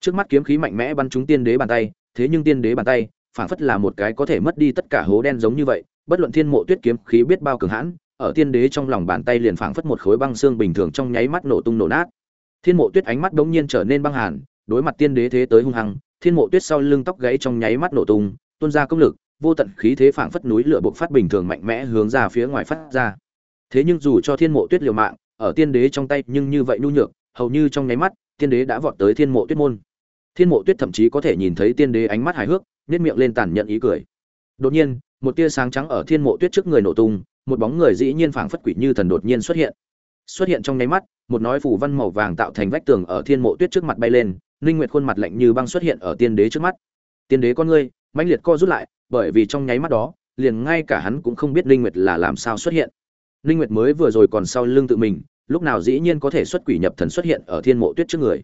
trước mắt kiếm khí mạnh mẽ bắn trúng tiên đế bàn tay, thế nhưng tiên đế bàn tay, phảng phất là một cái có thể mất đi tất cả hố đen giống như vậy, bất luận thiên mộ tuyết kiếm khí biết bao cường hãn, ở tiên đế trong lòng bàn tay liền phảng phất một khối băng xương bình thường trong nháy mắt nổ tung nổ nát. Thiên mộ tuyết ánh mắt đống nhiên trở nên băng hàn, đối mặt tiên đế thế tới hung hăng, thiên mộ tuyết sau lưng tóc gãy trong nháy mắt nổ tung, tuôn ra công lực, vô tận khí thế phảng phất núi lửa bộc phát bình thường mạnh mẽ hướng ra phía ngoài phát ra. Thế nhưng dù cho thiên mộ tuyết liều mạng, ở tiên đế trong tay nhưng như vậy nhu nhược, hầu như trong nháy mắt, tiên đế đã vọt tới thiên mộ tuyết môn thiên mộ tuyết thậm chí có thể nhìn thấy tiên đế ánh mắt hài hước, nhếch miệng lên tàn nhận ý cười. Đột nhiên, một tia sáng trắng ở thiên mộ tuyết trước người nổ tung, một bóng người dĩ nhiên phảng phất quỷ như thần đột nhiên xuất hiện. Xuất hiện trong nháy mắt, một nói phủ văn màu vàng tạo thành vách tường ở thiên mộ tuyết trước mặt bay lên Linh nguyệt khuôn mặt lạnh như băng xuất hiện ở tiên đế trước mắt. Tiên đế con ngươi, mãnh liệt co rút lại, bởi vì trong nháy mắt đó, liền ngay cả hắn cũng không biết Linh nguyệt là làm sao xuất hiện. Linh nguyệt mới vừa rồi còn sau lưng tự mình, lúc nào dĩ nhiên có thể xuất quỷ nhập thần xuất hiện ở thiên mộ tuyết trước người.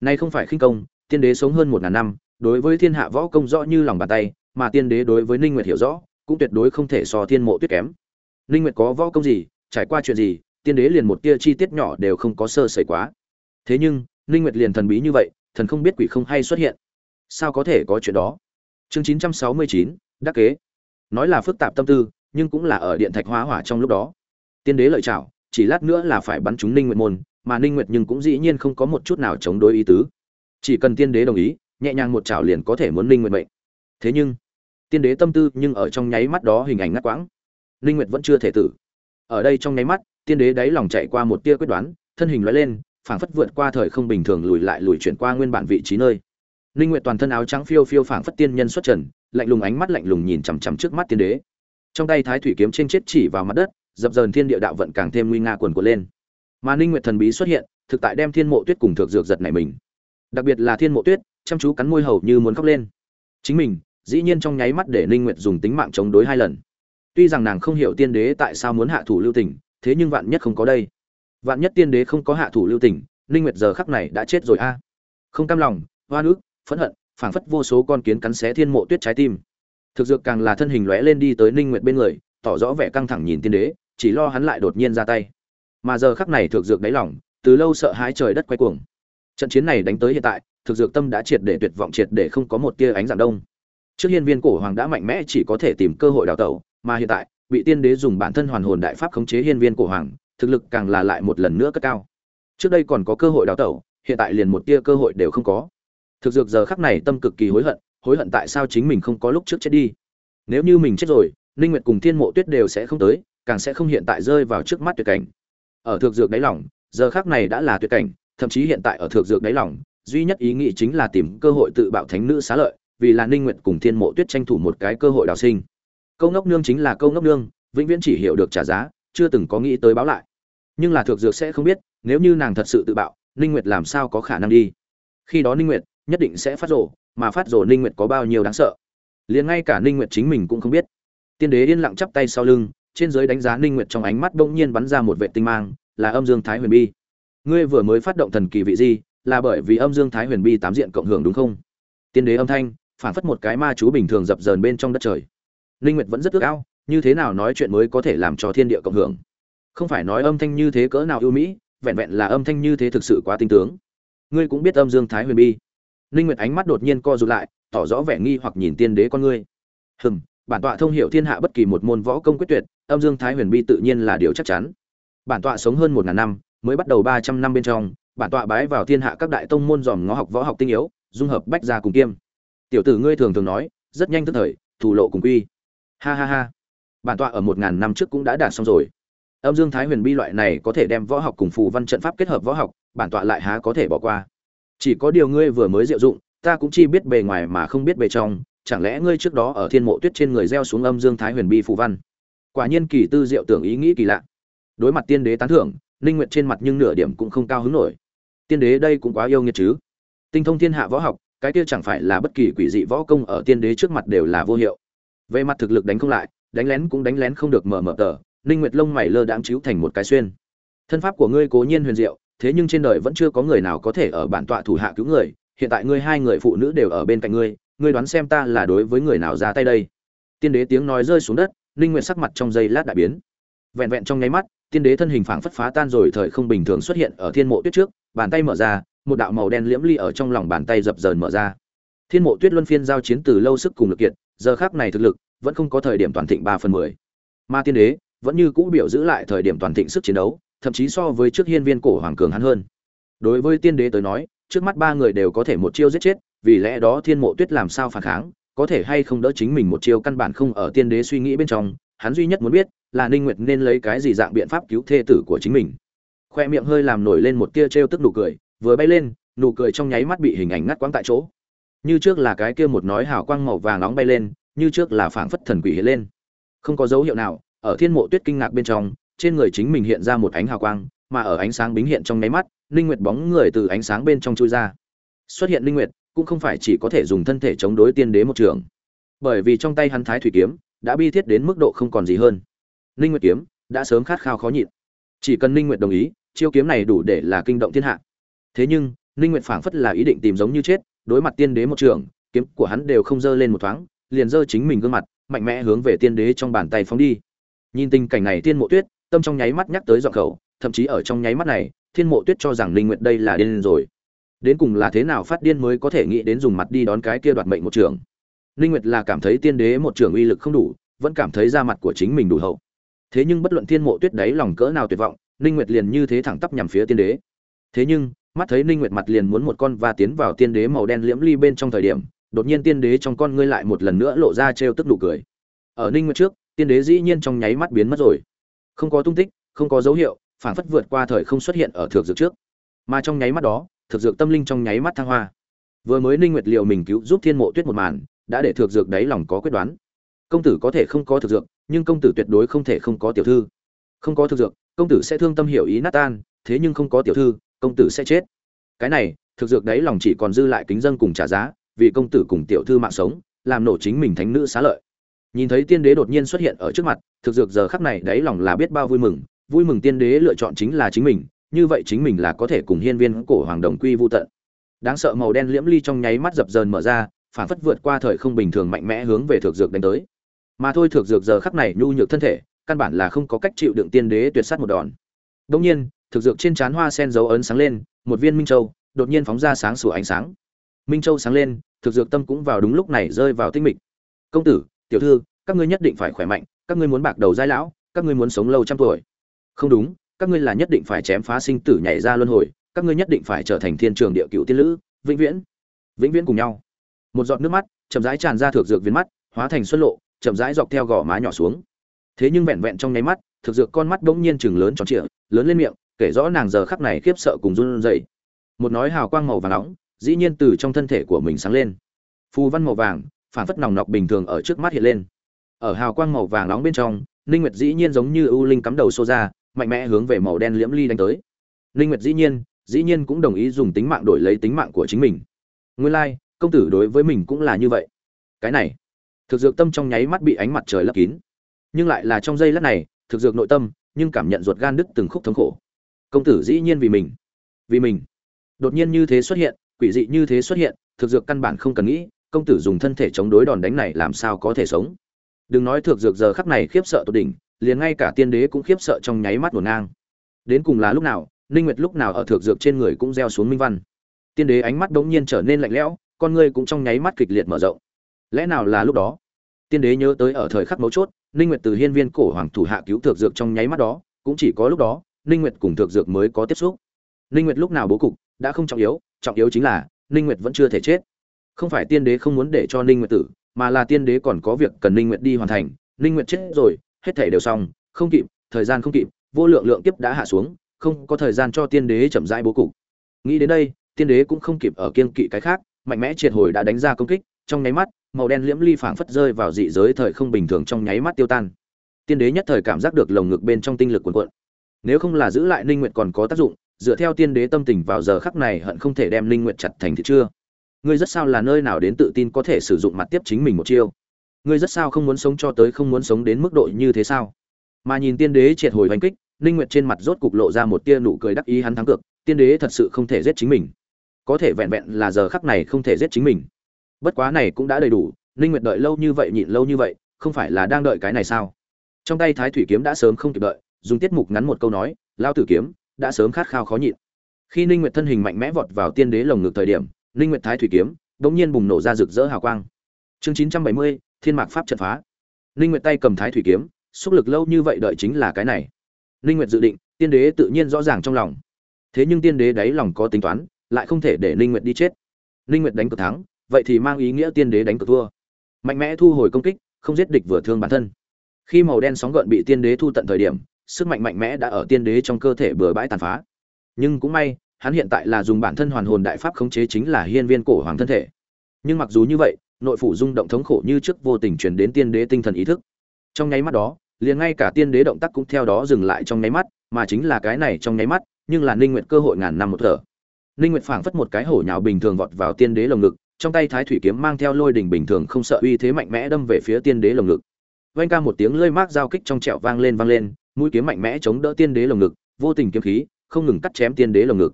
Nay không phải khinh công tiên đế sống hơn một ngàn năm đối với thiên hạ võ công rõ như lòng bàn tay mà tiên đế đối với ninh nguyệt hiểu rõ cũng tuyệt đối không thể so thiên mộ tuyết kém. Ninh nguyệt có võ công gì trải qua chuyện gì tiên đế liền một tia chi tiết nhỏ đều không có sơ sẩy quá. Thế nhưng ninh nguyệt liền thần bí như vậy thần không biết quỷ không hay xuất hiện. Sao có thể có chuyện đó? Chương 969, đắc kế. Nói là phức tạp tâm tư nhưng cũng là ở điện thạch hóa hỏa trong lúc đó. Tiên đế lợi chảo chỉ lát nữa là phải bắn trúng ninh nguyệt môn mà ninh nguyệt nhưng cũng dĩ nhiên không có một chút nào chống đối ý tứ chỉ cần tiên đế đồng ý, nhẹ nhàng một chảo liền có thể muốn ninh nguyệt mệnh. Thế nhưng, tiên đế tâm tư nhưng ở trong nháy mắt đó hình ảnh ngắt quãng. Ninh nguyệt vẫn chưa thể tử. Ở đây trong nháy mắt, tiên đế đáy lòng chạy qua một tia quyết đoán, thân hình lói lên, phảng phất vượt qua thời không bình thường lùi lại lùi chuyển qua nguyên bản vị trí nơi. Ninh nguyệt toàn thân áo trắng phiêu phiêu phảng phất tiên nhân xuất trần, lạnh lùng ánh mắt lạnh lùng nhìn chằm chằm trước mắt tiên đế. Trong tay thái thủy kiếm trên chết chỉ vào mặt đất, dập dờn thiên địa đạo vận càng thêm nguy nga quần của lên. Mà ninh nguyệt thần bí xuất hiện, thực tại đem thiên mộ tuyết cùng thực dược giật này mình đặc biệt là thiên mộ tuyết, chăm chú cắn môi hầu như muốn khóc lên. Chính mình, dĩ nhiên trong nháy mắt để ninh nguyệt dùng tính mạng chống đối hai lần. Tuy rằng nàng không hiểu tiên đế tại sao muốn hạ thủ lưu tình, thế nhưng vạn nhất không có đây. Vạn nhất tiên đế không có hạ thủ lưu tình, ninh nguyệt giờ khắc này đã chết rồi a. Không cam lòng hoa nước phẫn hận, phảng phất vô số con kiến cắn xé thiên mộ tuyết trái tim. Thực dược càng là thân hình lóe lên đi tới ninh nguyệt bên người, tỏ rõ vẻ căng thẳng nhìn tiên đế, chỉ lo hắn lại đột nhiên ra tay. Mà giờ khắc này thực dược đáy lòng, từ lâu sợ hãi trời đất quay cuồng trận chiến này đánh tới hiện tại, thực dược tâm đã triệt để tuyệt vọng triệt để không có một tia ánh dạng đông. Trước hiên viên cổ hoàng đã mạnh mẽ chỉ có thể tìm cơ hội đào tẩu, mà hiện tại, bị tiên đế dùng bản thân hoàn hồn đại pháp khống chế hiên viên cổ hoàng, thực lực càng là lại một lần nữa cất cao. Trước đây còn có cơ hội đào tẩu, hiện tại liền một tia cơ hội đều không có. Thực dược giờ khắc này tâm cực kỳ hối hận hối hận tại sao chính mình không có lúc trước chết đi. Nếu như mình chết rồi, ninh nguyệt cùng thiên mộ tuyết đều sẽ không tới, càng sẽ không hiện tại rơi vào trước mắt tuyệt cảnh. Ở thực dược đáy lòng, giờ khắc này đã là tuyệt cảnh thậm chí hiện tại ở thượng dược đáy lòng, duy nhất ý nghĩ chính là tìm cơ hội tự bạo thánh nữ xá lợi, vì là ninh nguyệt cùng thiên mộ tuyết tranh thủ một cái cơ hội đào sinh. Câu ngốc nương chính là câu ngốc nương, vĩnh viễn chỉ hiểu được trả giá, chưa từng có nghĩ tới báo lại. Nhưng là thượng dược sẽ không biết, nếu như nàng thật sự tự bạo, ninh nguyệt làm sao có khả năng đi? Khi đó ninh nguyệt nhất định sẽ phát rồ, mà phát rồ ninh nguyệt có bao nhiêu đáng sợ? Liền ngay cả ninh nguyệt chính mình cũng không biết. Tiên đế yên lặng chắp tay sau lưng, trên dưới đánh giá ninh nguyệt trong ánh mắt bỗng nhiên bắn ra một vệ tinh mang, là âm dương thái huyền bi ngươi vừa mới phát động thần kỳ vị gì là bởi vì âm dương thái huyền bi tám diện cộng hưởng đúng không? Tiên đế âm thanh, phản phất một cái ma chú bình thường dập dờn bên trong đất trời. Linh nguyệt vẫn rất ước ao, như thế nào nói chuyện mới có thể làm cho thiên địa cộng hưởng? Không phải nói âm thanh như thế cỡ nào ưu mỹ, vẹn vẹn là âm thanh như thế thực sự quá tinh tướng. Ngươi cũng biết âm dương thái huyền bi. Linh nguyệt ánh mắt đột nhiên co rụt lại, tỏ rõ vẻ nghi hoặc nhìn tiên đế con ngươi. Hừm, bản tọa thông hiểu thiên hạ bất kỳ một môn võ công quyết tuyệt, âm dương thái huyền bi tự nhiên là điều chắc chắn. Bản tọa sống hơn một ngàn năm mới bắt đầu ba trăm năm bên trong, bản tọa bái vào thiên hạ các đại tông môn dòm ngó học võ học tinh yếu, dung hợp bách gia cùng kiêm. Tiểu tử ngươi thường thường nói, rất nhanh tức thời, thủ lộ cùng quy. Ha ha ha. Bản tọa ở một ngàn năm trước cũng đã đạt xong rồi. Âm dương thái huyền bi loại này có thể đem võ học cùng phù văn trận pháp kết hợp võ học, bản tọa lại há có thể bỏ qua. Chỉ có điều ngươi vừa mới diệu dụng, ta cũng chi biết bề ngoài mà không biết bề trong, chẳng lẽ ngươi trước đó ở thiên mộ tuyết trên người gieo xuống âm dương thái huyền bi phù văn? Quả nhiên kỳ tư diệu tưởng ý nghĩ kỳ lạ. Đối mặt tiên đế tán thưởng ninh nguyệt trên mặt nhưng nửa điểm cũng không cao hứng nổi. Tiên đế đây cũng quá yêu nghiệt chứ. Tinh thông thiên hạ võ học, cái kia chẳng phải là bất kỳ quỷ dị võ công ở tiên đế trước mặt đều là vô hiệu. Về mặt thực lực đánh không lại, đánh lén cũng đánh lén không được mở mở tờ ninh nguyệt lông mày lơ đãng chiếu thành một cái xuyên. Thân pháp của ngươi cố nhiên huyền diệu, thế nhưng trên đời vẫn chưa có người nào có thể ở bản tọa thủ hạ cứu người, hiện tại ngươi hai người phụ nữ đều ở bên cạnh ngươi ngươi đoán xem ta là đối với người nào ra tay đây? Tiên đế tiếng nói rơi xuống đất ninh nguyệt sắc mặt trong giây lát đại biến. Vẹn vẹn trong nháy mắt tiên đế thân hình phảng phất phá tan rồi thời không bình thường xuất hiện ở thiên mộ tuyết trước, bàn tay mở ra, một đạo màu đen liễm ly ở trong lòng bàn tay dập dờn mở ra. Thiên mộ tuyết luân phiên giao chiến từ lâu sức cùng lực kiện giờ khác này thực lực vẫn không có thời điểm toàn thịnh ba phần mười. Ma tiên đế vẫn như cũ biểu giữ lại thời điểm toàn thịnh sức chiến đấu, thậm chí so với trước hiên viên cổ hoàng cường hắn hơn. Đối với tiên đế tới nói, trước mắt ba người đều có thể một chiêu giết chết, vì lẽ đó thiên mộ tuyết làm sao phản kháng, có thể hay không đỡ chính mình một chiêu căn bản không ở tiên đế suy nghĩ bên trong, hắn duy nhất muốn biết là ninh nguyệt nên lấy cái gì dạng biện pháp cứu thê tử của chính mình. Khoe miệng hơi làm nổi lên một tia trêu tức nụ cười, vừa bay lên, nụ cười trong nháy mắt bị hình ảnh ngắt quãng tại chỗ. Như trước là cái kia một nói hào quang màu vàng nóng bay lên, như trước là phảng phất thần quỷ hiện lên. Không có dấu hiệu nào, ở thiên mộ tuyết kinh ngạc bên trong, trên người chính mình hiện ra một ánh hào quang, mà ở ánh sáng bính hiện trong nháy mắt, ninh nguyệt bóng người từ ánh sáng bên trong chui ra. Xuất hiện ninh nguyệt, cũng không phải chỉ có thể dùng thân thể chống đối tiên đế một trường. Bởi vì trong tay hắn thái thủy kiếm, đã bi thiết đến mức độ không còn gì hơn ninh nguyệt kiếm đã sớm khát khao khó nhịn. Chỉ cần ninh nguyệt đồng ý, chiêu kiếm này đủ để là kinh động thiên hạ. Thế nhưng, ninh nguyệt phảng phất là ý định tìm giống như chết, đối mặt tiên đế một trường, kiếm của hắn đều không dơ lên một thoáng, liền dơ chính mình gương mặt, mạnh mẽ hướng về tiên đế trong bàn tay phóng đi. Nhìn tình cảnh này tiên mộ tuyết, tâm trong nháy mắt nhắc tới giọng khẩu, thậm chí ở trong nháy mắt này, thiên mộ tuyết cho rằng ninh nguyệt đây là điên rồi. Đến cùng là thế nào phát điên mới có thể nghĩ đến dùng mặt đi đón cái kia đoạt mệnh một trường. Ninh nguyệt là cảm thấy tiên đế một trường uy lực không đủ, vẫn cảm thấy da mặt của chính mình đủ hậu thế nhưng bất luận thiên mộ tuyết đấy lòng cỡ nào tuyệt vọng, ninh nguyệt liền như thế thẳng tắp nhằm phía tiên đế. Thế nhưng, mắt thấy ninh nguyệt mặt liền muốn một con và tiến vào tiên đế màu đen liễm ly bên trong thời điểm, đột nhiên tiên đế trong con ngươi lại một lần nữa lộ ra trêu tức nụ cười. Ở ninh nguyệt trước, tiên đế dĩ nhiên trong nháy mắt biến mất rồi. Không có tung tích, không có dấu hiệu phản phất vượt qua thời không xuất hiện ở thượng dược trước. Mà trong nháy mắt đó thực dược tâm linh trong nháy mắt thăng hoa. Vừa mới ninh nguyệt liệu mình cứu giúp thiên mộ tuyết một màn, đã để thực dược đáy lòng có quyết đoán. Công tử có thể không có thực dược nhưng công tử tuyệt đối không thể không có tiểu thư. Không có thực dược, công tử sẽ thương tâm hiểu ý nát tan thế nhưng không có tiểu thư, công tử sẽ chết. Cái này, thực dược đấy lòng chỉ còn dư lại kính dân cùng trả giá, vì công tử cùng tiểu thư mạng sống, làm nổ chính mình thánh nữ xá lợi. Nhìn thấy tiên đế đột nhiên xuất hiện ở trước mặt, thực dược giờ khắc này đáy lòng là biết bao vui mừng vui mừng tiên đế lựa chọn chính là chính mình, như vậy chính mình là có thể cùng hiên viên cổ hoàng đồng quy vô tận. Đáng sợ màu đen liễm ly trong nháy mắt dập dờn mở ra, phản phất vượt qua thời không bình thường mạnh mẽ hướng về thực dược đánh tới mà thôi thược dược giờ khắc này nhu nhược thân thể, căn bản là không có cách chịu đựng tiên đế tuyệt sát một đòn. Đông nhiên thực dược trên trán hoa sen dấu ấn sáng lên, một viên minh châu đột nhiên phóng ra sáng sủa ánh sáng. Minh châu sáng lên thực dược tâm cũng vào đúng lúc này rơi vào tinh mịch. Công tử, tiểu thư, các ngươi nhất định phải khỏe mạnh, các ngươi muốn bạc đầu giai lão, các ngươi muốn sống lâu trăm tuổi. Không đúng, các ngươi là nhất định phải chém phá sinh tử nhảy ra luân hồi, các ngươi nhất định phải trở thành thiên trường địa cựu tiên lữ, vĩnh viễn. Vĩnh viễn cùng nhau. Một giọt nước mắt chậm rãi tràn ra thực dược viên mắt, hóa thành xuân lộ chậm rãi dọc theo gò má nhỏ xuống. Thế nhưng vẹn vẹn trong nháy mắt thực dược con mắt bỗng nhiên chừng lớn tròn trịa lớn lên miệng kể rõ nàng giờ khắc này khiếp sợ cùng run rẩy. Một nói hào quang màu vàng nóng dĩ nhiên từ trong thân thể của mình sáng lên. Phù văn màu vàng phản phất nòng nọc bình thường ở trước mắt hiện lên. Ở hào quang màu vàng nóng bên trong ninh nguyệt dĩ nhiên giống như ưu linh cắm đầu xô ra mạnh mẽ hướng về màu đen liễm ly đánh tới. Ninh nguyệt dĩ nhiên dĩ nhiên cũng đồng ý dùng tính mạng đổi lấy tính mạng của chính mình. Nguyên lai like, công tử đối với mình cũng là như vậy. Cái này thực dược tâm trong nháy mắt bị ánh mặt trời lấp kín. Nhưng lại là trong giây lát này, thực dược nội tâm, nhưng cảm nhận ruột gan đứt từng khúc thống khổ. Công tử dĩ nhiên vì mình. Vì mình. Đột nhiên như thế xuất hiện, quỷ dị như thế xuất hiện, thực dược căn bản không cần nghĩ, công tử dùng thân thể chống đối đòn đánh này làm sao có thể sống. Đừng nói thực dược giờ khắc này khiếp sợ tột đỉnh, liền ngay cả tiên đế cũng khiếp sợ trong nháy mắt ngổn ngang. Đến cùng là lúc nào, ninh nguyệt lúc nào ở thực dược trên người cũng gieo xuống minh văn. Tiên đế ánh mắt đống nhiên trở nên lạnh lẽo, con ngươi cũng trong nháy mắt kịch liệt mở rộng. Lẽ nào là lúc đó? Tiên đế nhớ tới ở thời khắc mấu chốt, ninh nguyệt từ hiên viên cổ hoàng thủ hạ cứu thượng dược trong nháy mắt đó, cũng chỉ có lúc đó, ninh nguyệt cùng thượng dược mới có tiếp xúc. Ninh nguyệt lúc nào bố cục, đã không trọng yếu trọng yếu chính là, ninh nguyệt vẫn chưa thể chết. Không phải tiên đế không muốn để cho ninh nguyệt tử, mà là tiên đế còn có việc cần ninh nguyệt đi hoàn thành. Ninh nguyệt chết rồi, hết thể đều xong, không kịp, thời gian không kịp, vô lượng lượng tiếp đã hạ xuống, không có thời gian cho tiên đế chậm rãi bố cục. Nghĩ đến đây, tiên đế cũng không kịp ở kiên kỵ cái khác, mạnh mẽ triệt hồi đã đánh ra công kích, trong nháy mắt màu đen liễm ly phảng phất rơi vào dị giới thời không bình thường trong nháy mắt tiêu tan. Tiên đế nhất thời cảm giác được lồng ngực bên trong tinh lực cuồn cuộn. Nếu không là giữ lại ninh nguyệt còn có tác dụng, dựa theo tiên đế tâm tình vào giờ khắc này hận không thể đem ninh nguyệt chặt thành thì chưa? Ngươi rất sao là nơi nào đến tự tin có thể sử dụng mặt tiếp chính mình một chiêu? Ngươi rất sao không muốn sống cho tới không muốn sống đến mức độ như thế sao? Mà nhìn tiên đế triệt hồi hành kích ninh nguyệt trên mặt rốt cục lộ ra một tia nụ cười đắc ý hắn thắng cược, tiên đế thật sự không thể giết chính mình. Có thể vẹn vẹn là giờ khắc này không thể giết chính mình bất quá này cũng đã đầy đủ ninh nguyệt đợi lâu như vậy nhịn lâu như vậy không phải là đang đợi cái này sao? Trong tay thái thủy kiếm đã sớm không kịp đợi dùng tiết mục ngắn một câu nói lao tử kiếm đã sớm khát khao khó nhịn. Khi ninh nguyệt thân hình mạnh mẽ vọt vào tiên đế lồng ngực thời điểm ninh nguyệt thái thủy kiếm đống nhiên bùng nổ ra rực rỡ hào quang. Chương 970, thiên mạc pháp trận phá. Ninh nguyệt tay cầm thái thủy kiếm xúc lực lâu như vậy đợi chính là cái này. Ninh nguyệt dự định tiên đế tự nhiên rõ ràng trong lòng. Thế nhưng tiên đế đáy lòng có tính toán lại không thể để ninh nguyệt đi chết. Ninh nguyệt đánh cược thắng vậy thì mang ý nghĩa tiên đế đánh cược thua. Mạnh mẽ thu hồi công kích, không giết địch vừa thương bản thân. Khi màu đen sóng gợn bị tiên đế thu tận thời điểm, sức mạnh mạnh mẽ đã ở tiên đế trong cơ thể bừa bãi tàn phá. Nhưng cũng may, hắn hiện tại là dùng bản thân hoàn hồn đại pháp khống chế chính là hiên viên cổ hoàng thân thể. Nhưng mặc dù như vậy, nội phủ rung động thống khổ như trước vô tình truyền đến tiên đế tinh thần ý thức. Trong nháy mắt đó, liền ngay cả tiên đế động tác cũng theo đó dừng lại trong nháy mắt, mà chính là cái này trong nháy mắt, nhưng là ninh nguyệt cơ hội ngàn năm một thở. Ninh nguyệt phảng phất một cái hổ nhào bình thường vọt vào tiên đế lồng ngực trong tay thái thủy kiếm mang theo lôi đỉnh bình thường không sợ uy thế mạnh mẽ đâm về phía tiên đế lồng ngực. Vang ca một tiếng lơi mác giao kích trong trẹo vang lên vang lên, mũi kiếm mạnh mẽ chống đỡ tiên đế lồng ngực, vô tình kiếm khí, không ngừng cắt chém tiên đế lồng ngực.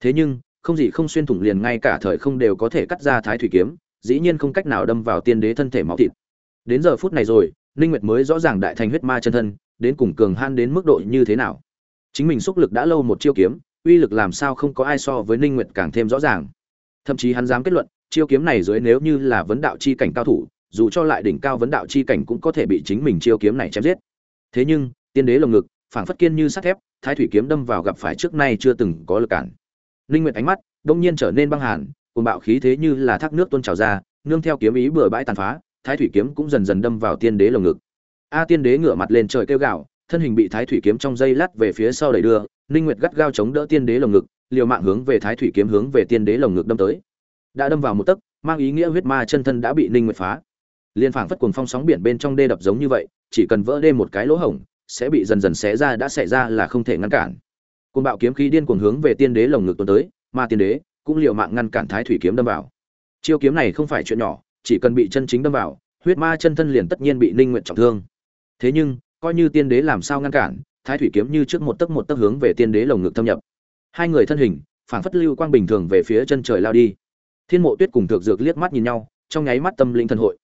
Thế nhưng, không gì không xuyên thủng liền ngay cả thời không đều có thể cắt ra thái thủy kiếm, dĩ nhiên không cách nào đâm vào tiên đế thân thể máu thịt. Đến giờ phút này rồi, ninh nguyệt mới rõ ràng đại thành huyết ma chân thân, đến cùng cường han đến mức độ như thế nào. Chính mình xúc lực đã lâu một chiêu kiếm, uy lực làm sao không có ai so với ninh nguyệt càng thêm rõ ràng. Thậm chí hắn dám kết luận chiêu kiếm này dưới nếu như là vấn đạo chi cảnh cao thủ, dù cho lại đỉnh cao vấn đạo chi cảnh cũng có thể bị chính mình chiêu kiếm này chém giết. Thế nhưng, tiên đế lồng ngực, phảng phất kiên như sắt thép, thái thủy kiếm đâm vào gặp phải trước nay chưa từng có lực cản. Linh nguyệt ánh mắt đông nhiên trở nên băng hàn, cuồng bạo khí thế như là thác nước tuôn trào ra, nương theo kiếm ý bừa bãi tàn phá, thái thủy kiếm cũng dần dần đâm vào tiên đế lồng ngực. A tiên đế ngửa mặt lên trời kêu gào, thân hình bị thái thủy kiếm trong dây lát về phía sau đẩy đưa, Linh nguyệt gắt gao chống đỡ tiên đế lồng ngực, liều mạng hướng về thái thủy kiếm hướng về tiên đế lồng ngực đâm tới đã đâm vào một tấc, mang ý nghĩa huyết ma chân thân đã bị ninh nguyệt phá. Liên phảng phất cuồng phong sóng biển bên trong đê đập giống như vậy, chỉ cần vỡ đê một cái lỗ hổng, sẽ bị dần dần xé ra đã xảy ra là không thể ngăn cản. Cuồng bạo kiếm khí điên cuồng hướng về tiên đế lồng ngực tuôn tới ma tiên đế cũng liều mạng ngăn cản thái thủy kiếm đâm vào. Chiêu kiếm này không phải chuyện nhỏ, chỉ cần bị chân chính đâm vào, huyết ma chân thân liền tất nhiên bị ninh nguyệt trọng thương. Thế nhưng, coi như tiên đế làm sao ngăn cản, thái thủy kiếm như trước một tấc một tấc hướng về tiên đế lồng ngực thâm nhập. Hai người thân hình, phảng phất lưu quang bình thường về phía chân trời lao đi thiên mộ tuyết cùng Thược dược liếc mắt nhìn nhau, trong nháy mắt tâm linh thần hội.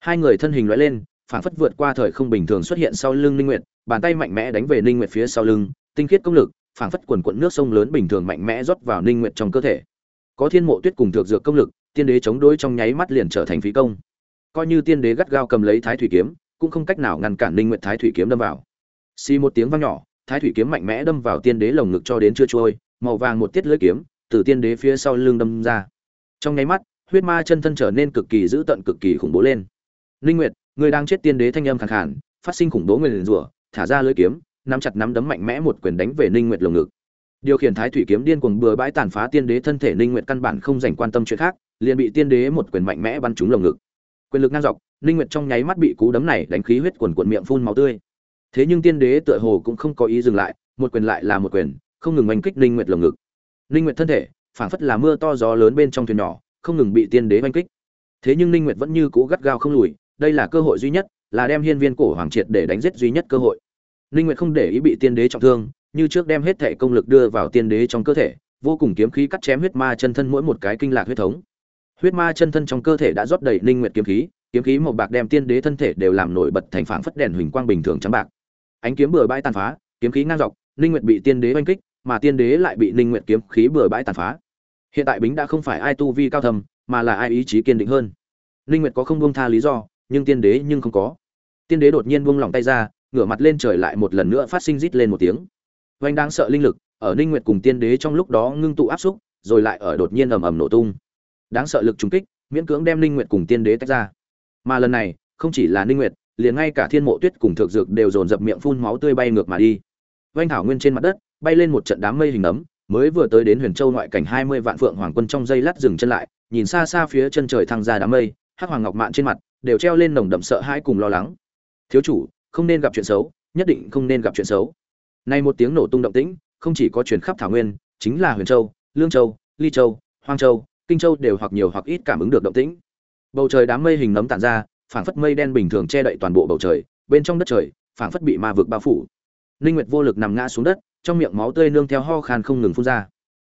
Hai người thân hình lóe lên, phảng phất vượt qua thời không bình thường xuất hiện sau lưng ninh nguyệt, bàn tay mạnh mẽ đánh về ninh nguyệt phía sau lưng, tinh khiết công lực, phảng phất quần quận nước sông lớn bình thường mạnh mẽ rót vào ninh nguyệt trong cơ thể. Có thiên mộ tuyết cùng Thược dược công lực, tiên đế chống đối trong nháy mắt liền trở thành phí công. Coi như tiên đế gắt gao cầm lấy thái thủy kiếm, cũng không cách nào ngăn cản ninh nguyệt thái thủy kiếm đâm vào. Xì một tiếng vang nhỏ, thái thủy kiếm mạnh mẽ đâm vào tiên đế lồng ngực cho đến chưa trôi, màu vàng một tiết lưỡi kiếm, từ tiên đế phía sau lưng đâm ra trong nháy mắt, huyết ma chân thân trở nên cực kỳ dữ tợn, cực kỳ khủng bố lên. Linh nguyệt, người đang chết tiên đế thanh âm khàn khàn, phát sinh khủng bố nguyên rủa, thả ra lưỡi kiếm, nắm chặt nắm đấm mạnh mẽ một quyền đánh về linh nguyệt lồng ngực. Điều khiển thái thủy kiếm điên cuồng bừa bãi tàn phá tiên đế thân thể, linh nguyệt căn bản không dành quan tâm chuyện khác, liền bị tiên đế một quyền mạnh mẽ bắn trúng lồng ngực. Quyền lực ngang dọc, linh nguyệt trong nháy mắt bị cú đấm này đánh khí huyết cuồn cuộn miệng phun máu tươi. Thế nhưng tiên đế tựa hồ cũng không có ý dừng lại, một quyền lại là một quyền, không ngừng oanh kích linh nguyệt lồng ngực. Linh nguyệt thân thể phảng phất là mưa to gió lớn bên trong thuyền nhỏ, không ngừng bị tiên đế oanh kích. Thế nhưng ninh nguyệt vẫn như cũ gắt gao không lùi, đây là cơ hội duy nhất, là đem hiên viên cổ hoàng triệt để đánh giết duy nhất cơ hội. Ninh nguyệt không để ý bị tiên đế trọng thương, như trước đem hết thể công lực đưa vào tiên đế trong cơ thể, vô cùng kiếm khí cắt chém huyết ma chân thân mỗi một cái kinh lạc huyết thống. Huyết ma chân thân trong cơ thể đã rót đầy ninh nguyệt kiếm khí kiếm khí màu bạc đem tiên đế thân thể đều làm nổi bật thành phảng phất đèn huỳnh quang bình thường trắng bạc. Ánh kiếm bừa bãi tàn phá, kiếm khí ngang dọc, ninh nguyệt bị tiên đế oanh kích, mà tiên đế lại bị ninh nguyệt kiếm khí bừa bãi tàn phá hiện tại bính đã không phải ai tu vi cao thầm mà là ai ý chí kiên định hơn. Ninh nguyệt có không buông tha lý do, nhưng tiên đế nhưng không có. Tiên đế đột nhiên buông lỏng tay ra, ngửa mặt lên trời lại một lần nữa phát sinh rít lên một tiếng. Vanh đang sợ linh lực, ở ninh nguyệt cùng tiên đế trong lúc đó ngưng tụ áp xúc, rồi lại ở đột nhiên ầm ầm nổ tung. Đáng sợ lực trùng kích, miễn cưỡng đem ninh nguyệt cùng tiên đế tách ra. Mà lần này, không chỉ là ninh nguyệt, liền ngay cả thiên mộ tuyết cùng thượng dược đều dồn dập miệng phun máu tươi bay ngược mà đi. Vanh thảo nguyên trên mặt đất, bay lên một trận đám mây hình nấm mới vừa tới đến huyền châu ngoại cảnh hai mươi vạn phượng hoàng quân trong dây lát dừng chân lại, nhìn xa xa phía chân trời thăng ra đám mây, hắc hoàng ngọc mạn trên mặt đều treo lên nồng đậm sợ hãi cùng lo lắng. Thiếu chủ, không nên gặp chuyện xấu, nhất định không nên gặp chuyện xấu. Nay một tiếng nổ tung động tĩnh, không chỉ có truyền khắp thảo nguyên, chính là huyền châu, lương châu, ly châu, hoang châu, kinh châu đều hoặc nhiều hoặc ít cảm ứng được động tĩnh. Bầu trời đám mây hình nấm tản ra, phảng phất mây đen bình thường che đậy toàn bộ bầu trời, bên trong đất trời, phảng phất bị ma vực bao phủ. Linh nguyệt vô lực nằm ngã xuống đất trong miệng máu tươi nương theo ho khan không ngừng phun ra.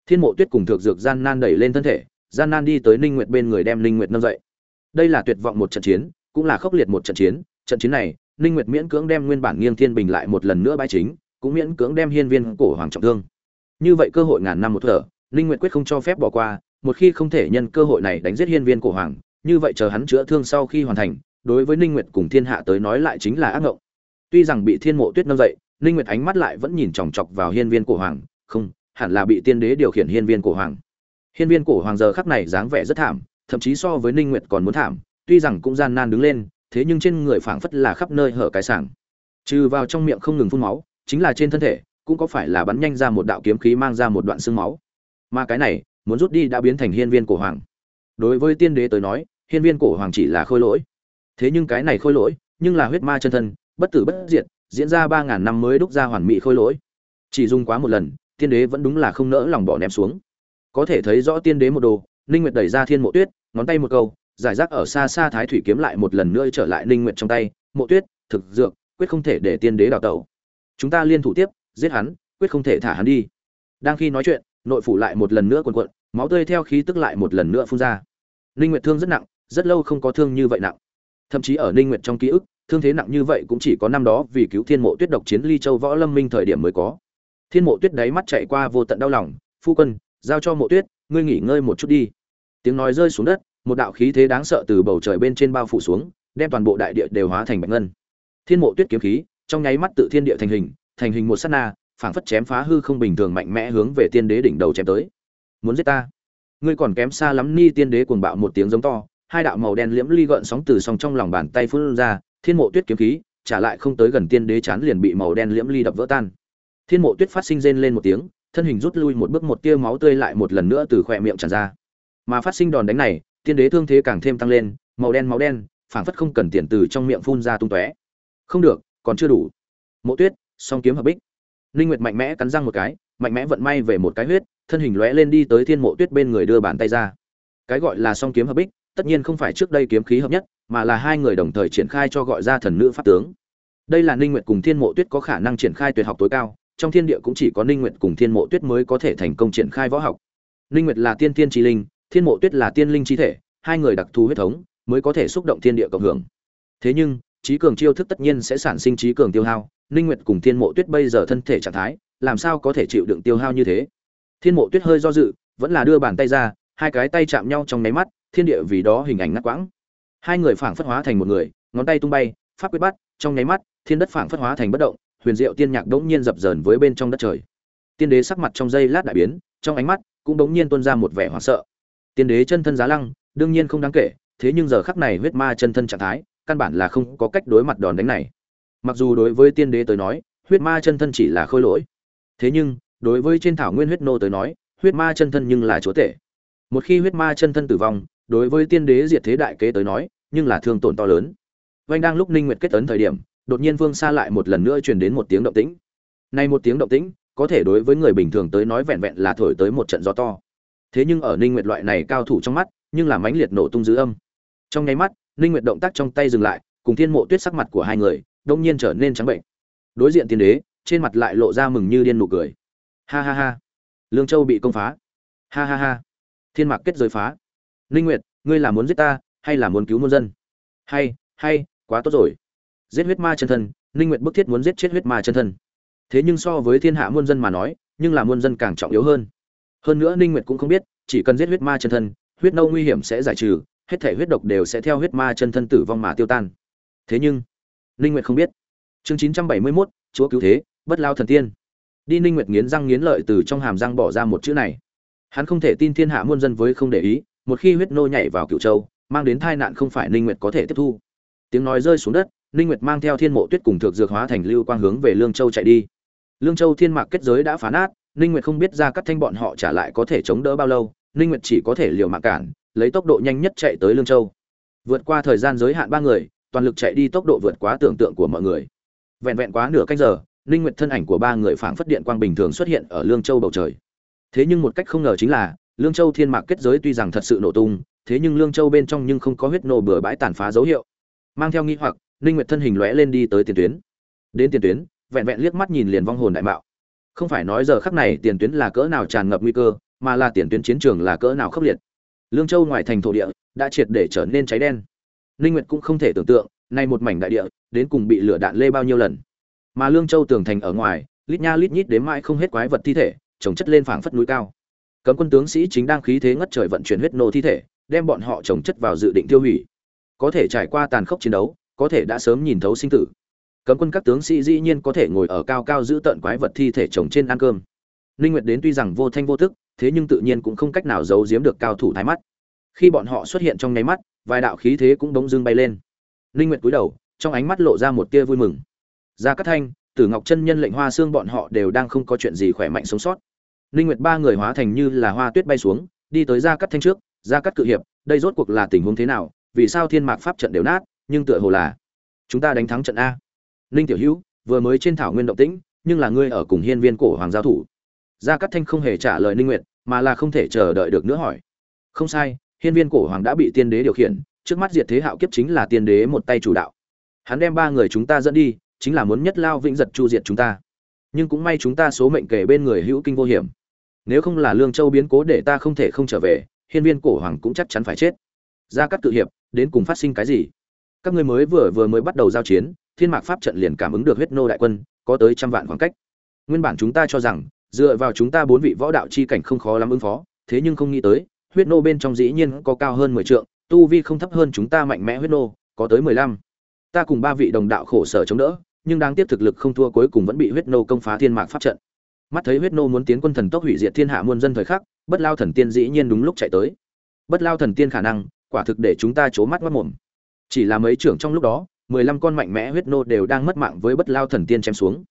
Thiên mộ tuyết cùng thượng dược gian nan đẩy lên thân thể, gian nan đi tới ninh nguyệt bên người đem ninh nguyệt nâng dậy. Đây là tuyệt vọng một trận chiến, cũng là khốc liệt một trận chiến. Trận chiến này, ninh nguyệt miễn cưỡng đem nguyên bản nghiêng thiên bình lại một lần nữa bãi chính, cũng miễn cưỡng đem hiên viên cổ hoàng trọng thương. Như vậy cơ hội ngàn năm một thở, ninh nguyệt quyết không cho phép bỏ qua, một khi không thể nhân cơ hội này đánh giết hiên viên cổ hoàng, như vậy chờ hắn chữa thương sau khi hoàn thành, đối với ninh nguyệt cùng thiên hạ tới nói lại chính là ác ngộng. Tuy rằng bị thiên mộ tuyết nâng dậy ninh nguyệt ánh mắt lại vẫn nhìn chòng chọc vào hiên viên cổ hoàng, không, hẳn là bị tiên đế điều khiển hiên viên cổ hoàng. Hiên viên cổ hoàng giờ khắc này dáng vẻ rất thảm, thậm chí so với ninh nguyệt còn muốn thảm, tuy rằng cũng gian nan đứng lên, thế nhưng trên người phảng phất là khắp nơi hở cái sảng. Trừ vào trong miệng không ngừng phun máu, chính là trên thân thể, cũng có phải là bắn nhanh ra một đạo kiếm khí mang ra một đoạn xương máu. Mà cái này, muốn rút đi đã biến thành hiên viên cổ hoàng. Đối với tiên đế tới nói, hiên viên cổ hoàng chỉ là khôi lỗi. Thế nhưng cái này khôi lỗi, nhưng là huyết ma chân thân, bất tử bất diệt diễn ra ba ngàn năm mới đúc ra hoàn mỹ khôi lỗi. Chỉ dùng quá một lần, tiên đế vẫn đúng là không nỡ lòng bỏ ném xuống. Có thể thấy rõ tiên đế một đồ, ninh nguyệt đẩy ra thiên mộ tuyết, ngón tay một câu, giải rác ở xa xa thái thủy kiếm lại một lần nữa trở lại ninh nguyệt trong tay. Mộ tuyết, thực dược, quyết không thể để tiên đế đào tẩu. Chúng ta liên thủ tiếp, giết hắn, quyết không thể thả hắn đi. Đang khi nói chuyện, nội phủ lại một lần nữa cuộn cuộn, máu tươi theo khí tức lại một lần nữa phun ra. Ninh nguyệt thương rất nặng, rất lâu không có thương như vậy nặng. Thậm chí ở ninh nguyệt trong ký ức thương thế nặng như vậy cũng chỉ có năm đó vì cứu thiên mộ tuyết độc chiến ly châu võ lâm minh thời điểm mới có. Thiên mộ tuyết đáy mắt chạy qua vô tận đau lòng, phu quân, giao cho mộ tuyết, ngươi nghỉ ngơi một chút đi. Tiếng nói rơi xuống đất, một đạo khí thế đáng sợ từ bầu trời bên trên bao phủ xuống, đem toàn bộ đại địa đều hóa thành bạch ngân. Thiên mộ tuyết kiếm khí, trong nháy mắt tự thiên địa thành hình thành hình một sát na, phảng phất chém phá hư không bình thường mạnh mẽ hướng về tiên đế đỉnh đầu chém tới. Muốn giết ta? Ngươi còn kém xa lắm ni tiên đế cuồng bạo một tiếng giống to, hai đạo màu đen liễm ly gợn sóng từ song trong lòng bàn tay phun ra thiên mộ tuyết kiếm khí, trả lại không tới gần tiên đế chán liền bị màu đen liễm ly đập vỡ tan. Thiên mộ tuyết phát sinh rên lên một tiếng, thân hình rút lui một bước một tia máu tươi lại một lần nữa từ khỏe miệng tràn ra. Mà phát sinh đòn đánh này, tiên đế thương thế càng thêm tăng lên, màu đen máu đen, phảng phất không cần tiền từ trong miệng phun ra tung tóe. Không được, còn chưa đủ. Mộ tuyết, song kiếm hợp bích. Linh nguyệt mạnh mẽ cắn răng một cái, mạnh mẽ vận may về một cái huyết, thân hình lóe lên đi tới thiên mộ tuyết bên người đưa bàn tay ra. Cái gọi là song kiếm hợp bích, tất nhiên không phải trước đây kiếm khí hợp nhất mà là hai người đồng thời triển khai cho gọi ra thần nữ pháp tướng. Đây là ninh nguyệt cùng thiên mộ tuyết có khả năng triển khai tuyệt học tối cao, trong thiên địa cũng chỉ có ninh nguyệt cùng thiên mộ tuyết mới có thể thành công triển khai võ học. Ninh nguyệt là tiên tiên chi linh, thiên mộ tuyết là tiên linh chi thể, hai người đặc thù huyết thống mới có thể xúc động thiên địa cộng hưởng. Thế nhưng, trí cường chiêu thức tất nhiên sẽ sản sinh trí cường tiêu hao, ninh nguyệt cùng thiên mộ tuyết bây giờ thân thể trạng thái, làm sao có thể chịu đựng tiêu hao như thế? Thiên mộ tuyết hơi do dự, vẫn là đưa bàn tay ra, hai cái tay chạm nhau trong nháy mắt, thiên địa vì đó hình ảnh ngắt quãng hai người phảng phất hóa thành một người, ngón tay tung bay, pháp quyết bắt, trong nháy mắt, thiên đất phảng phất hóa thành bất động, huyền diệu tiên nhạc đống nhiên dập dờn với bên trong đất trời. Tiên đế sắc mặt trong giây lát đại biến, trong ánh mắt cũng đống nhiên tuôn ra một vẻ hoảng sợ. Tiên đế chân thân giá lăng, đương nhiên không đáng kể, thế nhưng giờ khắc này huyết ma chân thân trạng thái, căn bản là không có cách đối mặt đòn đánh này. Mặc dù đối với tiên đế tới nói, huyết ma chân thân chỉ là khôi lỗi, thế nhưng, đối với trên thảo nguyên huyết nô tới nói, huyết ma chân thân nhưng là chúa tể. Một khi huyết ma chân thân tử vong, đối với tiên đế diệt thế đại kế tới nói nhưng là thương tổn to lớn. Vanh đang lúc ninh nguyệt kết tấn thời điểm, đột nhiên vương xa lại một lần nữa truyền đến một tiếng động tĩnh. Nay một tiếng động tĩnh, có thể đối với người bình thường tới nói vẹn vẹn là thổi tới một trận gió to. Thế nhưng ở ninh nguyệt loại này cao thủ trong mắt, nhưng là mãnh liệt nổ tung dữ âm. Trong nháy mắt, ninh nguyệt động tác trong tay dừng lại, cùng thiên mộ tuyết sắc mặt của hai người, đông nhiên trở nên trắng bệnh. Đối diện tiên đế, trên mặt lại lộ ra mừng như điên nụ cười. Ha ha ha. Lương châu bị công phá. Ha ha ha. Thiên mạc kết giới phá. Ninh nguyệt, ngươi là muốn giết ta hay là muốn cứu muôn dân. Hay hay quá tốt rồi. Giết huyết ma chân thân ninh nguyệt bức thiết muốn giết chết huyết ma chân thân. Thế nhưng so với thiên hạ muôn dân mà nói nhưng là muôn dân càng trọng yếu hơn. Hơn nữa ninh nguyệt cũng không biết chỉ cần giết huyết ma chân thân huyết nâu nguy hiểm sẽ giải trừ hết thể huyết độc đều sẽ theo huyết ma chân thân tử vong mà tiêu tan. Thế nhưng ninh nguyệt không biết. Chương 971, chúa cứu thế bất lao thần tiên. Đi ninh nguyệt nghiến răng nghiến lợi từ trong hàm răng bỏ ra một chữ này. Hắn không thể tin thiên hạ muôn dân với không để ý một khi huyết nô nhảy vào cựu châu mang đến tai nạn không phải ninh nguyệt có thể tiếp thu. Tiếng nói rơi xuống đất, ninh nguyệt mang theo thiên mộ tuyết cùng thực dược hóa thành lưu quang hướng về lương châu chạy đi. Lương châu thiên mạc kết giới đã phá nát, ninh nguyệt không biết ra cắt thanh bọn họ trả lại có thể chống đỡ bao lâu, ninh nguyệt chỉ có thể liều mạng cản, lấy tốc độ nhanh nhất chạy tới lương châu. Vượt qua thời gian giới hạn ba người, toàn lực chạy đi tốc độ vượt quá tưởng tượng của mọi người. Vẹn vẹn quá nửa canh giờ, ninh nguyệt thân ảnh của ba người phảng phất điện quang bình thường xuất hiện ở lương châu bầu trời. Thế nhưng một cách không ngờ chính là, lương châu thiên mạc kết giới tuy rằng thật sự nổ tung thế nhưng lương châu bên trong nhưng không có huyết nổ bừa bãi tàn phá dấu hiệu. Mang theo nghi hoặc, ninh nguyệt thân hình lóe lên đi tới tiền tuyến. Đến tiền tuyến, vẹn vẹn liếc mắt nhìn liền vong hồn đại mạo. Không phải nói giờ khắc này tiền tuyến là cỡ nào tràn ngập nguy cơ, mà là tiền tuyến chiến trường là cỡ nào khốc liệt. Lương châu ngoài thành thổ địa đã triệt để trở nên cháy đen. Ninh nguyệt cũng không thể tưởng tượng, nay một mảnh đại địa đến cùng bị lửa đạn lê bao nhiêu lần. Mà lương châu tường thành ở ngoài, lít nha lít nhít đến mãi không hết quái vật thi thể trồng chất lên phảng phất núi cao cấm quân tướng sĩ chính đang khí thế ngất trời vận chuyển huyết nô thi thể, đem bọn họ trồng chất vào dự định tiêu hủy. Có thể trải qua tàn khốc chiến đấu, có thể đã sớm nhìn thấu sinh tử. Cấm quân các tướng sĩ dĩ nhiên có thể ngồi ở cao cao giữ tận quái vật thi thể trồng trên ăn cơm. Ninh nguyệt đến tuy rằng vô thanh vô tức, thế nhưng tự nhiên cũng không cách nào giấu giếm được cao thủ thái mắt. Khi bọn họ xuất hiện trong nháy mắt, vài đạo khí thế cũng bỗng dưng bay lên. Ninh nguyệt cúi đầu, trong ánh mắt lộ ra một tia vui mừng. Gia cát thanh, tử ngọc chân nhân lệnh hoa xương bọn họ đều đang không có chuyện gì khỏe mạnh sống sót ninh nguyệt ba người hóa thành như là hoa tuyết bay xuống, đi tới gia cát thanh trước. Gia cát cự hiệp, đây rốt cuộc là tình huống thế nào? Vì sao thiên mạc pháp trận đều nát, nhưng tựa hồ là chúng ta đánh thắng trận a? Ninh tiểu hữu, vừa mới trên thảo nguyên động tĩnh, nhưng là ngươi ở cùng hiên viên cổ hoàng giao thủ. Gia cát thanh không hề trả lời ninh nguyệt, mà là không thể chờ đợi được nữa hỏi. Không sai, hiên viên cổ hoàng đã bị tiên đế điều khiển, trước mắt diệt thế hạo kiếp chính là tiên đế một tay chủ đạo. Hắn đem ba người chúng ta dẫn đi, chính là muốn nhất lao vĩnh giật chu diệt chúng ta. Nhưng cũng may chúng ta số mệnh kể bên người hữu kinh vô hiểm nếu không là lương châu biến cố để ta không thể không trở về, hiên viên cổ hoàng cũng chắc chắn phải chết. Ra các cự hiệp, đến cùng phát sinh cái gì? Các ngươi mới vừa vừa mới bắt đầu giao chiến, thiên mạc pháp trận liền cảm ứng được huyết nô đại quân, có tới trăm vạn khoảng cách. Nguyên bản chúng ta cho rằng, dựa vào chúng ta bốn vị võ đạo chi cảnh không khó lắm ứng phó, thế nhưng không nghĩ tới, huyết nô bên trong dĩ nhiên có cao hơn mười trượng, tu vi không thấp hơn chúng ta mạnh mẽ huyết nô, có tới mười lăm. Ta cùng ba vị đồng đạo khổ sở chống đỡ, nhưng đáng tiếc thực lực không thua cuối cùng vẫn bị huyết nô công phá thiên mạc pháp trận mắt thấy huyết nô muốn tiến quân thần tốc hủy diệt thiên hạ muôn dân thời khắc, bất lao thần tiên dĩ nhiên đúng lúc chạy tới. Bất lao thần tiên khả năng, quả thực để chúng ta c mắt mất mồm. Chỉ là mấy trưởng trong lúc đó, mười lăm con mạnh mẽ huyết nô đều đang mất mạng với bất lao thần tiên chém xuống.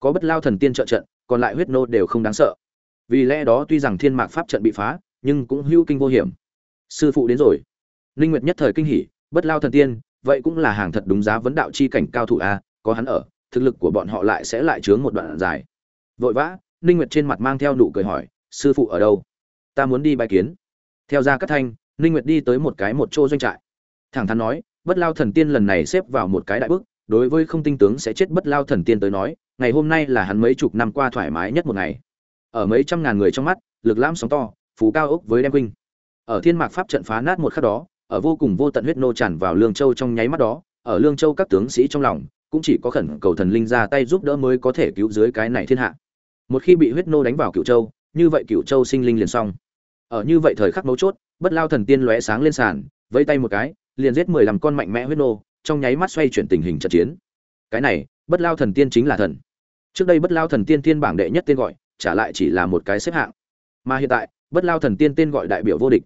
Có bất lao thần tiên trợ trận, còn lại huyết nô đều không đáng sợ. Vì lẽ đó tuy rằng thiên mạc pháp trận bị phá, nhưng cũng hữu kinh vô hiểm. Sư phụ đến rồi. Linh nguyệt nhất thời kinh hỉ, bất lao thần tiên, vậy cũng là hàng thật đúng giá vấn đạo chi cảnh cao thủ a có hắn ở, thực lực của bọn họ lại sẽ lại chướng một đoạn dài. Vội vã ninh nguyệt trên mặt mang theo nụ cười hỏi, sư phụ ở đâu? Ta muốn đi bài kiến. Theo ra cát thanh, ninh nguyệt đi tới một cái một chỗ doanh trại. Thẳng thắn nói, bất lao thần tiên lần này xếp vào một cái đại bước. đối với không tinh tướng sẽ chết bất lao thần tiên tới nói, ngày hôm nay là hắn mấy chục năm qua thoải mái nhất một ngày. Ở mấy trăm ngàn người trong mắt, lực lãm sóng to, phú cao ốc với đem huynh ở thiên mạc pháp trận phá nát một khắc đó, ở vô cùng vô tận huyết nô tràn vào lương châu trong nháy mắt đó, ở lương châu các tướng sĩ trong lòng, cũng chỉ có khẩn cầu thần linh ra tay giúp đỡ mới có thể cứu dưới cái này thiên hạ một khi bị huyết nô đánh vào cựu châu, như vậy cựu châu sinh linh liền xong. Ở như vậy thời khắc mấu chốt, bất lao thần tiên lóe sáng lên sàn, vẫy tay một cái, liền giết mười lăm con mạnh mẽ huyết nô, trong nháy mắt xoay chuyển tình hình trận chiến. Cái này, bất lao thần tiên chính là thần. Trước đây bất lao thần tiên tiên bảng đệ nhất tên gọi, trả lại chỉ là một cái xếp hạng. Mà hiện tại, bất lao thần tiên tên gọi đại biểu vô địch.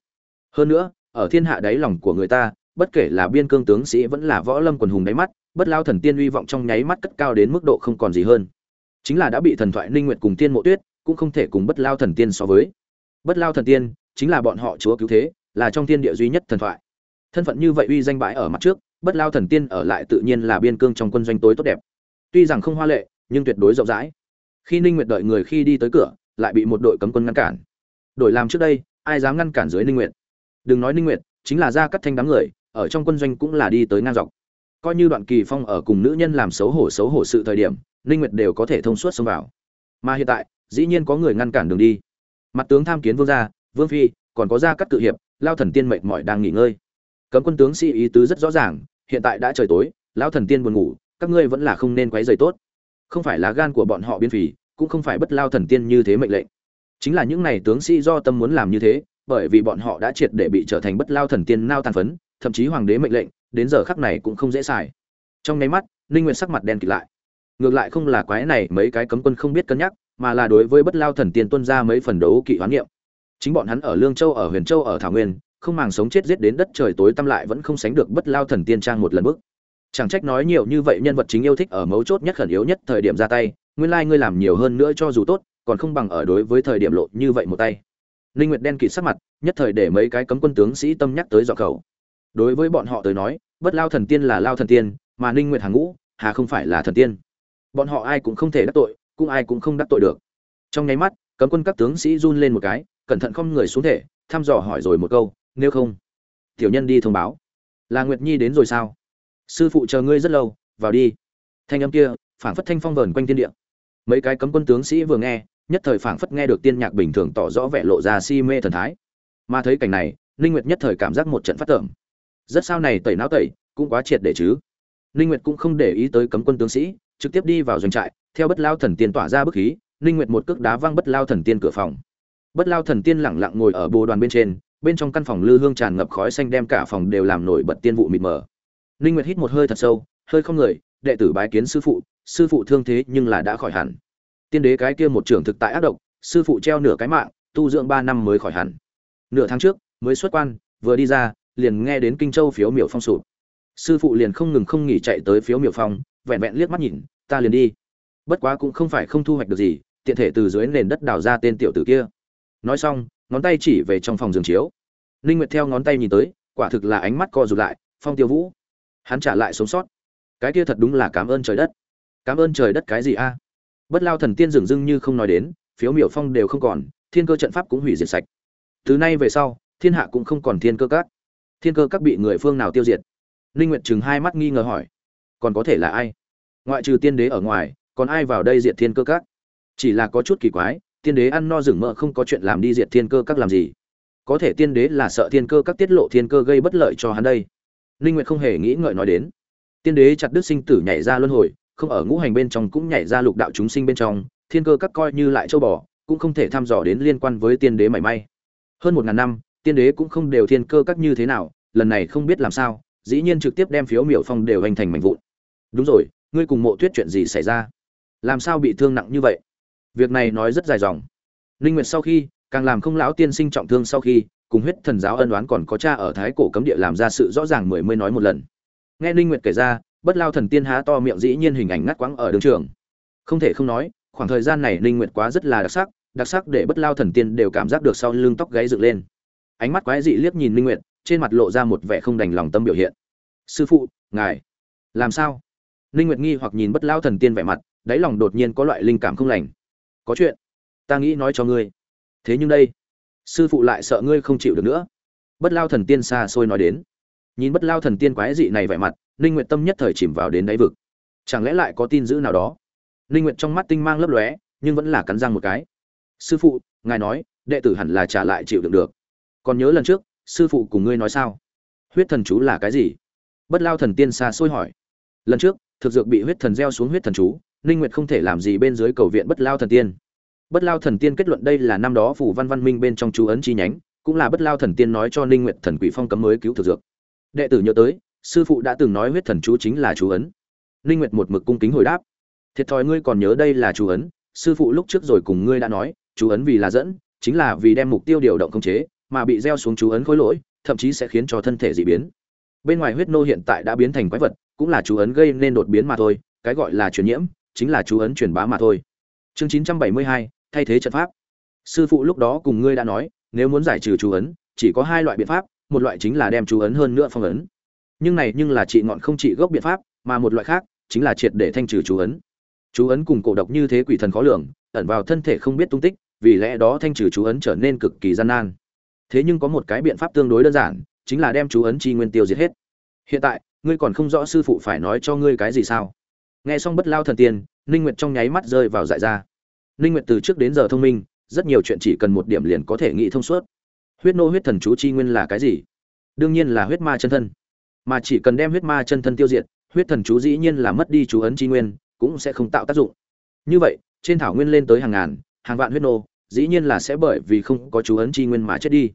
Hơn nữa, ở thiên hạ đáy lòng của người ta, bất kể là biên cương tướng sĩ vẫn là võ lâm quần hùng đáy mắt, bất lao thần tiên uy vọng trong nháy mắt cất cao đến mức độ không còn gì hơn chính là đã bị thần thoại ninh nguyệt cùng tiên mộ tuyết, cũng không thể cùng bất lao thần tiên so với. Bất lao thần tiên, chính là bọn họ chúa cứu thế, là trong thiên địa duy nhất thần thoại. Thân phận như vậy uy danh bãi ở mặt trước, bất lao thần tiên ở lại tự nhiên là biên cương trong quân doanh tối tốt đẹp. Tuy rằng không hoa lệ, nhưng tuyệt đối rộng rãi. Khi ninh nguyệt đợi người khi đi tới cửa, lại bị một đội cấm quân ngăn cản. Đổi làm trước đây, ai dám ngăn cản dưới ninh nguyệt? Đừng nói ninh nguyệt, chính là ra cắt thanh đám người, ở trong quân doanh cũng là đi tới ngang dọc coi như đoạn kỳ phong ở cùng nữ nhân làm xấu hổ xấu hổ sự thời điểm, ninh nguyệt đều có thể thông suốt xông vào. Mà hiện tại, dĩ nhiên có người ngăn cản đường đi. Mặt tướng tham kiến vương gia, vương phi, còn có gia cắt cự hiệp, lao thần tiên mệt mỏi đang nghỉ ngơi. Cấm quân tướng sĩ ý tứ rất rõ ràng, hiện tại đã trời tối, lao thần tiên buồn ngủ, các ngươi vẫn là không nên quấy rầy tốt. Không phải là gan của bọn họ biên phì cũng không phải bất lao thần tiên như thế mệnh lệnh. Chính là những này tướng sĩ do tâm muốn làm như thế, bởi vì bọn họ đã triệt để bị trở thành bất lao thần tiên nao tàn phấn thậm chí hoàng đế mệnh lệnh đến giờ khắc này cũng không dễ xài. Trong nháy mắt ninh nguyệt sắc mặt đen kịt lại. Ngược lại không là quái này mấy cái cấm quân không biết cân nhắc mà là đối với bất lao thần tiên tuân ra mấy phần đấu kỵ hoán niệm. Chính bọn hắn ở lương châu ở huyền châu ở thảo nguyên không màng sống chết giết đến đất trời tối tăm lại vẫn không sánh được bất lao thần tiên trang một lần bước. Chẳng trách nói nhiều như vậy nhân vật chính yêu thích ở mấu chốt nhất khẩn yếu nhất thời điểm ra tay nguyên lai like ngươi làm nhiều hơn nữa cho dù tốt còn không bằng ở đối với thời điểm lộ như vậy một tay. Linh Nguyệt đen kịt sắc mặt, nhất thời để mấy cái cấm quân tướng sĩ tâm nhắc tới dọ khẩu. Đối với bọn họ tới nói, bất lao thần tiên là lao thần tiên, mà Ninh Nguyệt hàng ngũ, hà không phải là thần tiên. Bọn họ ai cũng không thể đắc tội, cũng ai cũng không đắc tội được. Trong nháy mắt, cấm quân các tướng sĩ run lên một cái, cẩn thận không người xuống thể, thăm dò hỏi rồi một câu, nếu không, tiểu nhân đi thông báo. Là Nguyệt Nhi đến rồi sao? Sư phụ chờ ngươi rất lâu, vào đi. Thanh âm kia, phảng phất thanh phong vờn quanh thiên địa. Mấy cái cấm quân tướng sĩ vừa nghe, nhất thời phảng phất nghe được tiên nhạc bình thường tỏ rõ vẻ lộ ra si mê thần thái mà thấy cảnh này linh nguyệt nhất thời cảm giác một trận phát tưởng rất sao này tẩy não tẩy, cũng quá triệt để chứ. Ninh nguyệt cũng không để ý tới cấm quân tướng sĩ, trực tiếp đi vào doanh trại, theo bất lao thần tiên tỏa ra bức khí, ninh nguyệt một cước đá văng bất lao thần tiên cửa phòng. Bất lao thần tiên lẳng lặng ngồi ở bồ đoàn bên trên, bên trong căn phòng lư hương tràn ngập khói xanh đem cả phòng đều làm nổi bật tiên vụ mịt mờ. Ninh nguyệt hít một hơi thật sâu, hơi không người, đệ tử bái kiến sư phụ sư phụ thương thế nhưng là đã khỏi hẳn. Tiên đế cái kia một trưởng thực tại ác độc, sư phụ treo nửa cái mạng, tu dưỡng ba năm mới khỏi hẳn. Nửa tháng trước, mới xuất quan, vừa đi ra liền nghe đến kinh châu phiếu miểu phong sụp sư phụ liền không ngừng không nghỉ chạy tới phiếu miểu phong, vẹn vẹn liếc mắt nhìn, ta liền đi. Bất quá cũng không phải không thu hoạch được gì, tiện thể từ dưới nền đất đào ra tên tiểu tử kia. Nói xong, ngón tay chỉ về trong phòng giường chiếu. Linh nguyệt theo ngón tay nhìn tới, quả thực là ánh mắt co rụt lại, phong tiêu vũ. Hắn trả lại sống sót. Cái kia thật đúng là cảm ơn trời đất. Cảm ơn trời đất cái gì a? Bất lao thần tiên dường dưng như không nói đến, phiếu miểu phong đều không còn, thiên cơ trận pháp cũng hủy diệt sạch. Từ nay về sau, thiên hạ cũng không còn thiên cơ các thiên cơ các bị người phương nào tiêu diệt? Ninh nguyệt chừng hai mắt nghi ngờ hỏi. Còn có thể là ai? Ngoại trừ tiên đế ở ngoài, còn ai vào đây diệt thiên cơ các? Chỉ là có chút kỳ quái, tiên đế ăn no rừng mỡ không có chuyện làm đi diệt thiên cơ các làm gì? Có thể tiên đế là sợ thiên cơ các tiết lộ thiên cơ gây bất lợi cho hắn đây. Ninh nguyệt không hề nghĩ ngợi nói đến. Tiên đế chặt đứt sinh tử nhảy ra luân hồi, không ở ngũ hành bên trong cũng nhảy ra lục đạo chúng sinh bên trong, thiên cơ các coi như lại châu bò, cũng không thể thăm dò đến liên quan với tiên đế mảy may. Hơn một ngàn năm tiên đế cũng không đều thiên cơ các như thế nào, lần này không biết làm sao, dĩ nhiên trực tiếp đem phiếu miểu phong đều hành thành mảnh vụn. Đúng rồi, ngươi cùng mộ tuyết chuyện gì xảy ra? Làm sao bị thương nặng như vậy? Việc này nói rất dài dòng. Linh nguyệt sau khi, càng làm không lão tiên sinh trọng thương sau khi, cùng huyết thần giáo ân đoán còn có cha ở thái cổ cấm địa làm ra sự rõ ràng mười mươi nói một lần. Nghe linh nguyệt kể ra, bất lao thần tiên há to miệng dĩ nhiên hình ảnh ngắt quãng ở đường trường. Không thể không nói, khoảng thời gian này linh nguyệt quá rất là đặc sắc đặc sắc để bất lao thần tiên đều cảm giác được sau lưng tóc gáy dựng lên ánh mắt quái dị liếc nhìn linh nguyệt, trên mặt lộ ra một vẻ không đành lòng tâm biểu hiện. Sư phụ, ngài, làm sao? Linh nguyệt nghi hoặc nhìn bất lao thần tiên vẻ mặt, đáy lòng đột nhiên có loại linh cảm không lành. Có chuyện, ta nghĩ nói cho ngươi. Thế nhưng đây, sư phụ lại sợ ngươi không chịu được nữa. Bất lao thần tiên xa xôi nói đến. Nhìn bất lao thần tiên quái dị này vẻ mặt ninh nguyệt tâm nhất thời chìm vào đến đáy vực. Chẳng lẽ lại có tin dữ nào đó? Ninh nguyệt trong mắt tinh mang lấp lóe, nhưng vẫn là cắn răng một cái. Sư phụ, ngài nói, đệ tử hẳn là trả lại chịu đựng được còn nhớ lần trước, sư phụ cùng ngươi nói sao? Huyết thần chú là cái gì? Bất lao thần tiên xa xôi hỏi. Lần trước, thực dược bị huyết thần gieo xuống huyết thần chú, ninh nguyệt không thể làm gì bên dưới cầu viện bất lao thần tiên. Bất lao thần tiên kết luận đây là năm đó phủ văn văn minh bên trong chú ấn chi nhánh, cũng là bất lao thần tiên nói cho ninh nguyệt thần quỷ phong cấm mới cứu thực dược. Đệ tử nhớ tới, sư phụ đã từng nói huyết thần chú chính là chú ấn. Ninh nguyệt một mực cung kính hồi đáp. Thiệt thòi ngươi còn nhớ đây là chú ấn, sư phụ lúc trước rồi cùng ngươi đã nói, chú ấn vì là dẫn, chính là vì đem mục tiêu điều động khống chế mà bị gieo xuống chú ấn khối lỗi thậm chí sẽ khiến cho thân thể dị biến. Bên ngoài huyết nô hiện tại đã biến thành quái vật cũng là chú ấn gây nên đột biến mà thôi cái gọi là truyền nhiễm chính là chú ấn truyền bá mà thôi. Chương 972, thay thế trận pháp. Sư phụ lúc đó cùng ngươi đã nói nếu muốn giải trừ chú ấn chỉ có hai loại biện pháp một loại chính là đem chú ấn hơn nữa phong ấn. Nhưng này nhưng là trị ngọn không trị gốc biện pháp mà một loại khác chính là triệt để thanh trừ chú ấn. Chú ấn cùng cổ độc như thế quỷ thần khó lường ẩn vào thân thể không biết tung tích vì lẽ đó thanh trừ chú ấn trở nên cực kỳ gian nan thế nhưng có một cái biện pháp tương đối đơn giản, chính là đem chú ấn chi nguyên tiêu diệt hết. Hiện tại, ngươi còn không rõ sư phụ phải nói cho ngươi cái gì sao? Nghe xong bất lao thần tiên, ninh nguyệt trong nháy mắt rơi vào dại ra. Ninh nguyệt từ trước đến giờ thông minh, rất nhiều chuyện chỉ cần một điểm liền có thể nghĩ thông suốt. Huyết nô huyết thần chú chi nguyên là cái gì? Đương nhiên là huyết ma chân thân. Mà chỉ cần đem huyết ma chân thân tiêu diệt, huyết thần chú dĩ nhiên là mất đi chú ấn chi nguyên, cũng sẽ không tạo tác dụng. Như vậy, trên thảo nguyên lên tới hàng ngàn, hàng vạn huyết nô, dĩ nhiên là sẽ bởi vì không có chú ấn chi nguyên mà chết đi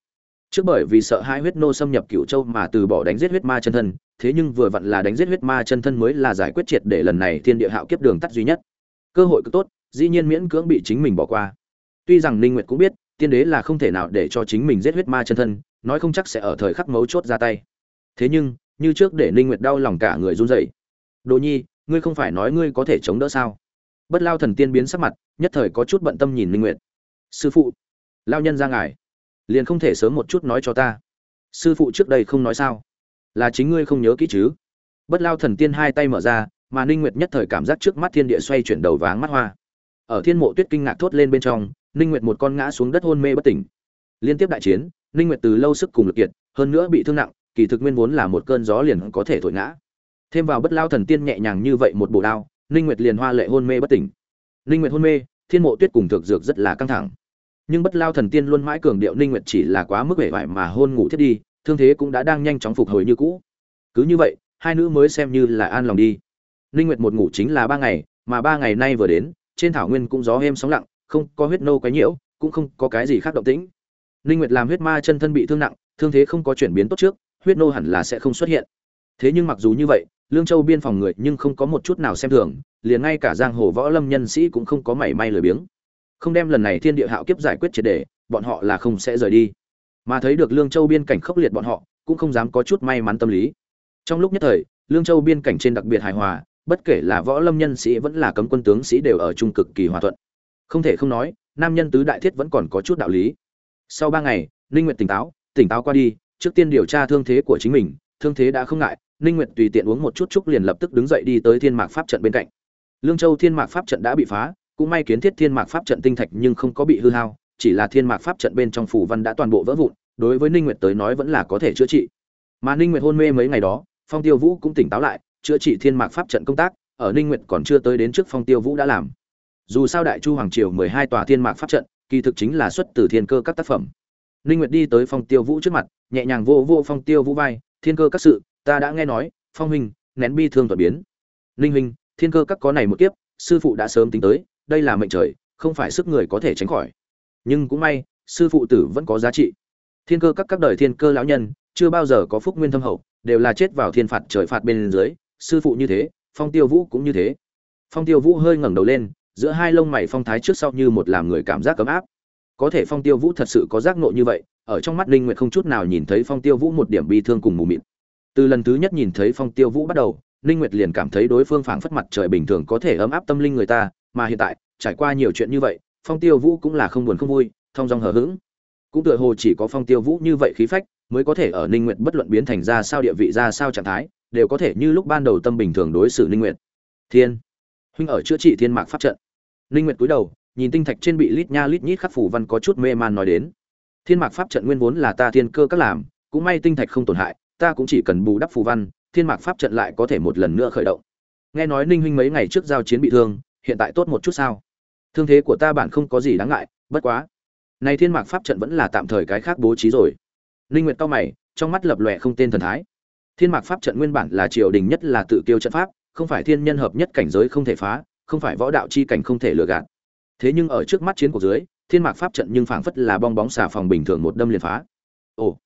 trước bởi vì sợ hai huyết nô xâm nhập cựu châu mà từ bỏ đánh giết huyết ma chân thân, thế nhưng vừa vặn là đánh giết huyết ma chân thân mới là giải quyết triệt để lần này thiên địa hạo kiếp đường tắt duy nhất. Cơ hội cứ tốt, dĩ nhiên miễn cưỡng bị chính mình bỏ qua. Tuy rằng ninh nguyệt cũng biết, tiên đế là không thể nào để cho chính mình giết huyết ma chân thân, nói không chắc sẽ ở thời khắc mấu chốt ra tay. Thế nhưng, như trước để ninh nguyệt đau lòng cả người run rẩy. Đồ nhi, ngươi không phải nói ngươi có thể chống đỡ sao? Bất lao thần tiên biến sắc mặt, nhất thời có chút bận tâm nhìn ninh nguyệt. Sư phụ, lao nhân ra ngài liền không thể sớm một chút nói cho ta. Sư phụ trước đây không nói sao? Là chính ngươi không nhớ kỹ chứ? Bất lao thần tiên hai tay mở ra, mà ninh nguyệt nhất thời cảm giác trước mắt thiên địa xoay chuyển đầu váng mắt hoa. Ở thiên mộ tuyết kinh ngạc thốt lên bên trong, ninh nguyệt một con ngã xuống đất hôn mê bất tỉnh. Liên tiếp đại chiến, ninh nguyệt từ lâu sức cùng lực kiệt, hơn nữa bị thương nặng, kỳ thực nguyên vốn là một cơn gió liền có thể thổi ngã. Thêm vào bất lao thần tiên nhẹ nhàng như vậy một bổ đao, ninh nguyệt liền hoa lệ hôn mê bất tỉnh. Ninh nguyệt hôn mê, thiên mộ tuyết cùng thực dược rất là căng thẳng nhưng bất lao thần tiên luôn mãi cường điệu ninh nguyệt chỉ là quá mức vẻ vải mà hôn ngủ thiết đi, thương thế cũng đã đang nhanh chóng phục hồi như cũ. Cứ như vậy, hai nữ mới xem như là an lòng đi. Ninh nguyệt một ngủ chính là ba ngày, mà ba ngày nay vừa đến, trên thảo nguyên cũng gió êm sóng lặng, không có huyết nô quấy nhiễu, cũng không có cái gì khác động tĩnh. Ninh nguyệt làm huyết ma chân thân bị thương nặng, thương thế không có chuyển biến tốt trước, huyết nô hẳn là sẽ không xuất hiện. Thế nhưng mặc dù như vậy, lương châu biên phòng người nhưng không có một chút nào xem thường, liền ngay cả giang hồ võ lâm nhân sĩ cũng không có mảy may lười biếng không đem lần này thiên địa hạo kiếp giải quyết triệt đề bọn họ là không sẽ rời đi. Mà thấy được lương châu biên cảnh khốc liệt bọn họ, cũng không dám có chút may mắn tâm lý. Trong lúc nhất thời, lương châu biên cảnh trên đặc biệt hài hòa, bất kể là võ lâm nhân sĩ vẫn là cấm quân tướng sĩ đều ở trung cực kỳ hòa thuận. Không thể không nói, nam nhân tứ đại thiết vẫn còn có chút đạo lý. Sau ba ngày, ninh nguyệt tỉnh táo tỉnh táo qua đi, trước tiên điều tra thương thế của chính mình, thương thế đã không ngại, ninh nguyệt tùy tiện uống một chút chút liền lập tức đứng dậy đi tới thiên mạc pháp trận bên cạnh. Lương châu thiên mạc pháp trận đã bị phá cũng may kiến thiết thiên mạc pháp trận tinh thạch nhưng không có bị hư hao, chỉ là thiên mạc pháp trận bên trong phủ văn đã toàn bộ vỡ vụn, đối với ninh nguyệt tới nói vẫn là có thể chữa trị. Mà ninh nguyệt hôn mê mấy ngày đó, phong tiêu vũ cũng tỉnh táo lại, chữa trị thiên mạc pháp trận công tác, ở ninh nguyệt còn chưa tới đến trước phong tiêu vũ đã làm. Dù sao đại chu hoàng triều 12 tòa thiên mạc pháp trận, kỳ thực chính là xuất từ thiên cơ các tác phẩm. Ninh nguyệt đi tới phong tiêu vũ trước mặt, nhẹ nhàng vô vô phong tiêu vũ vai, thiên cơ các sự, ta đã nghe nói, phong huynh, nén bi thương thuật biến. Ninh huynh, thiên cơ các có này một kiếp, sư phụ đã sớm tính tới đây là mệnh trời, không phải sức người có thể tránh khỏi. Nhưng cũng may, sư phụ tử vẫn có giá trị. Thiên cơ các các đời thiên cơ lão nhân, chưa bao giờ có phúc nguyên thâm hậu, đều là chết vào thiên phạt trời phạt bên dưới, sư phụ như thế, phong tiêu vũ cũng như thế. Phong tiêu vũ hơi ngẩng đầu lên, giữa hai lông mày phong thái trước sau như một làm người cảm giác ấm áp. Có thể phong tiêu vũ thật sự có giác nộ như vậy, ở trong mắt linh nguyệt không chút nào nhìn thấy phong tiêu vũ một điểm bi thương cùng mù mịt. Từ lần thứ nhất nhìn thấy phong tiêu vũ bắt đầu Ninh nguyệt liền cảm thấy đối phương phảng phất mặt trời bình thường có thể ấm áp tâm linh người ta, mà hiện tại, trải qua nhiều chuyện như vậy, phong tiêu vũ cũng là không buồn không vui, thông dong hờ hững. Cũng tựa hồ chỉ có phong tiêu vũ như vậy khí phách, mới có thể ở ninh nguyệt bất luận biến thành ra sao địa vị, ra sao trạng thái, đều có thể như lúc ban đầu tâm bình thường đối xử ninh nguyệt. Thiên. Huynh ở chữa trị thiên mạc pháp trận. Ninh nguyệt cúi đầu, nhìn tinh thạch trên bị lít nha lít nhít khắc phủ văn có chút mê man nói đến. Thiên mạc pháp trận nguyên vốn là ta thiên cơ các làm, cũng may tinh thạch không tổn hại, ta cũng chỉ cần bù đắp phù văn thiên mạc pháp trận lại có thể một lần nữa khởi động. Nghe nói ninh huynh mấy ngày trước giao chiến bị thương, hiện tại tốt một chút sao? Thương thế của ta bản không có gì đáng ngại, bất quá. Này thiên mạc pháp trận vẫn là tạm thời cái khác bố trí rồi. Ninh nguyệt cao mày, trong mắt lập lòe không tên thần thái. Thiên mạc pháp trận nguyên bản là triều đình nhất là tự tiêu trận pháp, không phải thiên nhân hợp nhất cảnh giới không thể phá, không phải võ đạo chi cảnh không thể lừa gạt. Thế nhưng ở trước mắt chiến cuộc dưới, thiên mạc pháp trận nhưng phảng phất là bong bóng xà phòng bình thường một đâm liền phá. Ồ,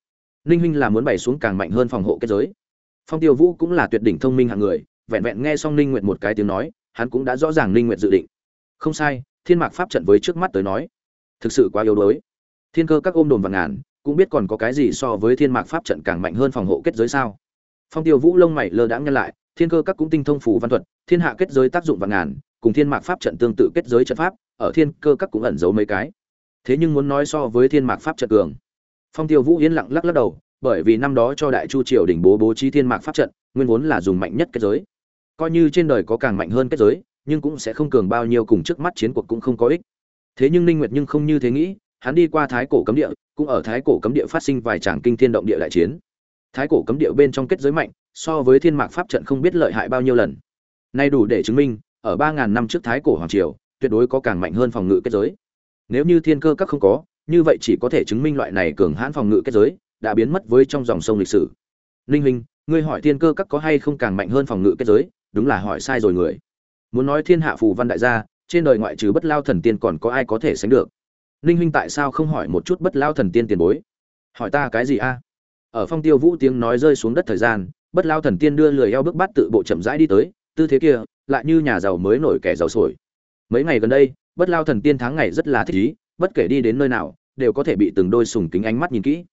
ninh huynh là muốn bày xuống càng mạnh hơn phòng hộ kết giới phong tiêu vũ cũng là tuyệt đỉnh thông minh hạng người, vẹn vẹn nghe xong ninh nguyệt một cái tiếng nói, hắn cũng đã rõ ràng ninh nguyệt dự định. Không sai, thiên mạc pháp trận với trước mắt tới nói, thực sự quá yếu đuối. Thiên cơ các ôm đồn và ngàn, cũng biết còn có cái gì so với thiên mạc pháp trận càng mạnh hơn phòng hộ kết giới sao? Phong tiêu vũ lông mày lơ đãng nhân lại, thiên cơ các cũng tinh thông phủ văn thuật, thiên hạ kết giới tác dụng và ngàn, cùng thiên mạc pháp trận tương tự kết giới trận pháp, ở thiên cơ các cũng ẩn giấu mấy cái. Thế nhưng muốn nói so với thiên mạc pháp trận cường. Phong tiêu vũ yên lặng lắc lắc đầu bởi vì năm đó cho đại chu triều đỉnh bố bố trí thiên mạc pháp trận, nguyên vốn là dùng mạnh nhất kết giới. Coi như trên đời có càng mạnh hơn kết giới, nhưng cũng sẽ không cường bao nhiêu cùng trước mắt chiến cuộc cũng không có ích. Thế nhưng ninh nguyệt nhưng không như thế nghĩ, hắn đi qua thái cổ cấm địa, cũng ở thái cổ cấm địa phát sinh vài tràng kinh thiên động địa đại chiến. Thái cổ cấm địa bên trong kết giới mạnh, so với thiên mạc pháp trận không biết lợi hại bao nhiêu lần. Nay đủ để chứng minh, ở 3.000 năm trước thái cổ hoàng triều, tuyệt đối có càng mạnh hơn phòng ngự kết giới. Nếu như thiên cơ các không có, như vậy chỉ có thể chứng minh loại này cường hãn phòng ngự kết giới đã biến mất với trong dòng sông lịch sử. Ninh huynh ngươi hỏi thiên cơ các có hay không càng mạnh hơn phòng ngự kết giới? Đúng là hỏi sai rồi người. Muốn nói thiên hạ phù văn đại gia, trên đời ngoại trừ bất lao thần tiên còn có ai có thể sánh được? Ninh huynh tại sao không hỏi một chút bất lao thần tiên tiền bối? Hỏi ta cái gì a? Ở phong tiêu vũ tiếng nói rơi xuống đất thời gian, bất lao thần tiên đưa lười eo bước bát tự bộ chậm rãi đi tới, tư thế kia, lại như nhà giàu mới nổi kẻ giàu sổi. Mấy ngày gần đây, bất lao thần tiên tháng ngày rất là thích ý, bất kể đi đến nơi nào, đều có thể bị từng đôi sùng kính ánh mắt nhìn kỹ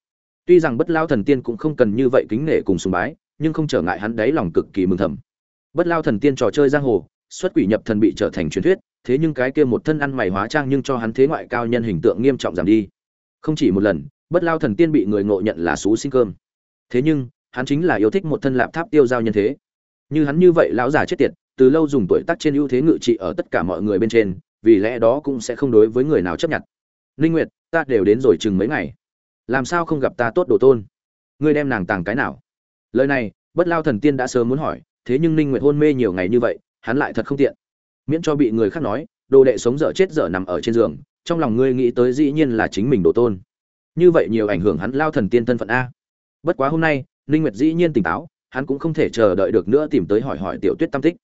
tuy rằng bất lao thần tiên cũng không cần như vậy kính nể cùng sùng bái, nhưng không trở ngại hắn đáy lòng cực kỳ mừng thầm. Bất lao thần tiên trò chơi giang hồ, xuất quỷ nhập thần bị trở thành truyền thuyết, thế nhưng cái kia một thân ăn mày hóa trang nhưng cho hắn thế ngoại cao nhân hình tượng nghiêm trọng giảm đi. Không chỉ một lần, bất lao thần tiên bị người ngộ nhận là xú xin cơm. Thế nhưng, hắn chính là yêu thích một thân lạp tháp tiêu giao nhân thế. Như hắn như vậy lão già chết tiệt, từ lâu dùng tuổi tác trên ưu thế ngự trị ở tất cả mọi người bên trên, vì lẽ đó cũng sẽ không đối với người nào chấp nhận. Linh nguyệt, ta đều đến rồi chừng mấy ngày làm sao không gặp ta tốt đồ tôn? Ngươi đem nàng tàng cái nào? Lời này, bất lao thần tiên đã sớm muốn hỏi, thế nhưng ninh nguyệt hôn mê nhiều ngày như vậy, hắn lại thật không tiện. Miễn cho bị người khác nói, đồ đệ sống dở chết dở nằm ở trên giường, trong lòng ngươi nghĩ tới dĩ nhiên là chính mình đồ tôn. Như vậy nhiều ảnh hưởng hắn lao thần tiên thân phận a. Bất quá hôm nay, ninh nguyệt dĩ nhiên tỉnh táo, hắn cũng không thể chờ đợi được nữa tìm tới hỏi hỏi tiểu tuyết tam tích.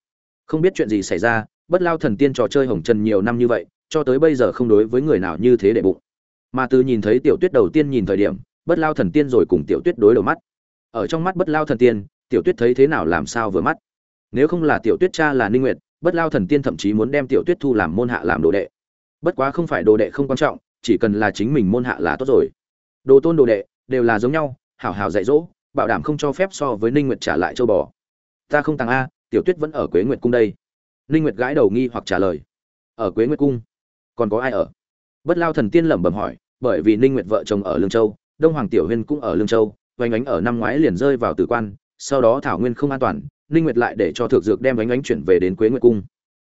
Không biết chuyện gì xảy ra, bất lao thần tiên trò chơi hồng trần nhiều năm như vậy, cho tới bây giờ không đối với người nào như thế để bụng mà từ nhìn thấy tiểu tuyết đầu tiên nhìn thời điểm, bất lao thần tiên rồi cùng tiểu tuyết đối đầu mắt. Ở trong mắt bất lao thần tiên, tiểu tuyết thấy thế nào làm sao vừa mắt. Nếu không là tiểu tuyết cha là ninh nguyệt, bất lao thần tiên thậm chí muốn đem tiểu tuyết thu làm môn hạ làm đồ đệ. Bất quá không phải đồ đệ không quan trọng, chỉ cần là chính mình môn hạ là tốt rồi. Đồ tôn đồ đệ, đều là giống nhau, hảo hảo dạy dỗ, bảo đảm không cho phép so với ninh nguyệt trả lại châu bò. Ta không tăng a, tiểu tuyết vẫn ở quế nguyệt cung đây. Ninh nguyệt gãi đầu nghi hoặc trả lời. Ở quế nguyệt cung, còn có ai ở? Bất lao thần tiên lẩm bẩm hỏi bởi vì ninh nguyệt vợ chồng ở lương châu, đông hoàng tiểu huyên cũng ở lương châu vánh ánh ở năm ngoái liền rơi vào tử quan, sau đó thảo nguyên không an toàn, ninh nguyệt lại để cho thực dược đem vánh ánh chuyển về đến quế nguyệt cung.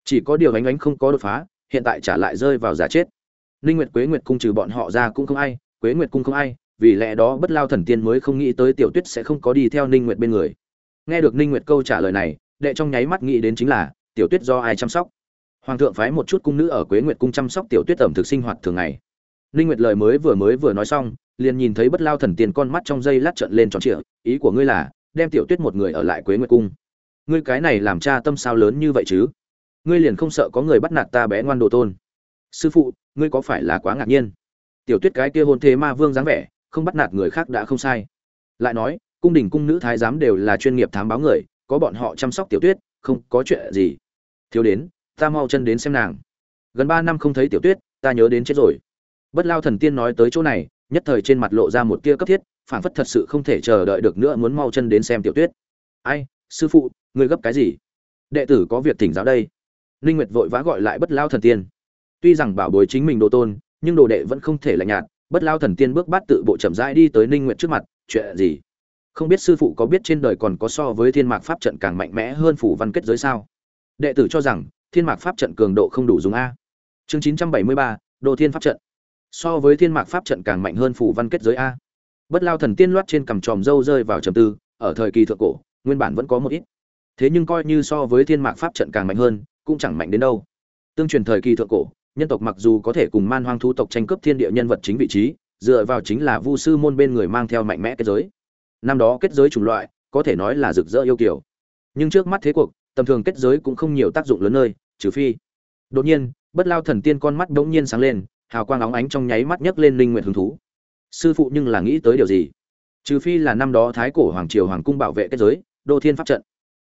Chỉ có điều vánh ánh không có đột phá, hiện tại trả lại rơi vào giả chết. Ninh nguyệt quế nguyệt cung trừ bọn họ ra cũng không ai, quế nguyệt cung không ai, vì lẽ đó bất lao thần tiên mới không nghĩ tới tiểu tuyết sẽ không có đi theo ninh nguyệt bên người. Nghe được ninh nguyệt câu trả lời này, đệ trong nháy mắt nghĩ đến chính là, tiểu tuyết do ai chăm sóc? Hoàng thượng phái một chút cung nữ ở quế nguyệt cung chăm sóc tiểu tuyết ẩm thực sinh hoạt thường ngày ninh nguyệt lời mới vừa mới vừa nói xong, liền nhìn thấy bất lao thần tiên con mắt trong dây lát trợn lên tròn trịa, ý của ngươi là, đem tiểu tuyết một người ở lại quế nguyệt cung. Ngươi cái này làm cha tâm sao lớn như vậy chứ? Ngươi liền không sợ có người bắt nạt ta bé ngoan đồ tôn? Sư phụ, ngươi có phải là quá ngạc nhiên? Tiểu tuyết cái kia hôn thế ma vương dáng vẻ, không bắt nạt người khác đã không sai. Lại nói, cung đình cung nữ thái giám đều là chuyên nghiệp thám báo người, có bọn họ chăm sóc tiểu tuyết, không có chuyện gì. Thiếu đến, ta mau chân đến xem nàng. Gần ba năm không thấy tiểu tuyết, ta nhớ đến chết rồi bất lao thần tiên nói tới chỗ này nhất thời trên mặt lộ ra một tia cấp thiết phản phất thật sự không thể chờ đợi được nữa muốn mau chân đến xem tiểu tuyết. Ai sư phụ người gấp cái gì? Đệ tử có việc thỉnh giáo đây. Ninh nguyệt vội vã gọi lại bất lao thần tiên. Tuy rằng bảo bối chính mình đồ tôn nhưng đồ đệ vẫn không thể lạnh nhạt. Bất lao thần tiên bước bát tự bộ chậm rãi đi tới ninh nguyệt trước mặt chuyện gì? Không biết sư phụ có biết trên đời còn có so với thiên mạc pháp trận càng mạnh mẽ hơn phủ văn kết giới sao? Đệ tử cho rằng thiên mạc pháp trận cường độ không đủ dùng a. Chương 973, đồ thiên pháp trận so với thiên mạc pháp trận càng mạnh hơn phủ văn kết giới a. Bất lao thần tiên loát trên cằm tròm dâu rơi vào trầm tư, ở thời kỳ thượng cổ, nguyên bản vẫn có một ít. Thế nhưng coi như so với thiên mạc pháp trận càng mạnh hơn, cũng chẳng mạnh đến đâu. Tương truyền thời kỳ thượng cổ, nhân tộc mặc dù có thể cùng man hoang thu tộc tranh cướp thiên địa nhân vật chính vị trí, dựa vào chính là vu sư môn bên người mang theo mạnh mẽ kết giới. Năm đó kết giới chủng loại, có thể nói là rực rỡ yêu kiều. Nhưng trước mắt thế cuộc, tầm thường kết giới cũng không nhiều tác dụng lớn nơi, trừ phi. Đột nhiên, bất lao thần tiên con mắt bỗng nhiên sáng lên hào quang óng ánh trong nháy mắt nhấc lên linh nguyện hứng thú. Sư phụ nhưng là nghĩ tới điều gì? Trừ phi là năm đó thái cổ hoàng triều hoàng cung bảo vệ kết giới, đô thiên pháp trận.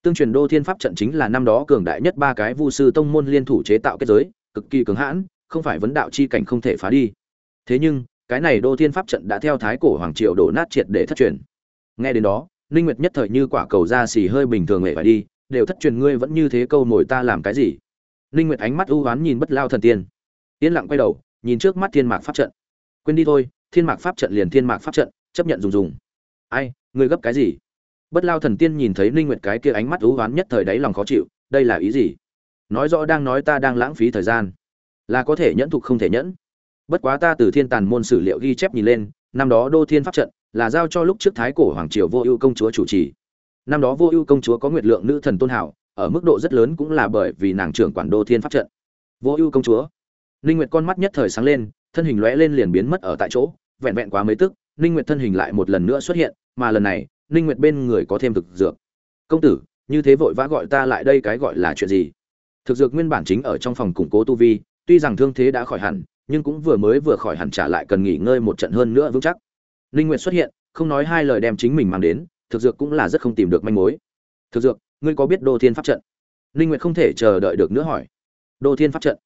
Tương truyền đô thiên pháp trận chính là năm đó cường đại nhất ba cái vu sư tông môn liên thủ chế tạo kết giới, cực kỳ cứng hãn, không phải vấn đạo chi cảnh không thể phá đi. Thế nhưng, cái này đô thiên pháp trận đã theo thái cổ hoàng triều đổ nát triệt để thất truyền. Nghe đến đó, ninh nguyệt nhất thời như quả cầu ra xì hơi bình thường nghệ phải đi, đều thất truyền ngươi vẫn như thế câu nổi ta làm cái gì? Ninh nguyệt ánh mắt u ám nhìn bất lao thần tiên. Yên lặng quay đầu nhìn trước mắt thiên mạc pháp trận. Quên đi thôi, thiên mạc pháp trận liền thiên mạc pháp trận, chấp nhận dùng dùng. Ai, ngươi gấp cái gì? Bất lao thần tiên nhìn thấy ninh nguyệt cái kia ánh mắt u ám nhất thời đáy lòng khó chịu, đây là ý gì? Nói rõ đang nói ta đang lãng phí thời gian. Là có thể nhẫn thục không thể nhẫn. Bất quá ta từ thiên tàn môn sử liệu ghi chép nhìn lên, năm đó đô thiên pháp trận là giao cho lúc trước thái cổ hoàng triều vô ưu công chúa chủ trì. Năm đó vô ưu công chúa có nguyệt lượng nữ thần tôn hảo, ở mức độ rất lớn cũng là bởi vì nàng trưởng quản đô thiên pháp trận. Vô ưu công chúa ninh nguyệt con mắt nhất thời sáng lên thân hình lóe lên liền biến mất ở tại chỗ vẹn vẹn quá mấy tức ninh nguyệt thân hình lại một lần nữa xuất hiện mà lần này ninh nguyệt bên người có thêm thực dược công tử như thế vội vã gọi ta lại đây cái gọi là chuyện gì thực dược nguyên bản chính ở trong phòng củng cố tu vi tuy rằng thương thế đã khỏi hẳn nhưng cũng vừa mới vừa khỏi hẳn trả lại cần nghỉ ngơi một trận hơn nữa vững chắc Linh Nguyệt xuất hiện, không nói hai lời đem chính mình mang đến, thực dược cũng là rất không tìm được manh mối. Thực dược, ngươi có biết Đô Thiên pháp trận? Linh Nguyệt không thể chờ đợi được nữa hỏi. Đô Thiên pháp trận.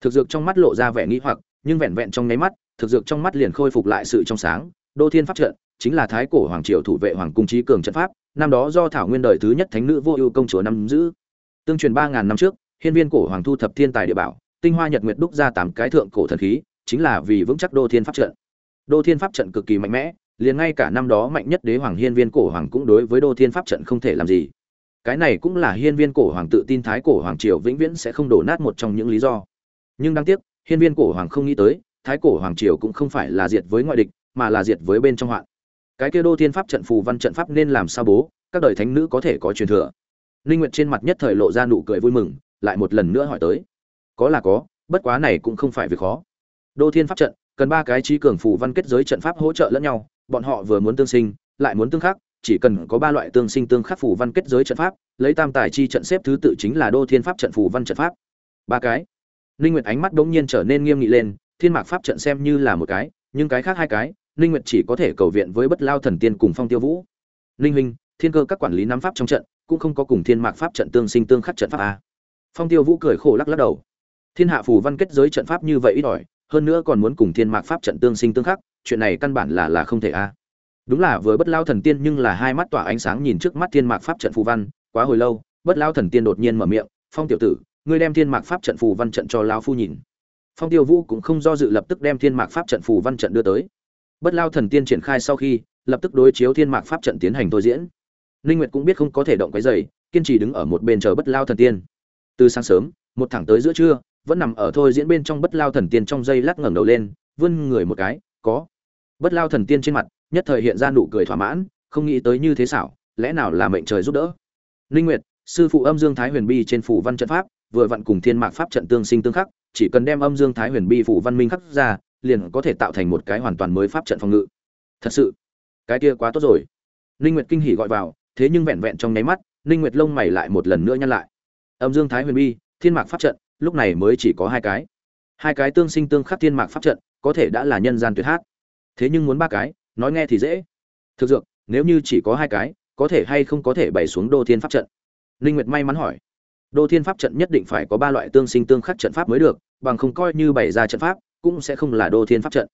Thực dược trong mắt lộ ra vẻ nghĩ hoặc, nhưng vẹn vẹn trong nháy mắt, thực dược trong mắt liền khôi phục lại sự trong sáng. Đô Thiên pháp trận chính là thái cổ hoàng triều thủ vệ hoàng cung trí cường trận pháp, năm đó do thảo nguyên đời thứ nhất thánh nữ vô ưu công chúa năm giữ. Tương truyền ba ngàn năm trước, hiên viên cổ hoàng thu thập thiên tài địa bảo, tinh hoa nhật nguyệt đúc ra tám cái thượng cổ thần khí, chính là vì vững chắc Đô Thiên pháp trận. Đô Thiên pháp trận cực kỳ mạnh mẽ, liền ngay cả năm đó mạnh nhất đế hoàng hiên viên cổ hoàng cũng đối với Đô Thiên pháp trận không thể làm gì. Cái này cũng là hiên viên cổ hoàng tự tin thái cổ hoàng triều vĩnh viễn sẽ không đổ nát một trong những lý do. Nhưng đáng tiếc, hiên viên cổ hoàng không nghĩ tới, thái cổ hoàng triều cũng không phải là diệt với ngoại địch, mà là diệt với bên trong hoạn. Cái kia Đô Thiên pháp trận phù văn trận pháp nên làm sao bố, các đời thánh nữ có thể có truyền thừa. Linh Nguyệt trên mặt nhất thời lộ ra nụ cười vui mừng, lại một lần nữa hỏi tới. Có là có, bất quá này cũng không phải việc khó. Đô Thiên pháp trận, cần ba cái trí cường phù văn kết giới trận pháp hỗ trợ lẫn nhau bọn họ vừa muốn tương sinh lại muốn tương khắc chỉ cần có ba loại tương sinh tương khắc phù văn kết giới trận pháp lấy tam tài chi trận xếp thứ tự chính là đô thiên pháp trận phù văn trận pháp ba cái ninh nguyệt ánh mắt đống nhiên trở nên nghiêm nghị lên thiên mạc pháp trận xem như là một cái nhưng cái khác hai cái ninh nguyệt chỉ có thể cầu viện với bất lao thần tiên cùng phong tiêu vũ. Ninh huynh thiên cơ các quản lý nắm pháp trong trận cũng không có cùng thiên mạc pháp trận tương sinh tương khắc trận pháp a. Phong tiêu vũ cười khổ lắc lắc đầu. Thiên hạ phù văn kết giới trận pháp như vậy ít đòi, hơn nữa còn muốn cùng thiên mạc pháp trận tương sinh tương khắc chuyện này căn bản là là không thể a. Đúng là với bất lao thần tiên nhưng là hai mắt tỏa ánh sáng nhìn trước mắt thiên mạc pháp trận phù văn quá hồi lâu bất lao thần tiên đột nhiên mở miệng phong tiểu tử ngươi đem thiên mạc pháp trận phù văn trận cho lão phu nhìn. Phong tiêu vũ cũng không do dự lập tức đem thiên mạc pháp trận phù văn trận đưa tới. Bất lao thần tiên triển khai sau khi, lập tức đối chiếu thiên mạc pháp trận tiến hành thôi diễn. Ninh nguyệt cũng biết không có thể động cái giày, kiên trì đứng ở một bên chờ bất lao thần tiên. Từ sáng sớm, một thẳng tới giữa trưa, vẫn nằm ở thôi diễn bên trong bất lao thần tiên trong dây lắc ngẩng đầu lên, vươn người một cái, có. Bất lao thần tiên trên mặt nhất thời hiện ra nụ cười thỏa mãn, không nghĩ tới như thế xảo, lẽ nào là mệnh trời giúp đỡ? Ninh nguyệt, sư phụ âm dương thái huyền bi trên phủ văn trận pháp vừa vặn cùng thiên mạc pháp trận tương sinh tương khắc, chỉ cần đem âm dương thái huyền bi phủ văn minh khắc ra, liền có thể tạo thành một cái hoàn toàn mới pháp trận phòng ngự. Thật sự, cái kia quá tốt rồi. Ninh nguyệt kinh hỉ gọi vào, thế nhưng vẹn vẹn trong nháy mắt ninh nguyệt lông mày lại một lần nữa nhăn lại. Âm dương thái huyền bi, thiên mạc pháp trận, lúc này mới chỉ có hai cái. Hai cái tương sinh tương khắc thiên mạc pháp trận, có thể đã là nhân gian tuyệt hát. Thế nhưng muốn ba cái, nói nghe thì dễ. Thực dược, nếu như chỉ có hai cái, có thể hay không có thể bày xuống đô thiên pháp trận? Ninh nguyệt may mắn hỏi đô thiên pháp trận nhất định phải có ba loại tương sinh tương khắc trận pháp mới được, bằng không coi như bày ra trận pháp, cũng sẽ không là đô thiên pháp trận.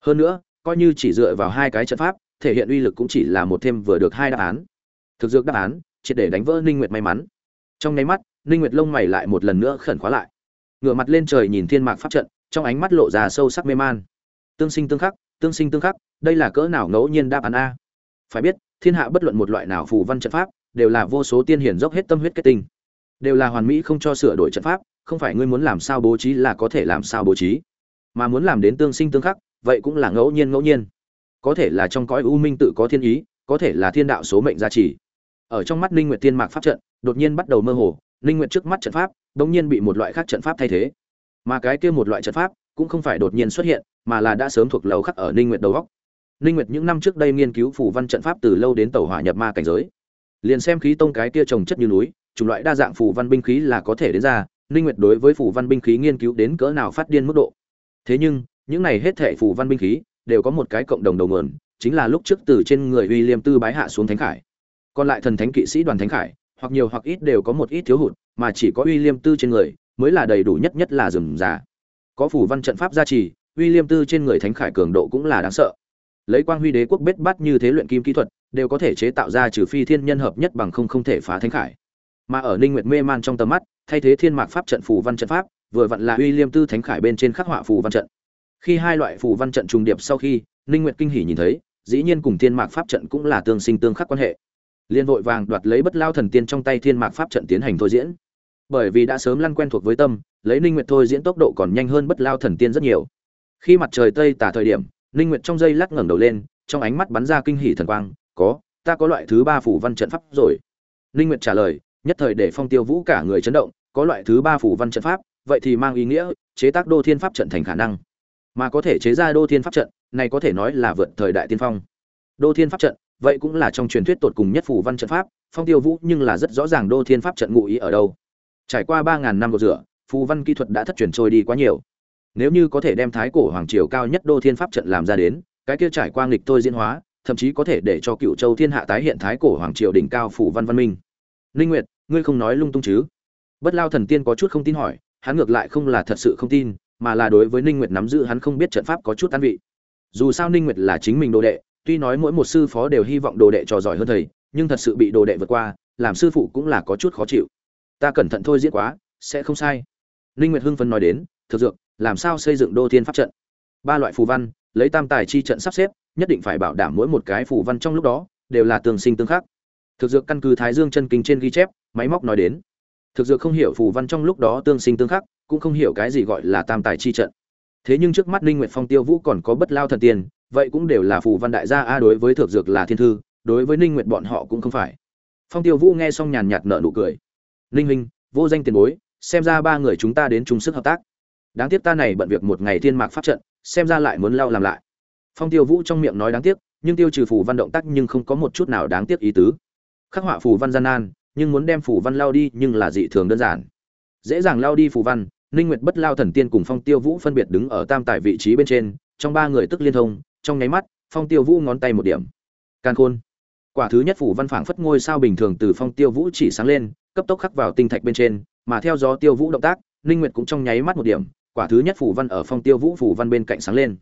Hơn nữa, coi như chỉ dựa vào hai cái trận pháp, thể hiện uy lực cũng chỉ là một thêm vừa được hai đáp án. Thực dược đáp án, triệt để đánh vỡ ninh nguyệt may mắn. Trong nháy mắt, ninh nguyệt lông mày lại một lần nữa khẩn khóa lại. Ngửa mặt lên trời nhìn thiên mạc pháp trận, trong ánh mắt lộ ra sâu sắc mê man. Tương sinh tương khắc, tương sinh tương khắc, đây là cỡ nào ngẫu nhiên đáp án a? Phải biết, thiên hạ bất luận một loại nào phù văn trận pháp, đều là vô số tiên hiển dốc hết tâm huyết kết tinh đều là hoàn mỹ không cho sửa đổi trận pháp, không phải ngươi muốn làm sao bố trí là có thể làm sao bố trí. Mà muốn làm đến tương sinh tương khắc, vậy cũng là ngẫu nhiên ngẫu nhiên. Có thể là trong cõi u minh tự có thiên ý, có thể là thiên đạo số mệnh gia trì. Ở trong mắt ninh nguyệt tiên mạc pháp trận, đột nhiên bắt đầu mơ hồ, ninh nguyệt trước mắt trận pháp, đống nhiên bị một loại khác trận pháp thay thế. Mà cái kia một loại trận pháp cũng không phải đột nhiên xuất hiện, mà là đã sớm thuộc lầu khắc ở ninh nguyệt đầu góc. Ninh nguyệt những năm trước đây nghiên cứu phủ văn trận pháp từ lâu đến tàu hỏa nhập ma cảnh giới. Liền xem khí tông cái kia trồng chất như núi chủng loại đa dạng phù văn binh khí là có thể đến ra, ninh nguyệt đối với phù văn binh khí nghiên cứu đến cỡ nào phát điên mức độ. Thế nhưng, những này hết thảy phù văn binh khí đều có một cái cộng đồng đầu nguồn, chính là lúc trước từ trên người uy liêm tư bái hạ xuống thánh khải. Còn lại thần thánh kỵ sĩ đoàn thánh khải, hoặc nhiều hoặc ít đều có một ít thiếu hụt, mà chỉ có uy liêm tư trên người mới là đầy đủ nhất nhất là rừng già có phù văn trận pháp gia trì uy liêm tư trên người thánh khải cường độ cũng là đáng sợ. Lấy quang huy đế quốc bết bát như thế luyện kim kỹ thuật, đều có thể chế tạo ra trừ phi thiên nhân hợp nhất bằng không không thể phá thánh khải mà ở ninh nguyệt mê man trong tầm mắt, thay thế thiên mạc pháp trận phù văn trận pháp, vừa vặn là uy liêm tư thánh khải bên trên khắc họa phù văn trận. Khi hai loại phù văn trận trùng điệp sau khi, ninh nguyệt kinh hỉ nhìn thấy, dĩ nhiên cùng thiên mạc pháp trận cũng là tương sinh tương khắc quan hệ. Liên vội vàng đoạt lấy bất lao thần tiên trong tay thiên mạc pháp trận tiến hành thôi diễn. Bởi vì đã sớm lăn quen thuộc với tâm, lấy ninh nguyệt thôi diễn tốc độ còn nhanh hơn bất lao thần tiên rất nhiều. Khi mặt trời tây tả thời điểm, ninh nguyệt trong giây lát ngẩng đầu lên, trong ánh mắt bắn ra kinh hỉ thần quang, có, ta có loại thứ ba phủ văn trận pháp rồi. Ninh nguyệt trả lời nhất thời để phong tiêu vũ cả người chấn động, có loại thứ ba phủ văn trận pháp, vậy thì mang ý nghĩa chế tác đô thiên pháp trận thành khả năng. Mà có thể chế ra đô thiên pháp trận, này có thể nói là vượt thời đại tiên phong. Đô thiên pháp trận, vậy cũng là trong truyền thuyết tột cùng nhất phủ văn trận pháp, phong tiêu vũ nhưng là rất rõ ràng đô thiên pháp trận ngụ ý ở đâu. Trải qua ba ngàn năm gột rửa, phù văn kỹ thuật đã thất truyền trôi đi quá nhiều. Nếu như có thể đem thái cổ hoàng triều cao nhất đô thiên pháp trận làm ra đến, cái kia trải qua nghịch tôi diễn hóa, thậm chí có thể để cho cựu châu thiên hạ tái hiện thái cổ hoàng triều đỉnh cao phủ văn văn minh linh nguyệt, ngươi không nói lung tung chứ? Bất lao thần tiên có chút không tin hỏi, hắn ngược lại không là thật sự không tin, mà là đối với ninh nguyệt nắm giữ hắn không biết trận pháp có chút an vị. Dù sao ninh nguyệt là chính mình đồ đệ, tuy nói mỗi một sư phó đều hy vọng đồ đệ trò giỏi hơn thầy, nhưng thật sự bị đồ đệ vượt qua, làm sư phụ cũng là có chút khó chịu. Ta cẩn thận thôi diễn quá, sẽ không sai. Ninh nguyệt hưng phấn nói đến, thực dược, làm sao xây dựng đô thiên pháp trận? Ba loại phù văn, lấy tam tài chi trận sắp xếp, nhất định phải bảo đảm mỗi một cái phù văn trong lúc đó đều là tương sinh tương khắc thực dược căn cứ thái dương chân kinh trên ghi chép, máy móc nói đến. Thực dược không hiểu phù văn trong lúc đó tương sinh tương khắc, cũng không hiểu cái gì gọi là tam tài chi trận. Thế nhưng trước mắt ninh nguyệt phong tiêu vũ còn có bất lao thần tiền vậy cũng đều là phù văn đại gia, a, đối với thực dược là thiên thư, đối với ninh nguyệt bọn họ cũng không phải. Phong tiêu vũ nghe xong nhàn nhạt nở nụ cười. Ninh huynh, vô danh tiền bối, xem ra ba người chúng ta đến chung sức hợp tác. Đáng tiếc ta này bận việc một ngày thiên mạc pháp trận, xem ra lại muốn lao làm lại. Phong tiêu vũ trong miệng nói đáng tiếc, nhưng tiêu trừ phù văn động tác nhưng không có một chút nào đáng tiếc ý tứ khắc họa phù văn gian nan, nhưng muốn đem phù văn lao đi nhưng là dị thường đơn giản. Dễ dàng lao đi phù văn, ninh nguyệt bất lao thần tiên cùng phong tiêu vũ phân biệt đứng ở tam tài vị trí bên trên, trong ba người tức liên thông, trong nháy mắt, phong tiêu vũ ngón tay một điểm. Can khôn. Quả thứ nhất phủ văn phảng phất ngôi sao bình thường từ phong tiêu vũ chỉ sáng lên, cấp tốc khắc vào tinh thạch bên trên, mà theo gió tiêu vũ động tác, ninh nguyệt cũng trong nháy mắt một điểm, quả thứ nhất phủ văn ở phong tiêu vũ phủ văn bên cạnh sáng lên.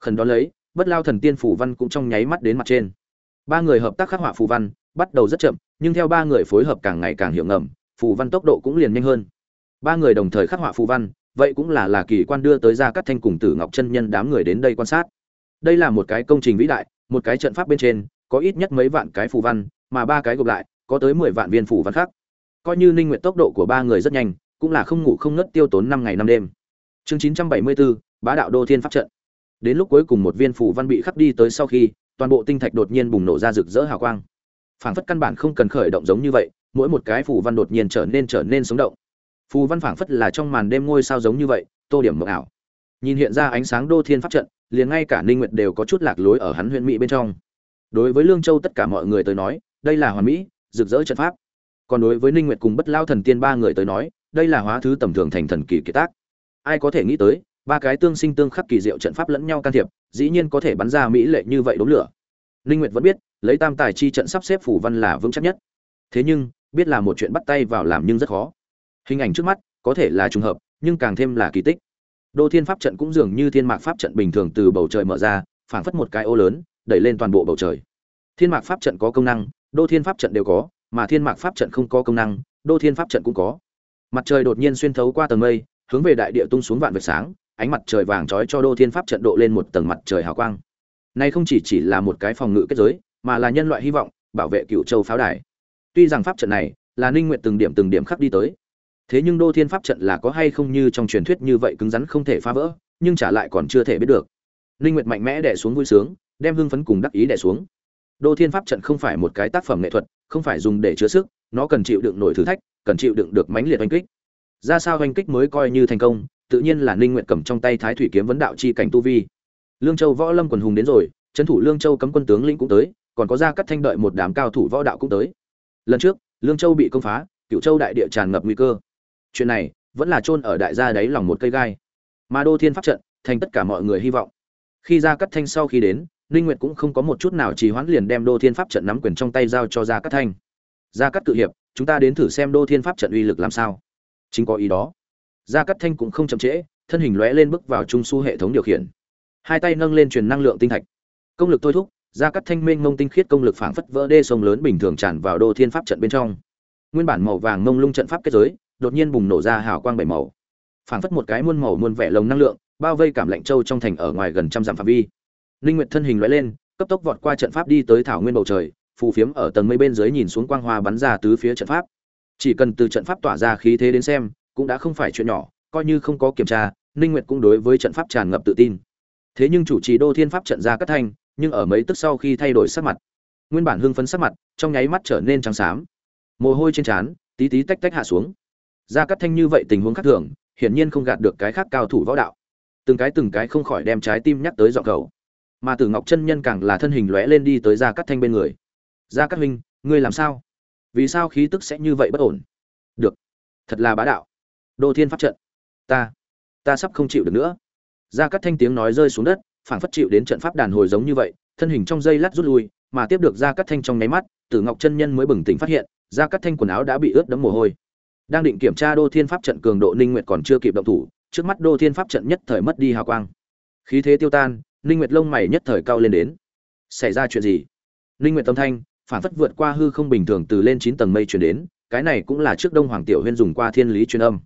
Khẩn đó lấy, bất lao thần tiên phủ văn cũng trong nháy mắt đến mặt trên. Ba người hợp tác khắc họa phù văn bắt đầu rất chậm, nhưng theo ba người phối hợp càng ngày càng hiệu ngầm, phù văn tốc độ cũng liền nhanh hơn. Ba người đồng thời khắc họa phù văn, vậy cũng là là kỳ quan đưa tới ra các thanh cùng tử ngọc chân nhân đám người đến đây quan sát. Đây là một cái công trình vĩ đại, một cái trận pháp bên trên, có ít nhất mấy vạn cái phù văn, mà ba cái gộp lại, có tới mười vạn viên phù văn khác. Coi như ninh nguyện tốc độ của ba người rất nhanh, cũng là không ngủ không ngất tiêu tốn năm ngày năm đêm. Chương chín trăm bảy mươi bốn, bá đạo đô thiên pháp trận. Đến lúc cuối cùng một viên phù văn bị khắc đi tới sau khi, toàn bộ tinh thạch đột nhiên bùng nổ ra rực rỡ hào quang phảng phất căn bản không cần khởi động giống như vậy, mỗi một cái phù văn đột nhiên trở nên trở nên sống động. Phù văn phảng phất là trong màn đêm ngôi sao giống như vậy, tô điểm mộng ảo. Nhìn hiện ra ánh sáng đô thiên pháp trận, liền ngay cả ninh nguyệt đều có chút lạc lối ở hắn huyện mỹ bên trong. Đối với lương châu tất cả mọi người tới nói, đây là hoàn mỹ, rực rỡ trận pháp. Còn đối với ninh nguyệt cùng bất lao thần tiên ba người tới nói, đây là hóa thứ tầm thường thành thần kỳ kiệt tác. Ai có thể nghĩ tới, ba cái tương sinh tương khắc kỳ diệu trận pháp lẫn nhau can thiệp, dĩ nhiên có thể bắn ra mỹ lệ như vậy đốm lửa. Ninh nguyệt vẫn biết lấy tam tài chi trận sắp xếp phủ văn là vững chắc nhất. Thế nhưng, biết là một chuyện bắt tay vào làm nhưng rất khó. Hình ảnh trước mắt có thể là trùng hợp, nhưng càng thêm là kỳ tích. Đô thiên pháp trận cũng dường như thiên mạc pháp trận bình thường từ bầu trời mở ra, phảng phất một cái ô lớn, đẩy lên toàn bộ bầu trời. Thiên mạc pháp trận có công năng, đô thiên pháp trận đều có, mà thiên mạc pháp trận không có công năng, đô thiên pháp trận cũng có. Mặt trời đột nhiên xuyên thấu qua tầng mây, hướng về đại địa tung xuống vạn vệt sáng, ánh mặt trời vàng trói cho đô thiên pháp trận độ lên một tầng mặt trời hào quang. Này không chỉ chỉ là một cái phòng ngự kết giới mà là nhân loại hy vọng, bảo vệ cựu châu pháo đài. Tuy rằng pháp trận này là ninh nguyện từng điểm từng điểm khắc đi tới, thế nhưng đô thiên pháp trận là có hay không như trong truyền thuyết như vậy cứng rắn không thể phá vỡ, nhưng trả lại còn chưa thể biết được. Ninh nguyệt mạnh mẽ đè xuống vui sướng, đem hưng phấn cùng đắc ý đè xuống. Đô thiên pháp trận không phải một cái tác phẩm nghệ thuật, không phải dùng để chứa sức, nó cần chịu đựng nổi thử thách, cần chịu đựng được mãnh liệt oanh kích. Ra sao oanh kích mới coi như thành công, tự nhiên là ninh nguyệt cầm trong tay thái thủy kiếm vấn đạo chi cảnh tu vi. Lương châu võ lâm quần hùng đến rồi, trấn thủ lương châu cấm quân tướng lĩnh cũng tới còn có ra cắt thanh đợi một đám cao thủ võ đạo cũng tới. Lần trước, lương châu bị công phá cựu châu đại địa tràn ngập nguy cơ. Chuyện này vẫn là chôn ở đại gia đáy lòng một cây gai. Mà đô thiên pháp trận, thành tất cả mọi người hy vọng. Khi ra cắt thanh sau khi đến, ninh nguyệt cũng không có một chút nào trì hoãn liền đem đô thiên pháp trận nắm quyền trong tay giao cho gia cắt thanh. Gia cắt cự hiệp, chúng ta đến thử xem đô thiên pháp trận uy lực làm sao. Chính có ý đó. Gia cắt thanh cũng không chậm trễ, thân hình lóe lên bước vào trung su hệ thống điều khiển. Hai tay nâng lên truyền năng lượng tinh thạch. Công lực thôi thúc gia cắt thanh minh ngông tinh khiết công lực phảng phất vỡ đê sông lớn bình thường tràn vào đô thiên pháp trận bên trong. Nguyên bản màu vàng mông lung trận pháp kết giới, đột nhiên bùng nổ ra hào quang bảy màu. Phảng phất một cái muôn màu muôn vẻ lồng năng lượng, bao vây cảm lạnh châu trong thành ở ngoài gần trăm dặm phạm vi. Linh nguyệt thân hình lóe lên, cấp tốc vọt qua trận pháp đi tới thảo nguyên bầu trời, phù phiếm ở tầng mây bên dưới nhìn xuống quang hoa bắn ra tứ phía trận pháp. Chỉ cần từ trận pháp tỏa ra khí thế đến xem, cũng đã không phải chuyện nhỏ, coi như không có kiểm tra ninh nguyệt cũng đối với trận pháp tràn ngập tự tin. Thế nhưng chủ trì đô thiên pháp trận ra cắt thanh nhưng ở mấy tức sau khi thay đổi sắc mặt, nguyên bản hưng phấn sắc mặt, trong nháy mắt trở nên trắng xám. Mồ hôi trên trán, tí tí tách tách hạ xuống. Ra cắt thanh như vậy tình huống khác thường, hiển nhiên không gạt được cái khác cao thủ võ đạo. Từng cái từng cái không khỏi đem trái tim nhắc tới dọn cầu. Mà tử ngọc chân nhân càng là thân hình lóe lên đi tới ra cắt thanh bên người. Ra cắt huynh, ngươi làm sao? Vì sao khí tức sẽ như vậy bất ổn? Được, thật là bá đạo. Đô thiên pháp trận, ta ta sắp không chịu được nữa. Ra cắt thanh tiếng nói rơi xuống đất phảng phất chịu đến trận pháp đàn hồi giống như vậy, thân hình trong dây lát rút lui, mà tiếp được ra cắt thanh trong nháy mắt, tử ngọc chân nhân mới bừng tỉnh phát hiện ra cắt thanh quần áo đã bị ướt đẫm mồ hôi. Đang định kiểm tra đô thiên pháp trận cường độ, ninh nguyệt còn chưa kịp động thủ, trước mắt đô thiên pháp trận nhất thời mất đi hào quang. Khí thế tiêu tan, ninh nguyệt lông mày nhất thời cao lên đến. Xảy ra chuyện gì? Ninh nguyệt tâm thanh phản phất vượt qua hư không bình thường từ lên chín tầng mây truyền đến, cái này cũng là trước đông hoàng tiểu huyên dùng qua thiên lý truyền âm.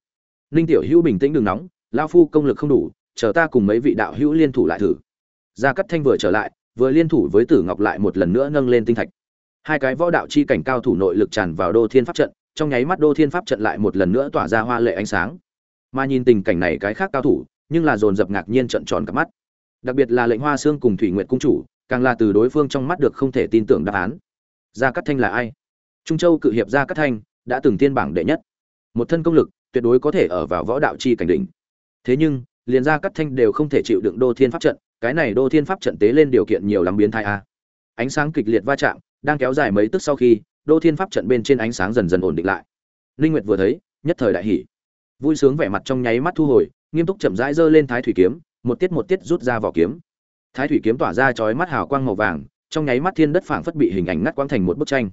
Ninh tiểu hữu bình tĩnh đừng nóng, lão phu công lực không đủ, chờ ta cùng mấy vị đạo hữu liên thủ lại thử gia cắt thanh vừa trở lại, vừa liên thủ với tử ngọc lại một lần nữa nâng lên tinh thạch. Hai cái võ đạo chi cảnh cao thủ nội lực tràn vào đô thiên pháp trận, trong nháy mắt đô thiên pháp trận lại một lần nữa tỏa ra hoa lệ ánh sáng. Mà nhìn tình cảnh này cái khác cao thủ, nhưng là dồn dập ngạc nhiên trận tròn cả mắt. Đặc biệt là lệnh hoa xương cùng thủy nguyện cung chủ, càng là từ đối phương trong mắt được không thể tin tưởng đáp án. Gia cát thanh là ai? Trung châu cự hiệp gia cát thanh, đã từng tiên bảng đệ nhất. Một thân công lực, tuyệt đối có thể ở vào võ đạo chi cảnh đỉnh. Thế nhưng, liền gia cát thanh đều không thể chịu đựng đô thiên pháp trận cái này đô thiên pháp trận tế lên điều kiện nhiều lắm biến thai a. Ánh sáng kịch liệt va chạm, đang kéo dài mấy tức sau khi, đô thiên pháp trận bên trên ánh sáng dần dần ổn định lại. Linh nguyệt vừa thấy, nhất thời đại hỉ. Vui sướng vẻ mặt trong nháy mắt thu hồi, nghiêm túc chậm rãi giơ lên thái thủy kiếm, một tiết một tiết rút ra vỏ kiếm. Thái thủy kiếm tỏa ra chói mắt hào quang màu vàng, trong nháy mắt thiên đất phảng phất bị hình ảnh ngắt quang thành một bức tranh.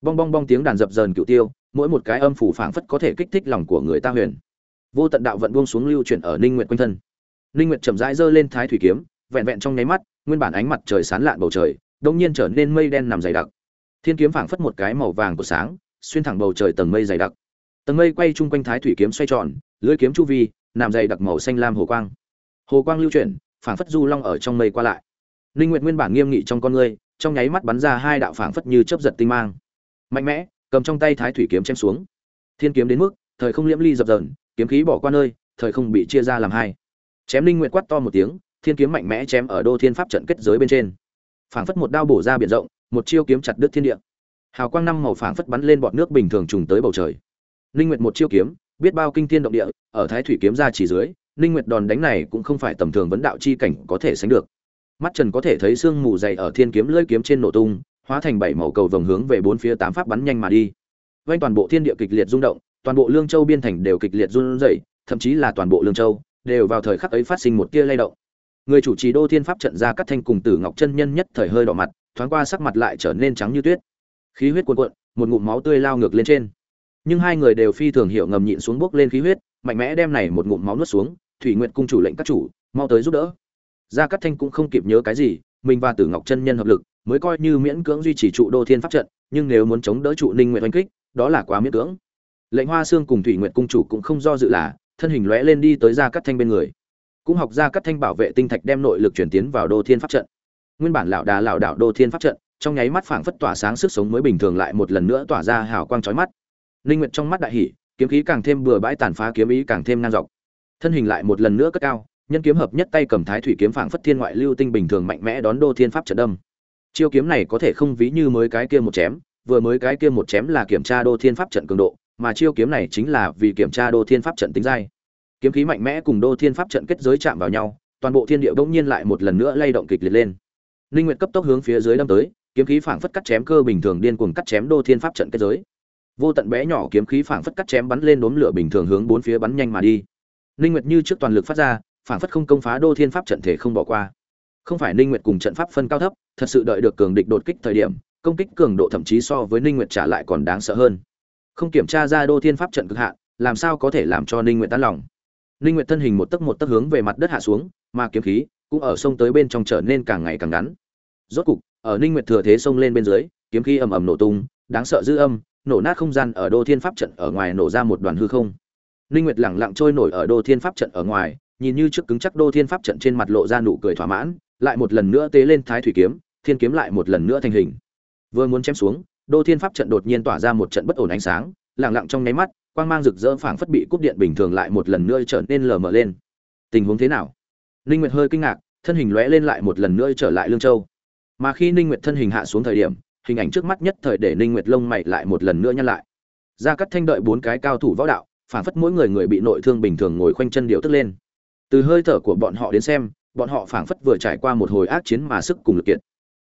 Bong bong bong tiếng đàn dập dờn cựu tiêu, mỗi một cái âm phủ phảng phất có thể kích thích lòng của người ta huyền. Vô tận đạo vận buông xuống lưu chuyển ở ninh nguyệt quanh thân. Ninh nguyệt chậm rãi giơ lên thái thủy kiếm vẹn vẹn trong nháy mắt, nguyên bản ánh mặt trời sáng lạn bầu trời đột nhiên trở nên mây đen nằm dày đặc. Thiên kiếm phảng phất một cái màu vàng của sáng, xuyên thẳng bầu trời tầng mây dày đặc. Tầng mây quay chung quanh thái thủy kiếm xoay tròn lưỡi kiếm chu vi, nằm dày đặc màu xanh lam hồ quang. Hồ quang lưu chuyển, phảng phất du long ở trong mây qua lại. Linh nguyệt nguyên bản nghiêm nghị trong con ngươi, trong nháy mắt bắn ra hai đạo phảng phất như chớp giật tinh mang. Mạnh mẽ, cầm trong tay thái thủy kiếm chém xuống. Thiên kiếm đến mức, thời không liễm ly dập dờn, kiếm khí bỏ qua nơi, thời không bị chia ra làm hai. Chém linh nguyệt quát to một tiếng thiên kiếm mạnh mẽ chém ở đô thiên pháp trận kết giới bên trên. Phảng phất một đao bổ ra biển rộng, một chiêu kiếm chặt đứt thiên địa. Hào quang năm màu phảng phất bắn lên bọt nước bình thường trùng tới bầu trời. Linh nguyệt một chiêu kiếm, biết bao kinh thiên động địa, ở thái thủy kiếm ra chỉ dưới, linh nguyệt đòn đánh này cũng không phải tầm thường vấn đạo chi cảnh có thể sánh được. Mắt trần có thể thấy xương mù dày ở thiên kiếm lưỡi kiếm trên nổ tung, hóa thành bảy màu cầu vồng hướng về bốn phía tám pháp bắn nhanh mà đi. Vang toàn bộ thiên địa kịch liệt rung động, toàn bộ lương châu biên thành đều kịch liệt run rẩy, thậm chí là toàn bộ lương châu đều vào thời khắc ấy phát sinh một tia lay động người chủ trì đô thiên pháp trận ra cắt thanh cùng tử ngọc chân nhân nhất thời hơi đỏ mặt, thoáng qua sắc mặt lại trở nên trắng như tuyết. Khí huyết cuồn cuộn, một ngụm máu tươi lao ngược lên trên. Nhưng hai người đều phi thường hiểu ngầm nhịn xuống bốc lên khí huyết, mạnh mẽ đem này một ngụm máu nuốt xuống, thủy nguyệt cung chủ lệnh các chủ, mau tới giúp đỡ. Gia cắt thanh cũng không kịp nhớ cái gì, mình và tử ngọc chân nhân hợp lực, mới coi như miễn cưỡng duy trì trụ đô thiên pháp trận, nhưng nếu muốn chống đỡ trụ ninh nguyện oanh kích, đó là quá miễn cưỡng. Lệnh hoa xương cùng thủy nguyện cung chủ cũng không do dự là, thân hình lóe lên đi tới gia cắt thanh bên người cũng học ra các thanh bảo vệ tinh thạch đem nội lực chuyển tiến vào đô thiên pháp trận. Nguyên bản lão đà lão đảo đô thiên pháp trận, trong nháy mắt phảng phất tỏa sáng sức sống mới bình thường lại một lần nữa tỏa ra hào quang chói mắt. Linh nguyện trong mắt đại hỉ, kiếm khí càng thêm bừa bãi tàn phá kiếm ý càng thêm ngang dọc. Thân hình lại một lần nữa cất cao, nhân kiếm hợp nhất tay cầm thái thủy kiếm phảng phất thiên ngoại lưu tinh bình thường mạnh mẽ đón đô thiên pháp trận đâm. Chiêu kiếm này có thể không ví như mới cái kia một chém, vừa mới cái kia một chém là kiểm tra đô thiên pháp trận cường độ, mà chiêu kiếm này chính là vì kiểm tra đô thiên pháp trận tính dai kiếm khí mạnh mẽ cùng đô thiên pháp trận kết giới chạm vào nhau, toàn bộ thiên địa bỗng nhiên lại một lần nữa lay động kịch liệt lên. Linh nguyệt cấp tốc hướng phía dưới đâm tới, kiếm khí phảng phất cắt chém cơ bình thường điên cuồng cắt chém đô thiên pháp trận kết giới. Vô tận bé nhỏ kiếm khí phảng phất cắt chém bắn lên đốm lửa bình thường hướng bốn phía bắn nhanh mà đi. Linh nguyệt như trước toàn lực phát ra, phảng phất không công phá đô thiên pháp trận thể không bỏ qua. Không phải ninh nguyệt cùng trận pháp phân cao thấp, thật sự đợi được cường địch đột kích thời điểm, công kích cường độ thậm chí so với ninh nguyệt trả lại còn đáng sợ hơn. Không kiểm tra ra đô thiên pháp trận cực hạn, làm sao có thể làm cho ninh nguyệt tan lòng? Ninh nguyệt thân hình một tấc một tấc hướng về mặt đất hạ xuống, mà kiếm khí cũng ở sông tới bên trong trở nên càng ngày càng ngắn. Rốt cục, ở ninh nguyệt thừa thế sông lên bên dưới, kiếm khí ầm ầm nổ tung, đáng sợ dư âm, nổ nát không gian ở đô thiên pháp trận ở ngoài nổ ra một đoàn hư không. Ninh nguyệt lẳng lặng trôi nổi ở đô thiên pháp trận ở ngoài, nhìn như trước cứng chắc đô thiên pháp trận trên mặt lộ ra nụ cười thỏa mãn, lại một lần nữa tế lên thái thủy kiếm, thiên kiếm lại một lần nữa thành hình. Vừa muốn chém xuống, đô thiên pháp trận đột nhiên tỏa ra một trận bất ổn ánh sáng lẳng lặng trong nháy mắt quang mang rực rỡ phảng phất bị cúp điện bình thường lại một lần nữa trở nên lờ mờ lên. Tình huống thế nào? Ninh nguyệt hơi kinh ngạc, thân hình lóe lên lại một lần nữa trở lại lương châu. Mà khi ninh nguyệt thân hình hạ xuống thời điểm, hình ảnh trước mắt nhất thời để ninh nguyệt lông mày lại một lần nữa nhăn lại. Ra cắt thanh đợi bốn cái cao thủ võ đạo, phảng phất mỗi người người bị nội thương bình thường ngồi khoanh chân điều tức lên. Từ hơi thở của bọn họ đến xem, bọn họ phảng phất vừa trải qua một hồi ác chiến mà sức cùng lực kiện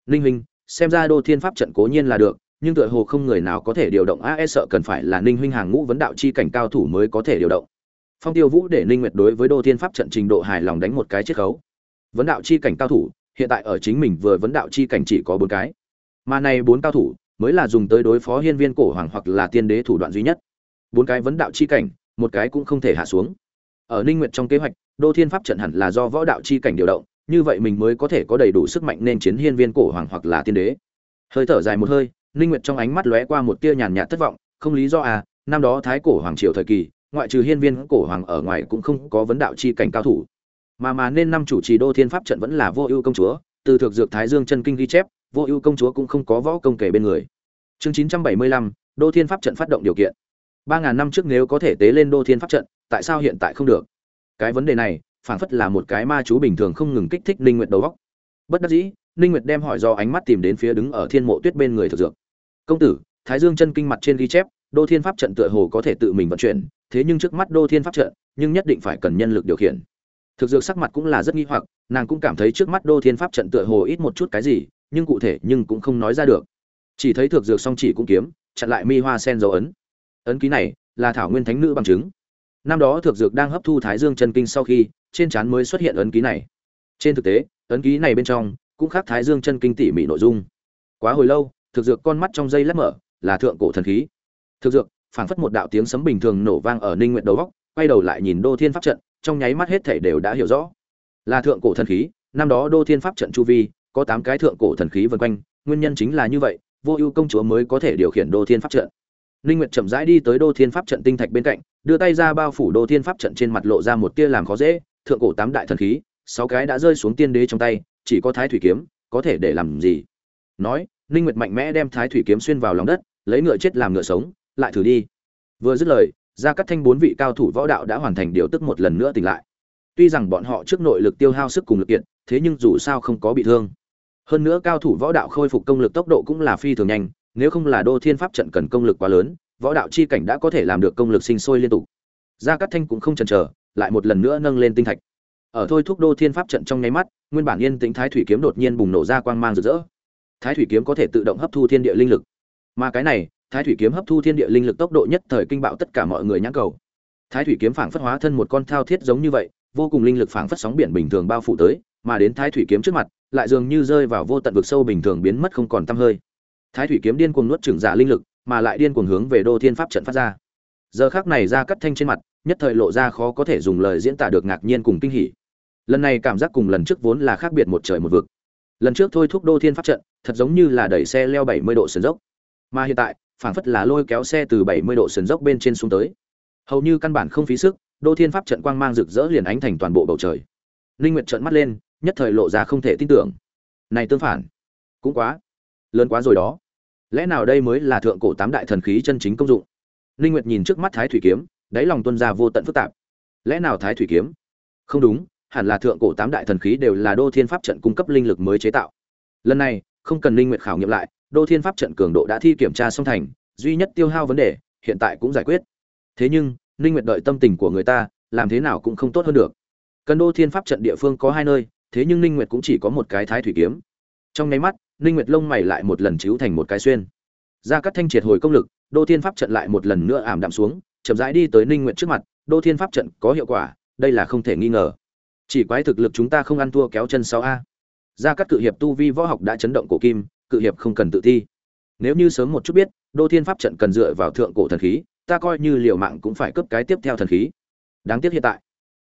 ninh huynh, xem ra đô thiên pháp trận cố nhiên là được nhưng tựa hồ không người nào có thể điều động a e sợ cần phải là ninh huynh hàng ngũ vấn đạo chi cảnh cao thủ mới có thể điều động. Phong tiêu vũ để ninh nguyệt đối với đô thiên pháp trận trình độ hài lòng đánh một cái chiết khấu. Vấn đạo chi cảnh cao thủ, hiện tại ở chính mình vừa vấn đạo chi cảnh chỉ có bốn cái. Mà này bốn cao thủ, mới là dùng tới đối phó hiên viên cổ hoàng hoặc là tiên đế thủ đoạn duy nhất. Bốn cái vấn đạo chi cảnh, một cái cũng không thể hạ xuống. Ở ninh nguyệt trong kế hoạch, đô thiên pháp trận hẳn là do võ đạo chi cảnh điều động, như vậy mình mới có thể có đầy đủ sức mạnh nên chiến hiên viên cổ hoàng hoặc là tiên đế. Hơi thở dài một hơi ninh nguyệt trong ánh mắt lóe qua một tia nhàn nhạt thất vọng không lý do à năm đó thái cổ hoàng triều thời kỳ ngoại trừ hiên viên cổ hoàng ở ngoài cũng không có vấn đạo chi cảnh cao thủ. Mà mà nên năm chủ trì đô thiên pháp trận vẫn là vô ưu công chúa từ thực dược thái dương chân kinh ghi chép vô ưu công chúa cũng không có võ công kể bên người. Chương 975, đô thiên pháp trận phát động điều kiện. 3000 năm trước nếu có thể tế lên đô thiên pháp trận tại sao hiện tại không được? Cái vấn đề này phảng phất là một cái ma chú bình thường không ngừng kích thích ninh nguyệt đầu óc. Bất đắc dĩ ninh nguyệt đem hỏi do ánh mắt tìm đến phía đứng ở thiên mộ tuyết bên người thực dược công tử, thái dương chân kinh mặt trên ghi chép, đô thiên pháp trận tựa hồ có thể tự mình vận chuyển, thế nhưng trước mắt đô thiên pháp trận, nhưng nhất định phải cần nhân lực điều khiển. Thực dược sắc mặt cũng là rất nghi hoặc, nàng cũng cảm thấy trước mắt đô thiên pháp trận tựa hồ ít một chút cái gì, nhưng cụ thể nhưng cũng không nói ra được. Chỉ thấy thực dược song chỉ cũng kiếm, chặn lại mi hoa sen dấu ấn. Ấn ký này là thảo nguyên thánh nữ bằng chứng. Năm đó thực dược đang hấp thu thái dương chân kinh sau khi, trên trán mới xuất hiện ấn ký này. Trên thực tế, ấn ký này bên trong cũng khác thái dương chân kinh tỉ mỉ nội dung. Quá hồi lâu thực dược con mắt trong dây lát mở, là thượng cổ thần khí. Thực dược, phảng phất một đạo tiếng sấm bình thường nổ vang ở ninh nguyện đầu góc, quay đầu lại nhìn đô thiên pháp trận, trong nháy mắt hết thể đều đã hiểu rõ. Là thượng cổ thần khí, năm đó đô thiên pháp trận chu vi, có tám cái thượng cổ thần khí vân quanh, nguyên nhân chính là như vậy, vô ưu công chúa mới có thể điều khiển đô thiên pháp trận. Ninh nguyệt chậm rãi đi tới đô thiên pháp trận tinh thạch bên cạnh, đưa tay ra bao phủ đô thiên pháp trận trên mặt lộ ra một tia làm khó dễ, thượng cổ tám đại thần khí, sáu cái đã rơi xuống tiên đế trong tay, chỉ có thái thủy kiếm, có thể để làm gì? Nói ninh nguyệt mạnh mẽ đem thái thủy kiếm xuyên vào lòng đất, lấy ngựa chết làm ngựa sống, lại thử đi. Vừa dứt lời ra cắt thanh bốn vị cao thủ võ đạo đã hoàn thành điều tức một lần nữa tỉnh lại. Tuy rằng bọn họ trước nội lực tiêu hao sức cùng lực kiện thế nhưng dù sao không có bị thương. Hơn nữa cao thủ võ đạo khôi phục công lực tốc độ cũng là phi thường nhanh, nếu không là đô thiên pháp trận cần công lực quá lớn, võ đạo chi cảnh đã có thể làm được công lực sinh sôi liên tục. Gia cát thanh cũng không chần chờ, lại một lần nữa nâng lên tinh thạch. Ở thôi thúc đô thiên pháp trận trong nháy mắt, nguyên bản yên tĩnh thái thủy kiếm đột nhiên bùng nổ ra quang mang rực rỡ thái thủy kiếm có thể tự động hấp thu thiên địa linh lực. Mà cái này, thái thủy kiếm hấp thu thiên địa linh lực tốc độ nhất thời kinh bạo tất cả mọi người nhãn cầu. Thái thủy kiếm phảng phất hóa thân một con thao thiết giống như vậy, vô cùng linh lực phảng phất sóng biển bình thường bao phủ tới, mà đến thái thủy kiếm trước mặt, lại dường như rơi vào vô tận vực sâu bình thường biến mất không còn tăm hơi. Thái thủy kiếm điên cuồng nuốt chửng giả linh lực, mà lại điên cuồng hướng về đô thiên pháp trận phát ra. Giờ khắc này ra cắt thanh trên mặt, nhất thời lộ ra khó có thể dùng lời diễn tả được ngạc nhiên cùng kinh hỉ. Lần này cảm giác cùng lần trước vốn là khác biệt một trời một vực lần trước thôi thúc đô thiên pháp trận, thật giống như là đẩy xe leo bảy mươi độ sườn dốc. Mà hiện tại, phảng phất là lôi kéo xe từ bảy mươi độ sườn dốc bên trên xuống tới. Hầu như căn bản không phí sức, đô thiên pháp trận quang mang rực rỡ liền ánh thành toàn bộ bầu trời. Linh nguyệt trợn mắt lên, nhất thời lộ ra không thể tin tưởng. Này tương phản, cũng quá lớn quá rồi đó. Lẽ nào đây mới là thượng cổ tám đại thần khí chân chính công dụng? Linh nguyệt nhìn trước mắt thái thủy kiếm, đáy lòng tuân ra vô tận phức tạp. Lẽ nào thái thủy kiếm? Không đúng hẳn là thượng cổ tám đại thần khí đều là đô thiên pháp trận cung cấp linh lực mới chế tạo. Lần này, không cần linh nguyệt khảo nghiệm lại, đô thiên pháp trận cường độ đã thi kiểm tra xong thành, duy nhất tiêu hao vấn đề, hiện tại cũng giải quyết. Thế nhưng, linh nguyệt đợi tâm tình của người ta, làm thế nào cũng không tốt hơn được. Cần đô thiên pháp trận địa phương có hai nơi, thế nhưng linh nguyệt cũng chỉ có một cái thái thủy kiếm. Trong nháy mắt, linh nguyệt lông mày lại một lần chiếu thành một cái xuyên. Ra cắt thanh triệt hồi công lực, đô thiên pháp trận lại một lần nữa ảm đạm xuống, chậm rãi đi tới linh nguyệt trước mặt, đô thiên pháp trận có hiệu quả, đây là không thể nghi ngờ chỉ quái thực lực chúng ta không ăn thua kéo chân sau a. Ra cắt cự hiệp tu vi võ học đã chấn động cổ kim, cự hiệp không cần tự thi. Nếu như sớm một chút biết, đô thiên pháp trận cần dựa vào thượng cổ thần khí, ta coi như liều mạng cũng phải cướp cái tiếp theo thần khí. Đáng tiếc hiện tại,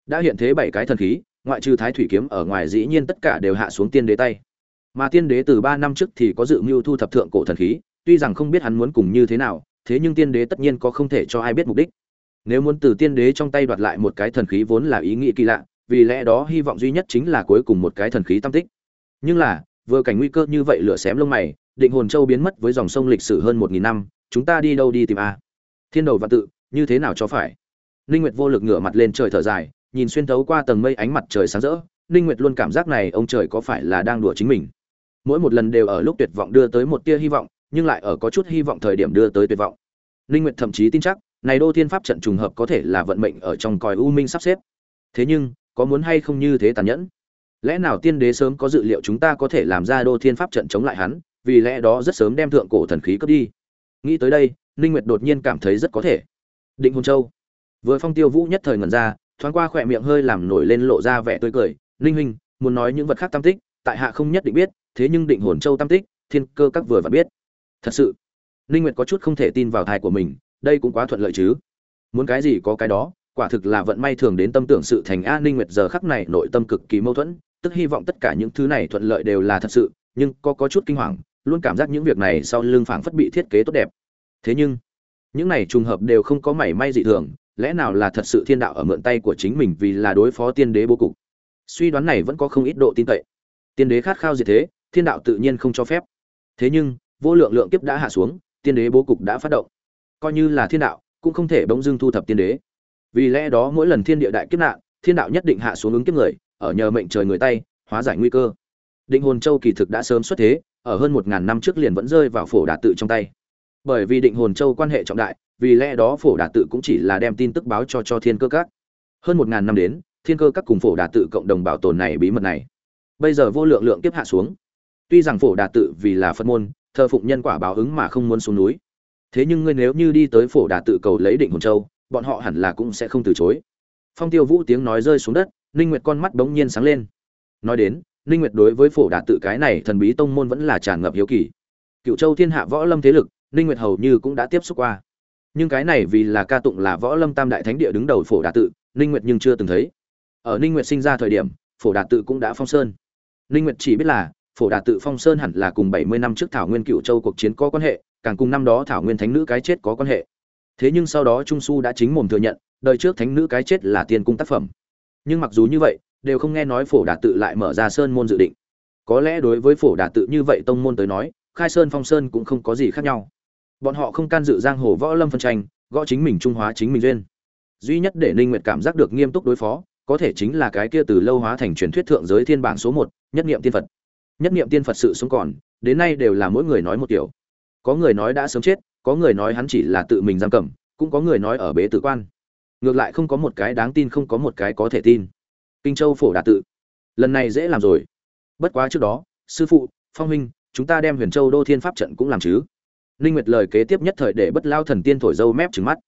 đã hiện thế bảy cái thần khí, ngoại trừ thái thủy kiếm ở ngoài dĩ nhiên tất cả đều hạ xuống tiên đế tay. Mà tiên đế từ ba năm trước thì có dự mưu thu thập thượng cổ thần khí, tuy rằng không biết hắn muốn cùng như thế nào, thế nhưng tiên đế tất nhiên có không thể cho ai biết mục đích. Nếu muốn từ tiên đế trong tay đoạt lại một cái thần khí vốn là ý nghĩ kỳ lạ vì lẽ đó hy vọng duy nhất chính là cuối cùng một cái thần khí tam tích. Nhưng là, vừa cảnh nguy cơ như vậy lửa xém lông mày, định hồn châu biến mất với dòng sông lịch sử hơn một nghìn năm, chúng ta đi đâu đi tìm a? Thiên đầu vạn tự, như thế nào cho phải? Ninh nguyệt vô lực ngửa mặt lên trời thở dài, nhìn xuyên thấu qua tầng mây ánh mặt trời sáng rỡ, ninh nguyệt luôn cảm giác này ông trời có phải là đang đùa chính mình. Mỗi một lần đều ở lúc tuyệt vọng đưa tới một tia hy vọng, nhưng lại ở có chút hy vọng thời điểm đưa tới tuyệt vọng. Ninh nguyệt thậm chí tin chắc, này đô thiên pháp trận trùng hợp có thể là vận mệnh ở trong còi u minh sắp xếp. Thế nhưng có muốn hay không như thế tàn nhẫn? Lẽ nào tiên đế sớm có dự liệu chúng ta có thể làm ra đô thiên pháp trận chống lại hắn, vì lẽ đó rất sớm đem thượng cổ thần khí cướp đi? Nghĩ tới đây, ninh nguyệt đột nhiên cảm thấy rất có thể. Định hồn châu. Vừa phong tiêu vũ nhất thời ngẩn ra, thoáng qua khỏe miệng hơi làm nổi lên lộ ra vẻ tươi cười. Ninh huynh, muốn nói những vật khác tam tích, tại hạ không nhất định biết, thế nhưng định hồn châu tam tích, thiên cơ các vừa và biết. Thật sự, ninh nguyệt có chút không thể tin vào thai của mình, đây cũng quá thuận lợi chứ. Muốn cái gì có cái đó quả thực là vận may thường đến tâm tưởng sự thành a ninh nguyệt giờ khắc này nội tâm cực kỳ mâu thuẫn, tức hy vọng tất cả những thứ này thuận lợi đều là thật sự, nhưng có có chút kinh hoàng, luôn cảm giác những việc này sau lưng phảng phất bị thiết kế tốt đẹp. Thế nhưng, những này trùng hợp đều không có mảy may dị thường, lẽ nào là thật sự thiên đạo ở mượn tay của chính mình vì là đối phó tiên đế bố cục? Suy đoán này vẫn có không ít độ tin cậy. Tiên đế khát khao gì thế, thiên đạo tự nhiên không cho phép. Thế nhưng, vô lượng lượng kiếp đã hạ xuống, tiên đế bố cục đã phát động. Coi như là thiên đạo, cũng không thể bỗng dưng thu thập tiên đế vì lẽ đó mỗi lần thiên địa đại kiếp nạn, thiên đạo nhất định hạ xuống ứng kiếp người, ở nhờ mệnh trời người tay, hóa giải nguy cơ. Định hồn châu kỳ thực đã sớm xuất thế, ở hơn một ngàn năm trước liền vẫn rơi vào phổ đà tự trong tay. Bởi vì định hồn châu quan hệ trọng đại, vì lẽ đó phổ đà tự cũng chỉ là đem tin tức báo cho cho thiên cơ các. Hơn một ngàn năm đến, thiên cơ các cùng phổ đà tự cộng đồng bảo tồn này bí mật này. Bây giờ vô lượng lượng kiếp hạ xuống. Tuy rằng phổ đà tự vì là phật môn, thờ phụng nhân quả báo ứng mà không muốn xuống núi. Thế nhưng ngươi nếu như đi tới phổ đà tự cầu lấy định hồn châu bọn họ hẳn là cũng sẽ không từ chối. Phong tiêu vũ tiếng nói rơi xuống đất, ninh nguyệt con mắt bỗng nhiên sáng lên. Nói đến, ninh nguyệt đối với phổ đạt tự cái này thần bí tông môn vẫn là tràn ngập hiếu kỳ. Cựu châu thiên hạ võ lâm thế lực, ninh nguyệt hầu như cũng đã tiếp xúc qua. Nhưng cái này vì là ca tụng là võ lâm tam đại thánh địa đứng đầu phổ đạt tự, ninh nguyệt nhưng chưa từng thấy. Ở ninh nguyệt sinh ra thời điểm, phổ đạt tự cũng đã phong sơn. Ninh nguyệt chỉ biết là, phổ đạt tự phong sơn hẳn là cùng 70 năm trước thảo nguyên cựu châu cuộc chiến có quan hệ, càng cùng năm đó thảo nguyên thánh nữ cái chết có quan hệ thế nhưng sau đó trung su đã chính mồm thừa nhận, đời trước thánh nữ cái chết là tiên cung tác phẩm. Nhưng mặc dù như vậy, đều không nghe nói phổ Đà tự lại mở ra sơn môn dự định. Có lẽ đối với phổ Đà tự như vậy tông môn tới nói, khai sơn phong sơn cũng không có gì khác nhau. Bọn họ không can dự giang hồ võ lâm phân tranh, gõ chính mình trung hóa chính mình duyên. Duy nhất để ninh nguyệt cảm giác được nghiêm túc đối phó, có thể chính là cái kia từ lâu hóa thành truyền thuyết thượng giới thiên bảng số một, nhất niệm tiên phật. Nhất niệm tiên phật sự sống còn, đến nay đều là mỗi người nói một kiểu. Có người nói đã sớm chết có người nói hắn chỉ là tự mình giam cầm, cũng có người nói ở bế tử quan. Ngược lại không có một cái đáng tin, không có một cái có thể tin. Kinh châu phổ đạt tự. Lần này dễ làm rồi. Bất quá trước đó, sư phụ, phong huynh, chúng ta đem huyền châu đô thiên pháp trận cũng làm chứ. Linh nguyệt lời kế tiếp nhất thời để bất lao thần tiên thổi dâu mép trừng mắt.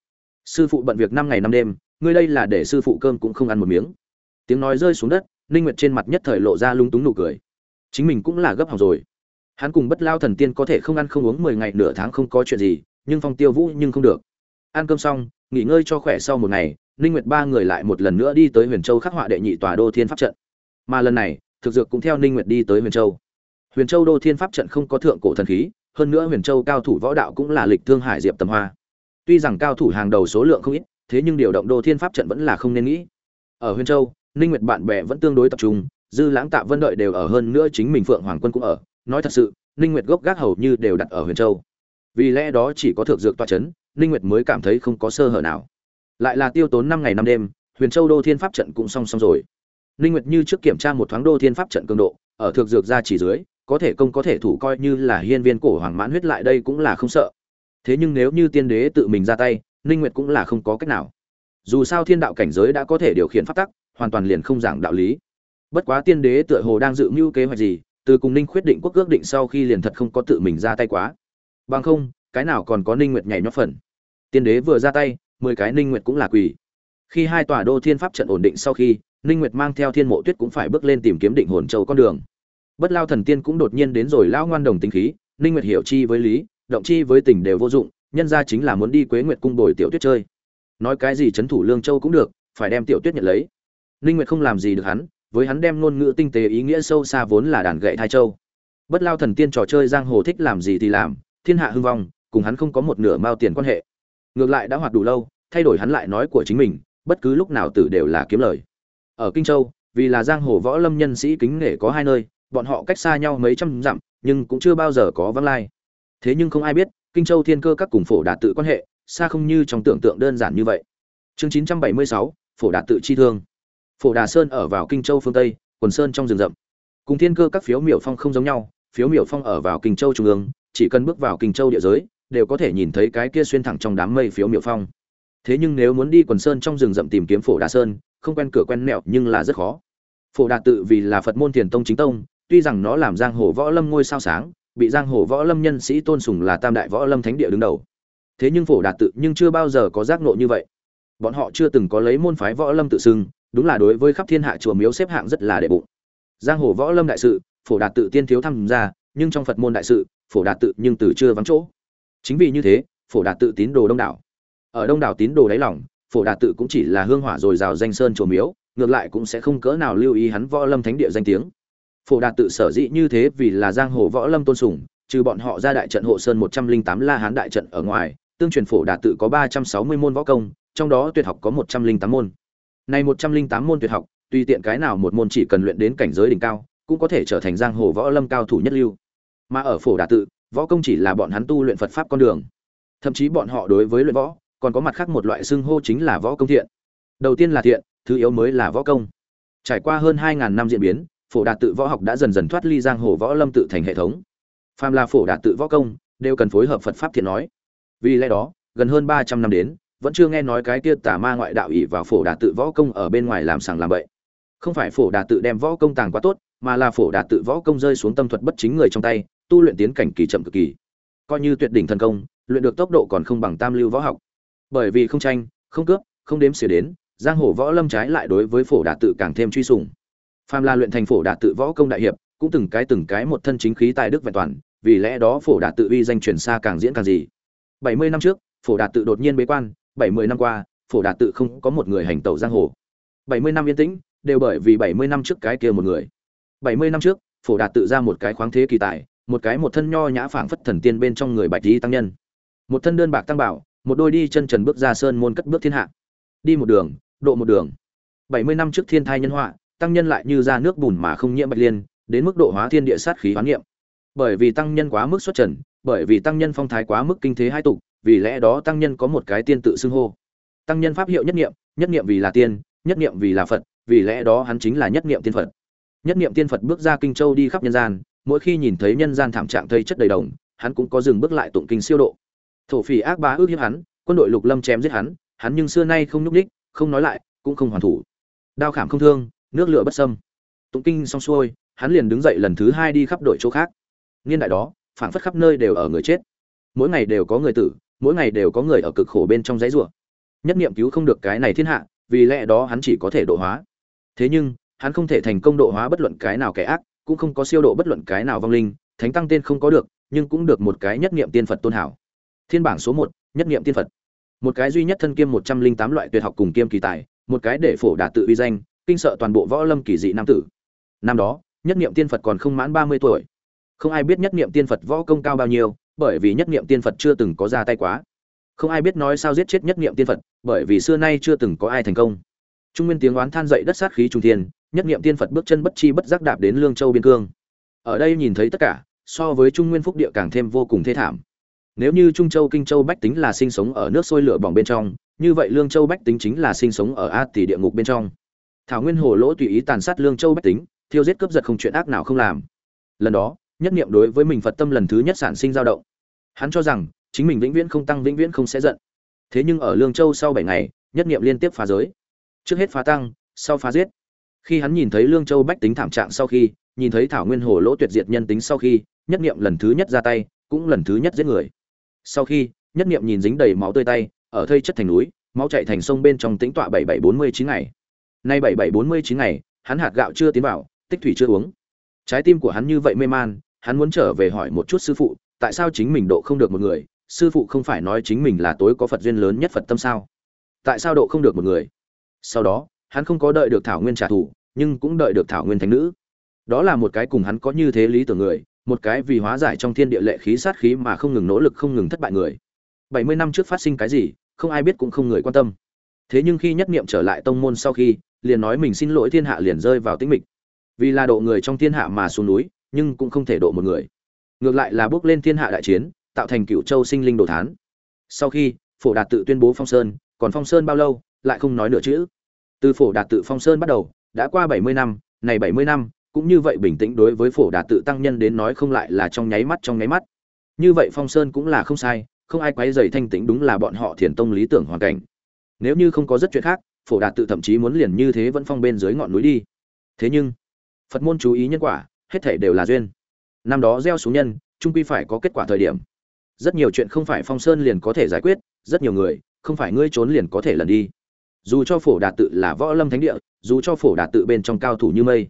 Sư phụ bận việc năm ngày năm đêm, ngươi đây là để sư phụ cơm cũng không ăn một miếng. Tiếng nói rơi xuống đất linh nguyệt trên mặt nhất thời lộ ra lung túng nụ cười. Chính mình cũng là gấp hỏng rồi hắn cùng bất lao thần tiên có thể không ăn không uống 10 ngày nửa tháng không có chuyện gì, nhưng phong tiêu vũ nhưng không được. Ăn cơm xong, nghỉ ngơi cho khỏe sau một ngày, ninh nguyệt ba người lại một lần nữa đi tới huyền châu khắc họa đệ nhị tòa đô thiên pháp trận. Mà lần này, thực dược cũng theo ninh nguyệt đi tới huyền châu. Huyền châu đô thiên pháp trận không có thượng cổ thần khí, hơn nữa huyền châu cao thủ võ đạo cũng là lịch thương hải diệp tầm hoa. Tuy rằng cao thủ hàng đầu số lượng không ít, thế nhưng điều động đô thiên pháp trận vẫn là không nên nghĩ. Ở huyền châu, ninh nguyệt bạn bè vẫn tương đối tập trung, dư lãng tạ vân đợi đều ở hơn nữa chính mình phượng hoàng quân cũng ở nói thật sự, ninh nguyệt gốc gác hầu như đều đặt ở huyền châu. Vì lẽ đó chỉ có thượng dược toa chấn, ninh nguyệt mới cảm thấy không có sơ hở nào. Lại là tiêu tốn năm ngày năm đêm, huyền châu đô thiên pháp trận cũng xong xong rồi. Ninh nguyệt như trước kiểm tra một thoáng đô thiên pháp trận cường độ, ở thượng dược ra chỉ dưới, có thể công có thể thủ coi như là hiên viên cổ hoàng mãn huyết lại đây cũng là không sợ. Thế nhưng nếu như tiên đế tự mình ra tay, ninh nguyệt cũng là không có cách nào. Dù sao thiên đạo cảnh giới đã có thể điều khiển pháp tắc, hoàn toàn liền không giảng đạo lý. Bất quá tiên đế tựa hồ đang dự mưu kế hoạch gì từ cùng ninh khuyết định quốc ước định sau khi liền thật không có tự mình ra tay quá. Bằng không, cái nào còn có ninh nguyệt nhảy nhót phần? Tiên đế vừa ra tay, mười cái ninh nguyệt cũng là quỷ khi hai tòa đô thiên pháp trận ổn định sau khi, ninh nguyệt mang theo thiên mộ tuyết cũng phải bước lên tìm kiếm định hồn châu con đường. Bất lao thần tiên cũng đột nhiên đến rồi lao ngoan đồng tính khí, ninh nguyệt hiểu chi với lý, động chi với tình đều vô dụng, nhân ra chính là muốn đi quế nguyệt cung bồi tiểu tuyết chơi. Nói cái gì chấn thủ lương châu cũng được, phải đem tiểu tuyết nhận lấy. Ninh nguyệt không làm gì được hắn với hắn đem ngôn ngữ tinh tế ý nghĩa sâu xa vốn là đàn gậy thai châu. Bất lao thần tiên trò chơi giang hồ thích làm gì thì làm thiên hạ hưng vong cùng hắn không có một nửa mao tiền quan hệ. Ngược lại đã hoạt đủ lâu thay đổi hắn lại nói của chính mình bất cứ lúc nào tử đều là kiếm lời. Ở kinh châu vì là giang hồ võ lâm nhân sĩ kính nể có hai nơi bọn họ cách xa nhau mấy trăm dặm nhưng cũng chưa bao giờ có vắng lai. Thế nhưng không ai biết kinh châu thiên cơ các cùng phổ đạt tự quan hệ xa không như trong tưởng tượng đơn giản như vậy. Chương 976, phổ đạt tự chi thương phổ đà sơn ở vào kinh châu phương tây, quần sơn trong rừng rậm. Cùng thiên cơ các phiếu miểu phong không giống nhau, phiếu miểu phong ở vào kinh châu trung ương, chỉ cần bước vào kinh châu địa giới, đều có thể nhìn thấy cái kia xuyên thẳng trong đám mây phiếu miểu phong. Thế nhưng nếu muốn đi quần sơn trong rừng rậm tìm kiếm phổ đà sơn, không quen cửa quen mẹo nhưng là rất khó. Phổ đà tự vì là phật môn thiền tông chính tông, tuy rằng nó làm giang hồ võ lâm ngôi sao sáng, bị giang hồ võ lâm nhân sĩ tôn sùng là tam đại võ lâm thánh địa đứng đầu. Thế nhưng phổ đạt tự nhưng chưa bao giờ có giác nộ như vậy. Bọn họ chưa từng có lấy môn phái võ lâm tự xưng đúng là đối với khắp thiên hạ chùa miếu xếp hạng rất là đệ bụng. Giang hồ võ lâm đại sự, phổ đạt tự tiên thiếu tham gia, nhưng trong phật môn đại sự, phổ đạt tự nhưng từ chưa vắng chỗ. Chính vì như thế, phổ đạt tự tín đồ đông đảo. Ở đông đảo tín đồ đáy lòng, phổ đạt tự cũng chỉ là hương hỏa rồi rào danh sơn chùa miếu, ngược lại cũng sẽ không cỡ nào lưu ý hắn võ lâm thánh địa danh tiếng. Phổ đạt tự sở dĩ như thế vì là giang hồ võ lâm tôn sùng, trừ bọn họ ra đại trận hộ sơn một trăm linh tám la hán đại trận ở ngoài, tương truyền phổ đạt tự có ba trăm sáu mươi môn võ công, trong đó tuyệt học có một trăm linh tám môn này một trăm linh tám môn tuyệt học, tùy tiện cái nào một môn chỉ cần luyện đến cảnh giới đỉnh cao, cũng có thể trở thành giang hồ võ lâm cao thủ nhất lưu. Mà ở phổ đạt tự, võ công chỉ là bọn hắn tu luyện phật pháp con đường. Thậm chí bọn họ đối với luyện võ, còn có mặt khác một loại xưng hô chính là võ công thiện. Đầu tiên là thiện, thứ yếu mới là võ công. Trải qua hơn 2000 năm diễn biến, phổ đạt tự võ học đã dần dần thoát ly giang hồ võ lâm tự thành hệ thống. Phàm là phổ đạt tự võ công, đều cần phối hợp phật pháp thiện nói. Vì lẽ đó, gần hơn ba trăm năm đến vẫn chưa nghe nói cái kia tà ma ngoại đạo ỷ vào phổ đạt tự võ công ở bên ngoài làm sàng làm bậy. Không phải phổ đạt tự đem võ công tàng quá tốt, mà là phổ đạt tự võ công rơi xuống tâm thuật bất chính người trong tay, tu luyện tiến cảnh kỳ chậm cực kỳ. Coi như tuyệt đỉnh thần công, luyện được tốc độ còn không bằng tam lưu võ học. Bởi vì không tranh, không cướp, không đếm xỉa đến, giang hồ võ lâm trái lại đối với phổ đạt tự càng thêm truy sùng. Phàm là luyện thành phổ đạt tự võ công đại hiệp, cũng từng cái từng cái một thân chính khí tài đức vẹn toàn, vì lẽ đó phổ đạt tự uy danh truyền xa càng diễn càng gì. Bảy mươi năm trước, phổ đạt tự đột nhiên bế quan bảy mươi năm qua, phổ đạt tự không có một người hành tẩu giang hồ. bảy mươi năm yên tĩnh, đều bởi vì bảy mươi năm trước cái kia một người. bảy mươi năm trước, phổ đạt tự ra một cái khoáng thế kỳ tài, một cái một thân nho nhã phảng phất thần tiên bên trong người bạch di tăng nhân. Một thân đơn bạc tăng bảo, một đôi đi chân trần bước ra sơn môn cất bước thiên hạ. Đi một đường, độ một đường. bảy mươi năm trước thiên thai nhân họa, tăng nhân lại như ra nước bùn mà không nhiễm bạch liên, đến mức độ hóa thiên địa sát khí hoán niệm. Bởi vì tăng nhân quá mức xuất trần bởi vì tăng nhân phong thái quá mức kinh thế hai tục vì lẽ đó tăng nhân có một cái tiên tự xưng hô. Tăng nhân pháp hiệu nhất niệm nhất niệm vì là tiên nhất niệm vì là phật vì lẽ đó hắn chính là nhất niệm tiên phật. Nhất niệm tiên phật bước ra kinh châu đi khắp nhân gian mỗi khi nhìn thấy nhân gian thảm trạng thây chất đầy đồng hắn cũng có dừng bước lại tụng kinh siêu độ. Thổ phỉ ác bá ước hiếp hắn quân đội lục lâm chém giết hắn hắn nhưng xưa nay không nhúc ních, không nói lại cũng không hoàn thủ. Đao khảm không thương nước lửa bất sâm tụng kinh xong xuôi hắn liền đứng dậy lần thứ hai đi khắp đội chỗ khác. Niên đại đó phảng phất khắp nơi đều ở người chết. Mỗi ngày đều có người tử, mỗi ngày đều có người ở cực khổ bên trong giấy rủa. Nhất niệm cứu không được cái này thiên hạ, vì lẽ đó hắn chỉ có thể độ hóa. Thế nhưng, hắn không thể thành công độ hóa bất luận cái nào kẻ ác, cũng không có siêu độ bất luận cái nào vong linh, thánh tăng tên không có được, nhưng cũng được một cái nhất niệm tiên phật tôn hảo. Thiên bảng số một, nhất niệm tiên phật. Một cái duy nhất thân kiêm một trăm linh tám loại tuyệt học cùng kiêm kỳ tài, một cái để phổ đạt tự uy danh, kinh sợ toàn bộ võ lâm kỳ dị nam tử. Năm đó, nhất niệm tiên phật còn không mãn ba mươi tuổi không ai biết nhất niệm tiên phật võ công cao bao nhiêu, bởi vì nhất niệm tiên phật chưa từng có ra tay quá. Không ai biết nói sao giết chết nhất niệm tiên phật, bởi vì xưa nay chưa từng có ai thành công. Trung nguyên tiếng oán than dậy đất sát khí trung thiên, nhất niệm tiên phật bước chân bất chi bất giác đạp đến lương châu biên cương. Ở đây nhìn thấy tất cả, so với trung nguyên phúc địa càng thêm vô cùng thê thảm. Nếu như trung châu kinh châu bách tính là sinh sống ở nước sôi lửa bỏng bên trong, như vậy lương châu bách tính chính là sinh sống ở a tỷ địa ngục bên trong. Thảo nguyên hồ lỗ tùy ý tàn sát lương châu bách tính, thiêu giết cướp giật không chuyện ác nào không làm. Lần đó nhất niệm đối với mình phật tâm lần thứ nhất sản sinh dao động. Hắn cho rằng, chính mình vĩnh viễn không tăng, vĩnh viễn không sẽ giận. Thế nhưng ở lương châu sau bảy ngày, nhất niệm liên tiếp phá giới. Trước hết phá tăng, sau phá giết. Khi hắn nhìn thấy lương châu bách tính thảm trạng sau khi, nhìn thấy thảo nguyên hồ lỗ tuyệt diệt nhân tính sau khi, nhất niệm lần thứ nhất ra tay, cũng lần thứ nhất giết người. Sau khi, nhất niệm nhìn dính đầy máu tươi tay, ở thây chất thành núi, máu chạy thành sông bên trong tính tọa bảy bảy bốn mươi chín ngày. Nay bảy bảy bốn mươi chín ngày, hắn hạt gạo chưa tiến vào, tích thủy chưa uống. Trái tim của hắn như vậy mê man hắn muốn trở về hỏi một chút sư phụ, tại sao chính mình độ không được một người? Sư phụ không phải nói chính mình là tối có phật duyên lớn nhất phật tâm sao? Tại sao độ không được một người? Sau đó, hắn không có đợi được thảo nguyên trả thù, nhưng cũng đợi được thảo nguyên thánh nữ. Đó là một cái cùng hắn có như thế lý tưởng người, một cái vì hóa giải trong thiên địa lệ khí sát khí mà không ngừng nỗ lực, không ngừng thất bại người. Bảy mươi năm trước phát sinh cái gì, không ai biết cũng không người quan tâm. Thế nhưng khi nhất niệm trở lại tông môn sau khi, liền nói mình xin lỗi thiên hạ liền rơi vào tĩnh mịch. Vì là độ người trong thiên hạ mà xuống núi nhưng cũng không thể độ một người. Ngược lại là bước lên thiên hạ đại chiến, tạo thành cựu châu sinh linh đồ thán. Sau khi, phổ đạt tự tuyên bố phong sơn, còn phong sơn bao lâu, lại không nói nửa chữ. Từ phổ đạt tự phong sơn bắt đầu, đã qua bảy mươi năm, này bảy mươi năm, cũng như vậy bình tĩnh đối với phổ đạt tự tăng nhân đến nói không lại là trong nháy mắt, trong nháy mắt. Như vậy phong sơn cũng là không sai, không ai quấy dày thanh tĩnh đúng là bọn họ thiền tông lý tưởng hoàn cảnh. Nếu như không có rất chuyện khác, phổ đạt tự thậm chí muốn liền như thế vẫn phong bên dưới ngọn núi đi. Thế nhưng, phật môn chú ý nhân quả hết thể đều là duyên. Năm đó gieo xuống nhân trung quy phải có kết quả thời điểm. Rất nhiều chuyện không phải phong sơn liền có thể giải quyết, rất nhiều người, không phải ngươi trốn liền có thể lần đi. Dù cho phổ đạt tự là võ lâm thánh địa, dù cho phổ đạt tự bên trong cao thủ như mây.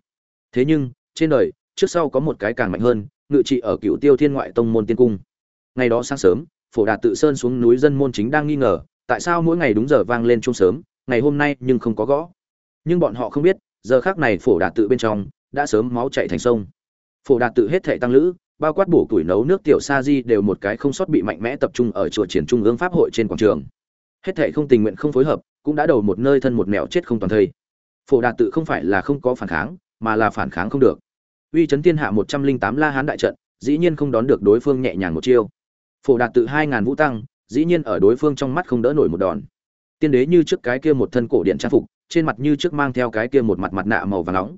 Thế nhưng, trên đời, trước sau có một cái càng mạnh hơn, ngự trị ở cựu tiêu thiên ngoại tông môn tiên cung. Ngày đó sáng sớm, phổ đạt tự sơn xuống núi dân môn chính đang nghi ngờ, tại sao mỗi ngày đúng giờ vang lên chuông sớm, ngày hôm nay nhưng không có gõ. Nhưng bọn họ không biết, giờ khác này phổ đạt tự bên trong đã sớm máu chảy thành sông. Phổ đạt tự hết thệ tăng lữ, bao quát bổ tuổi nấu nước tiểu sa di đều một cái không sót bị mạnh mẽ tập trung ở chùa triển trung ương pháp hội trên quảng trường. Hết thệ không tình nguyện không phối hợp, cũng đã đầu một nơi thân một mẹo chết không toàn thây. Phổ đạt tự không phải là không có phản kháng, mà là phản kháng không được. Uy chấn thiên hạ một trăm linh tám la hán đại trận, dĩ nhiên không đón được đối phương nhẹ nhàng một chiêu. Phổ đạt tự hai ngàn vũ tăng, dĩ nhiên ở đối phương trong mắt không đỡ nổi một đòn. Tiên đế như trước cái kia một thân cổ điện trang phục, trên mặt như trước mang theo cái kia một mặt mặt nạ màu vàng nóng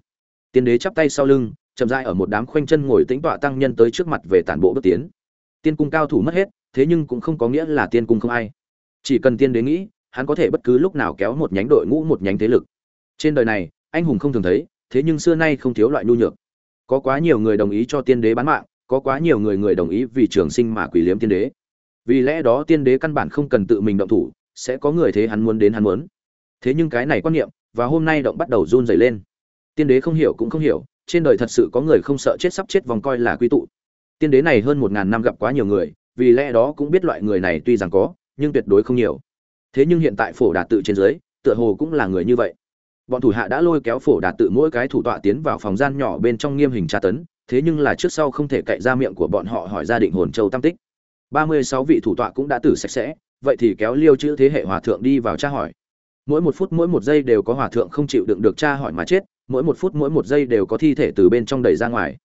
tiên đế chắp tay sau lưng, chậm rãi ở một đám khoanh chân ngồi tĩnh tọa tăng nhân tới trước mặt về tản bộ bước tiến. Tiên cung cao thủ mất hết, thế nhưng cũng không có nghĩa là tiên cung không ai. Chỉ cần tiên đế nghĩ, hắn có thể bất cứ lúc nào kéo một nhánh đội ngũ một nhánh thế lực. Trên đời này, anh hùng không thường thấy, thế nhưng xưa nay không thiếu loại nhu nhược. Có quá nhiều người đồng ý cho tiên đế bán mạng, có quá nhiều người người đồng ý vì trường sinh mà quỷ liếm tiên đế. Vì lẽ đó tiên đế căn bản không cần tự mình động thủ, sẽ có người thế hắn muốn đến hắn muốn. Thế nhưng cái này quan niệm, và hôm nay động bắt đầu run rẩy lên tiên đế không hiểu cũng không hiểu, trên đời thật sự có người không sợ chết sắp chết vòng coi là quy tụ. Tiên đế này hơn một ngàn năm gặp quá nhiều người, vì lẽ đó cũng biết loại người này tuy rằng có, nhưng tuyệt đối không nhiều. Thế nhưng hiện tại phổ đạt tự trên dưới, tựa hồ cũng là người như vậy. Bọn thủ hạ đã lôi kéo phổ đạt tự mỗi cái thủ tọa tiến vào phòng gian nhỏ bên trong nghiêm hình tra tấn, thế nhưng là trước sau không thể cậy ra miệng của bọn họ hỏi ra định hồn châu tam tích. Ba mươi sáu vị thủ tọa cũng đã tử sạch sẽ, vậy thì kéo liêu chữ thế hệ hòa thượng đi vào tra hỏi. Mỗi một phút mỗi một giây đều có hòa thượng không chịu đựng được tra hỏi mà chết mỗi một phút mỗi một giây đều có thi thể từ bên trong đẩy ra ngoài.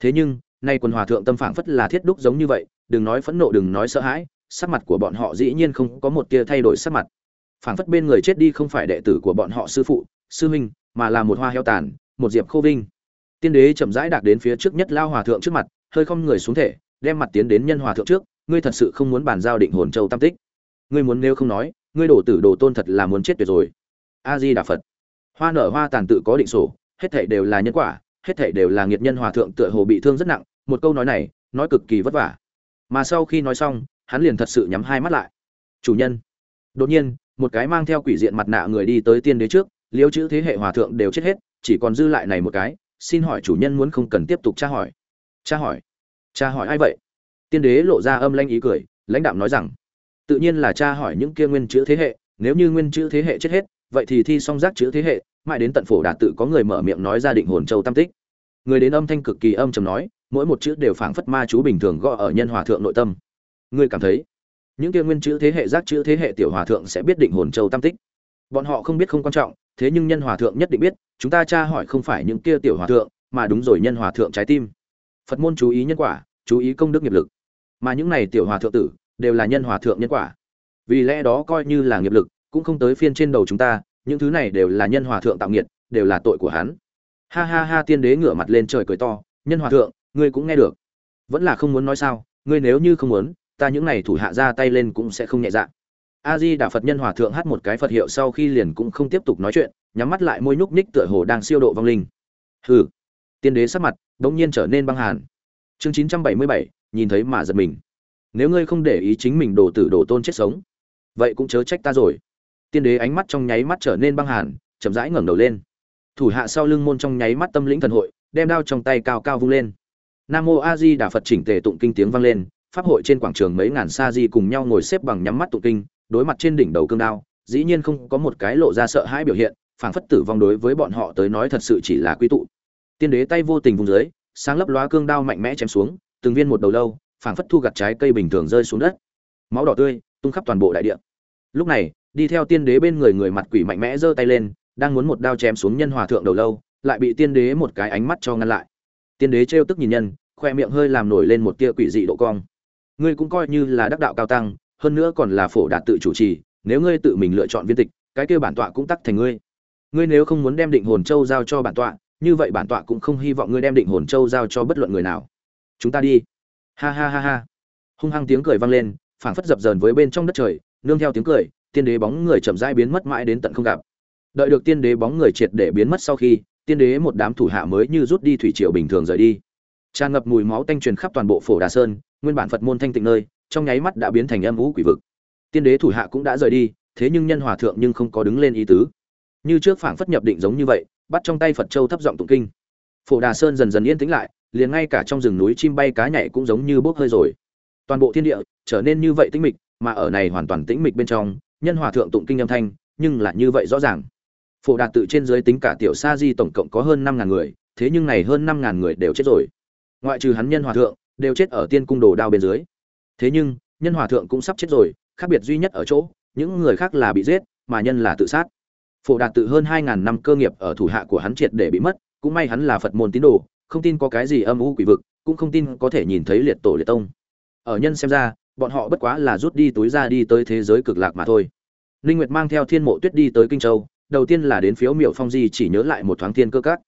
Thế nhưng, nay quần hòa thượng tâm phảng phất là thiết đúc giống như vậy, đừng nói phẫn nộ, đừng nói sợ hãi, sắc mặt của bọn họ dĩ nhiên không có một tia thay đổi sắc mặt. Phảng phất bên người chết đi không phải đệ tử của bọn họ sư phụ, sư huynh, mà là một hoa heo tàn, một diệp khô vinh. Tiên đế chậm rãi đạt đến phía trước nhất lao hòa thượng trước mặt, hơi không người xuống thể, đem mặt tiến đến nhân hòa thượng trước, ngươi thật sự không muốn bàn giao định hồn châu tam tích. Ngươi muốn nếu không nói, ngươi đổ tử đồ tôn thật là muốn chết tuyệt rồi. A di đà phật hoa nở hoa tàn tự có định sổ, hết thảy đều là nhân quả, hết thảy đều là nghiệt nhân hòa thượng tựa hồ bị thương rất nặng, một câu nói này, nói cực kỳ vất vả. Mà sau khi nói xong, hắn liền thật sự nhắm hai mắt lại. Chủ nhân. Đột nhiên, một cái mang theo quỷ diện mặt nạ người đi tới tiên đế trước, liêu chữ thế hệ hòa thượng đều chết hết, chỉ còn dư lại này một cái, xin hỏi chủ nhân muốn không cần tiếp tục tra hỏi. Tra hỏi? Tra hỏi ai vậy? Tiên đế lộ ra âm lanh ý cười, lãnh đạm nói rằng, tự nhiên là tra hỏi những kia nguyên chữ thế hệ, nếu như nguyên chữ thế hệ chết hết vậy thì thi xong giác chữ thế hệ, mãi đến tận phổ đạt tự có người mở miệng nói ra định hồn châu tam tích. Người đến âm thanh cực kỳ âm trầm nói, mỗi một chữ đều phảng phất ma chú bình thường gõ ở nhân hòa thượng nội tâm. Ngươi cảm thấy, những kia nguyên chữ thế hệ giác chữ thế hệ tiểu hòa thượng sẽ biết định hồn châu tam tích? Bọn họ không biết không quan trọng, thế nhưng nhân hòa thượng nhất định biết, chúng ta tra hỏi không phải những kia tiểu hòa thượng, mà đúng rồi nhân hòa thượng trái tim. Phật môn chú ý nhân quả, chú ý công đức nghiệp lực. Mà những này tiểu hòa thượng tử, đều là nhân hòa thượng nhân quả. Vì lẽ đó coi như là nghiệp lực cũng không tới phiên trên đầu chúng ta, những thứ này đều là nhân hòa thượng tạo nghiệt, đều là tội của hắn. Ha ha ha, tiên đế ngửa mặt lên trời cười to, nhân hòa thượng, ngươi cũng nghe được. Vẫn là không muốn nói sao, ngươi nếu như không muốn, ta những này thủ hạ ra tay lên cũng sẽ không nhẹ dạ. A di đà phật nhân hòa thượng hát một cái phật hiệu sau khi liền cũng không tiếp tục nói chuyện, nhắm mắt lại môi nhúc nhích tựa hồ đang siêu độ vong linh. Hừ. Tiên đế sắc mặt đống nhiên trở nên băng hàn. Chương chín trăm bảy mươi bảy, nhìn thấy mà giật mình. Nếu ngươi không để ý chính mình đồ tử đồ tôn chết sống, vậy cũng chớ trách ta rồi tiên đế ánh mắt trong nháy mắt trở nên băng hàn, chậm rãi ngẩng đầu lên. Thủ hạ sau lưng môn trong nháy mắt tâm lĩnh thần hội, đem đao trong tay cao cao vung lên. Nam mô a di đà phật chỉnh tề tụng kinh tiếng vang lên, pháp hội trên quảng trường mấy ngàn sa di cùng nhau ngồi xếp bằng nhắm mắt tụng kinh, đối mặt trên đỉnh đầu cương đao, dĩ nhiên không có một cái lộ ra sợ hãi biểu hiện, phảng phất tử vong đối với bọn họ tới nói thật sự chỉ là quy tụ. Tiên đế tay vô tình vùng dưới, sáng lấp lóa cương đao mạnh mẽ chém xuống, từng viên một đầu lâu, phảng phất thu gặt trái cây bình thường rơi xuống đất. Máu đỏ tươi, tung khắp toàn bộ đại địa. Lúc này đi theo tiên đế bên người người mặt quỷ mạnh mẽ giơ tay lên, đang muốn một đao chém xuống nhân hòa thượng đầu lâu, lại bị tiên đế một cái ánh mắt cho ngăn lại. Tiên đế trêu tức nhìn nhân, khoe miệng hơi làm nổi lên một tia quỷ dị độ cong. Ngươi cũng coi như là đắc đạo cao tăng, hơn nữa còn là phổ đạt tự chủ trì, nếu ngươi tự mình lựa chọn viên tịch, cái kia bản tọa cũng tắc thành ngươi. Ngươi nếu không muốn đem định hồn châu giao cho bản tọa, như vậy bản tọa cũng không hy vọng ngươi đem định hồn châu giao cho bất luận người nào. Chúng ta đi. Ha ha ha ha. Hung hăng tiếng cười vang lên, phảng phất dập dờn với bên trong đất trời, nương theo tiếng cười tiên đế bóng người chậm rãi biến mất mãi đến tận không gặp. Đợi được tiên đế bóng người triệt để biến mất sau khi, tiên đế một đám thủ hạ mới như rút đi thủy triều bình thường rời đi. Tràn ngập mùi máu tanh truyền khắp toàn bộ phổ đà sơn, nguyên bản phật môn thanh tịnh nơi, trong nháy mắt đã biến thành âm vũ quỷ vực. Tiên đế thủ hạ cũng đã rời đi, thế nhưng nhân hòa thượng nhưng không có đứng lên ý tứ. Như trước phảng phất nhập định giống như vậy, bắt trong tay phật châu thấp giọng tụng kinh. Phổ đà sơn dần dần yên tĩnh lại, liền ngay cả trong rừng núi chim bay cá nhảy cũng giống như bốc hơi rồi. Toàn bộ thiên địa trở nên như vậy tĩnh mịch, mà ở này hoàn toàn tĩnh mịch bên trong nhân hòa thượng tụng kinh âm thanh, nhưng là như vậy rõ ràng. Phổ đạt tự trên dưới tính cả tiểu sa di tổng cộng có hơn năm ngàn người, thế nhưng này hơn năm ngàn người đều chết rồi. Ngoại trừ hắn nhân hòa thượng, đều chết ở tiên cung đồ đao bên dưới. Thế nhưng, nhân hòa thượng cũng sắp chết rồi, khác biệt duy nhất ở chỗ, những người khác là bị giết, mà nhân là tự sát. Phổ đạt tự hơn hai ngàn năm cơ nghiệp ở thủ hạ của hắn triệt để bị mất, cũng may hắn là phật môn tín đồ, không tin có cái gì âm u quỷ vực, cũng không tin có thể nhìn thấy liệt tổ liệt tông. Ở nhân xem ra bọn họ bất quá là rút đi túi ra đi tới thế giới cực lạc mà thôi Linh Nguyệt mang theo Thiên Mộ Tuyết đi tới Kinh Châu, đầu tiên là đến phiếu miểu phong di chỉ nhớ lại một thoáng thiên cơ các.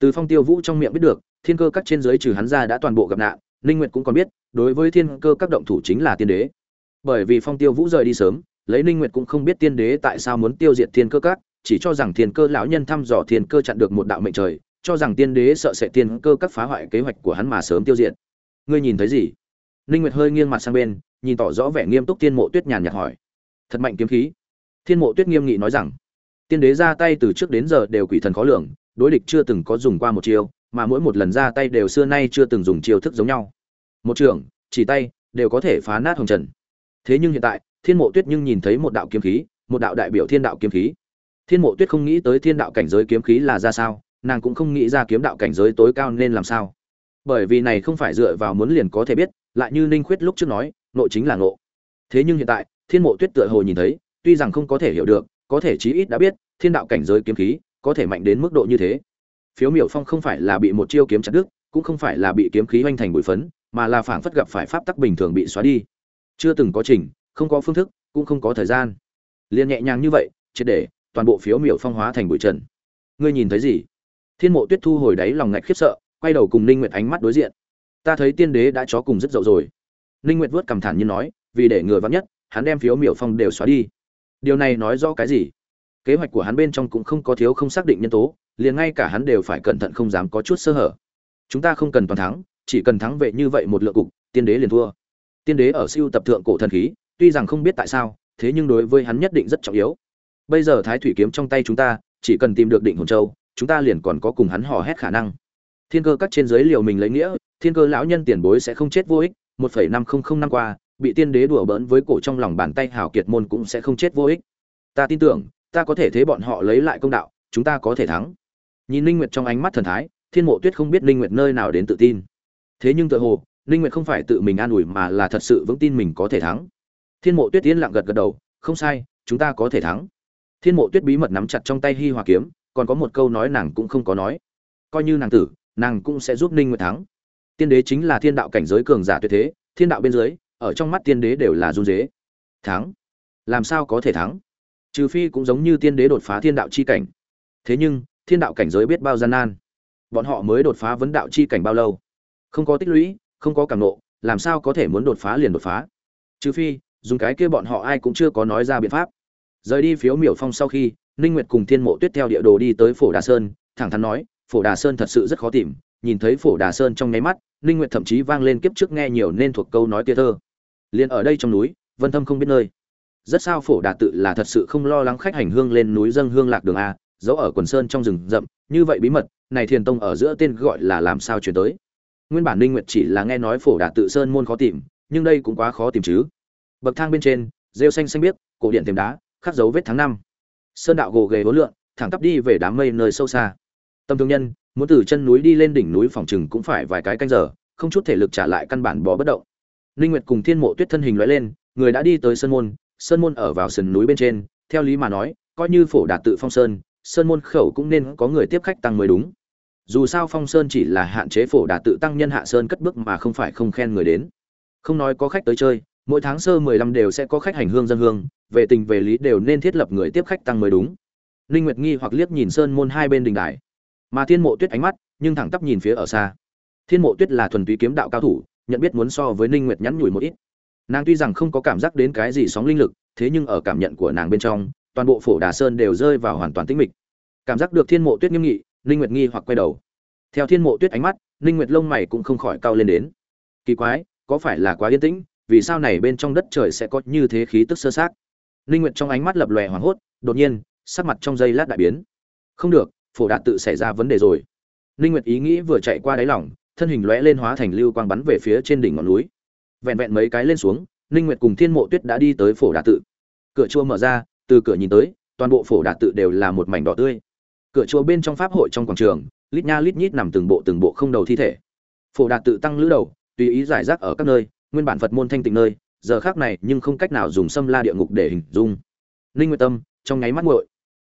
Từ Phong Tiêu Vũ trong miệng biết được, thiên cơ các trên dưới trừ hắn ra đã toàn bộ gặp nạn, Linh Nguyệt cũng còn biết, đối với thiên cơ các động thủ chính là tiên đế. Bởi vì Phong Tiêu Vũ rời đi sớm, lấy Linh Nguyệt cũng không biết tiên đế tại sao muốn tiêu diệt thiên cơ các, chỉ cho rằng thiên cơ lão nhân thăm dò thiên cơ chặn được một đạo mệnh trời, cho rằng tiên đế sợ sẽ tiên cơ các phá hoại kế hoạch của hắn mà sớm tiêu diệt. Ngươi nhìn thấy gì? Linh Nguyệt hơi nghiêng mặt sang bên, nhìn tỏ rõ vẻ nghiêm túc Thiên mộ tuyết nhàn nhạt hỏi. Thật mạnh kiếm khí. Thiên mộ tuyết nghiêm nghị nói rằng, tiên đế ra tay từ trước đến giờ đều quỷ thần khó lường, đối địch chưa từng có dùng qua một chiêu, mà mỗi một lần ra tay đều xưa nay chưa từng dùng chiêu thức giống nhau. Một trường chỉ tay, đều có thể phá nát hồng trần. Thế nhưng hiện tại, thiên mộ tuyết nhưng nhìn thấy một đạo kiếm khí, một đạo đại biểu thiên đạo kiếm khí. Thiên mộ tuyết không nghĩ tới thiên đạo cảnh giới kiếm khí là ra sao, nàng cũng không nghĩ ra kiếm đạo cảnh giới tối cao nên làm sao. Bởi vì này không phải dựa vào muốn liền có thể biết, lại như ninh khuyết lúc trước nói nội chính là ngộ. Thế nhưng hiện tại, thiên mộ tuyết tựa hồ nhìn thấy, tuy rằng không có thể hiểu được, có thể chí ít đã biết, thiên đạo cảnh giới kiếm khí có thể mạnh đến mức độ như thế. Phiếu miểu phong không phải là bị một chiêu kiếm chặt đứt, cũng không phải là bị kiếm khí hoành thành bụi phấn, mà là phảng phất gặp phải pháp tắc bình thường bị xóa đi. Chưa từng có trình, không có phương thức, cũng không có thời gian. Liên nhẹ nhàng như vậy, triệt để, toàn bộ phiếu miểu phong hóa thành bụi trần. Ngươi nhìn thấy gì? Thiên mộ tuyết thu hồi đáy lòng ngạch khiếp sợ, quay đầu cùng ninh nguyệt ánh mắt đối diện. Ta thấy tiên đế đã chó cùng rất dậu rồi ninh nguyệt vớt cầm thản như nói, vì để ngừa vắng nhất, hắn đem phiếu miểu phong đều xóa đi. Điều này nói rõ cái gì? Kế hoạch của hắn bên trong cũng không có thiếu không xác định nhân tố, liền ngay cả hắn đều phải cẩn thận không dám có chút sơ hở. Chúng ta không cần toàn thắng, chỉ cần thắng vệ như vậy một lượng cục, tiên đế liền thua. Tiên đế ở siêu tập thượng cổ thần khí, tuy rằng không biết tại sao, thế nhưng đối với hắn nhất định rất trọng yếu. Bây giờ thái thủy kiếm trong tay chúng ta, chỉ cần tìm được định hồn châu, chúng ta liền còn có cùng hắn hò hét khả năng. Thiên cơ các trên dưới liều mình lấy nghĩa, thiên cơ lão nhân tiền bối sẽ không chết vô ích 1.500 năm qua, bị tiên đế đùa bỡn với cổ trong lòng bàn tay hảo kiệt môn cũng sẽ không chết vô ích. Ta tin tưởng, ta có thể thế bọn họ lấy lại công đạo, chúng ta có thể thắng. Nhìn linh nguyệt trong ánh mắt thần thái, thiên mộ tuyết không biết linh nguyệt nơi nào đến tự tin. Thế nhưng tự hồ linh nguyệt không phải tự mình an ủi mà là thật sự vững tin mình có thể thắng. Thiên mộ tuyết yên lặng gật gật đầu, không sai, chúng ta có thể thắng. Thiên mộ tuyết bí mật nắm chặt trong tay hi hòa kiếm, còn có một câu nói nàng cũng không có nói. Coi như nàng tử, nàng cũng sẽ giúp ninh nguyệt thắng tiên đế chính là thiên đạo cảnh giới cường giả tuyệt thế, thiên đạo bên dưới, ở trong mắt tiên đế đều là run dế. Thắng. Làm sao có thể thắng? Trừ phi cũng giống như tiên đế đột phá thiên đạo chi cảnh. Thế nhưng, thiên đạo cảnh giới biết bao gian nan. Bọn họ mới đột phá vấn đạo chi cảnh bao lâu? Không có tích lũy, không có cảm nộ, làm sao có thể muốn đột phá liền đột phá? Trừ phi, dùng cái kia bọn họ ai cũng chưa có nói ra biện pháp. Rời đi phiếu miểu phong sau khi, ninh nguyệt cùng thiên mộ tuyết theo địa đồ đi tới phổ đà sơn, thẳng thắn nói, phổ đà sơn thật sự rất khó tìm, nhìn thấy phổ đà sơn trong nháy mắt ninh nguyệt thậm chí vang lên kiếp trước nghe nhiều nên thuộc câu nói kia thơ. Liền ở đây trong núi, vân thâm không biết nơi. Rất sao phổ đà tự là thật sự không lo lắng khách hành hương lên núi dâng hương lạc đường a, giấu ở quần sơn trong rừng rậm, như vậy bí mật, này thiền tông ở giữa tên gọi là làm sao chuyển tới. Nguyên bản ninh nguyệt chỉ là nghe nói phổ đà tự sơn môn khó tìm, nhưng đây cũng quá khó tìm chứ. Bậc thang bên trên, rêu xanh xanh biếc, cổ điện thềm đá, khắc dấu vết tháng năm. Sơn đạo gồ ghề hối lượn, thẳng tắp đi về đám mây nơi sâu xa. Tâm thương nhân muốn từ chân núi đi lên đỉnh núi phòng trừng cũng phải vài cái canh giờ, không chút thể lực trả lại căn bản bỏ bất động. Linh nguyệt cùng thiên mộ tuyết thân hình lóe lên, người đã đi tới sơn môn sơn môn ở vào sườn núi bên trên, theo lý mà nói, coi như phổ đạt tự phong sơn sơn môn khẩu cũng nên có người tiếp khách tăng mới đúng. Dù sao phong sơn chỉ là hạn chế phổ đạt tự tăng nhân hạ sơn cất bước mà không phải không khen người đến. Không nói có khách tới chơi, mỗi tháng sơ 15 đều sẽ có khách hành hương dân hương, về tình về lý đều nên thiết lập người tiếp khách tăng mới đúng. Linh nguyệt nghi hoặc liếc nhìn sơn môn hai bên đình đài mà thiên mộ tuyết ánh mắt nhưng thẳng tắp nhìn phía ở xa thiên mộ tuyết là thuần túy kiếm đạo cao thủ nhận biết muốn so với ninh nguyệt nhắn nhủi một ít nàng tuy rằng không có cảm giác đến cái gì sóng linh lực thế nhưng ở cảm nhận của nàng bên trong toàn bộ phổ đà sơn đều rơi vào hoàn toàn tĩnh mịch cảm giác được thiên mộ tuyết nghiêm nghị ninh nguyệt nghi hoặc quay đầu theo thiên mộ tuyết ánh mắt ninh nguyệt lông mày cũng không khỏi cao lên đến kỳ quái có phải là quá yên tĩnh vì sao này bên trong đất trời sẽ có như thế khí tức sơ sát ninh nguyệt trong ánh mắt lập lòe hoảng hốt đột nhiên sắc mặt trong giây lát đại biến không được phổ đạt tự xảy ra vấn đề rồi. Ninh nguyệt ý nghĩ vừa chạy qua đáy lòng, thân hình lóe lên hóa thành lưu quang bắn về phía trên đỉnh ngọn núi. Vẹn vẹn mấy cái lên xuống, ninh nguyệt cùng thiên mộ tuyết đã đi tới phổ đạt tự. Cửa chùa mở ra, từ cửa nhìn tới, toàn bộ phổ đạt tự đều là một mảnh đỏ tươi. Cửa chùa bên trong pháp hội trong quảng trường, lít nha lít nhít nằm từng bộ từng bộ không đầu thi thể. Phổ đạt tự tăng lữ đầu, tùy ý giải rác ở các nơi, nguyên bản phật môn thanh tịnh nơi, giờ khác này nhưng không cách nào dùng xâm la địa ngục để hình dung. Ninh nguyệt tâm, trong nháy mắt nguội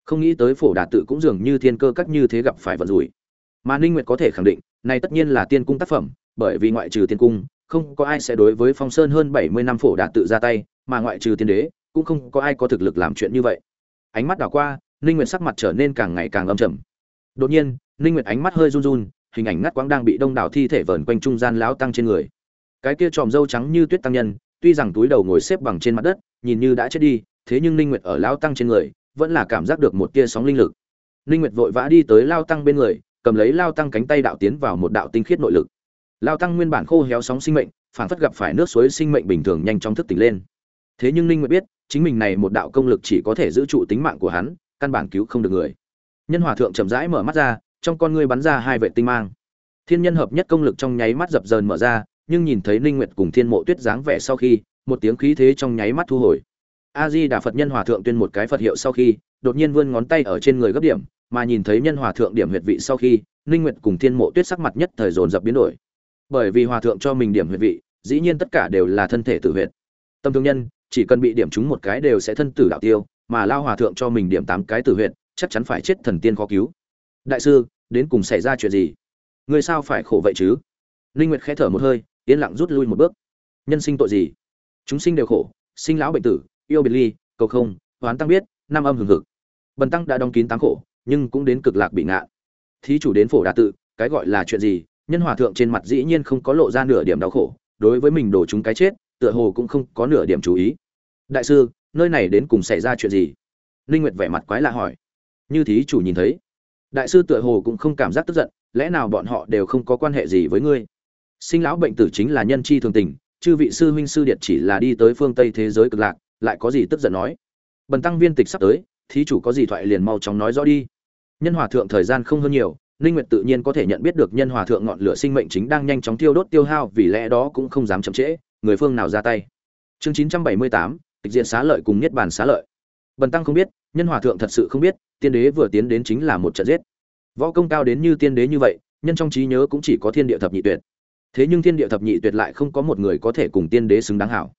không nghĩ tới phổ đạt tự cũng dường như thiên cơ các như thế gặp phải vận rủi. Mà ninh nguyệt có thể khẳng định, này tất nhiên là tiên cung tác phẩm, bởi vì ngoại trừ tiên cung, không có ai sẽ đối với phong sơn hơn 70 năm phổ đạt tự ra tay, mà ngoại trừ tiên đế, cũng không có ai có thực lực làm chuyện như vậy. Ánh mắt đảo qua, ninh nguyệt sắc mặt trở nên càng ngày càng âm trầm. Đột nhiên, ninh nguyệt ánh mắt hơi run run, hình ảnh ngắt quãng đang bị đông đảo thi thể vờn quanh trung gian lão tăng trên người. Cái kia tròm dâu trắng như tuyết tăng nhân, tuy rằng túi đầu ngồi xếp bằng trên mặt đất, nhìn như đã chết đi, thế nhưng ninh nguyệt ở lão tăng trên người vẫn là cảm giác được một tia sóng linh lực. Ninh nguyệt vội vã đi tới lao tăng bên người, cầm lấy lao tăng cánh tay đạo tiến vào một đạo tinh khiết nội lực. Lao tăng nguyên bản khô héo sóng sinh mệnh phản phất gặp phải nước suối sinh mệnh bình thường nhanh chóng thức tỉnh lên. Thế nhưng ninh nguyệt biết, chính mình này một đạo công lực chỉ có thể giữ trụ tính mạng của hắn, căn bản cứu không được người. Nhân hòa thượng chậm rãi mở mắt ra, trong con ngươi bắn ra hai vệ tinh mang. Thiên nhân hợp nhất công lực trong nháy mắt dập dờn mở ra, nhưng nhìn thấy ninh nguyệt cùng thiên mộ tuyết dáng vẻ sau khi, một tiếng khí thế trong nháy mắt thu hồi a di đà phật nhân hòa thượng tuyên một cái phật hiệu sau khi, đột nhiên vươn ngón tay ở trên người gấp điểm, mà nhìn thấy nhân hòa thượng điểm huyệt vị sau khi, ninh nguyệt cùng thiên mộ tuyết sắc mặt nhất thời dồn dập biến đổi. Bởi vì hòa thượng cho mình điểm huyệt vị, dĩ nhiên tất cả đều là thân thể tử huyệt. Tâm thương nhân, chỉ cần bị điểm trúng một cái đều sẽ thân tử đạo tiêu, mà lao hòa thượng cho mình điểm tám cái tử huyệt, chắc chắn phải chết thần tiên khó cứu. Đại sư, đến cùng xảy ra chuyện gì? Người sao phải khổ vậy chứ? Ninh nguyệt khẽ thở một hơi, yên lặng rút lui một bước. Nhân sinh tội gì? Chúng sinh đều khổ, sinh lão bệnh tử yêu biệt ly, cầu không, hoán tăng biết, năm âm hừng hực. Bần tăng đã đóng kín tám khổ, nhưng cũng đến cực lạc bị ngạ. Thí chủ đến phổ đà tự, cái gọi là chuyện gì, nhân hòa thượng trên mặt dĩ nhiên không có lộ ra nửa điểm đau khổ, đối với mình đổ chúng cái chết, tựa hồ cũng không có nửa điểm chú ý. Đại sư, nơi này đến cùng xảy ra chuyện gì? Ninh nguyệt vẻ mặt quái lạ hỏi. Như thí chủ nhìn thấy. Đại sư tựa hồ cũng không cảm giác tức giận, lẽ nào bọn họ đều không có quan hệ gì với ngươi? Sinh lão bệnh tử chính là nhân chi thường tình, chư vị sư huynh sư điệt chỉ là đi tới phương tây thế giới cực lạc lại có gì tức giận nói. Bần tăng viên tịch sắp tới thí chủ có gì thoại liền mau chóng nói rõ đi. Nhân hòa thượng thời gian không hơn nhiều ninh nguyệt tự nhiên có thể nhận biết được nhân hòa thượng ngọn lửa sinh mệnh chính đang nhanh chóng tiêu đốt tiêu hao vì lẽ đó cũng không dám chậm trễ người phương nào ra tay. Chương 978, tịch diện xá lợi cùng niết bàn xá lợi. Bần tăng không biết nhân hòa thượng thật sự không biết tiên đế vừa tiến đến chính là một trận giết. Võ công cao đến như tiên đế như vậy nhân trong trí nhớ cũng chỉ có thiên địa thập nhị tuyệt. Thế nhưng thiên địa thập nhị tuyệt lại không có một người có thể cùng tiên đế xứng đáng hảo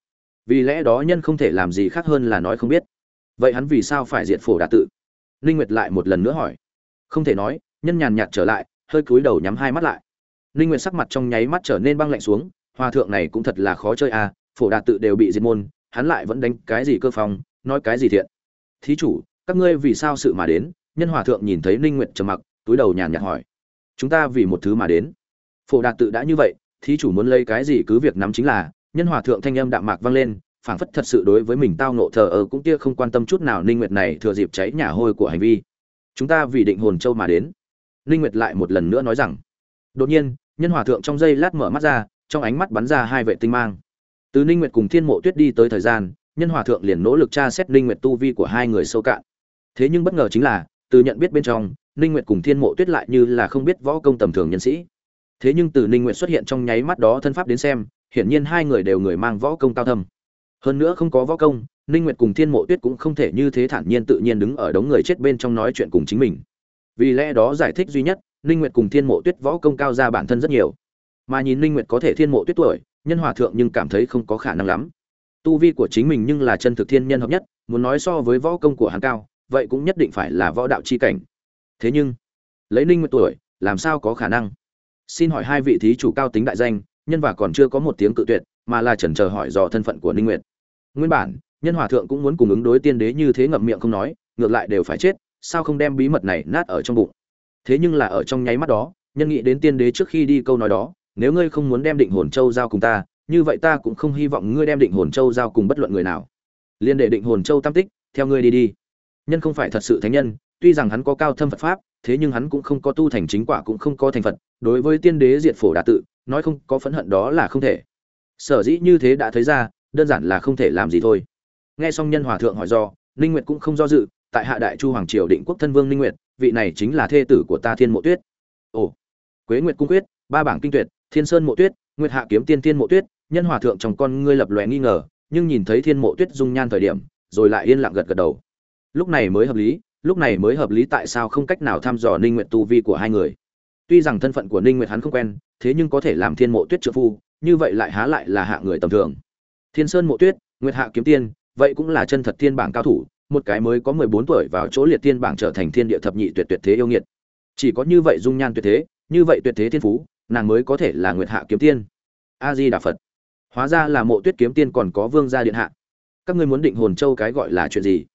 vì lẽ đó nhân không thể làm gì khác hơn là nói không biết. Vậy hắn vì sao phải diệt phổ đà tự? Ninh nguyệt lại một lần nữa hỏi. Không thể nói, nhân nhàn nhạt trở lại, hơi cúi đầu nhắm hai mắt lại. Ninh nguyệt sắc mặt trong nháy mắt trở nên băng lạnh xuống, hòa thượng này cũng thật là khó chơi à phổ đà tự đều bị diệt môn, hắn lại vẫn đánh cái gì cơ phòng nói cái gì thiện? Thí chủ, các ngươi vì sao sự mà đến? Nhân hòa thượng nhìn thấy ninh nguyệt trầm mặc, túi đầu nhàn nhạt hỏi. Chúng ta vì một thứ mà đến. Phổ đạt tự đã như vậy, thí chủ muốn lấy cái gì cứ việc nắm chính là nhân hòa thượng thanh âm đạm mạc vang lên, phảng phất thật sự đối với mình tao nộ thờ ở cũng kia không quan tâm chút nào, ninh nguyệt này thừa dịp cháy nhà hôi của hành vi. Chúng ta vì định hồn châu mà đến. Ninh nguyệt lại một lần nữa nói rằng, đột nhiên, nhân hòa thượng trong giây lát mở mắt ra, trong ánh mắt bắn ra hai vệ tinh mang. Từ ninh nguyệt cùng thiên mộ tuyết đi tới thời gian, nhân hòa thượng liền nỗ lực tra xét ninh nguyệt tu vi của hai người sâu cạn. Thế nhưng bất ngờ chính là, từ nhận biết bên trong, ninh nguyệt cùng thiên mộ tuyết lại như là không biết võ công tầm thường nhân sĩ. Thế nhưng từ ninh nguyệt xuất hiện trong nháy mắt đó thân pháp đến xem hiển nhiên hai người đều người mang võ công cao thâm. Hơn nữa không có võ công, ninh nguyệt cùng thiên mộ tuyết cũng không thể như thế thản nhiên tự nhiên đứng ở đống người chết bên trong nói chuyện cùng chính mình. Vì lẽ đó giải thích duy nhất, ninh nguyệt cùng thiên mộ tuyết võ công cao ra bản thân rất nhiều. Mà nhìn ninh nguyệt có thể thiên mộ tuyết tuổi, nhân hòa thượng nhưng cảm thấy không có khả năng lắm. Tu vi của chính mình nhưng là chân thực thiên nhân hợp nhất, muốn nói so với võ công của hắn cao, vậy cũng nhất định phải là võ đạo chi cảnh. Thế nhưng, lấy ninh nguyệt tuổi, làm sao có khả năng? Xin hỏi hai vị thí chủ cao tính đại danh nhân và còn chưa có một tiếng cự tuyệt, mà là chần chờ hỏi dò thân phận của ninh nguyệt. Nguyên bản, nhân hòa thượng cũng muốn cùng ứng đối tiên đế như thế ngậm miệng không nói, ngược lại đều phải chết, sao không đem bí mật này nát ở trong bụng? Thế nhưng là ở trong nháy mắt đó, nhân nghĩ đến tiên đế trước khi đi câu nói đó, nếu ngươi không muốn đem định hồn châu giao cùng ta, như vậy ta cũng không hy vọng ngươi đem định hồn châu giao cùng bất luận người nào. Liên để định hồn châu tam tích, theo ngươi đi đi. Nhân không phải thật sự thánh nhân, tuy rằng hắn có cao thâm phật pháp, thế nhưng hắn cũng không có tu thành chính quả cũng không có thành phật, đối với tiên đế diệt phổ đà tự nói không có phẫn hận đó là không thể. Sở dĩ như thế đã thấy ra, đơn giản là không thể làm gì thôi. Nghe xong nhân hòa thượng hỏi do, ninh nguyệt cũng không do dự, tại hạ đại chu hoàng triều định quốc thân vương ninh nguyệt, vị này chính là thê tử của ta thiên mộ tuyết. Ồ, quế nguyệt cung quyết, ba bảng kinh tuyệt, thiên sơn mộ tuyết, nguyệt hạ kiếm tiên thiên mộ tuyết, nhân hòa thượng trong con ngươi lập lòe nghi ngờ, nhưng nhìn thấy thiên mộ tuyết dung nhan thời điểm, rồi lại yên lặng gật gật đầu. Lúc này mới hợp lý, lúc này mới hợp lý tại sao không cách nào thăm dò ninh nguyệt tu vi của hai người tuy rằng thân phận của ninh nguyệt hắn không quen, thế nhưng có thể làm thiên mộ tuyết trợ phu, như vậy lại há lại là hạ người tầm thường. Thiên sơn mộ tuyết, nguyệt hạ kiếm tiên, vậy cũng là chân thật thiên bảng cao thủ, một cái mới có 14 tuổi vào chỗ liệt thiên bảng trở thành thiên địa thập nhị tuyệt tuyệt thế yêu nghiệt. Chỉ có như vậy dung nhan tuyệt thế, như vậy tuyệt thế thiên phú, nàng mới có thể là nguyệt hạ kiếm tiên. A di đà phật. Hóa ra là mộ tuyết kiếm tiên còn có vương gia điện hạ. Các ngươi muốn định hồn châu cái gọi là chuyện gì?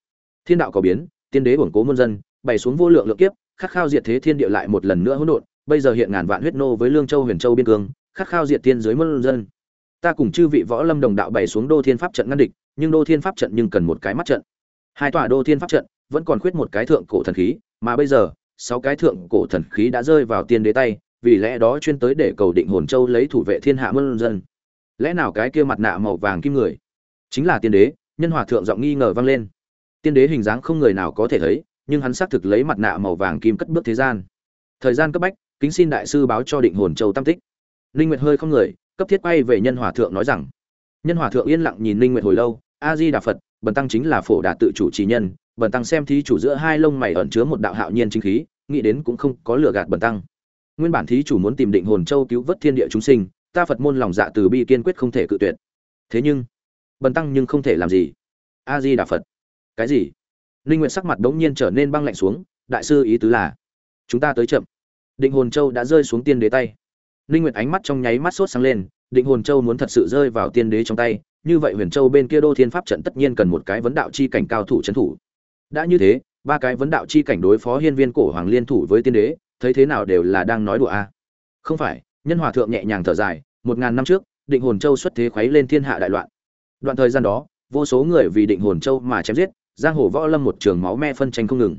Thiên đạo có biến, tiên đế bổn cố muôn dân, bày xuống vô lượng lượng kiếp khát khao diệt thế thiên địa lại một lần nữa hỗn độn bây giờ hiện ngàn vạn huyết nô với lương châu huyền châu biên cương, khát khao diệt tiên dưới muôn dân. Ta cùng chư vị võ lâm đồng đạo bày xuống đô thiên pháp trận ngăn địch, nhưng đô thiên pháp trận nhưng cần một cái mắt trận. Hai tòa đô thiên pháp trận vẫn còn khuyết một cái thượng cổ thần khí, mà bây giờ, sáu cái thượng cổ thần khí đã rơi vào tiên đế tay, vì lẽ đó chuyên tới để cầu định hồn châu lấy thủ vệ thiên hạ muôn dân. Lẽ nào cái kia mặt nạ màu vàng kim người chính là tiên đế? Nhân hòa thượng giọng nghi ngờ vang lên. Tiên đế hình dáng không người nào có thể thấy, nhưng hắn xác thực lấy mặt nạ màu vàng kim cất bước thế gian. Thời gian cấp bách kính xin đại sư báo cho định hồn châu tam tích. Linh nguyệt hơi không người, cấp thiết quay về nhân hòa thượng nói rằng, nhân hòa thượng yên lặng nhìn linh nguyệt hồi lâu a di đà phật bần tăng chính là phổ đà tự chủ trì nhân, bần tăng xem thí chủ giữa hai lông mày ẩn chứa một đạo hạo nhiên chính khí, nghĩ đến cũng không có lừa gạt bần tăng. Nguyên bản thí chủ muốn tìm định hồn châu cứu vớt thiên địa chúng sinh, ta phật môn lòng dạ từ bi kiên quyết không thể cự tuyệt. Thế nhưng, bần tăng nhưng không thể làm gì. A di đà phật cái gì? Ninh nguyện sắc mặt đống nhiên trở nên băng lạnh xuống, đại sư ý tứ là, chúng ta tới chậm định hồn châu đã rơi xuống tiên đế tay. Ninh Nguyệt ánh mắt trong nháy mắt sốt sáng lên, định hồn châu muốn thật sự rơi vào tiên đế trong tay, như vậy huyền châu bên kia đô thiên pháp trận tất nhiên cần một cái vấn đạo chi cảnh cao thủ trấn thủ. Đã như thế, ba cái vấn đạo chi cảnh đối phó hiên viên cổ hoàng liên thủ với tiên đế, thấy thế nào đều là đang nói đùa a. Không phải, nhân hòa thượng nhẹ nhàng thở dài, một ngàn năm trước, định hồn châu xuất thế khuấy lên thiên hạ đại loạn. Đoạn thời gian đó, vô số người vì định hồn châu mà chém giết, giang hồ võ lâm một trường máu me phân tranh không ngừng.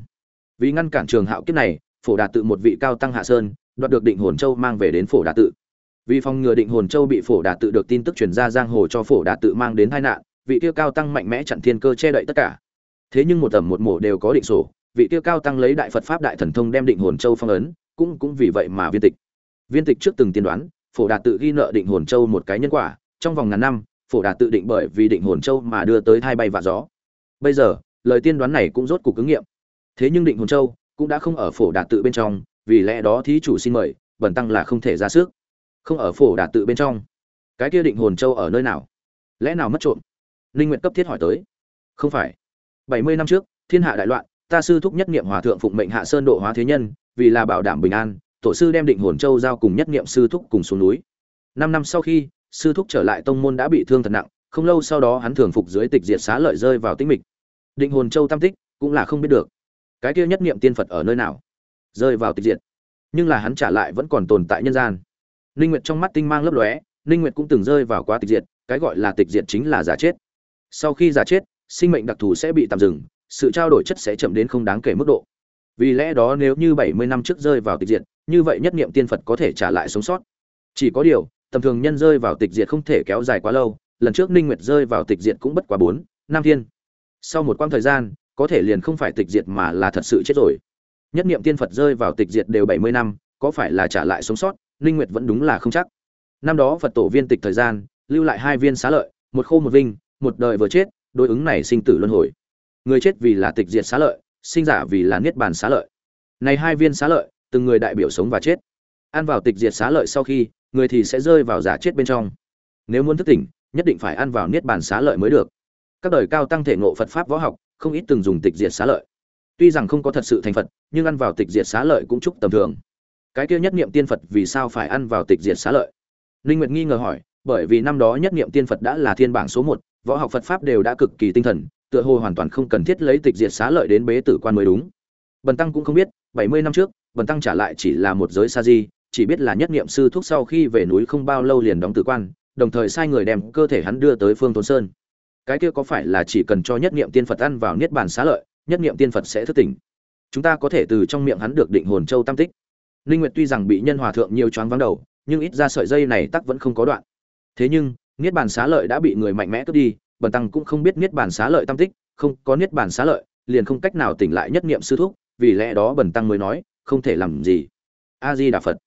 Vì ngăn cản trường hạo kiếp này phổ đạt tự một vị cao tăng hạ sơn, đoạt được định hồn châu mang về đến phổ đạt tự. Vì phòng ngừa định hồn châu bị phổ đạt tự được tin tức truyền ra giang hồ cho phổ đạt tự mang đến tai nạn, vị tiêu cao tăng mạnh mẽ chặn thiên cơ che đậy tất cả. Thế nhưng một tầm một mổ đều có định sổ, vị tiêu cao tăng lấy đại phật pháp đại thần thông đem định hồn châu phong ấn, cũng cũng vì vậy mà viên tịch. Viên tịch trước từng tiên đoán, phổ đạt tự ghi nợ định hồn châu một cái nhân quả, trong vòng ngàn năm, phổ đạt tự định bởi vì định hồn châu mà đưa tới thai bay và gió. Bây giờ, lời tiên đoán này cũng rốt cuộc ứng nghiệm. Thế nhưng định hồn châu cũng đã không ở phổ đạt tự bên trong, vì lẽ đó thí chủ xin mời bẩn tăng là không thể ra sức. Không ở phổ đạt tự bên trong. Cái kia định hồn châu ở nơi nào? Lẽ nào mất trộm? Linh nguyện cấp thiết hỏi tới. Không phải. Bảy mươi năm trước, thiên hạ đại loạn, ta sư thúc nhất niệm hòa thượng phụng mệnh hạ sơn độ hóa thế nhân, vì là bảo đảm bình an, tổ sư đem định hồn châu giao cùng nhất niệm sư thúc cùng xuống núi. Năm năm sau khi, sư thúc trở lại tông môn đã bị thương thật nặng, không lâu sau đó hắn thường phục dưới tịch diệt xá lợi rơi vào tĩnh mịch. Định hồn châu tam tích, cũng là không biết được cái kia nhất niệm tiên phật ở nơi nào? Rơi vào tịch diệt. Nhưng là hắn trả lại vẫn còn tồn tại nhân gian. Ninh nguyệt trong mắt tinh mang lấp lóe, ninh nguyệt cũng từng rơi vào quá tịch diệt, cái gọi là tịch diệt chính là giả chết. Sau khi giả chết, sinh mệnh đặc thù sẽ bị tạm dừng, sự trao đổi chất sẽ chậm đến không đáng kể mức độ. Vì lẽ đó nếu như 70 năm trước rơi vào tịch diệt, như vậy nhất niệm tiên phật có thể trả lại sống sót. Chỉ có điều, tầm thường nhân rơi vào tịch diệt không thể kéo dài quá lâu, lần trước ninh nguyệt rơi vào tịch diệt cũng bất quá bốn, năm thiên. Sau một quãng thời gian có thể liền không phải tịch diệt mà là thật sự chết rồi. Nhất niệm tiên phật rơi vào tịch diệt đều 70 năm, có phải là trả lại sống sót? Ninh nguyệt vẫn đúng là không chắc. Năm đó phật tổ viên tịch thời gian, lưu lại hai viên xá lợi, một khô một vinh, một đời vừa chết, đối ứng này sinh tử luân hồi. Người chết vì là tịch diệt xá lợi, sinh giả vì là niết bàn xá lợi. Này hai viên xá lợi, từng người đại biểu sống và chết. Ăn vào tịch diệt xá lợi sau khi, người thì sẽ rơi vào giả chết bên trong. Nếu muốn thức tỉnh, nhất định phải ăn vào niết bàn xá lợi mới được. Các đời cao tăng thể ngộ phật pháp võ học không ít từng dùng tịch diệt xá lợi. Tuy rằng không có thật sự thành phật, nhưng ăn vào tịch diệt xá lợi cũng chúc tầm thường. Cái kia nhất niệm tiên phật vì sao phải ăn vào tịch diệt xá lợi? Linh nguyệt nghi ngờ hỏi, bởi vì năm đó nhất niệm tiên phật đã là thiên bảng số một, võ học phật pháp đều đã cực kỳ tinh thần, tựa hồ hoàn toàn không cần thiết lấy tịch diệt xá lợi đến bế tử quan mới đúng. Bần tăng cũng không biết 70 năm trước, bần tăng trả lại chỉ là một giới sa di, chỉ biết là nhất niệm sư thuốc sau khi về núi không bao lâu liền đóng tử quan, đồng thời sai người đem cơ thể hắn đưa tới phương thôn sơn cái kia có phải là chỉ cần cho nhất niệm tiên phật ăn vào niết bàn xá lợi, nhất niệm tiên phật sẽ thức tỉnh? Chúng ta có thể từ trong miệng hắn được định hồn châu tam tích. Linh nguyệt tuy rằng bị nhân hòa thượng nhiều choáng vắng đầu, nhưng ít ra sợi dây này tắc vẫn không có đoạn. Thế nhưng, niết bàn xá lợi đã bị người mạnh mẽ cướp đi, bần tăng cũng không biết niết bàn xá lợi tam tích, không, có niết bàn xá lợi, liền không cách nào tỉnh lại nhất niệm sư thúc, vì lẽ đó bần tăng mới nói, không thể làm gì. A di đà phật.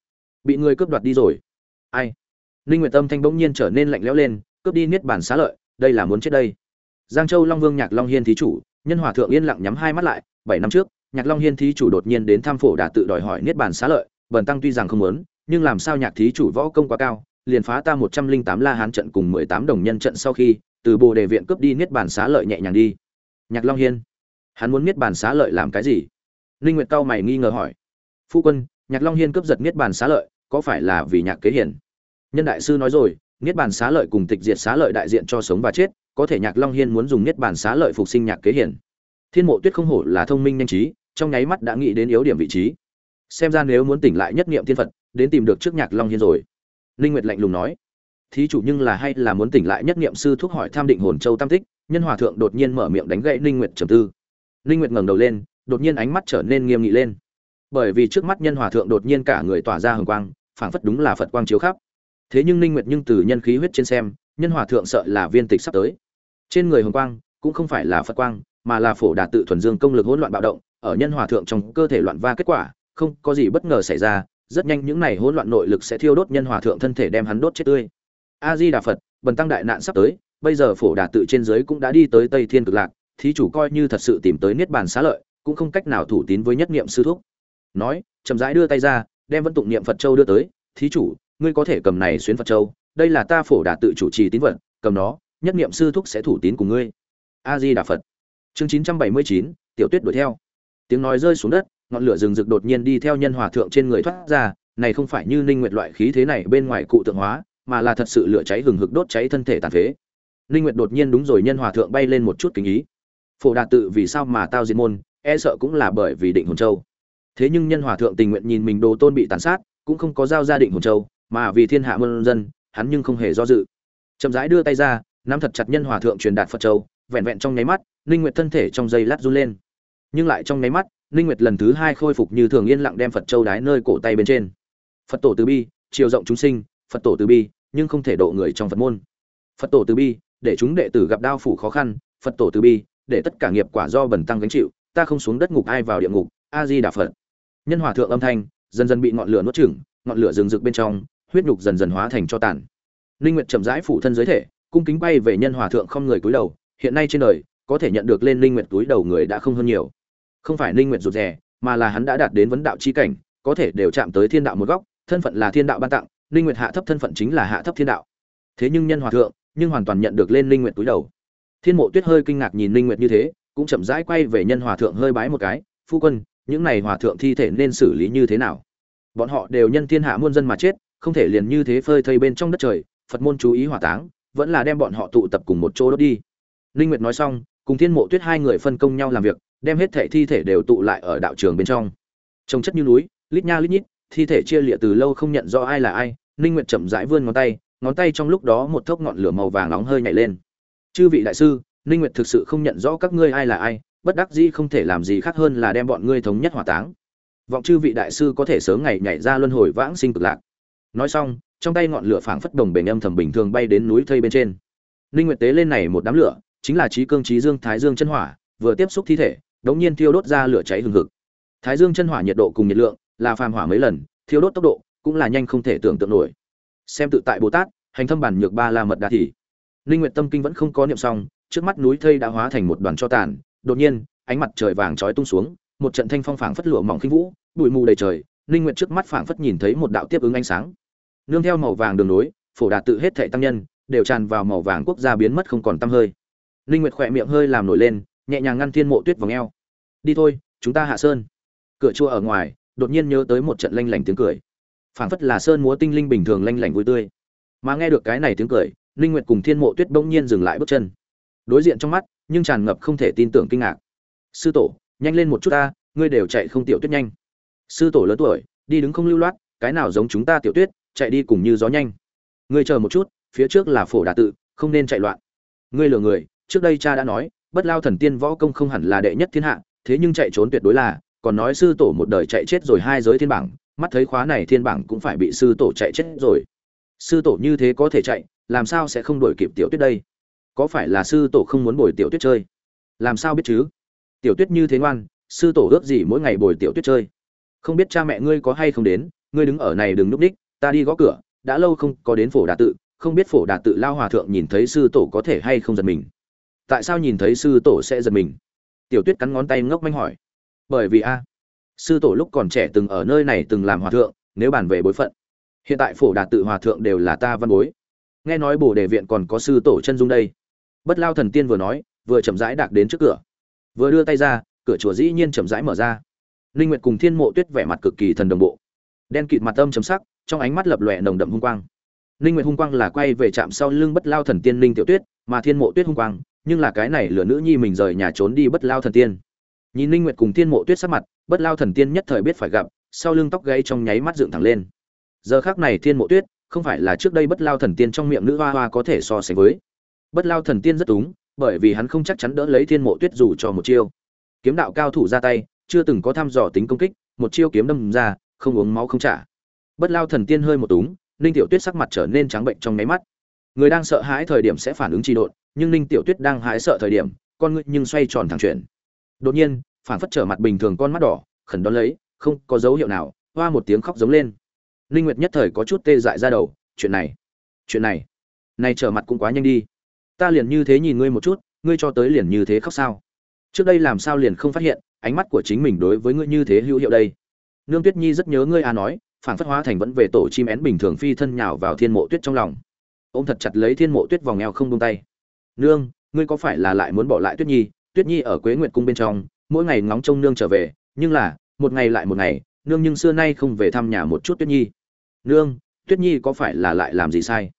Bị người cướp đoạt đi rồi. Ai? Ninh nguyệt tâm thanh bỗng nhiên trở nên lạnh lẽo lên, cướp đi niết bàn xá lợi đây là muốn chết đây. Giang châu long vương nhạc long hiên thí chủ, nhân hòa thượng yên lặng nhắm hai mắt lại, bảy năm trước, nhạc long hiên thí chủ đột nhiên đến tham phổ đà tự đòi hỏi niết bàn xá lợi, bần tăng tuy rằng không muốn, nhưng làm sao nhạc thí chủ võ công quá cao, liền phá ta một trăm linh tám la hán trận cùng mười tám đồng nhân trận sau khi, từ bồ đề viện cướp đi niết bàn xá lợi nhẹ nhàng đi. Nhạc long hiên, hắn muốn niết bàn xá lợi làm cái gì? Linh nguyệt cao mày nghi ngờ hỏi. Phu quân, nhạc long hiên cướp giật niết bàn xá lợi, có phải là vì nhạc kế hiển nhân đại sư nói rồi niết bàn xá lợi cùng tịch diệt xá lợi đại diện cho sống và chết, có thể nhạc long hiên muốn dùng niết bàn xá lợi phục sinh nhạc kế hiển. Thiên mộ tuyết không hổ là thông minh nhanh trí, trong nháy mắt đã nghĩ đến yếu điểm vị trí. Xem ra nếu muốn tỉnh lại nhất niệm thiên phật, đến tìm được trước nhạc long hiên rồi. Linh nguyệt lạnh lùng nói. Thí chủ nhưng là hay là muốn tỉnh lại nhất niệm sư thúc hỏi tham định hồn châu tam tích, nhân hòa thượng đột nhiên mở miệng đánh gậy linh nguyệt trầm tư. Linh nguyệt ngẩng đầu lên, đột nhiên ánh mắt trở nên nghiêm nghị lên. Bởi vì trước mắt nhân hòa thượng đột nhiên cả người tỏa ra hừng quang, phảng phất đúng là phật quang chiếu khắp thế nhưng ninh nguyệt nhưng từ nhân khí huyết trên xem, nhân hòa thượng sợ là viên tịch sắp tới. Trên người hồng quang, cũng không phải là phật quang, mà là phổ đạt tự thuần dương công lực hỗn loạn bạo động, ở nhân hòa thượng trong cơ thể loạn va kết quả, không có gì bất ngờ xảy ra, rất nhanh những này hỗn loạn nội lực sẽ thiêu đốt nhân hòa thượng thân thể đem hắn đốt chết tươi. A di đà phật, bần tăng đại nạn sắp tới, bây giờ phổ đà tự trên dưới cũng đã đi tới tây thiên cực lạc, thí chủ coi như thật sự tìm tới niết bàn xá lợi, cũng không cách nào thủ tín với nhất niệm sư thúc. Nói, chậm rãi đưa tay ra, đem vẫn tụng niệm phật châu đưa tới, thí chủ ngươi có thể cầm này xuyến phật châu, đây là ta phổ đà tự chủ trì tín vật, cầm nó, nhất niệm sư thúc sẽ thủ tín của ngươi. A di đà phật chương chín trăm bảy mươi chín, tiểu tuyết đuổi theo. Tiếng nói rơi xuống đất, ngọn lửa rừng rực đột nhiên đi theo nhân hòa thượng trên người thoát ra, này không phải như ninh nguyệt loại khí thế này bên ngoài cụ tượng hóa, mà là thật sự lửa cháy hừng hực đốt cháy thân thể tàn phế. Ninh nguyệt đột nhiên đúng rồi, nhân hòa thượng bay lên một chút kính ý. Phổ đạt tự vì sao mà tao diệt môn e sợ cũng là bởi vì định hồn châu. Thế nhưng nhân hòa thượng tình nguyện nhìn mình đồ tôn bị tàn sát, cũng không có giao gia định hồn châu mà vì thiên hạ muôn dân, hắn nhưng không hề do dự. Chậm rãi đưa tay ra, nắm thật chặt nhân hòa thượng truyền đạt phật châu, vẹn vẹn trong nháy mắt, ninh nguyệt thân thể trong giây lát run lên. Nhưng lại trong nháy mắt, ninh nguyệt lần thứ hai khôi phục như thường yên lặng đem phật châu đái nơi cổ tay bên trên. Phật tổ từ bi, chiều rộng chúng sinh, phật tổ từ bi, nhưng không thể độ người trong phật môn. Phật tổ từ bi, để chúng đệ tử gặp đau phủ khó khăn, phật tổ từ bi, để tất cả nghiệp quả do bẩn tăng gánh chịu, ta không xuống đất ngục ai vào địa ngục, a di đà phật. Nhân hòa thượng âm thanh, dần dần bị ngọn lửa nuốt chửng, ngọn lửa rừng rực bên trong huyết nhục dần dần hóa thành cho tàn. Linh nguyệt chậm rãi phủ thân giới thể, cung kính bay về nhân hòa thượng không người cúi đầu, hiện nay trên đời, có thể nhận được lên linh nguyệt túi đầu người đã không hơn nhiều. Không phải linh nguyệt rụt rè, mà là hắn đã đạt đến vấn đạo chi cảnh, có thể đều chạm tới thiên đạo một góc, thân phận là thiên đạo ban tặng, linh nguyệt hạ thấp thân phận chính là hạ thấp thiên đạo. Thế nhưng nhân hòa thượng, nhưng hoàn toàn nhận được lên linh nguyệt túi đầu. Thiên mộ tuyết hơi kinh ngạc nhìn linh nguyệt như thế, cũng chậm rãi quay về nhân hòa thượng hơi bái một cái, phu quân, những này hòa thượng thi thể nên xử lý như thế nào? Bọn họ đều nhân thiên hạ muôn dân mà chết không thể liền như thế phơi thây bên trong đất trời, phật môn chú ý hỏa táng, vẫn là đem bọn họ tụ tập cùng một chỗ đốt đi. Linh nguyệt nói xong, cùng thiên mộ tuyết hai người phân công nhau làm việc, đem hết thể thi thể đều tụ lại ở đạo trường bên trong. Trông chất như núi, lít nha lít nhít, thi thể chia lịa từ lâu không nhận rõ ai là ai, linh nguyệt chậm rãi vươn ngón tay ngón tay trong lúc đó một thốc ngọn lửa màu vàng nóng hơi nhảy lên. Chư vị đại sư, linh nguyệt thực sự không nhận rõ các ngươi ai là ai, bất đắc dĩ không thể làm gì khác hơn là đem bọn ngươi thống nhất hỏa táng. Vọng chư vị đại sư có thể sớm ngày nhảy ra luân hồi vãng sinh cực lạc nói xong, trong tay ngọn lửa phảng phất đồng bền âm thầm bình thường bay đến núi thây bên trên. Linh nguyệt tế lên này một đám lửa, chính là trí cương trí dương, thái dương chân hỏa, vừa tiếp xúc thi thể, đống nhiên thiêu đốt ra lửa cháy hừng hực. Thái dương chân hỏa nhiệt độ cùng nhiệt lượng là phàm hỏa mấy lần, thiêu đốt tốc độ cũng là nhanh không thể tưởng tượng nổi. Xem tự tại bồ tát, hành thâm bản nhược ba la mật đa thị. Linh nguyệt tâm kinh vẫn không có niệm xong, trước mắt núi thây đã hóa thành một đoàn cho tàn, đột nhiên, ánh mặt trời vàng chói tung xuống, một trận thanh phong phảng phất lụa mỏng khinh vũ, bụi mù đầy trời, linh nguyệt trước mắt phảng phất nhìn thấy một đạo tiếp ứng ánh sáng nương theo màu vàng đường nối, phổ đạt tự hết thệ tăng nhân, đều tràn vào màu vàng quốc gia biến mất không còn tăm hơi. Linh nguyệt khỏe miệng hơi làm nổi lên, nhẹ nhàng ngăn thiên mộ tuyết vòng eo. Đi thôi, chúng ta hạ sơn. Cửa chua ở ngoài, đột nhiên nhớ tới một trận lanh lảnh tiếng cười. Phảng phất là sơn múa tinh linh bình thường lanh lảnh vui tươi. Mà nghe được cái này tiếng cười, linh nguyệt cùng thiên mộ tuyết bỗng nhiên dừng lại bước chân. Đối diện trong mắt, nhưng tràn ngập không thể tin tưởng kinh ngạc. Sư tổ, nhanh lên một chút ta, ngươi đều chạy không tiểu tuyết nhanh. Sư tổ lớn tuổi, đi đứng không lưu loát, cái nào giống chúng ta tiểu tuyết chạy đi cùng như gió nhanh. Ngươi chờ một chút, phía trước là phổ đà tự, không nên chạy loạn. Ngươi lừa người, trước đây cha đã nói, bất lao thần tiên võ công không hẳn là đệ nhất thiên hạ, thế nhưng chạy trốn tuyệt đối là, còn nói sư tổ một đời chạy chết rồi hai giới thiên bảng, mắt thấy khóa này thiên bảng cũng phải bị sư tổ chạy chết rồi. Sư tổ như thế có thể chạy, làm sao sẽ không đổi kịp tiểu tuyết đây? Có phải là sư tổ không muốn bồi tiểu tuyết chơi? Làm sao biết chứ? Tiểu tuyết như thế ngoan, sư tổ ước gì mỗi ngày bồi tiểu tuyết chơi? Không biết cha mẹ ngươi có hay không đến, ngươi đứng ở này đừng núp đích ta đi gõ cửa, đã lâu không có đến phổ đà tự, không biết phổ đà tự lao hòa thượng nhìn thấy sư tổ có thể hay không giật mình. Tại sao nhìn thấy sư tổ sẽ giật mình? Tiểu tuyết cắn ngón tay ngốc manh hỏi. Bởi vì a, sư tổ lúc còn trẻ từng ở nơi này từng làm hòa thượng, nếu bàn về bối phận, hiện tại phổ đà tự hòa thượng đều là ta văn bối. Nghe nói bồ đề viện còn có sư tổ chân dung đây. Bất lao thần tiên vừa nói, vừa chậm rãi đạc đến trước cửa. Vừa đưa tay ra, cửa chùa dĩ nhiên chậm rãi mở ra. Linh nguyệt cùng thiên mộ tuyết vẻ mặt cực kỳ thần đồng bộ. Đen kịt mặt âm chấm sắc trong ánh mắt lập lòe nồng đậm hung quang. Linh nguyệt hung quang là quay về chạm sau lưng bất lao thần tiên linh tiểu tuyết, mà thiên mộ tuyết hung quang, nhưng là cái này lửa nữ nhi mình rời nhà trốn đi bất lao thần tiên. Nhìn linh nguyệt cùng thiên mộ tuyết sắc mặt, bất lao thần tiên nhất thời biết phải gặp, sau lưng tóc gáy trong nháy mắt dựng thẳng lên. Giờ khắc này thiên mộ tuyết, không phải là trước đây bất lao thần tiên trong miệng nữ hoa hoa có thể so sánh với. Bất lao thần tiên rất túng bởi vì hắn không chắc chắn đỡ lấy thiên mộ tuyết dù cho một chiêu. Kiếm đạo cao thủ ra tay, chưa từng có thăm dò tính công kích, một chiêu kiếm đâm ra, không uống máu không trả bất lao thần tiên hơi một túng, ninh tiểu tuyết sắc mặt trở nên trắng bệnh trong nháy mắt. Người đang sợ hãi thời điểm sẽ phản ứng trị độn, nhưng ninh tiểu tuyết đang hãi sợ thời điểm, con ngươi nhưng xoay tròn thẳng chuyển. Đột nhiên, phản phất trở mặt bình thường con mắt đỏ, khẩn đón lấy, không có dấu hiệu nào, hoa một tiếng khóc giống lên. Ninh nguyệt nhất thời có chút tê dại ra đầu, chuyện này chuyện này này trở mặt cũng quá nhanh đi. Ta liền như thế nhìn ngươi một chút, ngươi cho tới liền như thế khóc sao? Trước đây làm sao liền không phát hiện, ánh mắt của chính mình đối với ngươi như thế hữu hiệu đây? Nương tuyết nhi rất nhớ ngươi a nói phản phất hóa thành vẫn về tổ chim én bình thường phi thân nhào vào thiên mộ tuyết trong lòng. Ôm thật chặt lấy thiên mộ tuyết vòng eo không buông tay. Nương, ngươi có phải là lại muốn bỏ lại tuyết nhi? Tuyết nhi ở quế nguyệt cung bên trong, mỗi ngày ngóng trông nương trở về, nhưng là, một ngày lại một ngày, nương nhưng xưa nay không về thăm nhà một chút tuyết nhi. Nương, tuyết nhi có phải là lại làm gì sai?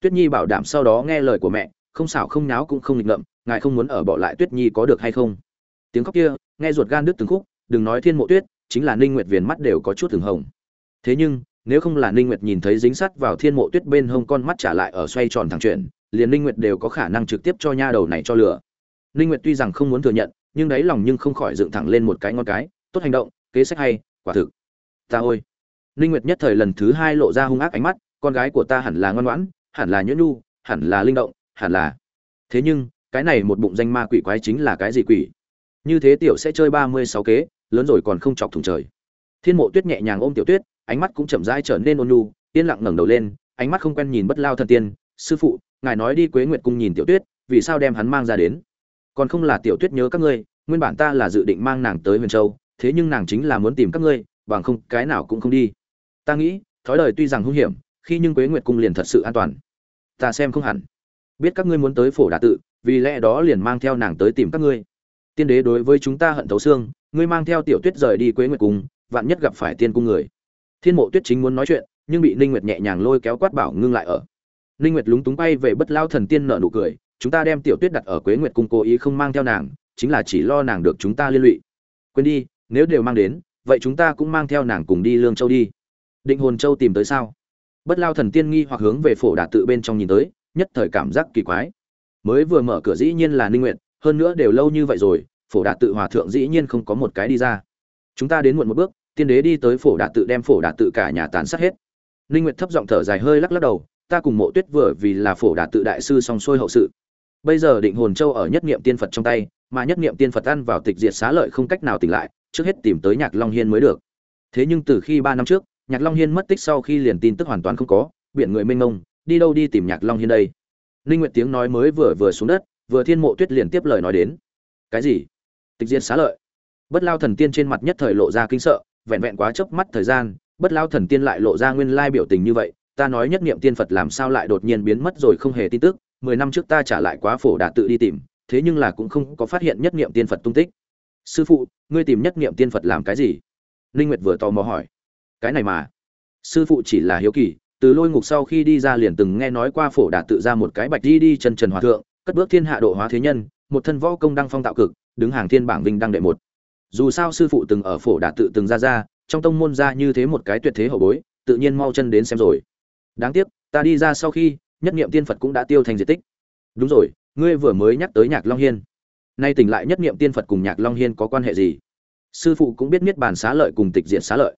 Tuyết nhi bảo đảm sau đó nghe lời của mẹ, không xảo không náo cũng không nghịch ngợm, ngài không muốn ở bỏ lại tuyết nhi có được hay không? Tiếng khóc kia, nghe ruột gan đứt từng khúc, đừng nói thiên mộ tuyết, chính là ninh nguyệt viền mắt đều có chút thường hồng thế nhưng, nếu không là ninh nguyệt nhìn thấy dính sắt vào thiên mộ tuyết bên hông con mắt trả lại ở xoay tròn thẳng chuyển, liền ninh nguyệt đều có khả năng trực tiếp cho nha đầu này cho lửa ninh nguyệt tuy rằng không muốn thừa nhận, nhưng đáy lòng nhưng không khỏi dựng thẳng lên một cái ngon cái, tốt hành động, kế sách hay, quả thực. Ta ôi. Ninh nguyệt nhất thời lần thứ hai lộ ra hung ác ánh mắt, con gái của ta hẳn là ngoan ngoãn, hẳn là nhuyễn nhu, hẳn là linh động, hẳn là. Thế nhưng, cái này một bụng danh ma quỷ quái chính là cái gì quỷ? Như thế tiểu sẽ chơi ba mươi sáu kế, lớn rồi còn không chọc thủng trời. Thiên mộ tuyết nhẹ nhàng ôm tiểu tuyết ánh mắt cũng chậm rãi trở nên ôn nhu, yên lặng ngẩng đầu lên, ánh mắt không quen nhìn bất lao thần tiên, sư phụ, ngài nói đi quế nguyệt cung nhìn tiểu tuyết, vì sao đem hắn mang ra đến? Còn không là tiểu tuyết nhớ các ngươi, nguyên bản ta là dự định mang nàng tới huyền châu, thế nhưng nàng chính là muốn tìm các ngươi, bằng không, cái nào cũng không đi. Ta nghĩ, thói đời tuy rằng hung hiểm, khi nhưng quế nguyệt cung liền thật sự an toàn. Ta xem không hẳn. Biết các ngươi muốn tới phổ đà tự, vì lẽ đó liền mang theo nàng tới tìm các ngươi. Tiên đế đối với chúng ta hận thấu xương, ngươi mang theo tiểu tuyết rời đi quế nguyệt cung, vạn nhất gặp phải tiên cung người thiên mộ tuyết chính muốn nói chuyện nhưng bị ninh nguyệt nhẹ nhàng lôi kéo quát bảo ngưng lại ở. Ninh nguyệt lúng túng bay về bất lao thần tiên nở nụ cười chúng ta đem tiểu tuyết đặt ở quế nguyệt cung cố ý không mang theo nàng chính là chỉ lo nàng được chúng ta liên lụy. Quên đi nếu đều mang đến vậy chúng ta cũng mang theo nàng cùng đi lương châu đi. Định hồn châu tìm tới sao? Bất lao thần tiên nghi hoặc hướng về phổ đạt tự bên trong nhìn tới nhất thời cảm giác kỳ quái. Mới vừa mở cửa dĩ nhiên là ninh Nguyệt, hơn nữa đều lâu như vậy rồi phổ đạt tự hòa thượng dĩ nhiên không có một cái đi ra. Chúng ta đến muộn một bước tiên đế đi tới phổ đạt tự đem phổ đạt tự cả nhà tàn sát hết. Ninh nguyệt thấp giọng thở dài hơi lắc lắc đầu, ta cùng mộ tuyết vừa vì là phổ đạt tự đại sư song xuôi hậu sự. Bây giờ định hồn châu ở nhất niệm tiên phật trong tay, mà nhất niệm tiên phật ăn vào tịch diệt xá lợi không cách nào tỉnh lại, trước hết tìm tới nhạc long hiên mới được. Thế nhưng từ khi ba năm trước, nhạc long hiên mất tích sau khi liền tin tức hoàn toàn không có biện người mênh mông, đi đâu đi tìm nhạc long hiên đây? Ninh nguyệt tiếng nói mới vừa vừa xuống đất, vừa thiên mộ tuyết liền tiếp lời nói đến. Cái gì? Tịch diệt xá lợi? Bất lao thần tiên trên mặt nhất thời lộ ra kinh sợ vẹn vẹn quá chớp mắt thời gian, bất lao thần tiên lại lộ ra nguyên lai biểu tình như vậy, ta nói nhất niệm tiên phật làm sao lại đột nhiên biến mất rồi không hề tin tức, mười năm trước ta trả lại quá phổ đạt tự đi tìm, thế nhưng là cũng không có phát hiện nhất niệm tiên phật tung tích. Sư phụ, ngươi tìm nhất niệm tiên phật làm cái gì? Linh nguyệt vừa tò mò hỏi. Cái này mà. Sư phụ chỉ là hiếu kỳ, từ lôi ngục sau khi đi ra liền từng nghe nói qua phổ đạt tự ra một cái bạch đi đi chân trần hòa thượng, cất bước thiên hạ độ hóa thế nhân, một thân võ công đăng phong tạo cực, đứng hàng thiên bảng vinh đăng đệ một dù sao sư phụ từng ở phổ đạt tự từng ra ra, trong tông môn ra như thế một cái tuyệt thế hậu bối, tự nhiên mau chân đến xem rồi. Đáng tiếc, ta đi ra sau khi, nhất niệm tiên phật cũng đã tiêu thành diệt tích. Đúng rồi, ngươi vừa mới nhắc tới nhạc long hiên. Nay tỉnh lại nhất niệm tiên phật cùng nhạc long hiên có quan hệ gì? Sư phụ cũng biết miết bàn xá lợi cùng tịch diện xá lợi.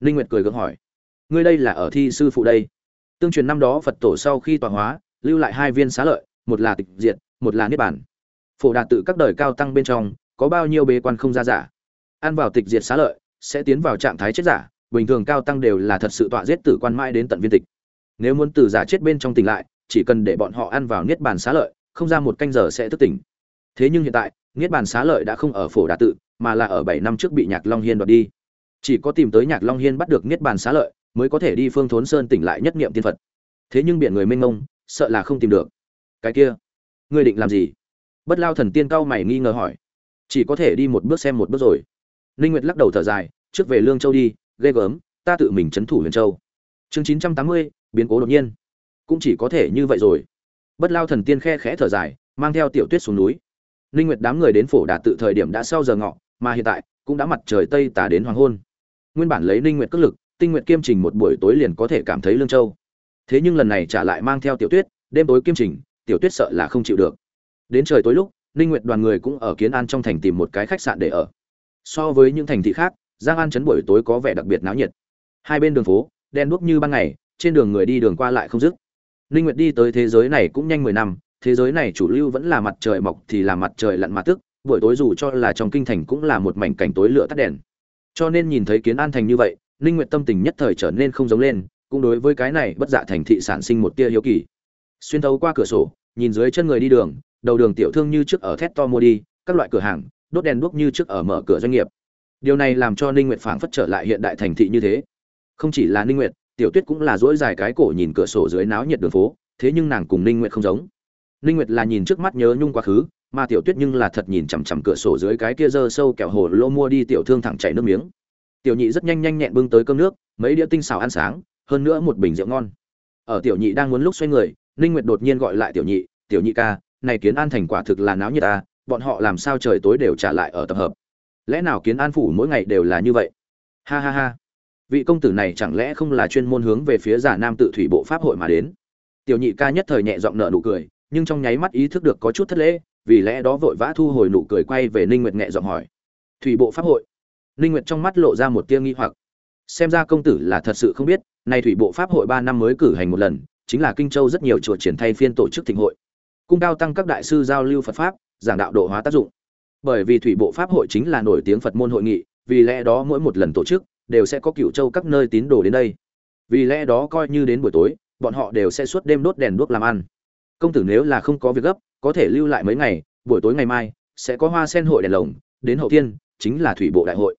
Linh nguyệt cười gượng hỏi. Ngươi đây là ở thi sư phụ đây? Tương truyền năm đó phật tổ sau khi tọa hóa, lưu lại hai viên xá lợi, một là tịch diện một là niết bàn. Phổ đạt tự các đời cao tăng bên trong, có bao nhiêu bế quan không ra giả? Ăn vào tịch diệt xá lợi, sẽ tiến vào trạng thái chết giả, bình thường cao tăng đều là thật sự tọa giết tử quan mãi đến tận viên tịch. Nếu muốn từ giả chết bên trong tỉnh lại, chỉ cần để bọn họ ăn vào niết bàn xá lợi, không ra một canh giờ sẽ thức tỉnh. Thế nhưng hiện tại, niết bàn xá lợi đã không ở phổ đà tự, mà là ở bảy năm trước bị nhạc long hiên đoạt đi. Chỉ có tìm tới nhạc long hiên bắt được niết bàn xá lợi, mới có thể đi phương thốn sơn tỉnh lại nhất niệm tiên phật. Thế nhưng biển người mênh mông, sợ là không tìm được. Cái kia, ngươi định làm gì? Bất lao thần tiên cao mày nghi ngờ hỏi. Chỉ có thể đi một bước xem một bước rồi ninh nguyệt lắc đầu thở dài trước về lương châu đi ghê gớm ta tự mình chấn thủ huyền châu. Chương 980, biến cố đột nhiên. Cũng chỉ có thể như vậy rồi. Bất lao thần tiên khe khẽ thở dài mang theo tiểu tuyết xuống núi. Ninh nguyệt đám người đến phổ đạt tự thời điểm đã sau giờ ngọ mà hiện tại cũng đã mặt trời tây tà đến hoàng hôn. Nguyên bản lấy ninh nguyệt cất lực tinh nguyệt kiêm trình một buổi tối liền có thể cảm thấy lương châu. Thế nhưng lần này trả lại mang theo tiểu tuyết đêm tối kiêm trình tiểu tuyết sợ là không chịu được. Đến trời tối lúc ninh nguyệt đoàn người cũng ở kiến an trong thành tìm một cái khách sạn để ở so với những thành thị khác, giang an chấn buổi tối có vẻ đặc biệt náo nhiệt. Hai bên đường phố đen đuốc như ban ngày, trên đường người đi đường qua lại không dứt. Ninh nguyệt đi tới thế giới này cũng nhanh 10 năm, thế giới này chủ lưu vẫn là mặt trời mọc thì là mặt trời lặn mặt tức, buổi tối dù cho là trong kinh thành cũng là một mảnh cảnh tối lửa tắt đèn. Cho nên nhìn thấy kiến an thành như vậy, ninh nguyệt tâm tình nhất thời trở nên không giống lên, cũng đối với cái này bất dạ thành thị sản sinh một tia hiếu kỳ. Xuyên thấu qua cửa sổ, nhìn dưới chân người đi đường, đầu đường tiểu thương như trước ở thét to mua đi, các loại cửa hàng đốt đèn đuốc như trước ở mở cửa doanh nghiệp. Điều này làm cho ninh nguyệt phảng phất trở lại hiện đại thành thị như thế. Không chỉ là ninh nguyệt, tiểu tuyết cũng là dỗi dài cái cổ nhìn cửa sổ dưới náo nhiệt đường phố, thế nhưng nàng cùng ninh nguyệt không giống. Ninh nguyệt là nhìn trước mắt nhớ nhung quá khứ, mà tiểu tuyết nhưng là thật nhìn chằm chằm cửa sổ dưới cái kia dơ sâu kẹo hồ lô mua đi tiểu thương thẳng chảy nước miếng. Tiểu nhị rất nhanh nhanh nhẹn bưng tới cơm nước, mấy đĩa tinh xào ăn sáng, hơn nữa một bình rượu ngon. Ở tiểu nhị đang muốn lúc xoay người, ninh nguyệt đột nhiên gọi lại tiểu nhị tiểu nhị ca, này kiến an thành quả thực là náo nhiệt ta bọn họ làm sao trời tối đều trả lại ở tập hợp? Lẽ nào kiến an phủ mỗi ngày đều là như vậy? Ha ha ha. Vị công tử này chẳng lẽ không là chuyên môn hướng về phía giả nam tự thủy bộ pháp hội mà đến? Tiểu nhị ca nhất thời nhẹ giọng nở nụ cười, nhưng trong nháy mắt ý thức được có chút thất lễ, vì lẽ đó vội vã thu hồi nụ cười quay về ninh nguyệt nhẹ giọng hỏi. Thủy bộ pháp hội? Ninh nguyệt trong mắt lộ ra một tia nghi hoặc. Xem ra công tử là thật sự không biết, nay thủy bộ pháp hội ba năm mới cử hành một lần, chính là kinh châu rất nhiều chùa triển thay phiên tổ chức thịnh hội. Cung cao tăng các đại sư giao lưu phật pháp giảng đạo độ hóa tác dụng. Bởi vì thủy bộ pháp hội chính là nổi tiếng phật môn hội nghị, vì lẽ đó mỗi một lần tổ chức đều sẽ có cựu châu các nơi tín đồ đến đây. Vì lẽ đó coi như đến buổi tối, bọn họ đều sẽ suốt đêm đốt đèn đuốc làm ăn. Công tử nếu là không có việc gấp, có thể lưu lại mấy ngày, buổi tối ngày mai sẽ có hoa sen hội đèn lồng, đến hậu thiên chính là thủy bộ đại hội.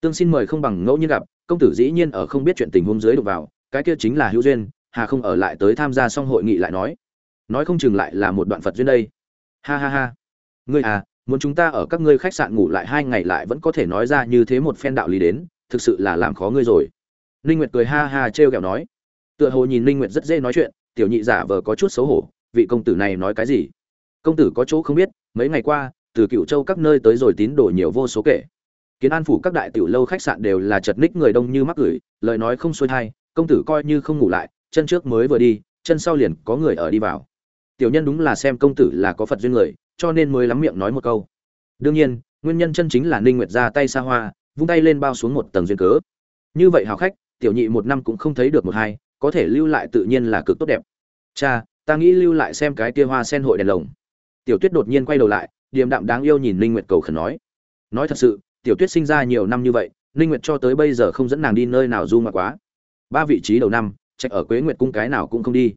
Tương xin mời không bằng ngẫu nhiên gặp, công tử dĩ nhiên ở không biết chuyện tình huống dưới đục vào, cái kia chính là hữu duyên, hà không ở lại tới tham gia xong hội nghị lại nói. Nói không chừng lại là một đoạn phật duyên đây. Ha ha ha ngươi à muốn chúng ta ở các ngươi khách sạn ngủ lại hai ngày lại vẫn có thể nói ra như thế một phen đạo lý đến, thực sự là làm khó ngươi rồi. Ninh nguyệt cười ha ha trêu ghẹo nói. Tựa hồ nhìn ninh nguyệt rất dễ nói chuyện, tiểu nhị giả vờ có chút xấu hổ, vị công tử này nói cái gì? Công tử có chỗ không biết, mấy ngày qua, từ cựu châu các nơi tới rồi tín đồ nhiều vô số kể. Kiến an phủ các đại tiểu lâu khách sạn đều là chật ních người đông như mắc gửi, lời nói không xuôi thai, công tử coi như không ngủ lại, chân trước mới vừa đi, chân sau liền có người ở đi vào. Tiểu nhân đúng là xem công tử là có phật duyên người cho nên mới lắm miệng nói một câu. Đương nhiên, nguyên nhân chân chính là ninh nguyệt ra tay xa hoa, vung tay lên bao xuống một tầng duyên cớ. Như vậy hào khách, tiểu nhị một năm cũng không thấy được một hai, có thể lưu lại tự nhiên là cực tốt đẹp. Cha, ta nghĩ lưu lại xem cái kia hoa sen hội đèn lồng. Tiểu tuyết đột nhiên quay đầu lại, điềm đạm đáng yêu nhìn ninh nguyệt cầu khẩn nói. Nói thật sự, tiểu tuyết sinh ra nhiều năm như vậy, ninh nguyệt cho tới bây giờ không dẫn nàng đi nơi nào du ngoạn quá. Ba vị trí đầu năm, trạch ở quế nguyệt cung cái nào cũng không đi.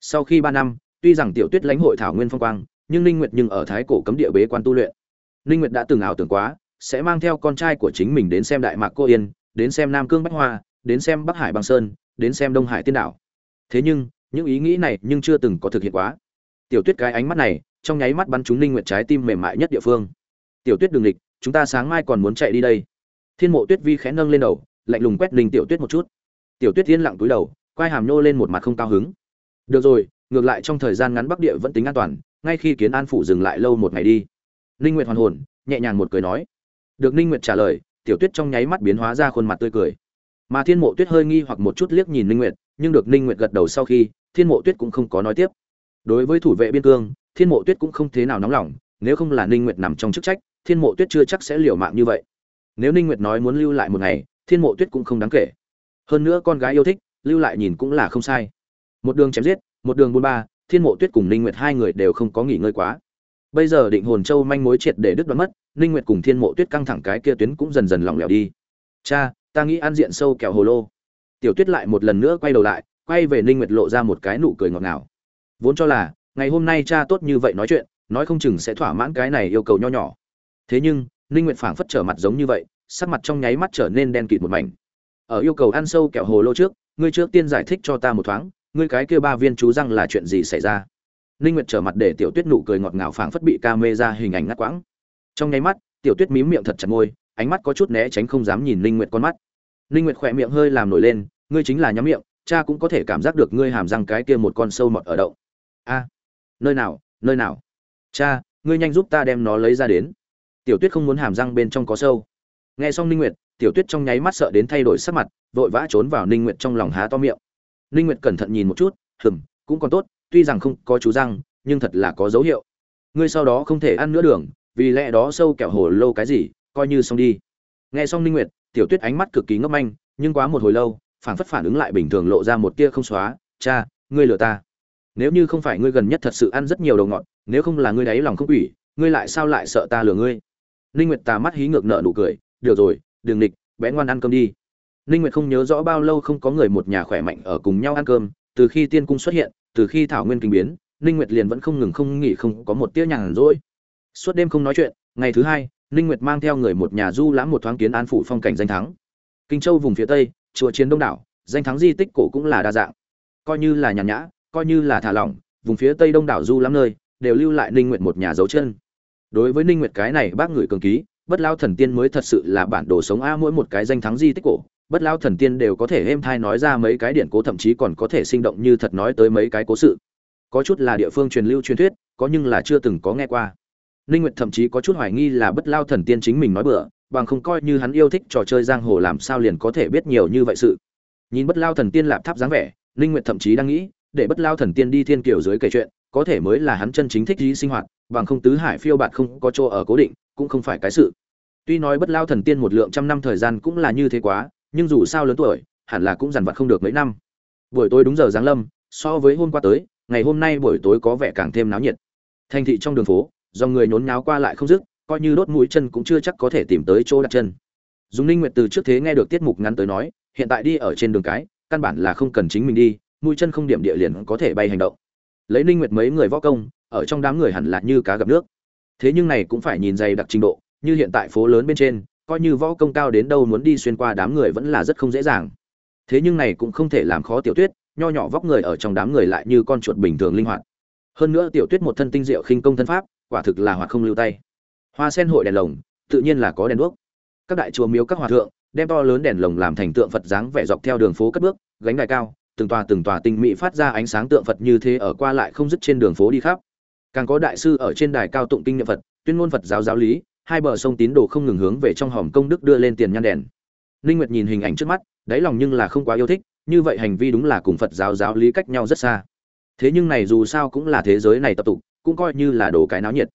Sau khi ba năm, tuy rằng tiểu tuyết lãnh hội thảo nguyên phong quang nhưng ninh nguyệt nhưng ở thái cổ cấm địa bế quan tu luyện. Ninh nguyệt đã từng ảo tưởng quá, sẽ mang theo con trai của chính mình đến xem đại mạc cô yên, đến xem nam cương bách hoa, đến xem bắc hải băng sơn, đến xem đông hải tiên đảo. Thế nhưng, những ý nghĩ này nhưng chưa từng có thực hiện quá. Tiểu tuyết cái ánh mắt này, trong nháy mắt bắn trúng ninh nguyệt trái tim mềm mại nhất địa phương. Tiểu tuyết đường lịch chúng ta sáng mai còn muốn chạy đi đây. Thiên mộ tuyết vi khẽ nâng lên đầu, lạnh lùng quét ninh tiểu tuyết một chút. Tiểu tuyết yên lặng túi đầu, quai hàm nhô lên một mặt không cao hứng. Được rồi, ngược lại trong thời gian ngắn bắc địa vẫn tính an toàn ngay khi kiến an phủ dừng lại lâu một ngày đi, ninh nguyệt hoàn hồn, nhẹ nhàng một cười nói. Được ninh nguyệt trả lời, tiểu tuyết trong nháy mắt biến hóa ra khuôn mặt tươi cười. Mà thiên mộ tuyết hơi nghi hoặc một chút liếc nhìn ninh nguyệt, nhưng được ninh nguyệt gật đầu sau khi, thiên mộ tuyết cũng không có nói tiếp. Đối với thủ vệ biên cương, thiên mộ tuyết cũng không thế nào nóng lòng, nếu không là ninh nguyệt nằm trong chức trách, thiên mộ tuyết chưa chắc sẽ liều mạng như vậy. Nếu ninh nguyệt nói muốn lưu lại một ngày, thiên mộ tuyết cũng không đáng kể. Hơn nữa con gái yêu thích, lưu lại nhìn cũng là không sai. Một đường chém giết, một đường buôn ba thiên mộ tuyết cùng ninh nguyệt hai người đều không có nghỉ ngơi quá. Bây giờ định hồn châu manh mối triệt để đứt đoạn mất, ninh nguyệt cùng thiên mộ tuyết căng thẳng cái kia tuyến cũng dần dần lỏng lẻo đi. Cha, ta nghĩ ăn diện sâu kẹo hồ lô. Tiểu tuyết lại một lần nữa quay đầu lại, quay về ninh nguyệt lộ ra một cái nụ cười ngọt ngào. Vốn cho là, ngày hôm nay cha tốt như vậy nói chuyện, nói không chừng sẽ thỏa mãn cái này yêu cầu nho nhỏ. Thế nhưng, ninh nguyệt phảng phất trở mặt giống như vậy, sắc mặt trong nháy mắt trở nên đen kịt một mảnh. Ở yêu cầu ăn sâu kẹo hồ lô trước, ngươi trước tiên giải thích cho ta một thoáng ngươi cái kia ba viên chú răng là chuyện gì xảy ra? Ninh nguyệt trở mặt để tiểu tuyết nụ cười ngọt ngào phảng phất bị ca mê ra hình ảnh ngắt quãng. Trong nháy mắt, tiểu tuyết mím miệng thật chặt môi, ánh mắt có chút né tránh không dám nhìn ninh nguyệt con mắt. Ninh nguyệt khỏe miệng hơi làm nổi lên, ngươi chính là nhắm miệng, cha cũng có thể cảm giác được ngươi hàm răng cái kia một con sâu mọt ở đậu. A, nơi nào nơi nào? Cha, ngươi nhanh giúp ta đem nó lấy ra đến. Tiểu tuyết không muốn hàm răng bên trong có sâu. Nghe xong ninh nguyệt, tiểu tuyết trong nháy mắt sợ đến thay đổi sắc mặt, vội vã trốn vào ninh nguyệt trong lòng há to miệng ninh nguyệt cẩn thận nhìn một chút, hừm, cũng còn tốt, tuy rằng không có chú răng, nhưng thật là có dấu hiệu. Ngươi sau đó không thể ăn nữa đường, vì lẽ đó sâu kẹo hồ lâu cái gì, coi như xong đi. Nghe xong ninh nguyệt, tiểu tuyết ánh mắt cực kỳ ngốc manh, nhưng quá một hồi lâu, phảng phất phản ứng lại bình thường lộ ra một tia không xóa, cha, ngươi lừa ta. Nếu như không phải ngươi gần nhất thật sự ăn rất nhiều đồ ngọt, nếu không là ngươi đáy lòng không quỷ, ngươi lại sao lại sợ ta lừa ngươi? Ninh nguyệt tà mắt hí ngược nợ nụ cười, được rồi, đừng địch bé ngoan ăn cơm đi ninh nguyệt không nhớ rõ bao lâu không có người một nhà khỏe mạnh ở cùng nhau ăn cơm, từ khi tiên cung xuất hiện, từ khi thảo nguyên kinh biến, ninh nguyệt liền vẫn không ngừng không nghỉ không có một tia nhàn rỗi. Suốt đêm không nói chuyện, ngày thứ hai, ninh nguyệt mang theo người một nhà du lãm một thoáng kiến an phủ phong cảnh danh thắng. Kinh châu vùng phía tây, chùa chiến đông đảo, danh thắng di tích cổ cũng là đa dạng. Coi như là nhàn nhã, coi như là thả lỏng, vùng phía tây đông đảo du lãm nơi, đều lưu lại ninh nguyệt một nhà dấu chân. Đối với ninh nguyệt cái này bác người cường ký, bất lao thần tiên mới thật sự là bản đồ sống a mỗi một cái danh thắng di tích cổ bất lao thần tiên đều có thể êm thai nói ra mấy cái điển cố, thậm chí còn có thể sinh động như thật nói tới mấy cái cố sự. Có chút là địa phương truyền lưu truyền thuyết, có nhưng là chưa từng có nghe qua. Ninh nguyệt thậm chí có chút hoài nghi là bất lao thần tiên chính mình nói bừa, bằng không coi như hắn yêu thích trò chơi giang hồ làm sao liền có thể biết nhiều như vậy sự. Nhìn bất lao thần tiên lạp tháp dáng vẻ, ninh nguyệt thậm chí đang nghĩ, để bất lao thần tiên đi thiên kiều dưới kể chuyện, có thể mới là hắn chân chính thích gì sinh hoạt, bằng không tứ hải phiêu bạt không có chỗ ở cố định, cũng không phải cái sự. Tuy nói bất lao thần tiên một lượng trăm năm thời gian cũng là như thế quá nhưng dù sao lớn tuổi, hẳn là cũng dằn vặt không được mấy năm. Buổi tối đúng giờ giáng lâm, so với hôm qua tới, ngày hôm nay buổi tối có vẻ càng thêm náo nhiệt. Thành thị trong đường phố, do người nhốn nháo qua lại không dứt, coi như đốt mũi chân cũng chưa chắc có thể tìm tới chỗ đặt chân. Dùng ninh nguyệt từ trước thế nghe được tiết mục ngắn tới nói, hiện tại đi ở trên đường cái, căn bản là không cần chính mình đi, mũi chân không điểm địa liền có thể bay hành động. Lấy ninh nguyệt mấy người võ công, ở trong đám người hẳn là như cá gặp nước. Thế nhưng này cũng phải nhìn dày đặc trình độ, như hiện tại phố lớn bên trên coi như võ công cao đến đâu muốn đi xuyên qua đám người vẫn là rất không dễ dàng. Thế nhưng này cũng không thể làm khó tiểu tuyết, nho nhỏ vóc người ở trong đám người lại như con chuột bình thường linh hoạt. Hơn nữa tiểu tuyết một thân tinh diệu khinh công thân pháp, quả thực là hoạt không lưu tay. Hoa sen hội đèn lồng, tự nhiên là có đèn đuốc. Các đại chùa miếu các hòa thượng, đem to lớn đèn lồng làm thành tượng phật dáng vẻ dọc theo đường phố cất bước, gánh đài cao, từng tòa từng tòa tinh mỹ phát ra ánh sáng tượng phật như thế ở qua lại không dứt trên đường phố đi khắp. Càng có đại sư ở trên đài cao tụng kinh niệm phật, tuyên ngôn phật giáo giáo lý hai bờ sông tín đồ không ngừng hướng về trong hòm công đức đưa lên tiền nhan đèn. Linh nguyệt nhìn hình ảnh trước mắt, đáy lòng nhưng là không quá yêu thích, như vậy hành vi đúng là cùng phật giáo giáo lý cách nhau rất xa. Thế nhưng này dù sao cũng là thế giới này tập tục, cũng coi như là đồ cái náo nhiệt.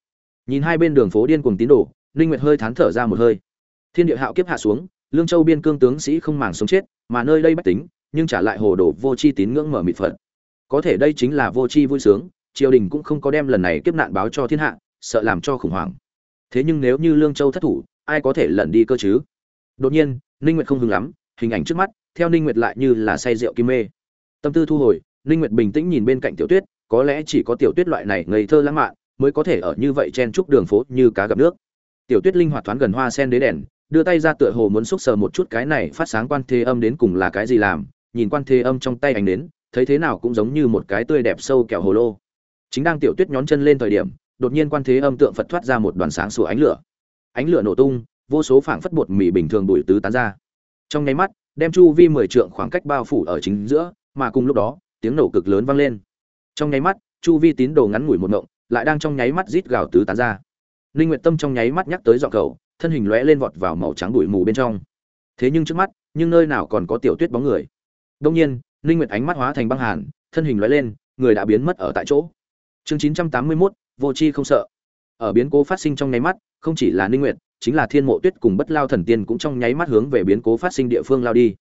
Nhìn hai bên đường phố điên cuồng tín đồ linh nguyệt hơi thán thở ra một hơi. Thiên địa hạo kiếp hạ xuống, lương châu biên cương tướng sĩ không màng sống chết, mà nơi đây bách tính, nhưng trả lại hồ đồ vô chi tín ngưỡng mở mịt phật. Có thể đây chính là vô chi vui sướng, triều đình cũng không có đem lần này kiếp nạn báo cho thiên hạ, sợ làm cho khủng hoảng thế nhưng nếu như lương châu thất thủ, ai có thể lẩn đi cơ chứ? Đột nhiên, ninh nguyệt không hứng lắm, hình ảnh trước mắt, theo ninh nguyệt lại như là say rượu kim mê. Tâm tư thu hồi, ninh nguyệt bình tĩnh nhìn bên cạnh tiểu tuyết, có lẽ chỉ có tiểu tuyết loại này ngây thơ lãng mạn, mới có thể ở như vậy chen chúc đường phố như cá gặp nước. Tiểu tuyết linh hoạt thoáng gần hoa sen đế đèn, đưa tay ra tựa hồ muốn xúc sờ một chút cái này phát sáng quan thế âm đến cùng là cái gì làm, nhìn quan thế âm trong tay ảnh đến, thấy thế nào cũng giống như một cái tươi đẹp sâu kẹo hồ lô. Chính đang tiểu tuyết nhón chân lên thời điểm đột nhiên quan thế âm tượng phật thoát ra một đoàn sáng sủa ánh lửa. Ánh lửa nổ tung vô số phảng phất bột mì bình thường bụi tứ tán ra. Trong nháy mắt đem chu vi mười trượng khoảng cách bao phủ ở chính giữa mà cùng lúc đó tiếng nổ cực lớn vang lên. Trong nháy mắt chu vi tín đồ ngắn ngủi một ngộng lại đang trong nháy mắt rít gào tứ tán ra. Linh nguyệt tâm trong nháy mắt nhắc tới dọn cầu thân hình lóe lên vọt vào màu trắng bụi mù bên trong. Thế nhưng trước mắt nhưng nơi nào còn có tiểu tuyết bóng người. Đông nhiên linh nguyệt ánh mắt hóa thành băng hàn thân hình lóe lên người đã biến mất ở tại chỗ. Chương 981, vô chi không sợ. Ở biến cố phát sinh trong nháy mắt, không chỉ là ninh nguyệt, chính là thiên mộ tuyết cùng bất lao thần tiên cũng trong nháy mắt hướng về biến cố phát sinh địa phương lao đi.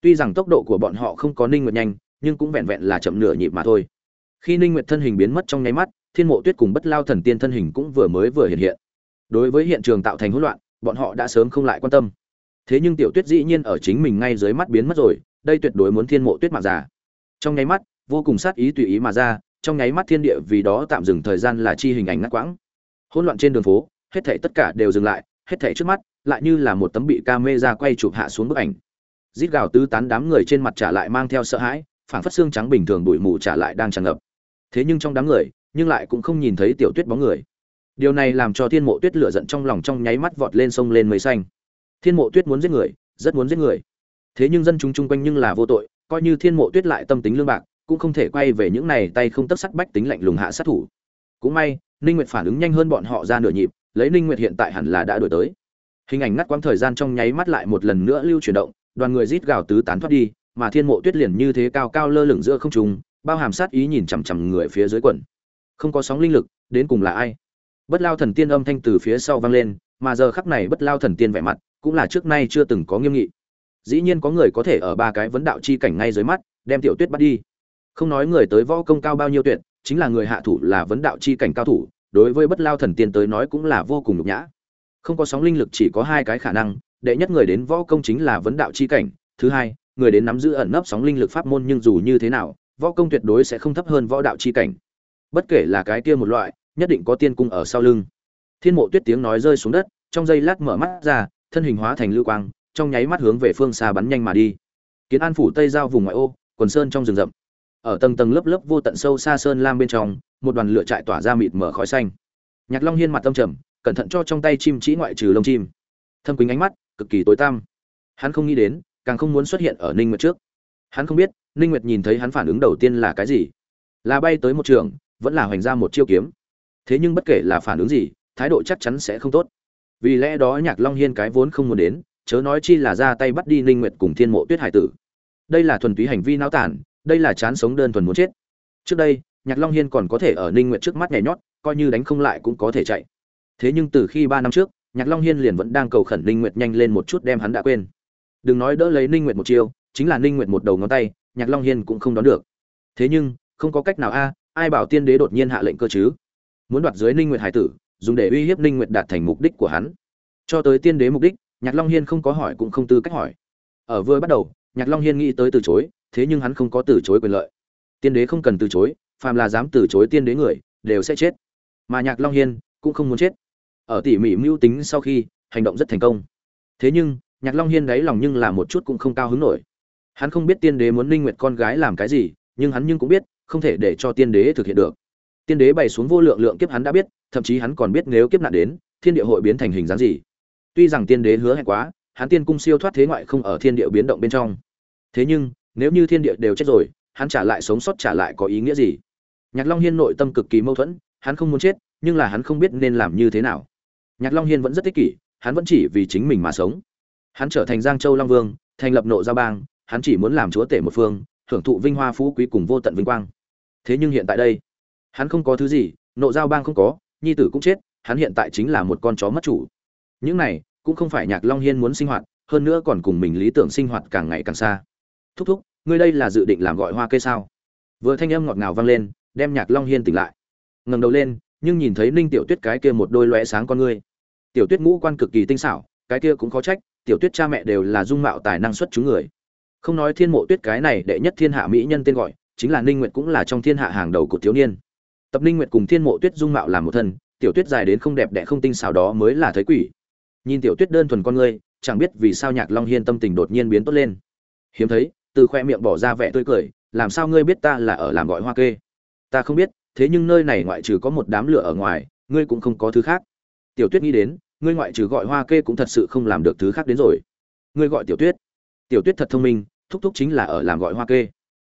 Tuy rằng tốc độ của bọn họ không có ninh nguyệt nhanh, nhưng cũng vẹn vẹn là chậm nửa nhịp mà thôi. Khi ninh nguyệt thân hình biến mất trong nháy mắt, thiên mộ tuyết cùng bất lao thần tiên thân hình cũng vừa mới vừa hiện hiện. Đối với hiện trường tạo thành hỗn loạn, bọn họ đã sớm không lại quan tâm. Thế nhưng tiểu tuyết dĩ nhiên ở chính mình ngay dưới mắt biến mất rồi, đây tuyệt đối muốn thiên mộ tuyết mạng già. Trong nháy mắt, vô cùng sát ý tùy ý mà ra trong nháy mắt thiên địa vì đó tạm dừng thời gian là chi hình ảnh ngắt quãng. Hỗn loạn trên đường phố, hết thảy tất cả đều dừng lại, hết thảy trước mắt, lại như là một tấm bị camera quay chụp hạ xuống bức ảnh. Rít gào tứ tán đám người trên mặt trả lại mang theo sợ hãi phản phất xương trắng bình thường bụi mù trả lại đang tràn ngập. Thế nhưng trong đám người, nhưng lại cũng không nhìn thấy tiểu tuyết bóng người. Điều này làm cho thiên mộ tuyết lửa giận trong lòng trong nháy mắt vọt lên sông lên mây xanh. Thiên mộ tuyết muốn giết người, rất muốn giết người. Thế nhưng dân chúng chung quanh nhưng là vô tội, coi như thiên mộ tuyết lại tâm tính lương bạc cũng không thể quay về những này tay không tấc sắt bách tính lạnh lùng hạ sát thủ. Cũng may, ninh nguyệt phản ứng nhanh hơn bọn họ ra nửa nhịp, lấy ninh nguyệt hiện tại hẳn là đã đuổi tới. Hình ảnh ngắt quãng thời gian trong nháy mắt lại một lần nữa lưu chuyển động, đoàn người rít gào tứ tán thoát đi, mà thiên mộ tuyết liền như thế cao cao lơ lửng giữa không trung, bao hàm sát ý nhìn chằm chằm người phía dưới quần. Không có sóng linh lực, đến cùng là ai? Bất lao thần tiên âm thanh từ phía sau vang lên, mà giờ khắc này bất lao thần tiên vẻ mặt cũng là trước nay chưa từng có nghiêm nghị. Dĩ nhiên có người có thể ở ba cái vấn đạo chi cảnh ngay dưới mắt, đem tiểu tuyết bắt đi không nói người tới võ công cao bao nhiêu tuyệt, chính là người hạ thủ là vấn đạo chi cảnh cao thủ, đối với bất lao thần tiên tới nói cũng là vô cùng nhục nhã. Không có sóng linh lực chỉ có hai cái khả năng, đệ nhất người đến võ công chính là vấn đạo chi cảnh, thứ hai, người đến nắm giữ ẩn nấp sóng linh lực pháp môn nhưng dù như thế nào, võ công tuyệt đối sẽ không thấp hơn võ đạo chi cảnh. Bất kể là cái kia một loại, nhất định có tiên cung ở sau lưng. Thiên mộ tuyết tiếng nói rơi xuống đất, trong giây lát mở mắt ra, thân hình hóa thành lưu quang, trong nháy mắt hướng về phương xa bắn nhanh mà đi. Kiến an phủ tây giao vùng ngoại ô, quần sơn trong rừng rậm ở tầng tầng lớp lớp vô tận sâu xa sơn lam bên trong, một đoàn lửa trại tỏa ra mịt mở khói xanh. Nhạc long hiên mặt tâm trầm, cẩn thận cho trong tay chim chỉ ngoại trừ lông chim. Thâm quỳnh ánh mắt, cực kỳ tối tăm. Hắn không nghĩ đến, càng không muốn xuất hiện ở ninh nguyệt trước. Hắn không biết, ninh nguyệt nhìn thấy hắn phản ứng đầu tiên là cái gì. Là bay tới một trường, vẫn là hoành ra một chiêu kiếm. Thế nhưng bất kể là phản ứng gì, thái độ chắc chắn sẽ không tốt. Vì lẽ đó nhạc long hiên cái vốn không muốn đến, chớ nói chi là ra tay bắt đi ninh nguyệt cùng thiên mộ tuyết hải tử. Đây là thuần túy hành vi náo tản đây là chán sống đơn thuần muốn chết. Trước đây, nhạc long hiên còn có thể ở ninh nguyệt trước mắt nhảy nhót, coi như đánh không lại cũng có thể chạy. Thế nhưng từ khi ba năm trước, nhạc long hiên liền vẫn đang cầu khẩn ninh nguyệt nhanh lên một chút đem hắn đã quên. Đừng nói đỡ lấy ninh nguyệt một chiêu, chính là ninh nguyệt một đầu ngón tay, nhạc long hiên cũng không đón được. Thế nhưng, không có cách nào a, ai bảo tiên đế đột nhiên hạ lệnh cơ chứ? Muốn đoạt dưới ninh nguyệt hải tử, dùng để uy hiếp ninh nguyệt đạt thành mục đích của hắn. Cho tới tiên đế mục đích, nhạc long hiên không có hỏi cũng không tư cách hỏi. Ở vừa bắt đầu, nhạc long hiên nghĩ tới từ chối thế nhưng hắn không có từ chối quyền lợi. Tiên đế không cần từ chối, phàm là dám từ chối tiên đế người, đều sẽ chết. Mà nhạc long hiên cũng không muốn chết. Ở tỉ mỉ mưu tính sau khi, hành động rất thành công. Thế nhưng, nhạc long hiên đáy lòng nhưng là một chút cũng không cao hứng nổi. Hắn không biết tiên đế muốn linh nguyệt con gái làm cái gì, nhưng hắn nhưng cũng biết, không thể để cho tiên đế thực hiện được. Tiên đế bày xuống vô lượng lượng kiếp hắn đã biết, thậm chí hắn còn biết nếu kiếp nạn đến, thiên địa hội biến thành hình dáng gì. Tuy rằng tiên đế hứa hẹn quá, hắn tiên cung siêu thoát thế ngoại không ở thiên địa biến động bên trong. Thế nhưng nếu như thiên địa đều chết rồi, hắn trả lại sống sót trả lại có ý nghĩa gì? Nhạc long hiên nội tâm cực kỳ mâu thuẫn, hắn không muốn chết, nhưng là hắn không biết nên làm như thế nào. Nhạc long hiên vẫn rất tích kỷ, hắn vẫn chỉ vì chính mình mà sống. Hắn trở thành giang châu long vương, thành lập nộ giao bang, hắn chỉ muốn làm chúa tể một phương hưởng thụ vinh hoa phú quý cùng vô tận vinh quang. Thế nhưng hiện tại đây, hắn không có thứ gì nộ giao bang không có, nhi tử cũng chết, hắn hiện tại chính là một con chó mất chủ. Những này, cũng không phải nhạc long hiên muốn sinh hoạt, hơn nữa còn cùng mình lý tưởng sinh hoạt càng ngày càng xa thúc thúc, ngươi đây là dự định làm gọi hoa cây sao? Vừa thanh âm ngọt ngào vang lên, đem nhạc long hiên tỉnh lại. Ngẩng đầu lên, nhưng nhìn thấy ninh tiểu tuyết cái kia một đôi lóe sáng con ngươi. Tiểu tuyết ngũ quan cực kỳ tinh xảo, cái kia cũng khó trách, tiểu tuyết cha mẹ đều là dung mạo tài năng xuất chúng người. Không nói thiên mộ tuyết cái này đệ nhất thiên hạ mỹ nhân tên gọi, chính là ninh nguyệt cũng là trong thiên hạ hàng đầu của thiếu niên. Tập ninh nguyệt cùng thiên mộ tuyết dung mạo làm một thân, tiểu tuyết dài đến không đẹp đẽ không tinh xảo đó mới là thấy quỷ. Nhìn tiểu tuyết đơn thuần con ngươi, chẳng biết vì sao nhạc long hiên tâm tình đột nhiên biến tốt lên. Hiếm thấy từ khoe miệng bỏ ra vẻ tươi cười, làm sao ngươi biết ta là ở làm gọi hoa kê? Ta không biết, thế nhưng nơi này ngoại trừ có một đám lửa ở ngoài, ngươi cũng không có thứ khác. Tiểu tuyết nghĩ đến, ngươi ngoại trừ gọi hoa kê cũng thật sự không làm được thứ khác đến rồi. Ngươi gọi tiểu tuyết? Tiểu tuyết thật thông minh, thúc thúc chính là ở làm gọi hoa kê.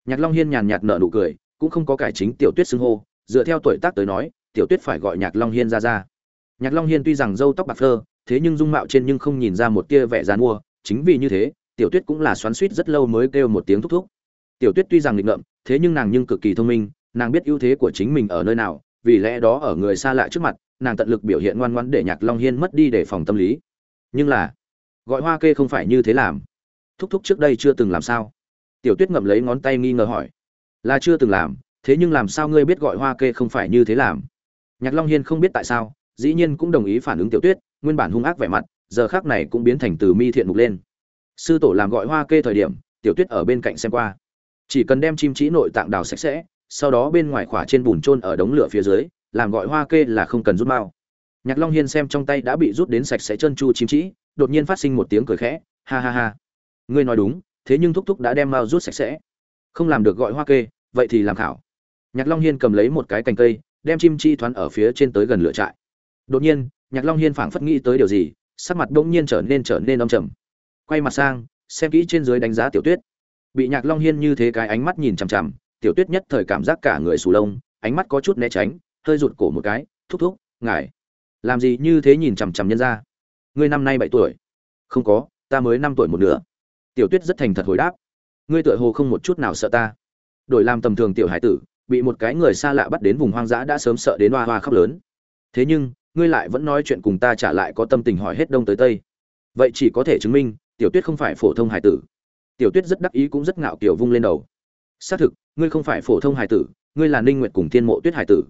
Nhạc long hiên nhàn nhạt nở nụ cười, cũng không có cải chính tiểu tuyết xưng hô, dựa theo tuổi tác tới nói, tiểu tuyết phải gọi nhạc long hiên ra ra. Nhạc long hiên tuy rằng râu tóc bạc phơ, thế nhưng dung mạo trên nhưng không nhìn ra một tia vẻ dàn mua, chính vì như thế tiểu tuyết cũng là xoắn suýt rất lâu mới kêu một tiếng thúc thúc. Tiểu tuyết tuy rằng nghịch ngợm, thế nhưng nàng nhưng cực kỳ thông minh, nàng biết ưu thế của chính mình ở nơi nào, vì lẽ đó ở người xa lạ trước mặt, nàng tận lực biểu hiện ngoan ngoãn để nhạc long hiên mất đi để phòng tâm lý. Nhưng là, gọi hoa kê không phải như thế làm. Thúc thúc trước đây chưa từng làm sao. Tiểu tuyết ngậm lấy ngón tay nghi ngờ hỏi. Là chưa từng làm, thế nhưng làm sao ngươi biết gọi hoa kê không phải như thế làm? Nhạc long hiên không biết tại sao, dĩ nhiên cũng đồng ý phản ứng tiểu tuyết, nguyên bản hung ác vẻ mặt, giờ khác này cũng biến thành từ mi thiện mục lên sư tổ làm gọi hoa kê thời điểm, tiểu tuyết ở bên cạnh xem qua. Chỉ cần đem chim trí nội tạng đào sạch sẽ, sau đó bên ngoài khỏa trên bùn trôn ở đống lửa phía dưới, làm gọi hoa kê là không cần rút mao. Nhạc long hiên xem trong tay đã bị rút đến sạch sẽ chân chu chim trĩ đột nhiên phát sinh một tiếng cười khẽ, ha ha ha. Ngươi nói đúng, thế nhưng thúc thúc đã đem mao rút sạch sẽ. Không làm được gọi hoa kê, vậy thì làm khảo. Nhạc long hiên cầm lấy một cái cành cây, đem chim chi thoáng ở phía trên tới gần lửa trại. Đột nhiên, nhạc long hiên phảng phất nghĩ tới điều gì, sắc mặt bỗng nhiên trở nên trở nên âm trầm quay mặt sang, xem kỹ trên dưới đánh giá tiểu tuyết. Bị nhạc long hiên như thế cái ánh mắt nhìn chằm chằm, tiểu tuyết nhất thời cảm giác cả người sù lông, ánh mắt có chút né tránh, hơi rụt cổ một cái, thúc thúc, ngài, làm gì như thế nhìn chằm chằm nhân ra ngươi năm nay bảy tuổi. Không có, ta mới năm tuổi một nửa. Tiểu tuyết rất thành thật hồi đáp. Ngươi tựa hồ không một chút nào sợ ta. Đổi làm tầm thường tiểu hải tử, bị một cái người xa lạ bắt đến vùng hoang dã đã sớm sợ đến hoa hoa khóc lớn. Thế nhưng, ngươi lại vẫn nói chuyện cùng ta trả lại có tâm tình hỏi hết đông tới tây. Vậy chỉ có thể chứng minh tiểu tuyết không phải phổ thông hải tử. Tiểu tuyết rất đắc ý cũng rất ngạo kiểu vung lên đầu. Xác thực, ngươi không phải phổ thông hải tử, ngươi là ninh nguyệt cùng thiên mộ tuyết hải tử.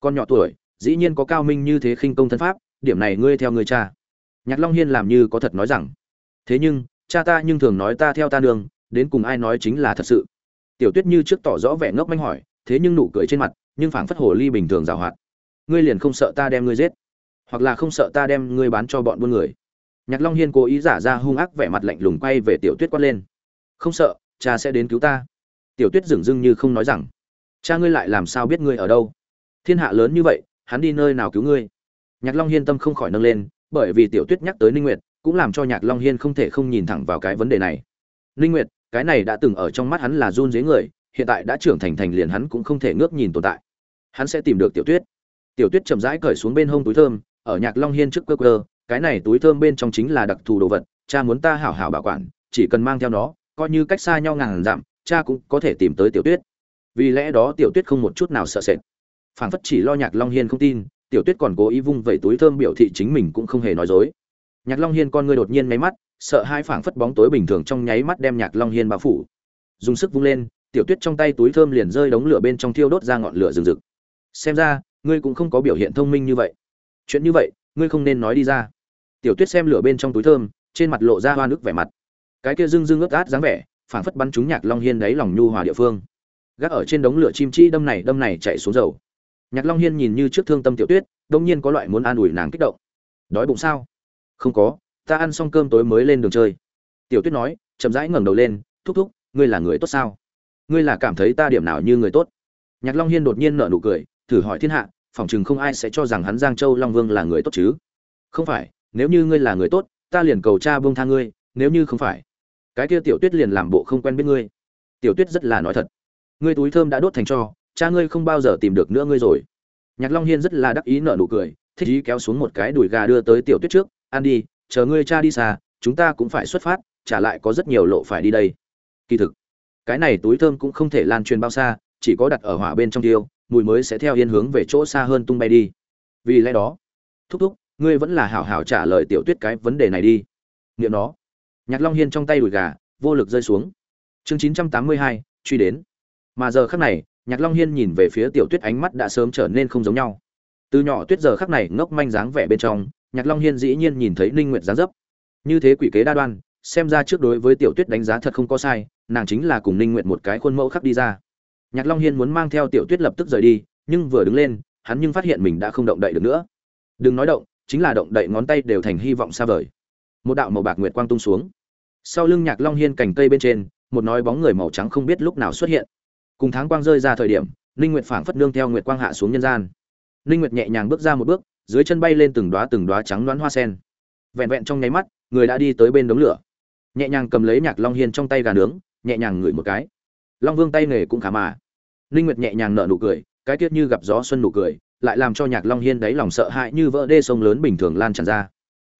Con nhỏ tuổi, dĩ nhiên có cao minh như thế khinh công thân pháp, điểm này ngươi theo ngươi cha. Nhạc long hiên làm như có thật nói rằng. Thế nhưng, cha ta nhưng thường nói ta theo ta nương đến cùng ai nói chính là thật sự. Tiểu tuyết như trước tỏ rõ vẻ ngốc manh hỏi, thế nhưng nụ cười trên mặt, nhưng phảng phất hồ ly bình thường giảo hoạt. Ngươi liền không sợ ta đem ngươi giết, hoặc là không sợ ta đem ngươi bán cho bọn buôn người nhạc long hiên cố ý giả ra hung ác vẻ mặt lạnh lùng quay về tiểu tuyết quát lên. Không sợ, cha sẽ đến cứu ta. Tiểu tuyết dửng dưng như không nói rằng. Cha ngươi lại làm sao biết ngươi ở đâu? Thiên hạ lớn như vậy, hắn đi nơi nào cứu ngươi? Nhạc long hiên tâm không khỏi nâng lên, bởi vì tiểu tuyết nhắc tới ninh nguyệt, cũng làm cho nhạc long hiên không thể không nhìn thẳng vào cái vấn đề này. Ninh nguyệt, cái này đã từng ở trong mắt hắn là run dế người, hiện tại đã trưởng thành thành liền hắn cũng không thể ngước nhìn tồn tại. Hắn sẽ tìm được tiểu tuyết. Tiểu tuyết chậm rãi cởi xuống bên hông túi thơm, ở nhạc long hiên trước cơ cơ cái này túi thơm bên trong chính là đặc thù đồ vật, cha muốn ta hảo hảo bảo quản, chỉ cần mang theo nó, coi như cách xa nhau ngàn dặm, cha cũng có thể tìm tới tiểu tuyết. Vì lẽ đó tiểu tuyết không một chút nào sợ sệt. Phảng phất chỉ lo nhạc long hiên không tin, tiểu tuyết còn cố ý vung vẩy túi thơm biểu thị chính mình cũng không hề nói dối. Nhạc long hiên con ngươi đột nhiên nháy mắt, sợ hai phảng phất bóng tối bình thường trong nháy mắt đem nhạc long hiên bao phủ. Dùng sức vung lên, tiểu tuyết trong tay túi thơm liền rơi đống lửa bên trong thiêu đốt ra ngọn lửa rừng rực. Xem ra, ngươi cũng không có biểu hiện thông minh như vậy. Chuyện như vậy, ngươi không nên nói đi ra tiểu tuyết xem lửa bên trong túi thơm, trên mặt lộ ra hoa nước vẻ mặt. Cái kia dưng dưng ướt át dáng vẻ, phảng phất bắn trúng nhạc long hiên đáy lòng nhu hòa địa phương. Gác ở trên đống lửa chim chi đâm này đâm này chạy xuống dầu. Nhạc long hiên nhìn như trước thương tâm tiểu tuyết đông nhiên có loại muốn an ủi nàng kích động. Đói bụng sao? Không có, ta ăn xong cơm tối mới lên đường chơi. Tiểu tuyết nói, chậm rãi ngẩng đầu lên, thúc thúc, ngươi là người tốt sao? Ngươi là cảm thấy ta điểm nào như người tốt? Nhạc long hiên đột nhiên nở nụ cười, thử hỏi thiên hạ phỏng chừng không ai sẽ cho rằng hắn giang châu long vương là người tốt chứ? Không phải nếu như ngươi là người tốt, ta liền cầu cha buông tha ngươi, nếu như không phải. Cái kia tiểu tuyết liền làm bộ không quen biết ngươi. Tiểu tuyết rất là nói thật. Ngươi túi thơm đã đốt thành cho, cha ngươi không bao giờ tìm được nữa ngươi rồi. Nhạc long hiên rất là đắc ý nở nụ cười, thích ý kéo xuống một cái đùi gà đưa tới tiểu tuyết trước ăn đi, chờ ngươi cha đi xa, chúng ta cũng phải xuất phát, trả lại có rất nhiều lộ phải đi đây. Kỳ thực, cái này túi thơm cũng không thể lan truyền bao xa, chỉ có đặt ở hỏa bên trong tiêu, mùi mới sẽ theo yên hướng về chỗ xa hơn tung bay đi. Vì lẽ đó, thúc thúc ngươi vẫn là hảo hảo trả lời tiểu tuyết cái vấn đề này đi. Nghiệm nó. Nhạc long hiên trong tay đùi gà, vô lực rơi xuống. Chương chín trăm tám mươi hai, truy đến. Mà giờ khắc này, nhạc long hiên nhìn về phía tiểu tuyết ánh mắt đã sớm trở nên không giống nhau. Từ nhỏ tuyết giờ khắc này ngốc manh dáng vẻ bên trong, nhạc long hiên dĩ nhiên nhìn thấy ninh nguyệt dáng dấp. Như thế quỷ kế đa đoan, xem ra trước đối với tiểu tuyết đánh giá thật không có sai, nàng chính là cùng ninh nguyệt một cái khuôn mẫu khắc đi ra. Nhạc long hiên muốn mang theo tiểu tuyết lập tức rời đi, nhưng vừa đứng lên, hắn nhưng phát hiện mình đã không động đậy được nữa. Đừng nói động chính là động đậy ngón tay đều thành hy vọng xa vời. Một đạo màu bạc nguyệt quang tung xuống. Sau lưng nhạc long hiên cành cây bên trên, một nói bóng người màu trắng không biết lúc nào xuất hiện. Cùng tháng quang rơi ra thời điểm, ninh nguyệt phảng phất nương theo nguyệt quang hạ xuống nhân gian. Ninh nguyệt nhẹ nhàng bước ra một bước, dưới chân bay lên từng đóa từng đóa trắng đoán hoa sen. Vẹn vẹn trong nháy mắt, người đã đi tới bên đống lửa. Nhẹ nhàng cầm lấy nhạc long hiên trong tay gà nướng, nhẹ nhàng ngửi một cái. Long vương tay nghề cũng khá mà. Ninh nguyệt nhẹ nhàng nở nụ cười, cái tiết như gặp gió xuân nụ cười lại làm cho nhạc long hiên đáy lòng sợ hãi như vỡ đê sông lớn bình thường lan tràn ra.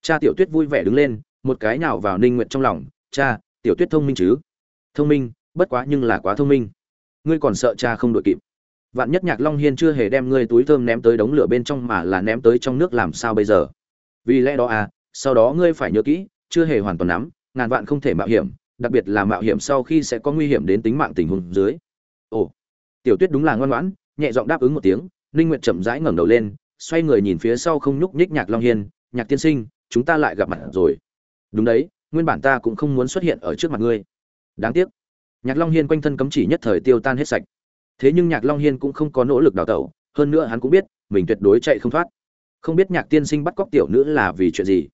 Cha tiểu tuyết vui vẻ đứng lên, một cái nào vào ninh nguyệt trong lòng. Cha, tiểu tuyết thông minh chứ? Thông minh, bất quá nhưng là quá thông minh. Ngươi còn sợ cha không đội kịp. Vạn nhất nhạc long hiên chưa hề đem ngươi túi thơm ném tới đống lửa bên trong mà là ném tới trong nước làm sao bây giờ? Vì lẽ đó à sau đó ngươi phải nhớ kỹ, chưa hề hoàn toàn nắm, ngàn vạn không thể mạo hiểm, đặc biệt là mạo hiểm sau khi sẽ có nguy hiểm đến tính mạng tình huống dưới. Ồ. Tiểu tuyết đúng là ngoan ngoãn, nhẹ giọng đáp ứng một tiếng ninh nguyệt chậm rãi ngẩng đầu lên, xoay người nhìn phía sau không nhúc nhích nhạc long hiên, nhạc tiên sinh, chúng ta lại gặp mặt rồi. Đúng đấy, nguyên bản ta cũng không muốn xuất hiện ở trước mặt ngươi. Đáng tiếc. Nhạc long hiên quanh thân cấm chỉ nhất thời tiêu tan hết sạch. Thế nhưng nhạc long hiên cũng không có nỗ lực đào tẩu, hơn nữa hắn cũng biết, mình tuyệt đối chạy không thoát. Không biết nhạc tiên sinh bắt cóc tiểu nữ là vì chuyện gì.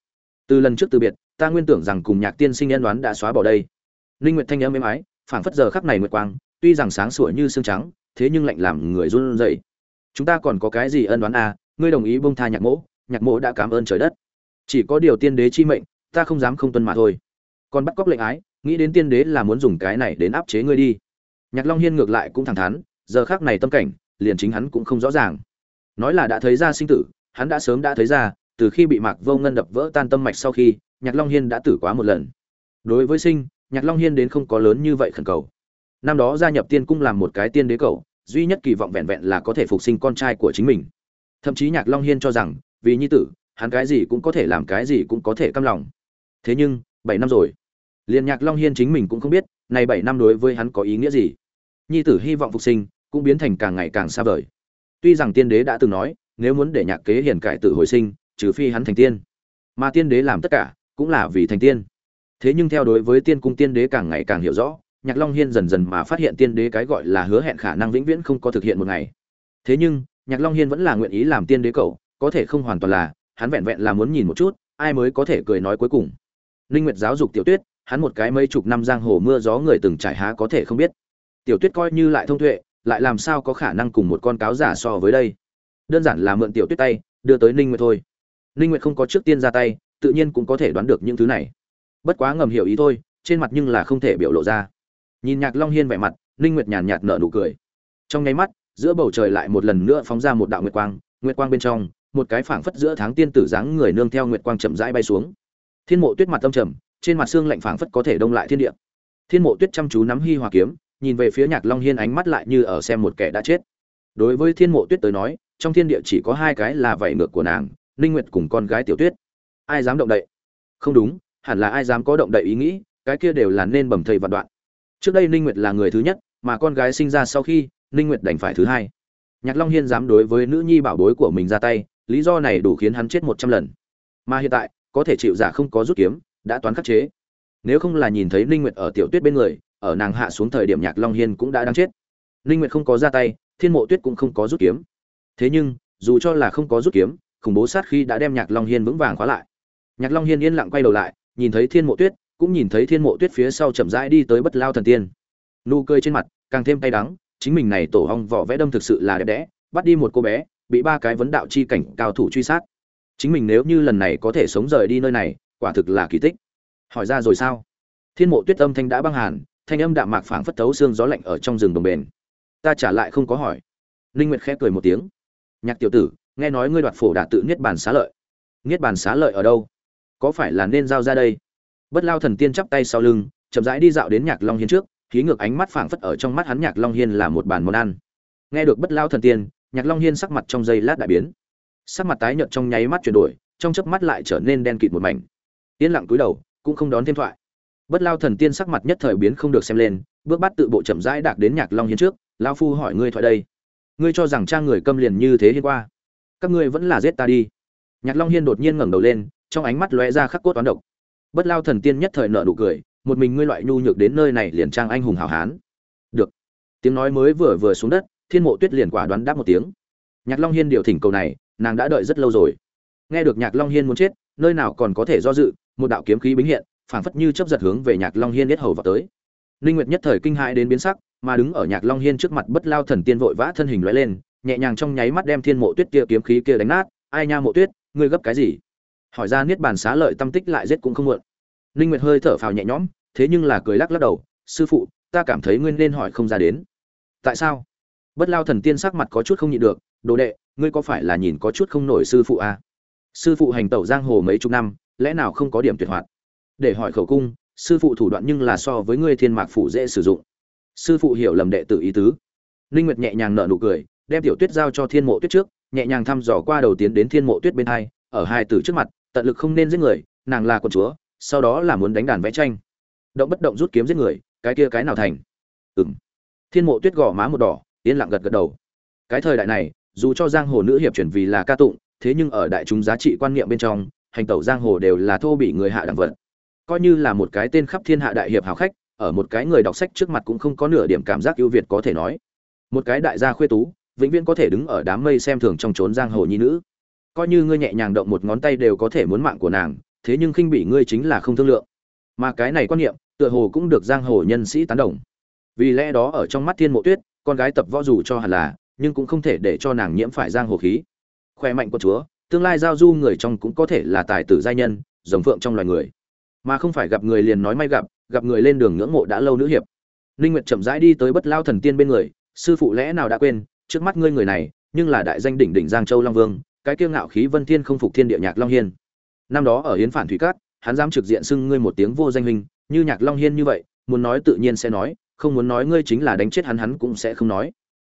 Từ lần trước từ biệt, ta nguyên tưởng rằng cùng nhạc tiên sinh ân đoán đã xóa bỏ đây. Ninh nguyệt thanh âm êm ái, phảng phất giờ khắc này nguyệt quang, tuy rằng sáng sủa như xương trắng, thế nhưng lạnh làm người run rẩy chúng ta còn có cái gì ân đoán à ngươi đồng ý bông tha nhạc mỗ nhạc mỗ đã cảm ơn trời đất. Chỉ có điều tiên đế chi mệnh, ta không dám không tuân mà thôi. Còn bắt cóc lệnh ái, nghĩ đến tiên đế là muốn dùng cái này đến áp chế ngươi đi. Nhạc long hiên ngược lại cũng thẳng thắn, giờ khác này tâm cảnh, liền chính hắn cũng không rõ ràng. Nói là đã thấy ra sinh tử, hắn đã sớm đã thấy ra, từ khi bị mạc vô ngân đập vỡ tan tâm mạch sau khi, nhạc long hiên đã tử quá một lần. Đối với sinh, nhạc long hiên đến không có lớn như vậy khẩn cầu. Năm đó gia nhập tiên cung làm một cái tiên đế cầu duy nhất kỳ vọng vẹn vẹn là có thể phục sinh con trai của chính mình. Thậm chí nhạc long hiên cho rằng, vì nhi tử, hắn cái gì cũng có thể làm, cái gì cũng có thể căm lòng. Thế nhưng, bảy năm rồi, liền nhạc long hiên chính mình cũng không biết, này bảy năm đối với hắn có ý nghĩa gì. Nhi tử hy vọng phục sinh, cũng biến thành càng ngày càng xa vời. Tuy rằng tiên đế đã từng nói, nếu muốn để nhạc kế hiền cải tự hồi sinh, trừ phi hắn thành tiên. Mà tiên đế làm tất cả, cũng là vì thành tiên. Thế nhưng theo đối với tiên cung tiên đế càng ngày càng hiểu rõ nhạc long hiên dần dần mà phát hiện tiên đế cái gọi là hứa hẹn khả năng vĩnh viễn không có thực hiện một ngày. Thế nhưng, nhạc long hiên vẫn là nguyện ý làm tiên đế cậu, có thể không hoàn toàn là, hắn vẹn vẹn là muốn nhìn một chút, ai mới có thể cười nói cuối cùng. Ninh nguyệt giáo dục tiểu tuyết, hắn một cái mấy chục năm giang hồ mưa gió người từng trải há có thể không biết. Tiểu tuyết coi như lại thông tuệ, lại làm sao có khả năng cùng một con cáo giả so với đây? Đơn giản là mượn tiểu tuyết tay, đưa tới ninh nguyệt thôi. Ninh nguyệt không có trước tiên ra tay, tự nhiên cũng có thể đoán được những thứ này. Bất quá ngầm hiểu ý thôi, trên mặt nhưng là không thể biểu lộ ra nhìn nhạc long hiên vẻ mặt, ninh nguyệt nhàn nhạt nở nụ cười. Trong nháy mắt, giữa bầu trời lại một lần nữa phóng ra một đạo nguyệt quang nguyệt quang bên trong, một cái phảng phất giữa tháng tiên tử dáng người nương theo nguyệt quang chậm rãi bay xuống. Thiên mộ tuyết mặt tâm trầm, trên mặt xương lạnh phảng phất có thể đông lại thiên địa. Thiên mộ tuyết chăm chú nắm hi hòa kiếm, nhìn về phía nhạc long hiên ánh mắt lại như ở xem một kẻ đã chết. Đối với thiên mộ tuyết tới nói, trong thiên địa chỉ có hai cái là vảy ngược của nàng, ninh nguyệt cùng con gái tiểu tuyết. Ai dám động đậy? Không đúng, hẳn là ai dám có động đậy ý nghĩ, cái kia đều là nên bầm thầy vạn đoạn trước đây ninh nguyệt là người thứ nhất, mà con gái sinh ra sau khi, ninh nguyệt đành phải thứ hai. Nhạc long hiên dám đối với nữ nhi bảo bối của mình ra tay, lý do này đủ khiến hắn chết một trăm lần. Mà hiện tại, có thể chịu giả không có rút kiếm, đã toán khắc chế. Nếu không là nhìn thấy ninh nguyệt ở tiểu tuyết bên người, ở nàng hạ xuống thời điểm nhạc long hiên cũng đã đang chết. Ninh nguyệt không có ra tay, thiên mộ tuyết cũng không có rút kiếm. Thế nhưng, dù cho là không có rút kiếm, khủng bố sát khi đã đem nhạc long hiên vững vàng khóa lại. Nhạc long hiên yên lặng quay đầu lại, nhìn thấy thiên mộ tuyết cũng nhìn thấy thiên mộ tuyết phía sau chậm rãi đi tới bất lao thần tiên. Nụ cười trên mặt, càng thêm cay đắng, chính mình này tổ hong vỏ vẽ đâm thực sự là đẹp đẽ, bắt đi một cô bé, bị ba cái vấn đạo chi cảnh cao thủ truy sát. Chính mình nếu như lần này có thể sống rời đi nơi này, quả thực là kỳ tích. Hỏi ra rồi sao? Thiên mộ tuyết âm thanh đã băng hàn, thanh âm đạm mạc phảng phất thấu xương gió lạnh ở trong rừng đồng bền. Ta trả lại không có hỏi. Linh nguyệt khẽ cười một tiếng. Nhạc tiểu tử, nghe nói ngươi đoạt phổ đả tự niết bàn xá lợi. Niết bàn xá lợi ở đâu? Có phải là nên giao ra đây? Bất lao thần tiên chắp tay sau lưng, chậm rãi đi dạo đến nhạc long hiên trước, khí ngược ánh mắt phảng phất ở trong mắt hắn nhạc long hiên là một bàn món ăn. Nghe được bất lao thần tiên, nhạc long hiên sắc mặt trong giây lát đại biến. Sắc mặt tái nhợt trong nháy mắt chuyển đổi, trong chớp mắt lại trở nên đen kịt một mảnh. Yên lặng cúi đầu, cũng không đón thêm thoại. Bất lao thần tiên sắc mặt nhất thời biến không được xem lên, bước bắt tự bộ chậm rãi đạc đến nhạc long hiên trước lao phu hỏi ngươi thoại đây. Ngươi cho rằng trang người câm liền như thế hiên qua. Các ngươi vẫn là giết ta đi. Nhạc long hiên đột nhiên ngẩng đầu lên, trong ánh mắt lóe ra khắc cốt toán độc bất lao thần tiên nhất thời nợ nụ cười, một mình ngươi loại nhu nhược đến nơi này liền trang anh hùng hảo hán. Được. Tiếng nói mới vừa vừa xuống đất, thiên mộ tuyết liền quả đoán đáp một tiếng. Nhạc long hiên điều thỉnh cầu này, nàng đã đợi rất lâu rồi. Nghe được nhạc long hiên muốn chết, nơi nào còn có thể do dự, một đạo kiếm khí bính hiện, phảng phất như chấp giật hướng về nhạc long hiên biết hầu vào tới. Ninh nguyệt nhất thời kinh hãi đến biến sắc, mà đứng ở nhạc long hiên trước mặt bất lao thần tiên vội vã thân hình lóe lên, nhẹ nhàng trong nháy mắt đem thiên mộ tuyết kia kiếm khí kia đánh nát. Ai nha mộ tuyết, ngươi gấp cái gì? Hỏi ra niết bàn xá lợi tâm tích lại giết cũng không muộn. Ninh nguyệt hơi thở phào nhẹ nhõm, thế nhưng là cười lắc lắc đầu, sư phụ, ta cảm thấy ngươi nên hỏi không ra đến. Tại sao? Bất lao thần tiên sắc mặt có chút không nhịn được, đồ đệ, ngươi có phải là nhìn có chút không nổi sư phụ à? sư phụ hành tẩu giang hồ mấy chục năm, lẽ nào không có điểm tuyệt hoạt? Để hỏi khẩu cung, sư phụ thủ đoạn nhưng là so với ngươi thiên mạc phủ dễ sử dụng. Sư phụ hiểu lầm đệ tử ý tứ. Ninh nguyệt nhẹ nhàng nở nụ cười, đem tiểu tuyết giao cho thiên mộ tuyết trước, nhẹ nhàng thăm dò qua đầu tiến đến thiên mộ tuyết bên hai, ở hai tử trước mặt tận lực không nên giết người, nàng là con chúa, sau đó là muốn đánh đàn vẽ tranh. Động bất động rút kiếm giết người, cái kia cái nào thành? Ừm. Thiên mộ tuyết gò má một đỏ, yên lặng gật gật đầu. Cái thời đại này, dù cho giang hồ nữ hiệp chuyển vì là ca tụng, thế nhưng ở đại chúng giá trị quan niệm bên trong, hành tẩu giang hồ đều là thô bị người hạ đẳng vật. Coi như là một cái tên khắp thiên hạ đại hiệp hào khách, ở một cái người đọc sách trước mặt cũng không có nửa điểm cảm giác ưu việt có thể nói. Một cái đại gia khuê tú, vĩnh viễn có thể đứng ở đám mây xem thường trong trốn giang hồ nhi nữ coi như ngươi nhẹ nhàng động một ngón tay đều có thể muốn mạng của nàng, thế nhưng khinh bị ngươi chính là không thương lượng. Mà cái này quan niệm, tựa hồ cũng được giang hồ nhân sĩ tán đồng. Vì lẽ đó ở trong mắt thiên mộ tuyết, con gái tập võ dù cho hẳn là, nhưng cũng không thể để cho nàng nhiễm phải giang hồ khí. Khỏe mạnh của chúa, tương lai giao du người trong cũng có thể là tài tử giai nhân giống phượng trong loài người. Mà không phải gặp người liền nói may gặp gặp người lên đường ngưỡng mộ đã lâu nữ hiệp. Ninh nguyệt chậm rãi đi tới bất lao thần tiên bên người, sư phụ lẽ nào đã quên, trước mắt ngươi người này, nhưng là đại danh đỉnh đỉnh giang châu long vương cái kiêu ngạo khí vân thiên không phục thiên địa nhạc long hiên. Năm đó ở hiến phản thủy cát, hắn dám trực diện xưng ngươi một tiếng vô danh huynh, như nhạc long hiên như vậy, muốn nói tự nhiên sẽ nói, không muốn nói ngươi chính là đánh chết hắn hắn cũng sẽ không nói.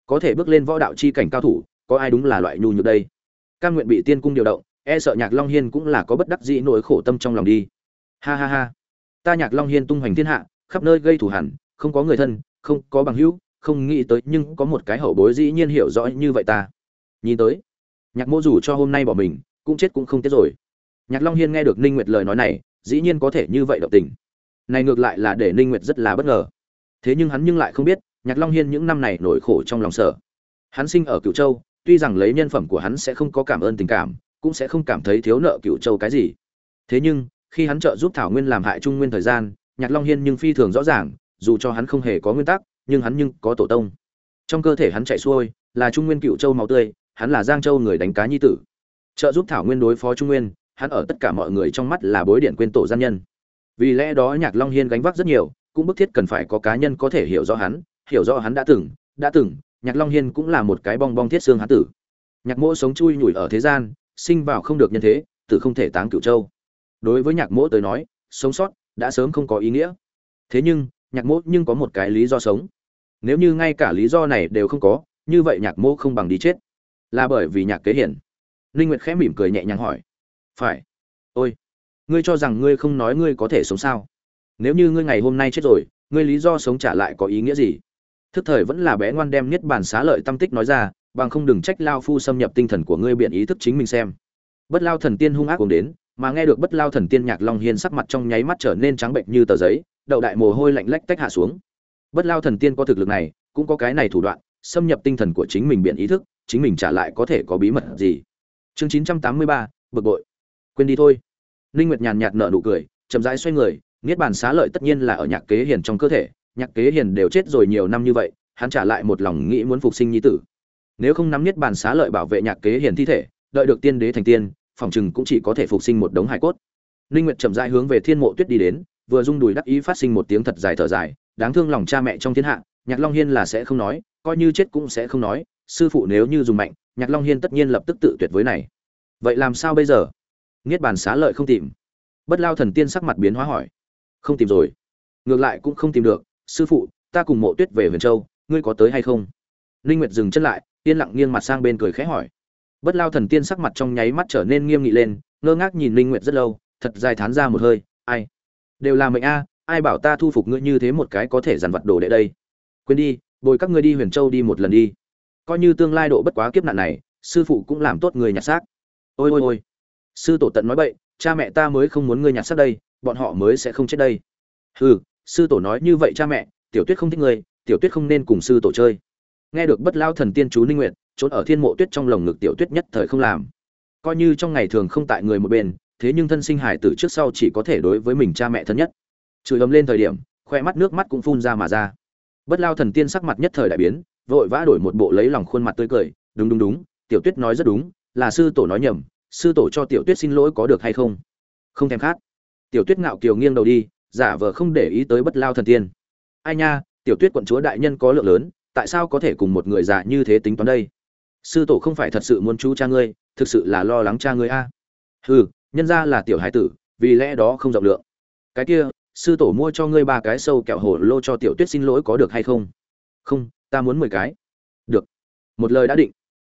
Có thể bước lên võ đạo chi cảnh cao thủ, có ai đúng là loại nhu nhược đây? Cam nguyện bị tiên cung điều động e sợ nhạc long hiên cũng là có bất đắc dĩ nỗi khổ tâm trong lòng đi. Ha ha ha. Ta nhạc long hiên tung hoành thiên hạ, khắp nơi gây thù hẳn không có người thân, không có bằng hữu, không nghĩ tới nhưng có một cái hậu bối dĩ nhiên hiểu rõ như vậy ta. Nhìn tới nhạc mô dù cho hôm nay bỏ mình, cũng chết cũng không tiếc rồi. Nhạc long hiên nghe được ninh nguyệt lời nói này, dĩ nhiên có thể như vậy động tình. Này ngược lại là để ninh nguyệt rất là bất ngờ. Thế nhưng hắn nhưng lại không biết, nhạc long hiên những năm này nổi khổ trong lòng sở hắn sinh ở cựu châu, tuy rằng lấy nhân phẩm của hắn sẽ không có cảm ơn tình cảm, cũng sẽ không cảm thấy thiếu nợ cựu châu cái gì. Thế nhưng, khi hắn trợ giúp thảo nguyên làm hại trung nguyên thời gian, nhạc long hiên nhưng phi thường rõ ràng, dù cho hắn không hề có nguyên tắc, nhưng hắn nhưng có tổ tông. Trong cơ thể hắn chạy xuôi, là trung nguyên cựu châu máu tươi hắn là giang châu người đánh cá nhi tử. Trợ giúp thảo nguyên đối phó trung nguyên, hắn ở tất cả mọi người trong mắt là bối điện quên tổ gian nhân. Vì lẽ đó nhạc long hiên gánh vác rất nhiều, cũng bức thiết cần phải có cá nhân có thể hiểu rõ hắn, hiểu rõ hắn đã từng đã từng, nhạc long hiên cũng là một cái bong bong thiết xương hán tử. Nhạc mỗ sống chui nhủi ở thế gian, sinh vào không được nhân thế, tử không thể táng cửu châu. Đối với nhạc mỗ tới nói, sống sót đã sớm không có ý nghĩa. Thế nhưng, nhạc mỗ nhưng có một cái lý do sống. Nếu như ngay cả lý do này đều không có, như vậy nhạc mỗ không bằng đi chết là bởi vì nhạc kế hiển. Ninh nguyệt khẽ mỉm cười nhẹ nhàng hỏi. Phải. Ôi. Ngươi cho rằng ngươi không nói ngươi có thể sống sao? Nếu như ngươi ngày hôm nay chết rồi, ngươi lý do sống trả lại có ý nghĩa gì? Thức thời vẫn là bé ngoan đem nhất bản xá lợi tâm tích nói ra, bằng không đừng trách lao phu xâm nhập tinh thần của ngươi biện ý thức chính mình xem. Bất lao thần tiên hung ác cùng đến, mà nghe được bất lao thần tiên nhạc long hiên sắc mặt trong nháy mắt trở nên trắng bệnh như tờ giấy, đậu đại mồ hôi lạnh lách tách hạ xuống. Bất lao thần tiên có thực lực này, cũng có cái này thủ đoạn, xâm nhập tinh thần của chính mình biện ý thức chính mình trả lại có thể có bí mật gì. Chương chín trăm tám mươi ba, bực bội. Quên đi thôi. Ninh nguyệt nhàn nhạt nở nụ cười, chậm rãi xoay người, niết bàn xá lợi tất nhiên là ở nhạc kế hiền trong cơ thể, nhạc kế hiền đều chết rồi nhiều năm như vậy, hắn trả lại một lòng nghĩ muốn phục sinh nhi tử. Nếu không nắm niết bàn xá lợi bảo vệ nhạc kế hiền thi thể, đợi được tiên đế thành tiên, phòng chừng cũng chỉ có thể phục sinh một đống hải cốt. Ninh nguyệt chậm rãi hướng về thiên mộ tuyết đi đến, vừa rung đùi đắc ý phát sinh một tiếng thật dài thở dài, đáng thương lòng cha mẹ trong thiên hạ, nhạc long hiên là sẽ không nói, coi như chết cũng sẽ không nói sư phụ nếu như dùng mạnh, nhạc long hiên tất nhiên lập tức tự tuyệt với này. Vậy làm sao bây giờ? Niết bàn xá lợi không tìm. Bất lao thần tiên sắc mặt biến hóa hỏi. Không tìm rồi. Ngược lại cũng không tìm được. Sư phụ, ta cùng mộ tuyết về huyền châu, ngươi có tới hay không? Linh nguyệt dừng chân lại, yên lặng nghiêng mặt sang bên cười khẽ hỏi. Bất lao thần tiên sắc mặt trong nháy mắt trở nên nghiêm nghị lên, ngơ ngác nhìn linh nguyệt rất lâu, thật dài thán ra một hơi, ai? Đều là mệnh a, ai bảo ta thu phục ngươi như thế một cái có thể dằn vặt đồ đệ đây? Quên đi, bồi các ngươi đi huyền châu đi một lần đi coi như tương lai độ bất quá kiếp nạn này, sư phụ cũng làm tốt người nhặt xác. Ôi ôi ôi. Sư tổ tận nói bậy, cha mẹ ta mới không muốn ngươi nhặt xác đây, bọn họ mới sẽ không chết đây. Ừ sư tổ nói như vậy cha mẹ, tiểu tuyết không thích ngươi tiểu tuyết không nên cùng sư tổ chơi. Nghe được bất lao thần tiên chú ninh nguyện trốn ở thiên mộ tuyết trong lồng ngực tiểu tuyết nhất thời không làm. Coi như trong ngày thường không tại người một bên, thế nhưng thân sinh hải tử trước sau chỉ có thể đối với mình cha mẹ thân nhất. Chửi ấm lên thời điểm, khoe mắt nước mắt cũng phun ra mà ra. Bất lao thần tiên sắc mặt nhất thời đại biến vội vã đổi một bộ lấy lòng khuôn mặt tươi cười, đúng đúng đúng, tiểu tuyết nói rất đúng, là sư tổ nói nhầm, sư tổ cho tiểu tuyết xin lỗi có được hay không? Không thèm khát. Tiểu tuyết ngạo kiều nghiêng đầu đi, giả vờ không để ý tới bất lao thần tiên. Ai nha, tiểu tuyết quận chúa đại nhân có lượng lớn, tại sao có thể cùng một người già như thế tính toán đây? Sư tổ không phải thật sự muốn chú cha ngươi, thực sự là lo lắng cha ngươi a. À. hừ, nhân ra là tiểu hải tử, vì lẽ đó không rộng lượng. Cái kia, sư tổ mua cho ngươi ba cái sâu kẹo hổ lô cho tiểu tuyết xin lỗi có được hay không? Không ta muốn mười cái. Được. Một lời đã định.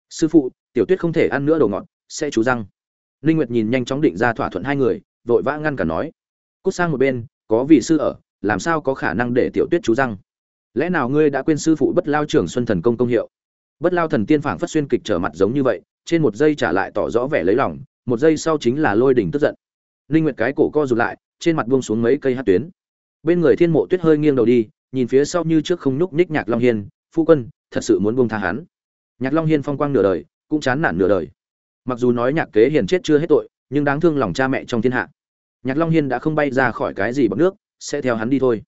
Sư phụ, tiểu tuyết không thể ăn nữa đồ ngọt, sẽ chú răng. Ninh nguyệt nhìn nhanh chóng định ra thỏa thuận hai người, vội vã ngăn cả nói. Cút sang một bên, có vị sư ở, làm sao có khả năng để tiểu tuyết chú răng? Lẽ nào ngươi đã quên sư phụ bất lao trưởng xuân thần công công hiệu? Bất lao thần tiên phảng phất xuyên kịch trở mặt giống như vậy, trên một giây trả lại tỏ rõ vẻ lấy lòng, một giây sau chính là lôi đỉnh tức giận. Linh nguyệt cái cổ co rụt lại, trên mặt buông xuống mấy cây hát tuyến. Bên người thiên mộ tuyết hơi nghiêng đầu đi, nhìn phía sau như trước không nhúc nhích nhạc long hiên phu quân, thật sự muốn buông tha hắn. Nhạc long hiên phong quang nửa đời, cũng chán nản nửa đời. Mặc dù nói nhạc kế hiền chết chưa hết tội, nhưng đáng thương lòng cha mẹ trong thiên hạ. Nhạc long hiên đã không bay ra khỏi cái gì bằng nước, sẽ theo hắn đi thôi.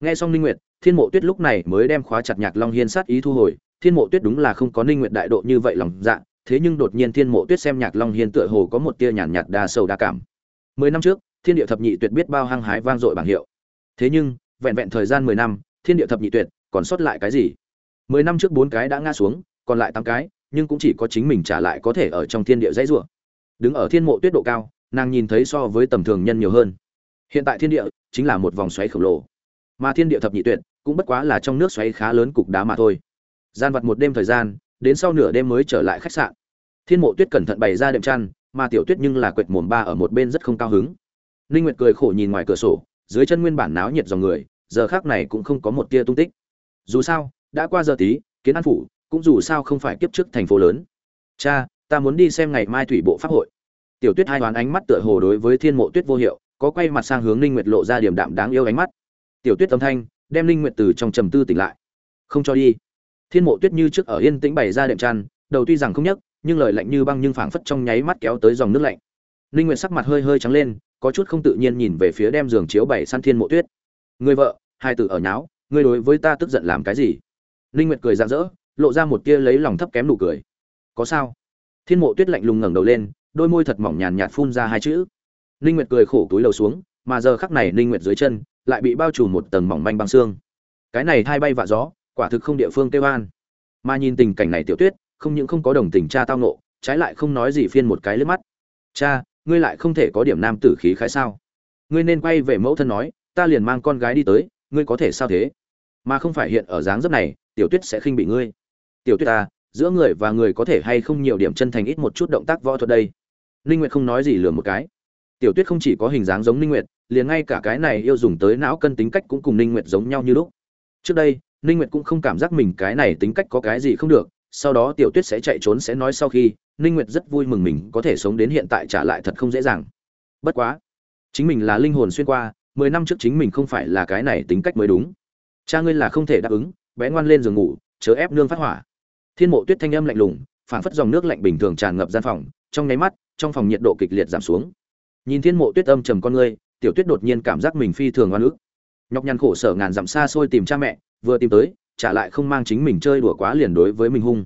Nghe xong ninh nguyệt, thiên mộ tuyết lúc này mới đem khóa chặt nhạc long hiên sát ý thu hồi. Thiên mộ tuyết đúng là không có ninh nguyệt đại độ như vậy lòng dạ thế nhưng đột nhiên thiên mộ tuyết xem nhạc long hiên tựa hồ có một tia nhàn nhạt đa sâu đa cảm. Mười năm trước, thiên địa thập nhị tuyệt biết bao hăng hái vang dội bảng hiệu. Thế nhưng, vẹn vẹn thời gian mười năm, thiên địa thập nhị tuyệt còn sót lại cái gì? Mười năm trước bốn cái đã ngã xuống, còn lại tám cái, nhưng cũng chỉ có chính mình trả lại có thể ở trong thiên địa dãy rủa. Đứng ở thiên mộ tuyết độ cao, nàng nhìn thấy so với tầm thường nhân nhiều hơn. Hiện tại thiên địa chính là một vòng xoáy khổng lồ. Mà thiên địa thập nhị tuyệt cũng bất quá là trong nước xoáy khá lớn cục đá mà thôi. Gian vặt một đêm thời gian, đến sau nửa đêm mới trở lại khách sạn. Thiên mộ tuyết cẩn thận bày ra đệm chăn, mà tiểu tuyết nhưng là quệt mồm ba ở một bên rất không cao hứng. Ninh nguyệt cười khổ nhìn ngoài cửa sổ, dưới chân nguyên bản náo nhiệt dòng người, giờ khác này cũng không có một tia tung tích. Dù sao đã qua giờ tí, kiến an phủ, cũng dù sao không phải kiếp trước thành phố lớn. Cha, ta muốn đi xem ngày mai thủy bộ pháp hội. Tiểu tuyết hai đoán ánh mắt tựa hồ đối với thiên mộ tuyết vô hiệu, có quay mặt sang hướng ninh nguyệt lộ ra điểm đạm đáng yêu ánh mắt. Tiểu tuyết âm thanh, đem ninh nguyệt từ trong trầm tư tỉnh lại. Không cho đi. Thiên mộ tuyết như trước ở yên tĩnh bày ra đệm tràn đầu tuy rằng không nhấc, nhưng lời lạnh như băng nhưng phảng phất trong nháy mắt kéo tới dòng nước lạnh. Ninh nguyệt sắc mặt hơi hơi trắng lên, có chút không tự nhiên nhìn về phía đem giường chiếu bày săn thiên mộ tuyết. Người vợ, hai tử ở nháo, ngươi đối với ta tức giận làm cái gì? Ninh nguyệt cười rạng rỡ, lộ ra một tia lấy lòng thấp kém nụ cười. Có sao? Thiên mộ tuyết lạnh lùng ngẩng đầu lên, đôi môi thật mỏng nhàn nhạt phun ra hai chữ. Ninh nguyệt cười khổ túi lầu xuống, mà giờ khắc này ninh nguyệt dưới chân lại bị bao trùm một tầng mỏng manh băng xương. Cái này thay bay vạ gió, quả thực không địa phương kêu an. Mà nhìn tình cảnh này tiểu tuyết, không những không có đồng tình cha tao nộ trái lại không nói gì phiên một cái lướt mắt. Cha, ngươi lại không thể có điểm nam tử khí khái sao? Ngươi nên quay về mẫu thân nói, ta liền mang con gái đi tới, ngươi có thể sao thế? Mà không phải hiện ở dáng dấp này tiểu tuyết sẽ khinh bị ngươi. Tiểu tuyết ta giữa người và người có thể hay không nhiều điểm chân thành ít một chút động tác võ thuật đây? Ninh nguyệt không nói gì lừa một cái. Tiểu tuyết không chỉ có hình dáng giống ninh nguyệt, liền ngay cả cái này yêu dùng tới não cân tính cách cũng cùng ninh nguyệt giống nhau như lúc. Trước đây, ninh nguyệt cũng không cảm giác mình cái này tính cách có cái gì không được, sau đó tiểu tuyết sẽ chạy trốn sẽ nói sau khi, ninh nguyệt rất vui mừng mình có thể sống đến hiện tại trả lại thật không dễ dàng. Bất quá, chính mình là linh hồn xuyên qua, mười năm trước chính mình không phải là cái này tính cách mới đúng. Cha ngươi là không thể đáp ứng bé ngoan lên giường ngủ, chớ ép nương phát hỏa. Thiên mộ tuyết thanh âm lạnh lùng, phảng phất dòng nước lạnh bình thường tràn ngập gian phòng, trong nháy mắt, trong phòng nhiệt độ kịch liệt giảm xuống. Nhìn thiên mộ tuyết âm trầm con ngươi, tiểu tuyết đột nhiên cảm giác mình phi thường oan ức. Nhọc nhằn khổ sở ngàn dặm xa xôi tìm cha mẹ, vừa tìm tới, trả lại không mang chính mình chơi đùa quá liền đối với mình hung.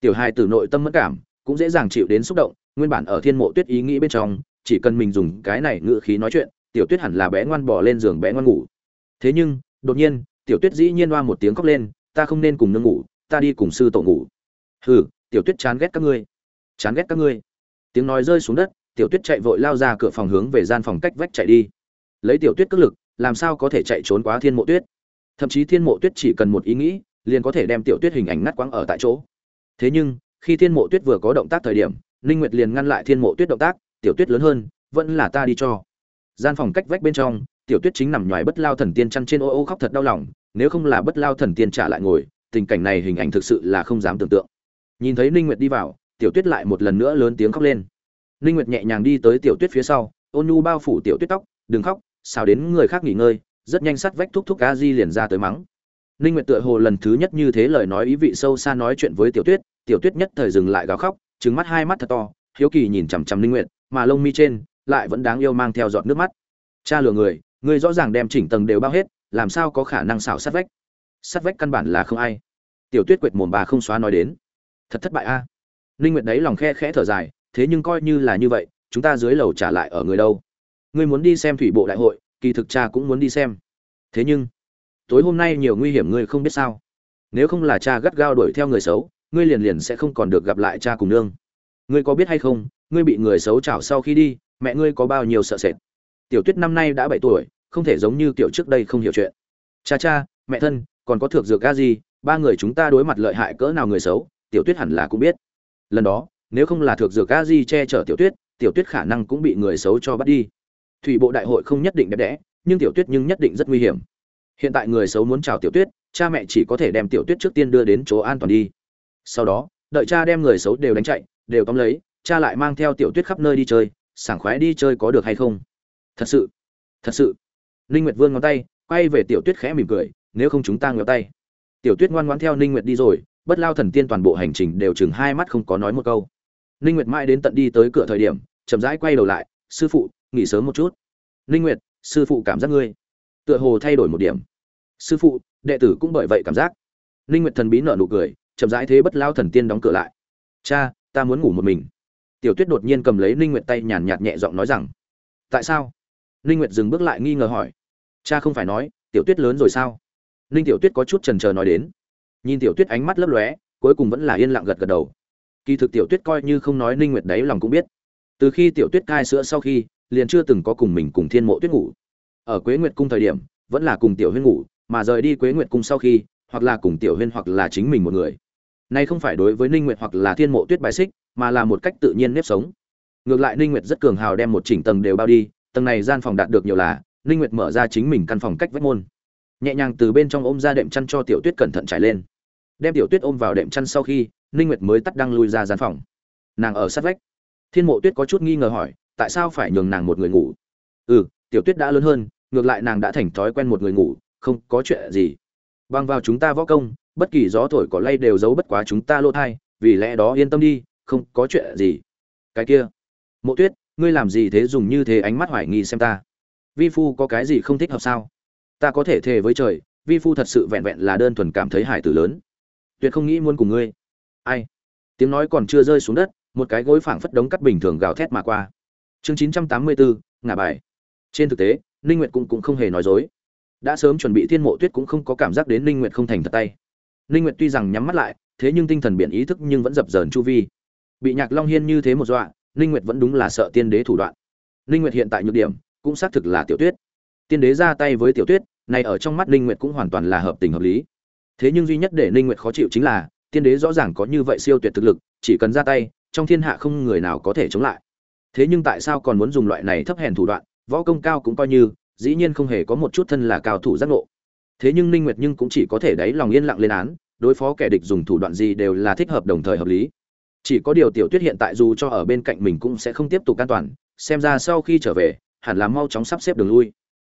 Tiểu hai từ nội tâm mất cảm, cũng dễ dàng chịu đến xúc động, nguyên bản ở thiên mộ tuyết ý nghĩ bên trong, chỉ cần mình dùng cái này ngự khí nói chuyện, tiểu tuyết hẳn là bé ngoan bỏ lên giường bé ngoan ngủ. Thế nhưng, đột nhiên tiểu tuyết dĩ nhiên oa một tiếng khóc lên, ta không nên cùng nương ngủ, ta đi cùng sư tổ ngủ. Hừ, tiểu tuyết chán ghét các ngươi. Chán ghét các ngươi? Tiếng nói rơi xuống đất, tiểu tuyết chạy vội lao ra cửa phòng hướng về gian phòng cách vách chạy đi. Lấy tiểu tuyết cất lực, làm sao có thể chạy trốn quá thiên mộ tuyết? Thậm chí thiên mộ tuyết chỉ cần một ý nghĩ, liền có thể đem tiểu tuyết hình ảnh ngắt quãng ở tại chỗ. Thế nhưng, khi thiên mộ tuyết vừa có động tác thời điểm, ninh nguyệt liền ngăn lại thiên mộ tuyết động tác, tiểu tuyết lớn hơn, vẫn là ta đi cho. Gian phòng cách vách bên trong tiểu tuyết chính nằm nhoài bất lao thần tiên chăn trên ô ô khóc thật đau lòng, nếu không là bất lao thần tiên trả lại ngồi, tình cảnh này hình ảnh thực sự là không dám tưởng tượng. Nhìn thấy ninh nguyệt đi vào, tiểu tuyết lại một lần nữa lớn tiếng khóc lên. Ninh nguyệt nhẹ nhàng đi tới tiểu tuyết phía sau, ôn nhu bao phủ tiểu tuyết tóc, đừng khóc, xào đến người khác nghỉ ngơi, rất nhanh sắt vách thúc thúc a di liền ra tới mắng. Ninh nguyệt tựa hồ lần thứ nhất như thế lời nói ý vị sâu xa nói chuyện với tiểu tuyết tiểu tuyết nhất thời dừng lại gào khóc, trừng mắt hai mắt thật to, hiếu kỳ nhìn chằm chằm ninh nguyệt, mà lông mi trên lại vẫn đáng yêu mang theo giọt nước mắt. Cha lừa người Ngươi rõ ràng đem chỉnh tầng đều bao hết, làm sao có khả năng xảo sát vách? Sát vách căn bản là không ai. Tiểu tuyết quệt mồm bà không xóa nói đến. Thật thất bại a. Ninh nguyệt đấy lòng khe khẽ thở dài, thế nhưng coi như là như vậy, chúng ta dưới lầu trả lại ở người đâu? Ngươi muốn đi xem thủy bộ đại hội, kỳ thực cha cũng muốn đi xem. Thế nhưng, tối hôm nay nhiều nguy hiểm ngươi không biết sao. Nếu không là cha gắt gao đuổi theo người xấu, ngươi liền liền sẽ không còn được gặp lại cha cùng nương. Ngươi có biết hay không, ngươi bị người xấu chảo sau khi đi, mẹ ngươi có bao nhiêu sợ sệt? Tiểu tuyết năm nay đã bảy tuổi, không thể giống như tiểu trước đây không hiểu chuyện. Cha cha, mẹ thân, còn có thược dược ga gì ba người chúng ta đối mặt lợi hại cỡ nào người xấu, tiểu tuyết hẳn là cũng biết. Lần đó, nếu không là thược dược ga di che chở tiểu tuyết tiểu tuyết khả năng cũng bị người xấu cho bắt đi. Thủy bộ đại hội không nhất định đẹp đẽ, nhưng tiểu tuyết nhưng nhất định rất nguy hiểm. Hiện tại người xấu muốn chào tiểu tuyết, cha mẹ chỉ có thể đem tiểu tuyết trước tiên đưa đến chỗ an toàn đi. Sau đó, đợi cha đem người xấu đều đánh chạy, đều tóm lấy, cha lại mang theo tiểu tuyết khắp nơi đi chơi, sảng khoái đi chơi có được hay không? Thật sự. Thật sự. Ninh nguyệt vươn ngón tay, quay về tiểu tuyết khẽ mỉm cười, nếu không chúng ta ngéo tay. Tiểu tuyết ngoan ngoãn theo ninh nguyệt đi rồi, bất lao thần tiên toàn bộ hành trình đều chừng hai mắt không có nói một câu. Ninh nguyệt mãi đến tận đi tới cửa thời điểm, chậm rãi quay đầu lại, sư phụ, nghỉ sớm một chút. Ninh nguyệt, sư phụ cảm giác ngươi. Tựa hồ thay đổi một điểm. Sư phụ, đệ tử cũng bởi vậy cảm giác. Ninh nguyệt thần bí nở nụ cười, chậm rãi thế bất lao thần tiên đóng cửa lại. Cha, ta muốn ngủ một mình. Tiểu tuyết đột nhiên cầm lấy ninh nguyệt tay nhàn nhạt nhẹ giọng nói rằng, tại sao? Ninh nguyệt dừng bước lại nghi ngờ hỏi. Cha không phải nói, tiểu tuyết lớn rồi sao? Ninh tiểu tuyết có chút chần chờ nói đến. Nhìn tiểu tuyết ánh mắt lấp lóe, cuối cùng vẫn là yên lặng gật gật đầu. Kỳ thực tiểu tuyết coi như không nói ninh nguyệt đấy lòng cũng biết. Từ khi tiểu tuyết cai sữa sau khi, liền chưa từng có cùng mình cùng thiên mộ tuyết ngủ. Ở quế nguyệt cung thời điểm, vẫn là cùng tiểu huyên ngủ, mà rời đi quế nguyệt cung sau khi, hoặc là cùng tiểu huyên hoặc là chính mình một người. Nay không phải đối với ninh nguyệt hoặc là thiên mộ tuyết bài xích, mà là một cách tự nhiên nếp sống. Ngược lại ninh nguyệt rất cường hào đem một chỉnh tầng đều bao đi tầng này gian phòng đạt được nhiều là, ninh nguyệt mở ra chính mình căn phòng cách vách môn. Nhẹ nhàng từ bên trong ôm ra đệm chăn cho tiểu tuyết cẩn thận trải lên. Đem tiểu tuyết ôm vào đệm chăn sau khi, ninh nguyệt mới tắt đăng lui ra gian phòng. Nàng ở sát vách. Thiên mộ tuyết có chút nghi ngờ hỏi, tại sao phải nhường nàng một người ngủ? Ừ tiểu tuyết đã lớn hơn, ngược lại nàng đã thành thói quen một người ngủ, không có chuyện gì. Bằng vào chúng ta võ công, bất kỳ gió thổi cỏ lay đều giấu bất quá chúng ta lỗ thai, vì lẽ đó yên tâm đi, không có chuyện gì. Cái kia. Mộ tuyết ngươi làm gì thế dùng như thế ánh mắt hoài nghi xem ta? Vi phu có cái gì không thích hợp sao? Ta có thể thề với trời, vi phu thật sự vẹn vẹn là đơn thuần cảm thấy hải tử lớn. Tuyệt không nghĩ muốn cùng ngươi. Ai? Tiếng nói còn chưa rơi xuống đất, một cái gối phảng phất đống cắt bình thường gào thét mà qua. Chương chín trăm tám mươi bốn ngả bài. Trên thực tế, ninh nguyệt cũng cũng không hề nói dối. Đã sớm chuẩn bị thiên mộ tuyết cũng không có cảm giác đến ninh nguyệt không thành thật tay. Ninh nguyệt tuy rằng nhắm mắt lại, thế nhưng tinh thần biển ý thức nhưng vẫn dập dờn chu vi. Bị nhạc long hiên như thế một dọa ninh nguyệt vẫn đúng là sợ tiên đế thủ đoạn. Ninh nguyệt hiện tại nhược điểm, cũng xác thực là tiểu tuyết. Tiên đế ra tay với tiểu tuyết, này ở trong mắt ninh nguyệt cũng hoàn toàn là hợp tình hợp lý. Thế nhưng duy nhất để ninh nguyệt khó chịu chính là, tiên đế rõ ràng có như vậy siêu tuyệt thực lực, chỉ cần ra tay, trong thiên hạ không người nào có thể chống lại. Thế nhưng tại sao còn muốn dùng loại này thấp hèn thủ đoạn, võ công cao cũng coi như, dĩ nhiên không hề có một chút thân là cao thủ giác ngộ. Thế nhưng ninh nguyệt nhưng cũng chỉ có thể đáy lòng yên lặng lên án, đối phó kẻ địch dùng thủ đoạn gì đều là thích hợp đồng thời hợp lý chỉ có điều tiểu tuyết hiện tại dù cho ở bên cạnh mình cũng sẽ không tiếp tục an toàn, xem ra sau khi trở về, hẳn là mau chóng sắp xếp đường lui.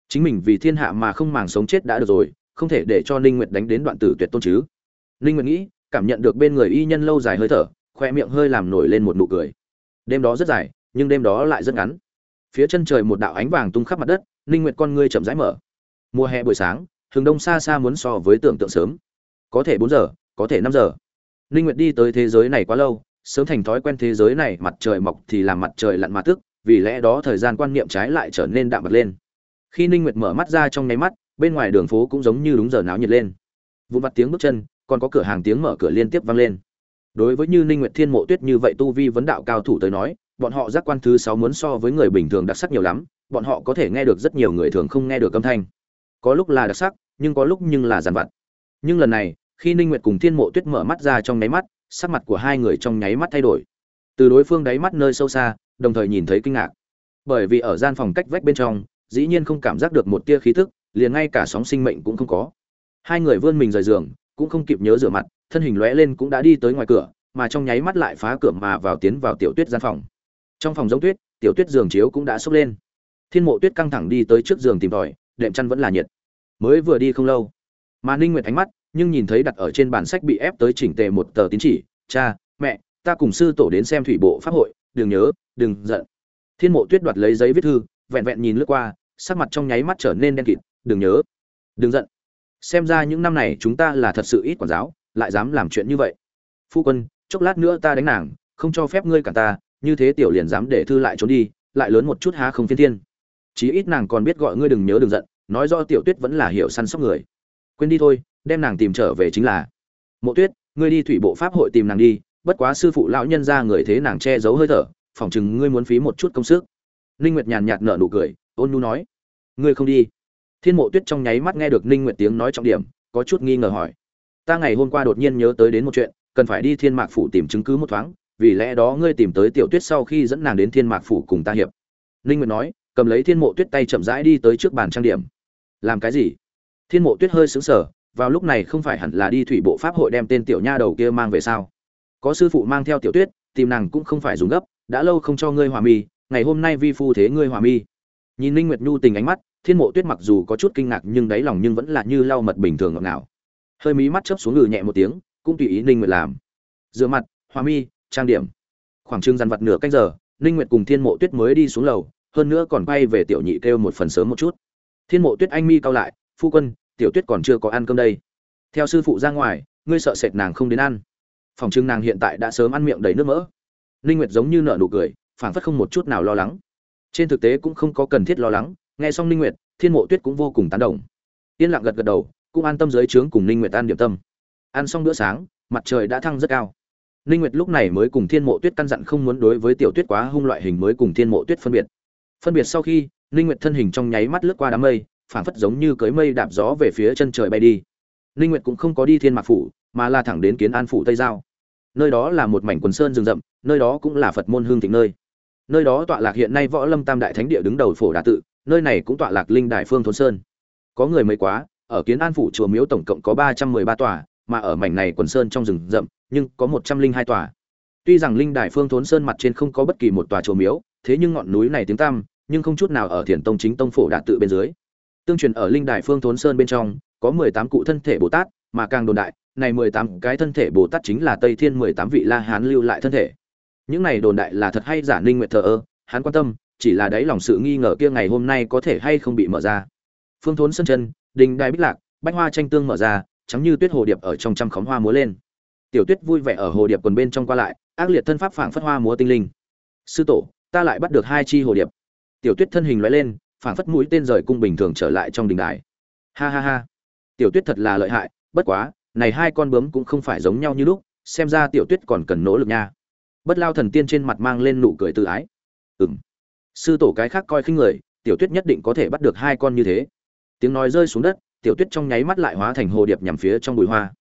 Chính mình vì thiên hạ mà không màng sống chết đã được rồi, không thể để cho ninh nguyệt đánh đến đoạn tử tuyệt tôn chứ. Ninh nguyệt nghĩ, cảm nhận được bên người y nhân lâu dài hơi thở, khoe miệng hơi làm nổi lên một nụ cười. Đêm đó rất dài, nhưng đêm đó lại rất ngắn. Phía chân trời một đạo ánh vàng tung khắp mặt đất, ninh nguyệt con ngươi chậm rãi mở. Mùa hè buổi sáng, hướng đông xa xa muốn so với tưởng tượng sớm. Có thể 4 giờ, có thể 5 giờ. Ninh nguyệt đi tới thế giới này quá lâu sớm thành thói quen thế giới này, mặt trời mọc thì làm mặt trời lặn mà tức, vì lẽ đó thời gian quan niệm trái lại trở nên đạm bật lên. Khi ninh nguyệt mở mắt ra trong nháy mắt, bên ngoài đường phố cũng giống như đúng giờ náo nhiệt lên. Vụn vặt tiếng bước chân, còn có cửa hàng tiếng mở cửa liên tiếp vang lên. Đối với như ninh nguyệt thiên mộ tuyết như vậy tu vi vấn đạo cao thủ tới nói, bọn họ giác quan thứ sáu muốn so với người bình thường đặc sắc nhiều lắm, bọn họ có thể nghe được rất nhiều người thường không nghe được âm thanh. Có lúc là đặc sắc, nhưng có lúc nhưng là giàn vặt. Nhưng lần này, khi ninh nguyệt cùng thiên mộ tuyết mở mắt ra trong nháy mắt sắc mặt của hai người trong nháy mắt thay đổi. Từ đối phương đáy mắt nơi sâu xa, đồng thời nhìn thấy kinh ngạc. Bởi vì ở gian phòng cách vách bên trong, dĩ nhiên không cảm giác được một tia khí thức liền ngay cả sóng sinh mệnh cũng không có. Hai người vươn mình rời giường, cũng không kịp nhớ rửa mặt, thân hình lóe lên cũng đã đi tới ngoài cửa, mà trong nháy mắt lại phá cửa mà vào tiến vào tiểu tuyết gian phòng. Trong phòng giống tuyết, tiểu tuyết giường chiếu cũng đã sốc lên. Thiên mộ tuyết căng thẳng đi tới trước giường tìm tòi, đệm chăn vẫn là nhiệt. Mới vừa đi không lâu, mà ninh nguyệt ánh mắt nhưng nhìn thấy đặt ở trên bản sách bị ép tới chỉnh tề một tờ tín chỉ, cha, mẹ, ta cùng sư tổ đến xem thủy bộ pháp hội, đừng nhớ, đừng giận. Thiên mộ tuyết đoạt lấy giấy viết thư, vẹn vẹn nhìn lướt qua, sắc mặt trong nháy mắt trở nên đen kịt, đừng nhớ, đừng giận. Xem ra những năm này chúng ta là thật sự ít quản giáo, lại dám làm chuyện như vậy. Phu quân, chốc lát nữa ta đánh nàng, không cho phép ngươi cả ta, như thế tiểu liền dám để thư lại trốn đi, lại lớn một chút há không phiên thiên. Chí ít nàng còn biết gọi ngươi đừng nhớ đừng giận, nói do tiểu tuyết vẫn là hiểu săn sóc người. Quên đi thôi đem nàng tìm trở về chính là, mộ tuyết, ngươi đi thủy bộ pháp hội tìm nàng đi, bất quá sư phụ lão nhân ra người thế nàng che giấu hơi thở, phỏng chừng ngươi muốn phí một chút công sức. Ninh nguyệt nhàn nhạt nở nụ cười, ôn nhu nói, ngươi không đi. Thiên mộ tuyết trong nháy mắt nghe được ninh nguyệt tiếng nói trọng điểm, có chút nghi ngờ hỏi, ta ngày hôm qua đột nhiên nhớ tới đến một chuyện, cần phải đi thiên mạc phủ tìm chứng cứ một thoáng, vì lẽ đó ngươi tìm tới tiểu tuyết sau khi dẫn nàng đến thiên mạc phủ cùng ta hiệp. Ninh nguyệt nói, cầm lấy thiên mộ tuyết tay chậm rãi đi tới trước bàn trang điểm. Làm cái gì? Thiên mộ tuyết hơi sững sờ vào lúc này không phải hẳn là đi thủy bộ pháp hội đem tên tiểu nha đầu kia mang về sao? Có sư phụ mang theo tiểu tuyết, tìm nàng cũng không phải dùng gấp, đã lâu không cho ngươi hòa mi, ngày hôm nay vi phu thế ngươi hòa mi. Nhìn ninh nguyệt nhu tình ánh mắt, thiên mộ tuyết mặc dù có chút kinh ngạc nhưng đáy lòng nhưng vẫn là như lau mật bình thường ngọt ngào. Hơi mí mắt chớp xuống ngừ nhẹ một tiếng, cũng tùy ý ninh nguyệt làm. Rửa mặt, hòa mi, trang điểm. Khoảng trưng dằn vặt nửa canh giờ, ninh nguyệt cùng thiên mộ tuyết mới đi xuống lầu, hơn nữa còn quay về tiểu nhị kêu một phần sớm một chút. Thiên mộ tuyết anh mi cao lại, phu quân tiểu tuyết còn chưa có ăn cơm đây. Theo sư phụ ra ngoài, ngươi sợ sệt nàng không đến ăn. Phòng trưng nàng hiện tại đã sớm ăn miệng đầy nước mỡ. Ninh nguyệt giống như nở nụ cười, phảng phất không một chút nào lo lắng. Trên thực tế cũng không có cần thiết lo lắng, nghe xong ninh nguyệt, thiên mộ tuyết cũng vô cùng tán đồng. Yên lặng gật gật đầu, cũng an tâm dưới trướng cùng ninh nguyệt ăn điểm tâm. Ăn xong bữa sáng, mặt trời đã thăng rất cao. Ninh nguyệt lúc này mới cùng thiên mộ tuyết căn dặn không muốn đối với tiểu tuyết quá hung loại hình mới cùng thiên mộ tuyết phân biệt. Phân biệt sau khi, ninh nguyệt thân hình trong nháy mắt lướt qua đám mây phảng phất giống như cưới mây đạp gió về phía chân trời bay đi. Ninh nguyệt cũng không có đi thiên mạc phủ, mà là thẳng đến kiến an phủ tây giao. Nơi đó là một mảnh quần sơn rừng rậm, nơi đó cũng là phật môn hương thịnh nơi. Nơi đó tọa lạc hiện nay võ lâm tam đại thánh địa đứng đầu phổ đà tự, nơi này cũng tọa lạc linh đại phương thôn sơn. Có người mấy quá, ở kiến an phủ chùa miếu tổng cộng có ba trăm mười ba tòa, mà ở mảnh này quần sơn trong rừng rậm, nhưng có một trăm linh hai tòa. Tuy rằng linh Đại phương thốn sơn mặt trên không có bất kỳ một tòa chùa miếu, thế nhưng ngọn núi này tiếng tăm, nhưng không chút nào ở thiền tông chính tông phổ Đà tự bên dưới tương truyền ở linh đài phương thốn sơn bên trong, có mười tám cụ thân thể bồ tát, mà càng đồn đại, này mười tám cái thân thể bồ tát chính là tây thiên mười tám vị la hán lưu lại thân thể. Những này đồn đại là thật hay giả ninh Nguyệt thờ ơ, hắn quan tâm, chỉ là đấy lòng sự nghi ngờ kia ngày hôm nay có thể hay không bị mở ra. Phương thốn sân chân, đình đài bích lạc, bách hoa tranh tương mở ra, trắng như tuyết hồ điệp ở trong trăm khóm hoa múa lên. Tiểu tuyết vui vẻ ở hồ điệp quần bên trong qua lại, ác liệt thân pháp phảng phất hoa múa tinh linh. Sư tổ, ta lại bắt được hai chi hồ điệp. Tiểu tuyết thân hình lóe lên phảng phất mũi tên rời cung bình thường trở lại trong đình đài. Ha ha ha. Tiểu tuyết thật là lợi hại, bất quá, này hai con bướm cũng không phải giống nhau như lúc, xem ra tiểu tuyết còn cần nỗ lực nha. Bất lao thần tiên trên mặt mang lên nụ cười tự ái. Ừng sư tổ cái khác coi khinh người, tiểu tuyết nhất định có thể bắt được hai con như thế. Tiếng nói rơi xuống đất, tiểu tuyết trong nháy mắt lại hóa thành hồ điệp nhằm phía trong bụi hoa.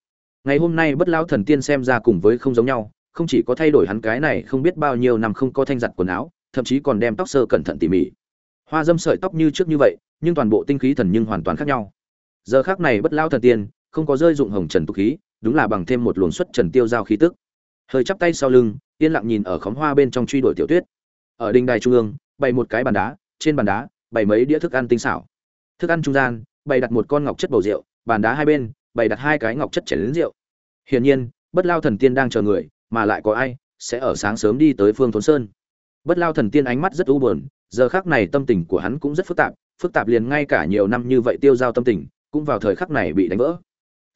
Ngày hôm nay bất lao thần tiên xem ra cùng với không giống nhau, không chỉ có thay đổi hắn cái này không biết bao nhiêu năm không có thanh giặt quần áo, thậm chí còn đem tóc sơ cẩn thận tỉ mỉ hoa dâm sợi tóc như trước như vậy, nhưng toàn bộ tinh khí thần nhưng hoàn toàn khác nhau. Giờ khác này bất lao thần tiên, không có rơi dụng hồng trần tục khí, đúng là bằng thêm một luồng xuất trần tiêu giao khí tức. Hơi chắp tay sau lưng, yên lặng nhìn ở khóm hoa bên trong truy đuổi tiểu tuyết. Ở đình đài trung ương, bày một cái bàn đá, trên bàn đá, bày mấy đĩa thức ăn tinh xảo. Thức ăn trung gian, bày đặt một con ngọc chất bầu rượu, bàn đá hai bên, bày đặt hai cái ngọc chất chảy đến rượu. Hiển nhiên, bất lao thần tiên đang chờ người, mà lại có ai, sẽ ở sáng sớm đi tới phương thốn sơn. Bất lao thần tiên ánh mắt rất u buồn giờ khác này tâm tình của hắn cũng rất phức tạp phức tạp liền ngay cả nhiều năm như vậy tiêu giao tâm tình, cũng vào thời khắc này bị đánh vỡ.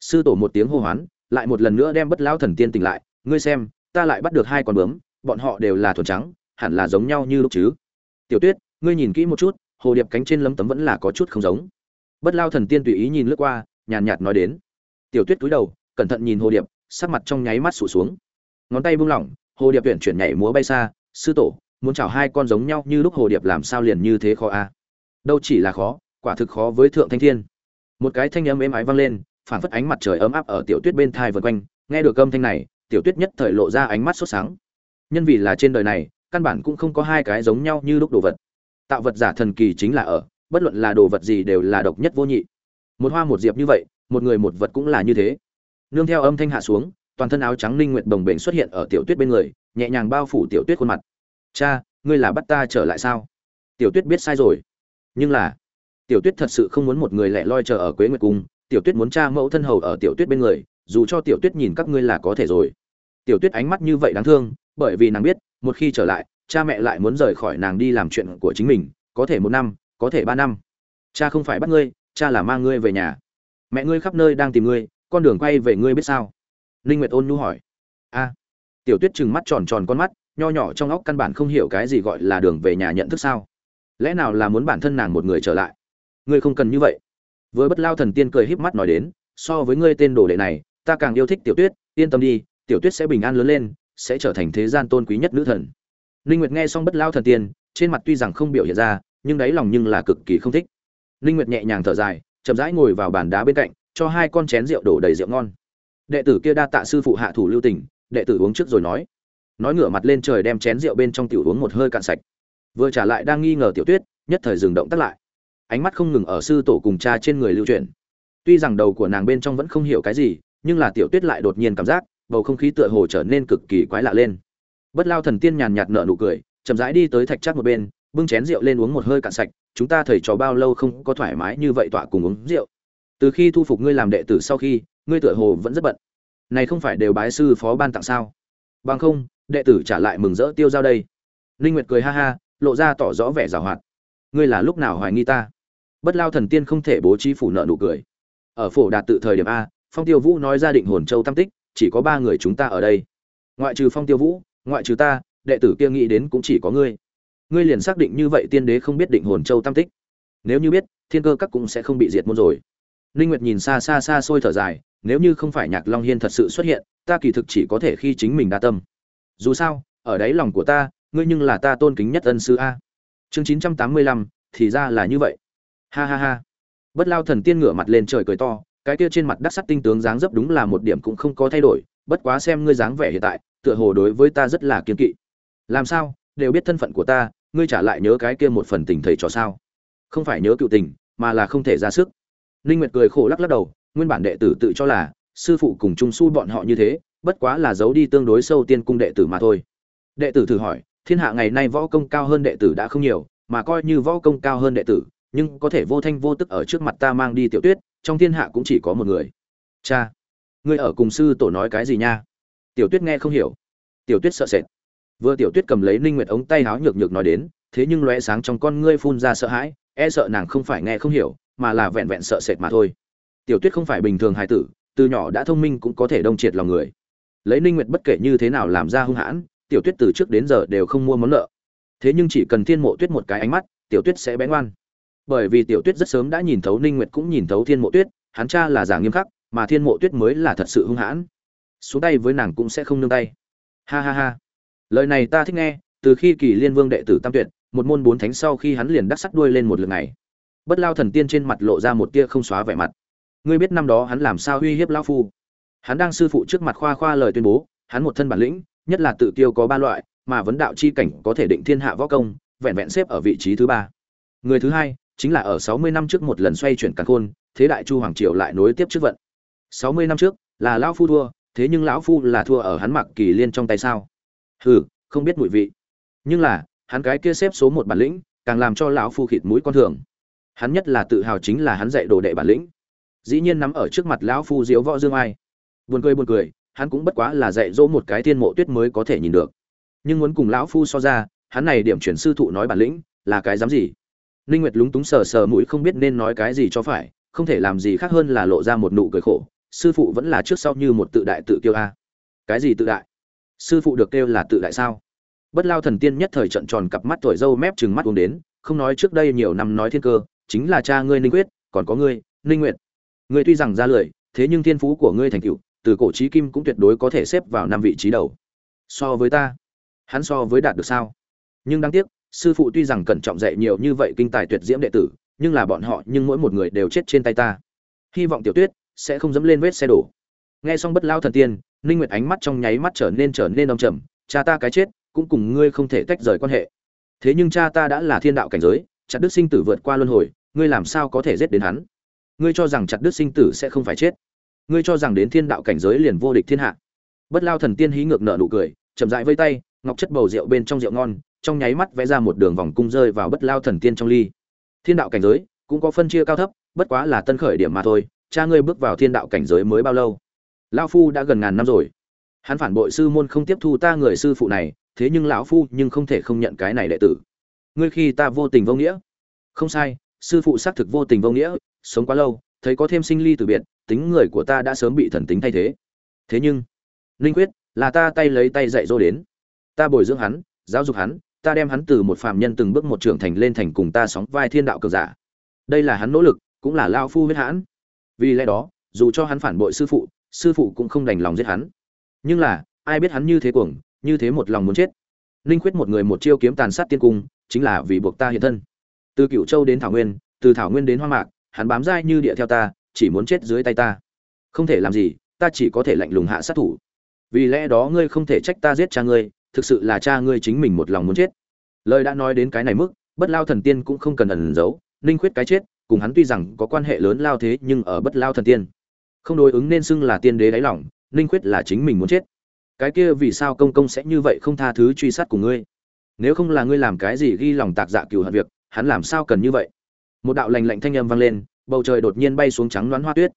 Sư tổ một tiếng hô hoán, lại một lần nữa đem bất lao thần tiên tỉnh lại, ngươi xem, ta lại bắt được hai con bướm, bọn họ đều là thuần trắng, hẳn là giống nhau như lúc chứ? Tiểu tuyết, ngươi nhìn kỹ một chút, hồ điệp cánh trên lấm tấm vẫn là có chút không giống. Bất lao thần tiên tùy ý nhìn lướt qua, nhàn nhạt nói đến. Tiểu tuyết cúi đầu, cẩn thận nhìn hồ điệp, sắc mặt trong nháy mắt sụt xuống. Ngón tay buông lỏng, hồ điệp tuyển chuyển nhảy múa bay xa, sư tổ muốn chào hai con giống nhau như lúc hồ điệp làm sao liền như thế khó a đâu chỉ là khó, quả thực khó với thượng thanh thiên. Một cái thanh âm êm ái vang lên, phản phất ánh mặt trời ấm áp ở tiểu tuyết bên thai vần quanh, nghe được âm thanh này, tiểu tuyết nhất thời lộ ra ánh mắt sốt sáng. Nhân vì là trên đời này, căn bản cũng không có hai cái giống nhau như lúc đồ vật. Tạo vật giả thần kỳ chính là ở, bất luận là đồ vật gì đều là độc nhất vô nhị. Một hoa một diệp như vậy, một người một vật cũng là như thế. Nương theo âm thanh hạ xuống, toàn thân áo trắng ninh nguyện bồng bềnh xuất hiện ở tiểu tuyết bên người, nhẹ nhàng bao phủ tiểu tuyết khuôn mặt cha, ngươi là bắt ta trở lại sao? Tiểu tuyết biết sai rồi. Nhưng là, tiểu tuyết thật sự không muốn một người lẻ loi chờ ở quế nguyệt cung. Tiểu tuyết muốn cha mẫu thân hầu ở tiểu tuyết bên người, dù cho tiểu tuyết nhìn các ngươi là có thể rồi. Tiểu tuyết ánh mắt như vậy đáng thương, bởi vì nàng biết, một khi trở lại, cha mẹ lại muốn rời khỏi nàng đi làm chuyện của chính mình, có thể một năm, có thể ba năm. Cha không phải bắt ngươi, cha là mang ngươi về nhà. Mẹ ngươi khắp nơi đang tìm ngươi, con đường quay về ngươi biết sao? Ninh nguyệt ôn nhu hỏi. A. Tiểu tuyết trừng mắt tròn tròn con mắt nho nhỏ trong óc căn bản không hiểu cái gì gọi là đường về nhà nhận thức sao? Lẽ nào là muốn bản thân nàng một người trở lại? Ngươi không cần như vậy. Với bất lao thần tiên cười híp mắt nói đến, so với ngươi tên đồ đệ này, ta càng yêu thích tiểu tuyết, yên tâm đi, tiểu tuyết sẽ bình an lớn lên, sẽ trở thành thế gian tôn quý nhất nữ thần. Ninh nguyệt nghe xong bất lao thần tiên, trên mặt tuy rằng không biểu hiện ra, nhưng đáy lòng nhưng là cực kỳ không thích. Ninh nguyệt nhẹ nhàng thở dài, chậm rãi ngồi vào bàn đá bên cạnh, cho hai con chén rượu đổ đầy rượu ngon. Đệ tử kia đa tạ sư phụ hạ thủ lưu tình, đệ tử uống trước rồi nói nói ngửa mặt lên trời đem chén rượu bên trong tiểu uống một hơi cạn sạch. Vừa trả lại đang nghi ngờ tiểu tuyết, nhất thời dừng động tác lại. Ánh mắt không ngừng ở sư tổ cùng cha trên người lưu truyền tuy rằng đầu của nàng bên trong vẫn không hiểu cái gì, nhưng là tiểu tuyết lại đột nhiên cảm giác, bầu không khí tựa hồ trở nên cực kỳ quái lạ lên. Bất lao thần tiên nhàn nhạt nở nụ cười, chậm rãi đi tới thạch chắc một bên, bưng chén rượu lên uống một hơi cạn sạch, chúng ta thầy trò bao lâu không có thoải mái như vậy tọa cùng uống rượu. Từ khi thu phục ngươi làm đệ tử sau khi, ngươi tựa hồ vẫn rất bận. Này không phải đều bái sư phó ban tặng sao? Bằng không đệ tử trả lại mừng rỡ tiêu giao đây. Linh nguyệt cười ha ha, lộ ra tỏ rõ vẻ giảo hoạt. Ngươi là lúc nào hoài nghi ta? Bất lao thần tiên không thể bố trí phủ nợ nụ cười. Ở phổ đạt tự thời điểm a, phong tiêu vũ nói ra định hồn châu tam tích, chỉ có ba người chúng ta ở đây. Ngoại trừ phong tiêu vũ, ngoại trừ ta, đệ tử kia nghĩ đến cũng chỉ có ngươi. Ngươi liền xác định như vậy tiên đế không biết định hồn châu tam tích. Nếu như biết, thiên cơ các cũng sẽ không bị diệt môn rồi. Ninh nguyệt nhìn xa xa xa xôi thở dài, nếu như không phải nhạc long hiên thật sự xuất hiện, ta kỳ thực chỉ có thể khi chính mình đa tâm dù sao ở đáy lòng của ta ngươi nhưng là ta tôn kính nhất ân sư a. Chương 985, thì ra là như vậy. Ha ha ha. Bất lao thần tiên ngửa mặt lên trời cười to cái kia trên mặt đắc sắc tinh tướng dáng dấp đúng là một điểm cũng không có thay đổi bất quá xem ngươi dáng vẻ hiện tại tựa hồ đối với ta rất là kiên kỵ. Làm sao đều biết thân phận của ta ngươi trả lại nhớ cái kia một phần tình thầy trò sao? Không phải nhớ cựu tình mà là không thể ra sức. Ninh nguyệt cười khổ lắc lắc đầu nguyên bản đệ tử tự cho là sư phụ cùng trung su bọn họ như thế bất quá là giấu đi tương đối sâu tiên cung đệ tử mà thôi. Đệ tử thử hỏi, thiên hạ ngày nay võ công cao hơn đệ tử đã không nhiều, mà coi như võ công cao hơn đệ tử, nhưng có thể vô thanh vô tức ở trước mặt ta mang đi tiểu tuyết, trong thiên hạ cũng chỉ có một người. Cha, ngươi ở cùng sư tổ nói cái gì nha? Tiểu tuyết nghe không hiểu. Tiểu tuyết sợ sệt. Vừa tiểu tuyết cầm lấy ninh nguyệt ống tay áo nhược nhược nói đến, thế nhưng lóe sáng trong con ngươi phun ra sợ hãi e sợ nàng không phải nghe không hiểu, mà là vẹn vẹn sợ sệt mà thôi. Tiểu tuyết không phải bình thường hài tử, từ nhỏ đã thông minh cũng có thể đông triệt lòng người lấy ninh nguyệt bất kể như thế nào làm ra hung hãn, tiểu tuyết từ trước đến giờ đều không mua món nợ. Thế nhưng chỉ cần thiên mộ tuyết một cái ánh mắt, tiểu tuyết sẽ bén ngoan. Bởi vì tiểu tuyết rất sớm đã nhìn thấu ninh nguyệt cũng nhìn thấu thiên mộ tuyết, hắn cha là giả nghiêm khắc, mà thiên mộ tuyết mới là thật sự hung hãn. Xuống tay với nàng cũng sẽ không nương tay. Ha ha ha. Lời này ta thích nghe, từ khi kỳ liên vương đệ tử tam tuyệt, một môn bốn thánh sau khi hắn liền đắc sắc đuôi lên một lượt này bất lao thần tiên trên mặt lộ ra một tia không xóa vẻ mặt. Ngươi biết năm đó hắn làm sao uy hiếp lao phu? Hắn đang sư phụ trước mặt khoa khoa lời tuyên bố, hắn một thân bản lĩnh, nhất là tự tiêu có ba loại, mà vấn đạo chi cảnh có thể định thiên hạ võ công, vẹn vẹn xếp ở vị trí thứ ba. Người thứ hai, chính là ở sáu mươi năm trước một lần xoay chuyển càn khôn, thế đại chu hoàng triều lại nối tiếp trước vận. sáu mươi năm trước, là lão phu thua, thế nhưng lão phu là thua ở hắn mặc kỳ liên trong tay sao? Hừ, không biết mùi vị. Nhưng là, hắn cái kia xếp số một bản lĩnh, càng làm cho lão phu khịt mũi con thường. Hắn nhất là tự hào chính là hắn dạy đồ đệ bản lĩnh. Dĩ nhiên nắm ở trước mặt lão phu diễu võ dương ai buồn cười buồn cười, hắn cũng bất quá là dạy dỗ một cái thiên mộ tuyết mới có thể nhìn được. Nhưng muốn cùng lão phu so ra, hắn này điểm chuyển sư thụ nói bản lĩnh, là cái dám gì? Ninh nguyệt lúng túng sờ sờ mũi không biết nên nói cái gì cho phải, không thể làm gì khác hơn là lộ ra một nụ cười khổ. Sư phụ vẫn là trước sau như một tự đại tự kiêu a. Cái gì tự đại? Sư phụ được kêu là tự đại sao? Bất lao thần tiên nhất thời trận tròn cặp mắt tuổi dâu mép chừng mắt uống đến, không nói trước đây nhiều năm nói thiên cơ, chính là cha ngươi ninh quyết, còn có ngươi, ninh nguyệt. Ngươi tuy rằng ra lười thế nhưng thiên phú của ngươi thành tựu từ cổ trí kim cũng tuyệt đối có thể xếp vào năm vị trí đầu. So với ta, hắn so với đạt được sao? Nhưng đáng tiếc, sư phụ tuy rằng cẩn trọng dạy nhiều như vậy kinh tài tuyệt diễm đệ tử, nhưng là bọn họ nhưng mỗi một người đều chết trên tay ta. Hy vọng tiểu tuyết sẽ không dẫm lên vết xe đổ. Nghe xong bất lao thần tiên, ninh nguyệt ánh mắt trong nháy mắt trở nên trở nên đông trầm, cha ta cái chết, cũng cùng ngươi không thể tách rời quan hệ. Thế nhưng cha ta đã là thiên đạo cảnh giới, chặt đức sinh tử vượt qua luân hồi, ngươi làm sao có thể giết đến hắn? Ngươi cho rằng chặt đức sinh tử sẽ không phải chết ngươi cho rằng đến thiên đạo cảnh giới liền vô địch thiên hạ. Bất lao thần tiên hí ngược nở nụ cười, chậm rãi vây tay, ngọc chất bầu rượu bên trong rượu ngon, trong nháy mắt vẽ ra một đường vòng cung rơi vào bất lao thần tiên trong ly. Thiên đạo cảnh giới cũng có phân chia cao thấp, bất quá là tân khởi điểm mà thôi, cha ngươi bước vào thiên đạo cảnh giới mới bao lâu? Lão phu đã gần ngàn năm rồi. Hắn phản bội sư môn không tiếp thu ta người sư phụ này, thế nhưng lão phu nhưng không thể không nhận cái này đệ tử. Ngươi khi ta vô tình vô nghĩa. Không sai, sư phụ xác thực vô tình vô nghĩa, sống quá lâu thấy có thêm sinh ly từ biệt, tính người của ta đã sớm bị thần tính thay thế. Thế nhưng linh quyết, là ta tay lấy tay dạy dỗ đến. Ta bồi dưỡng hắn, giáo dục hắn, ta đem hắn từ một phàm nhân từng bước một trưởng thành lên thành cùng ta sóng vai thiên đạo cường giả. Đây là hắn nỗ lực, cũng là lao phu huyết hãn. Vì lẽ đó, dù cho hắn phản bội sư phụ sư phụ cũng không đành lòng giết hắn. Nhưng là, ai biết hắn như thế cuồng, như thế một lòng muốn chết. Linh quyết một người một chiêu kiếm tàn sát tiên cung, chính là vì buộc ta hiện thân. Từ cựu châu đến thảo nguyên, từ thảo nguyên đến hoa mạc hắn bám dai như địa theo ta, chỉ muốn chết dưới tay ta. Không thể làm gì, ta chỉ có thể lạnh lùng hạ sát thủ. Vì lẽ đó ngươi không thể trách ta giết cha ngươi, thực sự là cha ngươi chính mình một lòng muốn chết. Lời đã nói đến cái này mức, bất lao thần tiên cũng không cần ẩn giấu, ninh khuyết cái chết, cùng hắn tuy rằng có quan hệ lớn lao thế nhưng ở bất lao thần tiên. Không đối ứng nên xưng là tiên đế đáy lỏng ninh khuyết là chính mình muốn chết. Cái kia vì sao công công sẽ như vậy không tha thứ truy sát của ngươi? Nếu không là ngươi làm cái gì ghi lòng tạc dạ cừu hận việc, hắn làm sao cần như vậy? Một đạo lành lạnh thanh âm vang lên, bầu trời đột nhiên bay xuống trắng đoán hoa tuyết.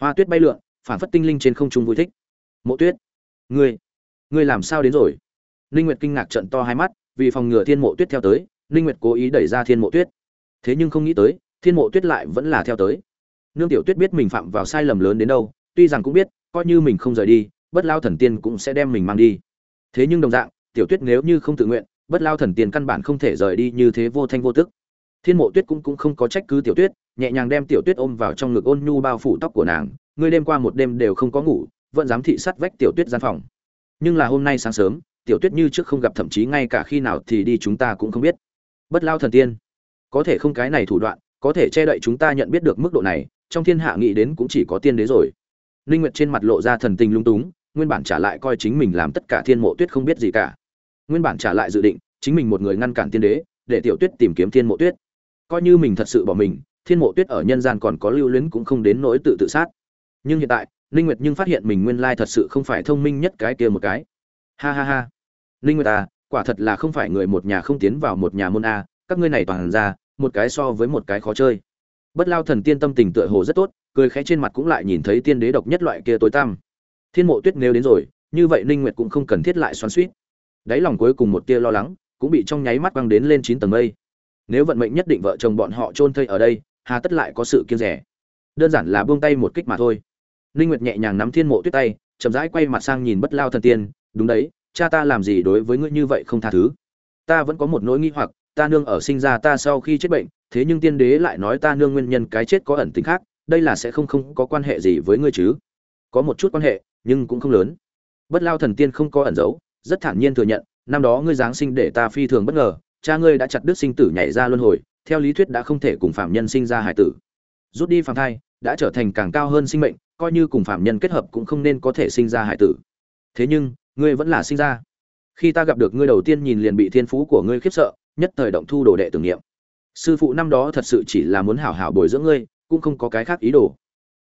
Hoa tuyết bay lượn, phản phất tinh linh trên không trung vui thích. Mộ tuyết, ngươi ngươi làm sao đến rồi? Ninh nguyệt kinh ngạc trận to hai mắt, vì phòng ngừa thiên mộ tuyết theo tới ninh nguyệt cố ý đẩy ra thiên mộ tuyết. Thế nhưng không nghĩ tới, thiên mộ tuyết lại vẫn là theo tới. Nương tiểu tuyết biết mình phạm vào sai lầm lớn đến đâu, tuy rằng cũng biết, coi như mình không rời đi, bất lao thần tiên cũng sẽ đem mình mang đi. Thế nhưng đồng dạng, tiểu tuyết nếu như không tự nguyện, bất lao thần tiên căn bản không thể rời đi như thế vô thanh vô tức thiên mộ tuyết cũng cũng không có trách cứ tiểu tuyết, nhẹ nhàng đem tiểu tuyết ôm vào trong ngực ôn nhu bao phủ tóc của nàng. Ngươi đêm qua một đêm đều không có ngủ, vẫn dám thị sát vách tiểu tuyết gian phòng. Nhưng là hôm nay sáng sớm, tiểu tuyết như trước không gặp thậm chí ngay cả khi nào thì đi chúng ta cũng không biết. Bất lao thần tiên, có thể không cái này thủ đoạn, có thể che đậy chúng ta nhận biết được mức độ này, trong thiên hạ nghĩ đến cũng chỉ có tiên đế rồi. Linh nguyệt trên mặt lộ ra thần tình lung túng, nguyên bản trả lại coi chính mình làm tất cả thiên mộ tuyết không biết gì cả. Nguyên bản trả lại dự định, chính mình một người ngăn cản tiên đế, để tiểu tuyết tìm kiếm thiên mộ tuyết coi như mình thật sự bỏ mình, thiên mộ tuyết ở nhân gian còn có lưu luyến cũng không đến nỗi tự tự sát. Nhưng hiện tại, ninh nguyệt nhưng phát hiện mình nguyên lai thật sự không phải thông minh nhất cái kia một cái. Ha ha ha. Ninh nguyệt à quả thật là không phải người một nhà không tiến vào một nhà môn a, các ngươi này toàn ra, một cái so với một cái khó chơi. Bất lao thần tiên tâm tình tựa hồ rất tốt, cười khẽ trên mặt cũng lại nhìn thấy tiên đế độc nhất loại kia tối tăm. Thiên mộ tuyết nếu đến rồi, như vậy ninh nguyệt cũng không cần thiết lại xoắn xuýt. Đáy lòng cuối cùng một tia lo lắng cũng bị trong nháy mắt băng đến lên chín tầng mây nếu vận mệnh nhất định vợ chồng bọn họ chôn thây ở đây, hà tất lại có sự kiêng rẻ. Đơn giản là buông tay một kích mà thôi. Ninh nguyệt nhẹ nhàng nắm thiên mộ tuyết tay, chậm rãi quay mặt sang nhìn bất lao thần tiên, đúng đấy, cha ta làm gì đối với ngươi như vậy không tha thứ? Ta vẫn có một nỗi nghi hoặc, ta nương ở sinh ra ta sau khi chết bệnh, thế nhưng tiên đế lại nói ta nương nguyên nhân cái chết có ẩn tính khác, đây là sẽ không không có quan hệ gì với ngươi chứ? Có một chút quan hệ, nhưng cũng không lớn. Bất lao thần tiên không có ẩn giấu, rất thản nhiên thừa nhận, năm đó ngươi giáng sinh để ta phi thường bất ngờ cha ngươi đã chặt đứt sinh tử nhảy ra luân hồi, theo lý thuyết đã không thể cùng phạm nhân sinh ra hải tử. Rút đi phạm thai, đã trở thành càng cao hơn sinh mệnh, coi như cùng phạm nhân kết hợp cũng không nên có thể sinh ra hải tử. Thế nhưng, ngươi vẫn là sinh ra. Khi ta gặp được ngươi đầu tiên nhìn liền bị thiên phú của ngươi khiếp sợ, nhất thời động thu đồ đệ tưởng niệm. Sư phụ năm đó thật sự chỉ là muốn hảo hảo bồi dưỡng ngươi, cũng không có cái khác ý đồ.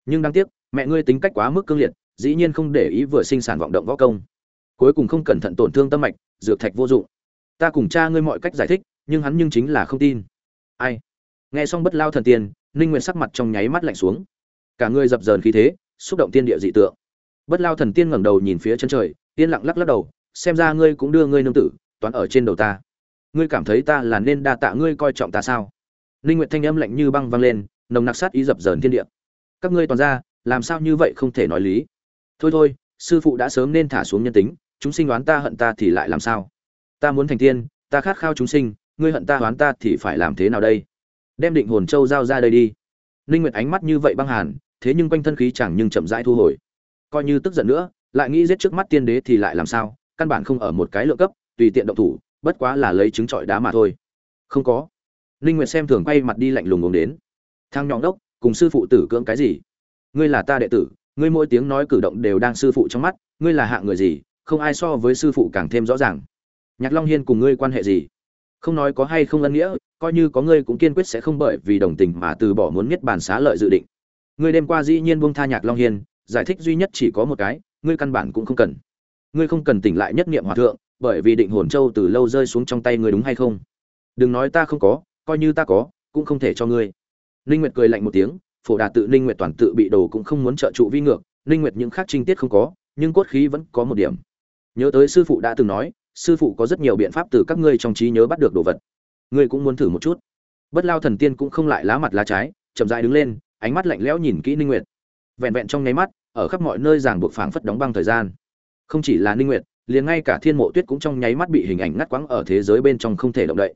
Nhưng đáng tiếc, mẹ ngươi tính cách quá mức cương liệt, dĩ nhiên không để ý vừa sinh sản vọng động võ công. Cuối cùng không cẩn thận tổn thương tâm mạch, dược thạch vô dụng ta cùng cha ngươi mọi cách giải thích, nhưng hắn nhưng chính là không tin. Ai? Nghe xong bất lao thần tiên, ninh nguyện sắc mặt trong nháy mắt lạnh xuống. Cả người dập dờn khí thế, xúc động tiên địa dị tượng. Bất lao thần tiên ngẩng đầu nhìn phía chân trời, yên lặng lắc lắc đầu, xem ra ngươi cũng đưa ngươi nương tử, toán ở trên đầu ta. Ngươi cảm thấy ta là nên đa tạ ngươi coi trọng ta sao? Ninh nguyện thanh âm lạnh như băng vang lên, nồng nặc sát ý dập dờn thiên địa. Các ngươi toàn ra, làm sao như vậy không thể nói lý? Thôi thôi, sư phụ đã sớm nên thả xuống nhân tính, chúng sinh đoán ta hận ta thì lại làm sao? Ta muốn thành tiên, ta khát khao chúng sinh, ngươi hận ta đoán ta thì phải làm thế nào đây? Đem định hồn châu giao ra đây đi. Ninh nguyệt ánh mắt như vậy băng hàn, thế nhưng quanh thân khí chẳng nhưng chậm rãi thu hồi. Coi như tức giận nữa, lại nghĩ giết trước mắt tiên đế thì lại làm sao? Căn bản không ở một cái lượng cấp, tùy tiện động thủ, bất quá là lấy trứng trọi đá mà thôi. Không có. Ninh nguyệt xem thường quay mặt đi lạnh lùng uống đến. Thang nhọn đốc, cùng sư phụ tử cưỡng cái gì? Ngươi là ta đệ tử, ngươi mỗi tiếng nói cử động đều đang sư phụ trong mắt, ngươi là hạng người gì? Không ai so với sư phụ càng thêm rõ ràng nhạc long hiên cùng ngươi quan hệ gì? Không nói có hay không ân nghĩa, coi như có ngươi cũng kiên quyết sẽ không bởi vì đồng tình mà từ bỏ muốn nhất bản xá lợi dự định. Ngươi đêm qua dĩ nhiên buông tha nhạc long hiên, giải thích duy nhất chỉ có một cái, ngươi căn bản cũng không cần. Ngươi không cần tỉnh lại nhất niệm hòa thượng, bởi vì định hồn châu từ lâu rơi xuống trong tay ngươi đúng hay không? Đừng nói ta không có, coi như ta có, cũng không thể cho ngươi. Ninh nguyệt cười lạnh một tiếng, phổ đà tự ninh nguyệt toàn tự bị đồ cũng không muốn trợ trụ vi ngược, ninh nguyệt những khác trinh tiết không có, nhưng cốt khí vẫn có một điểm. Nhớ tới sư phụ đã từng nói sư phụ có rất nhiều biện pháp từ các ngươi trong trí nhớ bắt được đồ vật. Ngươi cũng muốn thử một chút. Bất lao thần tiên cũng không lại lá mặt lá trái, chậm rãi đứng lên, ánh mắt lạnh lẽo nhìn kỹ ninh nguyệt. Vẹn vẹn trong nháy mắt, ở khắp mọi nơi ràng buộc phảng phất đóng băng thời gian. Không chỉ là ninh nguyệt, liền ngay cả thiên mộ tuyết cũng trong nháy mắt bị hình ảnh ngắt quãng ở thế giới bên trong không thể động đậy.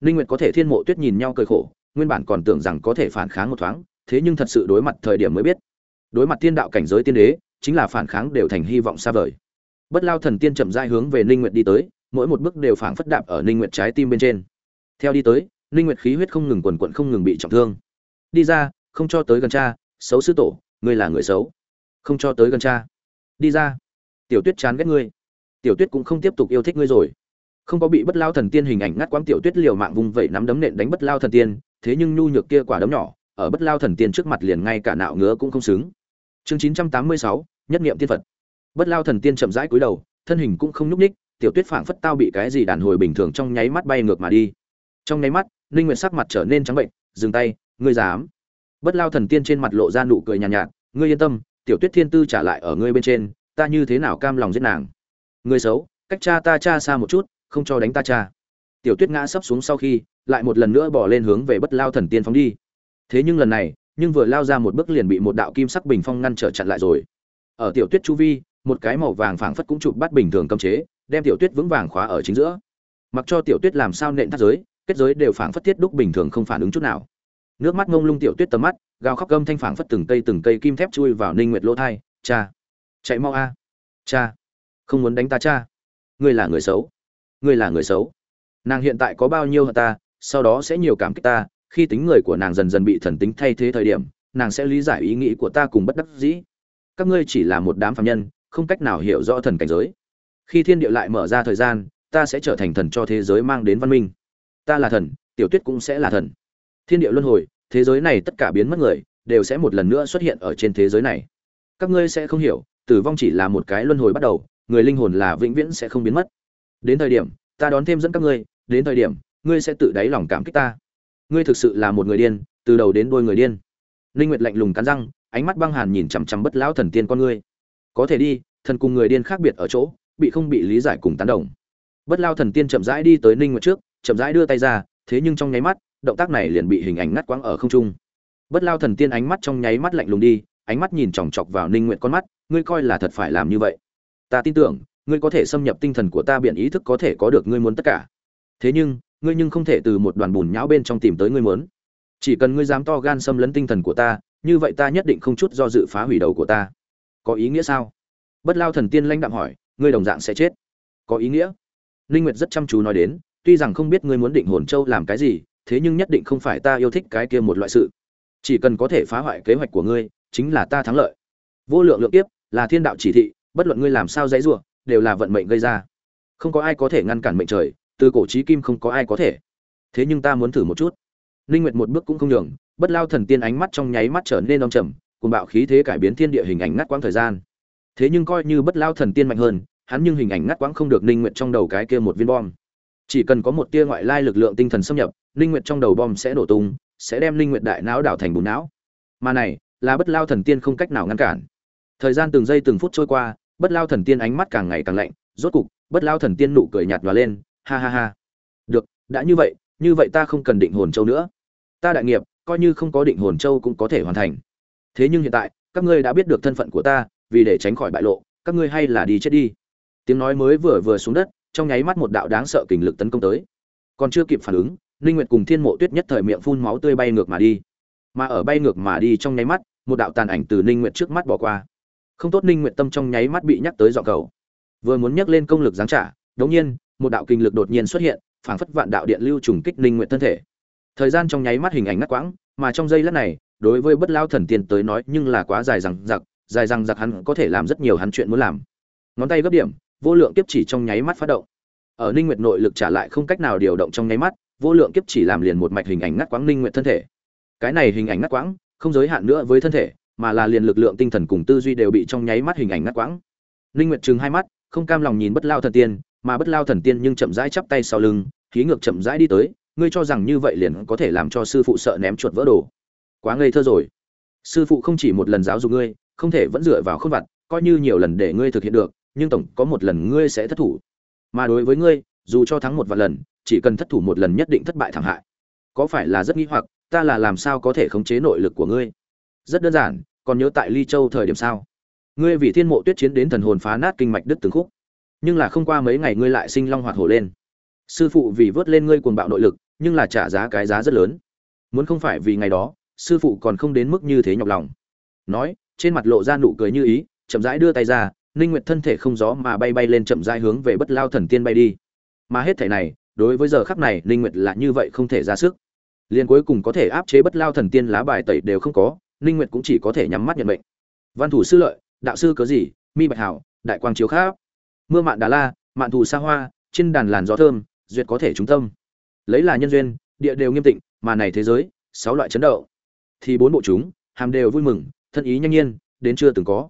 Ninh nguyệt có thể thiên mộ tuyết nhìn nhau cười khổ, nguyên bản còn tưởng rằng có thể phản kháng một thoáng, thế nhưng thật sự đối mặt thời điểm mới biết. Đối mặt thiên đạo cảnh giới tiên đế, chính là phản kháng đều thành hy vọng xa vời bất lao thần tiên chậm rãi hướng về ninh nguyệt đi tới mỗi một bước đều phảng phất đạp ở ninh nguyệt trái tim bên trên. Theo đi tới ninh nguyệt khí huyết không ngừng quần quận không ngừng bị trọng thương. Đi ra không cho tới gần cha xấu sư tổ ngươi là người xấu. Không cho tới gần cha. Đi ra. Tiểu tuyết chán ghét ngươi. Tiểu tuyết cũng không tiếp tục yêu thích ngươi rồi. Không có bị bất lao thần tiên hình ảnh ngắt quãng tiểu tuyết liều mạng vùng vẫy nắm đấm nện đánh bất lao thần tiên thế nhưng nhu nhược kia quả đấm nhỏ ở bất lao thần tiên trước mặt liền ngay cả nạo ngứa cũng không xứng. Chương 986, nhất niệm tiên phật bất lao thần tiên chậm rãi cúi đầu thân hình cũng không nhúc ních tiểu tuyết phảng phất tao bị cái gì đàn hồi bình thường trong nháy mắt bay ngược mà đi. Trong nháy mắt ninh nguyệt sắc mặt trở nên trắng bệnh dừng tay ngươi dám? Bất lao thần tiên trên mặt lộ ra nụ cười nhàn nhạt, nhạt ngươi yên tâm tiểu tuyết thiên tư trả lại ở ngươi bên trên ta như thế nào cam lòng giết nàng? Ngươi xấu cách cha ta cha xa một chút không cho đánh ta cha. Tiểu tuyết ngã sấp xuống sau khi lại một lần nữa bỏ lên hướng về bất lao thần tiên phóng đi. Thế nhưng lần này nhưng vừa lao ra một bước liền bị một đạo kim sắc bình phong ngăn trở chặn lại rồi. Ở tiểu tuyết chu vi một cái màu vàng phảng phất cũng chụp bắt bình thường cấm chế, đem tiểu tuyết vững vàng khóa ở chính giữa. Mặc cho tiểu tuyết làm sao nện thắt giới, kết giới đều phảng phất thiết đúc bình thường không phản ứng chút nào. Nước mắt ngông lung tiểu tuyết tầm mắt, gào khóc gầm thanh phảng phất từng cây từng cây kim thép chui vào ninh nguyệt lỗ thai. Cha, chạy mau a. Cha, không muốn đánh ta cha. Ngươi là người xấu. Ngươi là người xấu. Nàng hiện tại có bao nhiêu hận ta, sau đó sẽ nhiều cảm kích ta. Khi tính người của nàng dần dần bị thần tính thay thế thời điểm, nàng sẽ lý giải ý nghĩ của ta cùng bất đắc dĩ. Các ngươi chỉ là một đám phạm nhân không cách nào hiểu rõ thần cảnh giới. Khi thiên địa lại mở ra thời gian, ta sẽ trở thành thần cho thế giới mang đến văn minh. Ta là thần, tiểu tuyết cũng sẽ là thần. Thiên địa luân hồi, thế giới này tất cả biến mất người, đều sẽ một lần nữa xuất hiện ở trên thế giới này. Các ngươi sẽ không hiểu, tử vong chỉ là một cái luân hồi bắt đầu, người linh hồn là vĩnh viễn sẽ không biến mất. Đến thời điểm, ta đón thêm dẫn các ngươi, đến thời điểm, ngươi sẽ tự đáy lòng cảm kích ta. Ngươi thực sự là một người điên, từ đầu đến đôi người điên. Linh nguyệt lạnh lùng cắn răng, ánh mắt băng hàn nhìn chằm chằm bất lão thần tiên con ngươi có thể đi, thần cùng người điên khác biệt ở chỗ, bị không bị lý giải cùng tán đồng. Bất lao thần tiên chậm rãi đi tới ninh nguyệt trước, chậm rãi đưa tay ra, thế nhưng trong nháy mắt, động tác này liền bị hình ảnh ngắt quãng ở không trung. Bất lao thần tiên ánh mắt trong nháy mắt lạnh lùng đi, ánh mắt nhìn chòng chọc vào ninh nguyệt con mắt, ngươi coi là thật phải làm như vậy. Ta tin tưởng, ngươi có thể xâm nhập tinh thần của ta biện ý thức có thể có được ngươi muốn tất cả. Thế nhưng, ngươi nhưng không thể từ một đoàn bùn nhão bên trong tìm tới ngươi muốn. Chỉ cần ngươi dám to gan xâm lấn tinh thần của ta, như vậy ta nhất định không chút do dự phá hủy đầu của ta có ý nghĩa sao? Bất lao thần tiên lãnh đạm hỏi, ngươi đồng dạng sẽ chết. Có ý nghĩa? Ninh nguyệt rất chăm chú nói đến, tuy rằng không biết ngươi muốn định hồn châu làm cái gì, thế nhưng nhất định không phải ta yêu thích cái kia một loại sự. Chỉ cần có thể phá hoại kế hoạch của ngươi, chính là ta thắng lợi. Vô lượng lượng kiếp, là thiên đạo chỉ thị, bất luận ngươi làm sao dãy rủa, đều là vận mệnh gây ra. Không có ai có thể ngăn cản mệnh trời, từ cổ chí kim không có ai có thể. Thế nhưng ta muốn thử một chút. Ninh nguyệt một bước cũng không nhường, bất lao thần tiên ánh mắt trong nháy mắt trở nên đông trầm cùng bạo khí thế cải biến thiên địa hình ảnh ngắt quãng thời gian. Thế nhưng coi như bất lao thần tiên mạnh hơn, hắn nhưng hình ảnh ngắt quãng không được ninh nguyệt trong đầu cái kia một viên bom. Chỉ cần có một tia ngoại lai lực lượng tinh thần xâm nhập, ninh nguyệt trong đầu bom sẽ nổ tung, sẽ đem ninh nguyệt đại não đảo thành bùn não. Mà này, là bất lao thần tiên không cách nào ngăn cản. Thời gian từng giây từng phút trôi qua, bất lao thần tiên ánh mắt càng ngày càng lạnh, rốt cục, bất lao thần tiên nụ cười nhạt nhòa lên, ha ha ha. Được, đã như vậy như vậy ta không cần định hồn châu nữa. Ta đại nghiệp, coi như không có định hồn châu cũng có thể hoàn thành thế nhưng hiện tại, các ngươi đã biết được thân phận của ta, vì để tránh khỏi bại lộ, các ngươi hay là đi chết đi. Tiếng nói mới vừa vừa xuống đất, trong nháy mắt một đạo đáng sợ kình lực tấn công tới. Còn chưa kịp phản ứng, ninh nguyệt cùng thiên mộ tuyết nhất thời miệng phun máu tươi bay ngược mà đi. Mà ở bay ngược mà đi trong nháy mắt, một đạo tàn ảnh từ ninh nguyệt trước mắt bỏ qua. Không tốt ninh nguyệt tâm trong nháy mắt bị nhắc tới dọn cầu. Vừa muốn nhắc lên công lực giáng trả đống nhiên, một đạo kinh lực đột nhiên xuất hiện, phảng phất vạn đạo điện lưu trùng kích ninh nguyệt thân thể. Thời gian trong nháy mắt hình ảnh ngắt quãng, mà trong giây lát này đối với bất lao thần tiên tới nói nhưng là quá dài rằng giặc dài rằng giặc hắn có thể làm rất nhiều hắn chuyện muốn làm. Ngón tay gấp điểm, vô lượng kiếp chỉ trong nháy mắt phát động. Ở ninh nguyệt nội lực trả lại không cách nào điều động trong nháy mắt, vô lượng kiếp chỉ làm liền một mạch hình ảnh ngắt quãng ninh nguyệt thân thể. Cái này hình ảnh ngắt quãng, không giới hạn nữa với thân thể, mà là liền lực lượng tinh thần cùng tư duy đều bị trong nháy mắt hình ảnh ngắt quãng. Ninh nguyệt trừng hai mắt, không cam lòng nhìn bất lao thần tiên, mà bất lao thần tiên nhưng chậm rãi chắp tay sau lưng, khí ngược chậm rãi đi tới, ngươi cho rằng như vậy liền có thể làm cho sư phụ sợ ném chuột vỡ đồ quá ngây thơ rồi. Sư phụ không chỉ một lần giáo dục ngươi, không thể vẫn dựa vào khôn vặt, coi như nhiều lần để ngươi thực hiện được, nhưng tổng có một lần ngươi sẽ thất thủ. Mà đối với ngươi, dù cho thắng một vài lần, chỉ cần thất thủ một lần nhất định thất bại thảm hại. Có phải là rất nghĩ hoặc, ta là làm sao có thể khống chế nội lực của ngươi? Rất đơn giản, còn nhớ tại ly châu thời điểm sao? Ngươi vì thiên mộ tuyết chiến đến thần hồn phá nát kinh mạch đứt từng khúc. Nhưng là không qua mấy ngày ngươi lại sinh long hoạt hổ lên. Sư phụ vì vớt lên ngươi cuồng bạo nội lực, nhưng là trả giá cái giá rất lớn. Muốn không phải vì ngày đó sư phụ còn không đến mức như thế nhọc lòng. Nói, trên mặt lộ ra nụ cười như ý, chậm rãi đưa tay ra, ninh nguyệt thân thể không gió mà bay bay lên chậm rãi hướng về bất lao thần tiên bay đi. Mà hết thể này, đối với giờ khắc này, ninh nguyệt là như vậy không thể ra sức. Liền cuối cùng có thể áp chế bất lao thần tiên lá bài tẩy đều không có, ninh nguyệt cũng chỉ có thể nhắm mắt nhận mệnh. Văn thủ sư lợi, đạo sư cớ gì, mi bạch hảo, đại quang chiếu khác mưa mạn đà la, mạn thủ sa hoa, trên đàn làn gió thơm, duyệt có thể trung tâm. Lấy là nhân duyên, địa đều nghiêm tịnh, mà này thế giới, sáu loại chấn động thì bốn bộ chúng, hàm đều vui mừng, thân ý nhanh nhiên, đến chưa từng có.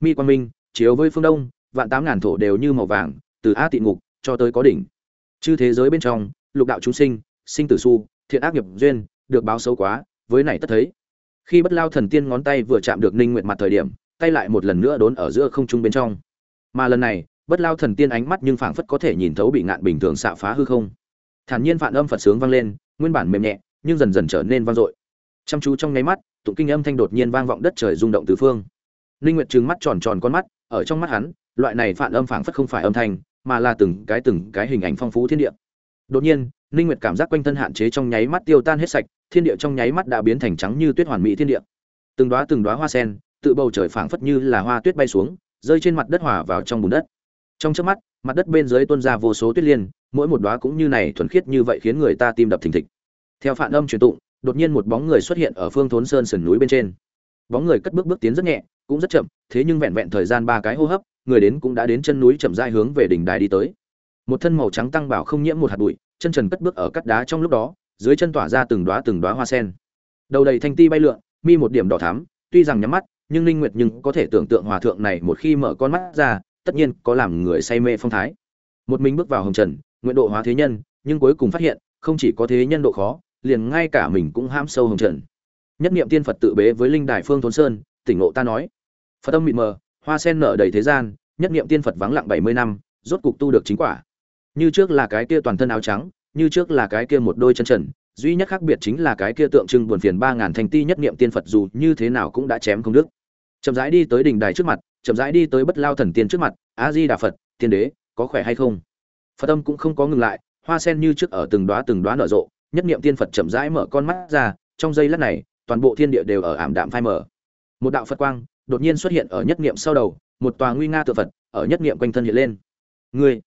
Mi quang minh, chiếu với phương đông, vạn tám ngàn thổ đều như màu vàng, từ a tị ngục cho tới có đỉnh. Chư thế giới bên trong, lục đạo chúng sinh sinh tử su, thiện ác nghiệp duyên, được báo xấu quá, với này tất thấy. Khi bất lao thần tiên ngón tay vừa chạm được ninh nguyệt mặt thời điểm, tay lại một lần nữa đốn ở giữa không trung bên trong. Mà lần này, bất lao thần tiên ánh mắt nhưng phảng phất có thể nhìn thấu bị ngạn bình thường xạ phá hư không. Thản nhiên phản âm phật sướng vang lên, nguyên bản mềm nhẹ, nhưng dần dần trở nên vang dội chăm chú trong nháy mắt, tụng kinh âm thanh đột nhiên vang vọng đất trời rung động tứ phương. Linh nguyệt trừng mắt tròn tròn con mắt, ở trong mắt hắn, loại này phản âm phảng phất không phải âm thanh, mà là từng cái từng cái hình ảnh phong phú thiên địa. Đột nhiên, linh nguyệt cảm giác quanh thân hạn chế trong nháy mắt tiêu tan hết sạch, thiên địa trong nháy mắt đã biến thành trắng như tuyết hoàn mỹ thiên địa. Từng đóa từng đóa hoa sen, tự bầu trời phảng phất như là hoa tuyết bay xuống, rơi trên mặt đất hòa vào trong bùn đất. Trong chớp mắt, mặt đất bên dưới tuôn ra vô số tuyết liên, mỗi một đóa cũng như này thuần khiết như vậy khiến người ta tim đập thình thịch. Theo phản âm truyền tụng đột nhiên một bóng người xuất hiện ở phương thốn sơn sườn núi bên trên. Bóng người cất bước bước tiến rất nhẹ, cũng rất chậm, thế nhưng vẹn vẹn thời gian ba cái hô hấp, người đến cũng đã đến chân núi chậm rãi hướng về đỉnh đài đi tới. Một thân màu trắng tăng bảo không nhiễm một hạt bụi, chân trần cất bước ở cắt đá trong lúc đó, dưới chân tỏa ra từng đóa từng đóa hoa sen. Đầu đầy thanh ti bay lượn, mi một điểm đỏ thắm, tuy rằng nhắm mắt, nhưng linh nguyệt nhưng có thể tưởng tượng hòa thượng này một khi mở con mắt ra, tất nhiên có làm người say mê phong thái. Một mình bước vào hồng trần, nguyện độ hóa thế nhân, nhưng cuối cùng phát hiện, không chỉ có thế nhân độ khó liền ngay cả mình cũng ham sâu hồng trần. Nhất niệm tiên phật tự bế với linh đài phương thôn sơn, tỉnh ngộ ta nói. Phật tâm mịt mờ, hoa sen nở đầy thế gian, nhất niệm tiên phật vắng lặng 70 năm, rốt cục tu được chính quả. Như trước là cái kia toàn thân áo trắng, như trước là cái kia một đôi chân trần, duy nhất khác biệt chính là cái kia tượng trưng buồn phiền ba ngàn thành ti nhất niệm tiên phật dù như thế nào cũng đã chém không đức chậm rãi đi tới đỉnh đài trước mặt, chậm rãi đi tới bất lao thần tiên trước mặt, a di đà phật, tiên đế, có khỏe hay không? Phật tâm cũng không có ngừng lại, hoa sen như trước ở từng đóa từng đóa nở rộ nhất niệm tiên phật chậm rãi mở con mắt ra, trong giây lát này, toàn bộ thiên địa đều ở ảm đạm phai mở một đạo phật quang đột nhiên xuất hiện ở nhất niệm sau đầu, một tòa nguy nga tự phật ở nhất niệm quanh thân hiện lên. Ngươi,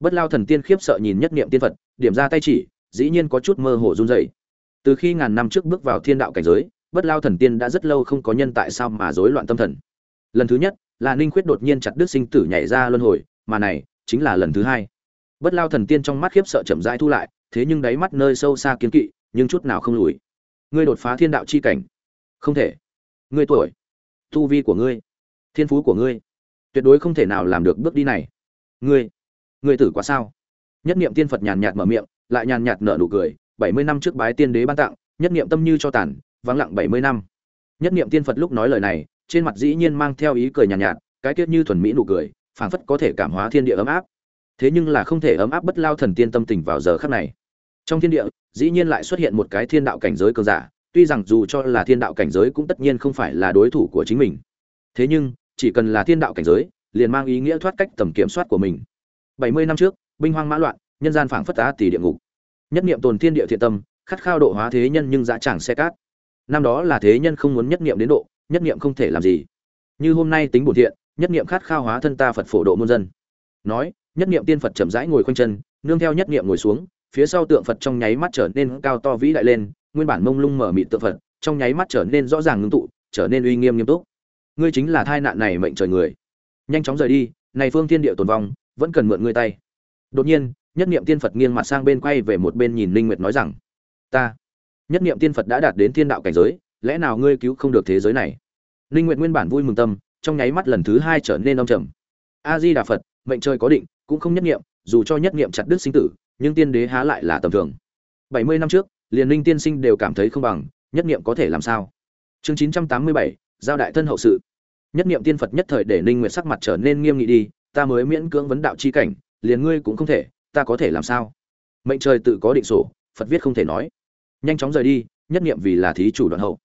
bất lao thần tiên khiếp sợ nhìn nhất niệm tiên phật, điểm ra tay chỉ, dĩ nhiên có chút mơ hồ run rẩy. Từ khi ngàn năm trước bước vào thiên đạo cảnh giới, bất lao thần tiên đã rất lâu không có nhân tại sao mà rối loạn tâm thần. Lần thứ nhất, là ninh khuyết đột nhiên chặt đứt sinh tử nhảy ra luân hồi, mà này chính là lần thứ hai bất lao thần tiên trong mắt khiếp sợ chậm rãi thu lại thế nhưng đáy mắt nơi sâu xa kiến kỵ nhưng chút nào không lùi. Ngươi đột phá thiên đạo chi cảnh. Không thể. Ngươi tuổi. Tu vi của ngươi. Thiên phú của ngươi. Tuyệt đối không thể nào làm được bước đi này. Ngươi. Ngươi tử quá sao? Nhất niệm tiên phật nhàn nhạt mở miệng lại nhàn nhạt nở nụ cười bảy mươi năm trước bái tiên đế ban tặng nhất niệm tâm như cho tàn vắng lặng bảy mươi năm. Nhất niệm tiên phật lúc nói lời này trên mặt dĩ nhiên mang theo ý cười nhàn nhạt, nhạt cái tiết như thuần mỹ nụ cười phảng phất có thể cảm hóa thiên địa ấm áp thế nhưng là không thể ấm áp bất lao thần tiên tâm tình vào giờ khắc này. Trong thiên địa, dĩ nhiên lại xuất hiện một cái thiên đạo cảnh giới cường giả, tuy rằng dù cho là thiên đạo cảnh giới cũng tất nhiên không phải là đối thủ của chính mình. Thế nhưng, chỉ cần là thiên đạo cảnh giới, liền mang ý nghĩa thoát cách tầm kiểm soát của mình. Bảy mươi năm trước, binh hoang mã loạn, nhân gian phảng phất tá tỷ địa ngục. Nhất niệm tồn thiên địa thiện tâm, khát khao độ hóa thế nhân nhưng dã chẳng xe cát. Năm đó là thế nhân không muốn nhất niệm đến độ, nhất niệm không thể làm gì. Như hôm nay tính bổn thiện, nhất niệm khát khao hóa thân ta phật phổ độ muôn dân. Nói nhất niệm tiên phật chậm rãi ngồi khoanh chân, nương theo nhất niệm ngồi xuống, phía sau tượng phật trong nháy mắt trở nên cao to vĩ đại lên, nguyên bản mông lung mở mịt tượng phật, trong nháy mắt trở nên rõ ràng ngưng tụ, trở nên uy nghiêm nghiêm túc. Ngươi chính là thai nạn này mệnh trời người. Nhanh chóng rời đi, này phương thiên địa tồn vong, vẫn cần mượn ngươi tay. Đột nhiên, nhất niệm tiên phật nghiêng mặt sang bên quay về một bên nhìn linh nguyệt nói rằng, ta, nhất niệm tiên phật đã đạt đến thiên đạo cảnh giới, lẽ nào ngươi cứu không được thế giới này? Linh nguyệt nguyên bản vui mừng tâm, trong nháy mắt lần thứ hai trở nên âm trầm. A di đà phật, mệnh trời có định cũng không nhất niệm dù cho nhất niệm chặt đứt sinh tử nhưng tiên đế há lại là tầm thường. 70 năm trước liền linh tiên sinh đều cảm thấy không bằng nhất niệm có thể làm sao? Chương 987, giao đại thân hậu sự. Nhất niệm tiên phật nhất thời để ninh nguyệt sắc mặt trở nên nghiêm nghị đi ta mới miễn cưỡng vấn đạo chi cảnh liền ngươi cũng không thể ta có thể làm sao? Mệnh trời tự có định sổ phật viết không thể nói. Nhanh chóng rời đi nhất niệm vì là thí chủ đoạn hậu.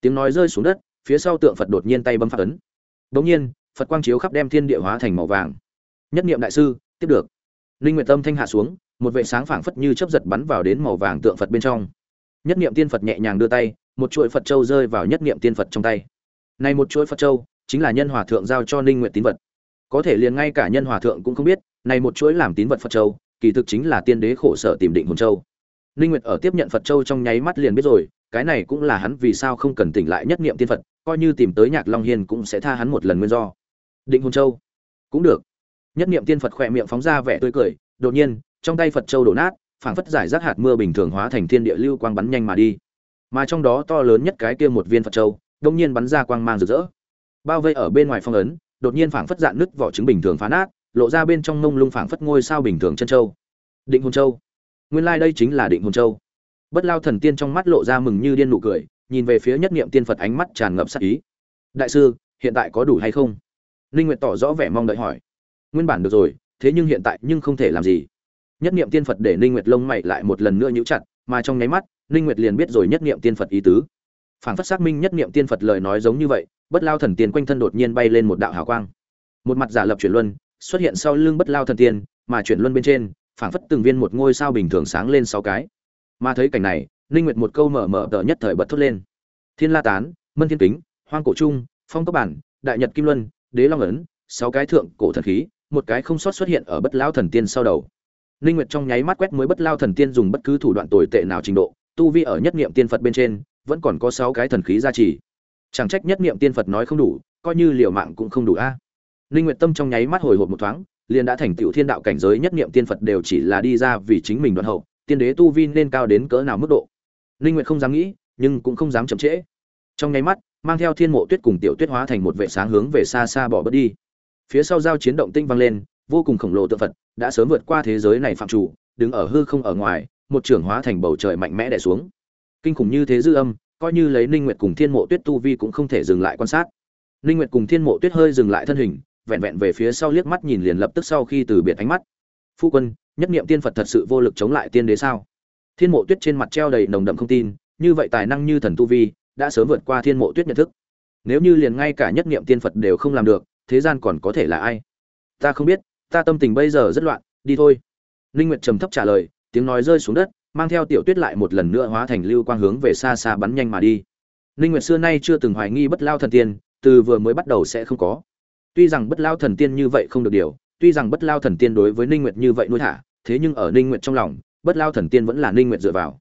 Tiếng nói rơi xuống đất phía sau tượng phật đột nhiên tay bấm phát ấn. Đống nhiên phật quang chiếu khắp đem thiên địa hóa thành màu vàng. Nhất niệm đại sư tiếp được. Linh nguyệt tâm thanh hạ xuống, một vệ sáng phảng phất như chớp giật bắn vào đến màu vàng tượng phật bên trong. Nhất niệm tiên phật nhẹ nhàng đưa tay, một chuỗi phật châu rơi vào nhất niệm tiên phật trong tay. Này một chuỗi phật châu, chính là nhân hòa thượng giao cho ninh nguyệt tín vật. Có thể liền ngay cả nhân hòa thượng cũng không biết, này một chuỗi làm tín vật phật châu, kỳ thực chính là tiên đế khổ sở tìm định hồn châu. Ninh nguyệt ở tiếp nhận phật châu trong nháy mắt liền biết rồi, cái này cũng là hắn vì sao không cần tỉnh lại nhất niệm tiên phật, coi như tìm tới nhạc long hiên cũng sẽ tha hắn một lần nguyên do. Định hồn châu. Cũng được nhất niệm tiên phật khỏe miệng phóng ra vẻ tươi cười, đột nhiên, trong tay phật châu đổ nát, phảng phất giải rác hạt mưa bình thường hóa thành thiên địa lưu quang bắn nhanh mà đi. Mà trong đó to lớn nhất cái kia một viên phật châu đông nhiên bắn ra quang mang rực rỡ. Bao vây ở bên ngoài phong ấn, đột nhiên phảng phất dạn nứt vỏ trứng bình thường phá nát, lộ ra bên trong mông lung phảng phất ngôi sao bình thường chân châu. Định hồn châu. Nguyên lai đây chính là định hồn châu. Bất lao thần tiên trong mắt lộ ra mừng như điên nụ cười, nhìn về phía nhất niệm tiên phật ánh mắt tràn ngập sắc ý. Đại sư, hiện tại có đủ hay không? Linh nguyệt tỏ rõ vẻ mong đợi hỏi nguyên bản được rồi, thế nhưng hiện tại nhưng không thể làm gì. Nhất niệm tiên phật để linh nguyệt lông mày lại một lần nữa nhíu chặt, mà trong nháy mắt linh nguyệt liền biết rồi nhất niệm tiên phật ý tứ. Phảng phất xác minh nhất niệm tiên phật lời nói giống như vậy, bất lao thần tiên quanh thân đột nhiên bay lên một đạo hào quang. Một mặt giả lập chuyển luân, xuất hiện sau lưng bất lao thần tiên, mà chuyển luân bên trên phảng phất từng viên một ngôi sao bình thường sáng lên sáu cái. Mà thấy cảnh này, ninh nguyệt một câu mở mở tờ nhất thời bật thốt lên. Thiên la tán, mân thiên kính, hoang cổ trung, phong cấp bản, đại nhật kim luân, đế long ấn, sáu cái thượng cổ thần khí một cái không sót xuất hiện ở bất lao thần tiên sau đầu ninh nguyệt trong nháy mắt quét mới bất lao thần tiên dùng bất cứ thủ đoạn tồi tệ nào trình độ tu vi ở nhất niệm tiên phật bên trên vẫn còn có sáu cái thần khí gia trì chẳng trách nhất niệm tiên phật nói không đủ coi như liều mạng cũng không đủ a Linh Nguyệt Tâm trong nháy mắt hồi hộp một thoáng, liền đã thành tựu thiên đạo cảnh giới nhất niệm tiên Phật đều chỉ là đi ra vì chính mình đoạn hậu, tiên đế tu vi nên cao đến cỡ nào mức độ. Linh Nguyệt không dám nghĩ, nhưng cũng không dám chậm trễ. Trong nháy mắt, mang theo thiên mộ tuyết cùng tiểu tuyết hóa thành một vệ sáng hướng về xa xa bỏ bớt đi phía sau giao chiến động tinh vang lên, vô cùng khổng lồ tượng phật đã sớm vượt qua thế giới này phạm chủ, đứng ở hư không ở ngoài, một trưởng hóa thành bầu trời mạnh mẽ đè xuống. Kinh khủng như thế dư âm, coi như lấy ninh nguyệt cùng thiên mộ tuyết tu vi cũng không thể dừng lại quan sát. Ninh nguyệt cùng thiên mộ tuyết hơi dừng lại thân hình, vẹn vẹn về phía sau liếc mắt nhìn liền lập tức sau khi từ biệt ánh mắt. Phu quân, nhất niệm tiên phật thật sự vô lực chống lại tiên đế sao? Thiên mộ tuyết trên mặt treo đầy nồng đậm không tin, như vậy tài năng như thần tu vi, đã sớm vượt qua thiên mộ tuyết nhận thức. Nếu như liền ngay cả nhất niệm tiên phật đều không làm được thế gian còn có thể là ai? Ta không biết, ta tâm tình bây giờ rất loạn, đi thôi. Linh nguyệt trầm thấp trả lời, tiếng nói rơi xuống đất, mang theo tiểu tuyết lại một lần nữa hóa thành lưu quang hướng về xa xa bắn nhanh mà đi. Linh nguyệt xưa nay chưa từng hoài nghi bất lao thần tiên, từ vừa mới bắt đầu sẽ không có. Tuy rằng bất lao thần tiên như vậy không được điều, tuy rằng bất lao thần tiên đối với ninh nguyệt như vậy nuôi thả, thế nhưng ở ninh nguyệt trong lòng, bất lao thần tiên vẫn là ninh nguyệt dựa vào.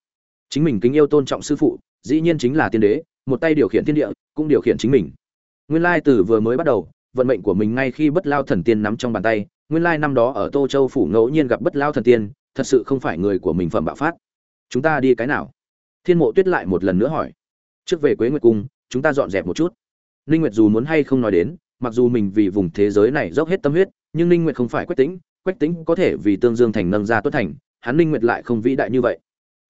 Chính mình kính yêu tôn trọng sư phụ, dĩ nhiên chính là tiên đế, một tay điều khiển thiên địa, cũng điều khiển chính mình. Nguyên lai từ vừa mới bắt đầu vận mệnh của mình ngay khi bất lao thần tiên nắm trong bàn tay, nguyên lai năm đó ở tô châu phủ ngẫu nhiên gặp bất lao thần tiên, thật sự không phải người của mình phẩm bạo phát. Chúng ta đi cái nào? Thiên mộ tuyết lại một lần nữa hỏi. Trước về quế nguyệt cung, chúng ta dọn dẹp một chút. Ninh nguyệt dù muốn hay không nói đến, mặc dù mình vì vùng thế giới này dốc hết tâm huyết, nhưng ninh nguyệt không phải quách tính quách tính có thể vì tương dương thành nâng ra tuất thành, hắn ninh nguyệt lại không vĩ đại như vậy.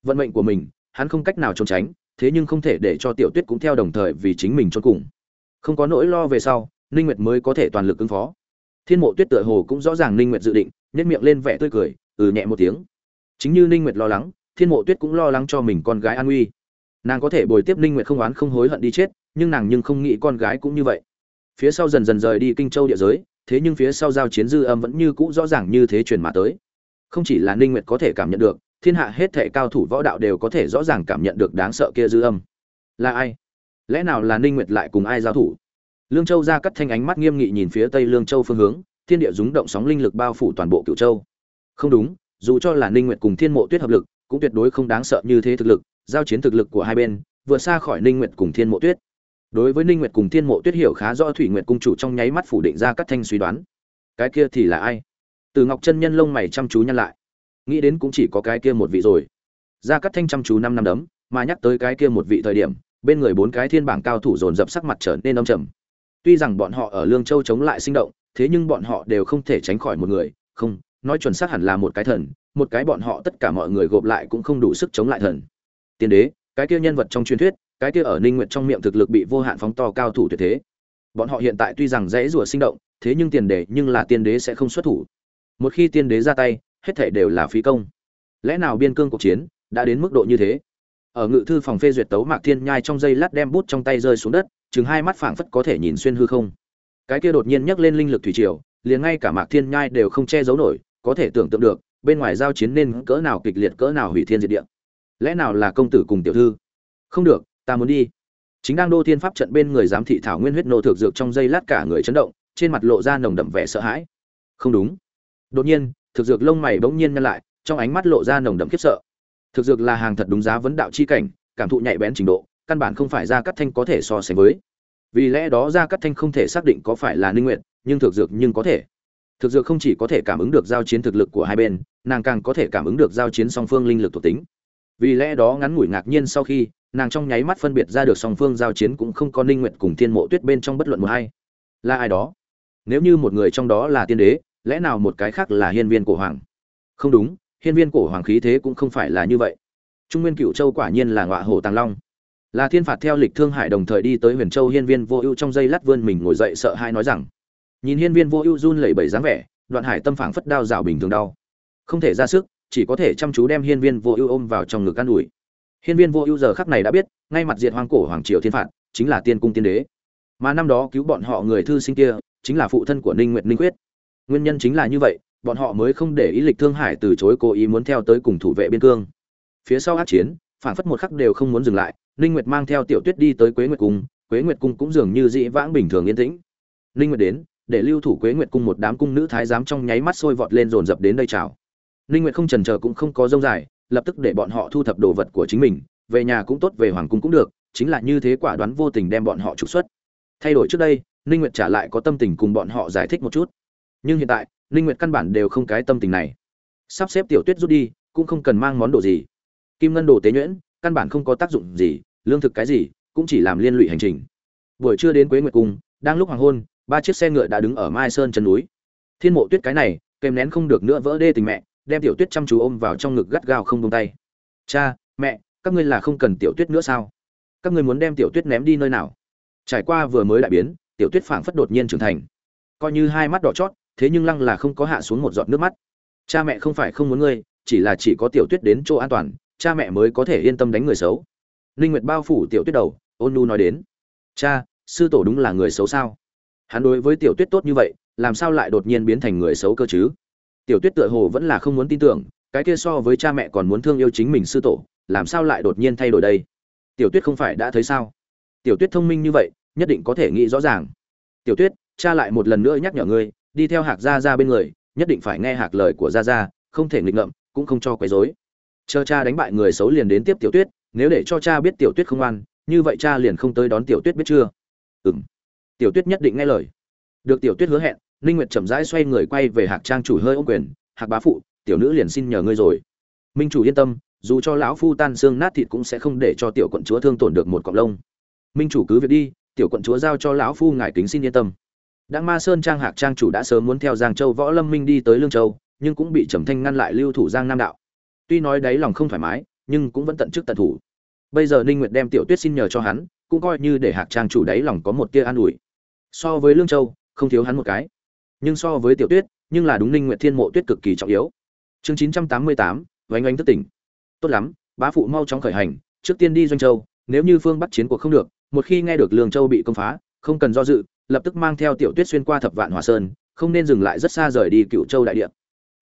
Vận mệnh của mình, hắn không cách nào trốn tránh, thế nhưng không thể để cho tiểu tuyết cũng theo đồng thời vì chính mình cho cùng. Không có nỗi lo về sau ninh nguyệt mới có thể toàn lực ứng phó. Thiên mộ tuyết tựa hồ cũng rõ ràng ninh nguyệt dự định, nhếch miệng lên vẻ tươi cười ừ nhẹ một tiếng. Chính như ninh nguyệt lo lắng, thiên mộ tuyết cũng lo lắng cho mình con gái an nguy. Nàng có thể bồi tiếp ninh nguyệt không oán không hối hận đi chết, nhưng nàng nhưng không nghĩ con gái cũng như vậy. Phía sau dần dần rời đi kinh châu địa giới, thế nhưng phía sau giao chiến dư âm vẫn như cũ rõ ràng như thế truyền mà tới. Không chỉ là ninh nguyệt có thể cảm nhận được, thiên hạ hết thảy cao thủ võ đạo đều có thể rõ ràng cảm nhận được đáng sợ kia dư âm. Là ai? Lẽ nào là ninh nguyệt lại cùng ai giao thủ? Lương châu ra cắt thanh ánh mắt nghiêm nghị nhìn phía tây lương châu phương hướng, thiên địa rúng động sóng linh lực bao phủ toàn bộ cửu châu. Không đúng, dù cho là ninh nguyệt cùng thiên mộ tuyết hợp lực, cũng tuyệt đối không đáng sợ như thế thực lực, giao chiến thực lực của hai bên vượt xa khỏi ninh nguyệt cùng thiên mộ tuyết. Đối với ninh nguyệt cùng thiên mộ tuyết hiểu khá rõ thủy nguyệt cung chủ trong nháy mắt phủ định ra cắt thanh suy đoán. Cái kia thì là ai? Từ ngọc chân nhân lông mày chăm chú nhăn lại. Nghĩ đến cũng chỉ có cái kia một vị rồi. Ra cắt thanh chăm chú năm năm đấm, mà nhắc tới cái kia một vị thời điểm, bên người bốn cái thiên bảng cao thủ dồn dập sắc mặt trở nên âm trầm tuy rằng bọn họ ở lương châu chống lại sinh động, thế nhưng bọn họ đều không thể tránh khỏi một người. Không, nói chuẩn xác hẳn là một cái thần, một cái bọn họ tất cả mọi người gộp lại cũng không đủ sức chống lại thần. Tiên đế, cái kia nhân vật trong truyền thuyết, cái kia ở ninh nguyệt trong miệng thực lực bị vô hạn phóng to cao thủ tuyệt thế. Bọn họ hiện tại tuy rằng dễ rùa sinh động, thế nhưng tiền đề nhưng là tiên đế sẽ không xuất thủ. Một khi tiên đế ra tay, hết thảy đều là phí công. Lẽ nào biên cương cuộc chiến đã đến mức độ như thế? Ở ngự thư phòng phê duyệt tấu mạc thiên nhai trong giây lát đem bút trong tay rơi xuống đất chừng hai mắt phảng phất có thể nhìn xuyên hư không. Cái kia đột nhiên nhấc lên linh lực thủy triều, liền ngay cả mạc thiên nhai đều không che giấu nổi, có thể tưởng tượng được, bên ngoài giao chiến nên cỡ nào kịch liệt, cỡ nào hủy thiên diệt địa. Lẽ nào là công tử cùng tiểu thư? Không được, ta muốn đi. Chính đang đô thiên pháp trận bên người giám thị thảo nguyên huyết nô thực dược trong giây lát cả người chấn động, trên mặt lộ ra nồng đậm vẻ sợ hãi. Không đúng. Đột nhiên, thực dược lông mày bỗng nhiên nhăn lại, trong ánh mắt lộ ra nồng đậm khiếp sợ. Thực dược là hàng thật đúng giá vấn đạo chi cảnh, cảm thụ nhạy bén trình độ căn bản không phải ra cắt thanh có thể so sánh với. Vì lẽ đó ra cắt thanh không thể xác định có phải là ninh nguyện nhưng thực dược nhưng có thể. Thực dược không chỉ có thể cảm ứng được giao chiến thực lực của hai bên, nàng càng có thể cảm ứng được giao chiến song phương linh lực thuộc tính. Vì lẽ đó ngắn ngủi ngạc nhiên sau khi, nàng trong nháy mắt phân biệt ra được song phương giao chiến cũng không có ninh nguyện cùng thiên mộ tuyết bên trong bất luận một hay là ai đó? Nếu như một người trong đó là tiên đế, lẽ nào một cái khác là hiên viên cổ hoàng? Không đúng, hiên viên cổ hoàng khí thế cũng không phải là như vậy. Trung nguyên cựu châu quả nhiên là ngọa hổ tàng long là thiên phạt theo lịch thương hải đồng thời đi tới huyền châu hiên viên vô ưu trong giây lát vươn mình ngồi dậy sợ hai nói rằng, nhìn hiên viên vô ưu run lẩy bẩy dáng vẻ, đoạn hải tâm phảng phất đao rào bình thường đau. Không thể ra sức, chỉ có thể chăm chú đem hiên viên vô ưu ôm vào trong ngực an ủi. Hiên viên vô ưu giờ khắc này đã biết, ngay mặt diện hoang cổ hoàng triều thiên phạt, chính là tiên cung tiên đế. Mà năm đó cứu bọn họ người thư sinh kia, chính là phụ thân của ninh nguyệt ninh quyết nguyên nhân chính là như vậy, bọn họ mới không để ý lịch thương hải từ chối cố ý muốn theo tới cùng thủ vệ biên cương. Phía sau át chiến phản phất một khắc đều không muốn dừng lại ninh nguyệt mang theo tiểu tuyết đi tới quế nguyệt cung, quế nguyệt cung cũng dường như dị vãng bình thường yên tĩnh. Ninh nguyệt đến, để lưu thủ quế nguyệt cung một đám cung nữ thái giám trong nháy mắt sôi vọt lên dồn dập đến đây chào. Ninh nguyệt không chần chờ cũng không có rông dài, lập tức để bọn họ thu thập đồ vật của chính mình, về nhà cũng tốt, về hoàng cung cũng được, chính là như thế quả đoán vô tình đem bọn họ trục xuất. Thay đổi trước đây, ninh nguyệt trả lại có tâm tình cùng bọn họ giải thích một chút. Nhưng hiện tại, ninh nguyệt căn bản đều không cái tâm tình này. Sắp xếp tiểu tuyết rút đi, cũng không cần mang món đồ gì. Kim ngân đồ tế nhuyễn căn bản không có tác dụng gì, lương thực cái gì cũng chỉ làm liên lụy hành trình. Buổi trưa đến quế nguyệt cung, đang lúc hoàng hôn, ba chiếc xe ngựa đã đứng ở mai sơn chân núi. Thiên mộ tuyết cái này, kèm nén không được nữa vỡ đê tình mẹ, đem tiểu tuyết chăm chú ôm vào trong ngực gắt gao không buông tay. Cha, mẹ, các ngươi là không cần tiểu tuyết nữa sao? Các ngươi muốn đem tiểu tuyết ném đi nơi nào? Trải qua vừa mới đại biến, tiểu tuyết phảng phất đột nhiên trưởng thành. Coi như hai mắt đỏ chót, thế nhưng lăng là không có hạ xuống một giọt nước mắt. Cha mẹ không phải không muốn ngươi, chỉ là chỉ có tiểu tuyết đến chỗ an toàn cha mẹ mới có thể yên tâm đánh người xấu. Ninh nguyệt bao phủ tiểu tuyết đầu, ôn nu nói đến, cha, sư tổ đúng là người xấu sao? Hắn đối với tiểu tuyết tốt như vậy, làm sao lại đột nhiên biến thành người xấu cơ chứ? Tiểu tuyết tựa hồ vẫn là không muốn tin tưởng, cái kia so với cha mẹ còn muốn thương yêu chính mình sư tổ, làm sao lại đột nhiên thay đổi đây? Tiểu tuyết không phải đã thấy sao? Tiểu tuyết thông minh như vậy, nhất định có thể nghĩ rõ ràng. Tiểu tuyết, cha lại một lần nữa nhắc nhở ngươi, đi theo hạc gia ra bên người, nhất định phải nghe hạc lời của gia gia, không thể nghịch ngợm, cũng không cho quấy rối chờ cha đánh bại người xấu liền đến tiếp tiểu tuyết nếu để cho cha biết tiểu tuyết không ăn như vậy cha liền không tới đón tiểu tuyết biết chưa? Ừm. Tiểu tuyết nhất định nghe lời. Được tiểu tuyết hứa hẹn ninh nguyệt chậm rãi xoay người quay về hạc trang chủ hơi ôm quyền hạc bá phụ tiểu nữ liền xin nhờ ngươi rồi. Minh chủ yên tâm dù cho lão phu tan xương nát thịt cũng sẽ không để cho tiểu quận chúa thương tổn được một cọng lông. Minh chủ cứ việc đi tiểu quận chúa giao cho lão phu ngài kính xin yên tâm. Đặng Ma Sơn Trang Hạc Trang chủ đã sớm muốn theo Giang Châu Võ Lâm Minh đi tới Lương Châu, nhưng cũng bị Trầm Thanh ngăn lại lưu thủ Giang Nam đạo. Tuy nói đấy lòng không thoải mái, nhưng cũng vẫn tận chức tận thủ. Bây giờ Ninh Nguyệt đem Tiểu Tuyết xin nhờ cho hắn, cũng coi như để Hạc Trang chủ đấy lòng có một tia an ủi. So với Lương Châu, không thiếu hắn một cái. Nhưng so với Tiểu Tuyết, nhưng là đúng Ninh Nguyệt Thiên Mộ Tuyết cực kỳ trọng yếu. Chương 988, Oanh Oanh thức tỉnh. Tốt lắm, bá phụ mau chóng khởi hành, trước tiên đi Doanh Châu, nếu như phương Bắc chiến cuộc không được, một khi nghe được Lương Châu bị công phá, không cần do dự, lập tức mang theo tiểu tuyết xuyên qua thập vạn hòa sơn không nên dừng lại rất xa rời đi cựu châu đại địa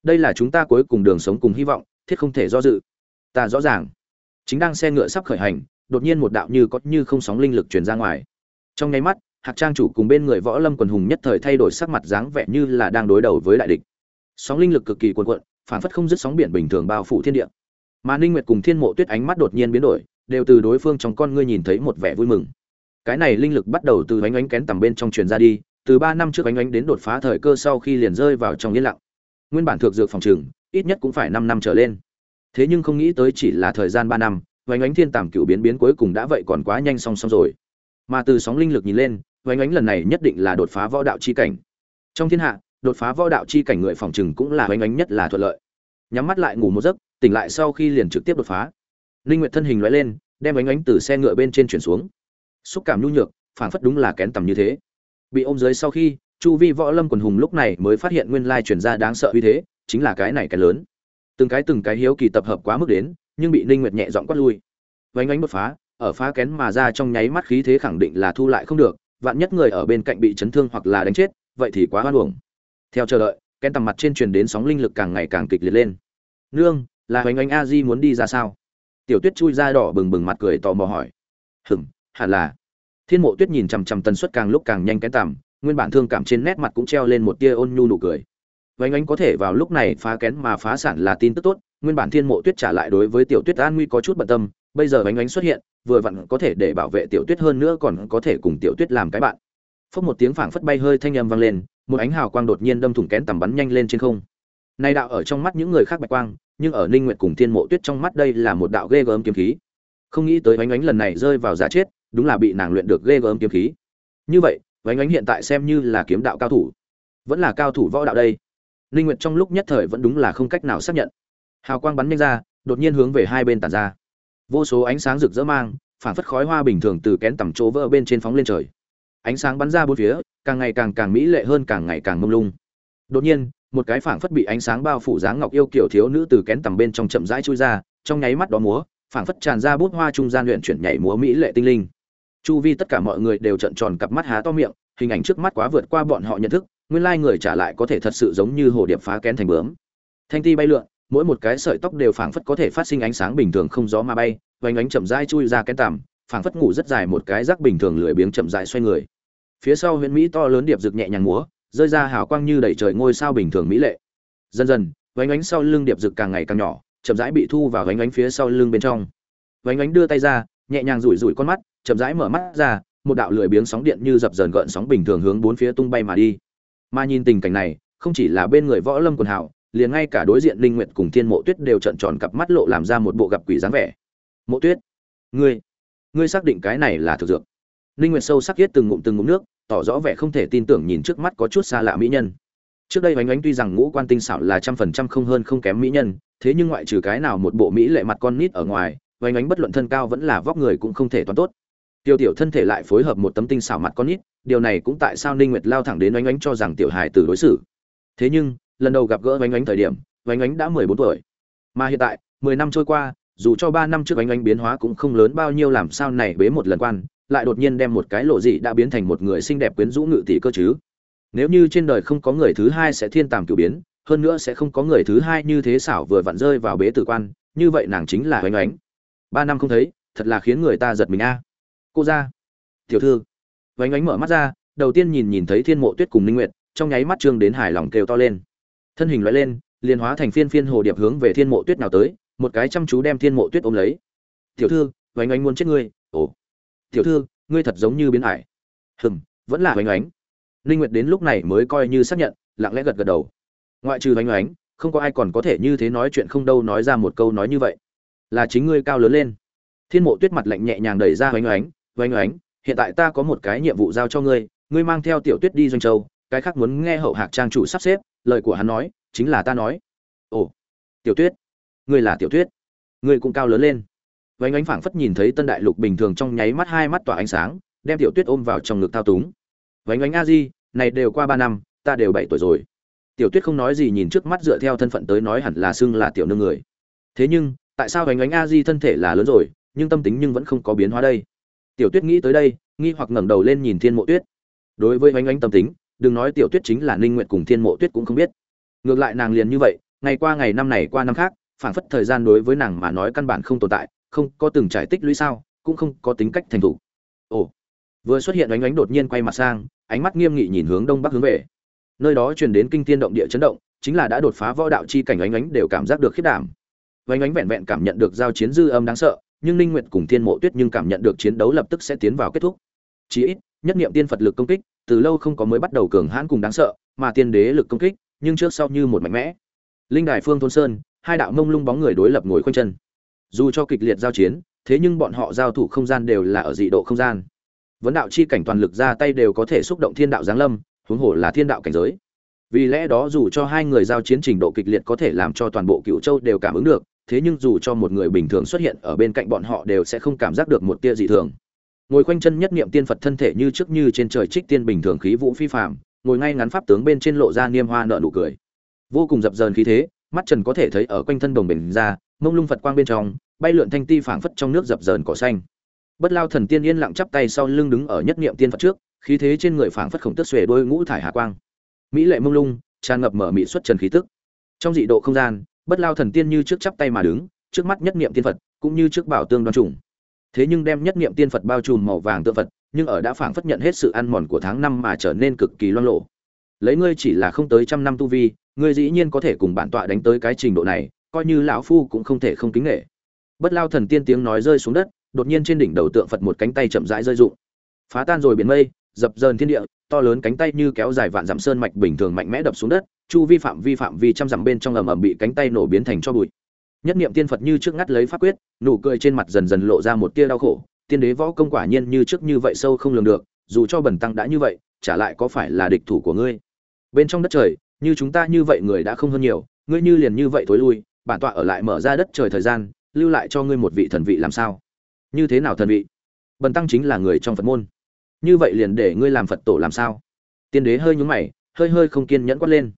đây là chúng ta cuối cùng đường sống cùng hy vọng thiết không thể do dự. Ta rõ ràng. Chính đang xe ngựa sắp khởi hành, đột nhiên một đạo như có như không sóng linh lực truyền ra ngoài. Trong nháy mắt, hạc trang chủ cùng bên người võ lâm quần hùng nhất thời thay đổi sắc mặt dáng vẻ như là đang đối đầu với đại địch. Sóng linh lực cực kỳ cuồn cuộn, phản phất không dứt sóng biển bình thường bao phủ thiên địa. Mà ninh nguyệt cùng thiên mộ tuyết ánh mắt đột nhiên biến đổi, đều từ đối phương trong con ngươi nhìn thấy một vẻ vui mừng. Cái này linh lực bắt đầu từ ánh ánh kén tầm bên trong truyền ra đi, từ ba năm trước ánh ánh đến đột phá thời cơ sau khi liền rơi vào trong yên lặng. Nguyên bản thượng dược phòng trường ít nhất cũng phải năm năm trở lên. Thế nhưng không nghĩ tới chỉ là thời gian ba năm ánh ánh thiên tàm cựu biến biến cuối cùng đã vậy còn quá nhanh song song rồi. Mà từ sóng linh lực nhìn lên ánh ánh lần này nhất định là đột phá võ đạo chi cảnh. Trong thiên hạ, đột phá võ đạo chi cảnh người phòng trừng cũng là ánh ánh nhất là thuận lợi. Nhắm mắt lại ngủ một giấc, tỉnh lại sau khi liền trực tiếp đột phá. Linh nguyệt thân hình lóe lên, đem ánh ánh từ xe ngựa bên trên chuyển xuống. Xúc cảm nhu nhược, phảng phất đúng là kén tầm như thế. Bị ôm dưới sau khi, chu vi võ lâm quần hùng lúc này mới phát hiện nguyên lai truyền ra đáng sợ uy thế chính là cái này cái lớn. Từng cái từng cái hiếu kỳ tập hợp quá mức đến nhưng bị ninh nguyệt nhẹ dọn quát lui. Vánh ánh bứt phá ở phá kén mà ra trong nháy mắt khí thế khẳng định là thu lại không được vạn nhất người ở bên cạnh bị chấn thương hoặc là đánh chết vậy thì quá hoan uổng. Theo chờ đợi kén tầm mặt trên truyền đến sóng linh lực càng ngày càng kịch liệt lên. Nương là hoành ánh a di muốn đi ra sao? Tiểu tuyết chui ra đỏ bừng bừng mặt cười tò mò hỏi. Hửm, hẳn là. Thiên mộ tuyết nhìn chằm chằm tần suất càng lúc càng nhanh kén tằm nguyên bản thương cảm trên nét mặt cũng treo lên một tia ôn nhu nụ cười vánh ánh có thể vào lúc này phá kén mà phá sản là tin tức tốt, nguyên bản thiên mộ tuyết trả lại đối với tiểu tuyết an nguy có chút bận tâm, bây giờ vánh ánh xuất hiện, vừa vặn có thể để bảo vệ tiểu tuyết hơn nữa còn có thể cùng tiểu tuyết làm cái bạn. Phốc một tiếng phảng phất bay hơi thanh âm vang lên, một ánh hào quang đột nhiên đâm thủng kén tầm bắn nhanh lên trên không. Nay đạo ở trong mắt những người khác bạch quang, nhưng ở ninh nguyệt cùng thiên mộ tuyết trong mắt đây là một đạo ghê gớm kiếm khí. Không nghĩ tới vánh ánh lần này rơi vào giả chết, đúng là bị nàng luyện được ghê gớm kiếm khí. Như vậy, vánh ánh hiện tại xem như là kiếm đạo cao thủ. Vẫn là cao thủ võ đạo đây linh nguyệt trong lúc nhất thời vẫn đúng là không cách nào xác nhận. Hào quang bắn nhanh ra, đột nhiên hướng về hai bên tản ra. Vô số ánh sáng rực rỡ mang phản phất khói hoa bình thường từ kén tầm chỗ vỡ bên trên phóng lên trời. Ánh sáng bắn ra bốn phía, càng ngày càng càng mỹ lệ hơn, càng ngày càng mông lung. Đột nhiên, một cái phảng phất bị ánh sáng bao phủ dáng ngọc yêu kiểu thiếu nữ từ kén tầm bên trong chậm rãi chui ra, trong nháy mắt đó múa, phảng phất tràn ra bút hoa trung gian luyện chuyển nhảy múa mỹ lệ tinh linh. Chu vi tất cả mọi người đều trợn tròn cặp mắt há to miệng, hình ảnh trước mắt quá vượt qua bọn họ nhận thức nguyên lai người trả lại có thể thật sự giống như hồ điệp phá kén thành bướm. Thanh ti bay lượn, mỗi một cái sợi tóc đều phảng phất có thể phát sinh ánh sáng bình thường không gió mà bay, vành ánh chậm rãi chui ra kén tằm, phảng phất ngủ rất dài một cái rác bình thường lười biếng chậm rãi xoay người. Phía sau huyện mỹ to lớn điệp rực nhẹ nhàng múa, rơi ra hào quang như đẩy trời ngôi sao bình thường mỹ lệ. Dần dần vánh ánh sau lưng điệp rực càng ngày càng nhỏ, chậm rãi bị thu vào vánh ánh phía sau lưng bên trong. Vánh ánh đưa tay ra, nhẹ nhàng rủi rủi con mắt, chậm rãi mở mắt ra, một đạo lười biếng sóng điện như dập dờn gợn sóng bình thường hướng bốn phía tung bay mà đi mà nhìn tình cảnh này, không chỉ là bên người võ lâm quần hào, liền ngay cả đối diện linh nguyệt cùng thiên mộ tuyết đều trợn tròn cặp mắt lộ làm ra một bộ gặp quỷ dáng vẻ. Mộ tuyết, ngươi ngươi xác định cái này là thực dược? Linh nguyệt sâu sắc yết từng ngụm từng ngụm nước, tỏ rõ vẻ không thể tin tưởng nhìn trước mắt có chút xa lạ mỹ nhân. Trước đây oánh oánh tuy rằng ngũ quan tinh xảo là trăm phần trăm không hơn không kém mỹ nhân, thế nhưng ngoại trừ cái nào một bộ mỹ lệ mặt con nít ở ngoài oánh oánh bất luận thân cao vẫn là vóc người cũng không thể toán tốt. Tiêu tiểu thân thể lại phối hợp một tấm tinh xảo mặt con nít điều này cũng tại sao ninh nguyệt lao thẳng đến oanh oánh cho rằng tiểu hài tử đối xử. Thế nhưng, lần đầu gặp gỡ oanh oánh thời điểm oanh oánh đã 14 tuổi. Mà hiện tại 10 năm trôi qua, dù cho 3 năm trước oanh oánh biến hóa cũng không lớn bao nhiêu làm sao này bế một lần quan, lại đột nhiên đem một cái lộ dị đã biến thành một người xinh đẹp quyến rũ ngự tỷ cơ chứ. Nếu như trên đời không có người thứ hai sẽ thiên tàm cửu biến, hơn nữa sẽ không có người thứ hai như thế xảo vừa vặn rơi vào bế tử quan, như vậy nàng chính là oanh oánh. Ba năm không thấy, thật là khiến người ta giật mình a. Cô ra, tiểu thư vánh ánh mở mắt ra, đầu tiên nhìn nhìn thấy thiên mộ tuyết cùng ninh nguyệt, trong nháy mắt trương đến hài lòng kêu to lên. Thân hình loại lên, liền hóa thành phiên phiên hồ điệp hướng về thiên mộ tuyết nào tới, một cái chăm chú đem thiên mộ tuyết ôm lấy. Tiểu thư, vánh ánh muốn chết ngươi. Ồ. Tiểu thư, ngươi thật giống như biến ải. Hừm, vẫn là vánh ánh ninh nguyệt đến lúc này mới coi như xác nhận, lặng lẽ gật gật đầu. Ngoại trừ vánh ánh không có ai còn có thể như thế nói chuyện không đâu nói ra một câu nói như vậy. Là chính ngươi cao lớn lên. Thiên mộ tuyết mặt lạnh nhẹ nhàng đẩy ra vánh ánh vánh ánh hiện tại ta có một cái nhiệm vụ giao cho ngươi ngươi mang theo tiểu tuyết đi doanh châu, cái khác muốn nghe hậu hạc trang chủ sắp xếp, lời của hắn nói, chính là ta nói. Ồ, tiểu tuyết, ngươi là tiểu tuyết. Ngươi cũng cao lớn lên. Vánh ánh phảng phất nhìn thấy tân đại lục bình thường trong nháy mắt hai mắt tỏa ánh sáng, đem tiểu tuyết ôm vào trong ngực thao túng. Vánh ánh a di, này đều qua ba năm, ta đều bảy tuổi rồi. Tiểu tuyết không nói gì nhìn trước mắt dựa theo thân phận tới nói hẳn là xưng là tiểu nương người. Thế nhưng, tại sao vánh ánh a di thân thể là lớn rồi, nhưng tâm tính nhưng vẫn không có biến hóa đây? Tiểu tuyết nghĩ tới đây, nghi hoặc ngẩng đầu lên nhìn thiên mộ tuyết. Đối với oanh ánh tâm tính, đừng nói tiểu tuyết chính là ninh nguyện cùng thiên mộ tuyết cũng không biết. Ngược lại nàng liền như vậy, ngày qua ngày năm này qua năm khác phảng phất thời gian đối với nàng mà nói căn bản không tồn tại, không có từng trải tích lũy sao, cũng không có tính cách thành thủ ồ, vừa xuất hiện ánh ánh đột nhiên quay mặt sang, ánh mắt nghiêm nghị nhìn hướng đông bắc hướng về. Nơi đó truyền đến kinh thiên động địa chấn động, chính là đã đột phá võ đạo chi cảnh ánh ánh đều cảm giác được khiết đảm. Ánh ánh vẹn vẹn cảm nhận được giao chiến dư âm đáng sợ nhưng ninh nguyệt cùng thiên mộ tuyết nhưng cảm nhận được chiến đấu lập tức sẽ tiến vào kết thúc. Chỉ ít, nhất niệm tiên phật lực công kích, từ lâu không có mới bắt đầu cường hãn cùng đáng sợ, mà tiên đế lực công kích, nhưng trước sau như một mạnh mẽ. Linh đài phương thôn sơn, hai đạo mông lung bóng người đối lập ngồi khoanh chân. Dù cho kịch liệt giao chiến, thế nhưng bọn họ giao thủ không gian đều là ở dị độ không gian. Vấn đạo chi cảnh toàn lực ra tay đều có thể xúc động thiên đạo giáng lâm, huống hồ là thiên đạo cảnh giới. Vì lẽ đó dù cho hai người giao chiến trình độ kịch liệt có thể làm cho toàn bộ Cửu châu đều cảm ứng được thế nhưng dù cho một người bình thường xuất hiện ở bên cạnh bọn họ đều sẽ không cảm giác được một tia dị thường. Ngồi quanh chân nhất niệm tiên phật thân thể như trước như trên trời trích tiên bình thường khí vũ phi phạm ngồi ngay ngắn pháp tướng bên trên lộ ra niêm hoa nợ nụ cười. Vô cùng dập dờn khí thế, mắt trần có thể thấy ở quanh thân đồng bình ra, mông lung phật quang bên trong, bay lượn thanh ti phảng phất trong nước dập dờn cỏ xanh. Bất lao thần tiên yên lặng chắp tay sau lưng đứng ở nhất niệm tiên phật trước, khí thế trên người phảng phất khổng tức xuề đôi ngũ thải hà quang. Mỹ lệ mông lung, tràn ngập mở mị xuất trần khí tức. Trong dị độ không gian bất lao thần tiên như trước chắp tay mà đứng, trước mắt nhất niệm tiên phật, cũng như trước bảo tương đoan trùng. Thế nhưng đem nhất niệm tiên phật bao trùm màu vàng tượng phật, nhưng ở đã phảng phất nhận hết sự ăn mòn của tháng năm mà trở nên cực kỳ loang lộ lấy ngươi chỉ là không tới trăm năm tu vi, ngươi dĩ nhiên có thể cùng bản tọa đánh tới cái trình độ này, coi như lão phu cũng không thể không kính nghệ. Bất lao thần tiên tiếng nói rơi xuống đất, đột nhiên trên đỉnh đầu tượng phật một cánh tay chậm rãi rơi rụng. Phá tan rồi biển mây, dập dờn thiên địa to lớn cánh tay như kéo dài vạn dặm sơn mạch bình thường mạnh mẽ đập xuống đất, chu vi phạm vi phạm vi trăm dặm bên trong ầm ầm bị cánh tay nổ biến thành cho bụi. Nhất niệm tiên phật như trước ngắt lấy pháp quyết, nụ cười trên mặt dần dần lộ ra một tia đau khổ, tiên đế võ công quả nhiên như trước như vậy sâu không lường được, dù cho bẩn tăng đã như vậy, trả lại có phải là địch thủ của ngươi? Bên trong đất trời, như chúng ta như vậy người đã không hơn nhiều, ngươi như liền như vậy thối lui, bản tọa ở lại mở ra đất trời thời gian, lưu lại cho ngươi một vị thần vị làm sao? Như thế nào thần vị? Bần tăng chính là người trong phật môn như vậy liền để ngươi làm phật tổ làm sao? Tiên đế hơi nhúng mày, hơi hơi không kiên nhẫn quát lên.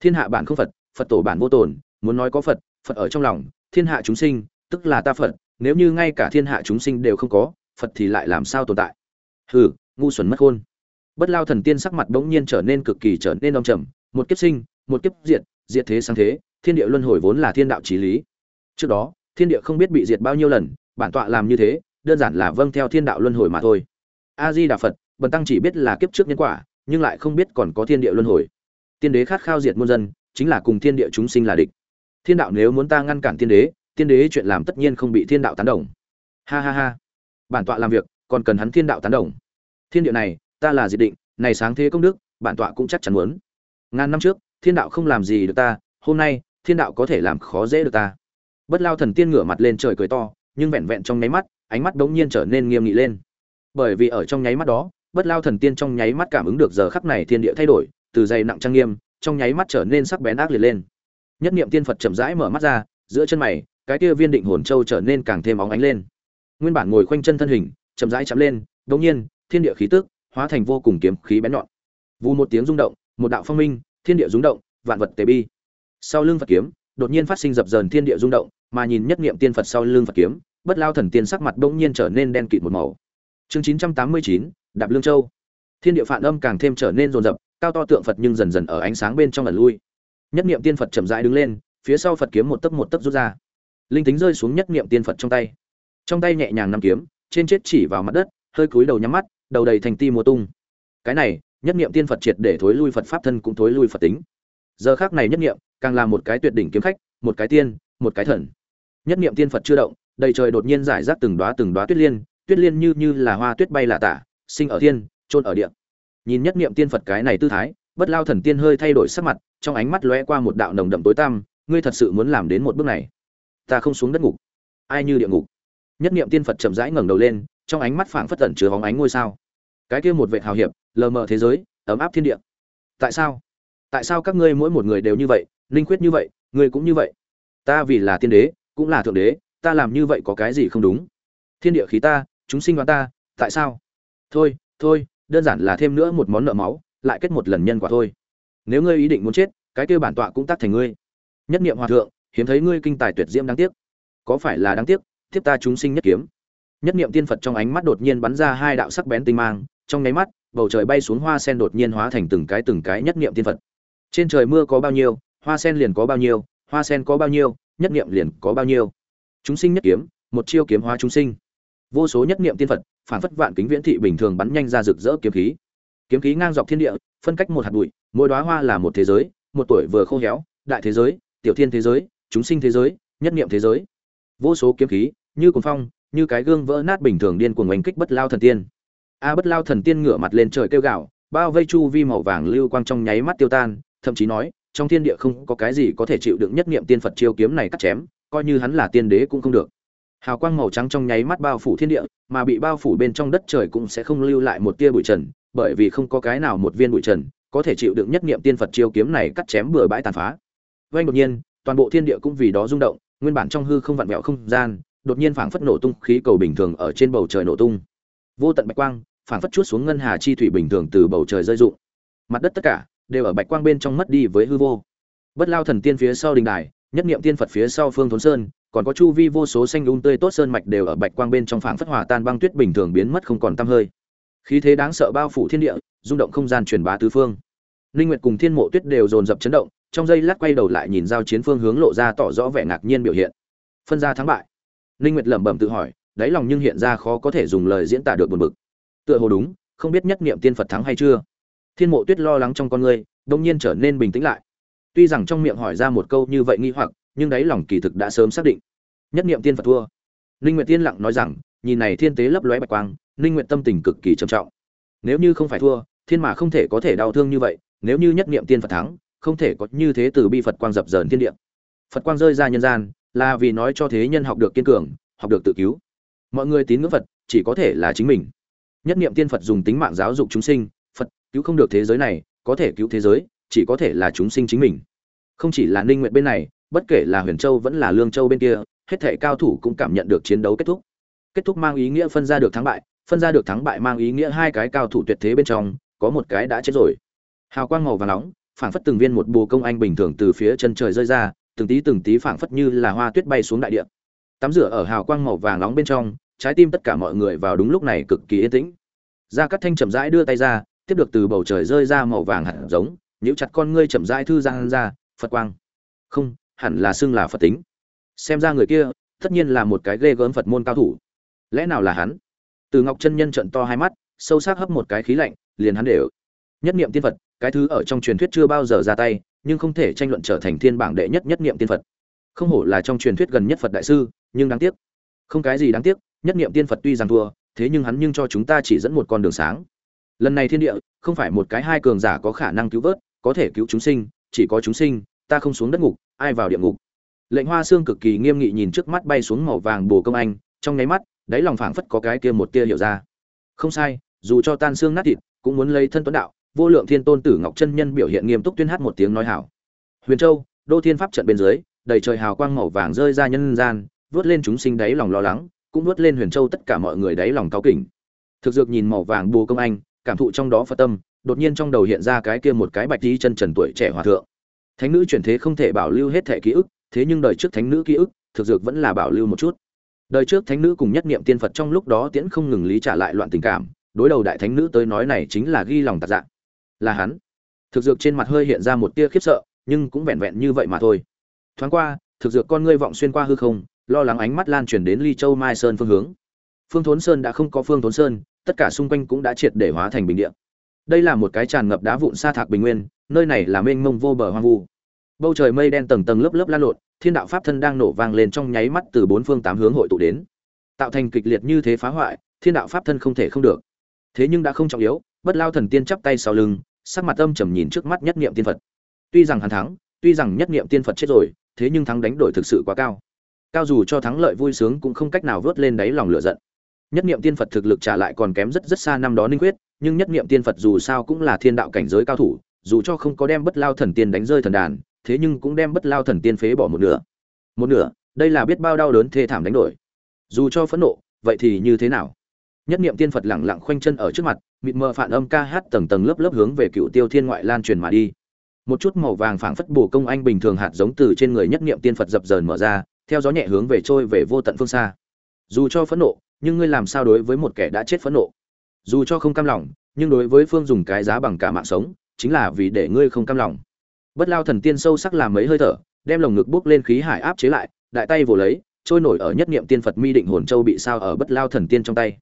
Thiên hạ bản không phật phật tổ bản vô tồn, muốn nói có phật phật ở trong lòng, thiên hạ chúng sinh, tức là ta phật, nếu như ngay cả thiên hạ chúng sinh đều không có, phật thì lại làm sao tồn tại? Hừ, ngu xuẩn mất khôn bất lao thần tiên sắc mặt bỗng nhiên trở nên cực kỳ trở nên đông trầm, một kiếp sinh, một kiếp diệt diệt thế sang thế, thiên địa luân hồi vốn là thiên đạo trí lý. Trước đó, thiên địa không biết bị diệt bao nhiêu lần, bản tọa làm như thế, đơn giản là vâng theo thiên đạo luân hồi mà thôi a di đà phật, bần tăng chỉ biết là kiếp trước nhân quả, nhưng lại không biết còn có thiên địa luân hồi. Tiên đế khát khao diệt muôn dân, chính là cùng thiên địa chúng sinh là địch. Thiên đạo nếu muốn ta ngăn cản tiên đế tiên đế chuyện làm tất nhiên không bị thiên đạo tán đồng. Ha ha ha. Bản tọa làm việc, còn cần hắn thiên đạo tán đồng. Thiên địa này, ta là diệt định, này sáng thế công đức, bản tọa cũng chắc chắn muốn. Ngàn năm trước, thiên đạo không làm gì được ta, hôm nay, thiên đạo có thể làm khó dễ được ta. Bất lao thần tiên ngửa mặt lên trời cười to, nhưng vẹn vẹn trong nháy mắt, ánh mắt đống nhiên trở nên nghiêm nghị lên bởi vì ở trong nháy mắt đó, bất lao thần tiên trong nháy mắt cảm ứng được giờ khắc này thiên địa thay đổi, từ dày nặng trang nghiêm, trong nháy mắt trở nên sắc bén ác liệt lên. Nhất niệm tiên phật chậm rãi mở mắt ra, giữa chân mày, cái kia viên định hồn châu trở nên càng thêm óng ánh lên. Nguyên bản ngồi khoanh chân thân hình, chậm rãi chạm lên, đột nhiên, thiên địa khí tức hóa thành vô cùng kiếm khí bén nhọn. Vù một tiếng rung động, một đạo phong minh, thiên địa rung động, vạn vật tế bi. Sau lưng phật kiếm, đột nhiên phát sinh dập dờn thiên địa rung động, mà nhìn nhất niệm tiên phật sau lưng phật kiếm, bất lao thần tiên sắc mặt bỗng nhiên trở nên đen kịt một màu chương chín trăm tám mươi chín, đạp lương châu. Thiên địa phản âm càng thêm trở nên rồn rập, cao to tượng phật nhưng dần dần ở ánh sáng bên trong lần lui. Nhất niệm tiên phật chậm rãi đứng lên, phía sau phật kiếm một tấc một tấc rút ra. Linh tính rơi xuống nhất niệm tiên phật trong tay. Trong tay nhẹ nhàng nắm kiếm, trên chết chỉ vào mặt đất, hơi cúi đầu nhắm mắt, đầu đầy thành ti mùa tung. Cái này, nhất niệm tiên phật triệt để thối lui phật pháp thân cũng thối lui phật tính. Giờ khác này nhất niệm, càng là một cái tuyệt đỉnh kiếm khách, một cái tiên, một cái thần. Nhất niệm tiên phật chưa động, đầy trời đột nhiên giải rác từng đóa từng đóa tuyết liên tuyết liên như như là hoa tuyết bay lạ tả, sinh ở thiên trôn ở địa. Nhìn nhất niệm tiên phật cái này tư thái, bất lao thần tiên hơi thay đổi sắc mặt, trong ánh mắt lóe qua một đạo nồng đậm tối tăm, ngươi thật sự muốn làm đến một bước này. Ta không xuống đất ngục. Ai như địa ngục? Nhất niệm tiên phật chậm rãi ngẩng đầu lên, trong ánh mắt phảng phất tẩn chứa bóng ánh ngôi sao. Cái kia một vệ hào hiệp, lờ mờ thế giới, ấm áp thiên địa. Tại sao? Tại sao các ngươi mỗi một người đều như vậy, linh quyết như vậy, ngươi cũng như vậy? Ta vì là tiên đế, cũng là thượng đế, ta làm như vậy có cái gì không đúng? Thiên địa khí ta chúng sinh đoán ta, tại sao? Thôi thôi, đơn giản là thêm nữa một món nợ máu, lại kết một lần nhân quả thôi. Nếu ngươi ý định muốn chết, cái kia bản tọa cũng tác thành ngươi. Nhất niệm hòa thượng, hiếm thấy ngươi kinh tài tuyệt diễm đáng tiếc. Có phải là đáng tiếc? Tiếp ta chúng sinh nhất kiếm. Nhất niệm tiên phật trong ánh mắt đột nhiên bắn ra hai đạo sắc bén tinh mang, trong nháy mắt, bầu trời bay xuống hoa sen đột nhiên hóa thành từng cái từng cái nhất niệm tiên phật. Trên trời mưa có bao nhiêu, hoa sen liền có bao nhiêu, hoa sen có bao nhiêu, nhất niệm liền có bao nhiêu. Chúng sinh nhất kiếm, một chiêu kiếm hóa chúng sinh vô số nhất niệm tiên phật phản phất vạn kính viễn thị bình thường bắn nhanh ra rực rỡ kiếm khí. Kiếm khí ngang dọc thiên địa, phân cách một hạt bụi, mỗi đóa hoa là một thế giới, một tuổi vừa khô héo, đại thế giới, tiểu thiên thế giới, chúng sinh thế giới, nhất niệm thế giới. Vô số kiếm khí, như cuồng phong, như cái gương vỡ nát bình thường điên cuồng oanh kích bất lao thần tiên. A bất lao thần tiên ngửa mặt lên trời kêu gạo bao vây chu vi màu vàng lưu quang trong nháy mắt tiêu tan, thậm chí nói, trong thiên địa không có cái gì có thể chịu đựng nhất niệm tiên phật chiêu kiếm này cắt chém, coi như hắn là tiên đế cũng không được hào quang màu trắng trong nháy mắt bao phủ thiên địa, mà bị bao phủ bên trong đất trời cũng sẽ không lưu lại một tia bụi trần, bởi vì không có cái nào một viên bụi trần có thể chịu đựng nhất niệm tiên phật chiêu kiếm này cắt chém bừa bãi tàn phá. Vanh đột nhiên, toàn bộ thiên địa cũng vì đó rung động, nguyên bản trong hư không vặn vẹo không gian, đột nhiên phảng phất nổ tung khí cầu bình thường ở trên bầu trời nổ tung. Vô tận bạch quang, phảng phất chút xuống ngân hà chi thủy bình thường từ bầu trời rơi rụng. Mặt đất tất cả đều ở bạch quang bên trong mất đi với hư vô. Bất lao thần tiên phía sau đình đài, nhất niệm tiên phật phía sau phương thốn sơn còn có chu vi vô số xanh un tươi tốt sơn mạch đều ở bạch quang bên trong phảng phất hòa tan băng tuyết bình thường biến mất không còn tăm hơi. Khí thế đáng sợ bao phủ thiên địa, rung động không gian truyền bá tứ phương. Linh nguyệt cùng thiên mộ tuyết đều dồn dập chấn động, trong giây lát quay đầu lại nhìn giao chiến phương hướng lộ ra tỏ rõ vẻ ngạc nhiên biểu hiện. Phân ra thắng bại. Linh nguyệt lẩm bẩm tự hỏi, đáy lòng nhưng hiện ra khó có thể dùng lời diễn tả được buồn bực. Tựa hồ đúng, không biết nhất niệm tiên phật thắng hay chưa. Thiên mộ tuyết lo lắng trong con người, đông nhiên trở nên bình tĩnh lại. Tuy rằng trong miệng hỏi ra một câu như vậy nghi hoặc nhưng đáy lòng kỳ thực đã sớm xác định. Nhất niệm tiên phật thua. Ninh nguyện tiên lặng nói rằng, nhìn này thiên tế lấp lóe bạch quang, ninh nguyện tâm tình cực kỳ trầm trọng. Nếu như không phải thua, thiên mà không thể có thể đau thương như vậy, nếu như nhất niệm tiên phật thắng, không thể có như thế từ bi phật quang dập dờn thiên địa. Phật quang rơi ra nhân gian, là vì nói cho thế nhân học được kiên cường, học được tự cứu. Mọi người tín ngưỡng phật, chỉ có thể là chính mình. Nhất niệm tiên phật dùng tính mạng giáo dục chúng sinh, phật, cứu không được thế giới này, có thể cứu thế giới, chỉ có thể là chúng sinh chính mình. Không chỉ là ninh nguyện bên này bất kể là huyền châu vẫn là lương châu bên kia, hết thảy cao thủ cũng cảm nhận được chiến đấu kết thúc. Kết thúc mang ý nghĩa phân ra được thắng bại, phân ra được thắng bại mang ý nghĩa hai cái cao thủ tuyệt thế bên trong, có một cái đã chết rồi. Hào quang màu vàng nóng, phảng phất từng viên một bồ công anh bình thường từ phía chân trời rơi ra, từng tí từng tí phảng phất như là hoa tuyết bay xuống đại địa. Tắm rửa ở hào quang màu vàng nóng bên trong, trái tim tất cả mọi người vào đúng lúc này cực kỳ yên tĩnh. Gia cát thanh chậm rãi đưa tay ra, tiếp được từ bầu trời rơi ra màu vàng hạt giống, nhíu chặt con ngươi chậm rãi thư giang ra, phật quang. Không hẳn là xưng là phật tính. Xem ra người kia, tất nhiên là một cái ghê gớm phật môn cao thủ. Lẽ nào là hắn? Từ ngọc chân nhân trận to hai mắt, sâu sắc hấp một cái khí lạnh, liền hắn đều. Nhất niệm tiên phật, cái thứ ở trong truyền thuyết chưa bao giờ ra tay, nhưng không thể tranh luận trở thành thiên bảng đệ nhất nhất niệm tiên phật. Không hổ là trong truyền thuyết gần nhất phật đại sư, nhưng đáng tiếc. Không cái gì đáng tiếc, nhất niệm tiên phật tuy rằng thua, thế nhưng hắn nhưng cho chúng ta chỉ dẫn một con đường sáng. Lần này thiên địa, không phải một cái hai cường giả có khả năng cứu vớt, có thể cứu chúng sinh, chỉ có chúng sinh, ta không xuống đất ngục ai vào địa ngục. Lệnh hoa xương cực kỳ nghiêm nghị nhìn trước mắt bay xuống màu vàng bồ công anh, trong nháy mắt, đáy lòng phảng phất có cái kia một tia hiểu ra. Không sai, dù cho tan xương nát thịt, cũng muốn lấy thân tuấn đạo, vô lượng thiên tôn tử ngọc chân nhân biểu hiện nghiêm túc tuyên hát một tiếng nói hảo. Huyền châu, đô thiên pháp trận bên dưới, đầy trời hào quang màu vàng rơi ra nhân gian, vớt lên chúng sinh đáy lòng lo lắng, cũng vớt lên huyền châu tất cả mọi người đáy lòng cao kỉnh. Thực dược nhìn màu vàng bù công anh, cảm thụ trong đó phật tâm, đột nhiên trong đầu hiện ra cái kia một cái bạch tí chân trần tuổi trẻ hòa thượng thánh nữ chuyển thế không thể bảo lưu hết thể ký ức, thế nhưng đời trước thánh nữ ký ức, thực dược vẫn là bảo lưu một chút. Đời trước thánh nữ cùng nhất niệm tiên phật trong lúc đó tiễn không ngừng lý trả lại loạn tình cảm, đối đầu đại thánh nữ tới nói này chính là ghi lòng tạc dạng là hắn. Thực dược trên mặt hơi hiện ra một tia khiếp sợ, nhưng cũng vẹn vẹn như vậy mà thôi. Thoáng qua, thực dược con ngươi vọng xuyên qua hư không, lo lắng ánh mắt lan truyền đến ly châu mai sơn phương hướng. Phương thốn sơn đã không có phương thốn sơn, tất cả xung quanh cũng đã triệt để hóa thành bình địa. Đây là một cái tràn ngập đá vụn sa thạc bình nguyên, nơi này là mênh mông vô bờ hoang vu bầu trời mây đen tầng tầng lớp lớp lan lộn, thiên đạo pháp thân đang nổ vang lên trong nháy mắt từ bốn phương tám hướng hội tụ đến. Tạo thành kịch liệt như thế phá hoại, thiên đạo pháp thân không thể không được. Thế nhưng đã không trọng yếu, bất lao thần tiên chắp tay sau lưng, sắc mặt âm trầm nhìn trước mắt nhất niệm tiên phật. Tuy rằng hắn thắng, tuy rằng nhất niệm tiên phật chết rồi, thế nhưng thắng đánh đổi thực sự quá cao. Cao dù cho thắng lợi vui sướng cũng không cách nào vớt lên đáy lòng lửa giận. Nhất niệm tiên phật thực lực trả lại còn kém rất rất xa năm đó ninh quyết, nhưng nhất niệm tiên phật dù sao cũng là thiên đạo cảnh giới cao thủ, dù cho không có đem bất lao thần tiên đánh rơi thần đàn thế nhưng cũng đem bất lao thần tiên phế bỏ một nửa. Một nửa, đây là biết bao đau đớn thê thảm đánh đổi. Dù cho phẫn nộ, vậy thì như thế nào? Nhất niệm tiên phật lẳng lặng khoanh chân ở trước mặt, mịt mờ phản âm ca hát tầng tầng lớp lớp hướng về cựu tiêu thiên ngoại lan truyền mà đi. Một chút màu vàng phảng phất bổ công anh bình thường hạt giống từ trên người nhất niệm tiên phật dập dờn mở ra, theo gió nhẹ hướng về trôi về vô tận phương xa. Dù cho phẫn nộ, nhưng ngươi làm sao đối với một kẻ đã chết phẫn nộ? Dù cho không cam lòng, nhưng đối với phương dùng cái giá bằng cả mạng sống, chính là vì để ngươi không cam lòng bất lao thần tiên sâu sắc làm mấy hơi thở, đem lồng ngực bốc lên khí hải áp chế lại, đại tay vồ lấy, trôi nổi ở nhất niệm tiên phật mi định hồn châu bị sao ở bất lao thần tiên trong tay.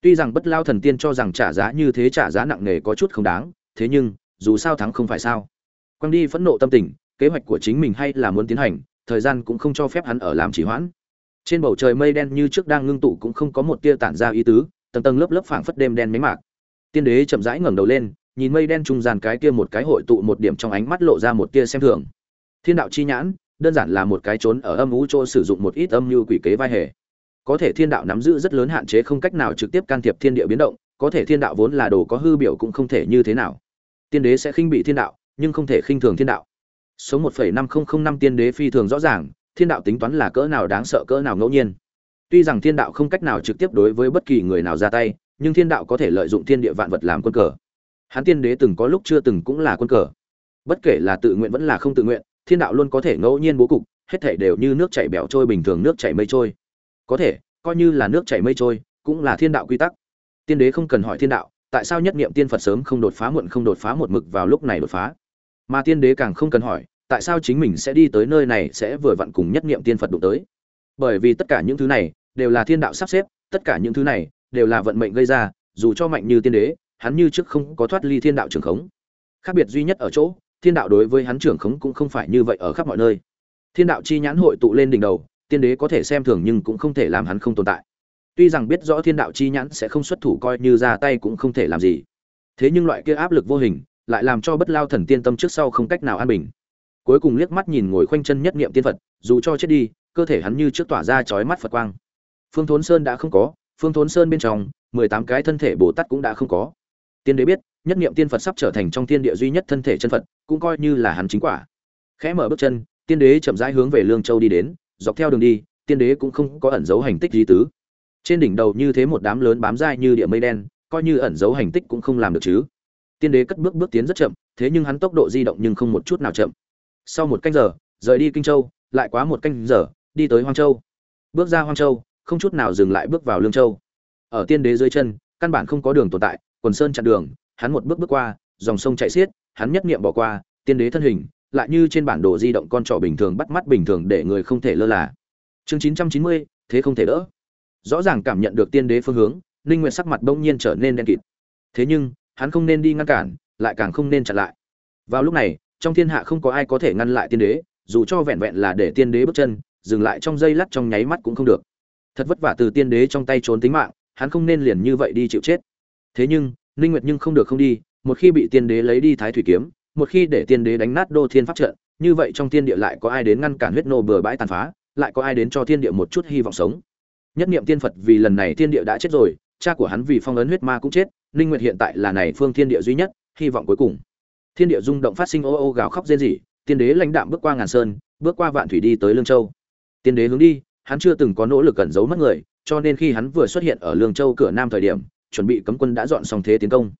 Tuy rằng bất lao thần tiên cho rằng trả giá như thế trả giá nặng nề có chút không đáng, thế nhưng, dù sao thắng không phải sao. Quang đi phẫn nộ tâm tình, kế hoạch của chính mình hay là muốn tiến hành, thời gian cũng không cho phép hắn ở làm chỉ hoãn. Trên bầu trời mây đen như trước đang ngưng tụ cũng không có một tia tản ra ý tứ, tầng tầng lớp lớp phảng phất đêm đen mấy mạc. Tiên đế chậm rãi ngẩng đầu lên nhìn mây đen trung gian cái kia một cái hội tụ một điểm trong ánh mắt lộ ra một tia xem thường. Thiên đạo chi nhãn, đơn giản là một cái trốn ở âm u chỗ sử dụng một ít âm như quỷ kế vai hề. Có thể thiên đạo nắm giữ rất lớn hạn chế không cách nào trực tiếp can thiệp thiên địa biến động, có thể thiên đạo vốn là đồ có hư biểu cũng không thể như thế nào. Tiên đế sẽ khinh bị thiên đạo, nhưng không thể khinh thường thiên đạo. Số một năm nghìn năm tiên đế phi thường rõ ràng, thiên đạo tính toán là cỡ nào đáng sợ cỡ nào ngẫu nhiên. Tuy rằng thiên đạo không cách nào trực tiếp đối với bất kỳ người nào ra tay, nhưng thiên đạo có thể lợi dụng thiên địa vạn vật làm quân cờ hắn tiên đế từng có lúc chưa từng cũng là quân cờ. Bất kể là tự nguyện vẫn là không tự nguyện, thiên đạo luôn có thể ngẫu nhiên bố cục, hết thể đều như nước chảy bẻo trôi bình thường nước chảy mây trôi. Có thể, coi như là nước chảy mây trôi, cũng là thiên đạo quy tắc. Tiên đế không cần hỏi thiên đạo, tại sao nhất niệm tiên phật sớm không đột phá muộn không đột phá một mực vào lúc này đột phá? Mà tiên đế càng không cần hỏi, tại sao chính mình sẽ đi tới nơi này sẽ vừa vặn cùng nhất niệm tiên phật đụng tới? Bởi vì tất cả những thứ này đều là thiên đạo sắp xếp, tất cả những thứ này đều là vận mệnh gây ra, dù cho mạnh như tiên đế hắn như trước không có thoát ly thiên đạo trường khống. Khác biệt duy nhất ở chỗ, thiên đạo đối với hắn trưởng khống cũng không phải như vậy ở khắp mọi nơi. Thiên đạo chi nhãn hội tụ lên đỉnh đầu, tiên đế có thể xem thường nhưng cũng không thể làm hắn không tồn tại. Tuy rằng biết rõ thiên đạo chi nhãn sẽ không xuất thủ coi như ra tay cũng không thể làm gì. Thế nhưng loại kia áp lực vô hình, lại làm cho bất lao thần tiên tâm trước sau không cách nào an bình. Cuối cùng liếc mắt nhìn ngồi khoanh chân nhất niệm tiên phật, dù cho chết đi, cơ thể hắn như trước tỏa ra chói mắt phật quang. Phương thốn sơn đã không có, phương thốn sơn bên trong, mười tám cái thân thể bồ tát cũng đã không có tiên đế biết, nhất niệm tiên phật sắp trở thành trong thiên địa duy nhất thân thể chân phật, cũng coi như là hắn chính quả. Khẽ mở bước chân, tiên đế chậm rãi hướng về lương châu đi đến, dọc theo đường đi, tiên đế cũng không có ẩn dấu hành tích di tứ. Trên đỉnh đầu như thế một đám lớn bám dai như địa mây đen, coi như ẩn dấu hành tích cũng không làm được chứ. Tiên đế cất bước bước tiến rất chậm, thế nhưng hắn tốc độ di động nhưng không một chút nào chậm. Sau một canh giờ, rời đi kinh châu, lại quá một canh giờ, đi tới hoang châu. Bước ra hoang châu, không chút nào dừng lại bước vào lương châu. Ở tiên đế dưới chân, căn bản không có đường tồn tại quần sơn chặn đường, hắn một bước bước qua, dòng sông chảy xiết, hắn nhất niệm bỏ qua, tiên đế thân hình, lại như trên bản đồ di động con trỏ bình thường bắt mắt bình thường để người không thể lơ là. Chương chín trăm chín mươi, thế không thể đỡ. Rõ ràng cảm nhận được tiên đế phương hướng, ninh nguyệt sắc mặt bỗng nhiên trở nên đen kịt. Thế nhưng, hắn không nên đi ngăn cản, lại càng không nên chặn lại. Vào lúc này, trong thiên hạ không có ai có thể ngăn lại tiên đế, dù cho vẹn vẹn là để tiên đế bước chân, dừng lại trong giây lát trong nháy mắt cũng không được. Thật vất vả từ tiên đế trong tay trốn tính mạng, hắn không nên liền như vậy đi chịu chết thế nhưng, ninh nguyệt nhưng không được không đi, một khi bị tiên đế lấy đi thái thủy kiếm, một khi để tiên đế đánh nát đô thiên pháp trận, như vậy trong thiên địa lại có ai đến ngăn cản huyết nô bừa bãi tàn phá, lại có ai đến cho thiên địa một chút hy vọng sống? Nhất niệm tiên phật vì lần này thiên địa đã chết rồi, cha của hắn vì phong ấn huyết ma cũng chết, ninh nguyệt hiện tại là này phương thiên địa duy nhất, hy vọng cuối cùng. Thiên địa rung động phát sinh ô ô gào khóc rên rỉ, tiên đế lãnh đạm bước qua ngàn sơn, bước qua vạn thủy đi tới lương châu. Tiên đế hướng đi, hắn chưa từng có nỗ lực cẩn giấu mất người, cho nên khi hắn vừa xuất hiện ở lương châu cửa nam thời điểm chuẩn bị cấm quân đã dọn xong thế tiến công.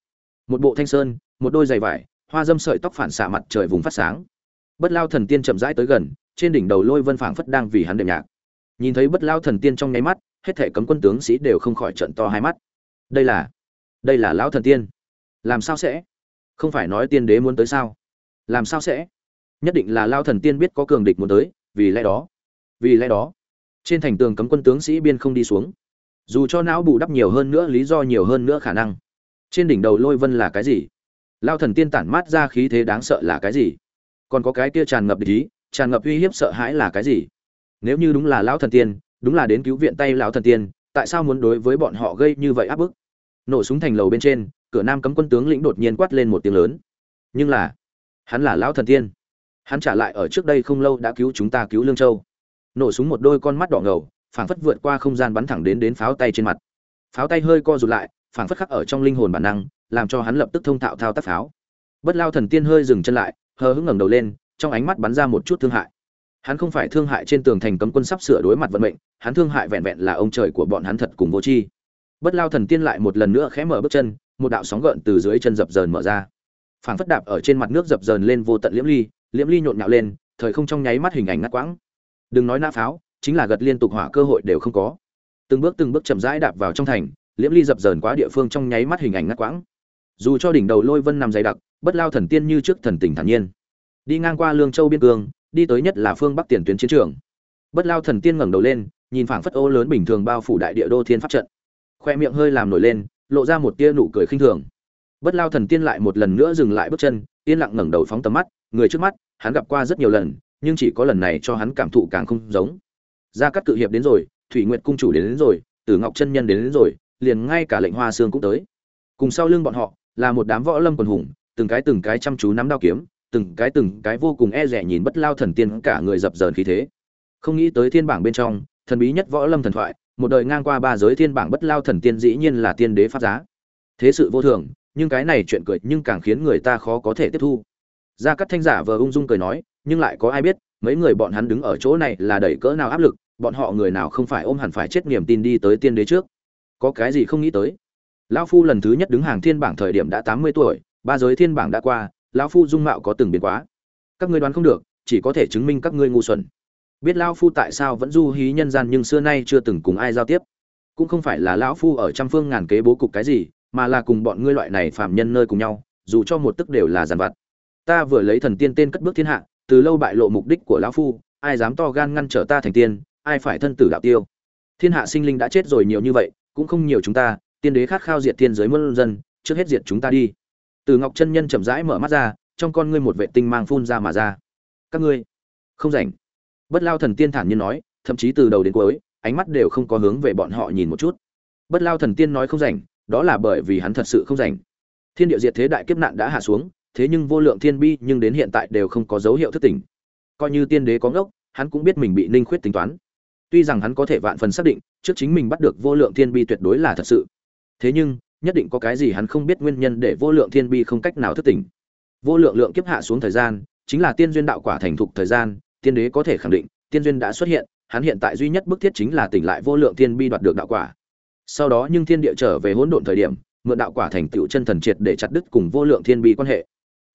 Một bộ thanh sơn, một đôi giày vải, hoa dâm sợi tóc phản xạ mặt trời vùng phát sáng. Bất lao thần tiên chậm rãi tới gần, trên đỉnh đầu lôi vân phảng phất đang vì hắn đệm nhạc. Nhìn thấy bất lao thần tiên trong nháy mắt, hết thể cấm quân tướng sĩ đều không khỏi trận to hai mắt. Đây là đây là lão thần tiên. Làm sao sẽ? Không phải nói tiên đế muốn tới sao? Làm sao sẽ? Nhất định là lao thần tiên biết có cường địch muốn tới, vì lẽ đó, vì lẽ đó, trên thành tường cấm quân tướng sĩ biên không đi xuống dù cho não bù đắp nhiều hơn nữa, lý do nhiều hơn nữa khả năng. Trên đỉnh đầu lôi vân là cái gì? Lao thần tiên tản mát ra khí thế đáng sợ là cái gì? Còn có cái kia tràn ngập ý, tràn ngập uy hiếp sợ hãi là cái gì? Nếu như đúng là lão thần tiên, đúng là đến cứu viện tay lão thần tiên, tại sao muốn đối với bọn họ gây như vậy áp bức? Nổ súng thành lầu bên trên, cửa nam cấm quân tướng lĩnh đột nhiên quát lên một tiếng lớn. Nhưng là, hắn là lão thần tiên. Hắn trả lại ở trước đây không lâu đã cứu chúng ta cứu lương châu. Nổ súng một đôi con mắt đỏ ngầu phảng phất vượt qua không gian bắn thẳng đến đến pháo tay trên mặt. Pháo tay hơi co rụt lại, phảng phất khắc ở trong linh hồn bản năng, làm cho hắn lập tức thông thạo thao tác pháo. Bất lao thần tiên hơi dừng chân lại, hờ hững ngẩng đầu lên, trong ánh mắt bắn ra một chút thương hại. Hắn không phải thương hại trên tường thành cấm quân sắp sửa đối mặt vận mệnh, hắn thương hại vẹn vẹn là ông trời của bọn hắn thật cùng vô tri. Bất lao thần tiên lại một lần nữa khẽ mở bước chân, một đạo sóng gợn từ dưới chân dập dờn mở ra. Phảng phất đạp ở trên mặt nước dập dờn lên vô tận liễm ly liễm ly nhộn nhạo lên, thời không trong nháy mắt hình ảnh ngắt quãng. Đừng nói nã pháo chính là gật liên tục hỏa cơ hội đều không có. Từng bước từng bước chậm rãi đạp vào trong thành, liễm ly dập dờn quá địa phương trong nháy mắt hình ảnh ngắt quãng. Dù cho đỉnh đầu lôi vân nằm dày đặc, bất lao thần tiên như trước thần tình thản nhiên. Đi ngang qua lương châu biên cương, đi tới nhất là phương bắc tiền tuyến chiến trường. Bất lao thần tiên ngẩng đầu lên, nhìn phảng phất ô lớn bình thường bao phủ đại địa đô thiên pháp trận. Khoe miệng hơi làm nổi lên, lộ ra một tia nụ cười khinh thường. Bất lao thần tiên lại một lần nữa dừng lại bước chân, yên lặng ngẩng đầu phóng tầm mắt, người trước mắt, hắn gặp qua rất nhiều lần, nhưng chỉ có lần này cho hắn cảm thụ càng không giống gia cát cự hiệp đến rồi thủy nguyệt cung chủ đến, đến rồi tử ngọc chân nhân đến, đến rồi liền ngay cả lệnh hoa sương cũng tới. Cùng sau lưng bọn họ là một đám võ lâm quần hùng từng cái từng cái chăm chú nắm đao kiếm từng cái từng cái vô cùng e rẻ nhìn bất lao thần tiên cả người dập dờn khí thế. Không nghĩ tới thiên bảng bên trong thần bí nhất võ lâm thần thoại một đời ngang qua ba giới thiên bảng bất lao thần tiên dĩ nhiên là tiên đế pháp giá. Thế sự vô thường nhưng cái này chuyện cười nhưng càng khiến người ta khó có thể tiếp thu. Gia cắt thanh giả vờ ung dung cười nói nhưng lại có ai biết mấy người bọn hắn đứng ở chỗ này là đẩy cỡ nào áp lực bọn họ người nào không phải ôm hẳn phải chết niềm tin đi tới tiên đế trước? Có cái gì không nghĩ tới? Lão phu lần thứ nhất đứng hàng thiên bảng thời điểm đã tám mươi tuổi, ba giới thiên bảng đã qua, lão phu dung mạo có từng biến quá. Các ngươi đoán không được, chỉ có thể chứng minh các ngươi ngu xuẩn. Biết lão phu tại sao vẫn du hí nhân gian nhưng xưa nay chưa từng cùng ai giao tiếp. Cũng không phải là lão phu ở trăm phương ngàn kế bố cục cái gì, mà là cùng bọn ngươi loại này phạm nhân nơi cùng nhau, dù cho một tức đều là giàn vặt. Ta vừa lấy thần tiên tên cất bước thiên hạ, từ lâu bại lộ mục đích của lão phu, ai dám to gan ngăn trở ta thành tiên ai phải thân tử đạo tiêu? Thiên hạ sinh linh đã chết rồi nhiều như vậy, cũng không nhiều chúng ta, tiên đế khát khao diệt thiên giới muôn dân, trước hết diệt chúng ta đi. Từ ngọc chân nhân chậm rãi mở mắt ra, trong con ngươi một vệ tinh mang phun ra mà ra. Các ngươi, không rảnh. Bất lao thần tiên thản nhiên nói, thậm chí từ đầu đến cuối, ánh mắt đều không có hướng về bọn họ nhìn một chút. Bất lao thần tiên nói không rảnh, đó là bởi vì hắn thật sự không rảnh. Thiên địa diệt thế đại kiếp nạn đã hạ xuống, thế nhưng vô lượng thiên bi nhưng đến hiện tại đều không có dấu hiệu thức tỉnh. Coi như tiên đế có ngốc, hắn cũng biết mình bị ninh khuyết tính toán tuy rằng hắn có thể vạn phần xác định, trước chính mình bắt được vô lượng thiên bi tuyệt đối là thật sự. Thế nhưng, nhất định có cái gì hắn không biết nguyên nhân để vô lượng thiên bi không cách nào thức tỉnh. Vô lượng lượng kiếp hạ xuống thời gian, chính là tiên duyên đạo quả thành thục thời gian, tiên đế có thể khẳng định, tiên duyên đã xuất hiện, hắn hiện tại duy nhất bức thiết chính là tỉnh lại vô lượng thiên bi đoạt được đạo quả. Sau đó nhưng thiên địa trở về hỗn độn thời điểm, mượn đạo quả thành tựu chân thần triệt để chặt đứt cùng vô lượng thiên bi quan hệ.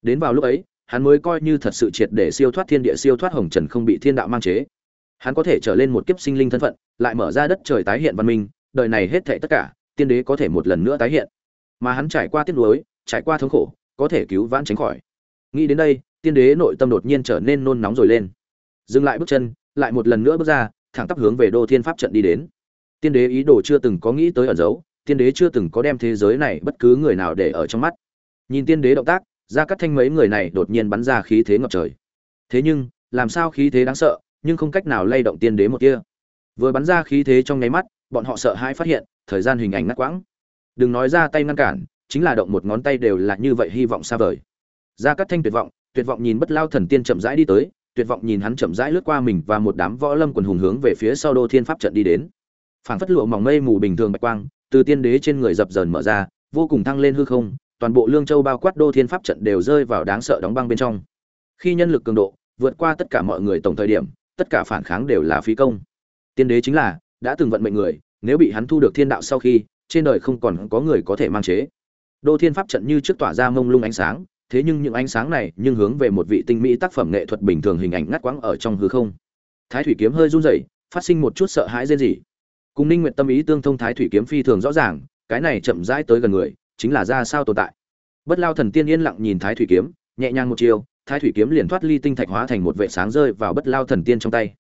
Đến vào lúc ấy, hắn mới coi như thật sự triệt để siêu thoát thiên địa siêu thoát hồng trần không bị thiên đạo mang chế hắn có thể trở lên một kiếp sinh linh thân phận, lại mở ra đất trời tái hiện văn minh, đời này hết thệ tất cả, tiên đế có thể một lần nữa tái hiện. Mà hắn trải qua tiếc nuối, trải qua thống khổ, có thể cứu vãn tránh khỏi. Nghĩ đến đây, tiên đế nội tâm đột nhiên trở nên nôn nóng rồi lên. Dừng lại bước chân, lại một lần nữa bước ra, thẳng tắp hướng về đô thiên pháp trận đi đến. Tiên đế ý đồ chưa từng có nghĩ tới ẩn giấu, tiên đế chưa từng có đem thế giới này bất cứ người nào để ở trong mắt. Nhìn tiên đế động tác ra cắt thanh mấy người này đột nhiên bắn ra khí thế ngập trời. Thế nhưng, làm sao khí thế đáng sợ nhưng không cách nào lay động tiên đế một kia vừa bắn ra khí thế trong nháy mắt, bọn họ sợ hãi phát hiện, thời gian hình ảnh ngắt quãng. Đừng nói ra tay ngăn cản, chính là động một ngón tay đều là như vậy hy vọng xa vời. Ra cắt thanh tuyệt vọng tuyệt vọng nhìn bất lao thần tiên chậm rãi đi tới, tuyệt vọng nhìn hắn chậm rãi lướt qua mình và một đám võ lâm quần hùng hướng về phía sau đô thiên pháp trận đi đến. Phảng phất lụa mỏng mây mù bình thường bạch quang, từ tiên đế trên người dập dờn mở ra, vô cùng thăng lên hư không, toàn bộ lương châu bao quát đô thiên pháp trận đều rơi vào đáng sợ đóng băng bên trong. Khi nhân lực cường độ vượt qua tất cả mọi người tổng thời điểm tất cả phản kháng đều là phí công. Tiên đế chính là, đã từng vận mệnh người, nếu bị hắn thu được thiên đạo sau khi, trên đời không còn có người có thể mang chế. Đô thiên pháp trận như trước tỏa ra mông lung ánh sáng, thế nhưng những ánh sáng này nhưng hướng về một vị tinh mỹ tác phẩm nghệ thuật bình thường hình ảnh ngắt quãng ở trong hư không. Thái thủy kiếm hơi run rẩy, phát sinh một chút sợ hãi rên rỉ. Cùng ninh nguyện tâm ý tương thông thái thủy kiếm phi thường rõ ràng, cái này chậm rãi tới gần người, chính là ra sao tồn tại. Bất lao thần tiên yên lặng nhìn thái thủy kiếm, nhẹ nhàng một chiều thái thủy kiếm liền thoát ly tinh thạch hóa thành một vệ sáng rơi vào bất lao thần tiên trong tay.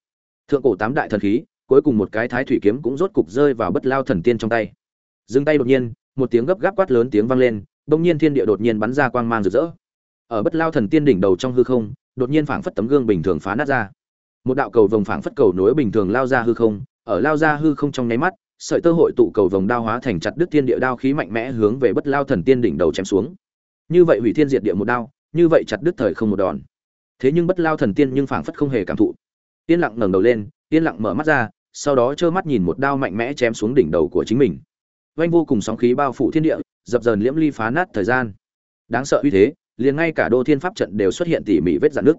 Thượng cổ tám đại thần khí, cuối cùng một cái thái thủy kiếm cũng rốt cục rơi vào bất lao thần tiên trong tay. Dừng tay đột nhiên, một tiếng gấp gáp quát lớn tiếng vang lên, bỗng nhiên thiên địa đột nhiên bắn ra quang mang rực rỡ. Ở bất lao thần tiên đỉnh đầu trong hư không, đột nhiên phảng phất tấm gương bình thường phá nát ra. Một đạo cầu vồng phảng phất cầu nối bình thường lao ra hư không, ở lao ra hư không trong nháy mắt, sợi tơ hội tụ cầu vồng đao hóa thành chặt đứt thiên địa đao khí mạnh mẽ hướng về bất lao thần tiên đỉnh đầu chém xuống. Như vậy hủy thiên diệt địa một đao như vậy chặt đứt thời không một đòn. Thế nhưng bất lao thần tiên nhưng phảng phất không hề cảm thụ. Yên lặng ngẩng đầu lên, yên lặng mở mắt ra, sau đó trơ mắt nhìn một đao mạnh mẽ chém xuống đỉnh đầu của chính mình. Vanh vô cùng sóng khí bao phủ thiên địa, dập dờn liễm ly phá nát thời gian. Đáng sợ uy thế, liền ngay cả đô thiên pháp trận đều xuất hiện tỉ mỉ vết dạn nước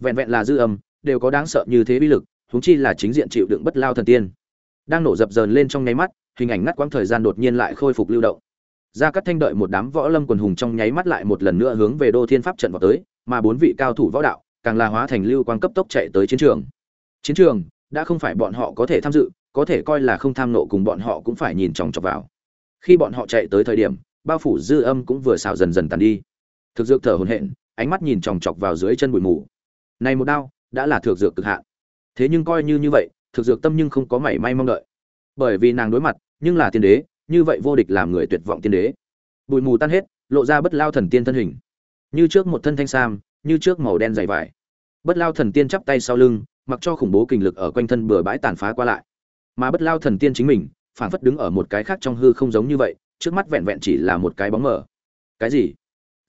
vẹn vẹn là dư âm, đều có đáng sợ như thế uy lực, huống chi là chính diện chịu đựng bất lao thần tiên. Đang nổ dập dờn lên trong nháy mắt, hình ảnh ngắt quãng thời gian đột nhiên lại khôi phục lưu động gia cắt thanh đợi một đám võ lâm quần hùng trong nháy mắt lại một lần nữa hướng về đô thiên pháp trận vào tới, mà bốn vị cao thủ võ đạo càng là hóa thành lưu quang cấp tốc chạy tới chiến trường. Chiến trường đã không phải bọn họ có thể tham dự, có thể coi là không tham nộ cùng bọn họ cũng phải nhìn chòng chọc vào. Khi bọn họ chạy tới thời điểm, bao phủ dư âm cũng vừa xào dần dần tàn đi. Thực dược thở hồn hện ánh mắt nhìn chòng chọc vào dưới chân bụi mù. Này một đao, đã là thực dược cực hạn. Thế nhưng coi như như vậy, thực dược tâm nhưng không có mảy may mong đợi. Bởi vì nàng đối mặt, nhưng là tiên đế như vậy vô địch làm người tuyệt vọng tiên đế. Bụi mù tan hết, lộ ra bất lao thần tiên thân hình. Như trước một thân thanh sam, như trước màu đen dày vải. Bất lao thần tiên chắp tay sau lưng, mặc cho khủng bố kình lực ở quanh thân bừa bãi tàn phá qua lại. Mà bất lao thần tiên chính mình phản phất đứng ở một cái khác trong hư không giống như vậy, trước mắt vẹn vẹn chỉ là một cái bóng mờ. Cái gì?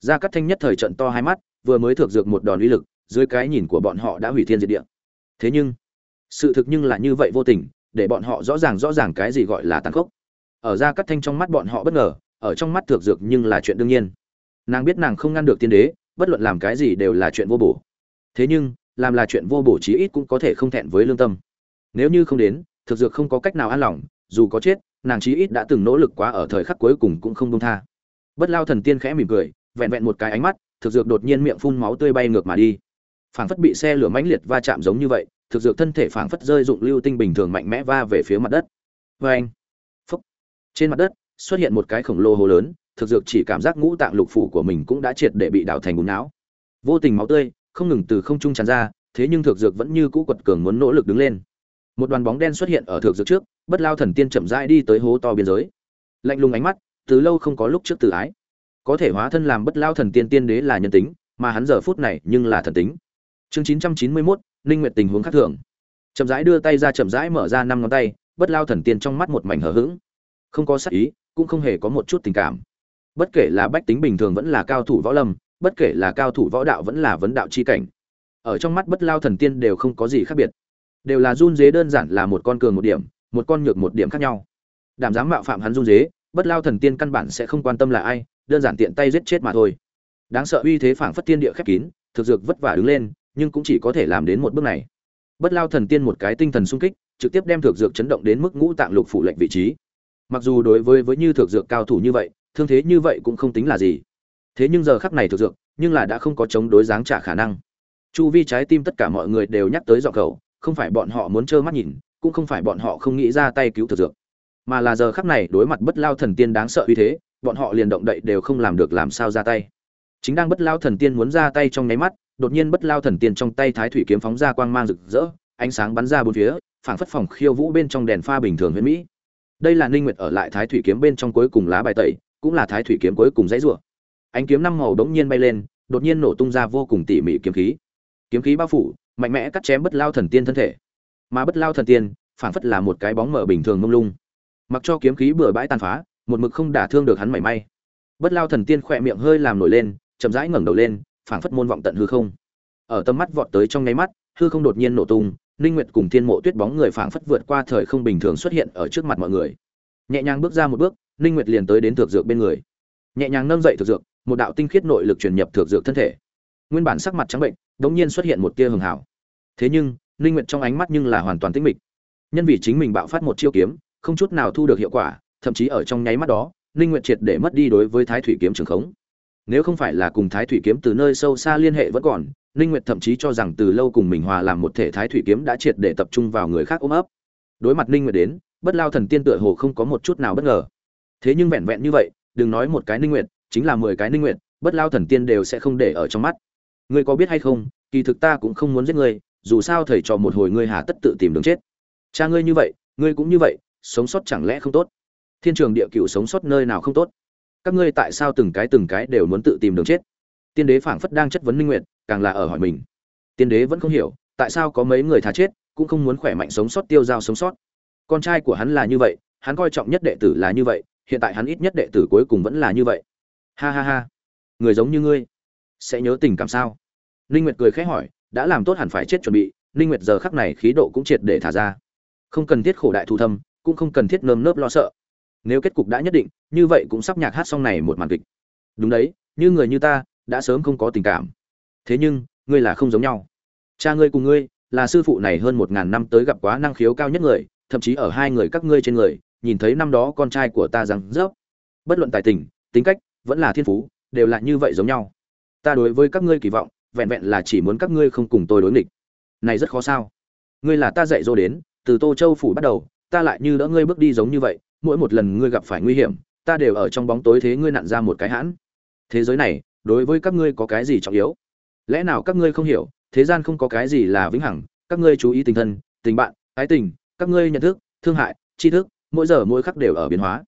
Gia cắt thanh nhất thời trận to hai mắt, vừa mới thược dược một đòn uy lực, dưới cái nhìn của bọn họ đã hủy thiên diệt địa. Thế nhưng, sự thực nhưng là như vậy vô tình, để bọn họ rõ ràng rõ ràng cái gì gọi là tàn khốc ở ra cắt thanh trong mắt bọn họ bất ngờ, ở trong mắt thực dược nhưng là chuyện đương nhiên. Nàng biết nàng không ngăn được tiên đế, bất luận làm cái gì đều là chuyện vô bổ. Thế nhưng, làm là chuyện vô bổ chí ít cũng có thể không thẹn với lương tâm. Nếu như không đến thực dược không có cách nào an lòng, dù có chết, nàng chí ít đã từng nỗ lực quá ở thời khắc cuối cùng cũng không buông tha. Bất lao thần tiên khẽ mỉm cười, vẹn vẹn một cái ánh mắt thực dược đột nhiên miệng phun máu tươi bay ngược mà đi. Phảng phất bị xe lửa mãnh liệt va chạm giống như vậy thực dược thân thể phảng phất rơi dụng lưu tinh bình thường mạnh mẽ va về phía mặt đất. Vê anh trên mặt đất, xuất hiện một cái khổng lồ hồ lớn, thực dược chỉ cảm giác ngũ tạng lục phủ của mình cũng đã triệt để bị đảo thành bùn não. Vô tình máu tươi, không ngừng từ không trung tràn ra, thế nhưng thực dược vẫn như cũ quật cường muốn nỗ lực đứng lên. Một đoàn bóng đen xuất hiện ở thực dược trước, bất lao thần tiên chậm rãi đi tới hố to biên giới. Lạnh lùng ánh mắt, từ lâu không có lúc trước tự ái. Có thể hóa thân làm bất lao thần tiên tiên đế là nhân tính, mà hắn giờ phút này nhưng là thần tính. Chương chín trăm chín mươi mốt, ninh nguyệt tình huống khác thường. Chậm rãi đưa tay ra chậm rãi mở ra năm ngón tay, bất lao thần tiên trong mắt một mảnh hờ hững không có sắc ý, cũng không hề có một chút tình cảm. Bất kể là bách tính bình thường vẫn là cao thủ võ lâm, bất kể là cao thủ võ đạo vẫn là vấn đạo chi cảnh. Ở trong mắt bất lao thần tiên đều không có gì khác biệt. Đều là run dế đơn giản là một con cường một điểm, một con nhược một điểm khác nhau. Đảm dám mạo phạm hắn run dế, bất lao thần tiên căn bản sẽ không quan tâm là ai, đơn giản tiện tay giết chết mà thôi. Đáng sợ uy thế phảng phất tiên địa khép kín, thực dược vất vả đứng lên, nhưng cũng chỉ có thể làm đến một bước này. Bất lao thần tiên một cái tinh thần sung kích, trực tiếp đem thực dược chấn động đến mức ngũ tạng lục phủ lệnh vị trí mặc dù đối với với như thực dược cao thủ như vậy, thương thế như vậy cũng không tính là gì. Thế nhưng giờ khắc này thực dược, nhưng là đã không có chống đối dáng trả khả năng. Chu vi trái tim tất cả mọi người đều nhắc tới dọn khẩu, không phải bọn họ muốn trơ mắt nhìn, cũng không phải bọn họ không nghĩ ra tay cứu thực dược. Mà là giờ khắc này đối mặt bất lao thần tiên đáng sợ uy thế, bọn họ liền động đậy đều không làm được làm sao ra tay. Chính đang bất lao thần tiên muốn ra tay trong nháy mắt, đột nhiên bất lao thần tiên trong tay thái thủy kiếm phóng ra quang mang rực rỡ, ánh sáng bắn ra bốn phía, phảng phất phòng khiêu vũ bên trong đèn pha bình thường huyền mỹ đây là ninh nguyệt ở lại thái thủy kiếm bên trong cuối cùng lá bài tẩy, cũng là thái thủy kiếm cuối cùng dãy rủa. Ánh kiếm năm màu đống nhiên bay lên, đột nhiên nổ tung ra vô cùng tỉ mỉ kiếm khí. Kiếm khí bao phủ, mạnh mẽ cắt chém bất lao thần tiên thân thể. Mà bất lao thần tiên, phảng phất là một cái bóng mở bình thường mông lung. Mặc cho kiếm khí bừa bãi tàn phá, một mực không đả thương được hắn mảy may. Bất lao thần tiên khỏe miệng hơi làm nổi lên, chậm rãi ngẩng đầu lên, phảng phất môn vọng tận hư không. Ở tầm mắt vọt tới trong nháy mắt, hư không đột nhiên nổ tung ninh nguyệt cùng thiên mộ tuyết bóng người phảng phất vượt qua thời không bình thường xuất hiện ở trước mặt mọi người. Nhẹ nhàng bước ra một bước, ninh nguyệt liền tới đến thượng dược bên người. Nhẹ nhàng nâng dậy thực dược, một đạo tinh khiết nội lực truyền nhập thực dược thân thể. Nguyên bản sắc mặt trắng bệnh, đống nhiên xuất hiện một tia hường hảo. Thế nhưng, ninh nguyệt trong ánh mắt nhưng là hoàn toàn tĩnh mịch. Nhân vì chính mình bạo phát một chiêu kiếm, không chút nào thu được hiệu quả, thậm chí ở trong nháy mắt đó, ninh nguyệt triệt để mất đi đối với thái thủy kiếm trường khống. Nếu không phải là cùng thái thủy kiếm từ nơi sâu xa liên hệ vẫn còn ninh nguyệt thậm chí cho rằng từ lâu cùng mình hòa làm một thể thái thủy kiếm đã triệt để tập trung vào người khác ôm ấp. Đối mặt ninh nguyệt đến, bất lao thần tiên tựa hồ không có một chút nào bất ngờ. Thế nhưng vẹn vẹn như vậy, đừng nói một cái ninh nguyệt, chính là mười cái ninh nguyệt, bất lao thần tiên đều sẽ không để ở trong mắt. Ngươi có biết hay không, kỳ thực ta cũng không muốn giết ngươi, dù sao thầy trò một hồi ngươi hà tất tự tìm đường chết. Cha ngươi như vậy, ngươi cũng như vậy, sống sót chẳng lẽ không tốt? Thiên trường địa cửu sống sót nơi nào không tốt? Các ngươi tại sao từng cái từng cái đều muốn tự tìm đường chết? Tiên đế phảng phất đang chất vấn Ninh nguyệt càng là ở hỏi mình. Tiên đế vẫn không hiểu, tại sao có mấy người thà chết, cũng không muốn khỏe mạnh sống sót tiêu dao sống sót. Con trai của hắn là như vậy, hắn coi trọng nhất đệ tử là như vậy, hiện tại hắn ít nhất đệ tử cuối cùng vẫn là như vậy. Ha ha ha. Người giống như ngươi, sẽ nhớ tình cảm sao? Ninh nguyệt cười khẽ hỏi, đã làm tốt hẳn phải chết chuẩn bị, ninh nguyệt giờ khắc này khí độ cũng triệt để thả ra. Không cần thiết khổ đại thù thâm, cũng không cần thiết nơm nớp lo sợ. Nếu kết cục đã nhất định, như vậy cũng sắp nhạc hát xong này một màn kịch. Đúng đấy, như người như ta, đã sớm không có tình cảm thế nhưng, ngươi là không giống nhau. Cha ngươi cùng ngươi là sư phụ này hơn một ngàn năm tới gặp quá năng khiếu cao nhất người, thậm chí ở hai người các ngươi trên người, nhìn thấy năm đó con trai của ta rằng rớp. Bất luận tài tình, tính cách, vẫn là thiên phú, đều là như vậy giống nhau. Ta đối với các ngươi kỳ vọng, vẹn vẹn là chỉ muốn các ngươi không cùng tôi đối nghịch. Này rất khó sao? Ngươi là ta dạy dỗ đến, từ tô châu phủ bắt đầu, ta lại như đỡ ngươi bước đi giống như vậy, mỗi một lần ngươi gặp phải nguy hiểm, ta đều ở trong bóng tối thế ngươi nặn ra một cái hãn. Thế giới này, đối với các ngươi có cái gì trọng yếu? Lẽ nào các ngươi không hiểu, thế gian không có cái gì là vĩnh hằng, các ngươi chú ý tình thân, tình bạn, ái tình, các ngươi nhận thức, thương hại, tri thức, mỗi giờ mỗi khắc đều ở biến hóa.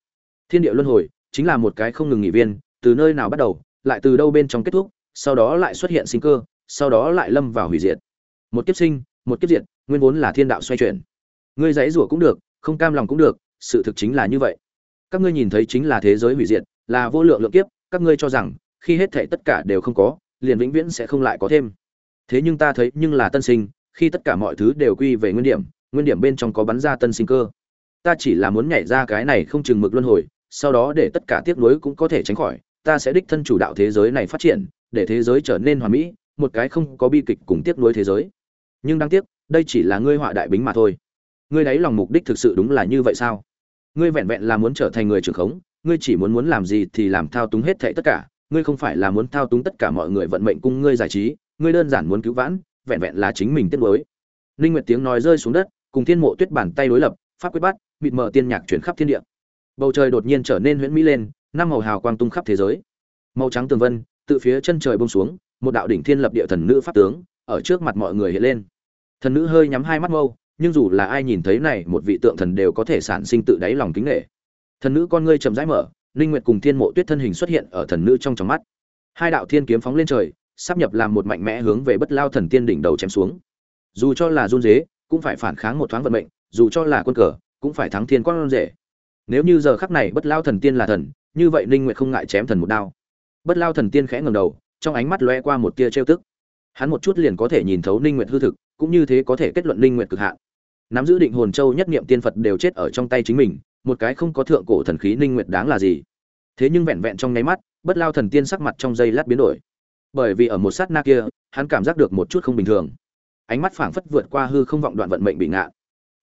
Thiên địa luân hồi chính là một cái không ngừng nghỉ viên, từ nơi nào bắt đầu, lại từ đâu bên trong kết thúc, sau đó lại xuất hiện sinh cơ, sau đó lại lâm vào hủy diệt. Một kiếp sinh, một kiếp diệt, nguyên vốn là thiên đạo xoay chuyển. Ngươi dãy rủa cũng được, không cam lòng cũng được, sự thực chính là như vậy. Các ngươi nhìn thấy chính là thế giới hủy diệt, là vô lượng lượng kiếp, các ngươi cho rằng, khi hết thệ tất cả đều không có liền vĩnh viễn sẽ không lại có thêm. Thế nhưng ta thấy nhưng là tân sinh, khi tất cả mọi thứ đều quy về nguyên điểm nguyên điểm bên trong có bắn ra tân sinh cơ. Ta chỉ là muốn nhảy ra cái này không chừng mực luân hồi, sau đó để tất cả tiếc nuối cũng có thể tránh khỏi, ta sẽ đích thân chủ đạo thế giới này phát triển, để thế giới trở nên hoàn mỹ, một cái không có bi kịch cùng tiếc nuối thế giới. Nhưng đáng tiếc, đây chỉ là ngươi họa đại bính mà thôi. Ngươi đấy lòng mục đích thực sự đúng là như vậy sao? Ngươi vẹn vẹn là muốn trở thành người trưởng khống, ngươi chỉ muốn muốn làm gì thì làm thao túng hết thảy tất cả ngươi không phải là muốn thao túng tất cả mọi người vận mệnh cung ngươi giải trí, ngươi đơn giản muốn cứu vãn, vẹn vẹn là chính mình tiết mới linh nguyệt tiếng nói rơi xuống đất, cùng thiên mộ tuyết bàn tay đối lập, pháp quyết bắt, mịt mờ tiên nhạc chuyển khắp thiên địa. Bầu trời đột nhiên trở nên huyễn mỹ lên, năm màu hào quang tung khắp thế giới. Màu trắng tường vân, từ phía chân trời buông xuống, một đạo đỉnh thiên lập địa thần nữ pháp tướng, ở trước mặt mọi người hiện lên. Thần nữ hơi nhắm hai mắt mâu nhưng dù là ai nhìn thấy này, một vị tượng thần đều có thể sản sinh tự đáy lòng kính nghệ thần nữ con ngươi chậm rãi mở linh nguyệt cùng thiên mộ tuyết thân hình xuất hiện ở thần nữ trong trong mắt. Hai đạo thiên kiếm phóng lên trời sắp nhập làm một mạnh mẽ hướng về bất lao thần tiên đỉnh đầu chém xuống. Dù cho là run rế, cũng phải phản kháng một thoáng vận mệnh dù cho là quân cờ cũng phải thắng thiên con rể. Nếu như giờ khắc này bất lao thần tiên là thần như vậy ninh nguyệt không ngại chém thần một đao. Bất lao thần tiên khẽ ngẩng đầu trong ánh mắt lóe qua một tia trêu tức. Hắn một chút liền có thể nhìn thấu ninh nguyệt hư thực cũng như thế có thể kết luận ninh nguyệt cực hạn. Nắm giữ định hồn châu nhất niệm tiên phật đều chết ở trong tay chính mình một cái không có thượng cổ thần khí ninh nguyệt đáng là gì? Thế nhưng vẹn vẹn trong nháy mắt, bất lao thần tiên sắc mặt trong giây lát biến đổi. Bởi vì ở một sát na kia, hắn cảm giác được một chút không bình thường. Ánh mắt phảng phất vượt qua hư không vọng đoạn vận mệnh bị ngạ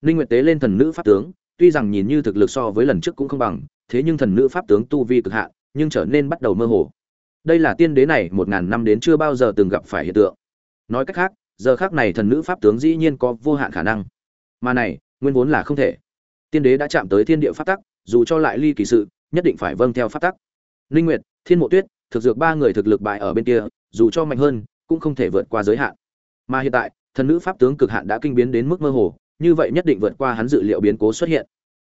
ninh nguyệt tế lên thần nữ pháp tướng, tuy rằng nhìn như thực lực so với lần trước cũng không bằng, thế nhưng thần nữ pháp tướng tu vi cực hạn, nhưng trở nên bắt đầu mơ hồ. Đây là tiên đế này một ngàn năm đến chưa bao giờ từng gặp phải hiện tượng. Nói cách khác, giờ khác này thần nữ pháp tướng dĩ nhiên có vô hạn khả năng. Mà này, nguyên vốn là không thể tiên đế đã chạm tới thiên địa pháp tắc, dù cho lại ly kỳ sự, nhất định phải vâng theo pháp tắc. Linh nguyệt, thiên mộ tuyết, thực dược ba người thực lực bại ở bên kia, dù cho mạnh hơn, cũng không thể vượt qua giới hạn. Mà hiện tại, thần nữ pháp tướng cực hạn đã kinh biến đến mức mơ hồ, như vậy nhất định vượt qua hắn dự liệu biến cố xuất hiện.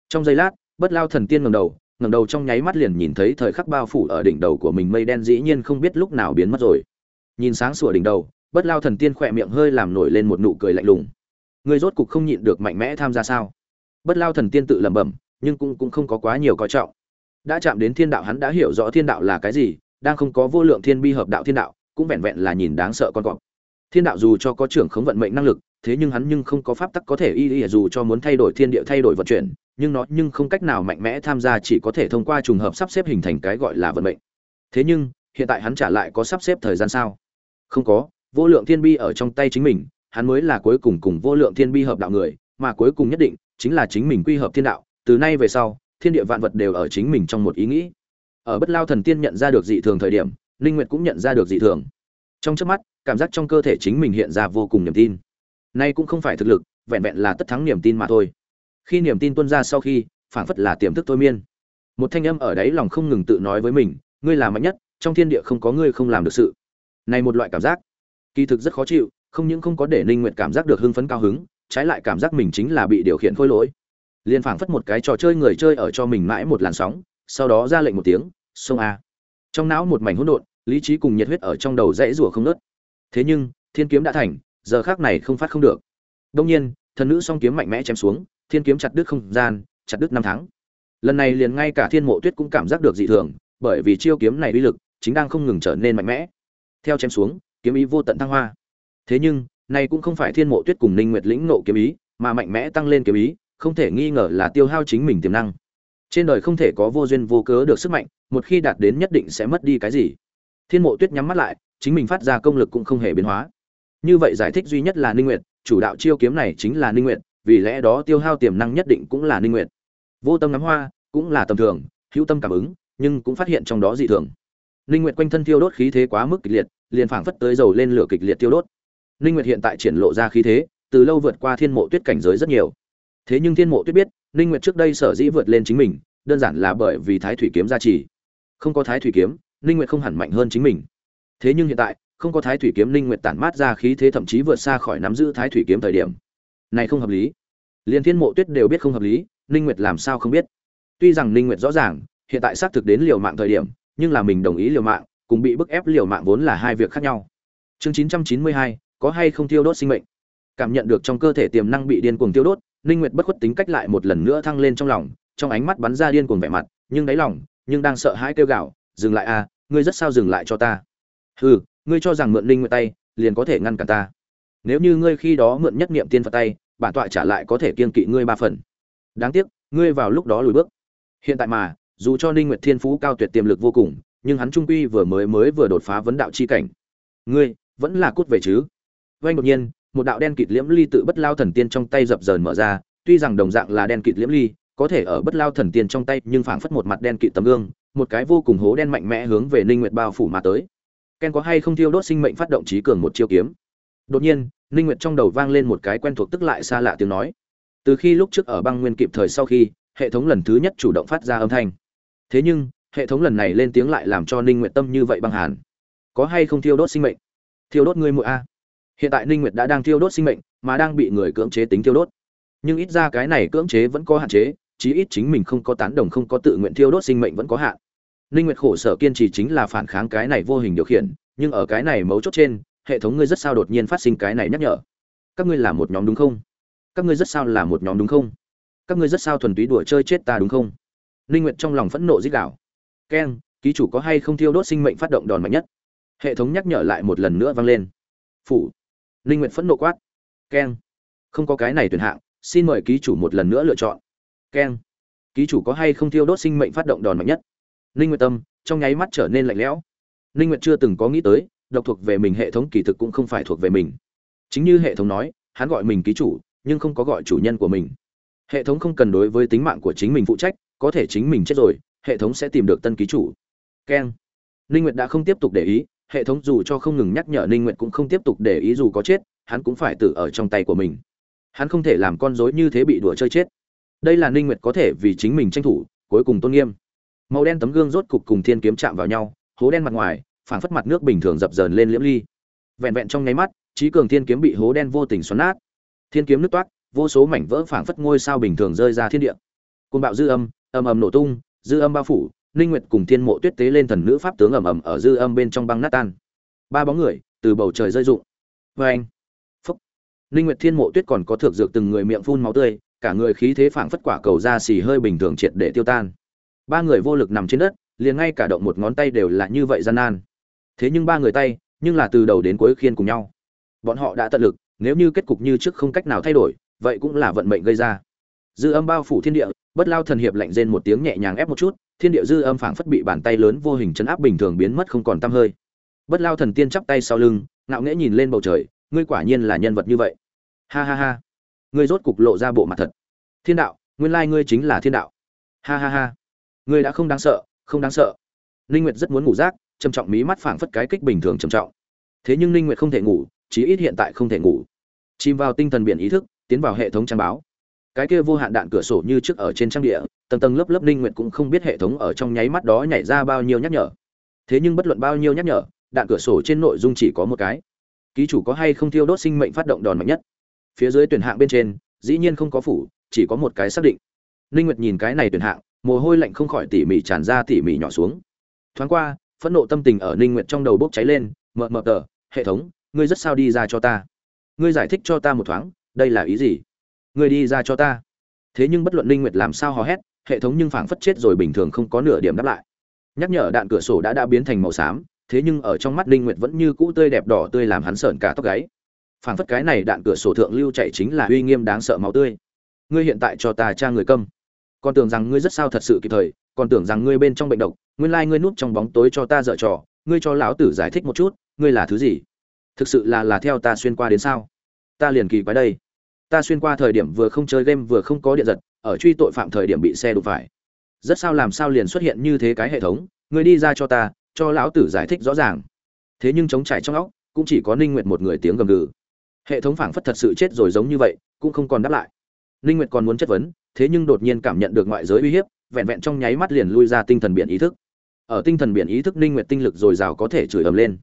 Trong giây lát, bất lao thần tiên ngẩng đầu ngẩng đầu trong nháy mắt liền nhìn thấy thời khắc bao phủ ở đỉnh đầu của mình mây đen dĩ nhiên không biết lúc nào biến mất rồi. Nhìn sáng sủa đỉnh đầu, bất lao thần tiên khỏe miệng hơi làm nổi lên một nụ cười lạnh lùng. Người rốt cục không nhịn được mạnh mẽ tham gia sao? Bất lao thần tiên tự lẩm bẩm, nhưng cũng cũng không có quá nhiều coi trọng. Đã chạm đến thiên đạo hắn đã hiểu rõ thiên đạo là cái gì, đang không có vô lượng thiên bi hợp đạo thiên đạo, cũng vẹn vẹn là nhìn đáng sợ con cọp. Thiên đạo dù cho có trưởng khống vận mệnh năng lực, thế nhưng hắn nhưng không có pháp tắc có thể y y dù cho muốn thay đổi thiên địa thay đổi vận chuyển, nhưng nó nhưng không cách nào mạnh mẽ tham gia chỉ có thể thông qua trùng hợp sắp xếp hình thành cái gọi là vận mệnh. Thế nhưng, hiện tại hắn trả lại có sắp xếp thời gian sao? Không có, vô lượng thiên bi ở trong tay chính mình, hắn mới là cuối cùng cùng vô lượng thiên bi hợp đạo người, mà cuối cùng nhất định chính là chính mình quy hợp thiên đạo, từ nay về sau, thiên địa vạn vật đều ở chính mình trong một ý nghĩ. Ở bất lao thần tiên nhận ra được dị thường thời điểm, ninh nguyệt cũng nhận ra được dị thường. Trong trước mắt, cảm giác trong cơ thể chính mình hiện ra vô cùng niềm tin. Nay cũng không phải thực lực, vẹn vẹn là tất thắng niềm tin mà thôi. Khi niềm tin tuôn ra sau khi, phảng phất là tiềm thức thôi miên. Một thanh âm ở đấy lòng không ngừng tự nói với mình, ngươi là mạnh nhất, trong thiên địa không có ngươi không làm được sự. Này một loại cảm giác, kỳ thực rất khó chịu, không những không có để ninh nguyệt cảm giác được hưng phấn cao hứng trái lại cảm giác mình chính là bị điều khiển khôi lỗi. Liền phảng phất một cái trò chơi người chơi ở cho mình mãi một làn sóng, sau đó ra lệnh một tiếng, sông a. Trong não một mảnh hỗn độn, lý trí cùng nhiệt huyết ở trong đầu rẽ rủa không nớt thế nhưng, thiên kiếm đã thành, giờ khác này không phát không được. Đông nhiên, thần nữ song kiếm mạnh mẽ chém xuống, thiên kiếm chặt đứt không gian, chặt đứt năm tháng. Lần này liền ngay cả thiên mộ tuyết cũng cảm giác được dị thường, bởi vì chiêu kiếm này uy lực chính đang không ngừng trở nên mạnh mẽ. Theo chém xuống, kiếm ý vô tận thăng hoa. Thế nhưng này cũng không phải thiên mộ tuyết cùng ninh nguyệt lĩnh ngộ kiếm ý, mà mạnh mẽ tăng lên kiếm ý, không thể nghi ngờ là tiêu hao chính mình tiềm năng. Trên đời không thể có vô duyên vô cớ được sức mạnh, một khi đạt đến nhất định sẽ mất đi cái gì. Thiên mộ tuyết nhắm mắt lại, chính mình phát ra công lực cũng không hề biến hóa. Như vậy giải thích duy nhất là ninh nguyệt, chủ đạo chiêu kiếm này chính là ninh nguyệt, vì lẽ đó tiêu hao tiềm năng nhất định cũng là ninh nguyệt. Vô tâm ngắm hoa, cũng là tầm thường, hữu tâm cảm ứng, nhưng cũng phát hiện trong đó dị thường. Ninh nguyệt quanh thân tiêu đốt khí thế quá mức kịch liệt, liền phảng phất tới dầu lên lửa kịch liệt tiêu đốt ninh nguyệt hiện tại triển lộ ra khí thế từ lâu vượt qua thiên mộ tuyết cảnh giới rất nhiều. Thế nhưng thiên mộ tuyết biết ninh nguyệt trước đây sở dĩ vượt lên chính mình đơn giản là bởi vì thái thủy kiếm gia trì. Không có thái thủy kiếm ninh nguyệt không hẳn mạnh hơn chính mình. Thế nhưng hiện tại không có thái thủy kiếm ninh nguyệt tản mát ra khí thế thậm chí vượt xa khỏi nắm giữ thái thủy kiếm thời điểm. Này không hợp lý. Liên thiên mộ tuyết đều biết không hợp lý ninh nguyệt làm sao không biết. Tuy rằng ninh nguyệt rõ ràng hiện tại xác thực đến liều mạng thời điểm nhưng là mình đồng ý liều mạng cùng bị bức ép liều mạng vốn là hai việc khác nhau. Chương 992, có hay không tiêu đốt sinh mệnh. Cảm nhận được trong cơ thể tiềm năng bị điên cuồng tiêu đốt, ninh nguyệt bất khuất tính cách lại một lần nữa thăng lên trong lòng, trong ánh mắt bắn ra điên cuồng vẻ mặt, nhưng đáy lòng, nhưng đang sợ hãi kêu gào, dừng lại a, ngươi rất sao dừng lại cho ta? Hừ, ngươi cho rằng mượn linh nguyệt tay, liền có thể ngăn cản ta. Nếu như ngươi khi đó mượn nhất niệm tiên phật tay, bản tọa trả lại có thể kiên kỵ ngươi ba phần. Đáng tiếc, ngươi vào lúc đó lùi bước. Hiện tại mà, dù cho ninh nguyệt thiên phú cao tuyệt tiềm lực vô cùng, nhưng hắn trung quy vừa mới mới vừa đột phá vấn đạo chi cảnh. Ngươi, vẫn là cút về chứ? Vanh đột nhiên, một đạo đen kịt liễm ly tự bất lao thần tiên trong tay dập dờn mở ra, tuy rằng đồng dạng là đen kịt liễm ly, có thể ở bất lao thần tiên trong tay, nhưng phảng phất một mặt đen kịt tấm gương, một cái vô cùng hố đen mạnh mẽ hướng về ninh nguyệt bao phủ mà tới. Ken có hay không thiêu đốt sinh mệnh phát động trí cường một chiêu kiếm? Đột nhiên, ninh nguyệt trong đầu vang lên một cái quen thuộc tức lại xa lạ tiếng nói. Từ khi lúc trước ở băng nguyên kịp thời sau khi, hệ thống lần thứ nhất chủ động phát ra âm thanh. Thế nhưng, hệ thống lần này lên tiếng lại làm cho ninh nguyệt tâm như vậy băng hàn. Có hay không thiêu đốt sinh mệnh? Thiêu đốt ngươi muội a hiện tại ninh nguyệt đã đang thiêu đốt sinh mệnh mà đang bị người cưỡng chế tính thiêu đốt nhưng ít ra cái này cưỡng chế vẫn có hạn chế chí ít chính mình không có tán đồng không có tự nguyện thiêu đốt sinh mệnh vẫn có hạn Ninh Nguyệt khổ sở kiên trì chính là phản kháng cái này vô hình điều khiển, nhưng ở cái này mấu chốt trên, hệ thống ngươi rất sao đột nhiên phát sinh cái này nhắc nhở. Các ngươi là một nhóm đúng không? Các ngươi rất sao là một nhóm đúng không? Các ngươi rất sao thuần túy đùa chơi chết ta đúng không? Ninh Nguyệt trong lòng phẫn nộ rít đảo Ken, ký chủ có hay không thiêu đốt sinh mệnh phát động đòn mạnh nhất? Hệ thống nhắc nhở lại một lần nữa vang lên. Phủ. Ninh Nguyệt phẫn nộ quát. Ken, không có cái này tuyển hạng, xin mời ký chủ một lần nữa lựa chọn. Ken, ký chủ có hay không thiêu đốt sinh mệnh phát động đòn mạnh nhất? Ninh Nguyệt Tâm trong nháy mắt trở nên lạnh lẽo. Ninh Nguyệt chưa từng có nghĩ tới, độc thuộc về mình hệ thống kỳ thực cũng không phải thuộc về mình. Chính như hệ thống nói, hắn gọi mình ký chủ, nhưng không có gọi chủ nhân của mình. Hệ thống không cần đối với tính mạng của chính mình phụ trách, có thể chính mình chết rồi, hệ thống sẽ tìm được tân ký chủ. Keng. Ninh Nguyệt đã không tiếp tục để ý, hệ thống dù cho không ngừng nhắc nhở Ninh Nguyệt cũng không tiếp tục để ý dù có chết, hắn cũng phải tự ở trong tay của mình. Hắn không thể làm con rối như thế bị đùa chơi chết. Đây là Ninh Nguyệt có thể vì chính mình tranh thủ, cuối cùng tôn nghiêm màu đen tấm gương rốt cục cùng thiên kiếm chạm vào nhau hố đen mặt ngoài phản phất mặt nước bình thường dập dờn lên liễm ly vẹn vẹn trong nháy mắt trí cường thiên kiếm bị hố đen vô tình xoắn nát thiên kiếm nứt toát vô số mảnh vỡ phảng phất ngôi sao bình thường rơi ra thiên địa côn bạo dư âm âm ầm nổ tung dư âm bao phủ ninh nguyệt cùng thiên mộ tuyết tế lên thần nữ pháp tướng ầm ầm ở dư âm bên trong băng nát tan. Ba bóng người từ bầu trời rơi rụng. Oeng. anh. Phúc. Ninh nguyệt, thiên mộ tuyết còn có thực dược từng người miệng phun máu tươi, cả người khí thế phảng phất quả cầu ra xì hơi bình thường triệt để tiêu tan. Ba người vô lực nằm trên đất, liền ngay cả động một ngón tay đều là như vậy gian nan. Thế nhưng ba người tay, nhưng là từ đầu đến cuối khiên cùng nhau. Bọn họ đã tận lực, nếu như kết cục như trước không cách nào thay đổi, vậy cũng là vận mệnh gây ra. Dư âm bao phủ thiên địa, bất lao thần hiệp lạnh rên một tiếng nhẹ nhàng ép một chút thiên địa dư âm phảng phất bị bàn tay lớn vô hình chấn áp bình thường biến mất không còn tăm hơi. Bất lao thần tiên chắp tay sau lưng, ngạo nghễ nhìn lên bầu trời, ngươi quả nhiên là nhân vật như vậy. Ha ha ha. Ngươi rốt cục lộ ra bộ mặt thật. Thiên đạo, nguyên lai ngươi chính là thiên đạo. Ha ha ha. Ngươi đã không đáng sợ, không đáng sợ. Ninh nguyệt rất muốn ngủ rác, trầm trọng mí mắt phảng phất cái kích bình thường trầm trọng. Thế nhưng ninh nguyệt không thể ngủ, chí ít hiện tại không thể ngủ. Chìm vào tinh thần biển ý thức, tiến vào hệ thống trang báo cái kia vô hạn đạn cửa sổ như trước ở trên trang địa, tầng tầng lớp lớp ninh nguyệt cũng không biết hệ thống ở trong nháy mắt đó nhảy ra bao nhiêu nhắc nhở. Thế nhưng bất luận bao nhiêu nhắc nhở, đạn cửa sổ trên nội dung chỉ có một cái. Ký chủ có hay không thiêu đốt sinh mệnh phát động đòn mạnh nhất? Phía dưới tuyển hạng bên trên, dĩ nhiên không có phủ, chỉ có một cái xác định. Ninh nguyệt nhìn cái này tuyển hạng, mồ hôi lạnh không khỏi tỉ mỉ tràn ra tỉ mỉ nhỏ xuống. Thoáng qua, phẫn nộ tâm tình ở ninh nguyệt trong đầu bốc cháy lên, mờ mờ tờ, hệ thống, ngươi rất sao đi ra cho ta? Ngươi giải thích cho ta một thoáng, đây là ý gì? Ngươi đi ra cho ta. Thế nhưng bất luận linh nguyệt làm sao hò hét, hệ thống nhưng phảng phất chết rồi bình thường không có nửa điểm đáp lại. Nhắc nhở đạn cửa sổ đã đã biến thành màu xám, thế nhưng ở trong mắt linh nguyệt vẫn như cũ tươi đẹp đỏ tươi làm hắn sợn cả tóc gáy. Phảng phất cái này đạn cửa sổ thượng lưu chạy chính là uy nghiêm đáng sợ máu tươi. Ngươi hiện tại cho ta tra người câm. Còn tưởng rằng ngươi rất sao thật sự kịp thời, còn tưởng rằng ngươi bên trong bệnh độc, nguyên lai ngươi núp trong bóng tối cho ta dở trò, ngươi cho lão tử giải thích một chút, ngươi là thứ gì? Thực sự là là theo ta xuyên qua đến sao? Ta liền kỳ quái đây ta xuyên qua thời điểm vừa không chơi game vừa không có điện giật, ở truy tội phạm thời điểm bị xe đụng phải. Rất sao làm sao liền xuất hiện như thế cái hệ thống ngươi đi ra cho ta, cho lão tử giải thích rõ ràng. Thế nhưng chống trải trong óc, cũng chỉ có ninh nguyệt một người tiếng gầm gừ. Hệ thống phảng phất thật sự chết rồi giống như vậy, cũng không còn đáp lại. Ninh nguyệt còn muốn chất vấn, thế nhưng đột nhiên cảm nhận được ngoại giới uy hiếp, vẹn vẹn trong nháy mắt liền lui ra tinh thần biển ý thức. Ở tinh thần biển ý thức ninh nguyệt tinh lực dồi dào có thể chửi ầm lên.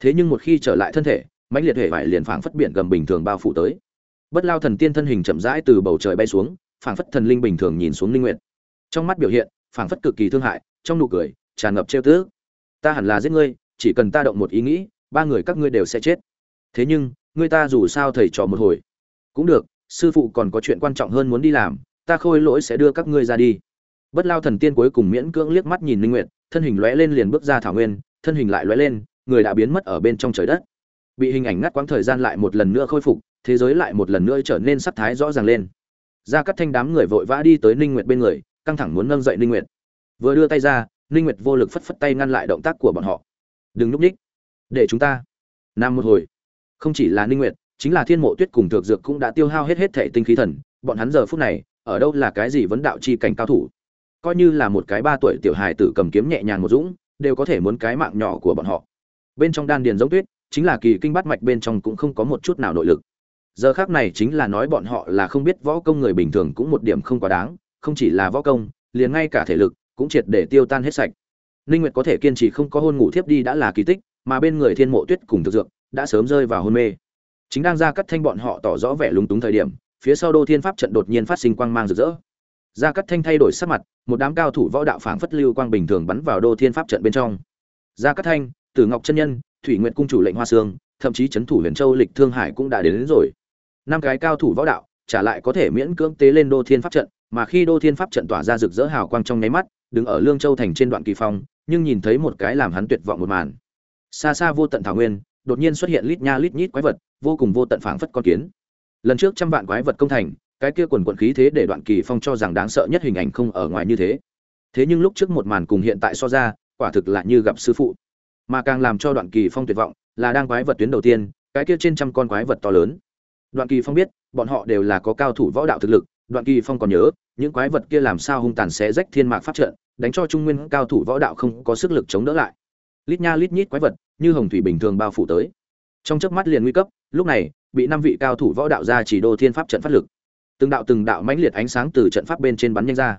Thế nhưng một khi trở lại thân thể, mãnh liệt hệ vải liền phảng phất biển gầm bình thường bao phủ tới bất lao thần tiên thân hình chậm rãi từ bầu trời bay xuống, phảng phất thần linh bình thường nhìn xuống linh nguyệt. Trong mắt biểu hiện, phảng phất cực kỳ thương hại, trong nụ cười, tràn ngập trêu tức. Ta hẳn là giết ngươi, chỉ cần ta động một ý nghĩ, ba người các ngươi đều sẽ chết. Thế nhưng, ngươi ta dù sao thầy trò một hồi. Cũng được, sư phụ còn có chuyện quan trọng hơn muốn đi làm, ta khôi lỗi sẽ đưa các ngươi ra đi. Bất lao thần tiên cuối cùng miễn cưỡng liếc mắt nhìn linh nguyệt, thân hình lóe lên liền bước ra thảo nguyên, thân hình lại lóe lên, người đã biến mất ở bên trong trời đất. Bị hình ảnh ngắt quãng thời gian lại một lần nữa khôi phục thế giới lại một lần nữa trở nên sắc thái rõ ràng lên. Ra cắt thanh đám người vội vã đi tới ninh nguyệt bên người, căng thẳng muốn nâng dậy ninh nguyệt. Vừa đưa tay ra, ninh nguyệt vô lực phất phất tay ngăn lại động tác của bọn họ. Đừng núp ních, để chúng ta nam một hồi. Không chỉ là ninh nguyệt, chính là thiên mộ tuyết cùng thượng dược cũng đã tiêu hao hết hết thể tinh khí thần, bọn hắn giờ phút này, ở đâu là cái gì vấn đạo chi cảnh cao thủ? Coi như là một cái ba tuổi tiểu hài tử cầm kiếm nhẹ nhàng một dũng, đều có thể muốn cái mạng nhỏ của bọn họ. Bên trong đan điền giống tuyết, chính là kỳ kinh bát mạch bên trong cũng không có một chút nào nội lực giờ khác này chính là nói bọn họ là không biết võ công người bình thường cũng một điểm không quá đáng không chỉ là võ công liền ngay cả thể lực cũng triệt để tiêu tan hết sạch. Ninh nguyệt có thể kiên trì không có hôn ngủ thiếp đi đã là kỳ tích mà bên người thiên mộ tuyết cùng thực dược đã sớm rơi vào hôn mê. Chính đang ra cắt thanh bọn họ tỏ rõ vẻ lúng túng thời điểm phía sau đô thiên pháp trận đột nhiên phát sinh quang mang rực rỡ. Ra cắt thanh thay đổi sắc mặt một đám cao thủ võ đạo phảng phất lưu quang bình thường bắn vào đô thiên pháp trận bên trong. Ra cắt thanh tử ngọc chân nhân thủy Nguyệt cung chủ lệnh hoa sương thậm chí trấn thủ huyền châu lịch thương hải cũng đã đến, đến rồi năm cái cao thủ võ đạo, trả lại có thể miễn cưỡng tế lên đô thiên pháp trận, mà khi đô thiên pháp trận tỏa ra rực rỡ hào quang trong nháy mắt, đứng ở lương châu thành trên đoạn kỳ phong, nhưng nhìn thấy một cái làm hắn tuyệt vọng một màn. Xa xa vô tận thảo nguyên, đột nhiên xuất hiện lít nha lít nhít quái vật, vô cùng vô tận phảng phất con kiến. Lần trước trăm vạn quái vật công thành, cái kia quần quận khí thế để đoạn kỳ phong cho rằng đáng sợ nhất hình ảnh không ở ngoài như thế. Thế nhưng lúc trước một màn cùng hiện tại so ra, quả thực là như gặp sư phụ. Mà càng làm cho đoạn kỳ phong tuyệt vọng là đang quái vật tuyến đầu tiên, cái kia trên trăm con quái vật to lớn đoạn kỳ phong biết, bọn họ đều là có cao thủ võ đạo thực lực, đoạn kỳ phong còn nhớ, những quái vật kia làm sao hung tàn xé rách thiên mạc pháp trận, đánh cho trung nguyên cao thủ võ đạo không có sức lực chống đỡ lại. Lít nha lít nhít quái vật, như hồng thủy bình thường bao phủ tới. Trong chớp mắt liền nguy cấp, lúc này, bị năm vị cao thủ võ đạo ra chỉ đô thiên pháp trận phát lực. Từng đạo từng đạo mãnh liệt ánh sáng từ trận pháp bên trên bắn nhanh ra.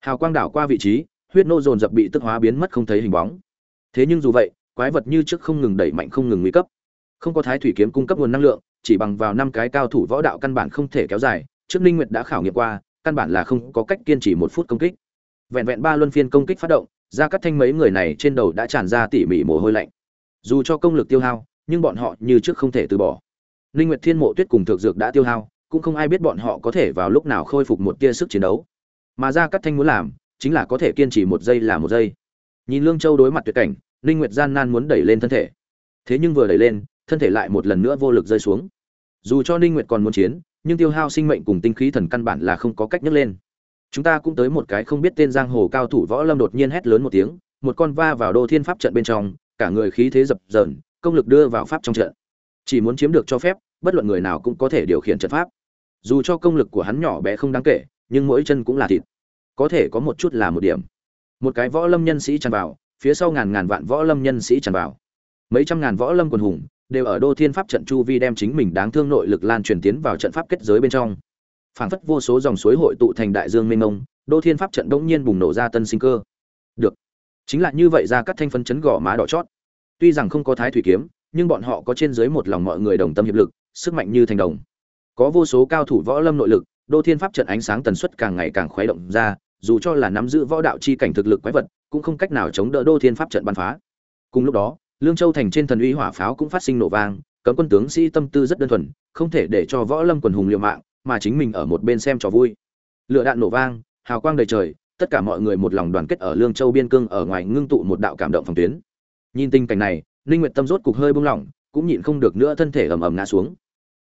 Hào quang đảo qua vị trí, huyết nô dồn dập bị tức hóa biến mất không thấy hình bóng. Thế nhưng dù vậy, quái vật như trước không ngừng đẩy mạnh không ngừng nguy cấp không có thái thủy kiếm cung cấp nguồn năng lượng, chỉ bằng vào năm cái cao thủ võ đạo căn bản không thể kéo dài, trước ninh nguyệt đã khảo nghiệm qua, căn bản là không có cách kiên trì một phút công kích. Vẹn vẹn ba luân phiên công kích phát động ra cắt thanh mấy người này trên đầu đã tràn ra tỉ mỉ mồ hôi lạnh. Dù cho công lực tiêu hao, nhưng bọn họ như trước không thể từ bỏ. Ninh nguyệt thiên mộ tuyết cùng thực dược đã tiêu hao, cũng không ai biết bọn họ có thể vào lúc nào khôi phục một tia sức chiến đấu. Mà ra cắt thanh muốn làm, chính là có thể kiên trì một giây là một giây. Nhìn lương châu đối mặt tuyệt cảnh, ninh nguyệt gian nan muốn đẩy lên thân thể. Thế nhưng vừa đẩy lên thân thể lại một lần nữa vô lực rơi xuống. Dù cho ninh nguyệt còn muốn chiến, nhưng tiêu hao sinh mệnh cùng tinh khí thần căn bản là không có cách nhấc lên. Chúng ta cũng tới một cái không biết tên giang hồ cao thủ võ lâm đột nhiên hét lớn một tiếng, một con va vào đô thiên pháp trận bên trong, cả người khí thế dập dờn, công lực đưa vào pháp trong trận. Chỉ muốn chiếm được cho phép, bất luận người nào cũng có thể điều khiển trận pháp. Dù cho công lực của hắn nhỏ bé không đáng kể, nhưng mỗi chân cũng là thịt. Có thể có một chút là một điểm. Một cái võ lâm nhân sĩ tràn vào, phía sau ngàn ngàn vạn võ lâm nhân sĩ tràn vào. Mấy trăm ngàn võ lâm quần hùng đều ở đô thiên pháp trận chu vi đem chính mình đáng thương nội lực lan truyền tiến vào trận pháp kết giới bên trong. Phảng phất vô số dòng suối hội tụ thành đại dương mênh mông, đô thiên pháp trận đống nhiên bùng nổ ra tân sinh cơ. Được. Chính là như vậy ra các thanh phấn chấn gò má đỏ chót. Tuy rằng không có thái thủy kiếm, nhưng bọn họ có trên dưới một lòng mọi người đồng tâm hiệp lực, sức mạnh như thành đồng. Có vô số cao thủ võ lâm nội lực, đô thiên pháp trận ánh sáng tần suất càng ngày càng khuấy động ra, dù cho là nắm giữ võ đạo chi cảnh thực lực quái vật, cũng không cách nào chống đỡ đô thiên pháp trận bắn phá. Cùng lúc đó lương châu thành trên thần uy hỏa pháo cũng phát sinh nổ vang cấm quân tướng sĩ tâm tư rất đơn thuần không thể để cho võ lâm quần hùng liều mạng mà chính mình ở một bên xem trò vui. Lửa đạn nổ vang hào quang đầy trời tất cả mọi người một lòng đoàn kết ở lương châu biên cương ở ngoài ngưng tụ một đạo cảm động phòng tuyến. Nhìn tình cảnh này ninh nguyệt tâm rốt cục hơi buông lỏng cũng nhịn không được nữa thân thể ầm ầm ngã xuống.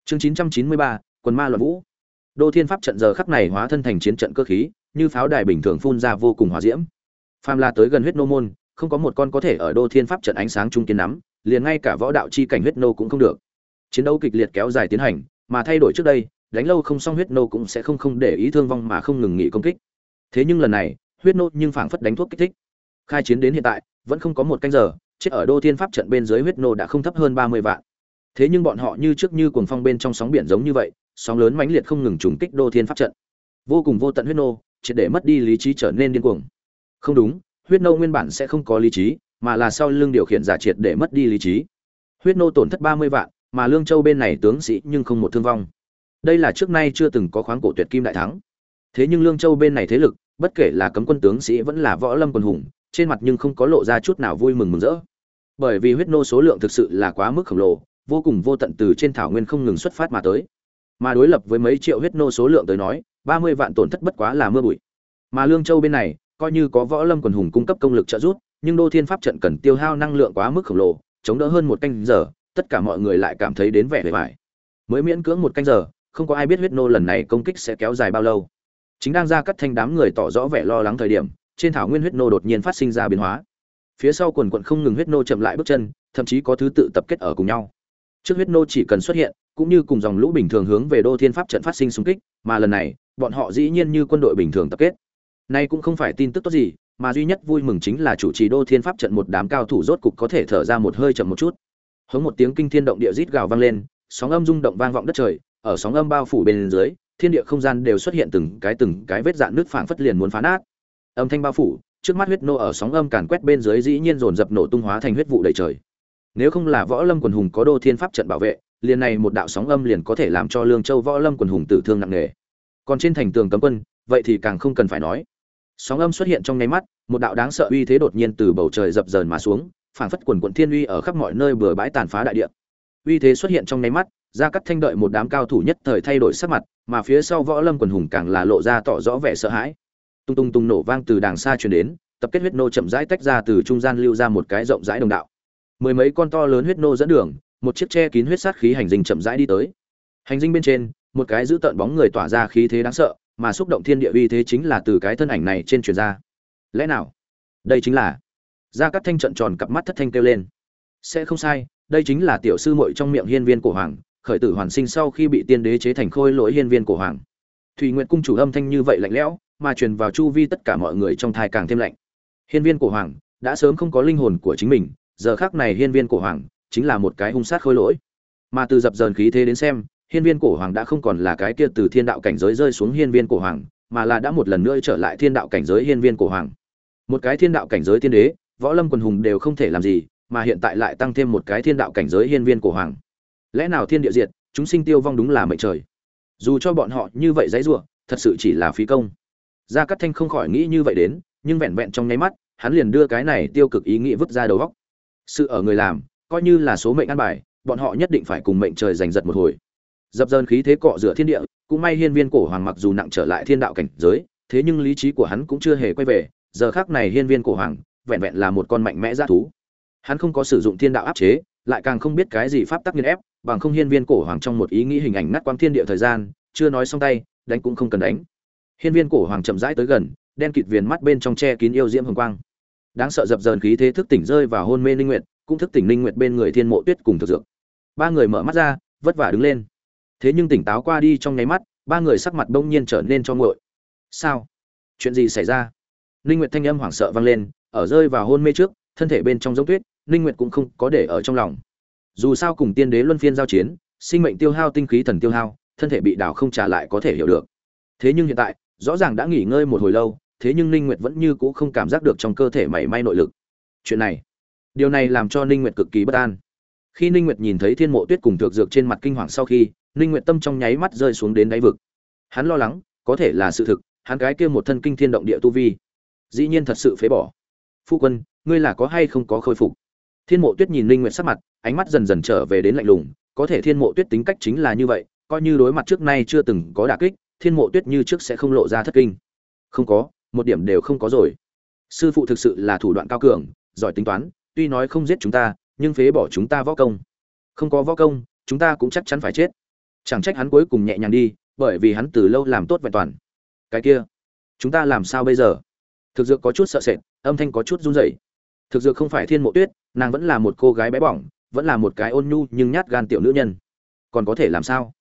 Chương 993, quần ma loạn vũ. Đô thiên pháp trận giờ khắc này hóa thân thành chiến trận cơ khí như pháo đài bình thường phun ra vô cùng hỏa diễm. Phàm la tới gần huyết nô môn không có một con có thể ở đô thiên pháp trận ánh sáng trung kiến nắm, liền ngay cả võ đạo chi cảnh huyết nô cũng không được. Chiến đấu kịch liệt kéo dài tiến hành, mà thay đổi trước đây, đánh lâu không xong huyết nô cũng sẽ không không để ý thương vong mà không ngừng nghỉ công kích. Thế nhưng lần này, huyết nô nhưng phảng phất đánh thuốc kích thích. Khai chiến đến hiện tại, vẫn không có một canh giờ, chết ở đô thiên pháp trận bên dưới huyết nô đã không thấp hơn ba mươi vạn. Thế nhưng bọn họ như trước như cuồng phong bên trong sóng biển giống như vậy, sóng lớn mãnh liệt không ngừng trùng kích đô thiên pháp trận. Vô cùng vô tận huyết nô, triệt để mất đi lý trí trở nên điên cuồng. Không đúng huyết nô nguyên bản sẽ không có lý trí, mà là sau lưng điều khiển giả triệt để mất đi lý trí. Huyết nô tổn thất ba mươi vạn, mà lương châu bên này tướng sĩ nhưng không một thương vong. Đây là trước nay chưa từng có khoáng cổ tuyệt kim đại thắng. Thế nhưng lương châu bên này thế lực, bất kể là cấm quân tướng sĩ vẫn là võ lâm quần hùng, trên mặt nhưng không có lộ ra chút nào vui mừng mừng rỡ. Bởi vì huyết nô số lượng thực sự là quá mức khổng lồ, vô cùng vô tận từ trên thảo nguyên không ngừng xuất phát mà tới. Mà đối lập với mấy triệu huyết nô số lượng tới nói, ba mươi vạn tổn thất bất quá là mưa bụi. Mà lương châu bên này coi như có võ lâm quần hùng cung cấp công lực trợ giúp, nhưng đô thiên pháp trận cần tiêu hao năng lượng quá mức khổng lồ, chống đỡ hơn một canh giờ, tất cả mọi người lại cảm thấy đến vẻ bề bại. mới miễn cưỡng một canh giờ, không có ai biết huyết nô lần này công kích sẽ kéo dài bao lâu. Chính đang ra cắt thanh đám người tỏ rõ vẻ lo lắng thời điểm, trên thảo nguyên huyết nô đột nhiên phát sinh ra biến hóa. Phía sau quần quần không ngừng huyết nô chậm lại bước chân, thậm chí có thứ tự tập kết ở cùng nhau. Trước huyết nô chỉ cần xuất hiện, cũng như cùng dòng lũ bình thường hướng về đô thiên pháp trận phát sinh xung kích, mà lần này, bọn họ dĩ nhiên như quân đội bình thường tập kết nay cũng không phải tin tức tốt gì, mà duy nhất vui mừng chính là chủ trì đô thiên pháp trận một đám cao thủ rốt cục có thể thở ra một hơi chậm một chút. Hống một tiếng kinh thiên động địa rít gào vang lên, sóng âm rung động vang vọng đất trời, ở sóng âm bao phủ bên dưới, thiên địa không gian đều xuất hiện từng cái từng cái vết dạn nước phảng phất liền muốn phá nát. Âm thanh bao phủ, trước mắt huyết nô ở sóng âm càn quét bên dưới dĩ nhiên dồn dập nổ tung hóa thành huyết vụ đầy trời. Nếu không là võ lâm quần hùng có đô thiên pháp trận bảo vệ, liền này một đạo sóng âm liền có thể làm cho lương châu võ lâm quần hùng tử thương nặng nề. Còn trên thành tường cấm quân, vậy thì càng không cần phải nói sóng âm xuất hiện trong nháy mắt, một đạo đáng sợ uy thế đột nhiên từ bầu trời dập dờn mà xuống, phảng phất quần quận thiên uy ở khắp mọi nơi bừa bãi tàn phá đại địa. Uy thế xuất hiện trong nháy mắt ra cắt thanh đợi một đám cao thủ nhất thời thay đổi sắc mặt, mà phía sau võ lâm quần hùng càng là lộ ra tỏ rõ vẻ sợ hãi. Tung tung tung nổ vang từ đàng xa truyền đến, tập kết huyết nô chậm rãi tách ra từ trung gian lưu ra một cái rộng rãi đồng đạo. Mười mấy con to lớn huyết nô dẫn đường, một chiếc che kín huyết sát khí hành dinh chậm rãi đi tới. Hành dinh bên trên, một cái giữ tợn bóng người tỏa ra khí thế đáng sợ mà xúc động thiên địa uy thế chính là từ cái thân ảnh này trên truyền ra. Lẽ nào? Đây chính là gia cát thanh trận tròn cặp mắt thất thanh kêu lên. Sẽ không sai, đây chính là tiểu sư muội trong miệng hiên viên cổ hoàng, khởi tử hoàn sinh sau khi bị tiên đế chế thành khôi lỗi hiên viên cổ hoàng. Thùy nguyện cung chủ âm thanh như vậy lạnh lẽo, mà truyền vào chu vi tất cả mọi người trong thai càng thêm lạnh. Hiên viên cổ hoàng, đã sớm không có linh hồn của chính mình, giờ khác này hiên viên cổ hoàng, chính là một cái hung sát khôi lỗi. Mà từ dập dờn khí thế đến xem hiên viên cổ hoàng đã không còn là cái kia từ thiên đạo cảnh giới rơi xuống hiên viên cổ hoàng, mà là đã một lần nữa trở lại thiên đạo cảnh giới hiên viên cổ hoàng. Một cái thiên đạo cảnh giới tiên đế, võ lâm quần hùng đều không thể làm gì, mà hiện tại lại tăng thêm một cái thiên đạo cảnh giới hiên viên cổ hoàng. Lẽ nào thiên địa diệt, chúng sinh tiêu vong đúng là mệnh trời. Dù cho bọn họ như vậy dãy rủa, thật sự chỉ là phí công. Gia cát thanh không khỏi nghĩ như vậy đến, nhưng vẹn vẹn trong nháy mắt, hắn liền đưa cái này tiêu cực ý nghĩ vứt ra đầu góc sự ở người làm, coi như là số mệnh ăn bài, bọn họ nhất định phải cùng mệnh trời giành giật một hồi dập dờn khí thế cọ rửa thiên địa, cũng may hiên viên cổ hoàng mặc dù nặng trở lại thiên đạo cảnh giới, thế nhưng lý trí của hắn cũng chưa hề quay về, giờ khác này hiên viên cổ hoàng vẹn vẹn là một con mạnh mẽ g thú. Hắn không có sử dụng thiên đạo áp chế, lại càng không biết cái gì pháp tắc nghiên ép, bằng không hiên viên cổ hoàng trong một ý nghĩ hình ảnh nát quang thiên địa thời gian, chưa nói xong tay, đánh cũng không cần đánh. Hiên viên cổ hoàng chậm rãi tới gần, đen kịt viền mắt bên trong che kín yêu diễm hồng quang. Đáng sợ dập dờn khí thế thức tỉnh rơi vào hôn mê ninh nguyệt, cũng thức tỉnh ninh nguyệt bên người thiên mộ tuyết cùng thực dược. Ba người mở mắt ra, vất vả đứng lên thế nhưng tỉnh táo qua đi trong nháy mắt, ba người sắc mặt bỗng nhiên trở nên cho nguội. Sao? Chuyện gì xảy ra? Ninh nguyệt thanh âm hoảng sợ vang lên, ở rơi vào hôn mê trước, thân thể bên trong giống tuyết, ninh nguyệt cũng không có để ở trong lòng. Dù sao cùng tiên đế luân phiên giao chiến, sinh mệnh tiêu hao tinh khí thần tiêu hao, thân thể bị đảo không trả lại có thể hiểu được. Thế nhưng hiện tại, rõ ràng đã nghỉ ngơi một hồi lâu, thế nhưng ninh nguyệt vẫn như cũ không cảm giác được trong cơ thể mảy may nội lực. Chuyện này, điều này làm cho ninh nguyệt cực kỳ bất an. Khi ninh nguyệt nhìn thấy thiên mộ tuyết cùng thược dược trên mặt kinh hoàng sau khi ninh nguyệt tâm trong nháy mắt rơi xuống đến đáy vực. Hắn lo lắng, có thể là sự thực, hắn cái kia một thân kinh thiên động địa tu vi. Dĩ nhiên thật sự phế bỏ. Phu quân, ngươi là có hay không có khôi phục? Thiên mộ tuyết nhìn ninh nguyệt sắc mặt, ánh mắt dần dần trở về đến lạnh lùng, có thể thiên mộ tuyết tính cách chính là như vậy, coi như đối mặt trước nay chưa từng có đả kích, thiên mộ tuyết như trước sẽ không lộ ra thất kinh. Không có, một điểm đều không có rồi. Sư phụ thực sự là thủ đoạn cao cường, giỏi tính toán, tuy nói không giết chúng ta, nhưng phế bỏ chúng ta võ công. Không có võ công, chúng ta cũng chắc chắn phải chết chẳng trách hắn cuối cùng nhẹ nhàng đi, bởi vì hắn từ lâu làm tốt vẹn toàn. Cái kia, chúng ta làm sao bây giờ? Thực dược có chút sợ sệt, âm thanh có chút run rẩy. Thực dược không phải thiên mộ tuyết, nàng vẫn là một cô gái bé bỏng, vẫn là một cái ôn nhu nhưng nhát gan tiểu nữ nhân. Còn có thể làm sao?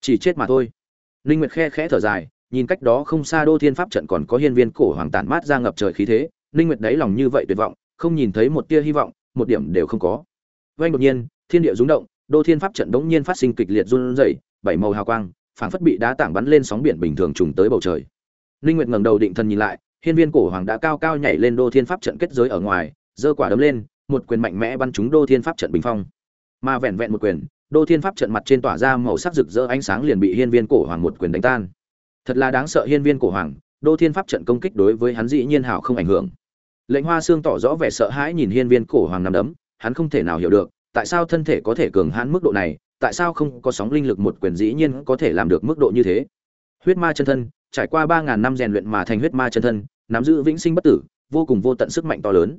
Chỉ chết mà thôi. Linh nguyệt khe khẽ thở dài, nhìn cách đó không xa đô thiên pháp trận còn có hiên viên cổ hoàng tản mát ra ngập trời khí thế linh nguyệt đáy lòng như vậy tuyệt vọng, không nhìn thấy một tia hy vọng, một điểm đều không có. Vang đột nhiên, thiên địa rung động, đô thiên pháp trận đống nhiên phát sinh kịch liệt run rẩy bảy màu hào quang, phảng phất bị đá tảng bắn lên sóng biển bình thường trùng tới bầu trời. Linh nguyệt ngẩng đầu định thần nhìn lại, hiên viên cổ hoàng đã cao cao nhảy lên đô thiên pháp trận kết giới ở ngoài, giơ quả đấm lên, một quyền mạnh mẽ bắn trúng đô thiên pháp trận bình phong. Mà vẹn vẹn một quyền, đô thiên pháp trận mặt trên tỏa ra màu sắc rực rỡ ánh sáng liền bị hiên viên cổ hoàng một quyền đánh tan. Thật là đáng sợ hiên viên cổ hoàng, đô thiên pháp trận công kích đối với hắn dĩ nhiên hảo không ảnh hưởng. Lệnh hoa xương tỏ rõ vẻ sợ hãi nhìn hiên viên cổ hoàng nằm đấm, hắn không thể nào hiểu được, tại sao thân thể có thể cường hãn mức độ này tại sao không có sóng linh lực một quyền dĩ nhiên có thể làm được mức độ như thế? Huyết ma chân thân, trải qua ba ngàn năm rèn luyện mà thành huyết ma chân thân, nắm giữ vĩnh sinh bất tử, vô cùng vô tận sức mạnh to lớn.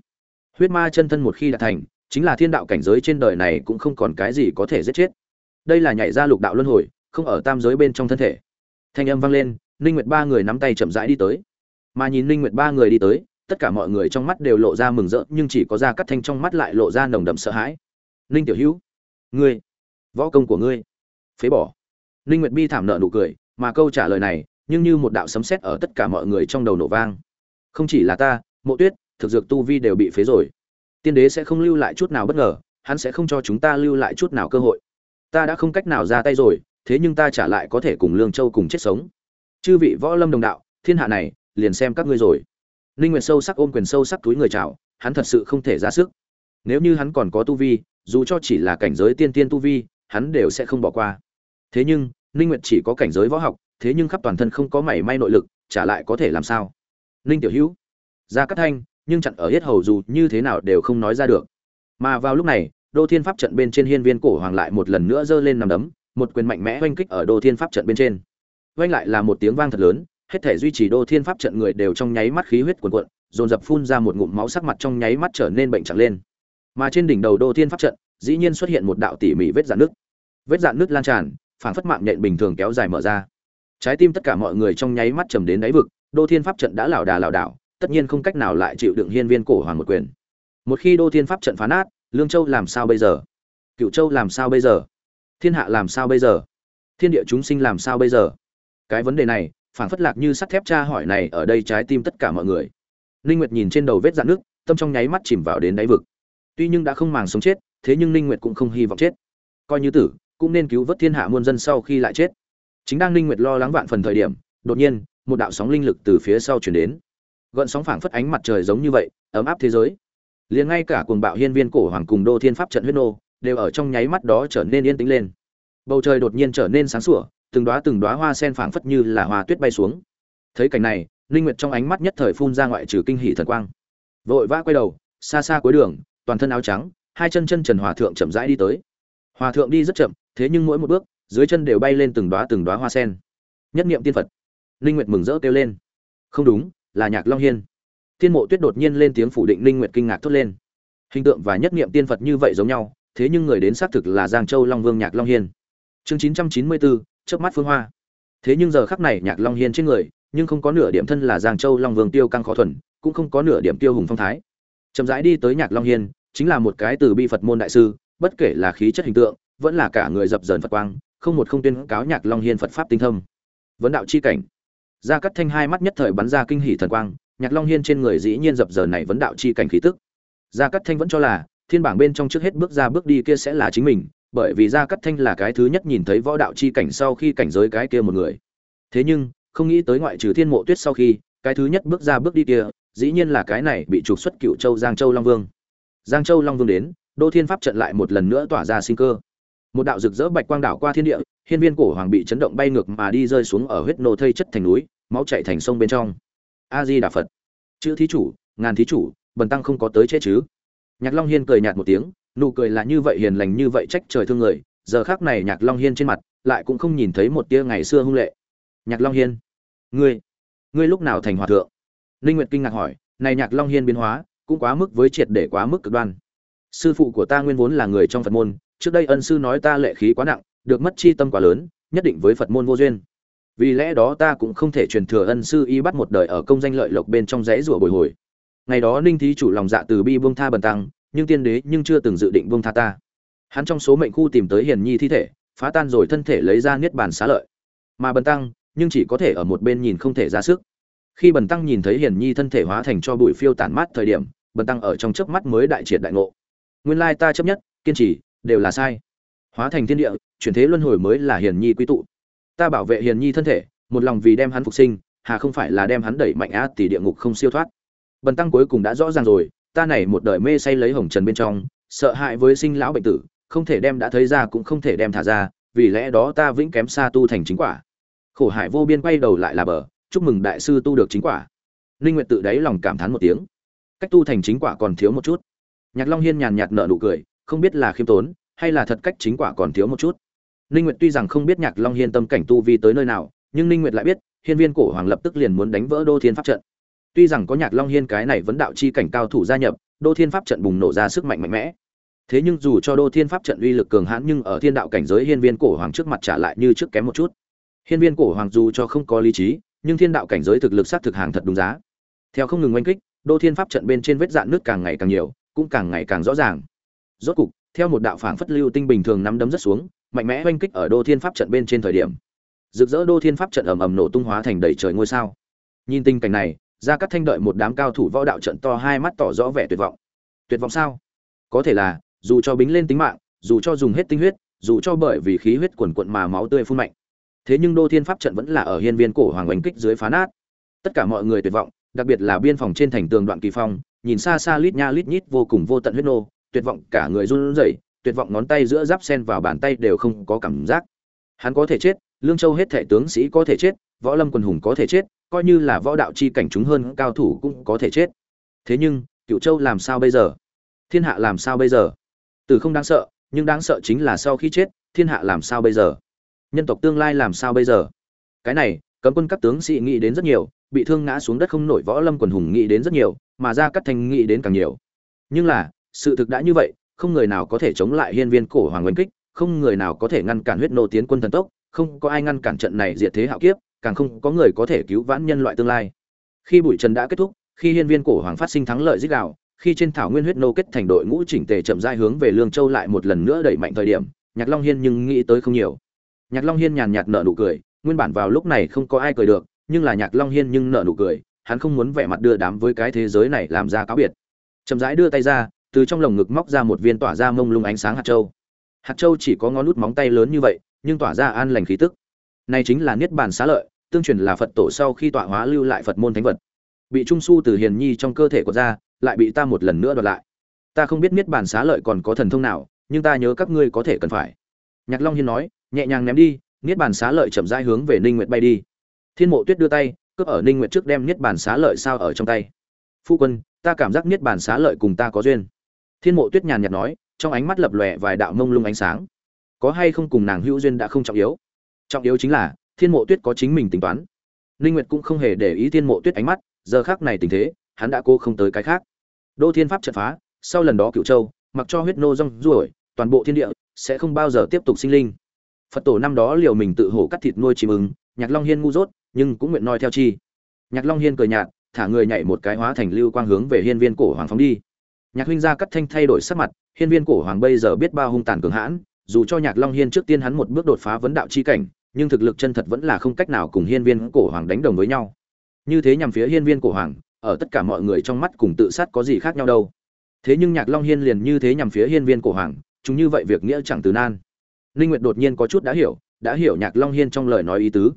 Huyết ma chân thân một khi đạt thành, chính là thiên đạo cảnh giới trên đời này cũng không còn cái gì có thể giết chết. Đây là nhảy ra lục đạo luân hồi, không ở tam giới bên trong thân thể. Thanh âm vang lên, ninh nguyệt ba người nắm tay chậm rãi đi tới. Mà nhìn ninh nguyệt ba người đi tới, tất cả mọi người trong mắt đều lộ ra mừng rỡ, nhưng chỉ có ra cắt thanh trong mắt lại lộ ra nồng đậm sợ hãi. Ninh tiểu hữu, ngươi võ công của ngươi. Phế bỏ. Ninh nguyệt bi thảm nợ nụ cười, mà câu trả lời này, nhưng như một đạo sấm sét ở tất cả mọi người trong đầu nổ vang. Không chỉ là ta, mộ tuyết, thực dược tu vi đều bị phế rồi. Tiên đế sẽ không lưu lại chút nào bất ngờ, hắn sẽ không cho chúng ta lưu lại chút nào cơ hội. Ta đã không cách nào ra tay rồi, thế nhưng ta trả lại có thể cùng lương châu cùng chết sống. Chư vị võ lâm đồng đạo, thiên hạ này, liền xem các ngươi rồi. Ninh nguyệt sâu sắc ôm quyền sâu sắc túi người chào, hắn thật sự không thể ra sức. Nếu như hắn còn có tu vi, dù cho chỉ là cảnh giới tiên tiên tu vi hắn đều sẽ không bỏ qua. Thế nhưng, ninh nguyệt chỉ có cảnh giới võ học, thế nhưng khắp toàn thân không có mảy may nội lực trả lại có thể làm sao? Ninh tiểu hữu ra cắt thanh, nhưng chặn ở hết hầu dù như thế nào đều không nói ra được. Mà vào lúc này, đô thiên pháp trận bên trên hiên viên cổ hoàng lại một lần nữa giơ lên nằm đấm, một quyền mạnh mẽ oanh kích ở đô thiên pháp trận bên trên. Oanh lại là một tiếng vang thật lớn, hết thể duy trì đô thiên pháp trận người đều trong nháy mắt khí huyết cuồn cuộn, dồn dập phun ra một ngụm máu sắc mặt trong nháy mắt trở nên bệnh trạng lên. Mà trên đỉnh đầu đô thiên pháp trận, dĩ nhiên xuất hiện một đạo tỉ mỉ vết dạn nước vết dạn nước lan tràn phản phất mạng nhện bình thường kéo dài mở ra. Trái tim tất cả mọi người trong nháy mắt trầm đến đáy vực, đô thiên pháp trận đã lảo đà lảo đảo, tất nhiên không cách nào lại chịu đựng hiên viên cổ hoàng một quyền. Một khi đô thiên pháp trận phá nát, lương châu làm sao bây giờ? Cựu châu làm sao bây giờ? Thiên hạ làm sao bây giờ? Thiên địa chúng sinh làm sao bây giờ? Cái vấn đề này phản phất lạc như sắt thép tra hỏi này ở đây trái tim tất cả mọi người. Ninh nguyệt nhìn trên đầu vết dạn nước tâm trong nháy mắt chìm vào đến đáy vực. Tuy nhưng đã không màng sống chết, thế nhưng ninh nguyệt cũng không hy vọng chết. Coi như tử cũng nên cứu vớt thiên hạ muôn dân sau khi lại chết. Chính đang ninh nguyệt lo lắng vạn phần thời điểm, đột nhiên, một đạo sóng linh lực từ phía sau truyền đến. Gợn sóng phảng phất ánh mặt trời giống như vậy, ấm áp thế giới. Liền ngay cả cuồng bạo hiên viên cổ hoàng cùng đô thiên pháp trận huyết nô, đều ở trong nháy mắt đó trở nên yên tĩnh lên. Bầu trời đột nhiên trở nên sáng sủa, từng đóa từng đóa hoa sen phảng phất như là hoa tuyết bay xuống. Thấy cảnh này linh nguyệt trong ánh mắt nhất thời phun ra ngoại trừ kinh hỉ thần quang. Vội vã quay đầu, xa xa cuối đường, toàn thân áo trắng, hai chân chân trần hòa thượng chậm rãi đi tới. Hòa thượng đi rất chậm thế nhưng mỗi một bước dưới chân đều bay lên từng đóa từng đóa hoa sen. Nhất niệm tiên phật. Linh nguyệt mừng rỡ kêu lên. Không đúng là nhạc long hiên. Thiên mộ tuyết đột nhiên lên tiếng phủ định linh nguyệt kinh ngạc thốt lên. Hình tượng và nhất niệm tiên phật như vậy giống nhau thế nhưng người đến xác thực là giang châu long vương nhạc long hiên. Chương 994, chớp mắt phương hoa. Thế nhưng giờ khắc này nhạc long hiên trên người nhưng không có nửa điểm thân là giang châu long vương tiêu căng khó thuần cũng không có nửa điểm tiêu hùng phong thái. Chậm rãi đi tới nhạc long hiên chính là một cái từ bi phật môn đại sư bất kể là khí chất hình tượng vẫn là cả người dập dờn phật quang, không một không tuyên cáo nhạc long hiên phật pháp tinh thâm vấn đạo chi cảnh. Gia cắt thanh hai mắt nhất thời bắn ra kinh hỷ thần quang, nhạc long hiên trên người dĩ nhiên dập dờn này vấn đạo chi cảnh khí tức. Gia cắt thanh vẫn cho là, thiên bảng bên trong trước hết bước ra bước đi kia sẽ là chính mình, bởi vì gia cắt thanh là cái thứ nhất nhìn thấy võ đạo chi cảnh sau khi cảnh giới cái kia một người. Thế nhưng, không nghĩ tới ngoại trừ thiên mộ tuyết sau khi, cái thứ nhất bước ra bước đi kia, dĩ nhiên là cái này bị trục xuất cựu châu giang châu long vương. Giang châu long vương đến, đô thiên pháp trận lại một lần nữa tỏa ra sinh cơ một đạo rực rỡ bạch quang đảo qua thiên địa, hiên viên cổ hoàng bị chấn động bay ngược mà đi rơi xuống ở huyết nô thây chất thành núi, máu chạy thành sông bên trong. A di đà phật chữ thí chủ, ngàn thí chủ, bần tăng không có tới chết chứ? Nhạc long hiên cười nhạt một tiếng, nụ cười là như vậy hiền lành như vậy trách trời thương người, giờ khác này nhạc long hiên trên mặt lại cũng không nhìn thấy một tia ngày xưa hung lệ. Nhạc long hiên, ngươi ngươi lúc nào thành hòa thượng? Linh nguyệt kinh ngạc hỏi, này nhạc long hiên biến hóa, cũng quá mức với triệt để quá mức cực đoan. Sư phụ của ta nguyên vốn là người trong phật môn trước đây ân sư nói ta lệ khí quá nặng, được mất chi tâm quá lớn, nhất định với phật môn vô duyên. Vì lẽ đó ta cũng không thể truyền thừa ân sư y bắt một đời ở công danh lợi lộc bên trong rẽ rủa bồi hồi. Ngày đó ninh thí chủ lòng dạ từ bi buông tha bần tăng, nhưng tiên đế nhưng chưa từng dự định buông tha ta. Hắn trong số mệnh khu tìm tới hiền nhi thi thể, phá tan rồi thân thể lấy ra niết bàn xá lợi. Mà bần tăng, nhưng chỉ có thể ở một bên nhìn không thể ra sức. Khi bần tăng nhìn thấy hiền nhi thân thể hóa thành cho bụi phiêu tản mát thời điểm, bần tăng ở trong chớp mắt mới đại triệt đại ngộ. Nguyên lai ta chấp nhất, kiên trì đều là sai. Hóa thành thiên địa, chuyển thế luân hồi mới là hiền nhi quý tụ. Ta bảo vệ hiền nhi thân thể, một lòng vì đem hắn phục sinh, hà không phải là đem hắn đẩy mạnh á tỷ địa ngục không siêu thoát. Bần tăng cuối cùng đã rõ ràng rồi, ta này một đời mê say lấy hồng trần bên trong, sợ hãi với sinh lão bệnh tử, không thể đem đã thấy ra cũng không thể đem thả ra, vì lẽ đó ta vĩnh kém xa tu thành chính quả. Khổ hải vô biên quay đầu lại là bờ, chúc mừng đại sư tu được chính quả. Ninh nguyệt tự đáy lòng cảm thán một tiếng. Cách tu thành chính quả còn thiếu một chút. Nhạc long hiên nhàn nhạt nở nụ cười không biết là khiêm tốn, hay là thật cách chính quả còn thiếu một chút. Ninh nguyệt tuy rằng không biết nhạc long hiên tâm cảnh tu vi tới nơi nào, nhưng ninh nguyệt lại biết, hiên viên cổ hoàng lập tức liền muốn đánh vỡ đô thiên pháp trận. Tuy rằng có nhạc long hiên cái này vấn đạo chi cảnh cao thủ gia nhập, đô thiên pháp trận bùng nổ ra sức mạnh mạnh mẽ. Thế nhưng dù cho đô thiên pháp trận uy lực cường hãn nhưng ở thiên đạo cảnh giới hiên viên cổ hoàng trước mặt trả lại như trước kém một chút. Hiên viên cổ hoàng dù cho không có lý trí, nhưng thiên đạo cảnh giới thực lực sát thực hàng thật đúng giá. Theo không ngừng oanh kích, đô thiên pháp trận bên trên vết dạn nước càng ngày càng nhiều, cũng càng ngày càng rõ ràng rốt cục, theo một đạo phảng phất lưu tinh bình thường nắm đấm rất xuống, mạnh mẽ oanh kích ở đô thiên pháp trận bên trên thời điểm. Rực rỡ đô thiên pháp trận ầm ầm nổ tung hóa thành đầy trời ngôi sao. Nhìn tình cảnh này ra các thanh đợi một đám cao thủ võ đạo trận to hai mắt tỏ rõ vẻ tuyệt vọng. Tuyệt vọng sao? Có thể là, dù cho bính lên tính mạng, dù cho dùng hết tinh huyết, dù cho bởi vì khí huyết quần quận mà máu tươi phun mạnh. Thế nhưng đô thiên pháp trận vẫn là ở hiên viên cổ hoàng oanh kích dưới phá nát. Tất cả mọi người tuyệt vọng, đặc biệt là biên phòng trên thành tường đoạn kỳ phong, nhìn xa xa lít nha lít nhít vô cùng vô tận huyết nô tuyệt vọng cả người run rẩy, tuyệt vọng ngón tay giữa giáp sen vào bàn tay đều không có cảm giác. Hắn có thể chết, lương châu hết thể tướng sĩ có thể chết, võ lâm quần hùng có thể chết, coi như là võ đạo chi cảnh chúng hơn, cao thủ cũng có thể chết. Thế nhưng, Cửu châu làm sao bây giờ? Thiên hạ làm sao bây giờ? Từ không đáng sợ, nhưng đáng sợ chính là sau khi chết, thiên hạ làm sao bây giờ? Nhân tộc tương lai làm sao bây giờ? Cái này, cấm quân các tướng sĩ nghĩ đến rất nhiều, bị thương ngã xuống đất không nổi võ lâm quần hùng nghĩ đến rất nhiều, mà ra cắt thành nghĩ đến càng nhiều. Nhưng là sự thực đã như vậy, không người nào có thể chống lại hiên viên cổ hoàng oanh kích, không người nào có thể ngăn cản huyết nô tiến quân thần tốc, không có ai ngăn cản trận này diệt thế hạo kiếp, càng không có người có thể cứu vãn nhân loại tương lai. Khi bụi trần đã kết thúc, khi hiên viên cổ hoàng phát sinh thắng lợi dích đạo, khi trên thảo nguyên huyết nô kết thành đội ngũ chỉnh tề chậm rãi hướng về lương châu lại một lần nữa đẩy mạnh thời điểm, nhạc long hiên nhưng nghĩ tới không nhiều. Nhạc long hiên nhàn nhạt nở nụ cười, nguyên bản vào lúc này không có ai cười được, nhưng là nhạc long hiên nhưng nở nụ cười, hắn không muốn vẻ mặt đưa đám với cái thế giới này làm ra cáo biệt. Chậm rãi đưa tay ra từ trong lồng ngực móc ra một viên tỏa ra mông lung ánh sáng hạt châu. Hạt châu chỉ có ngón nút móng tay lớn như vậy, nhưng tỏa ra an lành khí tức. Này chính là niết bàn xá lợi, tương truyền là phật tổ sau khi tọa hóa lưu lại phật môn thánh vật. Bị trung su từ hiền nhi trong cơ thể của ra, lại bị ta một lần nữa đoạt lại. Ta không biết niết bàn xá lợi còn có thần thông nào, nhưng ta nhớ các ngươi có thể cần phải. Nhạc long hiên nói, nhẹ nhàng ném đi, niết bàn xá lợi chậm rãi hướng về ninh nguyệt bay đi. Thiên mộ tuyết đưa tay, cướp ở ninh nguyệt trước đem niết bàn xá lợi sao ở trong tay. Phu quân, ta cảm giác niết bàn xá lợi cùng ta có duyên thiên mộ tuyết nhàn nhạt nói, trong ánh mắt lập lòe vài đạo mông lung ánh sáng. Có hay không cùng nàng hữu duyên đã không trọng yếu. Trọng yếu chính là, thiên mộ tuyết có chính mình tính toán. Ninh nguyệt cũng không hề để ý thiên mộ tuyết ánh mắt, giờ khác này tình thế, hắn đã cô không tới cái khác. Đô thiên pháp trận phá, sau lần đó cựu châu, mặc cho huyết nô rong ruổi, toàn bộ thiên địa sẽ không bao giờ tiếp tục sinh linh. Phật tổ năm đó liều mình tự hổ cắt thịt nuôi chim ứng nhạc long hiên ngu dốt, nhưng cũng nguyện noi theo chi. Nhạc long hiên cười nhạt, thả người nhảy một cái hóa thành lưu quang hướng về hiên viên cổ hoàng phóng đi nhạc huynh gia cắt thanh thay đổi sắc mặt, hiên viên cổ hoàng bây giờ biết bao hung tàn cường hãn, dù cho nhạc long hiên trước tiên hắn một bước đột phá vấn đạo chi cảnh, nhưng thực lực chân thật vẫn là không cách nào cùng hiên viên cổ hoàng đánh đồng với nhau. Như thế nhằm phía hiên viên cổ hoàng, ở tất cả mọi người trong mắt cùng tự sát có gì khác nhau đâu. Thế nhưng nhạc long hiên liền như thế nhằm phía hiên viên cổ hoàng, chúng như vậy việc nghĩa chẳng từ nan. Linh nguyệt đột nhiên có chút đã hiểu đã hiểu nhạc long hiên trong lời nói ý tứ.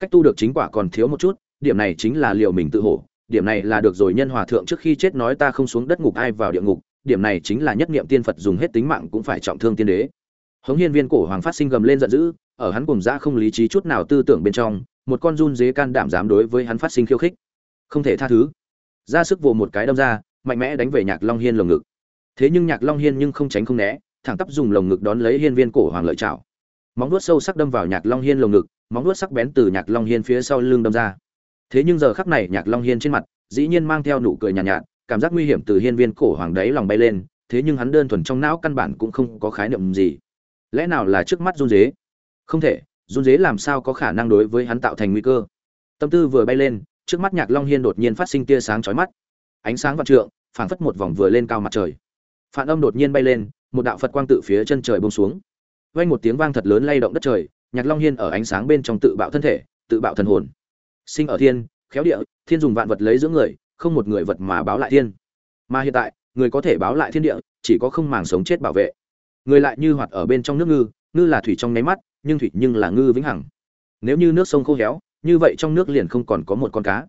Cách tu được chính quả còn thiếu một chút, điểm này chính là liều mình tự hổ điểm này là được rồi nhân hòa thượng trước khi chết nói ta không xuống đất ngục ai vào địa ngục, điểm này chính là nhất niệm tiên phật dùng hết tính mạng cũng phải trọng thương tiên đế. Hống hiên viên cổ hoàng phát sinh gầm lên giận dữ, ở hắn cùng ra không lý trí chút nào tư tưởng bên trong, một con run dế can đảm dám đối với hắn phát sinh khiêu khích. Không thể tha thứ. Ra sức vồ một cái đâm ra, mạnh mẽ đánh về nhạc long hiên lồng ngực. Thế nhưng nhạc long hiên nhưng không tránh không né, thẳng tắp dùng lồng ngực đón lấy hiên viên cổ hoàng lợi chảo. Móng vuốt sâu sắc đâm vào nhạc long hiên lồng ngực, móng vuốt sắc bén từ nhạc long hiên phía sau lưng đâm ra thế nhưng giờ khắc này nhạc long hiên trên mặt dĩ nhiên mang theo nụ cười nhàn nhạt, nhạt cảm giác nguy hiểm từ hiên viên cổ hoàng đấy lòng bay lên thế nhưng hắn đơn thuần trong não căn bản cũng không có khái niệm gì. Lẽ nào là trước mắt run dế không thể run dế làm sao có khả năng đối với hắn tạo thành nguy cơ? Tâm tư vừa bay lên trước mắt nhạc long hiên đột nhiên phát sinh tia sáng chói mắt. Ánh sáng vạn trượng phảng phất một vòng vừa lên cao mặt trời. Phản âm đột nhiên bay lên một đạo phật quang tự phía chân trời bông xuống. Vang một tiếng vang thật lớn lay động đất trời nhạc long hiên ở ánh sáng bên trong tự bạo thân thể tự bạo thần hồn sinh ở thiên, khéo địa, thiên dùng vạn vật lấy giữa người, không một người vật mà báo lại thiên. Mà hiện tại, người có thể báo lại thiên địa, chỉ có không màng sống chết bảo vệ. Người lại như hoạt ở bên trong nước ngư ngư là thủy trong nháy mắt, nhưng thủy nhưng là ngư vĩnh hằng. Nếu như nước sông khô héo, như vậy trong nước liền không còn có một con cá.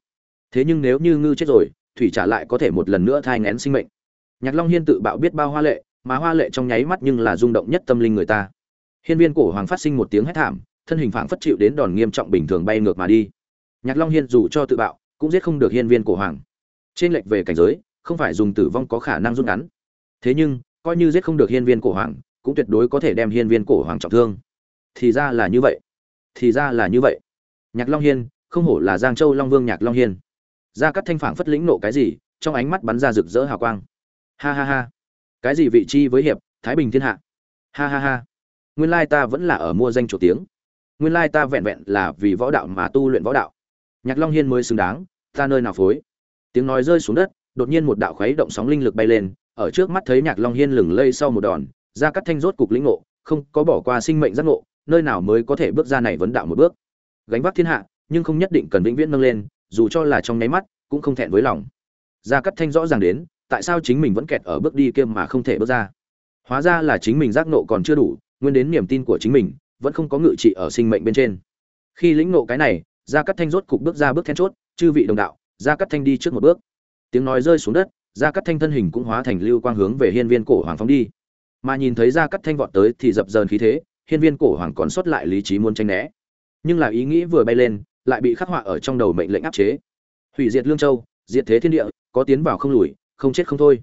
Thế nhưng nếu như ngư chết rồi, thủy trả lại có thể một lần nữa thai ngén sinh mệnh. Nhạc long hiên tự bạo biết bao hoa lệ, mà hoa lệ trong nháy mắt nhưng là rung động nhất tâm linh người ta. Hiên viên cổ hoàng phát sinh một tiếng hét thảm, thân hình phảng phất chịu đến đòn nghiêm trọng bình thường bay ngược mà đi nhạc long hiên dù cho tự bạo, cũng giết không được hiên viên cổ hoàng. Trên lệch về cảnh giới, không phải dùng tử vong có khả năng rút ngắn. Thế nhưng, coi như giết không được hiên viên cổ hoàng, cũng tuyệt đối có thể đem hiên viên cổ hoàng trọng thương. Thì ra là như vậy. Thì ra là như vậy. Nhạc long hiên, không hổ là giang châu long vương nhạc long hiên. Ra cát thanh phảng phất lĩnh nộ cái gì, trong ánh mắt bắn ra rực rỡ hào quang. Ha ha ha. Cái gì vị chi với hiệp, thái bình thiên hạ? Ha ha ha. Nguyên lai ta vẫn là ở mua danh chỗ tiếng. Nguyên lai ta vẹn vẹn là vì võ đạo mà tu luyện võ đạo nhạc long hiên mới xứng đáng, ta nơi nào phối? Tiếng nói rơi xuống đất, đột nhiên một đạo khuấy động sóng linh lực bay lên, ở trước mắt thấy nhạc long hiên lừng lây sau một đòn ra cắt thanh rốt cục lĩnh ngộ, không có bỏ qua sinh mệnh giác ngộ, nơi nào mới có thể bước ra này vấn đạo một bước. Gánh vác thiên hạ, nhưng không nhất định cần vĩnh viễn nâng lên, dù cho là trong nháy mắt, cũng không thẹn với lòng. Gia cắt thanh rõ ràng đến, tại sao chính mình vẫn kẹt ở bước đi kia mà không thể bước ra? Hóa ra là chính mình giác nộ còn chưa đủ, nguyên đến niềm tin của chính mình, vẫn không có ngự trị ở sinh mệnh bên trên. Khi lĩnh nộ cái này gia cắt thanh rốt cục bước ra bước then chốt, chư vị đồng đạo, gia cắt thanh đi trước một bước. Tiếng nói rơi xuống đất, gia cắt thanh thân hình cũng hóa thành lưu quang hướng về hiên viên cổ hoàng phóng đi. Mà nhìn thấy gia cắt thanh vọt tới thì dập dờn khí thế, hiên viên cổ hoàng còn sót lại lý trí muốn tranh né. Nhưng là ý nghĩ vừa bay lên, lại bị khắc họa ở trong đầu mệnh lệnh áp chế. Hủy diệt lương châu, diệt thế thiên địa, có tiến vào không lùi, không chết không thôi.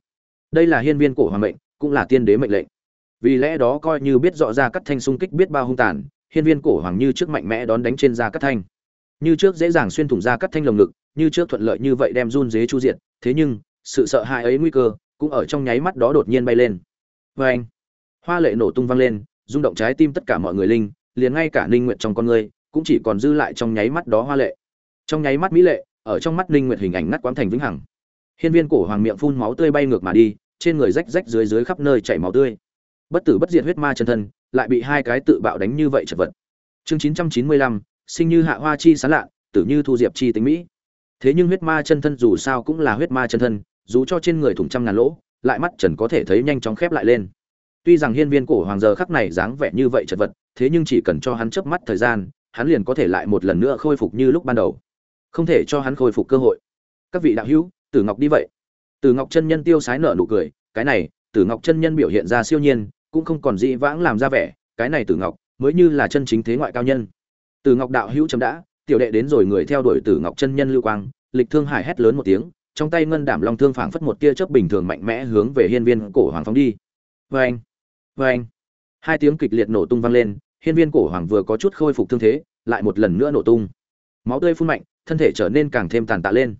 Đây là hiên viên cổ hoàng mệnh, cũng là tiên đế mệnh lệnh. Vì lẽ đó coi như biết rõ ra cắt thanh xung kích biết bao hung tàn, hiên viên cổ hoàng như trước mạnh mẽ đón đánh trên ra cắt thanh như trước dễ dàng xuyên thủng ra cắt thanh lồng ngực như trước thuận lợi như vậy đem run dế chu diệt thế nhưng sự sợ hãi ấy nguy cơ cũng ở trong nháy mắt đó đột nhiên bay lên. Vê anh hoa lệ nổ tung vang lên rung động trái tim tất cả mọi người linh liền ngay cả ninh nguyện trong con người cũng chỉ còn dư lại trong nháy mắt đó hoa lệ. Trong nháy mắt mỹ lệ ở trong mắt ninh nguyện hình ảnh ngắt quán thành vĩnh hằng. Hiên viên cổ hoàng miệng phun máu tươi bay ngược mà đi trên người rách rách dưới dưới khắp nơi chảy máu tươi. Bất tử bất diệt huyết ma chân thân lại bị hai cái tự bạo đánh như vậy chật vật. Chương 995, sinh như hạ hoa chi sán lạ tử như thu diệp chi tính mỹ. Thế nhưng huyết ma chân thân dù sao cũng là huyết ma chân thân, dù cho trên người thủng trăm ngàn lỗ, lại mắt trần có thể thấy nhanh chóng khép lại lên. Tuy rằng hiên viên cổ hoàng giờ khắc này dáng vẻ như vậy chật vật, thế nhưng chỉ cần cho hắn chớp mắt thời gian, hắn liền có thể lại một lần nữa khôi phục như lúc ban đầu. Không thể cho hắn khôi phục cơ hội. Các vị đạo hữu, tử ngọc đi vậy. Tử ngọc chân nhân tiêu sái nở nụ cười, cái này, tử ngọc chân nhân biểu hiện ra siêu nhiên, cũng không còn dị vãng làm ra vẻ, cái này tử ngọc, mới như là chân chính thế ngoại cao nhân tử ngọc đạo hữu chấm đã, tiểu đệ đến rồi người theo đuổi tử ngọc chân nhân lưu quang, lịch thương hải hét lớn một tiếng, trong tay ngân đảm long thương phảng phất một tia chớp bình thường mạnh mẽ hướng về hiên viên cổ hoàng phóng đi. Vê anh vê anh hai tiếng kịch liệt nổ tung vang lên, hiên viên cổ hoàng vừa có chút khôi phục thương thế, lại một lần nữa nổ tung. Máu tươi phun mạnh, thân thể trở nên càng thêm tàn tạ lên.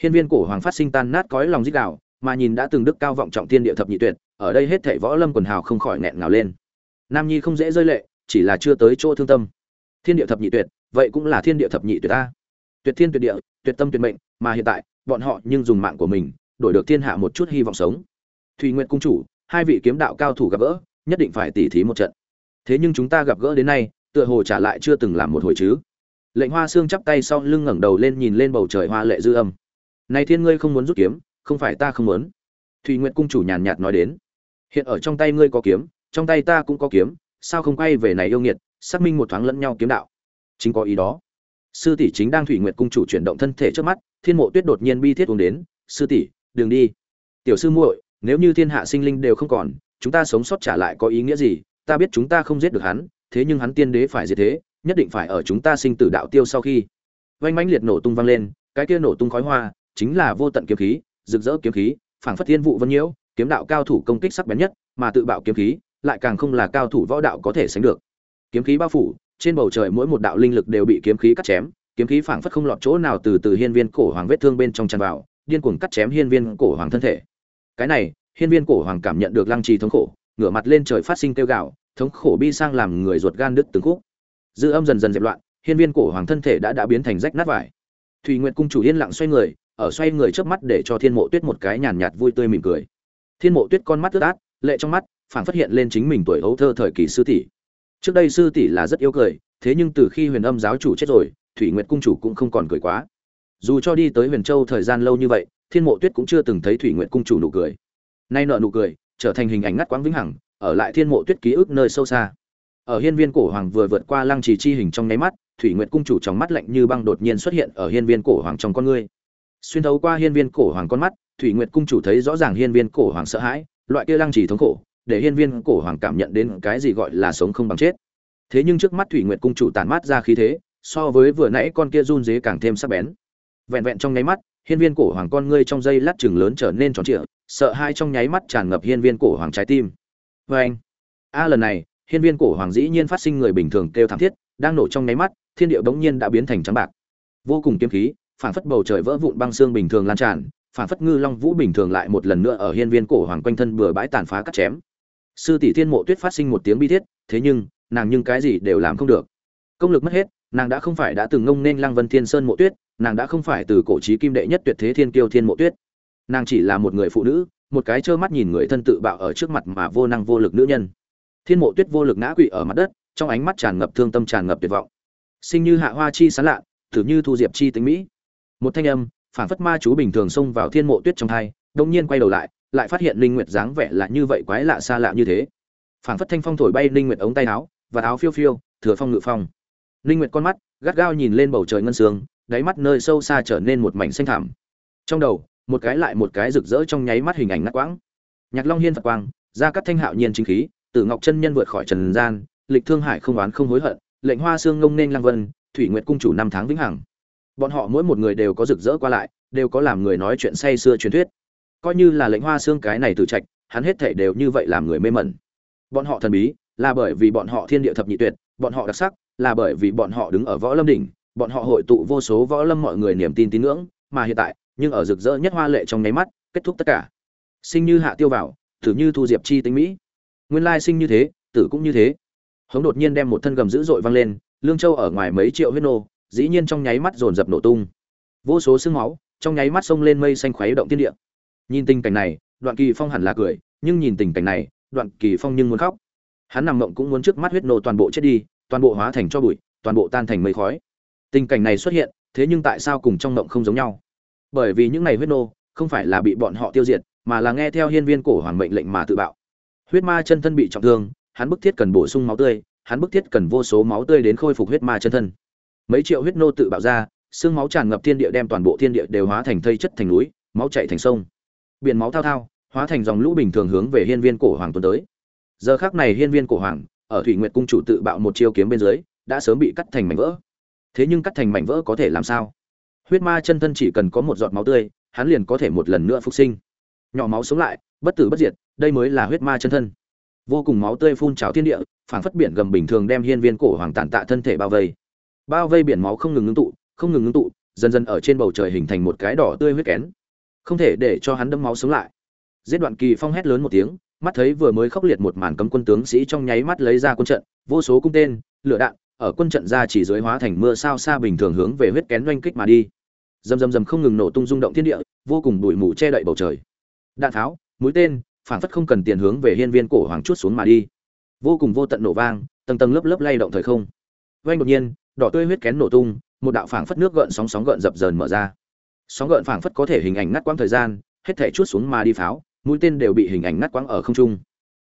Hiên viên cổ hoàng phát sinh tan nát cõi lòng dích đạo, mà nhìn đã từng đức cao vọng trọng thiên địa thập nhị tuyệt, ở đây hết thảy võ lâm quần hào không khỏi nghẹn ngào lên. Nam nhi không dễ rơi lệ, chỉ là chưa tới chỗ thương tâm thiên địa thập nhị tuyệt, vậy cũng là thiên địa thập nhị tuyệt ta tuyệt thiên tuyệt địa, tuyệt tâm tuyệt mệnh, mà hiện tại, bọn họ nhưng dùng mạng của mình, đổi được thiên hạ một chút hy vọng sống. Thùy nguyện cung chủ, hai vị kiếm đạo cao thủ gặp gỡ, nhất định phải tỉ thí một trận. Thế nhưng chúng ta gặp gỡ đến nay, tựa hồ trả lại chưa từng làm một hồi chứ. Lệnh hoa xương chắp tay sau lưng ngẩng đầu lên nhìn lên bầu trời hoa lệ dư âm. Này thiên ngươi không muốn rút kiếm, không phải ta không muốn. Thùy nguyện cung chủ nhàn nhạt nói đến. Hiện ở trong tay ngươi có kiếm, trong tay ta cũng có kiếm, sao không quay về này yêu nghiệt xác minh một thoáng lẫn nhau kiếm đạo. Chính có ý đó. Sư tỷ chính đang thủy nguyện cung chủ chuyển động thân thể trước mắt, thiên mộ tuyết đột nhiên bi thiết uống đến, sư tỷ, đừng đi. Tiểu sư muội, nếu như thiên hạ sinh linh đều không còn, chúng ta sống sót trả lại có ý nghĩa gì? Ta biết chúng ta không giết được hắn, thế nhưng hắn tiên đế phải diệt thế, nhất định phải ở chúng ta sinh tử đạo tiêu sau khi. Vanh mãnh liệt nổ tung vang lên, cái kia nổ tung khói hoa chính là vô tận kiếm khí, rực rỡ kiếm khí, phảng phất thiên vụ vân nhiễu, kiếm đạo cao thủ công kích sắc bén nhất, mà tự bạo kiếm khí lại càng không là cao thủ võ đạo có thể sánh được kiếm khí bao phủ, trên bầu trời mỗi một đạo linh lực đều bị kiếm khí cắt chém, kiếm khí phảng phất không lọt chỗ nào từ từ hiên viên cổ hoàng vết thương bên trong tràn vào, điên cuồng cắt chém hiên viên cổ hoàng thân thể. Cái này, hiên viên cổ hoàng cảm nhận được lăng trì thống khổ, ngửa mặt lên trời phát sinh kêu gào, thống khổ bi sang làm người ruột gan đứt từng khúc. Dư âm dần dần dẹp loạn, hiên viên cổ hoàng thân thể đã đã biến thành rách nát vải. Thùy nguyện cung chủ yên lặng xoay người, ở xoay người trước mắt để cho thiên mộ tuyết một cái nhàn nhạt vui tươi mỉm cười. Thiên mộ tuyết con mắt ướt át, lệ trong mắt, phảng phát hiện lên chính mình tuổi hấu thơ thời kỳ sư tỷ trước đây sư tỷ là rất yêu cười, thế nhưng từ khi huyền âm giáo chủ chết rồi, thủy nguyệt cung chủ cũng không còn cười quá. Dù cho đi tới huyền châu thời gian lâu như vậy, thiên mộ tuyết cũng chưa từng thấy thủy nguyệt cung chủ nụ cười. Nay nợ nụ cười, trở thành hình ảnh ngắt quãng vĩnh hằng, ở lại thiên mộ tuyết ký ức nơi sâu xa. Ở hiên viên cổ hoàng vừa vượt qua lăng trì chi hình trong nháy mắt, thủy nguyệt cung chủ trong mắt lạnh như băng đột nhiên xuất hiện ở hiên viên cổ hoàng trong con ngươi. Xuyên thấu qua hiên viên cổ hoàng con mắt, thủy nguyệt cung chủ thấy rõ ràng hiên viên cổ hoàng sợ hãi, loại kia lăng trì thống khổ để hiên viên cổ hoàng cảm nhận đến cái gì gọi là sống không bằng chết. Thế nhưng trước mắt thủy nguyệt cung chủ tản mát ra khí thế, so với vừa nãy con kia run dế càng thêm sắc bén. Vẹn vẹn trong nháy mắt, hiên viên cổ hoàng con ngươi trong dây lát chừng lớn trở nên tròn trịa, sợ hai trong nháy mắt tràn ngập hiên viên cổ hoàng trái tim. Vê anh a, lần này, hiên viên cổ hoàng dĩ nhiên phát sinh người bình thường kêu thảm thiết, đang nổ trong nháy mắt, thiên địa bỗng nhiên đã biến thành trắng bạc. Vô cùng kiếm khí, phản phất bầu trời vỡ vụn băng xương bình thường lan tràn, phản phất ngư long vũ bình thường lại một lần nữa ở hiên viên cổ hoàng quanh thân bừa bãi tàn phá cắt chém sư tỷ thiên mộ tuyết phát sinh một tiếng bi thiết, thế nhưng, nàng nhưng cái gì đều làm không được. Công lực mất hết, nàng đã không phải đã từng ngông nên lăng vân thiên sơn mộ tuyết, nàng đã không phải từ cổ trí kim đệ nhất tuyệt thế thiên kiêu thiên mộ tuyết. Nàng chỉ là một người phụ nữ, một cái trơ mắt nhìn người thân tự bạo ở trước mặt mà vô năng vô lực nữ nhân. Thiên mộ tuyết vô lực ngã quỵ ở mặt đất, trong ánh mắt tràn ngập thương tâm tràn ngập tuyệt vọng. Sinh như hạ hoa chi sán lạ, thử như thu diệp chi tính mỹ. Một thanh âm phản phất ma chú bình thường xông vào thiên mộ tuyết trong thai đông nhiên quay đầu lại lại phát hiện linh nguyệt dáng vẻ là như vậy quái lạ xa lạ như thế. Phảng phất thanh phong thổi bay linh nguyệt ống tay áo, và áo phiêu phiêu, thừa phong ngự phong. Linh nguyệt con mắt gắt gao nhìn lên bầu trời ngân sương, đáy mắt nơi sâu xa trở nên một mảnh xanh thẳm. Trong đầu, một cái lại một cái rực rỡ trong nháy mắt hình ảnh ngắt quãng. Nhạc long hiên phật quang, ra cắt thanh hạo nhiên chính khí, tử ngọc chân nhân vượt khỏi trần gian, lịch thương hải không oán không hối hận, lệnh hoa xương ngông nên lang vân, thủy nguyệt cung chủ năm tháng vĩnh hằng. Bọn họ mỗi một người đều có rực rỡ qua lại, đều có làm người nói chuyện say xưa truyền thuyết coi như là lệnh hoa xương cái này từ trạch, hắn hết thể đều như vậy làm người mê mẩn. Bọn họ thần bí, là bởi vì bọn họ thiên địa thập nhị tuyệt, bọn họ đặc sắc, là bởi vì bọn họ đứng ở võ lâm đỉnh, bọn họ hội tụ vô số võ lâm mọi người niềm tin tín ngưỡng, mà hiện tại, nhưng ở rực rỡ nhất hoa lệ trong nháy mắt, kết thúc tất cả. Sinh như hạ tiêu vào, thử như thu diệp chi tính mỹ. Nguyên lai sinh như thế, tử cũng như thế. Hống đột nhiên đem một thân gầm dữ dội vang lên, lương châu ở ngoài mấy triệu huyết nô, dĩ nhiên trong nháy mắt dồn dập nổ tung. Vô số xương máu, trong nháy mắt xông lên mây xanh khuấy động thiên địa nhìn tình cảnh này, đoạn kỳ phong hẳn là cười, nhưng nhìn tình cảnh này, đoạn kỳ phong nhưng muốn khóc. Hắn nằm mộng cũng muốn trước mắt huyết nô toàn bộ chết đi, toàn bộ hóa thành cho bụi, toàn bộ tan thành mây khói. Tình cảnh này xuất hiện, thế nhưng tại sao cùng trong mộng không giống nhau? Bởi vì những này huyết nô không phải là bị bọn họ tiêu diệt, mà là nghe theo hiên viên cổ hoàng mệnh lệnh mà tự bạo. Huyết ma chân thân bị trọng thương, hắn bức thiết cần bổ sung máu tươi, hắn bức thiết cần vô số máu tươi đến khôi phục huyết ma chân thân. Mấy triệu huyết nô tự bạo ra, xương máu tràn ngập thiên địa đem toàn bộ thiên địa đều hóa thành thây chất thành núi, máu chảy thành sông biển máu thao thao, hóa thành dòng lũ bình thường hướng về hiên viên cổ hoàng tuần tới. Giờ khác này hiên viên cổ hoàng, ở thủy nguyệt cung chủ tự bạo một chiêu kiếm bên dưới, đã sớm bị cắt thành mảnh vỡ. Thế nhưng cắt thành mảnh vỡ có thể làm sao? Huyết ma chân thân chỉ cần có một giọt máu tươi, hắn liền có thể một lần nữa phục sinh. Nhỏ máu sống lại, bất tử bất diệt, đây mới là huyết ma chân thân. Vô cùng máu tươi phun trào thiên địa, phảng phất biển gầm bình thường đem hiên viên cổ hoàng tàn tạ thân thể bao vây. Bao vây biển máu không ngừng ngưng tụ, không ngừng ngưng tụ, dần dần ở trên bầu trời hình thành một cái đỏ tươi huyết kén không thể để cho hắn đâm máu sống lại. Giết đoạn kỳ phong hét lớn một tiếng, mắt thấy vừa mới khốc liệt một màn cấm quân tướng sĩ trong nháy mắt lấy ra quân trận, vô số cung tên, lửa đạn, ở quân trận ra chỉ dưới hóa thành mưa sao xa bình thường hướng về huyết kén doanh kích mà đi. Dầm dầm dầm không ngừng nổ tung rung động thiên địa, vô cùng bụi mù che đậy bầu trời. Đạn tháo, mũi tên phản phất không cần tiền hướng về hiên viên cổ hoàng chút xuống mà đi. Vô cùng vô tận nổ vang, tầng tầng lớp lớp lay động thời không. Vang đột nhiên, đỏ tươi huyết kén nổ tung, một đạo phảng phất nước gợn sóng sóng gợn dập dờn mở ra sóng gợn phảng phất có thể hình ảnh ngắt quãng thời gian, hết thể chút xuống mà đi pháo, mũi tên đều bị hình ảnh ngắt quãng ở không trung.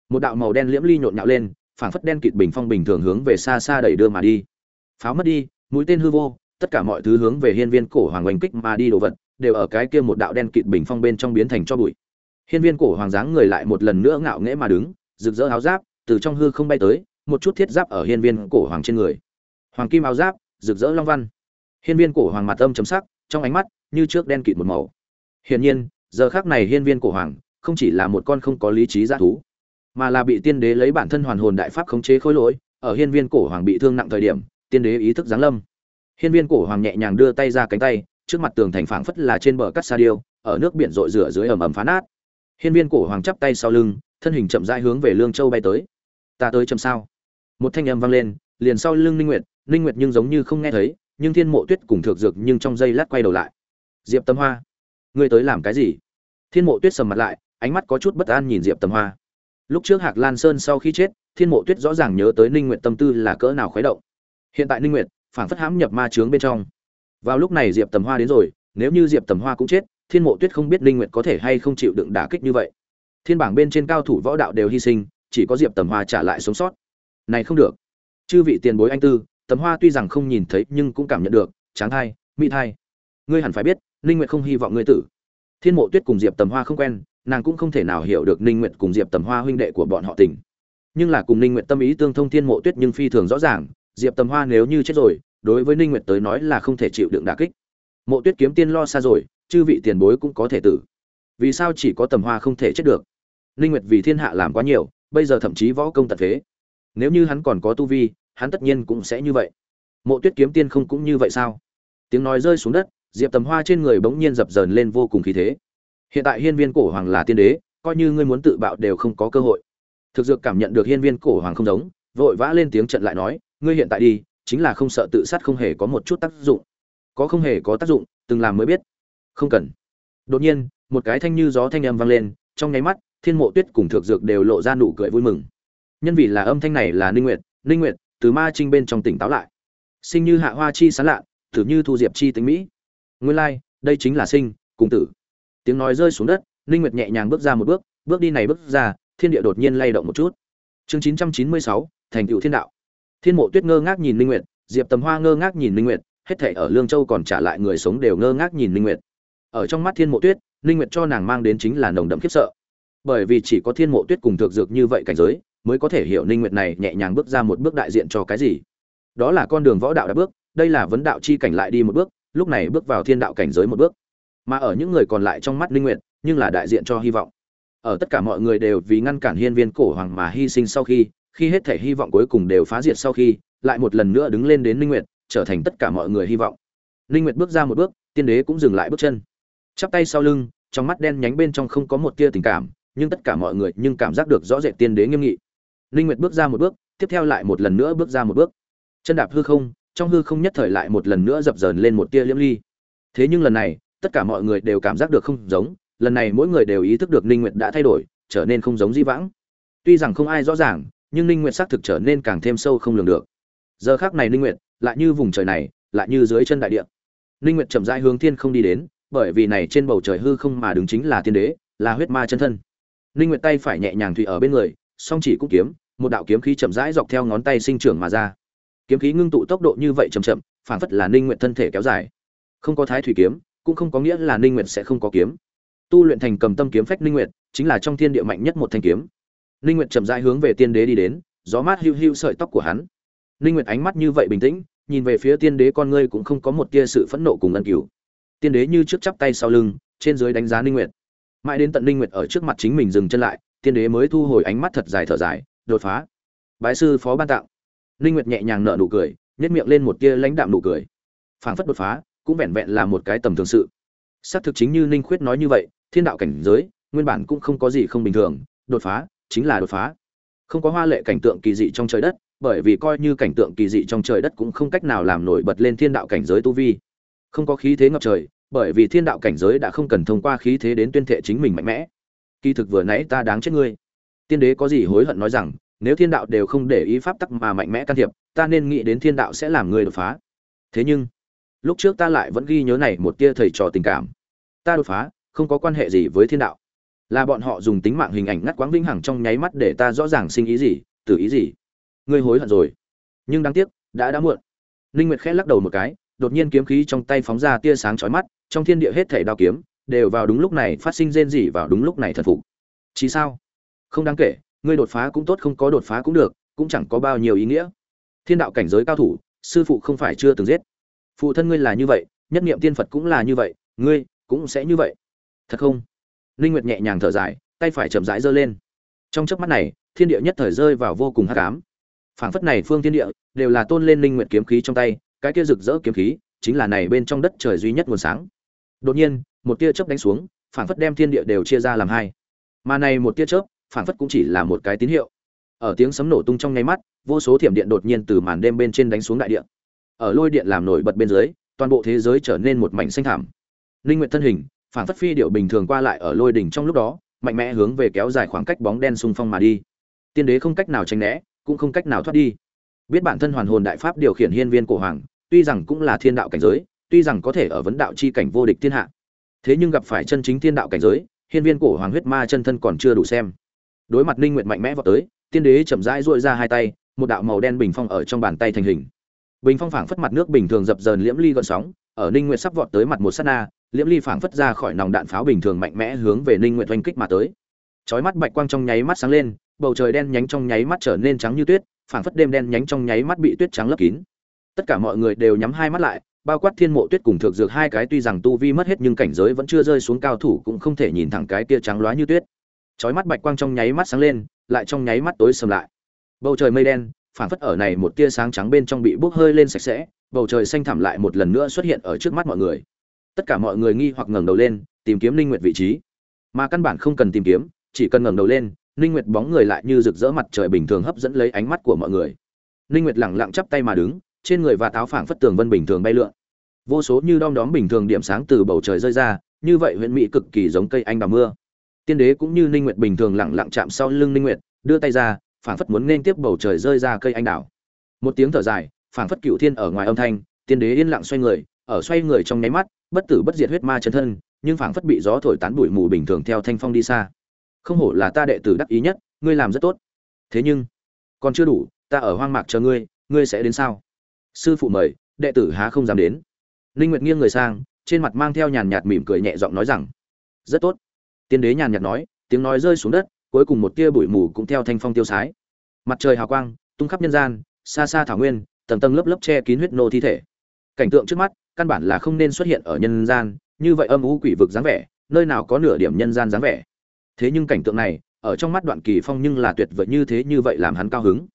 Một đạo màu đen liễm ly nhộn nhạo lên, phảng phất đen kịt bình phong bình thường hướng về xa xa đẩy đưa mà đi. Pháo mất đi, mũi tên hư vô, tất cả mọi thứ hướng về hiên viên cổ hoàng oanh kích mà đi đồ vật, đều ở cái kia một đạo đen kịt bình phong bên trong biến thành cho bụi. Hiên viên cổ hoàng dáng người lại một lần nữa ngạo nghễ mà đứng, rực rỡ áo giáp từ trong hư không bay tới, một chút thiết giáp ở hiên viên cổ hoàng trên người. Hoàng kim áo giáp, rực rỡ long văn. Hiên viên cổ hoàng mặt âm chấm sắc, trong ánh mắt như trước đen kịt một màu. Hiển nhiên, giờ khắc này hiên viên cổ hoàng không chỉ là một con không có lý trí dã thú, mà là bị tiên đế lấy bản thân hoàn hồn đại pháp khống chế khối lỗi, ở hiên viên cổ hoàng bị thương nặng thời điểm, tiên đế ý thức giáng lâm. Hiên viên cổ hoàng nhẹ nhàng đưa tay ra cánh tay, trước mặt tường thành phảng phất là trên bờ cắt sa điêu, ở nước biển rội rửa dưới ẩm ẩm phá nát. Hiên viên cổ hoàng chắp tay sau lưng, thân hình chậm rãi hướng về lương châu bay tới. Ta tới chậm sao? Một thanh âm vang lên, liền sau lưng ninh nguyệt ninh nguyệt nhưng giống như không nghe thấy, nhưng thiên mộ tuyết cùng thược dược nhưng trong giây lát quay đầu lại diệp tâm hoa, ngươi tới làm cái gì? Thiên mộ tuyết sầm mặt lại, ánh mắt có chút bất an nhìn diệp tâm hoa. Lúc trước hạc lan sơn sau khi chết, thiên mộ tuyết rõ ràng nhớ tới ninh nguyệt tâm tư là cỡ nào khuấy động. Hiện tại ninh nguyệt phản phất hãm nhập ma trướng bên trong. Vào lúc này diệp tầm hoa đến rồi, nếu như diệp tầm hoa cũng chết, thiên mộ tuyết không biết ninh nguyệt có thể hay không chịu đựng đả kích như vậy. Thiên bảng bên trên cao thủ võ đạo đều hy sinh, chỉ có diệp tầm hoa trả lại sống sót. Này không được. Chư vị tiền bối anh tư tầm hoa tuy rằng không nhìn thấy nhưng cũng cảm nhận được, tráng thai mỹ thai, ngươi hẳn phải biết ninh nguyệt không hy vọng ngươi tử. Thiên mộ tuyết cùng diệp tầm hoa không quen, nàng cũng không thể nào hiểu được ninh nguyệt cùng diệp tầm hoa huynh đệ của bọn họ tình. Nhưng là cùng ninh nguyệt tâm ý tương thông thiên mộ tuyết nhưng phi thường rõ ràng, diệp tầm hoa nếu như chết rồi, đối với ninh nguyệt tới nói là không thể chịu đựng đả kích. Mộ tuyết kiếm tiên lo xa rồi, chư vị tiền bối cũng có thể tử. Vì sao chỉ có tầm hoa không thể chết được? Ninh nguyệt vì thiên hạ làm quá nhiều, bây giờ thậm chí võ công tật thế. nếu như hắn còn có tu vi, hắn tất nhiên cũng sẽ như vậy. Mộ tuyết kiếm tiên không cũng như vậy sao? Tiếng nói rơi xuống đất diệp tầm hoa trên người bỗng nhiên dập dờn lên vô cùng khí thế. Hiện tại hiên viên cổ hoàng là tiên đế, coi như ngươi muốn tự bạo đều không có cơ hội. Thực dược cảm nhận được hiên viên cổ hoàng không giống, vội vã lên tiếng trận lại nói, ngươi hiện tại đi, chính là không sợ tự sát không hề có một chút tác dụng. Có không hề có tác dụng, từng làm mới biết. Không cần. Đột nhiên, một cái thanh như gió thanh âm vang lên, trong nháy mắt, thiên mộ tuyết cùng thực dược đều lộ ra nụ cười vui mừng. Nhân vì là âm thanh này là ninh nguyệt ninh nguyệt từ ma trinh bên trong tỉnh táo lại. Sinh như hạ hoa chi sán lạ thử như thu diệp chi tính mỹ nguyên lai like, đây chính là sinh cùng tử. Tiếng nói rơi xuống đất ninh nguyệt nhẹ nhàng bước ra một bước bước đi này bước ra thiên địa đột nhiên lay động một chút. Chương 996, thành tựu thiên đạo. Thiên mộ tuyết ngơ ngác nhìn linh nguyệt diệp tầm hoa ngơ ngác nhìn linh nguyệt hết thảy ở lương châu còn trả lại người sống đều ngơ ngác nhìn linh nguyệt. Ở trong mắt thiên mộ tuyết linh nguyệt cho nàng mang đến chính là nồng đậm khiếp sợ. Bởi vì chỉ có thiên mộ tuyết cùng thực dược như vậy cảnh giới mới có thể hiểu linh nguyệt này nhẹ nhàng bước ra một bước đại diện cho cái gì. Đó là con đường võ đạo đã bước đây là vấn đạo chi cảnh lại đi một bước lúc này bước vào thiên đạo cảnh giới một bước. Mà ở những người còn lại trong mắt linh nguyệt, nhưng là đại diện cho hy vọng. Ở tất cả mọi người đều vì ngăn cản hiên viên cổ hoàng mà hy sinh sau khi khi hết thể hy vọng cuối cùng đều phá diệt sau khi, lại một lần nữa đứng lên đến linh nguyệt, trở thành tất cả mọi người hy vọng. Linh nguyệt bước ra một bước, tiên đế cũng dừng lại bước chân. Chắp tay sau lưng, trong mắt đen nhánh bên trong không có một tia tình cảm, nhưng tất cả mọi người nhưng cảm giác được rõ rệt tiên đế nghiêm nghị. Linh nguyệt bước ra một bước, tiếp theo lại một lần nữa bước ra một bước. Chân đạp hư không trong hư không nhất thời lại một lần nữa dập dờn lên một tia liễm ly. Thế nhưng lần này, tất cả mọi người đều cảm giác được không giống, lần này mỗi người đều ý thức được linh nguyệt đã thay đổi, trở nên không giống di vãng. Tuy rằng không ai rõ ràng, nhưng ninh nguyệt xác thực trở nên càng thêm sâu không lường được. Giờ khắc này ninh nguyệt, lại như vùng trời này, lại như dưới chân đại địa. Ninh nguyệt chậm rãi hướng thiên không đi đến, bởi vì này trên bầu trời hư không mà đứng chính là tiên đế, là huyết ma chân thân. Ninh nguyệt tay phải nhẹ nhàng thủy ở bên người, song chỉ cũng kiếm, một đạo kiếm khí chậm rãi dọc theo ngón tay sinh trưởng mà ra kiếm khí ngưng tụ tốc độ như vậy chậm chậm phản phất là ninh nguyệt thân thể kéo dài không có thái thủy kiếm cũng không có nghĩa là ninh nguyệt sẽ không có kiếm tu luyện thành cầm tâm kiếm phách ninh nguyệt chính là trong thiên địa mạnh nhất một thanh kiếm Ninh Nguyệt chậm rãi hướng về tiên đế đi đến, gió mát hưu hưu sợi tóc của hắn. Ninh Nguyệt ánh mắt như vậy bình tĩnh, nhìn về phía tiên đế con ngươi cũng không có một tia sự phẫn nộ cùng ân cửu. Tiên đế như trước chắp tay sau lưng, trên dưới đánh giá Ninh Nguyệt. Mãi đến tận Ninh Nguyệt ở trước mặt chính mình dừng chân lại, tiên đế mới thu hồi ánh mắt thật dài thở dài, đột phá. Bái sư phó ban tặng Ninh Nguyệt nhẹ nhàng nở nụ cười, nhếch miệng lên một tia lãnh đạm nụ cười. Phảng phất đột phá, cũng vẹn vẹn là một cái tầm thường sự. Xác thực chính như Ninh Khuyết nói như vậy, thiên đạo cảnh giới, nguyên bản cũng không có gì không bình thường, đột phá, chính là đột phá không có hoa lệ cảnh tượng kỳ dị trong trời đất bởi vì coi như cảnh tượng kỳ dị trong trời đất cũng không cách nào làm nổi bật lên thiên đạo cảnh giới tu vi không có khí thế ngập trời bởi vì thiên đạo cảnh giới đã không cần thông qua khí thế đến tuyên thệ chính mình mạnh mẽ kỳ thực vừa nãy ta đáng chết ngươi tiên đế có gì hối hận nói rằng nếu thiên đạo đều không để ý pháp tắc mà mạnh mẽ can thiệp, ta nên nghĩ đến thiên đạo sẽ làm người đột phá. Thế nhưng, lúc trước ta lại vẫn ghi nhớ này một tia thầy trò tình cảm. Ta đột phá, không có quan hệ gì với thiên đạo. Là bọn họ dùng tính mạng hình ảnh ngắt quãng vĩnh hằng trong nháy mắt để ta rõ ràng sinh ý gì tử ý gì. Ngươi hối hận rồi. Nhưng đáng tiếc, đã đã muộn. Ninh nguyệt khẽ lắc đầu một cái, đột nhiên kiếm khí trong tay phóng ra tia sáng chói mắt, trong thiên địa hết thảy đao kiếm, đều vào đúng lúc này phát sinh rên rỉ vào đúng lúc này thần phục. Chỉ sao? Không đáng kể ngươi đột phá cũng tốt, không có đột phá cũng được, cũng chẳng có bao nhiêu ý nghĩa. Thiên đạo cảnh giới cao thủ, sư phụ không phải chưa từng giết. Phụ thân ngươi là như vậy, nhất niệm tiên phật cũng là như vậy, ngươi cũng sẽ như vậy. Thật không? Linh nguyệt nhẹ nhàng thở dài, tay phải chậm rãi giơ lên. Trong chớp mắt này, thiên địa nhất thời rơi vào vô cùng hắc ám. Phảng phất này phương thiên địa đều là tôn lên linh nguyệt kiếm khí trong tay, cái kia rực rỡ kiếm khí chính là này bên trong đất trời duy nhất nguồn sáng. Đột nhiên, một tia chớp đánh xuống, phảng phất đem thiên địa đều chia ra làm hai. Mà này một tia chớp phảng phất cũng chỉ là một cái tín hiệu. Ở tiếng sấm nổ tung trong nháy mắt, vô số thiểm điện đột nhiên từ màn đêm bên trên đánh xuống đại địa. Ở lôi điện làm nổi bật bên dưới, toàn bộ thế giới trở nên một mảnh xanh thảm linh nguyện thân hình, phảng phất phi điệu bình thường qua lại ở lôi đỉnh trong lúc đó, mạnh mẽ hướng về kéo dài khoảng cách bóng đen xung phong mà đi. Tiên đế không cách nào tránh né, cũng không cách nào thoát đi. Biết bản thân hoàn hồn đại pháp điều khiển hiên viên cổ hoàng, tuy rằng cũng là thiên đạo cảnh giới, tuy rằng có thể ở vấn đạo chi cảnh vô địch thiên hạ. Thế nhưng gặp phải chân chính thiên đạo cảnh giới, hiên viên cổ hoàng huyết ma chân thân còn chưa đủ xem đối mặt ninh nguyện mạnh mẽ vào tới, tiên đế chậm rãi duỗi ra hai tay, một đạo màu đen bình phong ở trong bàn tay thành hình. Bình phong phảng phất mặt nước bình thường dập dờn liễm ly gợn sóng, ở ninh nguyện sắp vọt tới mặt một sát na, liễm ly phảng phất ra khỏi nòng đạn pháo bình thường mạnh mẽ hướng về ninh nguyện oanh kích mà tới. Chói mắt bạch quang trong nháy mắt sáng lên, bầu trời đen nhánh trong nháy mắt trở nên trắng như tuyết, phảng phất đêm đen nhánh trong nháy mắt bị tuyết trắng lấp kín. Tất cả mọi người đều nhắm hai mắt lại, bao quát thiên mộ tuyết cùng thượng dược hai cái tuy rằng tu vi mất hết nhưng cảnh giới vẫn chưa rơi xuống cao thủ cũng không thể nhìn thẳng cái kia trắng loá như tuyết chói mắt bạch quang trong nháy mắt sáng lên, lại trong nháy mắt tối sầm lại. Bầu trời mây đen phản phất ở này một tia sáng trắng bên trong bị bốc hơi lên sạch sẽ, bầu trời xanh thẳm lại một lần nữa xuất hiện ở trước mắt mọi người. Tất cả mọi người nghi hoặc ngẩng đầu lên, tìm kiếm linh nguyệt vị trí. Mà căn bản không cần tìm kiếm, chỉ cần ngẩng đầu lên linh nguyệt bóng người lại như rực rỡ mặt trời bình thường hấp dẫn lấy ánh mắt của mọi người. Linh nguyệt lẳng lặng chắp tay mà đứng, trên người và táo phảng phất tường vân bình thường bay lượn. Vô số như đom đóm bình thường điểm sáng từ bầu trời rơi ra, như vậy huyền mỹ cực kỳ giống cây anh đào mưa tiên đế cũng như ninh nguyệt bình thường lặng lặng chạm sau lưng ninh nguyệt, đưa tay ra, phảng phất muốn nên tiếp bầu trời rơi ra cây anh đào. Một tiếng thở dài, phảng phất cựu thiên ở ngoài âm thanh, tiên đế yên lặng xoay người, ở xoay người trong nháy mắt, bất tử bất diệt huyết ma chân thân, nhưng phảng phất bị gió thổi tán bụi mù bình thường theo thanh phong đi xa. Không hổ là ta đệ tử đắc ý nhất, ngươi làm rất tốt. Thế nhưng, còn chưa đủ, ta ở hoang mạc chờ ngươi ngươi sẽ đến sao? Sư phụ mời, đệ tử há không dám đến. Linh nguyệt nghiêng người sang, trên mặt mang theo nhàn nhạt mỉm cười nhẹ giọng nói rằng, rất tốt tiên đế nhàn nhạt nói, tiếng nói rơi xuống đất, cuối cùng một tia bụi mù cũng theo thanh phong tiêu sái. Mặt trời hào quang, tung khắp nhân gian, xa xa thảo nguyên, tầng tầng lớp lớp che kín huyết nô thi thể. Cảnh tượng trước mắt, căn bản là không nên xuất hiện ở nhân gian, như vậy âm u quỷ vực dáng vẻ, nơi nào có nửa điểm nhân gian dáng vẻ. Thế nhưng cảnh tượng này, ở trong mắt đoạn kỳ phong nhưng là tuyệt vời như thế như vậy làm hắn cao hứng.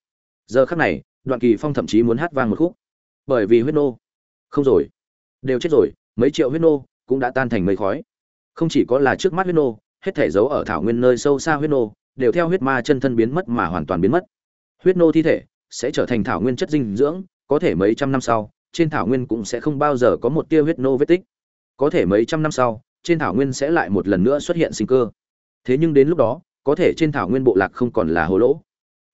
Giờ khắc này, đoạn kỳ phong thậm chí muốn hát vang một khúc. Bởi vì huyết nô. Không rồi. Đều chết rồi, mấy triệu huyết nô cũng đã tan thành mây khói không chỉ có là trước mắt huyết nô, hết thể giấu ở thảo nguyên nơi sâu xa huyết nô, đều theo huyết ma chân thân biến mất mà hoàn toàn biến mất. Huyết nô thi thể sẽ trở thành thảo nguyên chất dinh dưỡng, có thể mấy trăm năm sau, trên thảo nguyên cũng sẽ không bao giờ có một tia huyết nô vết tích. Có thể mấy trăm năm sau, trên thảo nguyên sẽ lại một lần nữa xuất hiện sinh cơ. Thế nhưng đến lúc đó, có thể trên thảo nguyên bộ lạc không còn là hồ lỗ.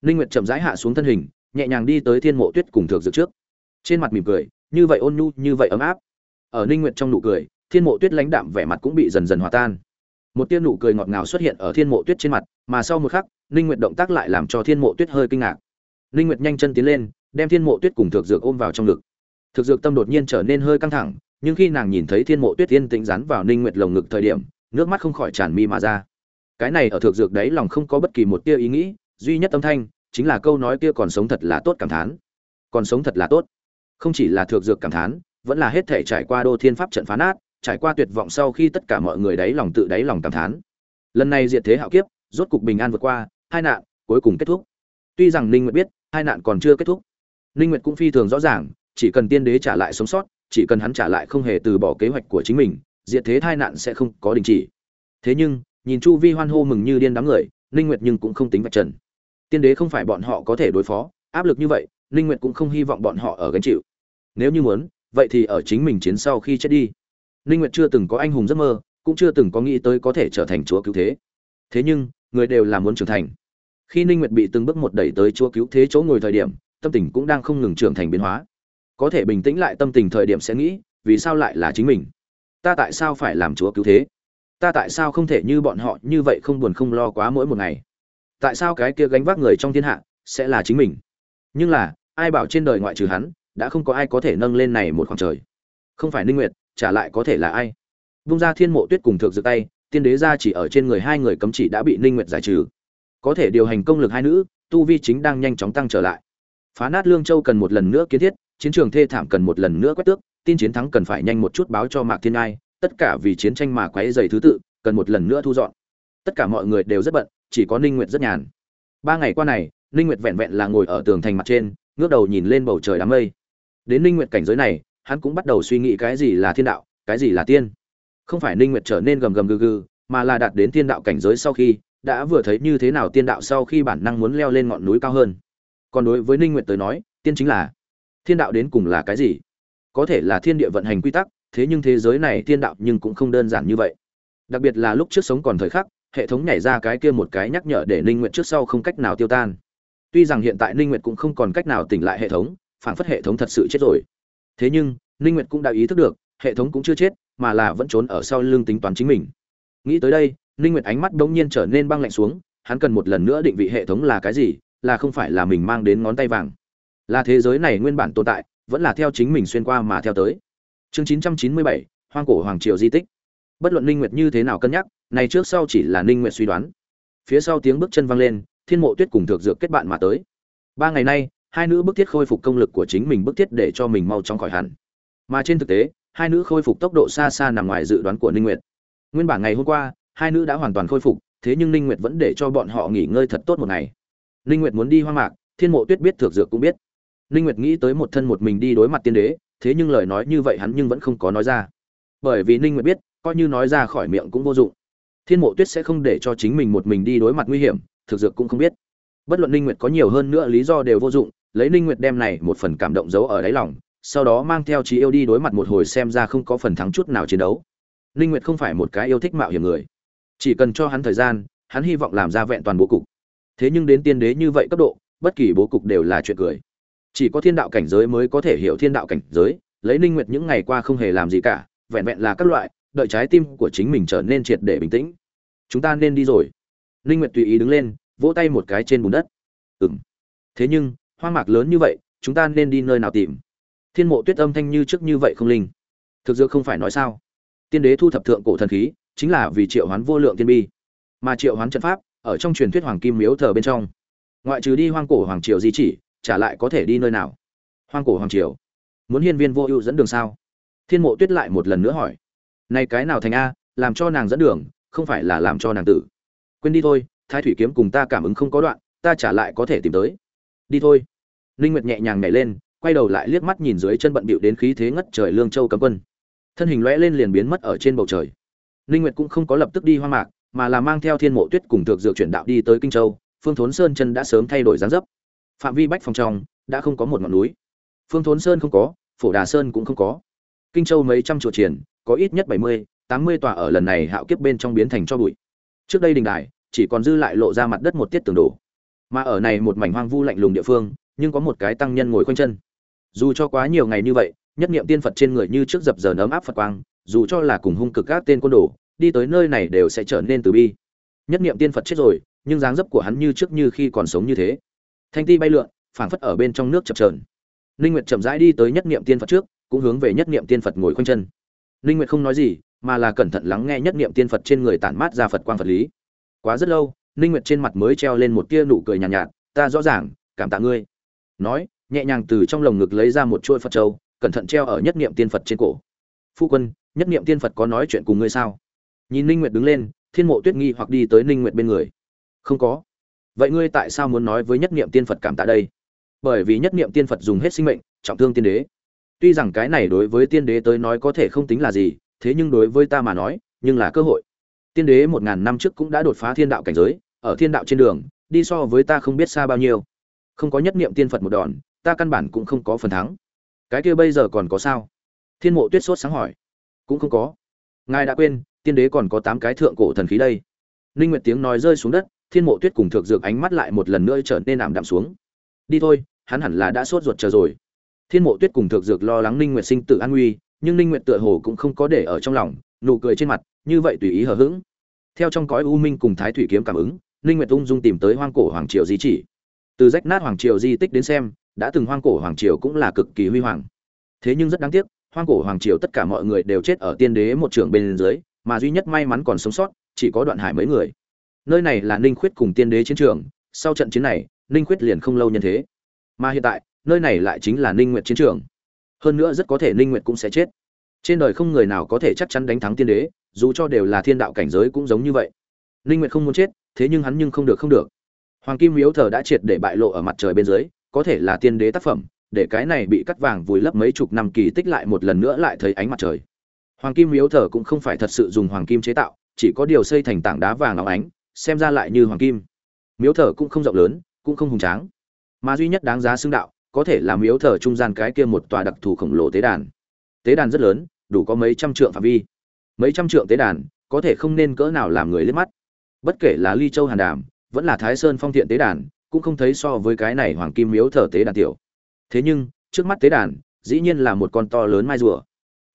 Ninh nguyệt chậm rãi hạ xuống thân hình, nhẹ nhàng đi tới thiên mộ tuyết cùng thượng dược trước. Trên mặt mỉm cười, như vậy ôn nhu, như vậy ấm áp. Ở ninh nguyệt trong nụ cười thiên mộ tuyết lãnh đạm vẻ mặt cũng bị dần dần hòa tan. Một tia nụ cười ngọt ngào xuất hiện ở thiên mộ tuyết trên mặt, mà sau một khắc, ninh nguyệt động tác lại làm cho thiên mộ tuyết hơi kinh ngạc. Ninh nguyệt nhanh chân tiến lên, đem thiên mộ tuyết cùng thực dược ôm vào trong ngực. Thực dược tâm đột nhiên trở nên hơi căng thẳng, nhưng khi nàng nhìn thấy thiên mộ tuyết yên tĩnh rắn vào ninh nguyệt lồng ngực thời điểm, nước mắt không khỏi tràn mi mà ra. Cái này ở thực dược đấy lòng không có bất kỳ một tia ý nghĩ, duy nhất âm thanh chính là câu nói kia còn sống thật là tốt cảm thán. Còn sống thật là tốt. Không chỉ là thực dược cảm thán, vẫn là hết thể trải qua đô thiên pháp trận phá nát trải qua tuyệt vọng sau khi tất cả mọi người đáy lòng tự đáy lòng cảm thán. Lần này diệt thế hạo kiếp, rốt cục bình an vượt qua, hai nạn cuối cùng kết thúc. Tuy rằng ninh nguyệt biết, hai nạn còn chưa kết thúc. Ninh nguyệt cũng phi thường rõ ràng, chỉ cần tiên đế trả lại sống sót, chỉ cần hắn trả lại không hề từ bỏ kế hoạch của chính mình, diệt thế hai nạn sẽ không có đình chỉ. Thế nhưng, nhìn chu vi hoan hô mừng như điên đám người, ninh nguyệt nhưng cũng không tính vạch trần. Tiên đế không phải bọn họ có thể đối phó, áp lực như vậy, ninh nguyệt cũng không hy vọng bọn họ ở gánh chịu. Nếu như muốn, vậy thì ở chính mình chiến sau khi chết đi ninh nguyệt chưa từng có anh hùng giấc mơ, cũng chưa từng có nghĩ tới có thể trở thành chúa cứu thế. Thế nhưng, người đều là muốn trưởng thành. Khi ninh nguyệt bị từng bước một đẩy tới chúa cứu thế chỗ ngồi thời điểm, tâm tình cũng đang không ngừng trưởng thành biến hóa. Có thể bình tĩnh lại tâm tình thời điểm sẽ nghĩ, vì sao lại là chính mình? Ta tại sao phải làm chúa cứu thế? Ta tại sao không thể như bọn họ như vậy không buồn không lo quá mỗi một ngày? Tại sao cái kia gánh vác người trong thiên hạ sẽ là chính mình? Nhưng là, ai bảo trên đời ngoại trừ hắn, đã không có ai có thể nâng lên này một khoảng trời? Không phải ninh nguyệt trả lại có thể là ai? Vung ra thiên mộ tuyết cùng thượng dự tay, tiên đế ra chỉ ở trên người hai người cấm chỉ đã bị ninh nguyệt giải trừ. Có thể điều hành công lực hai nữ, tu vi chính đang nhanh chóng tăng trở lại. Phá nát lương châu cần một lần nữa kiến thiết, chiến trường thê thảm cần một lần nữa quét tước, tin chiến thắng cần phải nhanh một chút báo cho mạc thiên ai tất cả vì chiến tranh mà quấy dày thứ tự, cần một lần nữa thu dọn. Tất cả mọi người đều rất bận, chỉ có ninh nguyệt rất nhàn. Ba ngày qua này, ninh nguyệt vẹn vẹn là ngồi ở tường thành mặt trên, ngước đầu nhìn lên bầu trời đám mây. Đến ninh nguyệt cảnh giới này hắn cũng bắt đầu suy nghĩ cái gì là thiên đạo, cái gì là tiên. Không phải ninh nguyệt trở nên gầm gầm gừ gừ, mà là đạt đến thiên đạo cảnh giới sau khi, đã vừa thấy như thế nào tiên đạo sau khi bản năng muốn leo lên ngọn núi cao hơn. Còn đối với ninh nguyệt tới nói, tiên chính là, thiên đạo đến cùng là cái gì? Có thể là thiên địa vận hành quy tắc, thế nhưng thế giới này thiên đạo nhưng cũng không đơn giản như vậy. Đặc biệt là lúc trước sống còn thời khắc, hệ thống nhảy ra cái kia một cái nhắc nhở để ninh nguyệt trước sau không cách nào tiêu tan. Tuy rằng hiện tại ninh nguyệt cũng không còn cách nào tỉnh lại hệ thống phản phất hệ thống thật sự chết rồi thế nhưng ninh nguyệt cũng đã ý thức được hệ thống cũng chưa chết mà là vẫn trốn ở sau lưng tính toán chính mình. Nghĩ tới đây ninh nguyệt ánh mắt đống nhiên trở nên băng lạnh xuống hắn cần một lần nữa định vị hệ thống là cái gì là không phải là mình mang đến ngón tay vàng. Là thế giới này nguyên bản tồn tại vẫn là theo chính mình xuyên qua mà theo tới. Chương 997, hoang cổ hoàng triều di tích. Bất luận ninh nguyệt như thế nào cân nhắc này trước sau chỉ là ninh nguyệt suy đoán. Phía sau tiếng bước chân vang lên thiên mộ tuyết cùng thượng dược kết bạn mà tới. Ba ngày nay hai nữ bức thiết khôi phục công lực của chính mình bức thiết để cho mình mau chóng khỏi hẳn. Mà trên thực tế, hai nữ khôi phục tốc độ xa xa nằm ngoài dự đoán của ninh nguyệt. Nguyên bản ngày hôm qua, hai nữ đã hoàn toàn khôi phục, thế nhưng ninh nguyệt vẫn để cho bọn họ nghỉ ngơi thật tốt một ngày. Ninh nguyệt muốn đi hoang mạc, thiên mộ tuyết biết thực dược cũng biết. Ninh nguyệt nghĩ tới một thân một mình đi đối mặt tiên đế, thế nhưng lời nói như vậy hắn nhưng vẫn không có nói ra. Bởi vì ninh nguyệt biết, coi như nói ra khỏi miệng cũng vô dụng. Thiên mộ tuyết sẽ không để cho chính mình một mình đi đối mặt nguy hiểm thực dược cũng không biết. Bất luận ninh nguyệt có nhiều hơn nữa lý do đều vô dụng lấy ninh nguyệt đem này một phần cảm động giấu ở đáy lòng, sau đó mang theo trí yêu đi đối mặt một hồi xem ra không có phần thắng chút nào chiến đấu. Ninh nguyệt không phải một cái yêu thích mạo hiểm người. Chỉ cần cho hắn thời gian, hắn hy vọng làm ra vẹn toàn bố cục. Thế nhưng đến tiên đế như vậy cấp độ, bất kỳ bố cục đều là chuyện cười. Chỉ có thiên đạo cảnh giới mới có thể hiểu thiên đạo cảnh giới, lấy ninh nguyệt những ngày qua không hề làm gì cả, vẹn vẹn là các loại, đợi trái tim của chính mình trở nên triệt để bình tĩnh. Chúng ta nên đi rồi. Ninh nguyệt tùy ý đứng lên, vỗ tay một cái trên bùn đất. Ừm. Thế nhưng hoang mạc lớn như vậy, chúng ta nên đi nơi nào tìm? Thiên mộ tuyết âm thanh như trước như vậy không linh. Thực dược không phải nói sao? Tiên đế thu thập thượng cổ thần khí, chính là vì triệu hoán vô lượng tiên bi. Mà triệu hoán trận pháp, ở trong truyền thuyết hoàng kim miếu thờ bên trong. Ngoại trừ đi hoang cổ hoàng triều di chỉ trả lại có thể đi nơi nào? Hoang cổ hoàng triều. Muốn hiên viên vô ưu dẫn đường sao? Thiên mộ tuyết lại một lần nữa hỏi. Nay cái nào thành a, làm cho nàng dẫn đường, không phải là làm cho nàng tử? Quên đi thôi, thái thủy kiếm cùng ta cảm ứng không có đoạn, ta trả lại có thể tìm tới đi thôi. Linh nguyệt nhẹ nhàng nhảy lên, quay đầu lại liếc mắt nhìn dưới chân bận bịu đến khí thế ngất trời lương châu cấm quân. Thân hình lóe lên liền biến mất ở trên bầu trời. Linh nguyệt cũng không có lập tức đi hoa mạc, mà là mang theo thiên mộ tuyết cùng thượng dược chuyển đạo đi tới kinh châu, phương thốn sơn chân đã sớm thay đổi dáng dấp. Phạm vi bách phòng trong, đã không có một ngọn núi. Phương thốn sơn không có, phổ đà sơn cũng không có. Kinh châu mấy trăm chùa triển, có ít nhất bảy mươi, tám mươi tòa ở lần này hạo kiếp bên trong biến thành cho bụi. Trước đây đình đài, chỉ còn dư lại lộ ra mặt đất một tiết tường đổ mà ở này một mảnh hoang vu lạnh lùng địa phương, nhưng có một cái tăng nhân ngồi khoanh chân. Dù cho quá nhiều ngày như vậy, nhất niệm tiên phật trên người như trước dập giờ nấm áp phật quang, dù cho là cùng hung cực các tên côn đồ, đi tới nơi này đều sẽ trở nên từ bi. Nhất niệm tiên phật chết rồi, nhưng dáng dấp của hắn như trước như khi còn sống như thế. Thanh ti bay lượn, phảng phất ở bên trong nước chập trờn ninh nguyệt chậm rãi đi tới nhất niệm tiên phật trước, cũng hướng về nhất niệm tiên phật ngồi khoanh chân. Ninh nguyệt không nói gì, mà là cẩn thận lắng nghe nhất niệm tiên phật trên người tản mát ra phật quang phật lý. Quá rất lâu ninh nguyệt trên mặt mới treo lên một tia nụ cười nhàn nhạt, nhạt ta rõ ràng cảm tạ ngươi. Nói nhẹ nhàng từ trong lồng ngực lấy ra một chuôi phật châu cẩn thận treo ở nhất niệm tiên phật trên cổ. Phu quân nhất niệm tiên phật có nói chuyện cùng ngươi sao? Nhìn ninh nguyệt đứng lên thiên mộ tuyết nghi hoặc đi tới ninh nguyệt bên người. Không có. Vậy ngươi tại sao muốn nói với nhất niệm tiên phật cảm tạ đây? Bởi vì nhất niệm tiên phật dùng hết sinh mệnh trọng thương tiên đế. Tuy rằng cái này đối với tiên đế tới nói có thể không tính là gì thế nhưng đối với ta mà nói nhưng là cơ hội. Tiên đế một ngàn năm trước cũng đã đột phá thiên đạo cảnh giới ở thiên đạo trên đường, đi so với ta không biết xa bao nhiêu. Không có nhất niệm tiên phật một đòn, ta căn bản cũng không có phần thắng. Cái kia bây giờ còn có sao? Thiên mộ tuyết sốt sáng hỏi. Cũng không có. Ngài đã quên, tiên đế còn có tám cái thượng cổ thần khí đây. Ninh nguyệt tiếng nói rơi xuống đất, thiên mộ tuyết cùng thực dược ánh mắt lại một lần nữa trở nên ảm đạm xuống. Đi thôi, hắn hẳn là đã sốt ruột chờ rồi. Thiên mộ tuyết cùng thực dược lo lắng ninh nguyệt sinh tử an nguy, nhưng ninh nguyệt tựa hồ cũng không có để ở trong lòng, nụ cười trên mặt, như vậy tùy ý hờ hững. Theo trong cõi u minh cùng thái thủy kiếm cảm ứng ninh nguyệt ung dung tìm tới hoang cổ hoàng triều di chỉ. Từ rách nát hoàng triều di tích đến xem, đã từng hoang cổ hoàng triều cũng là cực kỳ huy hoàng. Thế nhưng rất đáng tiếc, hoang cổ hoàng triều tất cả mọi người đều chết ở tiên đế một trường bên dưới, mà duy nhất may mắn còn sống sót, chỉ có đoạn hải mấy người. Nơi này là ninh khuyết cùng tiên đế chiến trường, sau trận chiến này, ninh khuyết liền không lâu nhân thế. Mà hiện tại, nơi này lại chính là ninh nguyệt chiến trường. Hơn nữa rất có thể ninh nguyệt cũng sẽ chết. Trên đời không người nào có thể chắc chắn đánh thắng tiên đế, dù cho đều là thiên đạo cảnh giới cũng giống như vậy ninh nguyệt không muốn chết, thế nhưng hắn nhưng không được không được. Hoàng kim miếu thờ đã triệt để bại lộ ở mặt trời bên dưới, có thể là tiên đế tác phẩm, để cái này bị cắt vàng vùi lấp mấy chục năm kỳ tích lại một lần nữa lại thấy ánh mặt trời. Hoàng kim miếu thờ cũng không phải thật sự dùng hoàng kim chế tạo, chỉ có điều xây thành tảng đá vàng óng ánh, xem ra lại như hoàng kim. Miếu thờ cũng không rộng lớn, cũng không hùng tráng. Mà duy nhất đáng giá xứng đạo, có thể là miếu thờ trung gian cái kia một tòa đặc thù khổng lồ tế đàn. Tế đàn rất lớn, đủ có mấy trăm trượng phạm vi. Mấy trăm trượng tế đàn, có thể không nên cỡ nào làm người liếc mắt bất kể là ly châu hàn đàm, vẫn là thái sơn phong thiện tế đàn, cũng không thấy so với cái này hoàng kim miếu thờ tế đàn tiểu. Thế nhưng, trước mắt tế đàn, dĩ nhiên là một con to lớn mai rùa.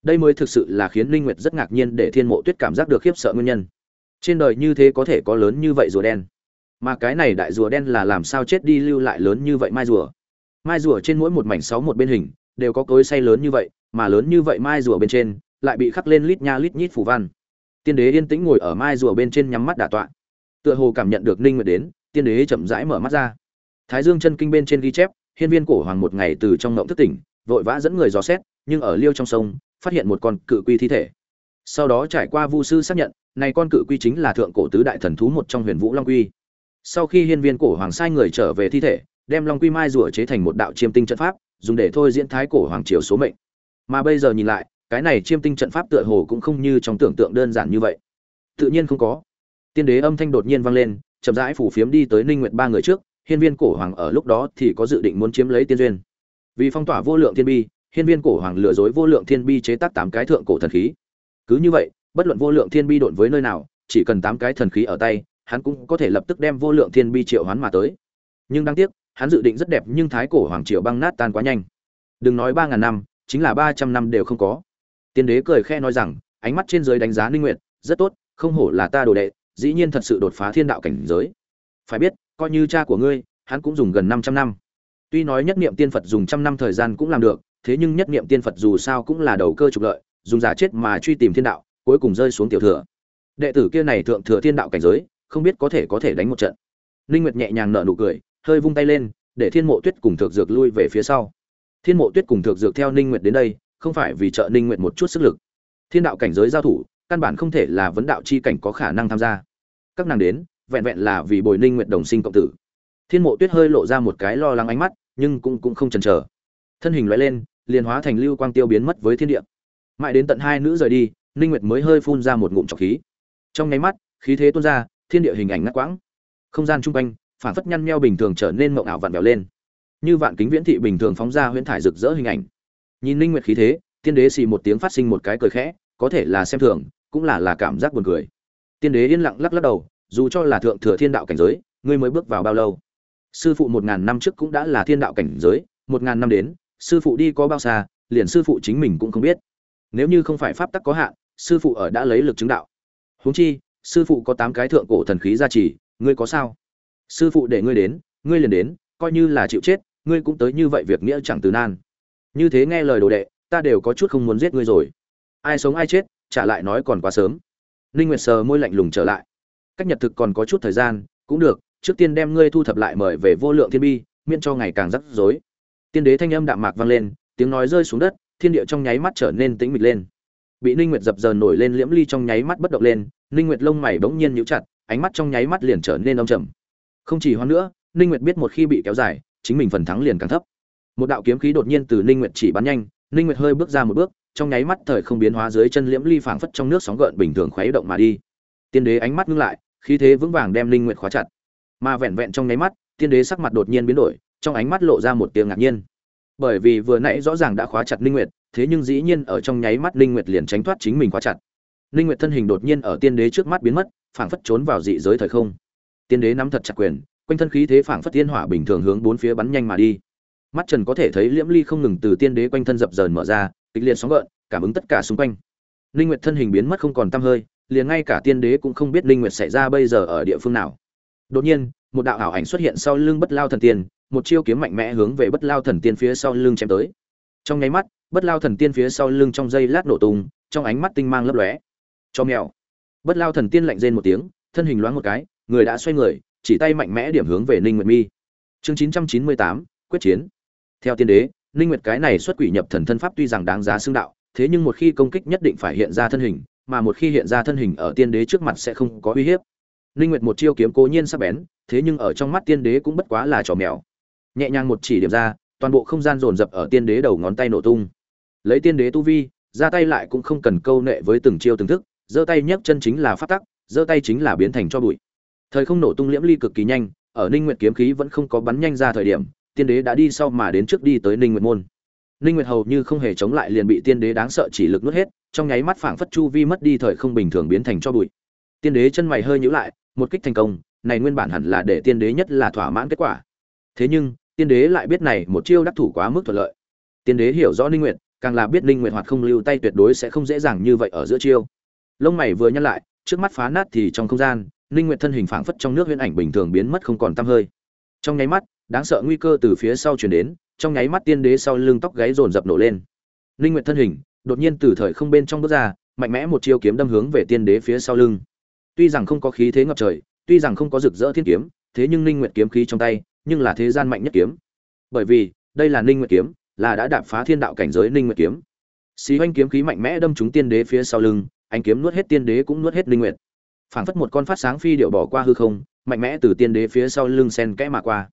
Đây mới thực sự là khiến linh nguyệt rất ngạc nhiên để thiên mộ tuyết cảm giác được khiếp sợ nguyên nhân. Trên đời như thế có thể có lớn như vậy rùa đen? Mà cái này đại rùa đen là làm sao chết đi lưu lại lớn như vậy mai rùa? Mai rùa trên mỗi một mảnh sáu một bên hình, đều có cối say lớn như vậy, mà lớn như vậy mai rùa bên trên, lại bị khắc lên lít nha lít nhít phủ văn. Tiên đế yên tĩnh ngồi ở mai rùa bên trên nhắm mắt đả tọa tựa hồ cảm nhận được ninh nguyệt đến, tiên đế chậm rãi mở mắt ra. Thái dương chân kinh bên trên ghi chép, hiên viên cổ hoàng một ngày từ trong ngộng thức tỉnh, vội vã dẫn người dò xét, nhưng ở liêu trong sông, phát hiện một con cự quy thi thể. Sau đó trải qua vu sư xác nhận, này con cự quy chính là thượng cổ tứ đại thần thú một trong huyền vũ long quy. Sau khi hiên viên cổ hoàng sai người trở về thi thể, đem long quy mai rùa chế thành một đạo chiêm tinh trận pháp, dùng để thôi diễn thái cổ hoàng triều số mệnh. Mà bây giờ nhìn lại, cái này chiêm tinh trận pháp tựa hồ cũng không như trong tưởng tượng đơn giản như vậy. Tự nhiên không có tiên đế âm thanh đột nhiên vang lên, chậm rãi phủ phiếm đi tới ninh nguyệt ba người trước, hiên viên cổ hoàng ở lúc đó thì có dự định muốn chiếm lấy tiên duyên. Vì phong tỏa vô lượng thiên bi, hiên viên cổ hoàng lừa dối vô lượng thiên bi chế tác tám cái thượng cổ thần khí. Cứ như vậy, bất luận vô lượng thiên bi đột với nơi nào, chỉ cần tám cái thần khí ở tay, hắn cũng có thể lập tức đem vô lượng thiên bi triệu hoán mà tới. Nhưng đáng tiếc, hắn dự định rất đẹp nhưng thái cổ hoàng triều băng nát tan quá nhanh. Đừng nói ba ngàn năm, chính là ba trăm năm đều không có. Tiên đế cười khẽ nói rằng, ánh mắt trên dưới đánh giá ninh nguyệt, rất tốt, không hổ là ta đồ đệ dĩ nhiên thật sự đột phá thiên đạo cảnh giới. Phải biết, coi như cha của ngươi, hắn cũng dùng gần 500 năm. Tuy nói nhất niệm tiên phật dùng trăm năm thời gian cũng làm được, thế nhưng nhất niệm tiên phật dù sao cũng là đầu cơ trục lợi, dùng giả chết mà truy tìm thiên đạo, cuối cùng rơi xuống tiểu thừa. Đệ tử kia này thượng thừa thiên đạo cảnh giới, không biết có thể có thể đánh một trận. Linh nguyệt nhẹ nhàng nở nụ cười, hơi vung tay lên, để thiên mộ tuyết cùng thượng dược lui về phía sau. Thiên mộ tuyết cùng thượng dược theo ninh nguyệt đến đây, không phải vì trợ ninh nguyệt một chút sức lực. Thiên đạo cảnh giới giao thủ căn bản không thể là vấn đạo chi cảnh có khả năng tham gia. Các nàng đến, vẹn vẹn là vì bồi ninh nguyệt đồng sinh cộng tử. Thiên mộ tuyết hơi lộ ra một cái lo lắng ánh mắt, nhưng cũng cũng không chần chờ. Thân hình loại lên, liền hóa thành lưu quang tiêu biến mất với thiên địa. Mãi đến tận hai nữ rời đi, ninh nguyệt mới hơi phun ra một ngụm trọc khí. Trong nháy mắt, khí thế tuôn ra, thiên địa hình ảnh ngắt quãng. Không gian trung quanh, phản phất nhăn nheo bình thường trở nên mộng ảo vặn vẹo lên. Như vạn kính viễn thị bình thường phóng ra huyễn thải rực rỡ hình ảnh. Nhìn ninh nguyệt khí thế tiên đế xì một tiếng phát sinh một cái cười khẽ, có thể là xem thường cũng là là cảm giác buồn cười. Tiên đế yên lặng lắc lắc đầu, dù cho là thượng thừa thiên đạo cảnh giới, ngươi mới bước vào bao lâu? Sư phụ một ngàn năm trước cũng đã là thiên đạo cảnh giới, một ngàn năm đến, sư phụ đi có bao xa, liền sư phụ chính mình cũng không biết. Nếu như không phải pháp tắc có hạn, sư phụ ở đã lấy lực chứng đạo. Huống chi, sư phụ có tám cái thượng cổ thần khí gia trì, ngươi có sao? Sư phụ để ngươi đến, ngươi liền đến, coi như là chịu chết, ngươi cũng tới như vậy việc nghĩa chẳng từ nan. Như thế nghe lời đồ đệ, ta đều có chút không muốn giết ngươi rồi. Ai sống ai chết trả lại nói còn quá sớm. Ninh nguyệt sờ môi lạnh lùng trở lại. Cách nhật thực còn có chút thời gian, cũng được, trước tiên đem ngươi thu thập lại mời về vô lượng thiên bi, miễn cho ngày càng rắc rối. Tiên đế thanh âm đạm mạc vang lên, tiếng nói rơi xuống đất, thiên địa trong nháy mắt trở nên tĩnh mịch lên. Bị ninh nguyệt dập dờn nổi lên liễm ly trong nháy mắt bất động lên, ninh nguyệt lông mày bỗng nhiên nhíu chặt, ánh mắt trong nháy mắt liền trở nên âm trầm. Không chỉ hoan nữa, ninh nguyệt biết một khi bị kéo dài, chính mình phần thắng liền càng thấp. Một đạo kiếm khí đột nhiên từ ninh nguyệt chỉ bắn nhanh, ninh nguyệt hơi bước ra một bước trong nháy mắt thời không biến hóa dưới chân liễm ly phảng phất trong nước sóng gợn bình thường khuấy động mà đi. Tiên đế ánh mắt ngưng lại, khí thế vững vàng đem linh nguyệt khóa chặt. Mà vẹn vẹn trong nháy mắt, tiên đế sắc mặt đột nhiên biến đổi, trong ánh mắt lộ ra một tiếng ngạc nhiên. Bởi vì vừa nãy rõ ràng đã khóa chặt linh nguyệt, thế nhưng dĩ nhiên ở trong nháy mắt linh nguyệt liền tránh thoát chính mình khóa chặt. Linh nguyệt thân hình đột nhiên ở tiên đế trước mắt biến mất, phảng phất trốn vào dị giới thời không. Tiên đế nắm thật chặt quyền, quanh thân khí thế phảng phất tiên hỏa bình thường hướng bốn phía bắn nhanh mà đi. Mắt trần có thể thấy liễm ly không ngừng từ tiên đế quanh thân dập dờn mở ra kịch liệt sóng gợn cảm ứng tất cả xung quanh. Linh nguyệt thân hình biến mất không còn tăm hơi liền ngay cả tiên đế cũng không biết linh nguyệt xảy ra bây giờ ở địa phương nào. Đột nhiên một đạo ảo ảnh xuất hiện sau lưng bất lao thần tiên một chiêu kiếm mạnh mẽ hướng về bất lao thần tiên phía sau lưng chém tới. Trong nháy mắt bất lao thần tiên phía sau lưng trong giây lát nổ tung trong ánh mắt tinh mang lấp lóe. Cho mèo. Bất lao thần tiên lạnh rên một tiếng thân hình loáng một cái người đã xoay người chỉ tay mạnh mẽ điểm hướng về ninh nguyệt mi. Chương 998, quyết chiến. Theo tiên đế ninh nguyệt cái này xuất quỷ nhập thần thân pháp tuy rằng đáng giá xưng đạo, thế nhưng một khi công kích nhất định phải hiện ra thân hình, mà một khi hiện ra thân hình ở tiên đế trước mặt sẽ không có uy hiếp. Ninh nguyệt một chiêu kiếm cố nhiên sắc bén, thế nhưng ở trong mắt tiên đế cũng bất quá là trò mèo. Nhẹ nhàng một chỉ điểm ra, toàn bộ không gian dồn dập ở tiên đế đầu ngón tay nổ tung. Lấy tiên đế tu vi, ra tay lại cũng không cần câu nệ với từng chiêu từng thức, giơ tay nhấc chân chính là phát tắc, giơ tay chính là biến thành cho bụi. Thời không nổ tung liễm ly cực kỳ nhanh, ở ninh nguyệt kiếm khí vẫn không có bắn nhanh ra thời điểm tiên đế đã đi sau mà đến trước đi tới ninh nguyệt môn. Ninh nguyệt hầu như không hề chống lại liền bị tiên đế đáng sợ chỉ lực nuốt hết, trong nháy mắt phảng phất chu vi mất đi thời không bình thường biến thành cho bụi. Tiên đế chân mày hơi nhíu lại, một kích thành công, này nguyên bản hẳn là để tiên đế nhất là thỏa mãn kết quả. Thế nhưng, tiên đế lại biết này một chiêu đắc thủ quá mức thuận lợi. Tiên đế hiểu rõ ninh nguyệt, càng là biết ninh nguyệt hoạt không lưu tay tuyệt đối sẽ không dễ dàng như vậy ở giữa chiêu. Lông mày vừa nhăn lại, trước mắt phá nát thì trong không gian, ninh nguyệt thân hình phảng phất trong nước huyễn ảnh bình thường biến mất không còn tăm hơi. Trong nháy mắt đáng sợ nguy cơ từ phía sau chuyển đến, trong nháy mắt tiên đế sau lưng tóc gáy rồn rập nổ lên. Ninh nguyệt thân hình, đột nhiên từ thời không bên trong bước ra, mạnh mẽ một chiêu kiếm đâm hướng về tiên đế phía sau lưng. Tuy rằng không có khí thế ngập trời, tuy rằng không có rực rỡ thiên kiếm, thế nhưng ninh nguyệt kiếm khí trong tay, nhưng là thế gian mạnh nhất kiếm. Bởi vì, đây là ninh nguyệt kiếm, là đã đạp phá thiên đạo cảnh giới ninh nguyệt kiếm. Xí hoanh kiếm khí mạnh mẽ đâm trúng tiên đế phía sau lưng anh kiếm nuốt hết tiên đế cũng nuốt hết ninh nguyệt. Phảng phất một con phát sáng phi điệu bỏ qua hư không, mạnh mẽ từ tiên đế phía sau lưng sen kẽ mà qua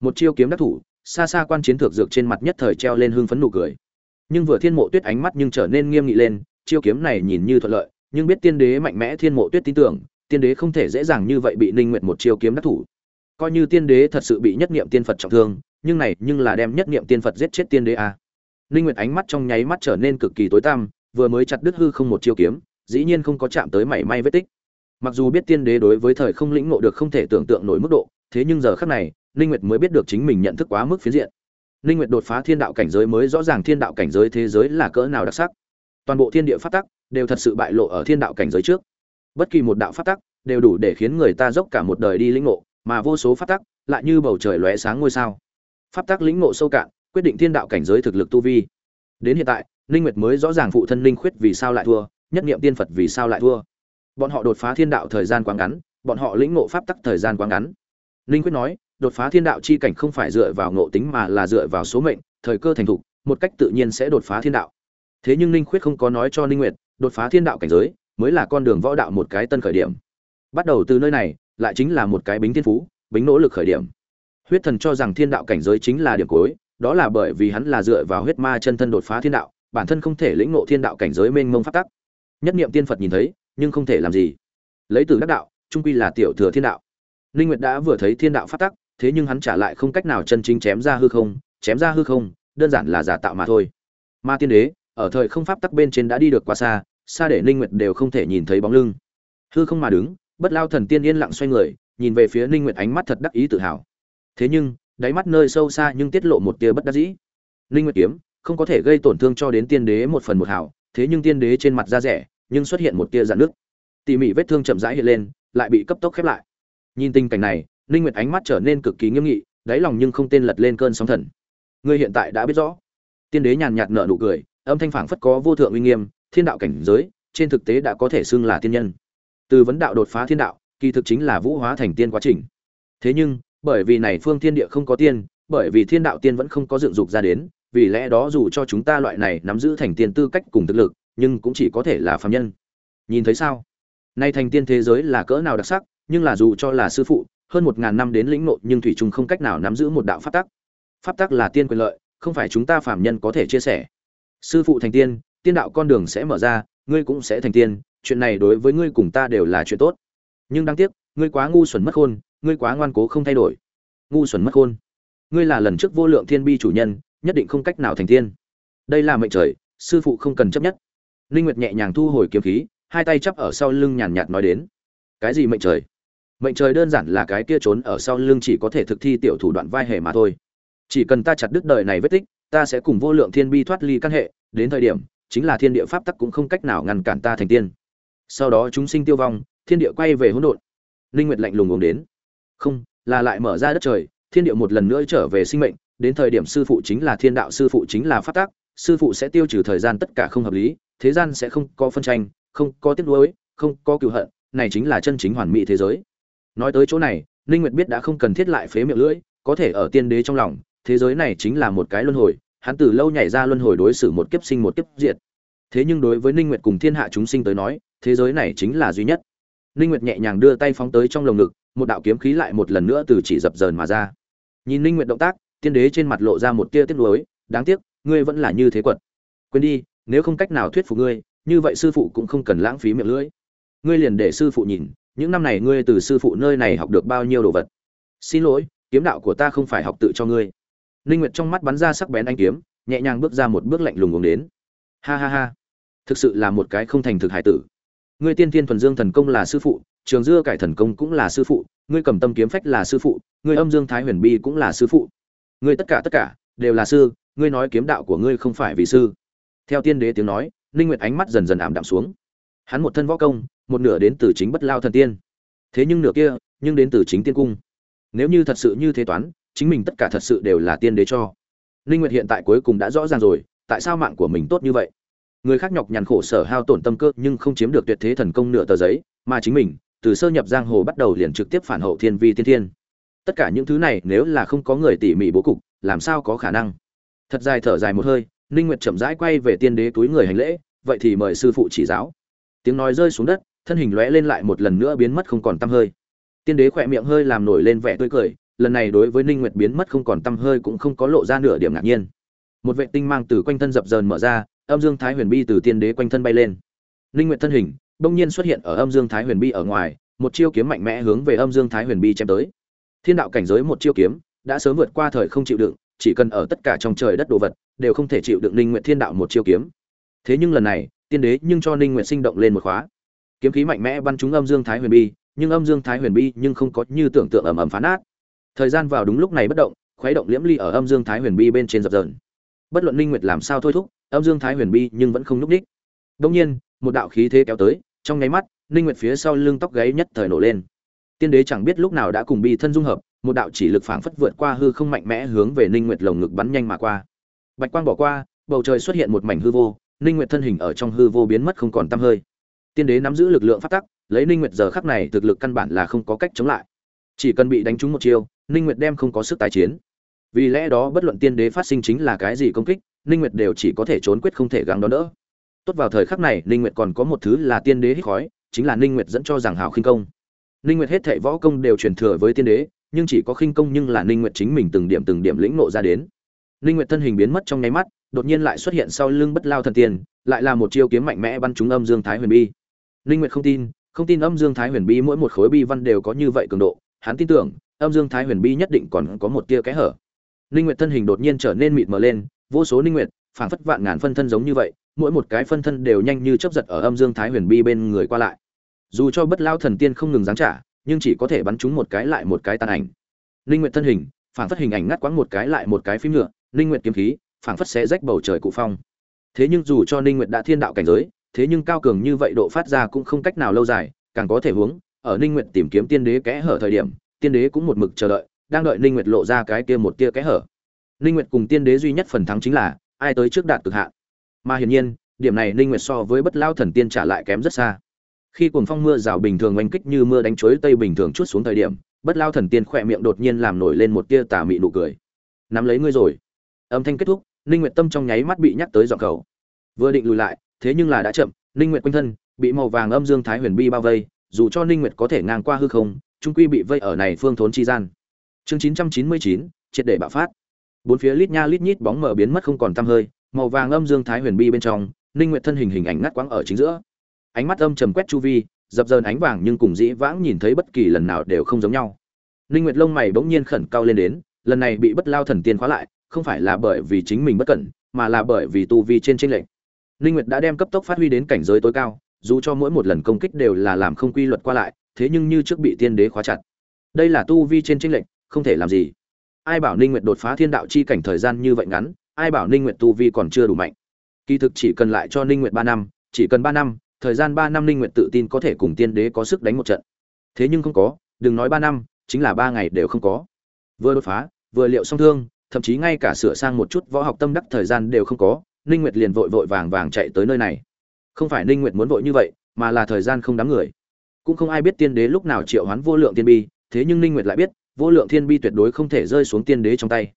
một chiêu kiếm đắc thủ, xa xa quan chiến thượng dược trên mặt nhất thời treo lên hưng phấn nụ cười. Nhưng vừa thiên mộ tuyết ánh mắt nhưng trở nên nghiêm nghị lên, chiêu kiếm này nhìn như thuận lợi, nhưng biết tiên đế mạnh mẽ thiên mộ tuyết tin tưởng, tiên đế không thể dễ dàng như vậy bị ninh nguyệt một chiêu kiếm đắc thủ. Coi như tiên đế thật sự bị nhất niệm tiên phật trọng thương, nhưng này nhưng là đem nhất niệm tiên phật giết chết tiên đế à. ninh nguyệt ánh mắt trong nháy mắt trở nên cực kỳ tối tăm, vừa mới chặt đứt hư không một chiêu kiếm, dĩ nhiên không có chạm tới mảy may vết tích. Mặc dù biết tiên đế đối với thời không lĩnh ngộ được không thể tưởng tượng nổi mức độ, thế nhưng giờ khắc này ninh nguyệt mới biết được chính mình nhận thức quá mức phiến diện. Ninh nguyệt đột phá thiên đạo cảnh giới mới rõ ràng thiên đạo cảnh giới thế giới là cỡ nào đặc sắc. Toàn bộ thiên địa phát tắc đều thật sự bại lộ ở thiên đạo cảnh giới trước. Bất kỳ một đạo phát tắc đều đủ để khiến người ta dốc cả một đời đi lĩnh ngộ, mà vô số phát tắc lại như bầu trời lóe sáng ngôi sao. Pháp tắc lĩnh ngộ sâu cạn, quyết định thiên đạo cảnh giới thực lực tu vi. Đến hiện tại, ninh nguyệt mới rõ ràng phụ thân ninh khuyết vì sao lại thua, nhất niệm tiên phật vì sao lại thua. Bọn họ đột phá thiên đạo thời gian quá ngắn, bọn họ lĩnh ngộ pháp tắc thời gian quá ngắn. Ninh khuyết nói đột phá thiên đạo chi cảnh không phải dựa vào ngộ tính mà là dựa vào số mệnh, thời cơ thành thục, một cách tự nhiên sẽ đột phá thiên đạo. Thế nhưng ninh khuyết không có nói cho ninh nguyệt, đột phá thiên đạo cảnh giới mới là con đường võ đạo một cái tân khởi điểm. Bắt đầu từ nơi này, lại chính là một cái bính thiên phú, bính nỗ lực khởi điểm. Huyết thần cho rằng thiên đạo cảnh giới chính là điểm cuối, đó là bởi vì hắn là dựa vào huyết ma chân thân đột phá thiên đạo, bản thân không thể lĩnh ngộ thiên đạo cảnh giới mênh mông pháp tắc. Nhất niệm tiên phật nhìn thấy, nhưng không thể làm gì. Lấy từ đắc đạo, trung quy là tiểu thừa thiên đạo. Linh nguyệt đã vừa thấy thiên đạo pháp tắc thế nhưng hắn trả lại không cách nào chân chính chém ra hư không, chém ra hư không, đơn giản là giả tạo mà thôi. Ma tiên đế, ở thời không pháp tắc bên trên đã đi được quá xa xa để ninh nguyệt đều không thể nhìn thấy bóng lưng. Hư không mà đứng, bất lao thần tiên yên lặng xoay người, nhìn về phía ninh nguyệt ánh mắt thật đắc ý tự hào. Thế nhưng, đáy mắt nơi sâu xa nhưng tiết lộ một tia bất đắc dĩ. Ninh nguyệt kiếm, không có thể gây tổn thương cho đến tiên đế một phần một hào, thế nhưng tiên đế trên mặt da rẻ, nhưng xuất hiện một tia dạn nước tỉ mỉ vết thương chậm rãi hiện lên, lại bị cấp tốc khép lại. Nhìn tình cảnh này ninh nguyệt ánh mắt trở nên cực kỳ nghiêm nghị, đáy lòng nhưng không tên lật lên cơn sóng thần. Ngươi hiện tại đã biết rõ. Tiên đế nhàn nhạt nở nụ cười, âm thanh phảng phất có vô thượng uy nghiêm, thiên đạo cảnh giới, trên thực tế đã có thể xưng là tiên nhân. Từ vấn đạo đột phá thiên đạo, kỳ thực chính là vũ hóa thành tiên quá trình. Thế nhưng, bởi vì này phương thiên địa không có tiên, bởi vì thiên đạo tiên vẫn không có dựng dục ra đến, vì lẽ đó dù cho chúng ta loại này nắm giữ thành tiên tư cách cùng thực lực, nhưng cũng chỉ có thể là phàm nhân. Nhìn thấy sao? Nay thành tiên thế giới là cỡ nào đặc sắc, nhưng là dù cho là sư phụ hơn một ngàn năm đến lĩnh nội nhưng thủy trung không cách nào nắm giữ một đạo pháp tắc. Pháp tắc là tiên quyền lợi, không phải chúng ta phàm nhân có thể chia sẻ. Sư phụ thành tiên tiên đạo con đường sẽ mở ra, ngươi cũng sẽ thành tiên, chuyện này đối với ngươi cùng ta đều là chuyện tốt. Nhưng đáng tiếc, ngươi quá ngu xuẩn mất khôn, ngươi quá ngoan cố không thay đổi. Ngu xuẩn mất khôn. Ngươi là lần trước vô lượng thiên bi chủ nhân, nhất định không cách nào thành tiên. Đây là mệnh trời, sư phụ không cần chấp nhất. Linh nguyệt nhẹ nhàng thu hồi kiếm khí, hai tay chắp ở sau lưng nhàn nhạt nói đến. Cái gì mệnh trời? Mệnh trời đơn giản là cái kia trốn ở sau lưng chỉ có thể thực thi tiểu thủ đoạn vai hề mà thôi. Chỉ cần ta chặt đứt đời này vết tích, ta sẽ cùng vô lượng thiên bi thoát ly căn hệ, đến thời điểm, chính là thiên địa pháp tắc cũng không cách nào ngăn cản ta thành tiên. Sau đó chúng sinh tiêu vong, thiên địa quay về hỗn độn. Linh nguyệt lạnh lùng uống đến. Không, là lại mở ra đất trời, thiên địa một lần nữa trở về sinh mệnh, đến thời điểm sư phụ chính là thiên đạo, sư phụ chính là pháp tắc, sư phụ sẽ tiêu trừ thời gian tất cả không hợp lý, thế gian sẽ không có phân tranh, không có tiếc nuối, không có cựu hận, này chính là chân chính hoàn mỹ thế giới nói tới chỗ này, ninh nguyệt biết đã không cần thiết lại phế miệng lưỡi, có thể ở tiên đế trong lòng, thế giới này chính là một cái luân hồi, hắn từ lâu nhảy ra luân hồi đối xử một kiếp sinh một kiếp diệt. Thế nhưng đối với ninh nguyệt cùng thiên hạ chúng sinh tới nói, thế giới này chính là duy nhất. Ninh nguyệt nhẹ nhàng đưa tay phóng tới trong lồng ngực, một đạo kiếm khí lại một lần nữa từ chỉ dập dờn mà ra. Nhìn ninh nguyệt động tác, tiên đế trên mặt lộ ra một tia tiếc nuối, đáng tiếc, ngươi vẫn là như thế quật. Quên đi, nếu không cách nào thuyết phục ngươi, như vậy sư phụ cũng không cần lãng phí miệng lưỡi. Ngươi liền để sư phụ nhìn những năm này ngươi từ sư phụ nơi này học được bao nhiêu đồ vật? Xin lỗi, kiếm đạo của ta không phải học tự cho ngươi. Ninh nguyệt trong mắt bắn ra sắc bén anh kiếm, nhẹ nhàng bước ra một bước lạnh lùng uống đến. Ha ha ha. Thực sự là một cái không thành thực hải tử. Ngươi tiên thiên thuần dương thần công là sư phụ, trường dưa cải thần công cũng là sư phụ, ngươi cầm tâm kiếm phách là sư phụ, ngươi âm dương thái huyền bi cũng là sư phụ. Ngươi tất cả tất cả đều là sư, ngươi nói kiếm đạo của ngươi không phải vì sư. Theo tiên đế tiếng nói, ninh nguyệt ánh mắt dần dần ảm đạm xuống. Hắn một thân võ công một nửa đến từ chính bất lao thần tiên. Thế nhưng nửa kia, nhưng đến từ chính tiên cung. Nếu như thật sự như thế toán, chính mình tất cả thật sự đều là tiên đế cho. Ninh nguyệt hiện tại cuối cùng đã rõ ràng rồi, tại sao mạng của mình tốt như vậy? Người khác nhọc nhằn khổ sở hao tổn tâm cơ nhưng không chiếm được tuyệt thế thần công nửa tờ giấy, mà chính mình, từ sơ nhập giang hồ bắt đầu liền trực tiếp phản hậu thiên vi thiên thiên. Tất cả những thứ này nếu là không có người tỉ mỉ bố cục, làm sao có khả năng? Thật dài thở dài một hơi ninh nguyệt chậm rãi quay về tiên đế túi người hành lễ, vậy thì mời sư phụ chỉ giáo. Tiếng nói rơi xuống đất thân hình lóe lên lại một lần nữa biến mất không còn tăm hơi. Tiên đế khỏe miệng hơi làm nổi lên vẻ tươi cười, lần này đối với ninh nguyệt biến mất không còn tăm hơi cũng không có lộ ra nửa điểm ngạc nhiên. Một vệ tinh mang từ quanh thân dập dờn mở ra, âm dương thái huyền bi từ tiên đế quanh thân bay lên. Ninh nguyệt thân hình đông nhiên xuất hiện ở âm dương thái huyền bi ở ngoài, một chiêu kiếm mạnh mẽ hướng về âm dương thái huyền bi chém tới. Thiên đạo cảnh giới một chiêu kiếm đã sớm vượt qua thời không chịu đựng, chỉ cần ở tất cả trong trời đất đồ vật đều không thể chịu đựng ninh nguyệt thiên đạo một chiêu kiếm. Thế nhưng lần này, tiên đế nhưng cho ninh nguyệt sinh động lên một khóa kiếm khí mạnh mẽ bắn trúng âm dương thái huyền bi, nhưng âm dương thái huyền bi nhưng không có như tưởng tượng ầm ầm phá nát. Thời gian vào đúng lúc này bất động, khuấy động liễm ly ở âm dương thái huyền bi bên trên dập dờn. Bất luận ninh nguyệt làm sao thôi thúc, âm dương thái huyền bi nhưng vẫn không núp đích đông nhiên, một đạo khí thế kéo tới, trong nháy mắt, ninh nguyệt phía sau lưng tóc gáy nhất thời nổ lên. Tiên đế chẳng biết lúc nào đã cùng bi thân dung hợp, một đạo chỉ lực phảng phất vượt qua hư không mạnh mẽ hướng về ninh nguyệt lồng ngực bắn nhanh mà qua. Bạch quang bỏ qua, bầu trời xuất hiện một mảnh hư vô, ninh nguyệt thân hình ở trong hư vô biến mất không còn tăm hơi tiên đế nắm giữ lực lượng phát tắc, lấy ninh nguyệt giờ khắc này thực lực căn bản là không có cách chống lại. Chỉ cần bị đánh trúng một chiêu, ninh nguyệt đem không có sức tái chiến. Vì lẽ đó bất luận tiên đế phát sinh chính là cái gì công kích, ninh nguyệt đều chỉ có thể trốn quyết không thể gắng đón đỡ. Tốt vào thời khắc này, ninh nguyệt còn có một thứ là tiên đế hít khói, chính là ninh nguyệt dẫn cho rằng hào khinh công. Ninh nguyệt hết thảy võ công đều truyền thừa với tiên đế, nhưng chỉ có khinh công nhưng là ninh nguyệt chính mình từng điểm từng điểm lĩnh ngộ ra đến. Ninh nguyệt thân hình biến mất trong nháy mắt, đột nhiên lại xuất hiện sau lưng bất lao thần tiên, lại là một chiêu kiếm mạnh mẽ bắn trúng âm dương thái huyền bi. Linh nguyệt không tin không tin âm dương thái huyền bi mỗi một khối bi văn đều có như vậy cường độ. Hắn tin tưởng, âm dương thái huyền bi nhất định còn có một tia kẽ hở. Linh nguyệt thân hình đột nhiên trở nên mịt mờ lên, vô số Linh nguyệt, phảng phất vạn ngàn phân thân giống như vậy, mỗi một cái phân thân đều nhanh như chớp giật ở âm dương thái huyền bi bên người qua lại. Dù cho bất lao thần tiên không ngừng giáng trả, nhưng chỉ có thể bắn trúng một cái lại một cái tàn ảnh. Linh nguyệt thân hình, phảng phất hình ảnh ngắt quãng một cái lại một cái phím nhựa Linh nguyệt kiếm khí, phảng phất sẽ rách bầu trời cụ phong. Thế nhưng dù cho Linh nguyệt đã thiên đạo cảnh giới thế nhưng cao cường như vậy độ phát ra cũng không cách nào lâu dài, càng có thể hướng, ở ninh nguyệt tìm kiếm tiên đế kẽ hở thời điểm, tiên đế cũng một mực chờ đợi, đang đợi ninh nguyệt lộ ra cái kia một tia kẽ hở. Ninh nguyệt cùng tiên đế duy nhất phần thắng chính là, ai tới trước đạt cực hạn. Mà hiển nhiên, điểm này ninh nguyệt so với bất lao thần tiên trả lại kém rất xa. Khi cuồng phong mưa rào bình thường oanh kích như mưa đánh chuối tây bình thường chút xuống thời điểm, bất lao thần tiên khỏe miệng đột nhiên làm nổi lên một tia tà mị nụ cười. Nắm lấy ngươi rồi. Âm thanh kết thúc, ninh nguyệt tâm trong nháy mắt bị nhắc tới dọn cầu. Vừa định lùi lại thế nhưng là đã chậm ninh nguyệt quanh thân bị màu vàng âm dương thái huyền bi bao vây dù cho ninh nguyệt có thể ngang qua hư không trung quy bị vây ở này phương thốn chi gian. Chương 999, triệt để bạo phát. Bốn phía lít nha lít nhít bóng mờ biến mất không còn tăm hơi màu vàng âm dương thái huyền bi bên trong ninh nguyệt thân hình hình ảnh ngắt quãng ở chính giữa. Ánh mắt âm trầm quét chu vi dập dờn ánh vàng nhưng cùng dĩ vãng nhìn thấy bất kỳ lần nào đều không giống nhau. Ninh nguyệt lông mày bỗng nhiên khẩn cao lên đến lần này bị bất lao thần tiên khóa lại không phải là bởi vì chính mình bất cẩn mà là bởi vì tu vi trên trên lệch ninh nguyệt đã đem cấp tốc phát huy đến cảnh giới tối cao, dù cho mỗi một lần công kích đều là làm không quy luật qua lại, thế nhưng như trước bị tiên đế khóa chặt. Đây là tu vi trên chênh lệch, không thể làm gì. Ai bảo ninh nguyệt đột phá thiên đạo chi cảnh thời gian như vậy ngắn, ai bảo ninh nguyệt tu vi còn chưa đủ mạnh. Kỳ thực chỉ cần lại cho ninh nguyệt ba năm, chỉ cần ba năm, thời gian ba năm ninh nguyệt tự tin có thể cùng tiên đế có sức đánh một trận. Thế nhưng không có, đừng nói ba năm, chính là ba ngày đều không có. Vừa đột phá, vừa liệu song thương, thậm chí ngay cả sửa sang một chút võ học tâm đắc thời gian đều không có ninh nguyệt liền vội vội vàng vàng chạy tới nơi này. Không phải ninh nguyệt muốn vội như vậy, mà là thời gian không đáng người. Cũng không ai biết tiên đế lúc nào triệu hoán vô lượng tiên bi, thế nhưng ninh nguyệt lại biết, vô lượng thiên bi tuyệt đối không thể rơi xuống tiên đế trong tay.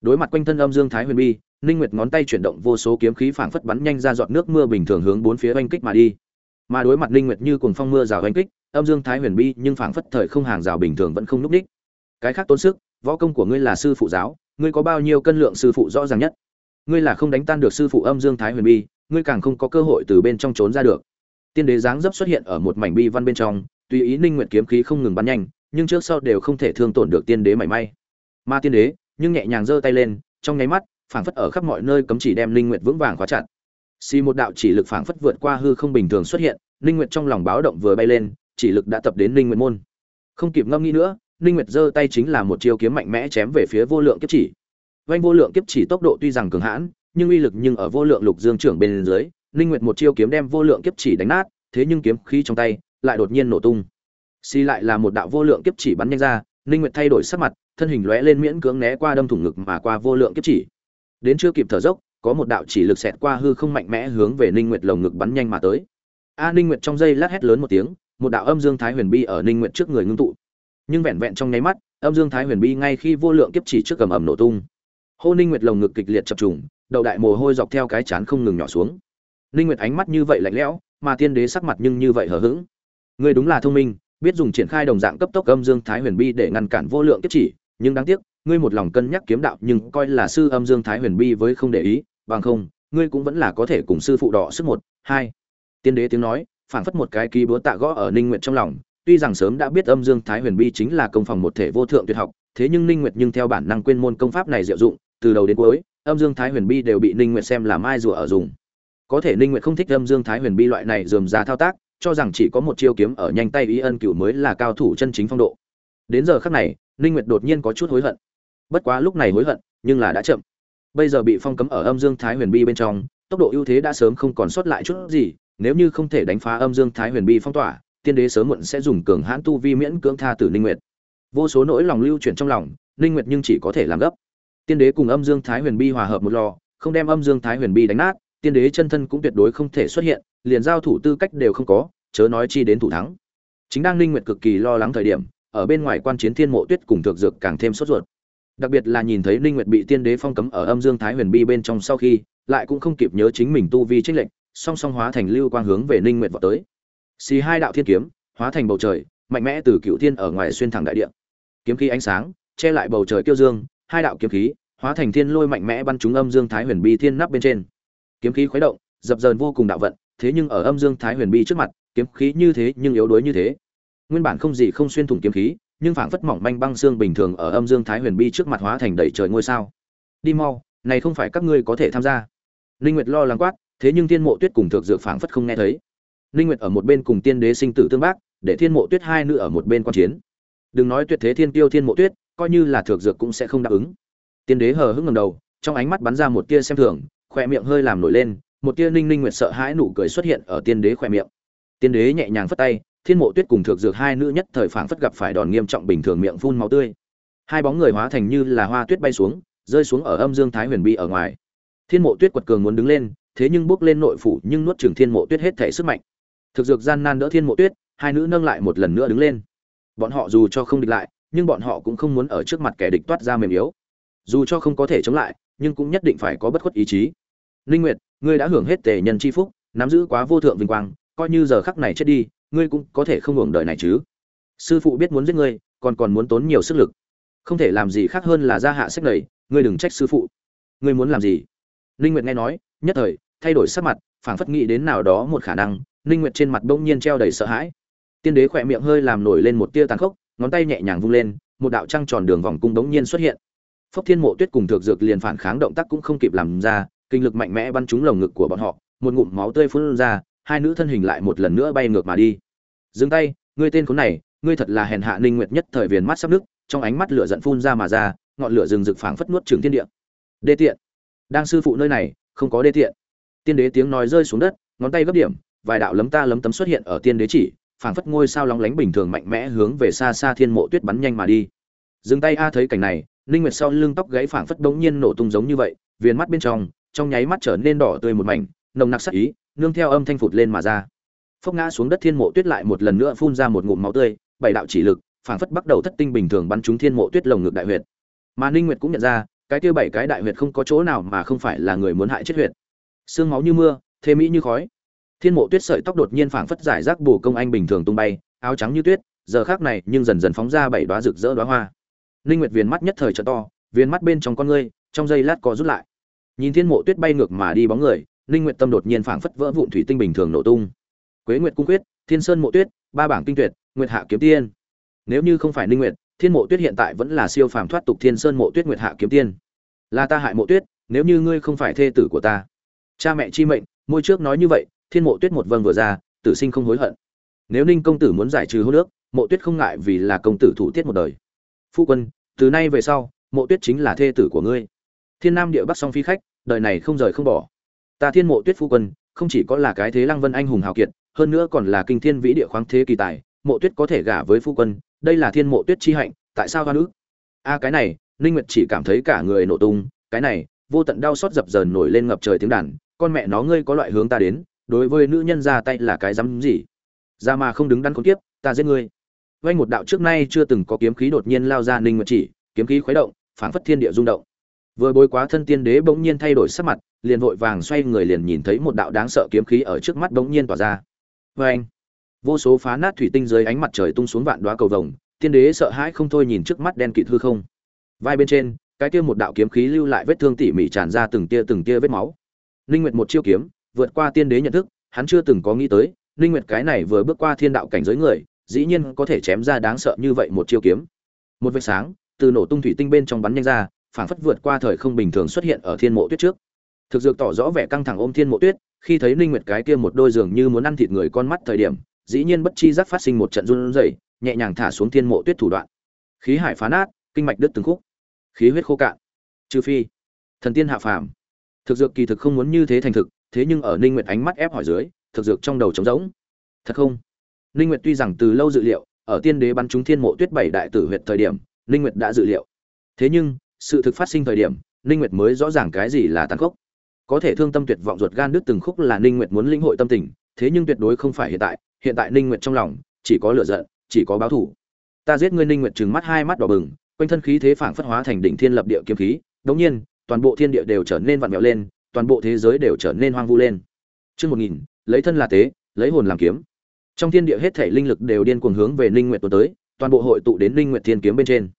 Đối mặt quanh thân âm dương thái huyền bi, ninh nguyệt ngón tay chuyển động vô số kiếm khí phảng phất bắn nhanh ra giọt nước mưa bình thường hướng bốn phía oanh kích mà đi. Mà đối mặt ninh nguyệt như cuồng phong mưa rào oanh kích, âm dương thái huyền bi nhưng phảng phất thời không hàng rào bình thường vẫn không núc đích. Cái khác tốn sức, võ công của ngươi là sư phụ giáo, ngươi có bao nhiêu cân lượng sư phụ rõ ràng nhất? Ngươi là không đánh tan được sư phụ âm dương thái huyền bi, ngươi càng không có cơ hội từ bên trong trốn ra được. Tiên đế dáng dấp xuất hiện ở một mảnh bi văn bên trong, tùy ý ninh nguyệt kiếm khí không ngừng bắn nhanh, nhưng trước sau đều không thể thương tổn được tiên đế mảy may. Ma tiên đế, nhưng nhẹ nhàng giơ tay lên, trong nháy mắt, phảng phất ở khắp mọi nơi cấm chỉ đem linh nguyệt vững vàng khóa chặt. Xì một đạo chỉ lực phảng phất vượt qua hư không bình thường xuất hiện linh nguyệt trong lòng báo động vừa bay lên, chỉ lực đã tập đến linh nguyệt môn. Không kịp ngâm nghĩ nữa linh nguyệt giơ tay chính là một chiêu kiếm mạnh mẽ chém về phía vô lượng kiếp chỉ vanh vô lượng kiếp chỉ tốc độ tuy rằng cường hãn, nhưng uy lực nhưng ở vô lượng lục dương trưởng bên dưới, linh nguyệt một chiêu kiếm đem vô lượng kiếp chỉ đánh nát, thế nhưng kiếm khí trong tay lại đột nhiên nổ tung. Xì lại là một đạo vô lượng kiếp chỉ bắn nhanh ra, linh nguyệt thay đổi sắc mặt, thân hình lóe lên miễn cưỡng né qua đâm thủng ngực mà qua vô lượng kiếp chỉ. Đến chưa kịp thở dốc, có một đạo chỉ lực xẹt qua hư không mạnh mẽ hướng về linh nguyệt lồng ngực bắn nhanh mà tới. A à, linh nguyệt trong giây lát hét lớn một tiếng, một đạo âm dương thái huyền bi ở linh nguyệt trước người ngưng tụ. Nhưng vẹn vẹn trong nháy mắt, âm dương thái huyền bi ngay khi vô lượng kiếp chỉ trước cầm ẩm nổ tung hô ninh nguyệt lồng ngực kịch liệt chập trùng, đầu đại mồ hôi dọc theo cái chán không ngừng nhỏ xuống. Ninh nguyệt ánh mắt như vậy lạnh lẽo, mà tiên đế sắc mặt nhưng như vậy hờ hững. Người đúng là thông minh, biết dùng triển khai đồng dạng cấp tốc âm dương thái huyền bi để ngăn cản vô lượng kiếp chỉ, nhưng đáng tiếc, ngươi một lòng cân nhắc kiếm đạo nhưng coi là sư âm dương thái huyền bi với không để ý, bằng không, ngươi cũng vẫn là có thể cùng sư phụ đỏ sức một, hai. Tiên đế tiếng nói, phảng phất một cái ký búa tạ gõ ở ninh nguyệt trong lòng, tuy rằng sớm đã biết âm dương thái huyền bi chính là công phòng một thể vô thượng tuyệt học, thế nhưng ninh nguyệt nhưng theo bản năng quên môn công pháp này diệu dụng từ đầu đến cuối, âm dương thái huyền bi đều bị ninh nguyệt xem là mai rùa ở dùng. Có thể ninh nguyệt không thích âm dương thái huyền bi loại này dườm ra thao tác, cho rằng chỉ có một chiêu kiếm ở nhanh tay ý ân cửu mới là cao thủ chân chính phong độ. Đến giờ khắc này, ninh nguyệt đột nhiên có chút hối hận. Bất quá lúc này hối hận, nhưng là đã chậm. Bây giờ bị phong cấm ở âm dương thái huyền bi bên trong, tốc độ ưu thế đã sớm không còn sót lại chút gì, nếu như không thể đánh phá âm dương thái huyền bi phong tỏa, tiên đế sớm muộn sẽ dùng cường hãn tu vi miễn cưỡng tha tử ninh nguyệt. Vô số nỗi lòng lưu chuyển trong lòng, ninh nguyệt nhưng chỉ có thể làm gấp tiên đế cùng âm dương thái huyền bi hòa hợp một lò, không đem âm dương thái huyền bi đánh nát, tiên đế chân thân cũng tuyệt đối không thể xuất hiện, liền giao thủ tư cách đều không có, chớ nói chi đến thủ thắng. Chính đang ninh nguyệt cực kỳ lo lắng thời điểm, ở bên ngoài quan chiến thiên mộ tuyết cùng thượng dược càng thêm sốt ruột. Đặc biệt là nhìn thấy ninh nguyệt bị tiên đế phong cấm ở âm dương thái huyền bi bên trong sau khi, lại cũng không kịp nhớ chính mình tu vi trích lệnh song song hóa thành lưu quang hướng về ninh nguyệt vọt tới. Xì hai đạo thiên kiếm, hóa thành bầu trời, mạnh mẽ từ cựu thiên ở ngoài xuyên thẳng đại địa. Kiếm khí ánh sáng, che lại bầu trời kiêu dương hai đạo kiếm khí, hóa thành thiên lôi mạnh mẽ bắn trúng âm dương thái huyền bi thiên nắp bên trên. Kiếm khí khuấy động, dập dờn vô cùng đạo vận, thế nhưng ở âm dương thái huyền bi trước mặt, kiếm khí như thế nhưng yếu đuối như thế. Nguyên bản không gì không xuyên thủng kiếm khí, nhưng phảng phất mỏng manh băng xương bình thường ở âm dương thái huyền bi trước mặt hóa thành đầy trời ngôi sao. Đi mau, này không phải các ngươi có thể tham gia. Linh nguyệt lo lắng quát, thế nhưng thiên mộ tuyết cùng thượng dược phảng phất không nghe thấy. Linh nguyệt ở một bên cùng tiên đế sinh tử tương bác, để thiên mộ tuyết hai nữ ở một bên quan chiến. Đừng nói tuyệt thế thiên tiêu thiên mộ tuyết coi như là thượng dược cũng sẽ không đáp ứng. Tiên đế hờ hững ngẩng đầu, trong ánh mắt bắn ra một tia xem thường khoe miệng hơi làm nổi lên, một tia ninh ninh nguyệt sợ hãi nụ cười xuất hiện ở tiên đế khoe miệng. Tiên đế nhẹ nhàng phất tay, thiên mộ tuyết cùng thượng dược hai nữ nhất thời phảng phất gặp phải đòn nghiêm trọng bình thường miệng phun máu tươi. Hai bóng người hóa thành như là hoa tuyết bay xuống, rơi xuống ở âm dương thái huyền bi ở ngoài. Thiên mộ tuyết quật cường muốn đứng lên, thế nhưng bước lên nội phủ nhưng nuốt chửng thiên mộ tuyết hết thể sức mạnh. Thực dược gian nan đỡ thiên mộ tuyết, hai nữ nâng lại một lần nữa đứng lên. Bọn họ dù cho không địch lại nhưng bọn họ cũng không muốn ở trước mặt kẻ địch toát ra mềm yếu. Dù cho không có thể chống lại, nhưng cũng nhất định phải có bất khuất ý chí. Linh nguyệt, ngươi đã hưởng hết tề nhân chi phúc, nắm giữ quá vô thượng vinh quang, coi như giờ khắc này chết đi, ngươi cũng có thể không hưởng đời này chứ. Sư phụ biết muốn giết ngươi, còn còn muốn tốn nhiều sức lực. Không thể làm gì khác hơn là ra hạ sách này ngươi đừng trách sư phụ. Ngươi muốn làm gì? Linh nguyệt nghe nói, nhất thời, thay đổi sắc mặt, phảng phất nghĩ đến nào đó một khả năng, linh nguyệt trên mặt bỗng nhiên treo đầy sợ hãi. Tiên đế khỏe miệng hơi làm nổi lên một tia tàn khốc ngón tay nhẹ nhàng vung lên, một đạo trăng tròn đường vòng cung đống nhiên xuất hiện. Phốc thiên mộ tuyết cùng thực dược liền phản kháng động tác cũng không kịp làm ra, kinh lực mạnh mẽ bắn trúng lồng ngực của bọn họ, một ngụm máu tươi phun ra, hai nữ thân hình lại một lần nữa bay ngược mà đi. Dừng tay, ngươi tên khốn này, ngươi thật là hèn hạ ninh nguyệt nhất thời viền mắt sắp nước trong ánh mắt lửa giận phun ra mà ra, ngọn lửa rừng rực phảng phất nuốt trường thiên địa. Đê tiện. Đang sư phụ nơi này, không có đê tiện. Tiên đế tiếng nói rơi xuống đất, ngón tay gấp điểm, vài đạo lấm ta lấm tấm xuất hiện ở tiên đế chỉ phảng phất ngôi sao lóng lánh bình thường mạnh mẽ hướng về xa xa thiên mộ tuyết bắn nhanh mà đi. Dừng tay a à thấy cảnh này, ninh nguyệt sau lưng tóc gãy phảng phất đống nhiên nổ tung giống như vậy, viền mắt bên trong trong nháy mắt trở nên đỏ tươi một mảnh, nồng nặc sắc ý, nương theo âm thanh phụt lên mà ra. Phốc ngã xuống đất thiên mộ tuyết lại một lần nữa phun ra một ngụm máu tươi, bảy đạo chỉ lực, phảng phất bắt đầu thất tinh bình thường bắn trúng thiên mộ tuyết lồng ngực đại huyệt. Mà ninh nguyệt cũng nhận ra, cái kia bảy cái đại huyệt không có chỗ nào mà không phải là người muốn hại chết huyệt. Xương máu như mưa thế mỹ như khói thiên mộ tuyết sợi tóc đột nhiên phảng phất giải rác bù công anh bình thường tung bay, áo trắng như tuyết, giờ khác này nhưng dần dần phóng ra bảy đóa rực rỡ đóa hoa. Ninh nguyệt viền mắt nhất thời trợ to, viền mắt bên trong con ngươi, trong giây lát co rút lại. Nhìn thiên mộ tuyết bay ngược mà đi bóng người ninh nguyệt tâm đột nhiên phảng phất vỡ vụn thủy tinh bình thường nổ tung. Quế nguyệt cung quyết, thiên sơn mộ tuyết, ba bảng kinh tuyệt, nguyệt hạ kiếm tiên. Nếu như không phải ninh nguyệt, thiên mộ tuyết hiện tại vẫn là siêu phàm thoát tục thiên sơn mộ tuyết nguyệt hạ kiếm tiên. Là ta hại mộ tuyết, nếu như ngươi không phải thê tử của ta. Cha mẹ chi mệnh, môi trước nói như vậy thiên mộ tuyết một vâng vừa ra, tử sinh không hối hận. Nếu ninh công tử muốn giải trừ hô nước mộ tuyết không ngại vì là công tử thủ tiết một đời. Phu quân, từ nay về sau, mộ tuyết chính là thê tử của ngươi. Thiên nam địa bắc song phi khách, đời này không rời không bỏ. Ta thiên mộ tuyết phu quân, không chỉ có là cái thế lăng vân anh hùng hào kiệt, hơn nữa còn là kinh thiên vĩ địa khoáng thế kỳ tài, mộ tuyết có thể gả với phu quân, đây là thiên mộ tuyết chi hạnh, tại sao hoa nữ a, cái này, ninh nguyệt chỉ cảm thấy cả người nổ tung, cái này, vô tận đau xót dập dờn nổi lên ngập trời tiếng đàn, con mẹ nó ngươi có loại hướng ta đến đối với nữ nhân ra tay là cái dám gì? Ra mà không đứng đắn khốn tiếp ta giết ngươi. Vanh một đạo trước nay chưa từng có kiếm khí đột nhiên lao ra ninh nguyệt chỉ, kiếm khí khuấy động, phảng phất thiên địa rung động. Vừa bối quá thân tiên đế bỗng nhiên thay đổi sắc mặt, liền vội vàng xoay người liền nhìn thấy một đạo đáng sợ kiếm khí ở trước mắt bỗng nhiên tỏa ra. Vê vô số phá nát thủy tinh dưới ánh mặt trời tung xuống vạn đoá cầu vồng, tiên đế sợ hãi không thôi nhìn trước mắt đen kịt hư không. Vai bên trên, cái kia một đạo kiếm khí lưu lại vết thương tỉ mỉ tràn ra từng tia từng tia vết máu. Linh nguyệt một chiêu kiếm vượt qua tiên đế nhận thức, hắn chưa từng có nghĩ tới linh nguyệt cái này vừa bước qua thiên đạo cảnh giới người, dĩ nhiên có thể chém ra đáng sợ như vậy một chiêu kiếm. Một vệt sáng, từ nổ tung thủy tinh bên trong bắn nhanh ra phản phất vượt qua thời không bình thường xuất hiện ở thiên mộ tuyết trước. Thực dược tỏ rõ vẻ căng thẳng ôm thiên mộ tuyết, khi thấy linh nguyệt cái kia một đôi giường như muốn ăn thịt người con mắt thời điểm, dĩ nhiên bất chi giác phát sinh một trận run rẩy, nhẹ nhàng thả xuống thiên mộ tuyết thủ đoạn. Khí hải phá nát, kinh mạch đứt từng khúc. Khí huyết khô cạn. Trừ phi, thần tiên hạ phàm. Thực dược kỳ thực không muốn như thế thành thực thế nhưng ở ninh nguyệt ánh mắt ép hỏi dưới, thực dược trong đầu trống rỗng. Thật không? Ninh nguyệt tuy rằng từ lâu dự liệu, ở tiên đế bắn trúng thiên mộ tuyết bảy đại tử huyệt thời điểm, ninh nguyệt đã dự liệu. Thế nhưng, sự thực phát sinh thời điểm, ninh nguyệt mới rõ ràng cái gì là tàn khốc. Có thể thương tâm tuyệt vọng ruột gan đứt từng khúc là ninh nguyệt muốn linh hội tâm tình, thế nhưng tuyệt đối không phải hiện tại hiện tại ninh nguyệt trong lòng, chỉ có lửa giận, chỉ có báo thù. Ta giết ngươi ninh nguyệt trừng mắt hai mắt đỏ bừng, quanh thân khí thế phảng phất hóa thành đỉnh thiên lập địa kiếm khí đống nhiên, toàn bộ thiên địa đều trở nên vặn vẹo lên toàn bộ thế giới đều trở nên hoang vu lên. Chương một nghìn, lấy thân là tế, lấy hồn làm kiếm. Trong thiên địa hết thảy linh lực đều điên cuồng hướng về ninh nguyệt tu tới, toàn bộ hội tụ đến ninh nguyệt thiên kiếm bên trên.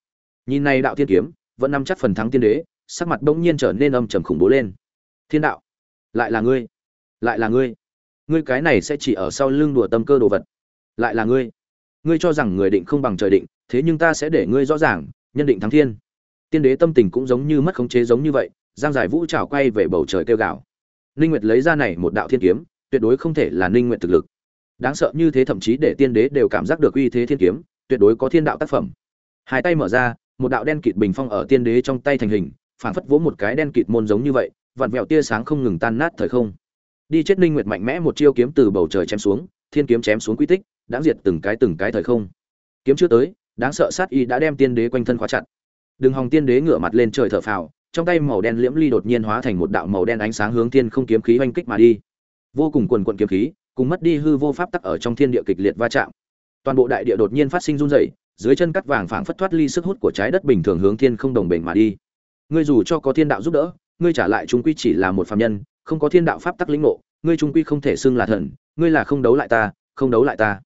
Nhìn này đạo thiên kiếm, vẫn nắm chắc phần thắng tiên đế, sắc mặt bỗng nhiên trở nên âm trầm khủng bố lên. Thiên đạo, lại là ngươi, lại là ngươi. Ngươi cái này sẽ chỉ ở sau lưng đùa tâm cơ đồ vật. Lại là ngươi. Ngươi cho rằng người định không bằng trời định, thế nhưng ta sẽ để ngươi rõ ràng, nhân định thắng thiên. Tiên đế tâm tình cũng giống như mất khống chế giống như vậy giang giải vũ trào quay về bầu trời kêu gào. Ninh nguyệt lấy ra này một đạo thiên kiếm, tuyệt đối không thể là ninh nguyệt thực lực. Đáng sợ như thế thậm chí để tiên đế đều cảm giác được uy thế thiên kiếm, tuyệt đối có thiên đạo tác phẩm. Hai tay mở ra, một đạo đen kịt bình phong ở tiên đế trong tay thành hình phản phất vỗ một cái đen kịt môn giống như vậy, vặn vẹo tia sáng không ngừng tan nát thời không. Đi chết ninh nguyệt mạnh mẽ một chiêu kiếm từ bầu trời chém xuống, thiên kiếm chém xuống quy tích đã diệt từng cái từng cái thời không. Kiếm chưa tới, đáng sợ sát y đã đem tiên đế quanh thân khóa chặt. Đường hòng tiên đế ngửa mặt lên trời thở phào trong tay màu đen liễm ly đột nhiên hóa thành một đạo màu đen ánh sáng hướng thiên không kiếm khí oanh kích mà đi. Vô cùng quần quận kiếm khí, cùng mất đi hư vô pháp tắc ở trong thiên địa kịch liệt va chạm. Toàn bộ đại địa đột nhiên phát sinh run rẩy, dưới chân cắt vàng phảng phất thoát ly sức hút của trái đất bình thường hướng thiên không đồng bền mà đi. Ngươi dù cho có thiên đạo giúp đỡ, ngươi trả lại chúng quy chỉ là một phàm nhân, không có thiên đạo pháp tắc lĩnh ngộ, ngươi trung quy không thể xưng là thần, ngươi là không đấu lại ta, không đấu lại ta.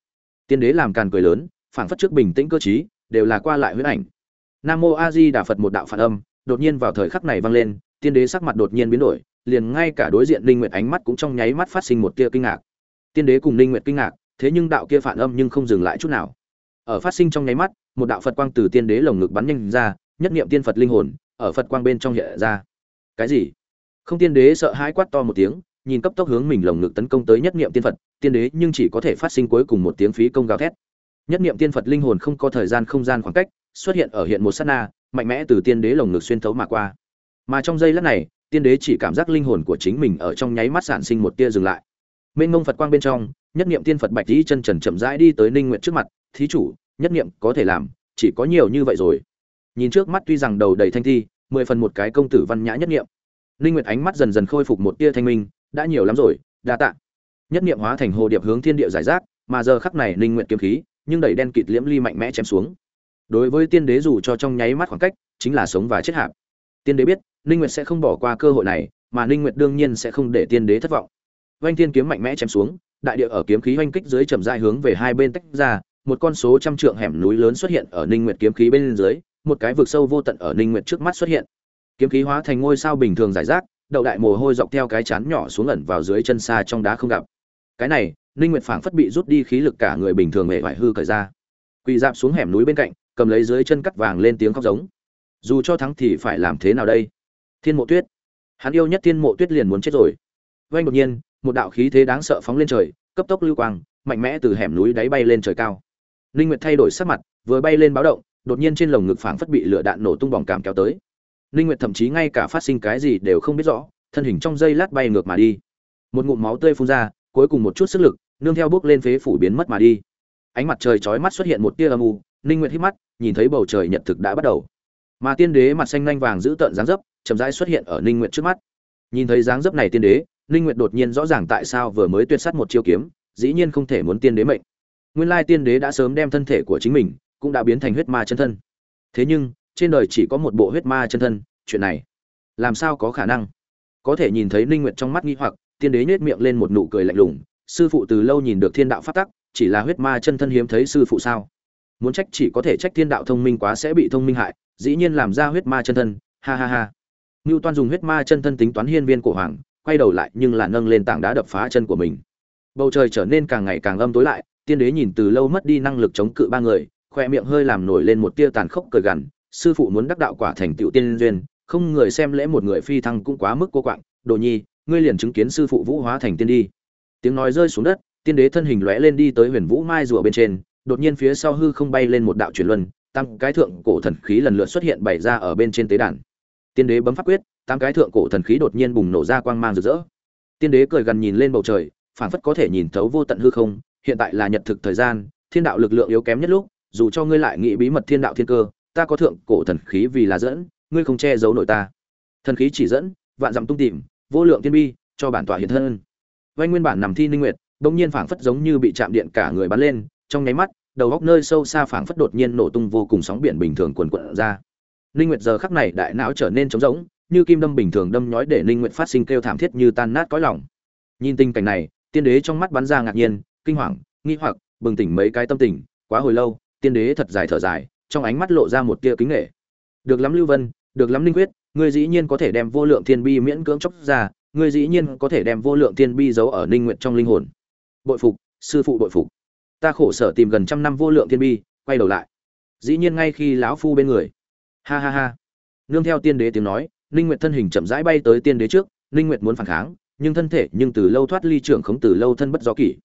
Tiên đế làm càn cười lớn, phảng phất trước bình tĩnh cơ trí, đều là qua lại huyễn ảnh. Nam mô a di đà phật một đạo phản âm đột nhiên vào thời khắc này vang lên, tiên đế sắc mặt đột nhiên biến đổi, liền ngay cả đối diện linh nguyệt ánh mắt cũng trong nháy mắt phát sinh một tia kinh ngạc. Tiên đế cùng linh nguyệt kinh ngạc, thế nhưng đạo kia phản âm nhưng không dừng lại chút nào. Ở phát sinh trong nháy mắt, một đạo phật quang từ tiên đế lồng ngực bắn nhanh ra, nhất niệm tiên phật linh hồn, ở phật quang bên trong hiện ra. Cái gì? Không tiên đế sợ hãi quát to một tiếng, nhìn cấp tốc hướng mình lồng ngực tấn công tới nhất niệm tiên phật, tiên đế nhưng chỉ có thể phát sinh cuối cùng một tiếng phí công gào thét. Nhất niệm tiên phật linh hồn không có thời gian không gian khoảng cách, xuất hiện ở hiện một sát na mạnh mẽ từ tiên đế lồng ngực xuyên thấu mà qua. Mà trong giây lát này, tiên đế chỉ cảm giác linh hồn của chính mình ở trong nháy mắt sản sinh một tia dừng lại. Mênh ngông phật quang bên trong, nhất niệm tiên phật bạch dĩ chân trần chậm rãi đi tới ninh nguyện trước mặt, thí chủ, nhất niệm có thể làm, chỉ có nhiều như vậy rồi. Nhìn trước mắt tuy rằng đầu đầy thanh thi, mười phần một cái công tử văn nhã nhất niệm. Ninh nguyệt ánh mắt dần dần khôi phục một tia thanh minh, đã nhiều lắm rồi, đa tạ. Nhất niệm hóa thành hồ điệp hướng thiên địa giải rác, mà giờ khắc này ninh nguyệt kiếm khí, nhưng đẩy đen kịt liễm ly mạnh mẽ chém xuống đối với tiên đế dù cho trong nháy mắt khoảng cách, chính là sống và chết hạp. Tiên đế biết, ninh nguyệt sẽ không bỏ qua cơ hội này, mà ninh nguyệt đương nhiên sẽ không để tiên đế thất vọng. Vanh thiên kiếm mạnh mẽ chém xuống, đại địa ở kiếm khí oanh kích dưới chậm rãi hướng về hai bên tách ra, một con số trăm trượng hẻm núi lớn xuất hiện ở ninh nguyệt kiếm khí bên dưới, một cái vực sâu vô tận ở ninh nguyệt trước mắt xuất hiện. Kiếm khí hóa thành ngôi sao bình thường giải rác, đậu đại mồ hôi dọc theo cái chán nhỏ xuống ẩn vào dưới chân xa trong đá không gặp. Cái này, ninh nguyệt phảng phất bị rút đi khí lực cả người bình thường mệt vải hư cởi ra. Quỳ dạp xuống hẻm núi bên cạnh cầm lấy dưới chân cắt vàng lên tiếng khóc giống. Dù cho thắng thì phải làm thế nào đây? Thiên mộ tuyết. Hắn yêu nhất thiên mộ tuyết liền muốn chết rồi. Vanh đột nhiên, một đạo khí thế đáng sợ phóng lên trời, cấp tốc lưu quang, mạnh mẽ từ hẻm núi đáy bay lên trời cao. Linh nguyệt thay đổi sắc mặt, vừa bay lên báo động, đột nhiên trên lồng ngực phảng phất bị lửa đạn nổ tung bỏng cảm kéo tới. Linh nguyệt thậm chí ngay cả phát sinh cái gì đều không biết rõ, thân hình trong giây lát bay ngược mà đi. Một ngụm máu tươi phun ra, cuối cùng một chút sức lực, nương theo bước lên phế phủ biến mất mà đi. Ánh mặt trời chói mắt xuất hiện một tia âm u ninh nguyệt hít mắt, nhìn thấy bầu trời nhật thực đã bắt đầu. Mà tiên đế mặt xanh nhanh vàng giữ tợn dáng dấp, chậm rãi xuất hiện ở ninh nguyệt trước mắt. Nhìn thấy dáng dấp này tiên đế, ninh nguyệt đột nhiên rõ ràng tại sao vừa mới tuyệt sát một chiêu kiếm, dĩ nhiên không thể muốn tiên đế mệnh. Nguyên lai tiên đế đã sớm đem thân thể của chính mình cũng đã biến thành huyết ma chân thân. Thế nhưng, trên đời chỉ có một bộ huyết ma chân thân, chuyện này làm sao có khả năng? Có thể nhìn thấy ninh nguyệt trong mắt nghi hoặc, tiên đế nhếch miệng lên một nụ cười lạnh lùng, sư phụ từ lâu nhìn được thiên đạo pháp tắc, chỉ là huyết ma chân thân hiếm thấy sư phụ sao? Muốn trách chỉ có thể trách thiên đạo thông minh quá sẽ bị thông minh hại dĩ nhiên làm ra huyết ma chân thân ha ha ha Ngưu Toan dùng huyết ma chân thân tính toán hiên viên cổ hoàng, quay đầu lại nhưng là nâng lên tảng đá đập phá chân của mình. Bầu trời trở nên càng ngày càng âm tối lại, tiên đế nhìn từ lâu mất đi năng lực chống cự ba người, khoe miệng hơi làm nổi lên một tia tàn khốc cười gằn, sư phụ muốn đắc đạo quả thành tựu tiên duyên, không người xem lễ một người phi thăng cũng quá mức cô quạng, Đồ Nhi, ngươi liền chứng kiến sư phụ vũ hóa thành tiên đi. Tiếng nói rơi xuống đất, tiên đế thân hình lóe lên đi tới Huyền Vũ Mai rùa bên trên, đột nhiên phía sau hư không bay lên một đạo chuyển luân, tăng cái thượng cổ thần khí lần lượt xuất hiện bày ra ở bên trên tế đàn. Tiên đế bấm pháp quyết, tám cái thượng cổ thần khí đột nhiên bùng nổ ra quang mang rực rỡ. Tiên đế cười gần nhìn lên bầu trời, phảng phất có thể nhìn thấu vô tận hư không, hiện tại là nhật thực thời gian, thiên đạo lực lượng yếu kém nhất lúc, dù cho ngươi lại nghĩ bí mật thiên đạo thiên cơ, ta có thượng cổ thần khí vì là dẫn, ngươi không che giấu nổi ta. Thần khí chỉ dẫn, vạn dặm tung tìm, vô lượng tiên bi, cho bản tỏa hiện thân. vay nguyên bản nằm thi ninh nguyệt, đột nhiên phảng phất giống như bị chạm điện cả người bắn lên, trong nháy mắt, đầu góc nơi sâu xa phảng phất đột nhiên nổ tung vô cùng sóng biển bình thường cuồn cuộn ra. Linh Nguyệt giờ khắc này đại não trở nên trống rỗng, như kim đâm bình thường đâm nhói để Linh Nguyệt phát sinh kêu thảm thiết như tan nát cõi lòng. Nhìn tình cảnh này, tiên đế trong mắt bắn ra ngạc nhiên, kinh hoàng, nghi hoặc, bừng tỉnh mấy cái tâm tình, quá hồi lâu, tiên đế thật dài thở dài, trong ánh mắt lộ ra một tia kính nghệ. Được lắm Lưu Vân, được lắm Linh Quyết, ngươi dĩ nhiên có thể đem vô lượng thiên bi miễn cưỡng chốc ra, ngươi dĩ nhiên có thể đem vô lượng thiên bi giấu ở Linh Nguyệt trong linh hồn. Bội phục, sư phụ bội phục ta khổ sở tìm gần trăm năm vô lượng thiên bi, quay đầu lại. Dĩ nhiên ngay khi lão phu bên người. Ha ha ha. Nương theo tiên đế tiếng nói, ninh nguyệt thân hình chậm rãi bay tới tiên đế trước, ninh nguyệt muốn phản kháng, nhưng thân thể nhưng từ lâu thoát ly trưởng khống từ lâu thân bất do kỷ.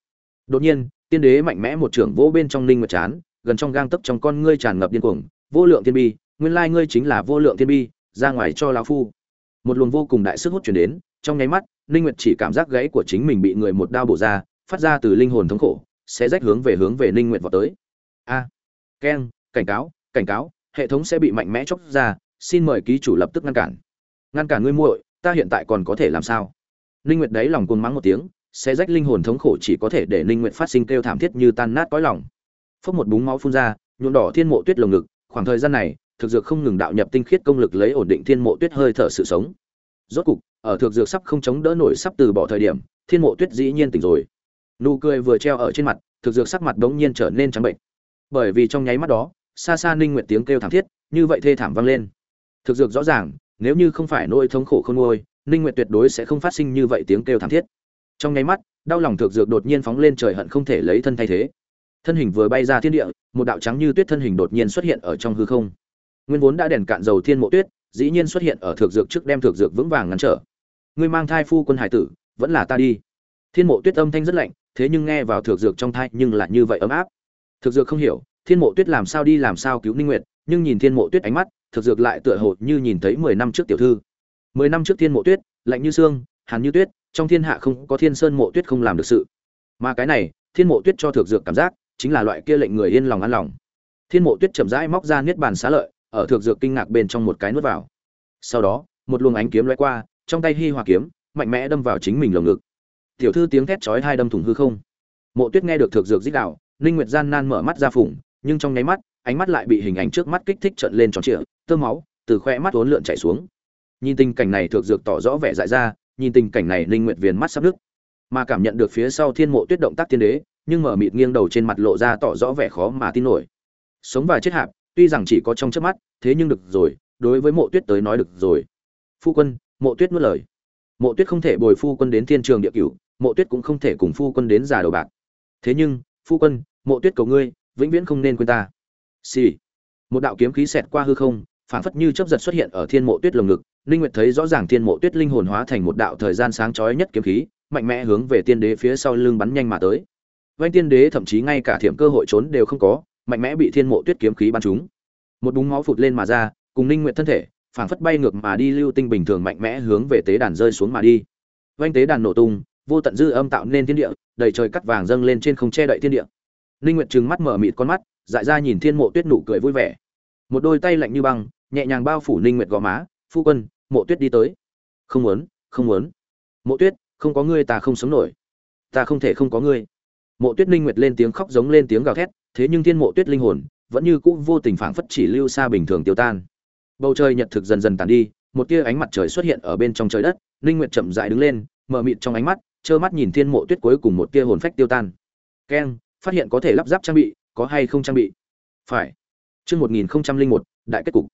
Đột nhiên, tiên đế mạnh mẽ một trưởng vỗ bên trong ninh nguyệt chán, gần trong gang tấc trong con ngươi tràn ngập điên cuồng, vô lượng thiên bi, nguyên lai ngươi chính là vô lượng thiên bi, ra ngoài cho lão phu. Một luồng vô cùng đại sức hút truyền đến, trong nháy mắt, ninh nguyệt chỉ cảm giác gãy của chính mình bị người một đao bổ ra, phát ra từ linh hồn thống khổ sẽ rách hướng về hướng về ninh nguyện vào tới. A à, keng cảnh cáo cảnh cáo hệ thống sẽ bị mạnh mẽ chóc ra xin mời ký chủ lập tức ngăn cản. Ngăn cản ngươi muội ta hiện tại còn có thể làm sao? Ninh nguyệt đấy lòng cuồng mắng một tiếng sẽ rách linh hồn thống khổ chỉ có thể để ninh nguyệt phát sinh kêu thảm thiết như tan nát cõi lòng. Phốc một búng máu phun ra nhuộm đỏ thiên mộ tuyết lồng ngực khoảng thời gian này thực dược không ngừng đạo nhập tinh khiết công lực lấy ổn định thiên mộ tuyết hơi thở sự sống. Rốt cục ở thực dược sắp không chống đỡ nổi sắp từ bỏ thời điểm thiên mộ tuyết dĩ nhiên tỉnh rồi nụ cười vừa treo ở trên mặt, thực dược sắc mặt đống nhiên trở nên trắng bệnh. Bởi vì trong nháy mắt đó xa xa ninh nguyệt tiếng kêu thảm thiết, như vậy thê thảm vang lên. Thực dược rõ ràng, nếu như không phải nỗi thống khổ không ngôi ninh nguyệt tuyệt đối sẽ không phát sinh như vậy tiếng kêu thảm thiết. Trong nháy mắt, đau lòng thực dược đột nhiên phóng lên trời hận không thể lấy thân thay thế. Thân hình vừa bay ra thiên địa, một đạo trắng như tuyết thân hình đột nhiên xuất hiện ở trong hư không. Nguyên vốn đã đèn cạn dầu thiên mộ tuyết, dĩ nhiên xuất hiện ở thực dược trước đem thực dược vững vàng ngăn trở. Ngươi mang thai phu quân hải tử, vẫn là ta đi. Thiên mộ tuyết âm thanh rất lạnh thế nhưng nghe vào thực dược trong thai nhưng lại như vậy ấm áp. Thực dược không hiểu, thiên mộ tuyết làm sao đi làm sao cứu ninh nguyệt, nhưng nhìn thiên mộ tuyết ánh mắt thực dược lại tựa hồ như nhìn thấy mười năm trước tiểu thư. Mười năm trước thiên mộ tuyết, lạnh như xương, hàn như tuyết, trong thiên hạ không có thiên sơn mộ tuyết không làm được sự. Mà cái này, thiên mộ tuyết cho thực dược cảm giác, chính là loại kia lệnh người yên lòng an lòng. Thiên mộ tuyết chậm rãi móc ra niết bàn xá lợi, ở thực dược kinh ngạc bên trong một cái nuốt vào. Sau đó, một luồng ánh kiếm lóe qua, trong tay hi hòa kiếm, mạnh mẽ đâm vào chính mình lồng ngực tiểu thư tiếng thét chói hai đâm thủng hư không. Mộ tuyết nghe được thực dược dích đạo ninh nguyệt gian nan mở mắt ra phủng nhưng trong nháy mắt, ánh mắt lại bị hình ảnh trước mắt kích thích trợn lên tròn trịa, tơ máu, từ khoe mắt uốn lượn chảy xuống. Nhìn tình cảnh này thực dược tỏ rõ vẻ dại ra, nhìn tình cảnh này, ninh nguyệt viền mắt sắp nước mà cảm nhận được phía sau thiên mộ tuyết động tác tiên đế, nhưng mở mịt nghiêng đầu trên mặt lộ ra tỏ rõ vẻ khó mà tin nổi. Sống và chết hạp, tuy rằng chỉ có trong chớp mắt, thế nhưng được rồi, đối với mộ tuyết tới nói được rồi. Phu quân, mộ tuyết nuốt lời. Mộ tuyết không thể bồi phu quân đến thiên trường địa cửu mộ tuyết cũng không thể cùng phu quân đến già đầu bạc. Thế nhưng, phu quân, mộ tuyết cầu ngươi, vĩnh viễn không nên quên ta. Xì、sì. một đạo kiếm khí xẹt qua hư không, phảng phất như chấp giật xuất hiện ở thiên mộ tuyết lồng ngực. Linh nguyệt thấy rõ ràng thiên mộ tuyết linh hồn hóa thành một đạo thời gian sáng chói nhất kiếm khí, mạnh mẽ hướng về tiên đế phía sau lưng bắn nhanh mà tới. Vanh tiên đế thậm chí ngay cả thiểm cơ hội trốn đều không có, mạnh mẽ bị thiên mộ tuyết kiếm khí bắn trúng. Một búng máu phụt lên mà ra, cùng ninh nguyệt thân thể, phảng phất bay ngược mà đi, lưu tinh bình thường mạnh mẽ hướng về tế đàn rơi xuống mà đi. Vanh tế đàn nổ tung vô tận dư âm tạo nên thiên địa, đầy trời cắt vàng dâng lên trên không che đậy thiên địa. Ninh nguyệt trừng mắt mở mịt con mắt, dại ra nhìn thiên mộ tuyết nụ cười vui vẻ. Một đôi tay lạnh như băng, nhẹ nhàng bao phủ ninh nguyệt gò má, phu quân, mộ tuyết đi tới. Không muốn không muốn. Mộ tuyết, không có ngươi ta không sống nổi. Ta không thể không có ngươi. Mộ tuyết ninh nguyệt lên tiếng khóc giống lên tiếng gào thét, thế nhưng thiên mộ tuyết linh hồn vẫn như cũ vô tình phảng phất chỉ lưu xa bình thường tiêu tan. Bầu trời nhật thực dần dần tàn đi, một tia ánh mặt trời xuất hiện ở bên trong trời đất ninh nguyệt chậm rãi đứng lên, mở mịt trong ánh mắt trơ mắt nhìn thiên mộ tuyết cuối cùng một tia hồn phách tiêu tan. Keng, phát hiện có thể lắp ráp trang bị, có hay không trang bị? Phải. Chương một nghìn một, đại kết cục.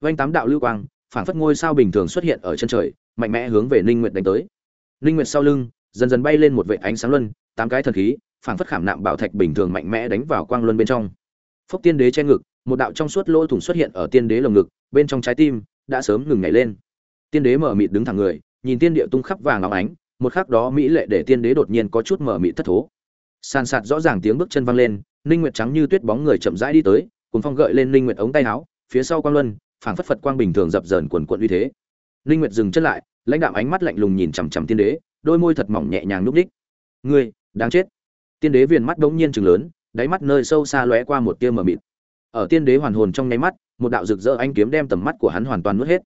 Vanh tám đạo lưu quang, phảng phất ngôi sao bình thường xuất hiện ở chân trời, mạnh mẽ hướng về ninh nguyệt đánh tới. Ninh nguyệt sau lưng, dần dần bay lên một vệt ánh sáng luân, tám cái thần khí, phảng phất khảm nạm bảo thạch bình thường mạnh mẽ đánh vào quang luân bên trong. Phốc tiên đế che ngực, một đạo trong suốt lỗ thủng xuất hiện ở tiên đế lồng ngực, bên trong trái tim đã sớm ngừng nhảy lên. Tiên đế mở mịt đứng thẳng người, nhìn tiên địa tung khắp vàng óng ánh một khắc đó mỹ lệ để tiên đế đột nhiên có chút mở mị thất thố. Sàn sạt rõ ràng tiếng bước chân vang lên, ninh nguyệt trắng như tuyết bóng người chậm rãi đi tới cùng phong gợi lên ninh nguyệt ống tay áo, phía sau quang luân, phảng phất phật quang bình thường dập dờn quần quận uy thế. Ninh nguyệt dừng chân lại, lãnh đạm ánh mắt lạnh lùng nhìn chằm chằm tiên đế, đôi môi thật mỏng nhẹ nhàng núp đích ngươi, đáng chết. Tiên đế viền mắt đống nhiên trừng lớn, đáy mắt nơi sâu xa lóe qua một tia mờ mịt. Ở tiên đế hoàn hồn trong nháy mắt, một đạo rực rỡ ánh kiếm đem tầm mắt của hắn hoàn toàn nuốt hết.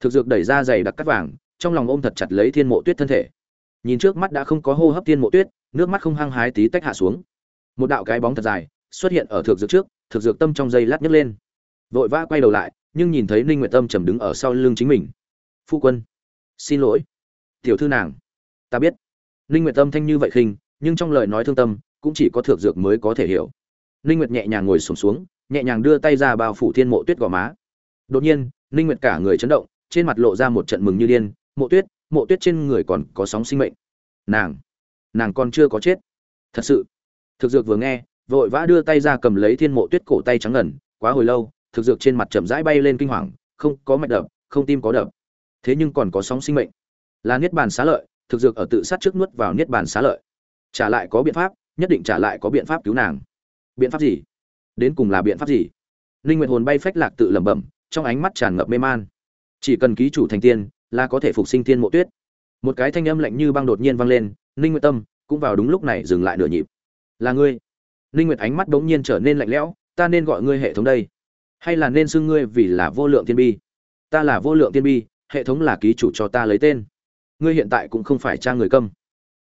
Thực dược đẩy ra giày đặc cắt vàng, trong lòng ôm thật chặt lấy thiên mộ tuyết thân thể nhìn trước mắt đã không có hô hấp thiên mộ tuyết nước mắt không hăng hái tí tách hạ xuống. Một đạo cái bóng thật dài xuất hiện ở thực dược trước thực dược tâm trong giây lát nhấc lên. Vội vã quay đầu lại nhưng nhìn thấy ninh nguyệt tâm trầm đứng ở sau lưng chính mình. Phu quân xin lỗi. Tiểu thư nàng ta biết. Ninh nguyệt tâm thanh như vậy khinh nhưng trong lời nói thương tâm cũng chỉ có thượng dược mới có thể hiểu. Ninh nguyệt nhẹ nhàng ngồi sụp xuống, xuống nhẹ nhàng đưa tay ra bao phủ thiên mộ tuyết gò má. Đột nhiên ninh nguyệt cả người chấn động trên mặt lộ ra một trận mừng như điên. Mộ tuyết mộ tuyết trên người còn có sóng sinh mệnh. Nàng nàng còn chưa có chết. Thật sự. Thực dược vừa nghe, vội vã đưa tay ra cầm lấy thiên mộ tuyết cổ tay trắng ngần, quá hồi lâu, thực dược trên mặt chậm rãi bay lên kinh hoàng, không có mạch đập, không tim có đập. Thế nhưng còn có sóng sinh mệnh. Là niết bàn xá lợi, thực dược ở tự sát trước nuốt vào niết bàn xá lợi. Trả lại có biện pháp, nhất định trả lại có biện pháp cứu nàng. Biện pháp gì? Đến cùng là biện pháp gì? Linh nguyệt hồn bay phách lạc tự lẩm bẩm, trong ánh mắt tràn ngập mê man. Chỉ cần ký chủ thành tiên là có thể phục sinh thiên mộ tuyết. Một cái thanh âm lạnh như băng đột nhiên vang lên, ninh nguyệt tâm cũng vào đúng lúc này dừng lại nửa nhịp. Là ngươi? Ninh nguyệt ánh mắt đống nhiên trở nên lạnh lẽo, ta nên gọi ngươi hệ thống đây. Hay là nên xưng ngươi vì là vô lượng thiên bi? Ta là vô lượng thiên bi, hệ thống là ký chủ cho ta lấy tên. Ngươi hiện tại cũng không phải cha người câm.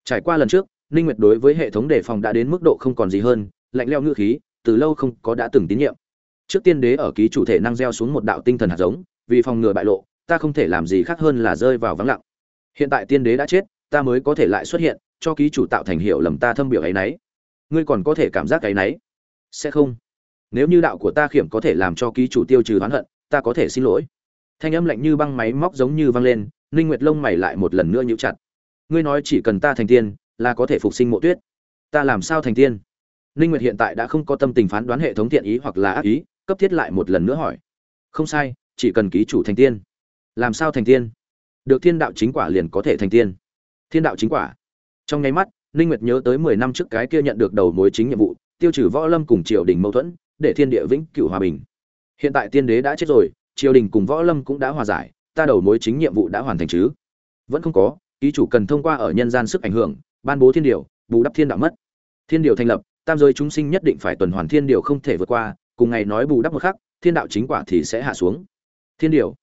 Trải qua lần trước, ninh nguyệt đối với hệ thống đề phòng đã đến mức độ không còn gì hơn, lạnh lẽo ngữ khí, từ lâu không có đã từng tín nhiệm. Trước tiên đế ở ký chủ thể năng gieo xuống một đạo tinh thần hạt giống, vì phòng ngừa bại lộ ta không thể làm gì khác hơn là rơi vào vắng lặng. Hiện tại tiên đế đã chết, ta mới có thể lại xuất hiện, cho ký chủ tạo thành hiệu lầm ta thâm biểu ấy nấy. Ngươi còn có thể cảm giác cái nấy. Sẽ không. Nếu như đạo của ta khiểm có thể làm cho ký chủ tiêu trừ oán hận, ta có thể xin lỗi. Thanh âm lạnh như băng máy móc giống như vang lên, ninh nguyệt lông mày lại một lần nữa nhíu chặt. Ngươi nói chỉ cần ta thành tiên, là có thể phục sinh mộ tuyết. Ta làm sao thành tiên? Ninh nguyệt hiện tại đã không có tâm tình phán đoán hệ thống thiện ý hoặc là ác ý, cấp thiết lại một lần nữa hỏi. Không sai, chỉ cần ký chủ thành tiên làm sao thành tiên? Được thiên đạo chính quả liền có thể thành tiên. Thiên đạo chính quả. Trong nháy mắt, ninh nguyệt nhớ tới 10 năm trước cái kia nhận được đầu mối chính nhiệm vụ, tiêu trừ võ lâm cùng triều đình mâu thuẫn, để thiên địa vĩnh cửu hòa bình. Hiện tại tiên đế đã chết rồi, triều đình cùng võ lâm cũng đã hòa giải, ta đầu mối chính nhiệm vụ đã hoàn thành chứ? Vẫn không có, ký chủ cần thông qua ở nhân gian sức ảnh hưởng, ban bố thiên điều, bù đắp thiên đạo mất. Thiên điều thành lập, tam giới chúng sinh nhất định phải tuần hoàn thiên điều không thể vượt qua, cùng ngày nói bù đắp một khắc, thiên đạo chính quả thì sẽ hạ xuống. Thiên điều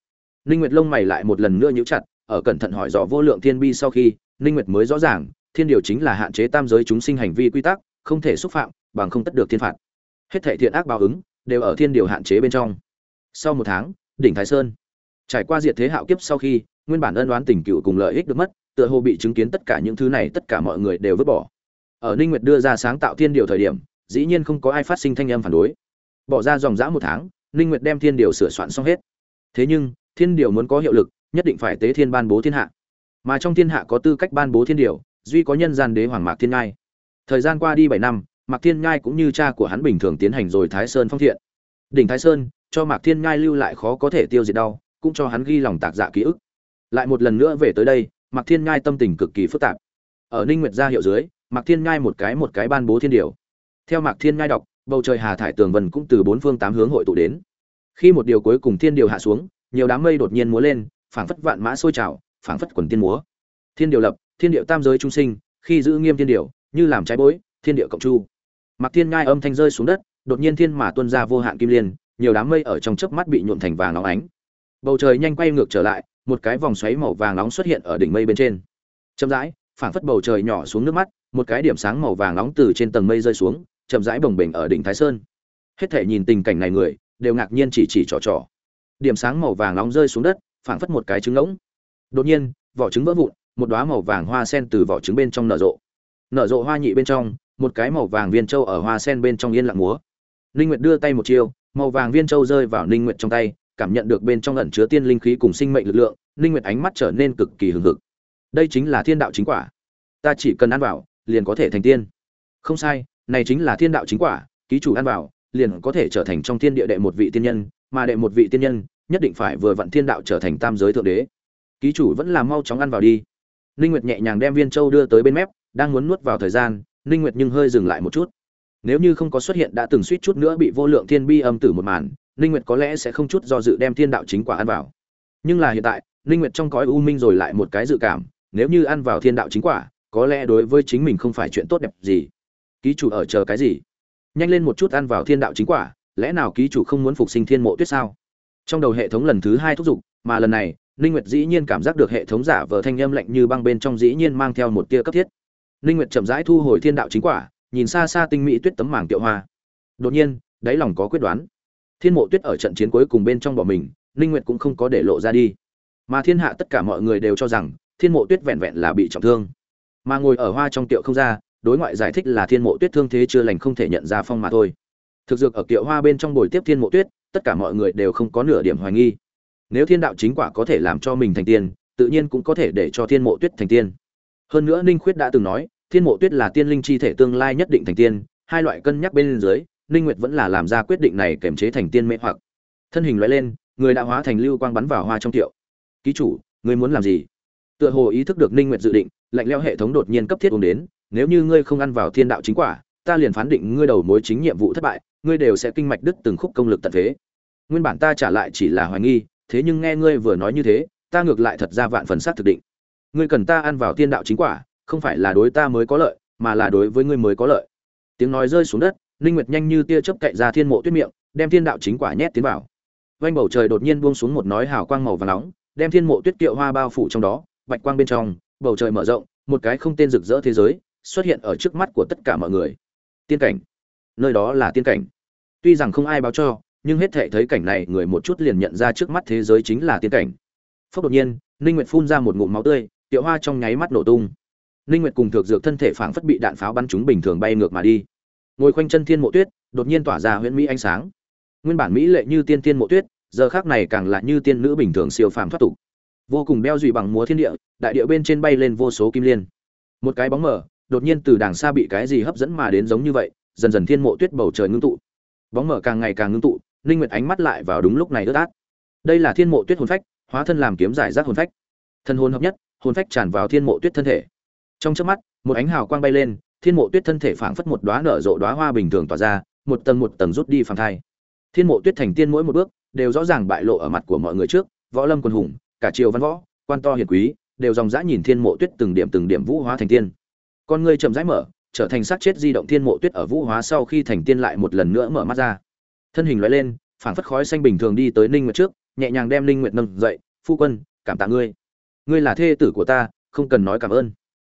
ninh nguyệt lông mày lại một lần nữa nhíu chặt, ở cẩn thận hỏi rõ vô lượng thiên bi sau khi, ninh nguyệt mới rõ ràng, thiên điều chính là hạn chế tam giới chúng sinh hành vi quy tắc, không thể xúc phạm, bằng không tất được thiên phạt. Hết thảy thiện ác báo ứng, đều ở thiên điều hạn chế bên trong. Sau một tháng, đỉnh thái sơn. Trải qua diệt thế hạo kiếp sau khi, nguyên bản ân đoán tình cựu cùng lợi ích được mất, tựa hồ bị chứng kiến tất cả những thứ này tất cả mọi người đều vứt bỏ. Ở ninh nguyệt đưa ra sáng tạo thiên điều thời điểm, dĩ nhiên không có ai phát sinh thanh âm phản đối. Bỏ ra dòng dã một tháng, ninh nguyệt đem thiên điều sửa soạn xong hết. Thế nhưng thiên điều muốn có hiệu lực, nhất định phải tế thiên ban bố thiên hạ. Mà trong thiên hạ có tư cách ban bố thiên điều, duy có nhân gian đế hoàng mạc thiên ngai. Thời gian qua đi bảy năm, mạc thiên ngai cũng như cha của hắn bình thường tiến hành rồi thái sơn phong thiện. Đỉnh thái sơn, cho mạc thiên ngai lưu lại khó có thể tiêu diệt đau, cũng cho hắn ghi lòng tạc dạ ký ức. Lại một lần nữa về tới đây, mạc thiên ngai tâm tình cực kỳ phức tạp. Ở ninh nguyệt gia hiệu dưới, mạc thiên ngai một cái một cái ban bố thiên điều. Theo mạc thiên ngai đọc, bầu trời hà thải tường vân cũng từ bốn phương tám hướng hội tụ đến. Khi một điều cuối cùng thiên điều hạ xuống nhiều đám mây đột nhiên múa lên, phảng phất vạn mã sôi trào, phảng phất quần tiên múa. Thiên điều lập, thiên điệu tam giới trung sinh, khi giữ nghiêm thiên điều, như làm trái bối, thiên điệu cộng chu. Mặc thiên ngai âm thanh rơi xuống đất, đột nhiên thiên mà tuôn ra vô hạn kim liên, nhiều đám mây ở trong chớp mắt bị nhuộm thành vàng nóng ánh. Bầu trời nhanh quay ngược trở lại, một cái vòng xoáy màu vàng nóng xuất hiện ở đỉnh mây bên trên. Chậm rãi, phảng phất bầu trời nhỏ xuống nước mắt, một cái điểm sáng màu vàng nóng từ trên tầng mây rơi xuống, chậm rãi bồng bềnh ở đỉnh thái sơn. Hết thể nhìn tình cảnh này người, đều ngạc nhiên chỉ chỉ trò trò điểm sáng màu vàng nóng rơi xuống đất, phảng phất một cái trứng ngỗng. Đột nhiên, vỏ trứng vỡ vụn, một đóa màu vàng hoa sen từ vỏ trứng bên trong nở rộ. Nở rộ hoa nhị bên trong, một cái màu vàng viên châu ở hoa sen bên trong yên lặng múa. Ninh nguyệt đưa tay một chiêu, màu vàng viên châu rơi vào ninh nguyệt trong tay, cảm nhận được bên trong ẩn chứa tiên linh khí cùng sinh mệnh lực lượng, ninh nguyệt ánh mắt trở nên cực kỳ hừng hực. Đây chính là thiên đạo chính quả. Ta chỉ cần ăn vào, liền có thể thành tiên. Không sai, này chính là thiên đạo chính quả, ký chủ ăn vào liền có thể trở thành trong thiên địa đệ một vị tiên nhân, mà đệ một vị tiên nhân nhất định phải vừa vặn thiên đạo trở thành tam giới thượng đế. Ký chủ vẫn là mau chóng ăn vào đi. Linh nguyệt nhẹ nhàng đem viên châu đưa tới bên mép, đang muốn nuốt vào thời gian Linh nguyệt nhưng hơi dừng lại một chút. Nếu như không có xuất hiện đã từng suýt chút nữa bị vô lượng thiên bi âm tử một màn Linh nguyệt có lẽ sẽ không chút do dự đem thiên đạo chính quả ăn vào. Nhưng là hiện tại Linh nguyệt trong cõi u minh rồi lại một cái dự cảm, nếu như ăn vào thiên đạo chính quả, có lẽ đối với chính mình không phải chuyện tốt đẹp gì. Ký chủ ở chờ cái gì? Nhanh lên một chút ăn vào thiên đạo chính quả lẽ nào ký chủ không muốn phục sinh thiên mộ tuyết sao trong đầu hệ thống lần thứ hai thúc giục mà lần này Ninh Nguyệt dĩ nhiên cảm giác được hệ thống giả vờ thanh âm lạnh như băng bên trong dĩ nhiên mang theo một tia cấp thiết. Ninh Nguyệt chậm rãi thu hồi thiên đạo chính quả, nhìn xa xa tinh mỹ tuyết tấm màng tiệu hoa. Đột nhiên, đáy lòng có quyết đoán. Thiên Mộ Tuyết ở trận chiến cuối cùng bên trong bỏ mình, Ninh Nguyệt cũng không có để lộ ra đi. Mà thiên hạ tất cả mọi người đều cho rằng Thiên Mộ Tuyết vẹn vẹn là bị trọng thương. Mà ngồi ở hoa trong tiệu không ra, đối ngoại giải thích là Thiên Mộ Tuyết thương thế chưa lành không thể nhận ra phong mà thôi. Thực dược ở tiệu hoa bên trong buổi tiếp Thiên Mộ Tuyết, tất cả mọi người đều không có nửa điểm hoài nghi. Nếu thiên đạo chính quả có thể làm cho mình thành tiên tự nhiên cũng có thể để cho thiên mộ tuyết thành tiên. Hơn nữa ninh khuyết đã từng nói thiên mộ tuyết là tiên linh chi thể tương lai nhất định thành tiên hai loại cân nhắc bên dưới ninh nguyệt vẫn là làm ra quyết định này kềm chế thành tiên mê hoặc. Thân hình loại lên người đã hóa thành lưu quang bắn vào hoa trong tiệu. Ký chủ ngươi muốn làm gì? Tựa hồ ý thức được ninh nguyệt dự định lạnh leo hệ thống đột nhiên cấp thiết uống đến nếu như ngươi không ăn vào thiên đạo chính quả, ta liền phán định ngươi đầu mối chính nhiệm vụ thất bại, ngươi đều sẽ kinh mạch đứt từng khúc công lực tận thế nguyên bản ta trả lại chỉ là hoài nghi, thế nhưng nghe ngươi vừa nói như thế, ta ngược lại thật ra vạn phần sát thực định. Ngươi cần ta ăn vào thiên đạo chính quả, không phải là đối ta mới có lợi, mà là đối với ngươi mới có lợi. Tiếng nói rơi xuống đất linh nguyệt nhanh như tia chớp cậy ra thiên mộ tuyết miệng, đem thiên đạo chính quả nhét tiến vào. Vanh bầu trời đột nhiên buông xuống một nói hào quang màu vàng nóng, đem thiên mộ tuyết kiệu hoa bao phủ trong đó, bạch quang bên trong, bầu trời mở rộng, một cái không tên rực rỡ thế giới xuất hiện ở trước mắt của tất cả mọi người. Tiên cảnh. Nơi đó là tiên cảnh. Tuy rằng không ai báo cho, nhưng hết thể thấy cảnh này, người một chút liền nhận ra trước mắt thế giới chính là tiên cảnh. Phốc đột nhiên, ninh nguyệt phun ra một ngụm máu tươi, tiểu hoa trong nháy mắt nổ tung. Ninh nguyệt cùng thượng dược thân thể phảng phất bị đạn pháo bắn trúng bình thường bay ngược mà đi. Ngồi quanh chân thiên mộ tuyết, đột nhiên tỏa ra huyễn mỹ ánh sáng. Nguyên bản mỹ lệ như tiên tiên mộ tuyết, giờ khác này càng lại như tiên nữ bình thường siêu phàm thoát tục. Vô cùng đeo dụy bằng múa thiên địa, đại địa bên trên bay lên vô số kim liên. Một cái bóng mở đột nhiên từ đàng xa bị cái gì hấp dẫn mà đến giống như vậy dần dần thiên mộ tuyết bầu trời ngưng tụ. Bóng mở càng ngày càng ngưng tụ Ninh Nguyệt ánh mắt lại vào đúng lúc này ướt át. Đây là Thiên Mộ Tuyết hồn phách, hóa thân làm kiếm giải rác hồn phách. Thân hồn hợp nhất hồn phách tràn vào thiên mộ tuyết thân thể. Trong trước mắt một ánh hào quang bay lên thiên mộ tuyết thân thể phảng phất một đóa nở rộ đóa hoa bình thường tỏa ra một tầng một tầng rút đi phàm thai. Thiên mộ tuyết thành tiên mỗi một bước đều rõ ràng bại lộ ở mặt của mọi người trước võ lâm quân hùng cả triều văn võ quan to hiền quý đều dòng dã nhìn thiên mộ tuyết từng điểm từng điểm vũ hóa thành tiên con ngươi chậm rãi mở, trở thành xác chết di động thiên mộ tuyết ở vũ hóa sau khi thành tiên lại một lần nữa mở mắt ra. Thân hình loại lên, phảng phất khói xanh bình thường đi tới ninh nguyệt trước, nhẹ nhàng đem ninh nguyệt nâng dậy, phu quân, cảm tạ ngươi. Ngươi là thê tử của ta, không cần nói cảm ơn.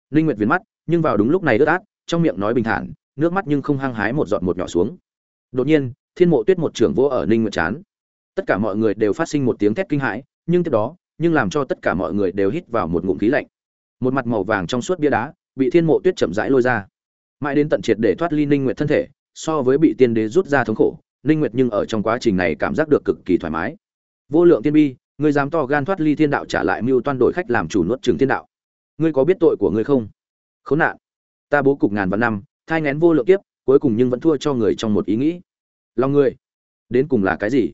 Ninh nguyệt viền mắt, nhưng vào đúng lúc này ướt át, trong miệng nói bình thản, nước mắt nhưng không hăng hái một giọt một nhỏ xuống. Đột nhiên, thiên mộ tuyết một trưởng vỗ ở ninh nguyệt chán. Tất cả mọi người đều phát sinh một tiếng thét kinh hãi, nhưng tiếp đó, nhưng làm cho tất cả mọi người đều hít vào một ngụm khí lạnh. Một mặt màu vàng trong suốt bia đá bị thiên mộ tuyết chậm rãi lôi ra. Mãi đến tận triệt để thoát ly ninh nguyệt thân thể, so với bị tiên đế rút ra thống khổ, ninh nguyệt nhưng ở trong quá trình này cảm giác được cực kỳ thoải mái. Vô lượng tiên bi, ngươi dám to gan thoát ly thiên đạo trả lại mưu toan đổi khách làm chủ nuốt trường thiên đạo. Ngươi có biết tội của ngươi không? Khốn nạn. Ta bố cục ngàn vạn năm, thai ngén vô lượng kiếp, cuối cùng nhưng vẫn thua cho người trong một ý nghĩ. Lòng ngươi, đến cùng là cái gì?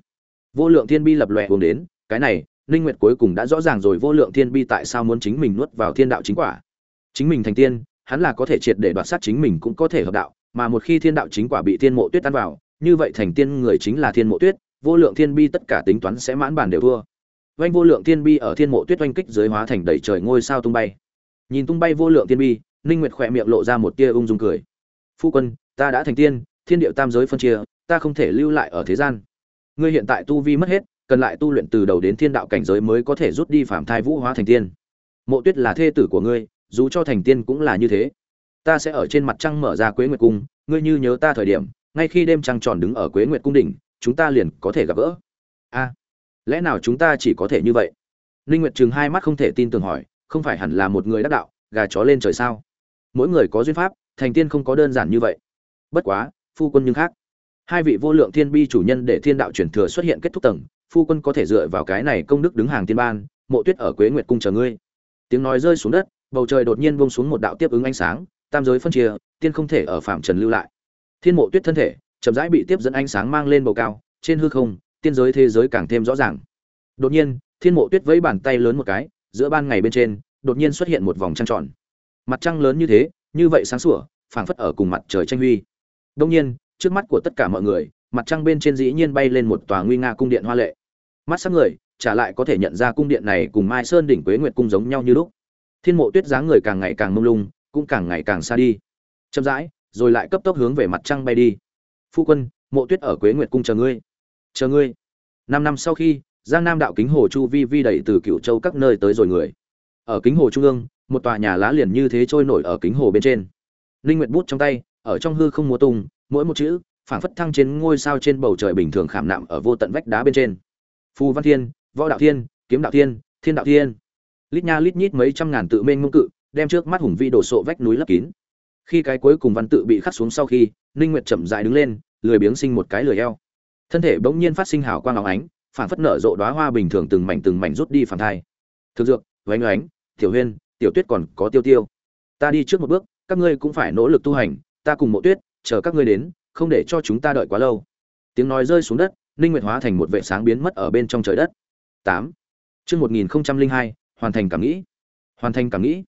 Vô lượng thiên bi lập lòe uống đến, cái này, ninh nguyệt cuối cùng đã rõ ràng rồi, vô lượng thiên bi tại sao muốn chính mình nuốt vào thiên đạo chính quả? Chính mình thành tiên, hắn là có thể triệt để đoạt sát chính mình cũng có thể hợp đạo, mà một khi thiên đạo chính quả bị thiên mộ tuyết tan vào, như vậy thành tiên người chính là thiên mộ tuyết, vô lượng thiên bi tất cả tính toán sẽ mãn bản đều thua. Oanh vô lượng thiên bi ở thiên mộ tuyết oanh kích dưới hóa thành đầy trời ngôi sao tung bay. Nhìn tung bay vô lượng thiên bi, ninh nguyệt khỏe miệng lộ ra một tia ung dung cười. Phu quân, ta đã thành tiên, thiên điệu tam giới phân chia, ta không thể lưu lại ở thế gian. Ngươi hiện tại tu vi mất hết, cần lại tu luyện từ đầu đến thiên đạo cảnh giới mới có thể rút đi phạm thai vũ hóa thành tiên. Mộ tuyết là thê tử của ngươi dù cho thành tiên cũng là như thế. Ta sẽ ở trên mặt trăng mở ra quế nguyệt cung, ngươi như nhớ ta thời điểm, ngay khi đêm trăng tròn đứng ở quế nguyệt cung đỉnh, chúng ta liền có thể gặp gỡ. A, lẽ nào chúng ta chỉ có thể như vậy? Linh nguyệt chừng hai mắt không thể tin tưởng hỏi, không phải hẳn là một người đắc đạo, gà chó lên trời sao? Mỗi người có duyên pháp, thành tiên không có đơn giản như vậy. Bất quá, phu quân nhưng khác. Hai vị vô lượng thiên bi chủ nhân để thiên đạo chuyển thừa xuất hiện kết thúc tầng, phu quân có thể dựa vào cái này công đức đứng hàng tiên ban, mộ tuyết ở quế nguyệt cung chờ ngươi. Tiếng nói rơi xuống đất bầu trời đột nhiên buông xuống một đạo tiếp ứng ánh sáng, tam giới phân chia, tiên không thể ở phạm trần lưu lại. Thiên mộ tuyết thân thể, chậm rãi bị tiếp dẫn ánh sáng mang lên bầu cao, trên hư không, tiên giới thế giới càng thêm rõ ràng. Đột nhiên, thiên mộ tuyết vẫy bàn tay lớn một cái, giữa ban ngày bên trên, đột nhiên xuất hiện một vòng trăng tròn. Mặt trăng lớn như thế, như vậy sáng sủa, phảng phất ở cùng mặt trời tranh huy. Đông nhiên, trước mắt của tất cả mọi người, mặt trăng bên trên dĩ nhiên bay lên một tòa nguy nga cung điện hoa lệ. Mắt sắc người trả lại có thể nhận ra cung điện này cùng mai sơn đỉnh quế nguyệt cung giống nhau như lúc thiên mộ tuyết dáng người càng ngày càng mông lung, cũng càng ngày càng xa đi. Chậm rãi, rồi lại cấp tốc hướng về mặt trăng bay đi. Phu quân, mộ tuyết ở quế nguyệt cung chờ ngươi. Chờ ngươi. Năm năm sau khi, giang nam đạo kính hồ chu vi vi đẩy từ cựu châu các nơi tới rồi người. Ở kính hồ trung ương, một tòa nhà lá liền như thế trôi nổi ở kính hồ bên trên. Linh nguyệt bút trong tay, ở trong hư không múa tung, mỗi một chữ, phảng phất thăng trên ngôi sao trên bầu trời bình thường khảm nạm ở vô tận vách đá bên trên. Phù văn thiên, võ đạo thiên, kiếm đạo thiên thiên đạo thiên lít nha lít nhít mấy trăm ngàn tự mênh mông cự đem trước mắt hùng vi đổ sộ vách núi lấp kín. Khi cái cuối cùng văn tự bị khắc xuống sau khi ninh nguyệt chậm rãi đứng lên lười biếng sinh một cái lười eo. Thân thể bỗng nhiên phát sinh hào quang óng ánh phản phất nở rộ đóa hoa bình thường từng mảnh từng mảnh rút đi phản thai. Thực dược vánh Ánh, tiểu huyên tiểu tuyết còn có tiêu tiêu. Ta đi trước một bước các ngươi cũng phải nỗ lực tu hành ta cùng mộ tuyết chờ các ngươi đến không để cho chúng ta đợi quá lâu. Tiếng nói rơi xuống đất ninh nguyệt hóa thành một vệ sáng biến mất ở bên trong trời đất. 8. Chương 1002, hoàn thành cảm nghĩ. Hoàn thành cảm nghĩ.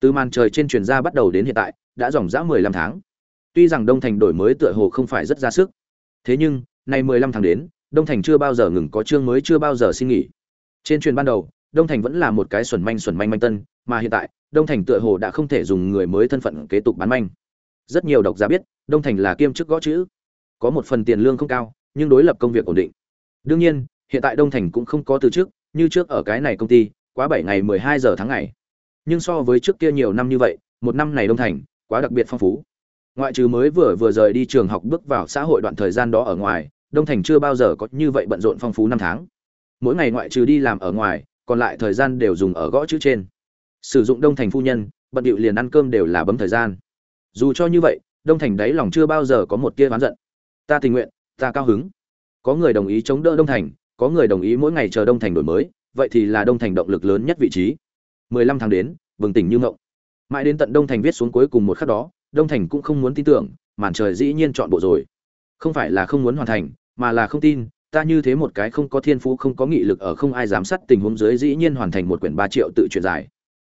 Từ màn trời trên truyền ra bắt đầu đến hiện tại, đã dòng dã 15 tháng. Tuy rằng Đông Thành đổi mới tựa hồ không phải rất ra sức, thế nhưng, nay 15 tháng đến, Đông Thành chưa bao giờ ngừng có chương mới chưa bao giờ xin nghỉ. Trên truyền ban đầu, Đông Thành vẫn là một cái xuẩn manh xuẩn manh manh tân, mà hiện tại, Đông Thành tựa hồ đã không thể dùng người mới thân phận kế tục bán manh. Rất nhiều độc giả biết, Đông Thành là kiêm chức gõ chữ. Có một phần tiền lương không cao, nhưng đối lập công việc ổn định. Đương nhiên, hiện tại Đông Thành cũng không có từ chức như trước ở cái này công ty, quá 7 ngày 12 giờ tháng ngày. Nhưng so với trước kia nhiều năm như vậy, một năm này Đông Thành quá đặc biệt phong phú. Ngoại trừ mới vừa vừa rời đi trường học bước vào xã hội đoạn thời gian đó ở ngoài, Đông Thành chưa bao giờ có như vậy bận rộn phong phú năm tháng. Mỗi ngày ngoại trừ đi làm ở ngoài, còn lại thời gian đều dùng ở gõ chữ trên. Sử dụng Đông Thành phu nhân, bận điệu liền ăn cơm đều là bấm thời gian. Dù cho như vậy, Đông Thành đáy lòng chưa bao giờ có một tia oán giận. Ta tình nguyện, ta cao hứng. Có người đồng ý chống đỡ Đông Thành, có người đồng ý mỗi ngày chờ Đông Thành đổi mới, vậy thì là Đông Thành động lực lớn nhất vị trí. 15 tháng đến, bừng tỉnh như ngộng. Mãi đến tận Đông Thành viết xuống cuối cùng một khắc đó, Đông Thành cũng không muốn tin tưởng, màn trời dĩ nhiên chọn bộ rồi. Không phải là không muốn hoàn thành, mà là không tin, ta như thế một cái không có thiên phú không có nghị lực ở không ai giám sát tình huống dưới dĩ nhiên hoàn thành một quyển ba triệu tự truyện dài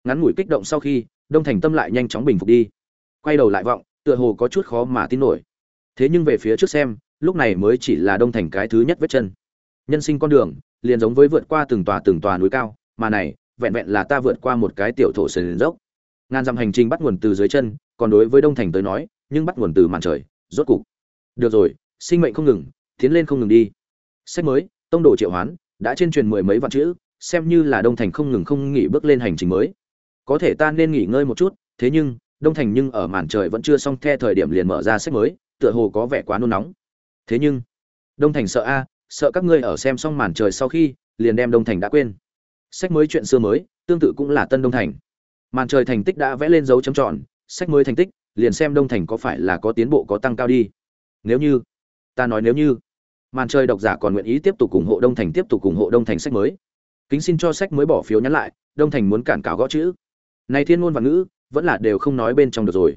ngắn ngủi kích động sau khi đông thành tâm lại nhanh chóng bình phục đi quay đầu lại vọng tựa hồ có chút khó mà tin nổi thế nhưng về phía trước xem lúc này mới chỉ là đông thành cái thứ nhất vết chân nhân sinh con đường liền giống với vượt qua từng tòa từng tòa núi cao, mà này, vẹn vẹn là ta vượt qua một cái tiểu thổ sườn dốc. Ngàn dặm hành trình bắt nguồn từ dưới chân, còn đối với đông thành tới nói, nhưng bắt nguồn từ màn trời, rốt cục. Được rồi, sinh mệnh không ngừng, tiến lên không ngừng đi. Sách mới, tông đồ triệu hoán, đã trên truyền mười mấy vạn chữ, xem như là đông thành không ngừng không nghỉ bước lên hành trình mới. Có thể ta nên nghỉ ngơi một chút, thế nhưng, đông thành nhưng ở màn trời vẫn chưa xong the thời điểm liền mở ra sách mới, tựa hồ có vẻ quá nôn nóng. Thế nhưng, đông thành sợ a sợ các ngươi ở xem xong màn trời sau khi, liền đem đông thành đã quên. Sách mới chuyện xưa mới, tương tự cũng là tân đông thành. Màn trời thành tích đã vẽ lên dấu chấm tròn, sách mới thành tích, liền xem đông thành có phải là có tiến bộ có tăng cao đi. Nếu như, ta nói nếu như, màn trời độc giả còn nguyện ý tiếp tục ủng hộ đông thành tiếp tục ủng hộ đông thành sách mới. Kính xin cho sách mới bỏ phiếu nhắn lại, đông thành muốn cản cáo gõ chữ. Này thiên ngôn và ngữ, vẫn là đều không nói bên trong được rồi.